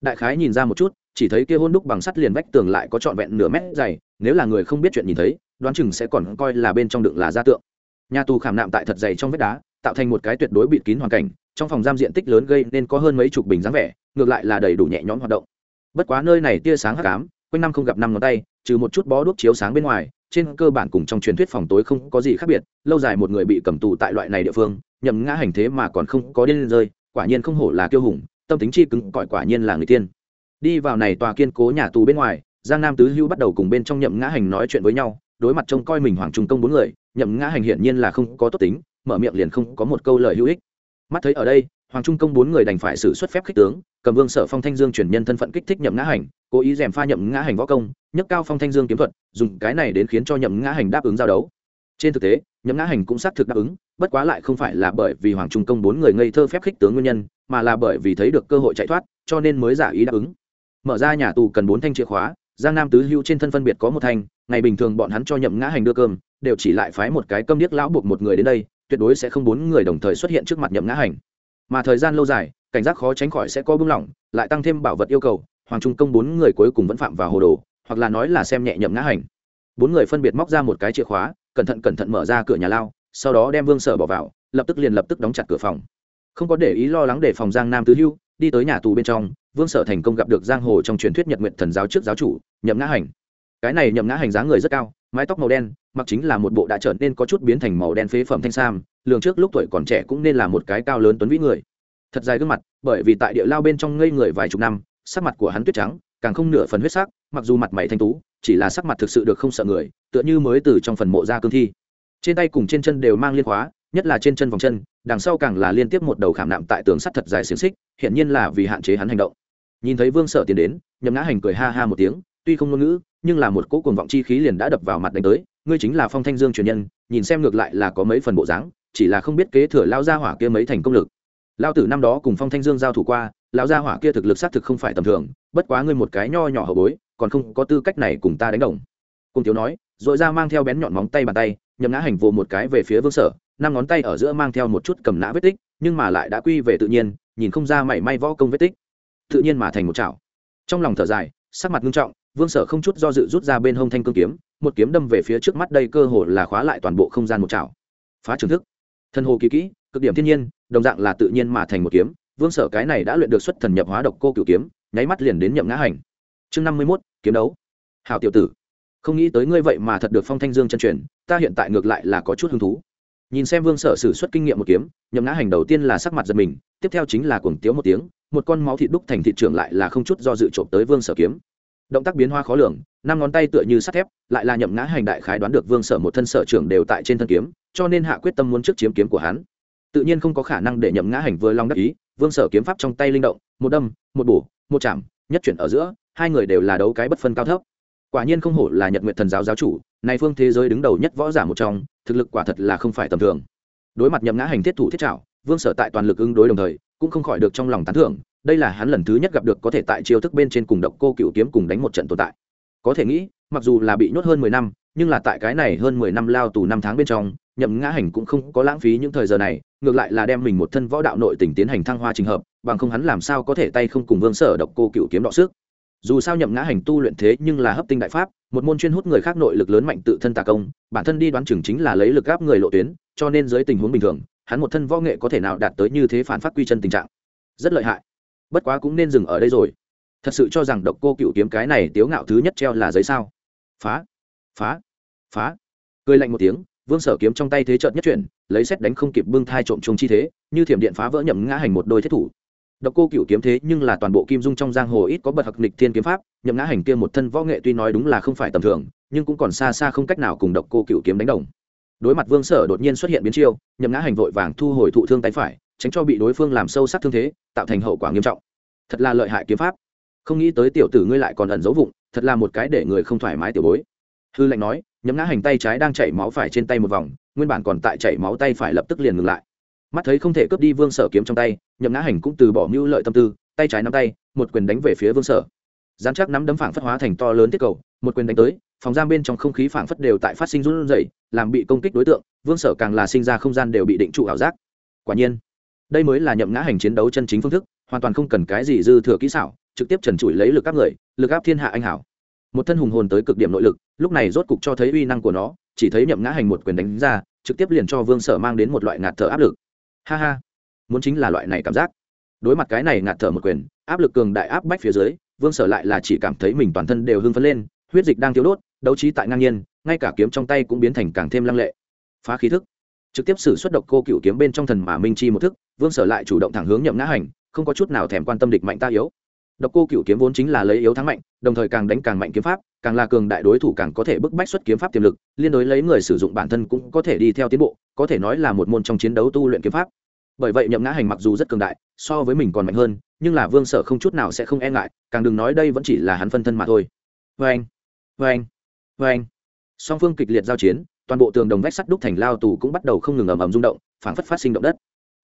Đại khái nhìn ra một chút, chỉ thấy kia hôn đúc bằng sắt liền vách tường lại có trọn vẹn nửa mét dày, nếu là người không biết chuyện nhìn thấy, đoán chừng sẽ còn coi là bên trong đựng là gia tượng. Nhà tù khảm nạm tại thật dày trong vách đá, tạo thành một cái tuyệt đối bịt kín hoàn cảnh, trong phòng giam diện tích lớn gây nên có hơn mấy chục bình dáng vẻ, ngược lại là đầy đủ nhẹ nhõm hoạt động. Bất quá nơi này tia sáng hắc ám, quanh năm không gặp năm ngón tay, trừ một chút bó đuốc chiếu sáng bên ngoài trên cơ bản cùng trong truyền thuyết phòng tối không có gì khác biệt, lâu dài một người bị cầm tù tại loại này địa phương, nhậm ngã hành thế mà còn không có điên rơi, quả nhiên không hổ là kiêu hùng, tâm tính chi cứng cỏi quả nhiên là người tiên. Đi vào này tòa kiên cố nhà tù bên ngoài, giang nam tứ hữu bắt đầu cùng bên trong nhậm ngã hành nói chuyện với nhau, đối mặt trông coi mình hoàng trung công bốn người, nhậm ngã hành hiển nhiên là không có tốt tính, mở miệng liền không có một câu lời hữu ích. Mắt thấy ở đây hoàng trung công bốn người đành phải xử xuất phép khích tướng, cầm vương sở phong thanh dương chuyển nhân thân phận kích thích nhậm ngã hành, cố ý dèm pha nhậm ngã hành võ công, nhấc cao phong thanh dương kiếm thuật, dùng cái này đến khiến cho nhậm ngã hành đáp ứng giao đấu. Trên thực tế, nhậm ngã hành cũng xác thực đáp ứng, bất quá lại không phải là bởi vì hoàng trung công bốn người ngây thơ phép khích tướng nguyên nhân, mà là bởi vì thấy được cơ hội chạy thoát, cho nên mới giả ý đáp ứng. Mở ra nhà tù cần bốn thanh chìa khóa, giang nam tứ hưu trên thân phân biệt có một thanh, ngày bình thường bọn hắn cho nhậm ngã hành đưa cơm, đều chỉ lại phái một cái câm điếc lão buộc một người đến đây, tuyệt đối sẽ không bốn người đồng thời xuất hiện trước mặt nhậm ngã hành mà thời gian lâu dài, cảnh giác khó tránh khỏi sẽ có bưng lỏng, lại tăng thêm bảo vật yêu cầu, hoàng trung công bốn người cuối cùng vẫn phạm vào hồ đồ, hoặc là nói là xem nhẹ nhậm ngã hành. Bốn người phân biệt móc ra một cái chìa khóa, cẩn thận cẩn thận mở ra cửa nhà lao, sau đó đem vương sở bỏ vào, lập tức liền lập tức đóng chặt cửa phòng. Không có để ý lo lắng để phòng giang nam tứ hưu, đi tới nhà tù bên trong, vương sở thành công gặp được giang hồ trong truyền thuyết nhật nguyện thần giáo trước giáo chủ, nhậm ngã hành. Cái này nhậm ngã hành giá người rất cao mái tóc màu đen, mặc chính là một bộ đã trở nên có chút biến thành màu đen phế phẩm thanh sam, lường trước lúc tuổi còn trẻ cũng nên là một cái cao lớn tuấn vĩ người. Thật dài gương mặt, bởi vì tại địa lao bên trong ngây người vài chục năm, sắc mặt của hắn tuyết trắng, càng không nửa phần huyết sắc, mặc dù mặt mày thanh tú, chỉ là sắc mặt thực sự được không sợ người, tựa như mới từ trong phần mộ ra cương thi. Trên tay cùng trên chân đều mang liên khóa, nhất là trên chân vòng chân, đằng sau càng là liên tiếp một đầu khảm nạm tại tường sắt thật dài xiềng xích hiện nhiên là vì hạn chế hắn hành động. Nhìn thấy vương sở tiến đến, nhậm ngã hành cười ha ha một tiếng, tuy không ngôn ngữ nhưng là một cỗ cuồng vọng chi khí liền đã đập vào mặt đánh tới, ngươi chính là phong thanh dương truyền nhân, nhìn xem ngược lại là có mấy phần bộ dáng, chỉ là không biết kế thừa lao gia hỏa kia mấy thành công lực. Lao tử năm đó cùng phong thanh dương giao thủ qua lao gia hỏa kia thực lực xác thực không phải tầm thường, bất quá ngươi một cái nho nhỏ hậu bối, còn không có tư cách này cùng ta đánh đồng. Cung thiếu nói dội ra mang theo bén nhọn móng tay bàn tay, nhậm ngã hành vô một cái về phía vương sở, năm ngón tay ở giữa mang theo một chút cầm nã vết tích, nhưng mà lại đã quy về tự nhiên, nhìn không ra mảy may võ công vết tích. Tự nhiên mà thành một chảo. Trong lòng thở dài, sắc mặt nghiêm trọng vương sở không chút do dự rút ra bên hông thanh cương kiếm, một kiếm đâm về phía trước mắt đây cơ hồ là khóa lại toàn bộ không gian một chảo. Phá trường thức. Thân hồ kỳ kỹ, cực điểm thiên nhiên, đồng dạng là tự nhiên mà thành một kiếm. Vương sở cái này đã luyện được xuất thần nhập hóa độc cô cửu kiếm, nháy mắt liền đến nhậm ngã hành. Chương năm mươi mốt, kiếm đấu. Hào tiểu tử, không nghĩ tới ngươi vậy mà thật được phong thanh dương chân truyền, ta hiện tại ngược lại là có chút hứng thú. Nhìn xem vương sở sử xuất kinh nghiệm một kiếm, nhậm ngã hành đầu tiên là sắc mặt giật mình, tiếp theo chính là cuồng tiếu một tiếng, một con máu thịt đúc thành thị trường lại là không chút do dự trộm tới vương sở kiếm động tác biến hoa khó lường, năm ngón tay tựa như sắt thép, lại là nhậm ngã hành đại khái đoán được vương sở một thân sở trưởng đều tại trên thân kiếm, cho nên hạ quyết tâm muốn trước chiếm kiếm của hắn. Tự nhiên không có khả năng để nhậm ngã hành vừa lòng đắc ý, vương sở kiếm pháp trong tay linh động, một đâm, một bổ, một chạm, nhất chuyển ở giữa, hai người đều là đấu cái bất phân cao thấp. Quả nhiên không hổ là nhật nguyện thần giáo giáo chủ, này phương thế giới đứng đầu nhất võ giả một trong, thực lực quả thật là không phải tầm thường. Đối mặt nhậm ngã hành thiết thủ thiết trảo, vương sở tại toàn lực ứng đối đồng thời, cũng không khỏi được trong lòng tán thưởng đây là hắn lần thứ nhất gặp được có thể tại chiêu thức bên trên cùng độc cô cựu kiếm cùng đánh một trận tồn tại. Có thể nghĩ, mặc dù là bị nhốt hơn mười năm, nhưng là tại cái này hơn mười năm lao tù năm tháng bên trong, nhậm ngã hành cũng không có lãng phí những thời giờ này, ngược lại là đem mình một thân võ đạo nội tỉnh tiến hành thăng hoa trình hợp, bằng không hắn làm sao có thể tay không cùng vương sở độc cô cựu kiếm đọ sức. Dù sao nhậm ngã hành tu luyện thế nhưng là hấp tinh đại pháp, một môn chuyên hút người khác nội lực lớn mạnh tự thân tà công, bản thân đi đoán chừng chính là lấy lực gáp người lộ tuyến, cho nên dưới tình huống bình thường, hắn một thân võ nghệ có thể nào đạt tới như thế phản phát quy chân tình trạng. Rất lợi hại bất quá cũng nên dừng ở đây rồi. Thật sự cho rằng độc cô cựu kiếm cái này tiếu ngạo thứ nhất treo là giấy sao? Phá phá phá. Cười lạnh một tiếng, vương sở kiếm trong tay thế trợt nhất chuyển, lấy xét đánh không kịp bưng thai trộm chung chi thế, như thiểm điện phá vỡ nhậm ngã hành một đôi thiết thủ. Độc cô cựu kiếm thế nhưng là toàn bộ kim dung trong giang hồ ít có bậc hặc nịch thiên kiếm pháp, nhậm ngã hành kia một thân võ nghệ tuy nói đúng là không phải tầm thường, nhưng cũng còn xa xa không cách nào cùng độc cô cựu kiếm đánh đồng. Đối mặt vương sở đột nhiên xuất hiện biến chiêu, nhậm ngã hành vội vàng thu hồi thụ thương tay phải tránh cho bị đối phương làm sâu sắc thương thế, tạo thành hậu quả nghiêm trọng. Thật là lợi hại kiếm pháp. Không nghĩ tới tiểu tử ngươi lại còn ẩn giấu vụng, thật là một cái để người không thoải mái tiểu bối. Hư lệnh nói, nhấm ngã hành tay trái đang chảy máu phải trên tay một vòng, nguyên bản còn tại chảy máu tay phải lập tức liền ngừng lại. Mắt thấy không thể cướp đi vương sở kiếm trong tay nhậm ngã hành cũng từ bỏ mưu lợi tâm tư, tay trái nắm tay, một quyền đánh về phía vương sở. Gián chắc nắm đấm phảng phất hóa thành to lớn tiết cầu, một quyền đánh tới, phòng giam bên trong không khí phảng phất đều tại phát sinh run rẩy, làm bị công kích đối tượng, vương sở càng là sinh ra không gian đều bị định trụ ảo giác. Quả nhiên đây mới là nhậm ngã hành chiến đấu chân chính phương thức, hoàn toàn không cần cái gì dư thừa kỹ xảo, trực tiếp trần trụi lấy lực áp người, lực áp thiên hạ anh hảo. Một thân hùng hồn tới cực điểm nội lực, lúc này rốt cục cho thấy uy năng của nó, chỉ thấy nhậm ngã hành một quyền đánh ra, trực tiếp liền cho vương sở mang đến một loại ngạt thở áp lực. Ha ha, muốn chính là loại này cảm giác. Đối mặt cái này ngạt thở một quyền, áp lực cường đại áp bách phía dưới, vương sở lại là chỉ cảm thấy mình toàn thân đều hưng phấn lên, huyết dịch đang thiếu đốt, đấu trí tại ngang nhiên, ngay cả kiếm trong tay cũng biến thành càng thêm lăng lệ. Phá khí thức trực tiếp xử xuất độc cô cựu kiếm bên trong thần mà minh chi một thức, vương sở lại chủ động thẳng hướng nhậm ngã hành, không có chút nào thèm quan tâm địch mạnh ta yếu. Độc cô cựu kiếm vốn chính là lấy yếu thắng mạnh, đồng thời càng đánh càng mạnh kiếm pháp, càng là cường đại đối thủ càng có thể bức bách xuất kiếm pháp tiềm lực, liên đối lấy người sử dụng bản thân cũng có thể đi theo tiến bộ, có thể nói là một môn trong chiến đấu tu luyện kiếm pháp. Bởi vậy nhậm ngã hành mặc dù rất cường đại, so với mình còn mạnh hơn, nhưng là vương sở không chút nào sẽ không e ngại, càng đừng nói đây vẫn chỉ là hắn phân thân mà thôi. Vê anh vê anh vê anh song phương kịch liệt giao chiến toàn bộ tường đồng vách sắt đúc thành lao tù cũng bắt đầu không ngừng ầm ầm rung động, phảng phất phát sinh động đất.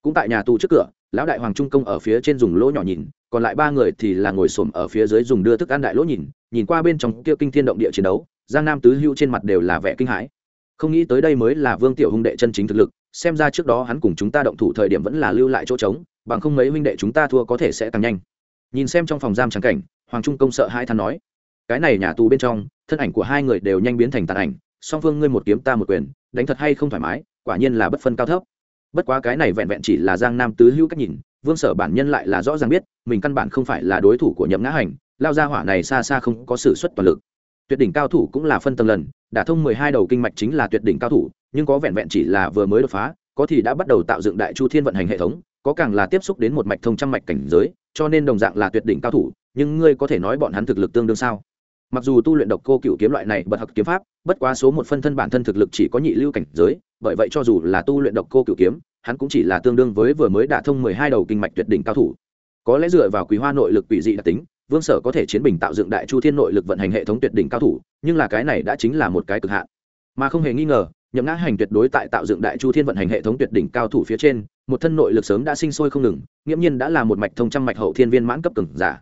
Cũng tại nhà tù trước cửa, lão đại hoàng trung công ở phía trên dùng lỗ nhỏ nhìn, còn lại ba người thì là ngồi xổm ở phía dưới dùng đưa thức ăn đại lỗ nhìn nhìn qua bên trong kia kinh thiên động địa chiến đấu, giang nam tứ hữu trên mặt đều là vẻ kinh hãi. Không nghĩ tới đây mới là vương tiểu hung đệ chân chính thực lực, xem ra trước đó hắn cùng chúng ta động thủ thời điểm vẫn là lưu lại chỗ trống, bằng không mấy huynh đệ chúng ta thua có thể sẽ tăng nhanh. Nhìn xem trong phòng giam trắng cảnh, hoàng trung công sợ hai than nói, cái này nhà tù bên trong, thân ảnh của hai người đều nhanh biến thành tàn ảnh song phương ngươi một kiếm ta một quyền, đánh thật hay không thoải mái, quả nhiên là bất phân cao thấp. Bất quá cái này vẹn vẹn chỉ là giang nam tứ hữu cách nhìn, vương sở bản nhân lại là rõ ràng biết, mình căn bản không phải là đối thủ của nhậm ngã hành, lao ra hỏa này xa xa không có s ử suất toàn lực. Tuyệt đỉnh cao thủ cũng là phân tầng lần, đả thông mười hai đầu kinh mạch chính là tuyệt đỉnh cao thủ, nhưng có vẹn vẹn chỉ là vừa mới đột phá, có thì đã bắt đầu tạo dựng đại chu thiên vận hành hệ thống, có càng là tiếp xúc đến một mạch thông trăm mạch cảnh giới, cho nên đồng dạng là tuyệt đỉnh cao thủ, nhưng ngươi có thể nói bọn hắn thực lực tương đương sao? Mặc dù tu luyện độc cô cựu kiếm loại này bật học kiếm pháp, bất quá số một phân thân bản thân thực lực chỉ có nhị lưu cảnh giới, bởi vậy cho dù là tu luyện độc cô cựu kiếm, hắn cũng chỉ là tương đương với vừa mới đả thông mười hai đầu kinh mạch tuyệt đỉnh cao thủ. Có lẽ dựa vào quý hoa nội lực quỷ dị đặc tính, vương sở có thể chiến bình tạo dựng đại chu thiên nội lực vận hành hệ thống tuyệt đỉnh cao thủ, nhưng là cái này đã chính là một cái cực hạn. Mà không hề nghi ngờ, nhậm ngã hành tuyệt đối tại tạo dựng đại chu thiên vận hành hệ thống tuyệt đỉnh cao thủ phía trên, một thân nội lực sớm đã sinh sôi không ngừng, nghiễm nhiên đã là một mạch thông trăm mạch hậu thiên viên mãn cấp cường giả.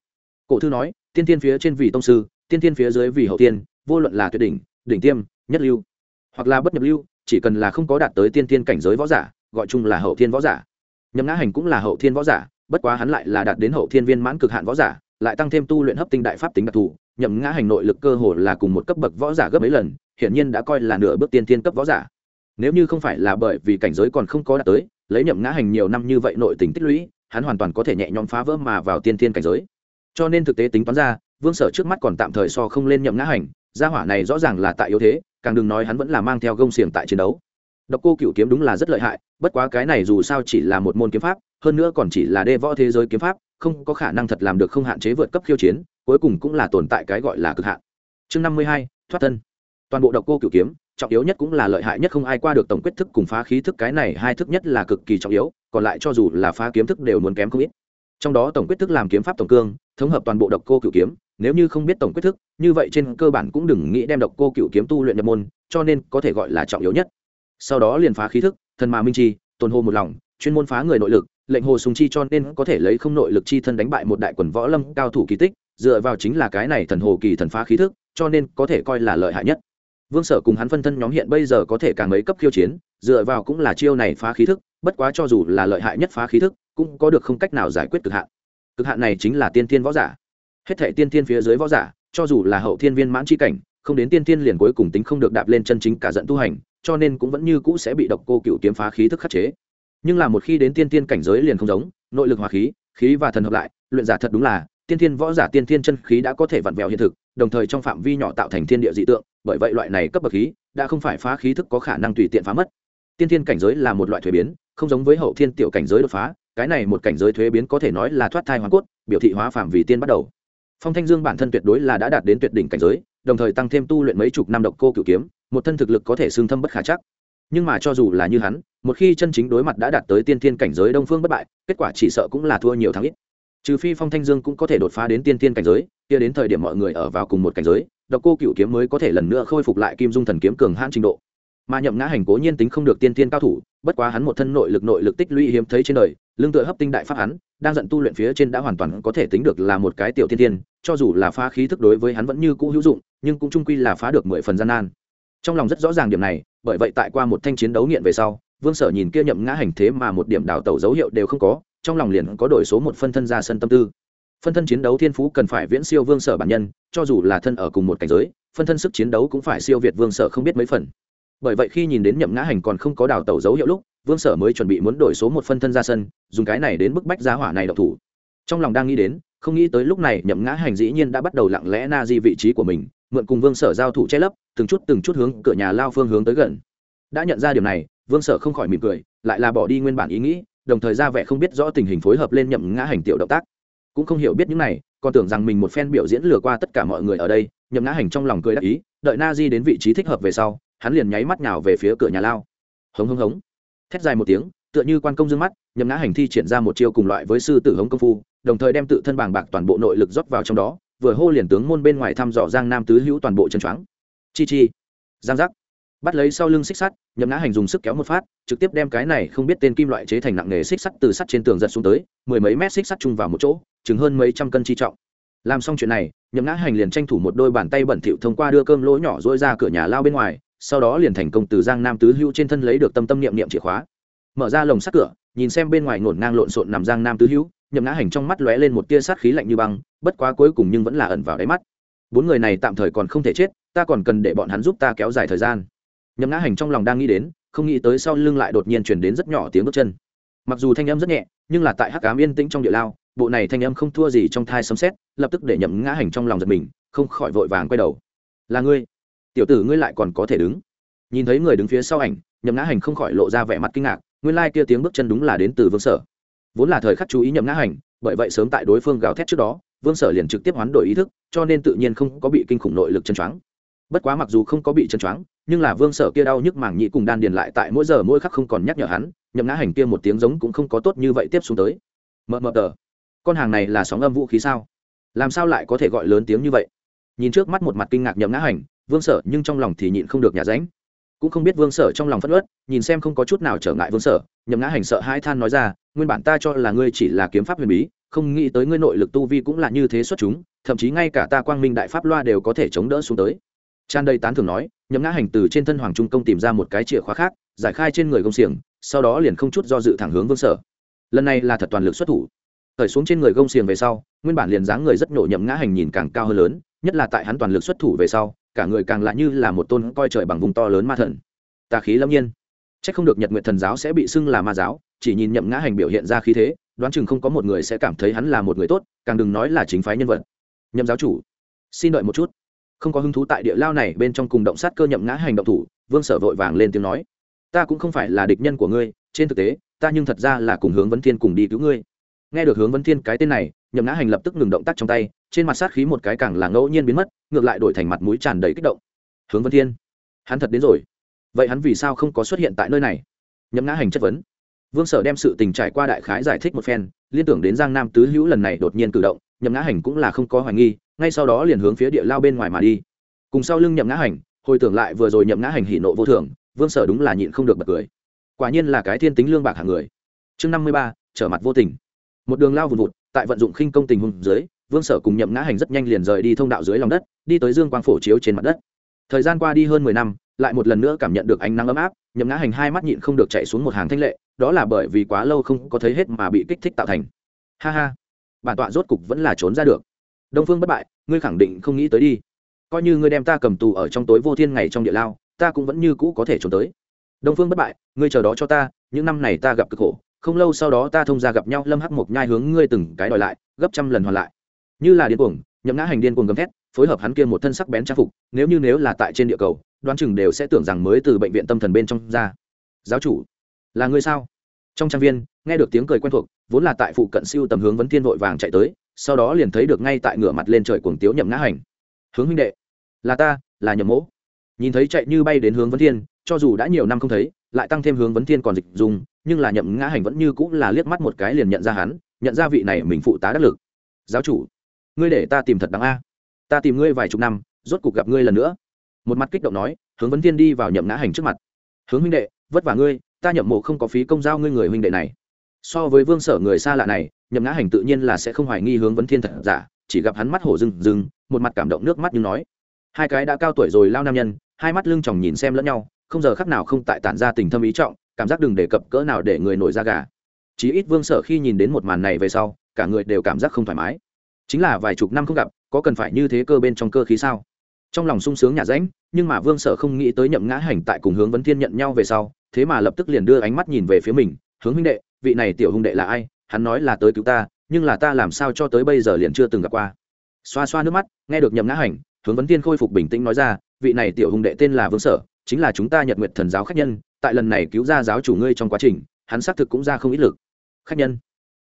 Cổ thư nói, tiên tiên phía trên vì tông sư tiên tiên phía dưới vì hậu tiên, vô luận là tuyệt đỉnh đỉnh tiêm, nhất lưu, hoặc là bất nhập lưu, chỉ cần là không có đạt tới tiên tiên cảnh giới võ giả, gọi chung là hậu thiên võ giả. Nhậm ngã hành cũng là hậu thiên võ giả, bất quá hắn lại là đạt đến hậu thiên viên mãn cực hạn võ giả, lại tăng thêm tu luyện hấp tinh đại pháp tính đặc thù. Nhậm ngã hành nội lực cơ hồ là cùng một cấp bậc võ giả gấp mấy lần, hiển nhiên đã coi là nửa bước tiên tiên cấp võ giả. Nếu như không phải là bởi vì cảnh giới còn không có đạt tới, lấy nhậm ngã hành nhiều năm như vậy nội tình tích lũy, hắn hoàn toàn có thể nhẹ nhõm phá vỡ mà vào tiên tiên cảnh giới. Cho nên thực tế tính toán ra vương sở trước mắt còn tạm thời so không lên nhậm ngã hành, gia hỏa này rõ ràng là tại yếu thế, càng đừng nói hắn vẫn là mang theo gông xiềng tại chiến đấu. Độc cô cựu kiếm đúng là rất lợi hại, bất quá cái này dù sao chỉ là một môn kiếm pháp, hơn nữa còn chỉ là đê võ thế giới kiếm pháp, không có khả năng thật làm được không hạn chế vượt cấp khiêu chiến, cuối cùng cũng là tồn tại cái gọi là cực hạn. Chương năm mươi hai, thoát thân. Toàn bộ độc cô cựu kiếm, trọng yếu nhất cũng là lợi hại nhất không ai qua được tổng quyết thức cùng phá khí thức, cái này hai thức nhất là cực kỳ trọng yếu, còn lại cho dù là phá kiếm thức đều muốn kém không ít. Trong đó tổng quyết thức làm kiếm pháp tổng cương, thống hợp toàn bộ độc cô cựu kiếm nếu như không biết tổng quyết thức, như vậy trên cơ bản cũng đừng nghĩ đem độc cô cựu kiếm tu luyện nhập môn, cho nên có thể gọi là trọng yếu nhất. Sau đó liền phá khí thức, thần mà minh chi, tồn hồ một lòng, chuyên môn phá người nội lực, lệnh hồ sùng chi cho nên có thể lấy không nội lực chi thân đánh bại một đại quần võ lâm cao thủ kỳ tích, dựa vào chính là cái này thần hồ kỳ thần phá khí thức, cho nên có thể coi là lợi hại nhất. Vương sở cùng hắn phân thân nhóm hiện bây giờ có thể càng mấy cấp khiêu chiến, dựa vào cũng là chiêu này phá khí thức, bất quá cho dù là lợi hại nhất phá khí thức, cũng có được không cách nào giải quyết cực hạn. Cực hạn này chính là tiên tiên võ giả hết thể tiên tiên phía dưới võ giả, cho dù là hậu thiên viên mãn c h i cảnh, không đến tiên tiên liền cuối cùng tính không được đạp lên chân chính cả dẫn tu hành, cho nên cũng vẫn như cũ sẽ bị độc cô cựu kiếm phá khí thức khắc chế. Nhưng là một khi đến tiên tiên cảnh giới liền không giống, nội lực hòa khí khí và thần hợp lại, luyện giả thật đúng là, tiên tiên võ giả tiên tiên chân khí đã có thể vặn vẹo hiện thực, đồng thời trong phạm vi nhỏ tạo thành thiên địa dị tượng, bởi vậy loại này cấp bậc khí đã không phải phá khí thức có khả năng tùy tiện phá mất. Tiên tiên cảnh giới là một loại thuế biến, không giống với hậu thiên tiểu cảnh giới đột phá, cái này một cảnh giới thuế biến có thể nói là thoát thai hoàn cốt, biểu thị hóa phạm vì tiên bắt đầu phong thanh dương bản thân tuyệt đối là đã đạt đến tuyệt đỉnh cảnh giới, đồng thời tăng thêm tu luyện mấy chục năm độc cô Cựu kiếm, một thân thực lực có thể xương thâm bất khả chắc. Nhưng mà cho dù là như hắn, một khi chân chính đối mặt đã đạt tới tiên thiên cảnh giới đông phương bất bại, kết quả chỉ sợ cũng là thua nhiều thắng ít. Trừ phi phong thanh dương cũng có thể đột phá đến tiên thiên cảnh giới, kia đến thời điểm mọi người ở vào cùng một cảnh giới, độc cô Cựu kiếm mới có thể lần nữa khôi phục lại kim dung thần kiếm cường hãn trình độ mà nhậm ngã hành cố nhiên tính không được tiên thiên cao thủ, bất quá hắn một thân nội lực nội lực tích lũy hiếm thấy trên đời, lương tựa hấp tinh đại pháp hắn, đang giận tu luyện phía trên đã hoàn toàn có thể tính được là một cái tiểu tiên tiên, cho dù là phá khí thức đối với hắn vẫn như cũ hữu dụng, nhưng cũng trung quy là phá được mười phần gian nan. Trong lòng rất rõ ràng điểm này, bởi vậy tại qua một thanh chiến đấu nghiện về sau, vương sở nhìn kia nhậm ngã hành thế mà một điểm đào tẩu dấu hiệu đều không có, trong lòng liền có đổi số một phân thân ra sân tâm tư. Phân thân chiến đấu thiên phú cần phải viễn siêu vương sở bản nhân, cho dù là thân ở cùng một cảnh giới, phân thân sức chiến đấu cũng phải siêu việt vương sở không biết mấy phần bởi vậy khi nhìn đến nhậm ngã hành còn không có đào tẩu dấu hiệu lúc, vương sở mới chuẩn bị muốn đổi số một phân thân ra sân, dùng cái này đến bức bách giá hỏa này độc thủ. Trong lòng đang nghĩ đến, không nghĩ tới lúc này nhậm ngã hành dĩ nhiên đã bắt đầu lặng lẽ na di vị trí của mình, mượn cùng vương sở giao thủ che lấp, từng chút từng chút hướng cửa nhà lao phương hướng tới gần. Đã nhận ra điều này, vương sở không khỏi mỉm cười, lại là bỏ đi nguyên bản ý nghĩ, đồng thời ra vẻ không biết rõ tình hình phối hợp lên nhậm ngã hành tiểu động tác. Cũng không hiểu biết những này, còn tưởng rằng mình một phen biểu diễn lừa qua tất cả mọi người ở đây, nhậm ngã hành trong lòng cười đắc ý, đợi na di đến vị trí thích hợp về sau hắn liền nháy mắt nào về phía cửa nhà lao. Hống hống hống. Thét dài một tiếng, tựa như quan công dương mắt, nhậm ngã hành thi triển ra một chiêu cùng loại với sư tử hống công phu, đồng thời đem tự thân bàng bạc toàn bộ nội lực rót vào trong đó, vừa hô liền tướng môn bên ngoài thăm dò giang nam tứ hữu toàn bộ chân choáng. Chi chi. Giang giác. Bắt lấy sau lưng xích sắt, nhậm ngã hành dùng sức kéo một phát, trực tiếp đem cái này không biết tên kim loại chế thành nặng nghề xích sắt từ sắt trên tường giật xuống tới, mười mấy mét xích sắt chung vào một chỗ chứng hơn mấy trăm cân chi trọng. Làm xong chuyện này, nhậm ngã hành liền tranh thủ một đôi bàn tay bẩn thỉu thông qua đưa cơm lỗ nhỏ dỗi ra cửa nhà lao bên ngoài sau đó liền thành công từ giang nam tứ hữu trên thân lấy được tâm tâm niệm niệm chìa khóa. Mở ra lồng sắt cửa, nhìn xem bên ngoài ngổn ngang lộn xộn nằm giang nam tứ hữu, nhậm ngã hành trong mắt lóe lên một tia sát khí lạnh như băng, bất quá cuối cùng nhưng vẫn là ẩn vào đáy mắt. Bốn người này tạm thời còn không thể chết, ta còn cần để bọn hắn giúp ta kéo dài thời gian. Nhậm ngã hành trong lòng đang nghĩ đến, không nghĩ tới sau lưng lại đột nhiên chuyển đến rất nhỏ tiếng bước chân. Mặc dù thanh âm rất nhẹ, nhưng là tại hắc cám yên tĩnh trong địa lao, bộ này thanh âm không thua gì trong thai sấm xét lập tức để nhậm ngã hành trong lòng giật mình, không khỏi vội vàng quay đầu. Là ngươi? Tiểu tử ngươi lại còn có thể đứng. Nhìn thấy người đứng phía sau ảnh, nhậm ngã hành không khỏi lộ ra vẻ mặt kinh ngạc, nguyên lai、like、kia tiếng bước chân đúng là đến từ vương sở. Vốn là thời khắc chú ý nhậm ngã hành, bởi vậy sớm tại đối phương gào thét trước đó, vương sở liền trực tiếp hoán đổi ý thức, cho nên tự nhiên không có bị kinh khủng nội lực chân choáng. Bất quá mặc dù không có bị chân choáng, nhưng là vương sở kia đau nhức màng nhị cùng đan điền lại tại mỗi giờ mỗi khắc không còn nhắc nhở hắn, nhậm ngã hành kia một tiếng giống cũng không có tốt như vậy tiếp xuống tới. Mờ mờ tờ, con hàng này là sóng âm vũ khí sao? Làm sao lại có thể gọi lớn tiếng như vậy? Nhìn trước mắt một mặt kinh ngạc nhậm ngã hành vương sở nhưng trong lòng thì nhịn không được nhà ránh. Cũng không biết vương sở trong lòng phất ớt nhìn xem không có chút nào trở ngại vương sở, nhậm ngã hành sợ hai than nói ra, nguyên bản ta cho là ngươi chỉ là kiếm pháp huyền bí, không nghĩ tới ngươi nội lực tu vi cũng là như thế xuất chúng, thậm chí ngay cả ta quang minh đại pháp loa đều có thể chống đỡ xuống tới. Tràn đầy tán thường nói, nhậm ngã hành từ trên thân hoàng trung công tìm ra một cái chìa khóa khác, giải khai trên người công xiềng, sau đó liền không chút do dự thẳng hướng vương sở. Lần này là thật toàn lực xuất thủ. Khởi xuống trên người gông xiềng về sau, nguyên bản liền dáng người rất nhổ nhậm ngã hành nhìn càng cao hơn lớn, nhất là tại hắn toàn lực xuất thủ về sau cả người càng lạ như là một tôn coi trời bằng vùng to lớn ma thần. Tà khí lâm nhiên. C h ắ c không được nhật nguyện thần giáo sẽ bị xưng là ma giáo, chỉ nhìn nhậm ngã hành biểu hiện ra khí thế, đoán chừng không có một người sẽ cảm thấy hắn là một người tốt, càng đừng nói là chính phái nhân vật. Nhậm giáo chủ, xin đợi một chút. Không có hứng thú tại địa lao này bên trong cùng động sát cơ nhậm ngã hành động thủ, vương sở vội vàng lên tiếng nói. Ta cũng không phải là địch nhân của ngươi, trên thực tế, ta nhưng thật ra là cùng hướng vấn thiên cùng đi cứu ngươi. Nghe được hướng vấn thiên cái tên này, nhậm ngã hành lập tức ngừng động tác trong tay trên mặt sát khí một cái càng là ngẫu nhiên biến mất, ngược lại đổi thành mặt mũi tràn đầy kích động. Hướng vân thiên, hắn thật đến rồi. Vậy hắn vì sao không có xuất hiện tại nơi này? Nhậm ngã hành chất vấn. Vương sở đem sự tình trải qua đại khái giải thích một phen, liên tưởng đến giang nam tứ hữu lần này đột nhiên cử động, nhậm ngã hành cũng là không có hoài nghi, ngay sau đó liền hướng phía địa lao bên ngoài mà đi. Cùng sau lưng nhậm ngã hành, hồi tưởng lại vừa rồi nhậm ngã hành hỉ nộ vô thường, vương sở đúng là nhịn không được bật cười. Quả nhiên là cái thiên tính lương bạc hàng người. Chương năm mươi ba, trở mặt vô tình. Một đường lao vùn vụt, tại vận dụng khinh công tình hùng dưới vương sở cùng nhậm ngã hành rất nhanh liền rời đi thông đạo dưới lòng đất, đi tới dương quang phổ chiếu trên mặt đất. Thời gian qua đi hơn mười năm, lại một lần nữa cảm nhận được ánh nắng ấm áp, nhậm ngã hành hai mắt nhịn không được chạy xuống một hàng thanh lệ, đó là bởi vì quá lâu không có thấy hết mà bị kích thích tạo thành. Ha ha, bản tọa rốt cục vẫn là trốn ra được. Đông phương bất bại, ngươi khẳng định không nghĩ tới đi. Coi như ngươi đem ta cầm tù ở trong tối vô thiên ngày trong địa lao, ta cũng vẫn như cũ có thể trốn tới. Đông phương bất bại, ngươi chờ đó cho ta, những năm này ta gặp cực khổ, không lâu sau đó ta thông ra gặp nhau, lâm hắc mộc nhai hướng ngươi từng cái đòi lại, gấp trăm lần hoàn lại như là điên cuồng, nhậm ngã hành điên cuồng gầm thét, phối hợp hắn kia một thân sắc bén trang phục, nếu như nếu là tại trên địa cầu, đoán chừng đều sẽ tưởng rằng mới từ bệnh viện tâm thần bên trong ra. Giáo chủ, là ngươi sao? Trong trang viên, nghe được tiếng cười quen thuộc, vốn là tại phụ cận siêu tầm hướng vấn thiên vội vàng chạy tới, sau đó liền thấy được ngay tại ngửa mặt lên trời cuồng tiếu nhậm ngã hành. Hướng huynh đệ, là ta, là nhậm mỗ. Nhìn thấy chạy như bay đến hướng vấn thiên, cho dù đã nhiều năm không thấy, lại tăng thêm hướng vấn thiên còn dịch dùng, nhưng là nhậm ngã hành vẫn như cũng là liếc mắt một cái liền nhận ra hắn, nhận ra vị này mình phụ tá đắc lực. Giáo chủ ngươi để ta tìm thật đáng a. Ta tìm ngươi vài chục năm, rốt cuộc gặp ngươi lần nữa. Một mặt kích động nói, hướng vấn thiên đi vào nhậm ngã hành trước mặt. Hướng huynh đệ, vất vả ngươi, ta nhậm mộ không có phí công giao ngươi người huynh đệ này. So với vương sở người xa lạ này, nhậm ngã hành tự nhiên là sẽ không hoài nghi hướng vấn thiên thật giả, chỉ gặp hắn mắt hổ rừng rừng một mặt cảm động nước mắt như nói. Hai cái đã cao tuổi rồi lao nam nhân, hai mắt lưng chồng nhìn xem lẫn nhau, không giờ khắc nào không tại tản ra tình thâm ý trọng, cảm giác đừng đề cập cỡ nào để người nổi da gà. Chí ít vương sở khi nhìn đến một màn này về sau, cả người đều cảm giác không thoải mái chính là vài chục năm không gặp, có cần phải như thế cơ bên trong cơ khí sao? Trong lòng sung sướng nhà ránh nhưng mà vương sở không nghĩ tới nhậm ngã hành tại cùng hướng vấn thiên nhận nhau về sau, thế mà lập tức liền đưa ánh mắt nhìn về phía mình, hướng huynh đệ, vị này tiểu huynh đệ là ai? Hắn nói là tới cứu ta, nhưng là ta làm sao cho tới bây giờ liền chưa từng gặp qua. Xoa xoa nước mắt, nghe được nhậm ngã hành, hướng vấn thiên khôi phục bình tĩnh nói ra, vị này tiểu hùng đệ tên là vương sở, chính là chúng ta nhật nguyện thần giáo khách nhân, tại lần này cứu ra giáo chủ ngươi trong quá trình, hắn xác thực cũng ra không ít lực. Khách nhân?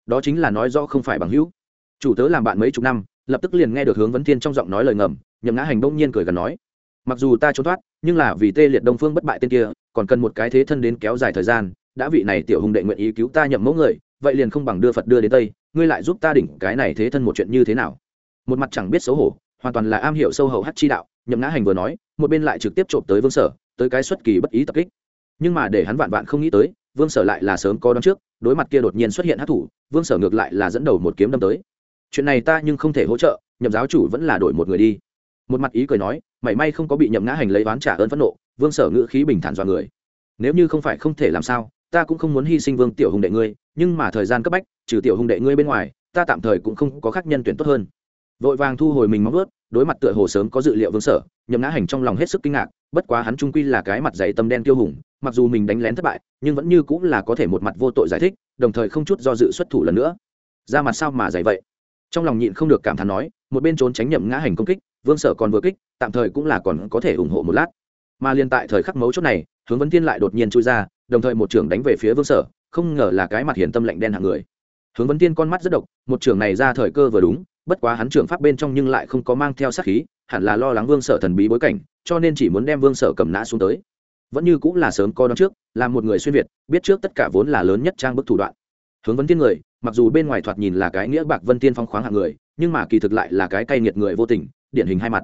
Đó chính là nói do không phải bằng hữu chủ tớ làm bạn mấy chục năm, lập tức liền nghe được hướng vấn thiên trong giọng nói lời ngầm, nhậm ngã hành đông nhiên cười gần nói, mặc dù ta trốn thoát, nhưng là vì tê liệt đông phương bất bại tên kia, còn cần một cái thế thân đến kéo dài thời gian, đã vị này tiểu hùng đệ nguyện ý cứu ta nhậm mẫu người, vậy liền không bằng đưa phật đưa đến tây, ngươi lại giúp ta đỉnh cái này thế thân một chuyện như thế nào? Một mặt chẳng biết xấu hổ, hoàn toàn là am hiểu sâu hậu hát chi đạo, nhậm ngã hành vừa nói, một bên lại trực tiếp trộm tới vương sở, tới cái xuất kỳ bất ý tập kích. Nhưng mà để hắn vạn vạn không nghĩ tới, vương sở lại là sớm có đón trước, đối mặt kia đột nhiên xuất hiện hát thủ, vương sở ngược lại là dẫn đầu một kiếm đâm tới chuyện này ta nhưng không thể hỗ trợ, nhậm giáo chủ vẫn là đổi một người đi. Một mặt ý cười nói, mảy may không có bị nhậm ngã hành lấy oán trả ơn phẫn nộ, vương sở ngữ khí bình thản dọa người. Nếu như không phải không thể làm sao, ta cũng không muốn hy sinh vương tiểu hùng đệ ngươi, nhưng mà thời gian cấp bách, trừ tiểu hùng đệ ngươi bên ngoài, ta tạm thời cũng không có khác nhân tuyển tốt hơn. Vội vàng thu hồi mình móng vớt đối mặt tựa hồ sớm có dự liệu vương sở, nhậm ngã hành trong lòng hết sức kinh ngạc, bất quá hắn trung quy là cái mặt dày tâm đen tiêu hùng, mặc dù mình đánh lén thất bại, nhưng vẫn như cũng là có thể một mặt vô tội giải thích, đồng thời không chút do dự xuất thủ lần nữa. Ra mặt sao mà dày vậy? Trong lòng nhịn không được cảm thán nói, một bên trốn tránh nhậm ngã hành công kích, vương sở còn vừa kích, tạm thời cũng là còn có thể ủng hộ một lát. Mà liên tại thời khắc mấu chốt này, hướng vấn thiên lại đột nhiên chui ra, đồng thời một trưởng đánh về phía vương sở, không ngờ là cái mặt hiển tâm lạnh đen hạng người. Hướng vấn thiên con mắt rất độc, một trưởng này ra thời cơ vừa đúng, bất quá hắn trưởng pháp bên trong nhưng lại không có mang theo sát khí, hẳn là lo lắng vương sở thần bí bối cảnh, cho nên chỉ muốn đem vương sở cầm nã xuống tới. Vẫn như cũng là sớm co đón trước, là một người xuyên việt, biết trước tất cả vốn là lớn nhất trang bức thủ đoạn. Hướng vấn tiên người mặc dù bên ngoài thoạt nhìn là cái nghĩa bạc vân tiên phong khoáng hạng người, nhưng mà kỳ thực lại là cái cay nghiệt người vô tình, điển hình hai mặt.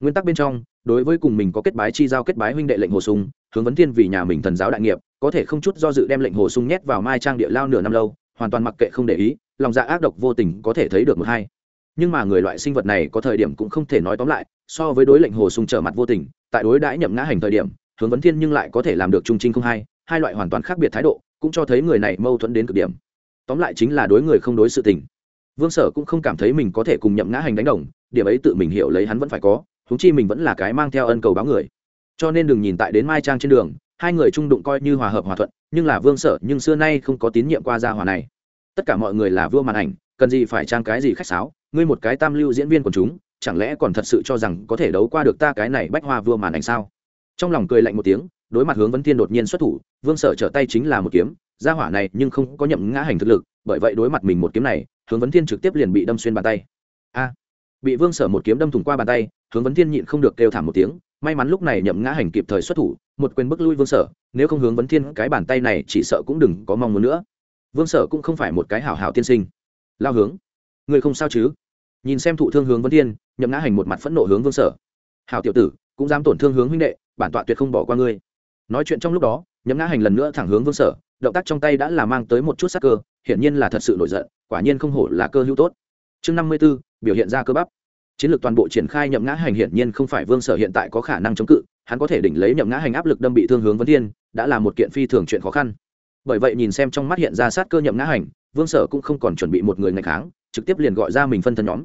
Nguyên tắc bên trong, đối với cùng mình có kết bái chi giao kết bái huynh đệ lệnh hồ sung, hướng vấn tiên vì nhà mình thần giáo đại nghiệp, có thể không chút do dự đem lệnh hồ sung nhét vào mai trang địa lao nửa năm lâu, hoàn toàn mặc kệ không để ý, lòng dạ ác độc vô tình có thể thấy được một hai. Nhưng mà người loại sinh vật này có thời điểm cũng không thể nói tóm lại, so với đối lệnh hồ sung trở mặt vô tình, tại đối đãi nhậm ngã hành thời điểm, hướng vấn thiên nhưng lại có thể làm được trung trinh không hai hai loại hoàn toàn khác biệt thái độ, cũng cho thấy người này mâu thuẫn đến cực điểm tóm lại chính là đối người không đối sự tình. Vương sở cũng không cảm thấy mình có thể cùng nhậm ngã hành đánh đồng, điểm ấy tự mình hiểu lấy hắn vẫn phải có húng chi mình vẫn là cái mang theo ân cầu báo người. Cho nên đừng nhìn tại đến mai trang trên đường, hai người trung đụng coi như hòa hợp hòa thuận, nhưng là vương sở nhưng xưa nay không có tín nhiệm qua gia hòa này. Tất cả mọi người là vua màn ảnh, cần gì phải trang cái gì khách sáo, ngươi một cái tam lưu diễn viên của chúng, chẳng lẽ còn thật sự cho rằng có thể đấu qua được ta cái này bách hoa vua màn ảnh sao? Trong lòng cười lạnh một tiếng, đối mặt hướng vấn thiên đột nhiên xuất thủ, vương sở trở tay chính là một kiếm gia hỏa này nhưng không có nhậm ngã hành thực lực, bởi vậy đối mặt mình một kiếm này, hướng vấn thiên trực tiếp liền bị đâm xuyên bàn tay. A! Bị vương sở một kiếm đâm thủng qua bàn tay, hướng vấn thiên nhịn không được kêu thảm một tiếng, may mắn lúc này nhậm ngã hành kịp thời xuất thủ, một quyền bức lui vương sở, nếu không hướng vấn thiên cái bàn tay này chỉ sợ cũng đừng có mong muốn nữa. Vương sở cũng không phải một cái hảo hảo tiên sinh. Lao hướng, người không sao chứ? Nhìn xem thụ thương hướng vấn thiên, nhậm ngã hành một mặt phẫn nộ hướng vương sở. Hảo tiểu tử, cũng dám tổn thương hướng huynh đệ, bản tọa tuyệt không bỏ qua ngươi. Nói chuyện trong lúc đó, nhậm ngã hành lần nữa thẳng hướng vương sở động tác trong tay đã là mang tới một chút sắc cơ, hiển nhiên là thật sự nổi giận, quả nhiên không hổ là cơ hữu tốt. Chương năm mươi b ố biểu hiện ra cơ bắp. Chiến lược toàn bộ triển khai nhậm ngã hành hiển nhiên không phải vương sở hiện tại có khả năng chống cự, hắn có thể đỉnh lấy nhậm ngã hành áp lực đâm bị thương hướng vấn thiên, đã là một kiện phi thường chuyện khó khăn. Bởi vậy nhìn xem trong mắt hiện ra sát cơ nhậm ngã hành, vương sở cũng không còn chuẩn bị một người ngày kháng, trực tiếp liền gọi ra mình phân thân nhóm.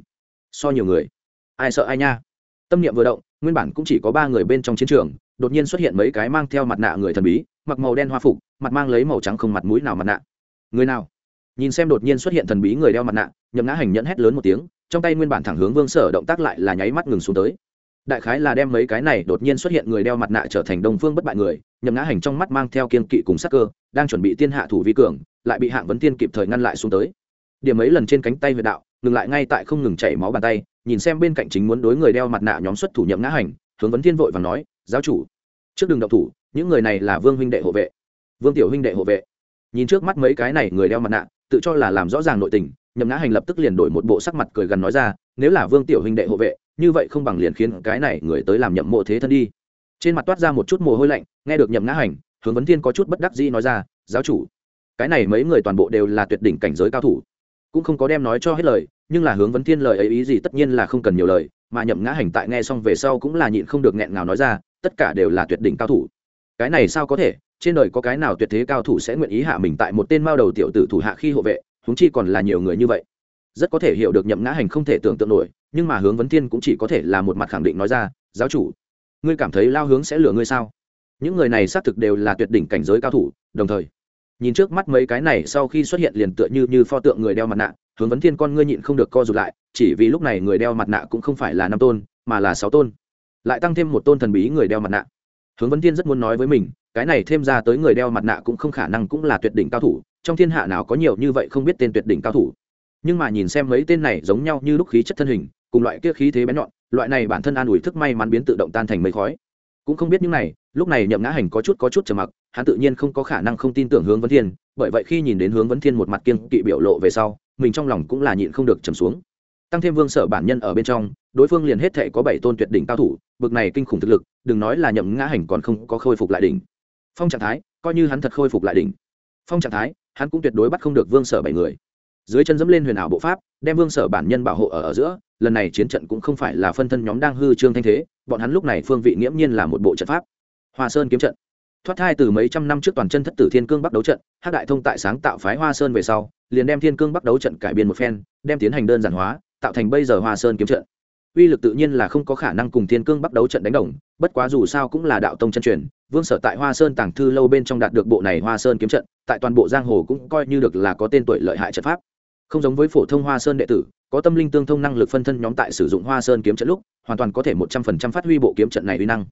So nhiều người. Ai sợ ai nha? Tâm niệm vừa động, nguyên bản cũng chỉ có ba người bên trong chiến trường đột nhiên xuất hiện mấy cái mang theo mặt nạ người thần bí, mặc màu đen hoa phục, mặt mang lấy màu trắng không mặt mũi nào mặt nạ. Người nào? Nhìn xem đột nhiên xuất hiện thần bí người đeo mặt nạ, nhậm ngã hành nhẫn hét lớn một tiếng, trong tay nguyên bản thẳng hướng vương sở động tác lại là nháy mắt ngừng xuống tới. Đại khái là đem mấy cái này đột nhiên xuất hiện người đeo mặt nạ trở thành đồng phương bất bại người, nhậm ngã hành trong mắt mang theo kiên kỵ cùng sắc cơ, đang chuẩn bị tiên hạ thủ vi cường, lại bị hạng vấn tiên kịp thời ngăn lại xuống tới. Điểm ấy lần trên cánh tay huyệt đạo, ngừng lại ngay tại không ngừng chảy máu bàn tay, nhìn xem bên cạnh chính muốn đối người đeo mặt nạ nhóm xuất thủ nhậm ngã hành, hướng vấn thiên vội và nói giáo chủ. Trước đường động thủ, những người này là vương huynh đệ hộ vệ. Vương tiểu huynh đệ hộ vệ. Nhìn trước mắt mấy cái này người đeo mặt nạ, tự cho là làm rõ ràng nội tình, nhậm ngã hành lập tức liền đổi một bộ sắc mặt cười gần nói ra, nếu là vương tiểu huynh đệ hộ vệ, như vậy không bằng liền khiến cái này người tới làm nhậm mộ thế thân đi. Trên mặt toát ra một chút mồ hôi lạnh, nghe được nhậm ngã hành, hướng vấn thiên có chút bất đắc dĩ nói ra, giáo chủ, cái này mấy người toàn bộ đều là tuyệt đỉnh cảnh giới cao thủ. Cũng không có đem nói cho hết lời, nhưng là hướng vấn thiên lời ấy ý gì tất nhiên là không cần nhiều lời, mà nhậm ngã hành tại nghe xong về sau cũng là nhịn không được nghẹn ngào nói ra tất cả đều là tuyệt đỉnh cao thủ. Cái này sao có thể? Trên đời có cái nào tuyệt thế cao thủ sẽ nguyện ý hạ mình tại một tên mao đầu tiểu tử thủ hạ khi hộ vệ? Húng chi còn là nhiều người như vậy. Rất có thể hiểu được nhậm ngã hành không thể tưởng tượng nổi, nhưng mà hướng vấn thiên cũng chỉ có thể là một mặt khẳng định nói ra, giáo chủ, ngươi cảm thấy lao hướng sẽ lừa ngươi sao? Những người này xác thực đều là tuyệt đỉnh cảnh giới cao thủ, đồng thời, nhìn trước mắt mấy cái này sau khi xuất hiện liền tựa như như pho tượng người đeo mặt nạ, hướng vấn thiên con ngươi nhịn không được co rụt lại, chỉ vì lúc này người đeo mặt nạ cũng không phải là năm tôn, mà là sáu tôn lại tăng thêm một tôn thần bí người đeo mặt nạ. Hướng vấn thiên rất muốn nói với mình, cái này thêm ra tới người đeo mặt nạ cũng không khả năng cũng là tuyệt đỉnh cao thủ, trong thiên hạ nào có nhiều như vậy không biết tên tuyệt đỉnh cao thủ. Nhưng mà nhìn xem mấy tên này giống nhau như lúc khí chất thân hình, cùng loại kia khí thế bén nhọn, loại này bản thân an ủi thức may mắn biến tự động tan thành mây khói. Cũng không biết những này, lúc này nhậm ngã hành có chút có chút trầm mặc, hắn tự nhiên không có khả năng không tin tưởng hướng vấn thiên, bởi vậy khi nhìn đến hướng vấn thiên một mặt kiên kỵ biểu lộ về sau, mình trong lòng cũng là nhịn không được trầm xuống tăng thêm vương sở bản nhân ở bên trong đối phương liền hết thể có bảy tôn tuyệt đỉnh cao thủ bực này kinh khủng thực lực đừng nói là nhậm ngã hành còn không có khôi phục lại đỉnh. Phong trạng thái coi như hắn thật khôi phục lại đỉnh. Phong trạng thái hắn cũng tuyệt đối bắt không được vương sở bảy người. Dưới chân dẫm lên huyền ảo bộ pháp đem vương sở bản nhân bảo hộ ở, ở giữa lần này chiến trận cũng không phải là phân thân nhóm đang hư trương thanh thế bọn hắn lúc này phương vị nghiễm nhiên là một bộ trận pháp. Hoa sơn kiếm trận. Thoát thai từ mấy trăm năm trước toàn chân thất tử thiên cương bắc đấu trận hát đại thông tại sáng tạo phái hoa sơn về sau liền đem thiên cương bắc đấu trận cải biên một phen đem tiến hành đơn giản hóa tạo thành bây giờ hoa sơn kiếm trận. Uy lực tự nhiên là không có khả năng cùng thiên cương bắt đấu trận đánh đồng, bất quá dù sao cũng là đạo tông chân truyền, vương sở tại hoa sơn tàng thư lâu bên trong đạt được bộ này hoa sơn kiếm trận, tại toàn bộ giang hồ cũng coi như được là có tên tuổi lợi hại trận pháp. Không giống với phổ thông hoa sơn đệ tử, có tâm linh tương thông năng lực phân thân nhóm tại sử dụng hoa sơn kiếm trận lúc, hoàn toàn có thể một trăm phần trăm phát huy bộ kiếm trận này uy năng.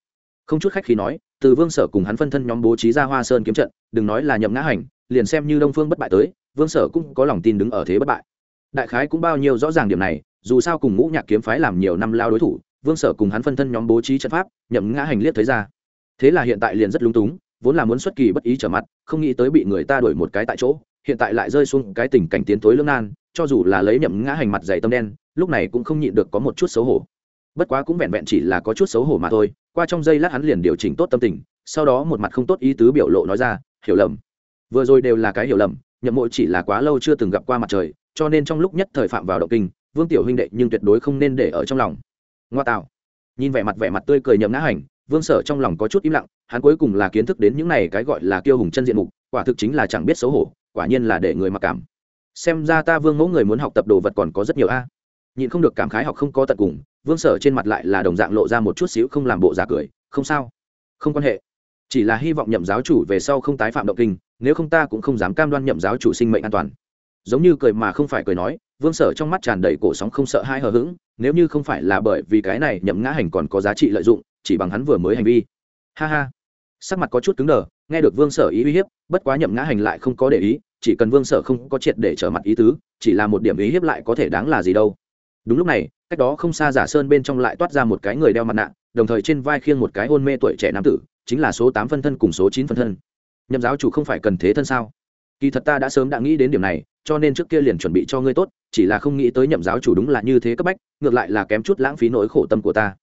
Không chút khách khi nói, từ vương sở cùng hắn phân thân nhóm bố trí ra hoa sơn kiếm trận, đừng nói là nhậm ngã hành, liền xem như đông phương bất bại tới, vương sở cũng có lòng tin đứng ở thế bất bại đại khái cũng bao nhiêu rõ ràng điểm này, dù sao cùng ngũ nhạc kiếm phái làm nhiều năm lao đối thủ, vương sở cùng hắn phân thân nhóm bố trí trận pháp, nhậm ngã hành liếc thấy ra. Thế là hiện tại liền rất lúng túng, vốn là muốn xuất kỳ bất ý trở mặt, không nghĩ tới bị người ta đuổi một cái tại chỗ, hiện tại lại rơi xuống cái tình cảnh tiến tối lương nan, cho dù là lấy nhậm ngã hành mặt dày tâm đen, lúc này cũng không nhịn được có một chút xấu hổ. Bất quá cũng vẹn vẹn chỉ là có chút xấu hổ mà thôi, qua trong giây lát hắn liền điều chỉnh tốt tâm tình, sau đó một mặt không tốt ý tứ biểu lộ nói ra, hiểu lầm. Vừa rồi đều là cái hiểu lầm, nhậm mộ chỉ là quá lâu chưa từng gặp qua mặt trời cho nên trong lúc nhất thời phạm vào động kinh, vương tiểu huynh đệ nhưng tuyệt đối không nên để ở trong lòng. Ngoa tạo. Nhìn vẻ mặt vẻ mặt tươi cười nhậm ngã hành, vương sở trong lòng có chút im lặng, hắn cuối cùng là kiến thức đến những này cái gọi là kiêu hùng chân diện mục, quả thực chính là chẳng biết xấu hổ, quả nhiên là để người mặc cảm. Xem ra ta vương mẫu người muốn học tập đồ vật còn có rất nhiều a. Nhịn không được cảm khái học không có tận cùng, vương sở trên mặt lại là đồng dạng lộ ra một chút xíu không làm bộ giả cười, không sao. Không quan hệ. Chỉ là hy vọng nhậm giáo chủ về sau không tái phạm động kinh, nếu không ta cũng không dám cam đoan nhậm giáo chủ sinh mệnh an toàn giống như cười mà không phải cười nói, vương sở trong mắt tràn đầy cổ sóng không sợ hai hờ hững, nếu như không phải là bởi vì cái này nhậm ngã hành còn có giá trị lợi dụng, chỉ bằng hắn vừa mới hành vi. Ha ha. Sắc mặt có chút cứng đờ, nghe được vương sở ý uy hiếp, bất quá nhậm ngã hành lại không có để ý, chỉ cần vương sở không có triệt để trở mặt ý tứ, chỉ là một điểm ý hiếp lại có thể đáng là gì đâu. Đúng lúc này, cách đó không xa giả sơn bên trong lại toát ra một cái người đeo mặt nạ, đồng thời trên vai khiêng một cái hôn mê tuổi trẻ nam tử, chính là số tám phân thân cùng số chín phân thân. Nhậm giáo chủ không phải cần thế thân sao? Kỳ thật ta đã sớm đã nghĩ đến điểm này cho nên trước kia liền chuẩn bị cho ngươi tốt, chỉ là không nghĩ tới nhậm giáo chủ đúng là như thế cấp bách, ngược lại là kém chút lãng phí nỗi khổ tâm của ta.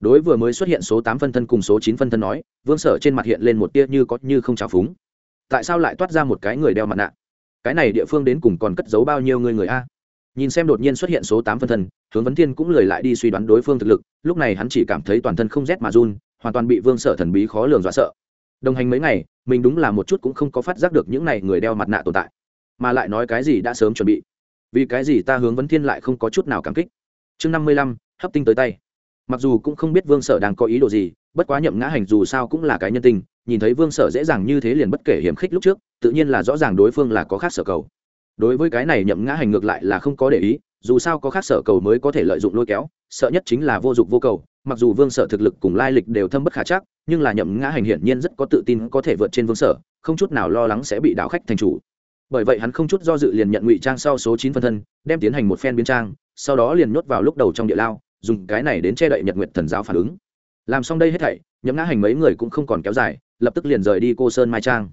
Đối vừa mới xuất hiện số tám phân thân cùng số chín phân thân nói, vương sở trên mặt hiện lên một tia như có như không trào phúng. Tại sao lại toát ra một cái người đeo mặt nạ? Cái này địa phương đến cùng còn cất giấu bao nhiêu người người a? Nhìn xem đột nhiên xuất hiện số tám phân thân, hướng vấn thiên cũng lười lại đi suy đoán đối phương thực lực, lúc này hắn chỉ cảm thấy toàn thân không rét mà run, hoàn toàn bị vương sở thần bí khó lường dọa sợ. Đồng hành mấy ngày, mình đúng là một chút cũng không có phát giác được những này người đeo mặt nạ tồn tại mà lại nói cái gì đã sớm chuẩn bị. Vì cái gì ta hướng vấn thiên lại không có chút nào cảm kích? Chương năm mươi lăm, hấp tinh tới tay. Mặc dù cũng không biết vương sở đang có ý đồ gì, bất quá nhậm ngã hành dù sao cũng là cái nhân tình, nhìn thấy vương sở dễ dàng như thế liền bất kể hiểm khích lúc trước, tự nhiên là rõ ràng đối phương là có khác sở cầu. Đối với cái này nhậm ngã hành ngược lại là không có để ý, dù sao có khác sở cầu mới có thể lợi dụng lôi kéo, sợ nhất chính là vô dụng vô cầu, mặc dù vương sở thực lực cùng lai lịch đều thâm bất khả chắc, nhưng là nhậm ngã hành hiển nhiên rất có tự tin có thể vượt trên vương sở, không chút nào lo lắng sẽ bị đảo khách thành chủ bởi vậy hắn không chút do dự liền nhận ngụy trang sau số chín phân thân, đem tiến hành một phen biến trang, sau đó liền nhốt vào lúc đầu trong địa lao, dùng cái này đến che đậy nhật nguyện thần giáo phản ứng. Làm xong đây hết thảy nhấm ngã hành mấy người cũng không còn kéo dài, lập tức liền rời đi cô sơn mai trang.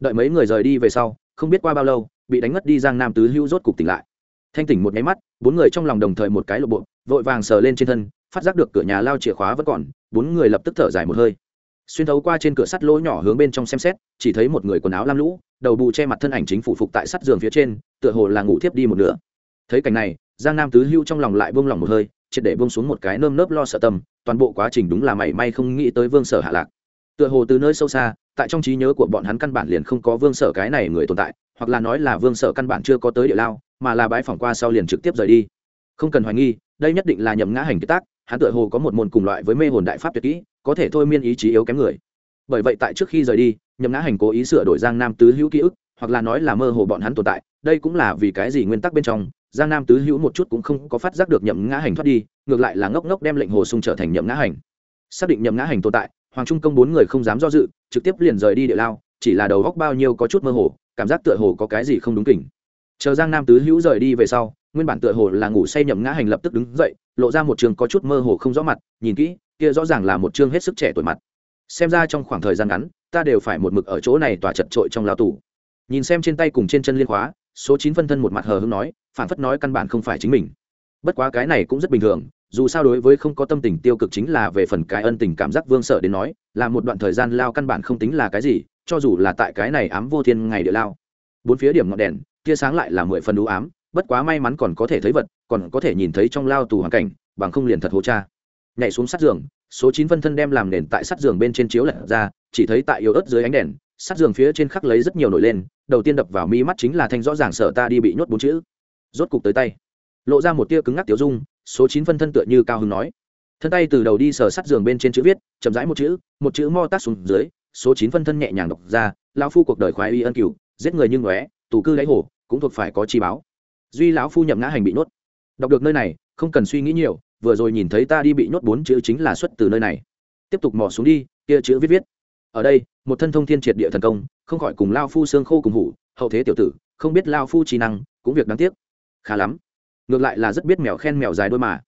Đợi mấy người rời đi về sau, không biết qua bao lâu, bị đánh ngất đi giang nam tứ hữu rốt cục tỉnh lại. Thanh tỉnh một nháy mắt, bốn người trong lòng đồng thời một cái lộ bộ, vội vàng sờ lên trên thân, phát giác được cửa nhà lao chìa khóa vẫn còn, bốn người lập tức thở dài một hơi xuyên thấu qua trên cửa sắt lỗ nhỏ hướng bên trong xem xét, chỉ thấy một người quần áo lam lũ, đầu bù che mặt thân ảnh chính phủ phục tại sắt giường phía trên, tựa hồ là ngủ thiếp đi một nửa. Thấy cảnh này, giang nam tứ hưu trong lòng lại buông lỏng một hơi, triệt để buông xuống một cái nơm nớp lo sợ tâm, toàn bộ quá trình đúng là mảy may không nghĩ tới vương sở hạ lạc. Tựa hồ từ nơi sâu xa, tại trong trí nhớ của bọn hắn căn bản liền không có vương sở cái này người tồn tại, hoặc là nói là vương sở căn bản chưa có tới địa lao, mà là bãi phỏng qua sau liền trực tiếp rời đi. Không cần hoài nghi, đây nhất định là nhầm ngã hành kết tác, hắn tựa hồ có một môn cùng loại với mê hồn đại pháp tuyệt kỹ có thể thôi miên ý chí yếu kém người. Bởi vậy tại trước khi rời đi, Nhậm ngã hành cố ý sửa đổi giang nam tứ hữu ký ức, hoặc là nói là mơ hồ bọn hắn tồn tại, đây cũng là vì cái gì nguyên tắc bên trong, giang nam tứ hữu một chút cũng không có phát giác được nhậm ngã hành thoát đi, ngược lại là ngốc ngốc đem lệnh hồ sung trở thành nhậm ngã hành. Xác định nhậm ngã hành tồn tại, hoàng trung công bốn người không dám do dự, trực tiếp liền rời đi địa lao, chỉ là đầu góc bao nhiêu có chút mơ hồ, cảm giác tựa hồ có cái gì không đúng kỉnh. Chờ giang nam tứ hữu rời đi về sau, nguyên bản tựa hồ là ngủ say nhậm ngã hành lập tức đứng dậy, lộ ra một trường có chút mơ hồ không rõ mặt, nhìn kỹ kia rõ ràng là một chương hết sức trẻ tuổi mặt. Xem ra trong khoảng thời gian ngắn, ta đều phải một mực ở chỗ này tỏa chật trội trong lao tù. Nhìn xem trên tay cùng trên chân liên khóa, số chín phân thân một mặt hờ hưng nói phản phất nói căn bản không phải chính mình. Bất quá cái này cũng rất bình thường, dù sao đối với không có tâm tình tiêu cực chính là về phần cái ân tình cảm giác vương sợ đến nói, là một đoạn thời gian lao căn bản không tính là cái gì, cho dù là tại cái này ám vô thiên ngày địa lao. Bốn phía điểm ngọn đèn, tia sáng lại là mười phần đũ ám, bất quá may mắn còn có thể thấy vật, còn có thể nhìn thấy trong lao tù hoàn cảnh, bằng không liền thật hố cha nhảy xuống sát giường, số chín phân thân đem làm nền tại sát giường bên trên chiếu lật ra, chỉ thấy tại yếu ớt dưới ánh đèn sát giường phía trên khắc lấy rất nhiều nổi lên, đầu tiên đập vào mi mắt chính là thanh rõ ràng sợ ta đi bị nhốt bốn chữ. Rốt cục tới tay, lộ ra một tia cứng ngắc tiểu dung, số chín phân thân tựa như cao hứng nói. Thân tay từ đầu đi sờ sát giường bên trên chữ viết, chậm rãi một chữ một chữ mo tác xuống dưới, số chín phân thân nhẹ nhàng đọc ra, lão phu cuộc đời khoái y ân cửu, giết người như ngóe, tù cư đáy hồ, cũng thuộc phải có chi báo. Duy lão phu nhậm ngã hành bị nuốt đọc được nơi này, không cần suy nghĩ nhiều vừa rồi nhìn thấy ta đi bị nhốt bốn chữ chính là xuất từ nơi này. Tiếp tục mò xuống đi, kia chữ viết viết. Ở đây, một thân thông thiên triệt địa thần công, không khỏi cùng lao phu xương khô cùng hủ, hậu thế tiểu tử, không biết lao phu trí năng, cũng việc đáng tiếc. Khá lắm. Ngược lại là rất biết mèo khen mèo dài đôi mà.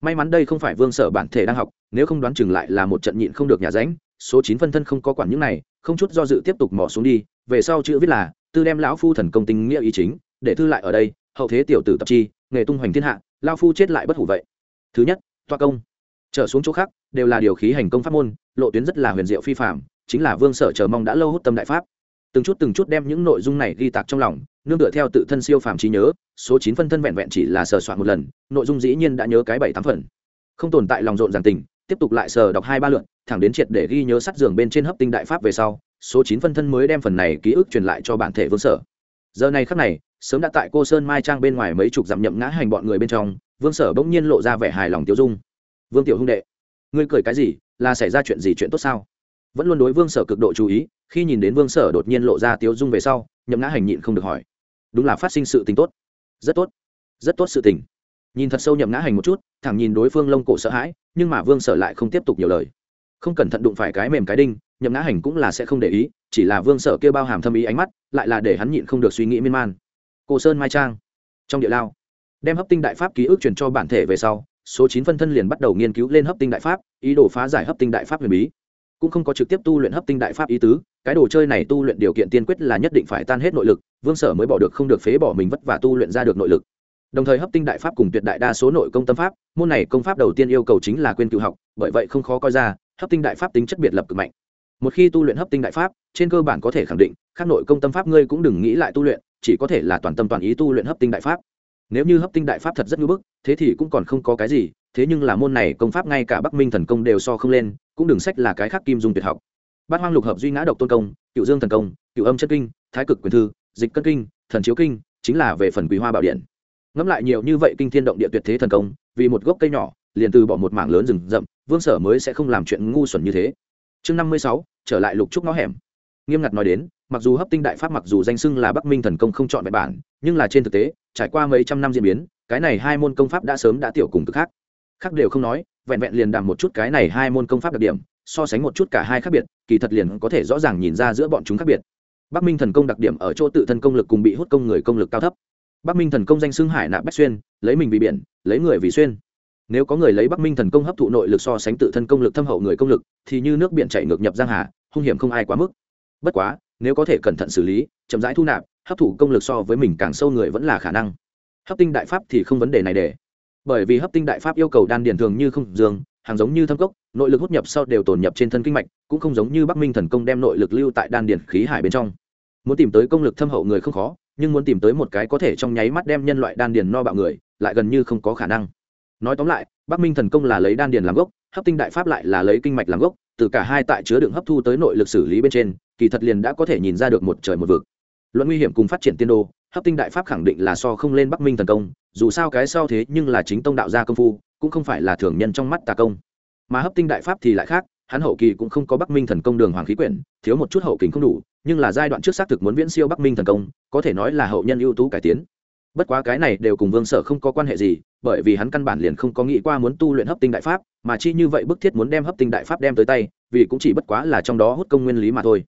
May mắn đây không phải vương sở bản thể đang học, nếu không đoán chừng lại là một trận nhịn không được nhà ránh, số chín phân thân không có quản những này, không chút do dự tiếp tục mò xuống đi, về sau chữ viết là, tư đem lão phu thần công tinh nghĩa ý chính, để thư lại ở đây, hậu thế tiểu tử tập chi, nghề tung hoành thiên hạ, lao phu chết lại bất hủ vậy thứ nhất toa công. Trở xuống chỗ khác, đều là điều khí hành công pháp môn, lộ tuyến rất là huyền diệu phi phạm chính là vương sở chờ mong đã lâu hút tâm đại pháp. Từng chút từng chút đem những nội dung này ghi tạc trong lòng, nương tựa theo tự thân siêu phàm trí nhớ, số chín phân thân vẹn vẹn chỉ là sờ soạn một lần, nội dung dĩ nhiên đã nhớ cái bảy tám phần. Không tồn tại lòng rộn ràng tình, tiếp tục lại sờ đọc hai ba lượn thẳng đến triệt để ghi nhớ sát giường bên trên hấp tinh đại pháp về sau, số chín phân thân mới đem phần này ký ức truyền lại cho bản thể vương sở. Giờ này khắc này, sớm đã tại cô sơn mai trang bên ngoài mấy chục dặm nhậm ngã hành bọn người bên trong vương sở bỗng nhiên lộ ra vẻ hài lòng tiêu dung. Vương tiểu hung đệ, ngươi cười cái gì? Là xảy ra chuyện gì chuyện tốt sao? Vẫn luôn đối vương sở cực độ chú ý, khi nhìn đến vương sở đột nhiên lộ ra tiêu dung về sau, nhậm ngã hành nhịn không được hỏi. Đúng là phát sinh sự tình tốt. Rất tốt rất tốt sự tình. Nhìn thật sâu nhậm ngã hành một chút, thẳng nhìn đối phương lông cổ sợ hãi, nhưng mà vương sở lại không tiếp tục nhiều lời. Không cẩn thận đụng phải cái mềm cái đinh, nhậm ngã hành cũng là sẽ không để ý, chỉ là vương sở kêu bao hàm thâm ý ánh mắt, lại là để hắn nhịn không được suy nghĩ miên man. Cô sơn mai trang, trong địa lao đem hấp tinh đại pháp ký ức truyền cho bản thể về sau, số chín phân thân liền bắt đầu nghiên cứu lên hấp tinh đại pháp, ý đồ phá giải hấp tinh đại pháp huyền bí. Cũng không có trực tiếp tu luyện hấp tinh đại pháp ý tứ, cái đồ chơi này tu luyện điều kiện tiên quyết là nhất định phải tan hết nội lực, vương sở mới bỏ được không được phế bỏ mình vất vả tu luyện ra được nội lực. Đồng thời hấp tinh đại pháp cùng tuyệt đại đa số nội công tâm pháp, môn này công pháp đầu tiên yêu cầu chính là quên cựu học, bởi vậy không khó coi ra, hấp tinh đại pháp tính chất biệt lập cực mạnh. Một khi tu luyện hấp tinh đại pháp, trên cơ bản có thể khẳng định khác nội công tâm pháp ngươi cũng đừng nghĩ lại tu luyện, chỉ có thể là toàn tâm toàn ý tu luyện hấp tinh đại pháp nếu như hấp tinh đại pháp thật rất ngưỡng bức, thế thì cũng còn không có cái gì, thế nhưng là môn này công pháp ngay cả bắc minh thần công đều so không lên, cũng đừng sách là cái khác kim dung tuyệt học. Bát hoang lục hợp duy ngã độc tôn công, cựu dương thần công, cựu âm chất kinh, thái cực quyền thư, dịch cân kinh, thần chiếu kinh, chính là về phần quý hoa bảo điện. Ngẫm lại nhiều như vậy kinh thiên động địa tuyệt thế thần công, vì một gốc cây nhỏ, liền từ bỏ một mảng lớn rừng rậm, vương sở mới sẽ không làm chuyện ngu xuẩn như thế. Chương năm mươi sáu, trở lại lục trúc ngõ hẻm. Nghiêm ngặt nói đến, mặc dù hấp tinh đại pháp mặc dù danh xưng là bắc minh thần công không chọn bài bản, nhưng là trên thực tế trải qua mấy trăm năm diễn biến, cái này hai môn công pháp đã sớm đã tiểu cùng cực khác. Khác đều không nói, vẹn vẹn liền đàm một chút cái này hai môn công pháp đặc điểm, so sánh một chút cả hai khác biệt, kỳ thật liền có thể rõ ràng nhìn ra giữa bọn chúng khác biệt. Bắc minh thần công đặc điểm ở chỗ tự thân công lực cùng bị hút công người công lực cao thấp. Bắc minh thần công danh xưng hải nạp bách xuyên, lấy mình vì biển, lấy người vì xuyên. Nếu có người lấy bắc minh thần công hấp thụ nội lực so sánh tự thân công lực thâm hậu người công lực, thì như nước biển chảy ngược nhập giang hà, hung hiểm không ai quá mức. Bất quá, nếu có thể cẩn thận xử lý, chậm rãi thu nạp hấp thụ công lực so với mình càng sâu người vẫn là khả năng. Hấp tinh đại pháp thì không vấn đề này để. Bởi vì hấp tinh đại pháp yêu cầu đan điền thường như không dương hàng giống như thâm cốc, nội lực hút nhập sau đều tồn nhập trên thân kinh mạch, cũng không giống như bắc minh thần công đem nội lực lưu tại đan điền khí hải bên trong. Muốn tìm tới công lực thâm hậu người không khó, nhưng muốn tìm tới một cái có thể trong nháy mắt đem nhân loại đan điền no bạo người, lại gần như không có khả năng. Nói tóm lại, bắc minh thần công là lấy đan điền làm gốc, hấp tinh đại pháp lại là lấy kinh mạch làm gốc, từ cả hai tại chứa đựng hấp thu tới nội lực xử lý bên trên, kỳ thật liền đã có thể nhìn ra được một trời một vực luận nguy hiểm cùng phát triển tiên đồ, hấp tinh đại pháp khẳng định là so không lên bắc minh thần công dù sao cái sau thế nhưng là chính tông đạo gia công phu cũng không phải là thường nhân trong mắt tà công. Mà hấp tinh đại pháp thì lại khác hắn hậu kỳ cũng không có bắc minh thần công đường hoàng khí quyển thiếu một chút hậu kính không đủ nhưng là giai đoạn trước xác thực muốn viễn siêu bắc minh thần công có thể nói là hậu nhân ưu tú cải tiến. Bất quá cái này đều cùng vương sở không có quan hệ gì bởi vì hắn căn bản liền không có nghĩ qua muốn tu luyện hấp tinh đại pháp mà chi như vậy bức thiết muốn đem hấp tinh đại pháp đem tới tay vì cũng chỉ bất quá là trong đó hút công nguyên lý mà thôi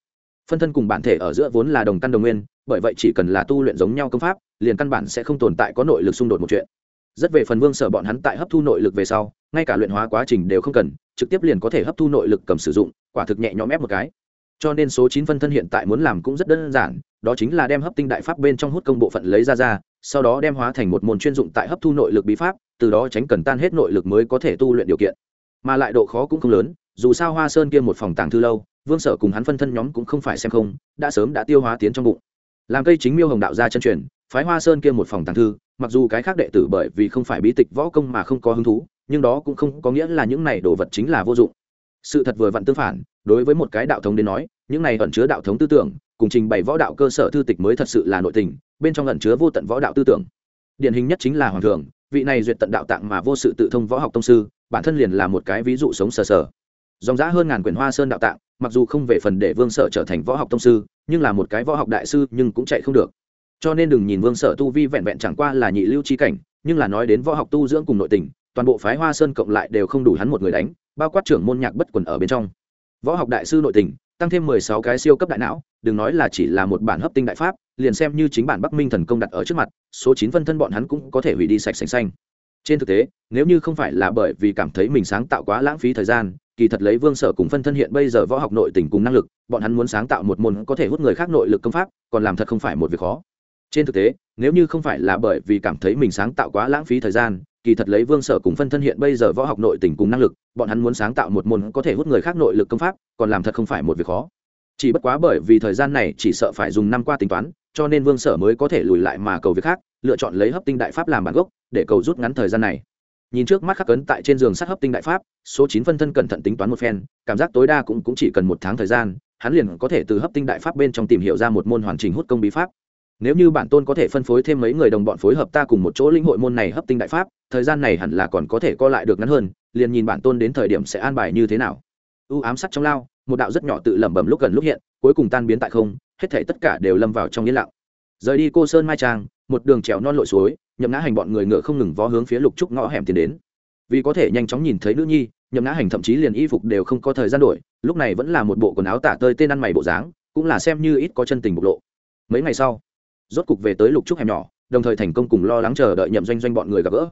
phân thân cùng bản thể ở giữa vốn là đồng căn đồng nguyên, bởi vậy chỉ cần là tu luyện giống nhau công pháp, liền căn bản sẽ không tồn tại có nội lực xung đột một chuyện. Rất về phần vương sở bọn hắn tại hấp thu nội lực về sau, ngay cả luyện hóa quá trình đều không cần, trực tiếp liền có thể hấp thu nội lực cầm sử dụng, quả thực nhẹ nhõm ép một cái. Cho nên số chín phân thân hiện tại muốn làm cũng rất đơn giản, đó chính là đem hấp tinh đại pháp bên trong hút công bộ phận lấy ra ra, sau đó đem hóa thành một môn chuyên dụng tại hấp thu nội lực bí pháp, từ đó tránh cần tan hết nội lực mới có thể tu luyện điều kiện. Mà lại độ khó cũng không lớn, dù sao hoa sơn kia một phòng tàng thư lâu vương sở cùng hắn phân thân nhóm cũng không phải xem không, đã sớm đã tiêu hóa tiến trong bụng. Làm cây chính miêu hồng đạo gia chân truyền, phái hoa sơn kia một phòng tàng thư, mặc dù cái khác đệ tử bởi vì không phải bí tịch võ công mà không có hứng thú, nhưng đó cũng không có nghĩa là những này đồ vật chính là vô dụng. Sự thật vừa vặn tương phản, đối với một cái đạo thống đến nói, những này ẩn chứa đạo thống tư tưởng, cùng trình bày võ đạo cơ sở thư tịch mới thật sự là nội tình, bên trong ẩn chứa vô tận võ đạo tư tưởng. Điển hình nhất chính là hoàng thường vị này duyệt tận đạo tạng mà vô sự tự thông võ học tông sư, bản thân liền là một cái ví dụ sống sờ sờ dòng giã hơn ngàn quyển hoa sơn đạo tạng, mặc dù không về phần để vương sở trở thành võ học tông sư, nhưng là một cái võ học đại sư nhưng cũng chạy không được. Cho nên đừng nhìn vương sở tu vi vẹn vẹn chẳng qua là nhị lưu chi cảnh, nhưng là nói đến võ học tu dưỡng cùng nội tình, toàn bộ phái hoa sơn cộng lại đều không đủ hắn một người đánh, bao quát trưởng môn nhạc bất quần ở bên trong. Võ học đại sư nội tình, tăng thêm mười sáu cái siêu cấp đại não, đừng nói là chỉ là một bản hấp tinh đại pháp, liền xem như chính bản bắc minh thần công đặt ở trước mặt, số chín phân thân bọn hắn cũng có thể hủy đi sạch sành xanh. Trên thực tế, nếu như không phải là bởi vì cảm thấy mình sáng tạo quá lãng phí thời gian kỳ thật lấy vương sở cùng phân thân hiện bây giờ võ học nội tình cùng năng lực, bọn hắn muốn sáng tạo một môn có thể hút người khác nội lực công pháp, còn làm thật không phải một việc khó. Trên thực tế, nếu như không phải là bởi vì cảm thấy mình sáng tạo quá lãng phí thời gian, kỳ thật lấy vương sở cùng phân thân hiện bây giờ võ học nội tình cùng năng lực, bọn hắn muốn sáng tạo một môn có thể hút người khác nội lực công pháp, còn làm thật không phải một việc khó. Chỉ bất quá bởi vì thời gian này chỉ sợ phải dùng năm qua tính toán, cho nên vương sở mới có thể lùi lại mà cầu việc khác, lựa chọn lấy hấp tinh đại pháp làm bản gốc, để cầu rút ngắn thời gian này nhìn trước mắt khắc cấn tại trên giường sát hấp tinh đại pháp số chín phân thân cẩn thận tính toán một phen cảm giác tối đa cũng, cũng chỉ cần một tháng thời gian hắn liền có thể từ hấp tinh đại pháp bên trong tìm hiểu ra một môn hoàn chỉnh hút công bí pháp. Nếu như bản tôn có thể phân phối thêm mấy người đồng bọn phối hợp ta cùng một chỗ linh hội môn này hấp tinh đại pháp thời gian này hẳn là còn có thể co lại được ngắn hơn liền nhìn bản tôn đến thời điểm sẽ an bài như thế nào. U ám sắt trong lao một đạo rất nhỏ tự lẩm bẩm lúc gần lúc hiện cuối cùng tan biến tại không hết thể tất cả đều lâm vào trong yên lặng. Rời đi cô sơn mai trang một đường trèo non lội suối nhậm ngã hành bọn người ngựa không ngừng vó hướng phía lục trúc ngõ hẻm tiến đến. Vì có thể nhanh chóng nhìn thấy nữ nhi, nhậm ngã hành thậm chí liền y phục đều không có thời gian đổi, lúc này vẫn là một bộ quần áo tả tơi tên ăn mày bộ dáng, cũng là xem như ít có chân tình bộc lộ. Mấy ngày sau, rốt cục về tới lục trúc hẻm nhỏ, đồng thời thành công cùng lo lắng chờ đợi nhậm doanh doanh bọn người gặp gỡ.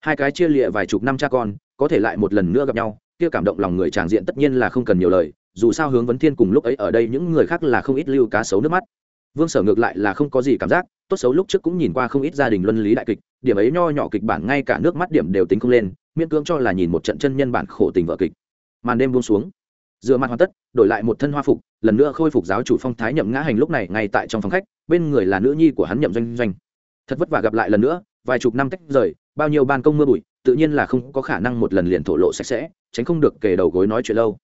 Hai cái chia lịa vài chục năm cha con, có thể lại một lần nữa gặp nhau, kia cảm động lòng người tràng diện tất nhiên là không cần nhiều lời, dù sao hướng vấn thiên cùng lúc ấy ở đây những người khác là không ít lưu cá sấu nước mắt. Vương sở ngược lại là không có gì cảm giác tốt xấu lúc trước cũng nhìn qua không ít gia đình luân lý đại kịch, điểm ấy nho nhỏ kịch bản ngay cả nước mắt điểm đều tính không lên, miễn cưỡng cho là nhìn một trận chân nhân bản khổ tình vợ kịch. Màn đêm buông xuống, dựa mặt hoàn tất, đổi lại một thân hoa phục, lần nữa khôi phục giáo chủ phong thái nhậm ngã hành lúc này ngay tại trong phòng khách, bên người là nữ nhi của hắn nhậm doanh doanh. Thật vất vả gặp lại lần nữa, vài chục năm tách rời, bao nhiêu ban công mưa bụi, tự nhiên là không có khả năng một lần liền thổ lộ sạch sẽ, tránh không được kể đầu gối nói chuyện lâu.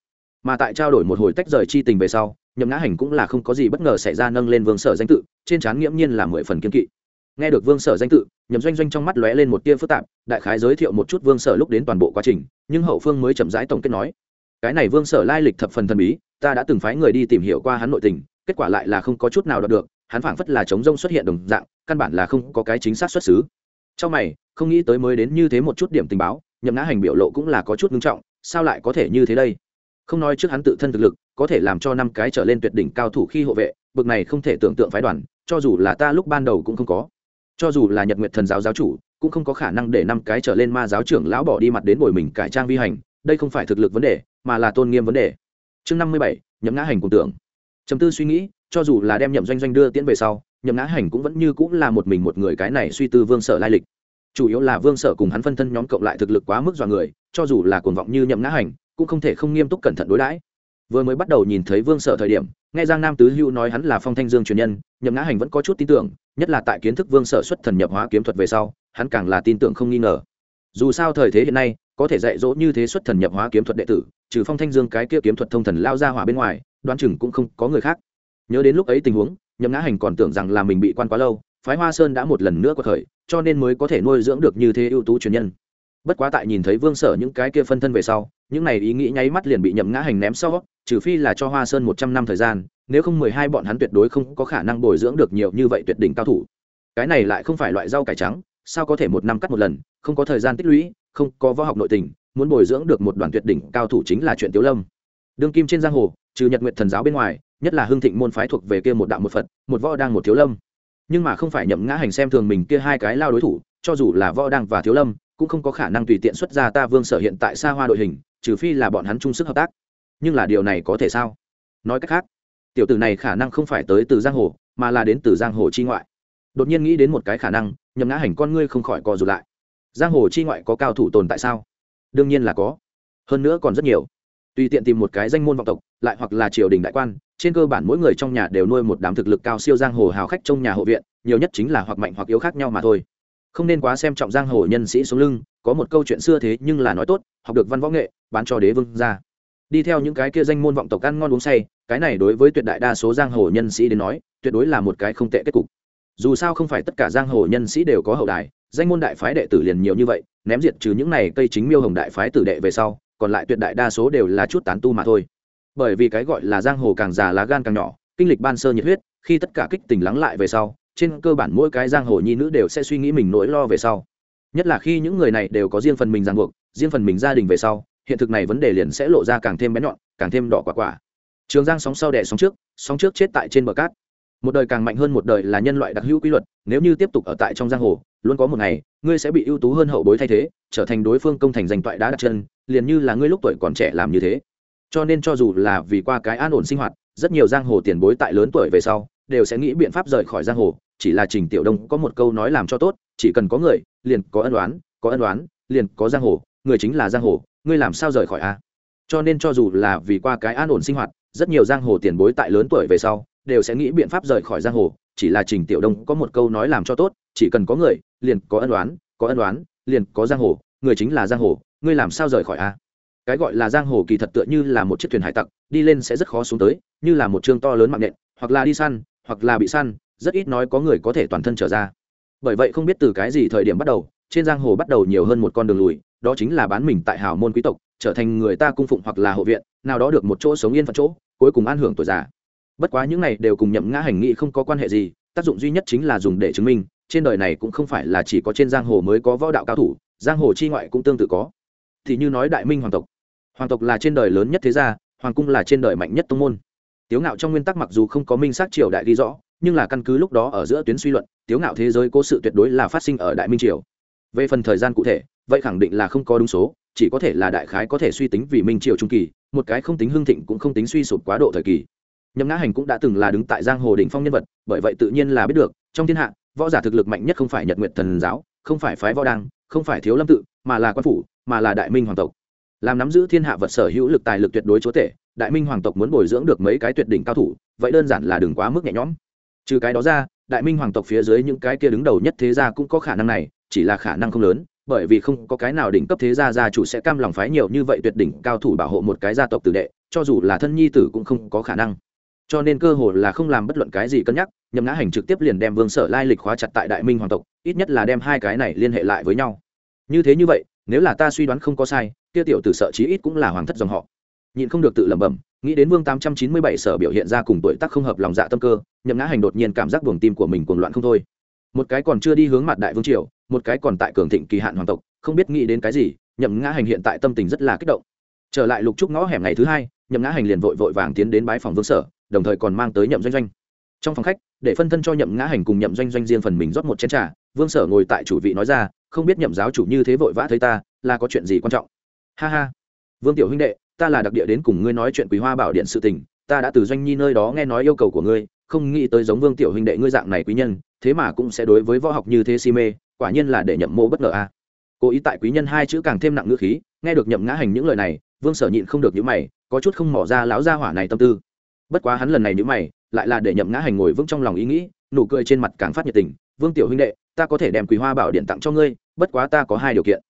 Mà tại trao đổi một hồi tách rời chi tình về sau nhậm ngã hành cũng là không có gì bất ngờ xảy ra nâng lên vương sở danh tự, trên trán nghiễm nhiên là mười phần kiên kỵ. Nghe được vương sở danh tự, nhậm doanh doanh trong mắt lóe lên một tia phức tạp, đại khái giới thiệu một chút vương sở lúc đến toàn bộ quá trình, nhưng hậu phương mới chậm rãi tổng kết nói, cái này vương sở lai lịch thập phần thần bí, ta đã từng phái người đi tìm hiểu qua hắn nội tình, kết quả lại là không có chút nào đọc được, hắn phảng phất là chống rông xuất hiện đồng dạng, căn bản là không có cái chính xác xuất xứ. Trong mày, không nghĩ tới mới đến như thế một chút điểm tình báo, nhậm ngã hành biểu lộ cũng là có chút ngưng trọng, sao lại có thể như thế đây? Không nói trước hắn tự thân thực lực, có thể làm cho năm cái trở lên tuyệt đỉnh cao thủ khi hộ vệ, bực này không thể tưởng tượng phái đoàn, cho dù là ta lúc ban đầu cũng không có. Cho dù là nhật nguyệt thần giáo giáo chủ, cũng không có khả năng để năm cái trở lên ma giáo trưởng lão bỏ đi mặt đến bồi mình cải trang vi hành, đây không phải thực lực vấn đề, mà là tôn nghiêm vấn đề. Chương năm mươi bảy, nhậm ngã hành cùng tưởng. Chấm tư suy nghĩ, cho dù là đem nhậm doanh doanh đưa tiễn về sau, nhậm ngã hành cũng vẫn như cũng là một mình một người cái này suy tư vương sở lai lịch. Chủ yếu là vương sở cùng hắn phân thân nhóm cộng lại thực lực quá mức dọa người, cho dù là cuồng vọng như nhậm ngã hành cũng không thể không nghiêm túc cẩn thận đối đãi. Vừa mới bắt đầu nhìn thấy vương sở thời điểm nghe giang nam tứ hữu nói hắn là phong thanh dương truyền nhân nhậm ngã hành vẫn có chút tin tưởng nhất là tại kiến thức vương sở xuất thần nhập hóa kiếm thuật về sau hắn càng là tin tưởng không nghi ngờ. Dù sao thời thế hiện nay có thể dạy dỗ như thế xuất thần nhập hóa kiếm thuật đệ tử trừ phong thanh dương cái kia kiếm thuật thông thần lao ra hỏa bên ngoài đoán chừng cũng không có người khác. Nhớ đến lúc ấy tình huống nhậm ngã hành còn tưởng rằng là mình bị quan quá lâu phái hoa sơn đã một lần nữa có thời, cho nên mới có thể nuôi dưỡng được như thế ưu tú truyền nhân bất quá tại nhìn thấy vương sở những cái kia phân thân về sau, những này ý nghĩ nháy mắt liền bị nhậm ngã hành ném sau, trừ phi là cho hoa sơn một trăm năm thời gian, nếu không mười hai bọn hắn tuyệt đối không có khả năng bồi dưỡng được nhiều như vậy tuyệt đỉnh cao thủ. Cái này lại không phải loại rau cải trắng, sao có thể một năm cắt một lần, không có thời gian tích lũy, không có võ học nội tình, muốn bồi dưỡng được một đoàn tuyệt đỉnh cao thủ chính là chuyện tiếu lâm. Đương kim trên giang hồ, trừ nhật nguyện thần giáo bên ngoài, nhất là hưng thịnh môn phái thuộc về kia một đạo một phật, một võ đang một thiếu lâm. Nhưng mà không phải nhậm ngã hành xem thường mình kia hai cái lao đối thủ, cho dù là võ đang và thiếu lâm cũng không có khả năng tùy tiện xuất ra ta vương sở hiện tại xa hoa đội hình, trừ phi là bọn hắn chung sức hợp tác. Nhưng là điều này có thể sao? Nói cách khác, tiểu tử này khả năng không phải tới từ giang hồ, mà là đến từ giang hồ chi ngoại. Đột nhiên nghĩ đến một cái khả năng, nhầm ngã hành con ngươi không khỏi co rụt lại. Giang hồ chi ngoại có cao thủ tồn tại sao? Đương nhiên là có. Hơn nữa còn rất nhiều. Tùy tiện tìm một cái danh môn vọng tộc, lại hoặc là triều đình đại quan, trên cơ bản mỗi người trong nhà đều nuôi một đám thực lực cao siêu giang hồ hào khách trong nhà hộ viện, nhiều nhất chính là hoặc mạnh hoặc yếu khác nhau mà thôi không nên quá xem trọng giang hồ nhân sĩ xuống lưng, có một câu chuyện xưa thế nhưng là nói tốt, học được văn võ nghệ, bán cho đế vương ra. Đi theo những cái kia danh môn vọng tộc ăn ngon uống say, cái này đối với tuyệt đại đa số giang hồ nhân sĩ đến nói, tuyệt đối là một cái không tệ kết cục. Dù sao không phải tất cả giang hồ nhân sĩ đều có hậu đài, danh môn đại phái đệ tử liền nhiều như vậy, ném diệt trừ những này cây chính miêu hồng đại phái tử đệ về sau, còn lại tuyệt đại đa số đều là chút tán tu mà thôi. Bởi vì cái gọi là giang hồ càng già lá gan càng nhỏ, kinh lịch ban sơ nhiệt huyết, khi tất cả kích tình lắng lại về sau trên cơ bản mỗi cái giang hồ nhi nữ đều sẽ suy nghĩ mình nỗi lo về sau. Nhất là khi những người này đều có riêng phần mình ràng buộc, riêng phần mình gia đình về sau, hiện thực này vấn đề liền sẽ lộ ra càng thêm bé nhọn, càng thêm đỏ quả quả. Trường giang sóng sau đẻ sóng trước sóng trước chết tại trên bờ cát. Một đời càng mạnh hơn một đời là nhân loại đặc hữu quy luật, nếu như tiếp tục ở tại trong giang hồ, luôn có một ngày, ngươi sẽ bị ưu tú hơn hậu bối thay thế, trở thành đối phương công thành danh toại đá đặt chân, liền như là ngươi lúc tuổi còn trẻ làm như thế. Cho nên cho dù là vì qua cái an ổn sinh hoạt, rất nhiều giang hồ tiền bối tại lớn tuổi về sau, đều sẽ nghĩ biện pháp rời khỏi giang hồ chỉ là trình tiểu đông có một câu nói làm cho tốt, chỉ cần có người, liền có ân đoán có ân đoán liền có giang hồ, người chính là giang hồ, ngươi làm sao rời khỏi a? Cho nên cho dù là vì qua cái an ổn sinh hoạt, rất nhiều giang hồ tiền bối tại lớn tuổi về sau, đều sẽ nghĩ biện pháp rời khỏi giang hồ, chỉ là trình tiểu đông có một câu nói làm cho tốt, chỉ cần có người, liền có ân đoán có ân đoán liền có giang hồ, người chính là giang hồ, ngươi làm sao rời khỏi a? Cái gọi là giang hồ kỳ thật tựa như là một chiếc thuyền hải tặc, đi lên sẽ rất khó xuống tới, như là một chương to lớn mạng nện, hoặc là đi săn, hoặc là bị săn rất ít nói có người có thể toàn thân trở ra. Bởi vậy không biết từ cái gì thời điểm bắt đầu, trên giang hồ bắt đầu nhiều hơn một con đường lùi, đó chính là bán mình tại hào môn quý tộc, trở thành người ta cung phụng hoặc là hộ viện, nào đó được một chỗ sống yên phận chỗ, cuối cùng an hưởng tuổi già. Bất quá những này đều cùng nhậm ngã hành nghị không có quan hệ gì, tác dụng duy nhất chính là dùng để chứng minh, trên đời này cũng không phải là chỉ có trên giang hồ mới có võ đạo cao thủ, giang hồ chi ngoại cũng tương tự có. Thì như nói đại minh hoàng tộc. Hoàng tộc là trên đời lớn nhất thế gia, hoàng cung là trên đời mạnh nhất tông môn. Tiếu ngạo trong nguyên tắc mặc dù không có minh xác triều đại ghi rõ nhưng là căn cứ lúc đó ở giữa tuyến suy luận, tiếu ngạo thế giới cố sự tuyệt đối là phát sinh ở đại minh triều. Về phần thời gian cụ thể, vậy khẳng định là không có đúng số, chỉ có thể là đại khái có thể suy tính vì minh triều trung kỳ, một cái không tính hưng thịnh cũng không tính suy sụp quá độ thời kỳ. Nhậm ngã hành cũng đã từng là đứng tại giang hồ đỉnh phong nhân vật, bởi vậy tự nhiên là biết được, trong thiên hạ, võ giả thực lực mạnh nhất không phải nhật nguyện thần giáo, không phải phái võ đăng, không phải thiếu lâm tự, mà là quan phủ, mà là đại minh hoàng tộc. Làm nắm giữ thiên hạ vật sở hữu lực tài lực tuyệt đối chúa tể, đại minh hoàng tộc muốn bồi dưỡng được mấy cái tuyệt đỉnh cao thủ, vậy đơn giản là đừng quá mức nhẹ nhõm trừ cái đó ra, đại minh hoàng tộc phía dưới những cái kia đứng đầu nhất thế gia cũng có khả năng này, chỉ là khả năng không lớn, bởi vì không có cái nào đỉnh cấp thế gia gia chủ sẽ cam lòng phái nhiều như vậy tuyệt đỉnh cao thủ bảo hộ một cái gia tộc tử đệ, cho dù là thân nhi tử cũng không có khả năng. Cho nên cơ hội là không làm bất luận cái gì cân nhắc, nhậm ngã hành trực tiếp liền đem vương sở lai lịch khóa chặt tại đại minh hoàng tộc, ít nhất là đem hai cái này liên hệ lại với nhau. Như thế như vậy, nếu là ta suy đoán không có sai, kia tiểu tử sợ chí ít cũng là hoàng thất dòng họ. Nhịn không được tự lẩm bẩm nghĩ đến vương tám trăm chín mươi bảy sở biểu hiện ra cùng tuổi tác không hợp lòng dạ tâm cơ, nhậm ngã hành đột nhiên cảm giác buồng tim của mình cuồng loạn không thôi. Một cái còn chưa đi hướng mặt đại vương triều, một cái còn tại cường thịnh kỳ hạn hoàng tộc, không biết nghĩ đến cái gì, nhậm ngã hành hiện tại tâm tình rất là kích động. Trở lại lục trúc ngõ hẻm ngày thứ hai, nhậm ngã hành liền vội vội vàng tiến đến bái phòng vương sở, đồng thời còn mang tới nhậm doanh doanh. Trong phòng khách, để phân thân cho nhậm ngã hành cùng nhậm doanh doanh riêng phần mình rót một chén trà, vương sở ngồi tại chủ vị nói ra, không biết nhậm giáo chủ như thế vội vã thấy ta, là có chuyện gì quan trọng? Ha ha, vương tiểu huynh đệ ta là đặc địa đến cùng ngươi nói chuyện quý hoa bảo điện sự tình, ta đã từ doanh nhi nơi đó nghe nói yêu cầu của ngươi, không nghĩ tới giống vương tiểu huynh đệ ngươi dạng này quý nhân, thế mà cũng sẽ đối với võ học như thế si mê, quả nhiên là để nhậm mộ bất ngờ a à. cố ý tại quý nhân hai chữ càng thêm nặng ngữ khí, nghe được nhậm ngã hành những lời này, vương sở nhịn không được những mày, có chút không mỏ ra láo gia hỏa này tâm tư bất quá hắn lần này những mày, lại là để nhậm ngã hành ngồi vững trong lòng ý nghĩ, nụ cười trên mặt càng phát nhiệt tình, vương tiểu huynh đệ, ta có thể đem quý hoa bảo điện tặng cho ngươi, bất quá ta có hai điều kiện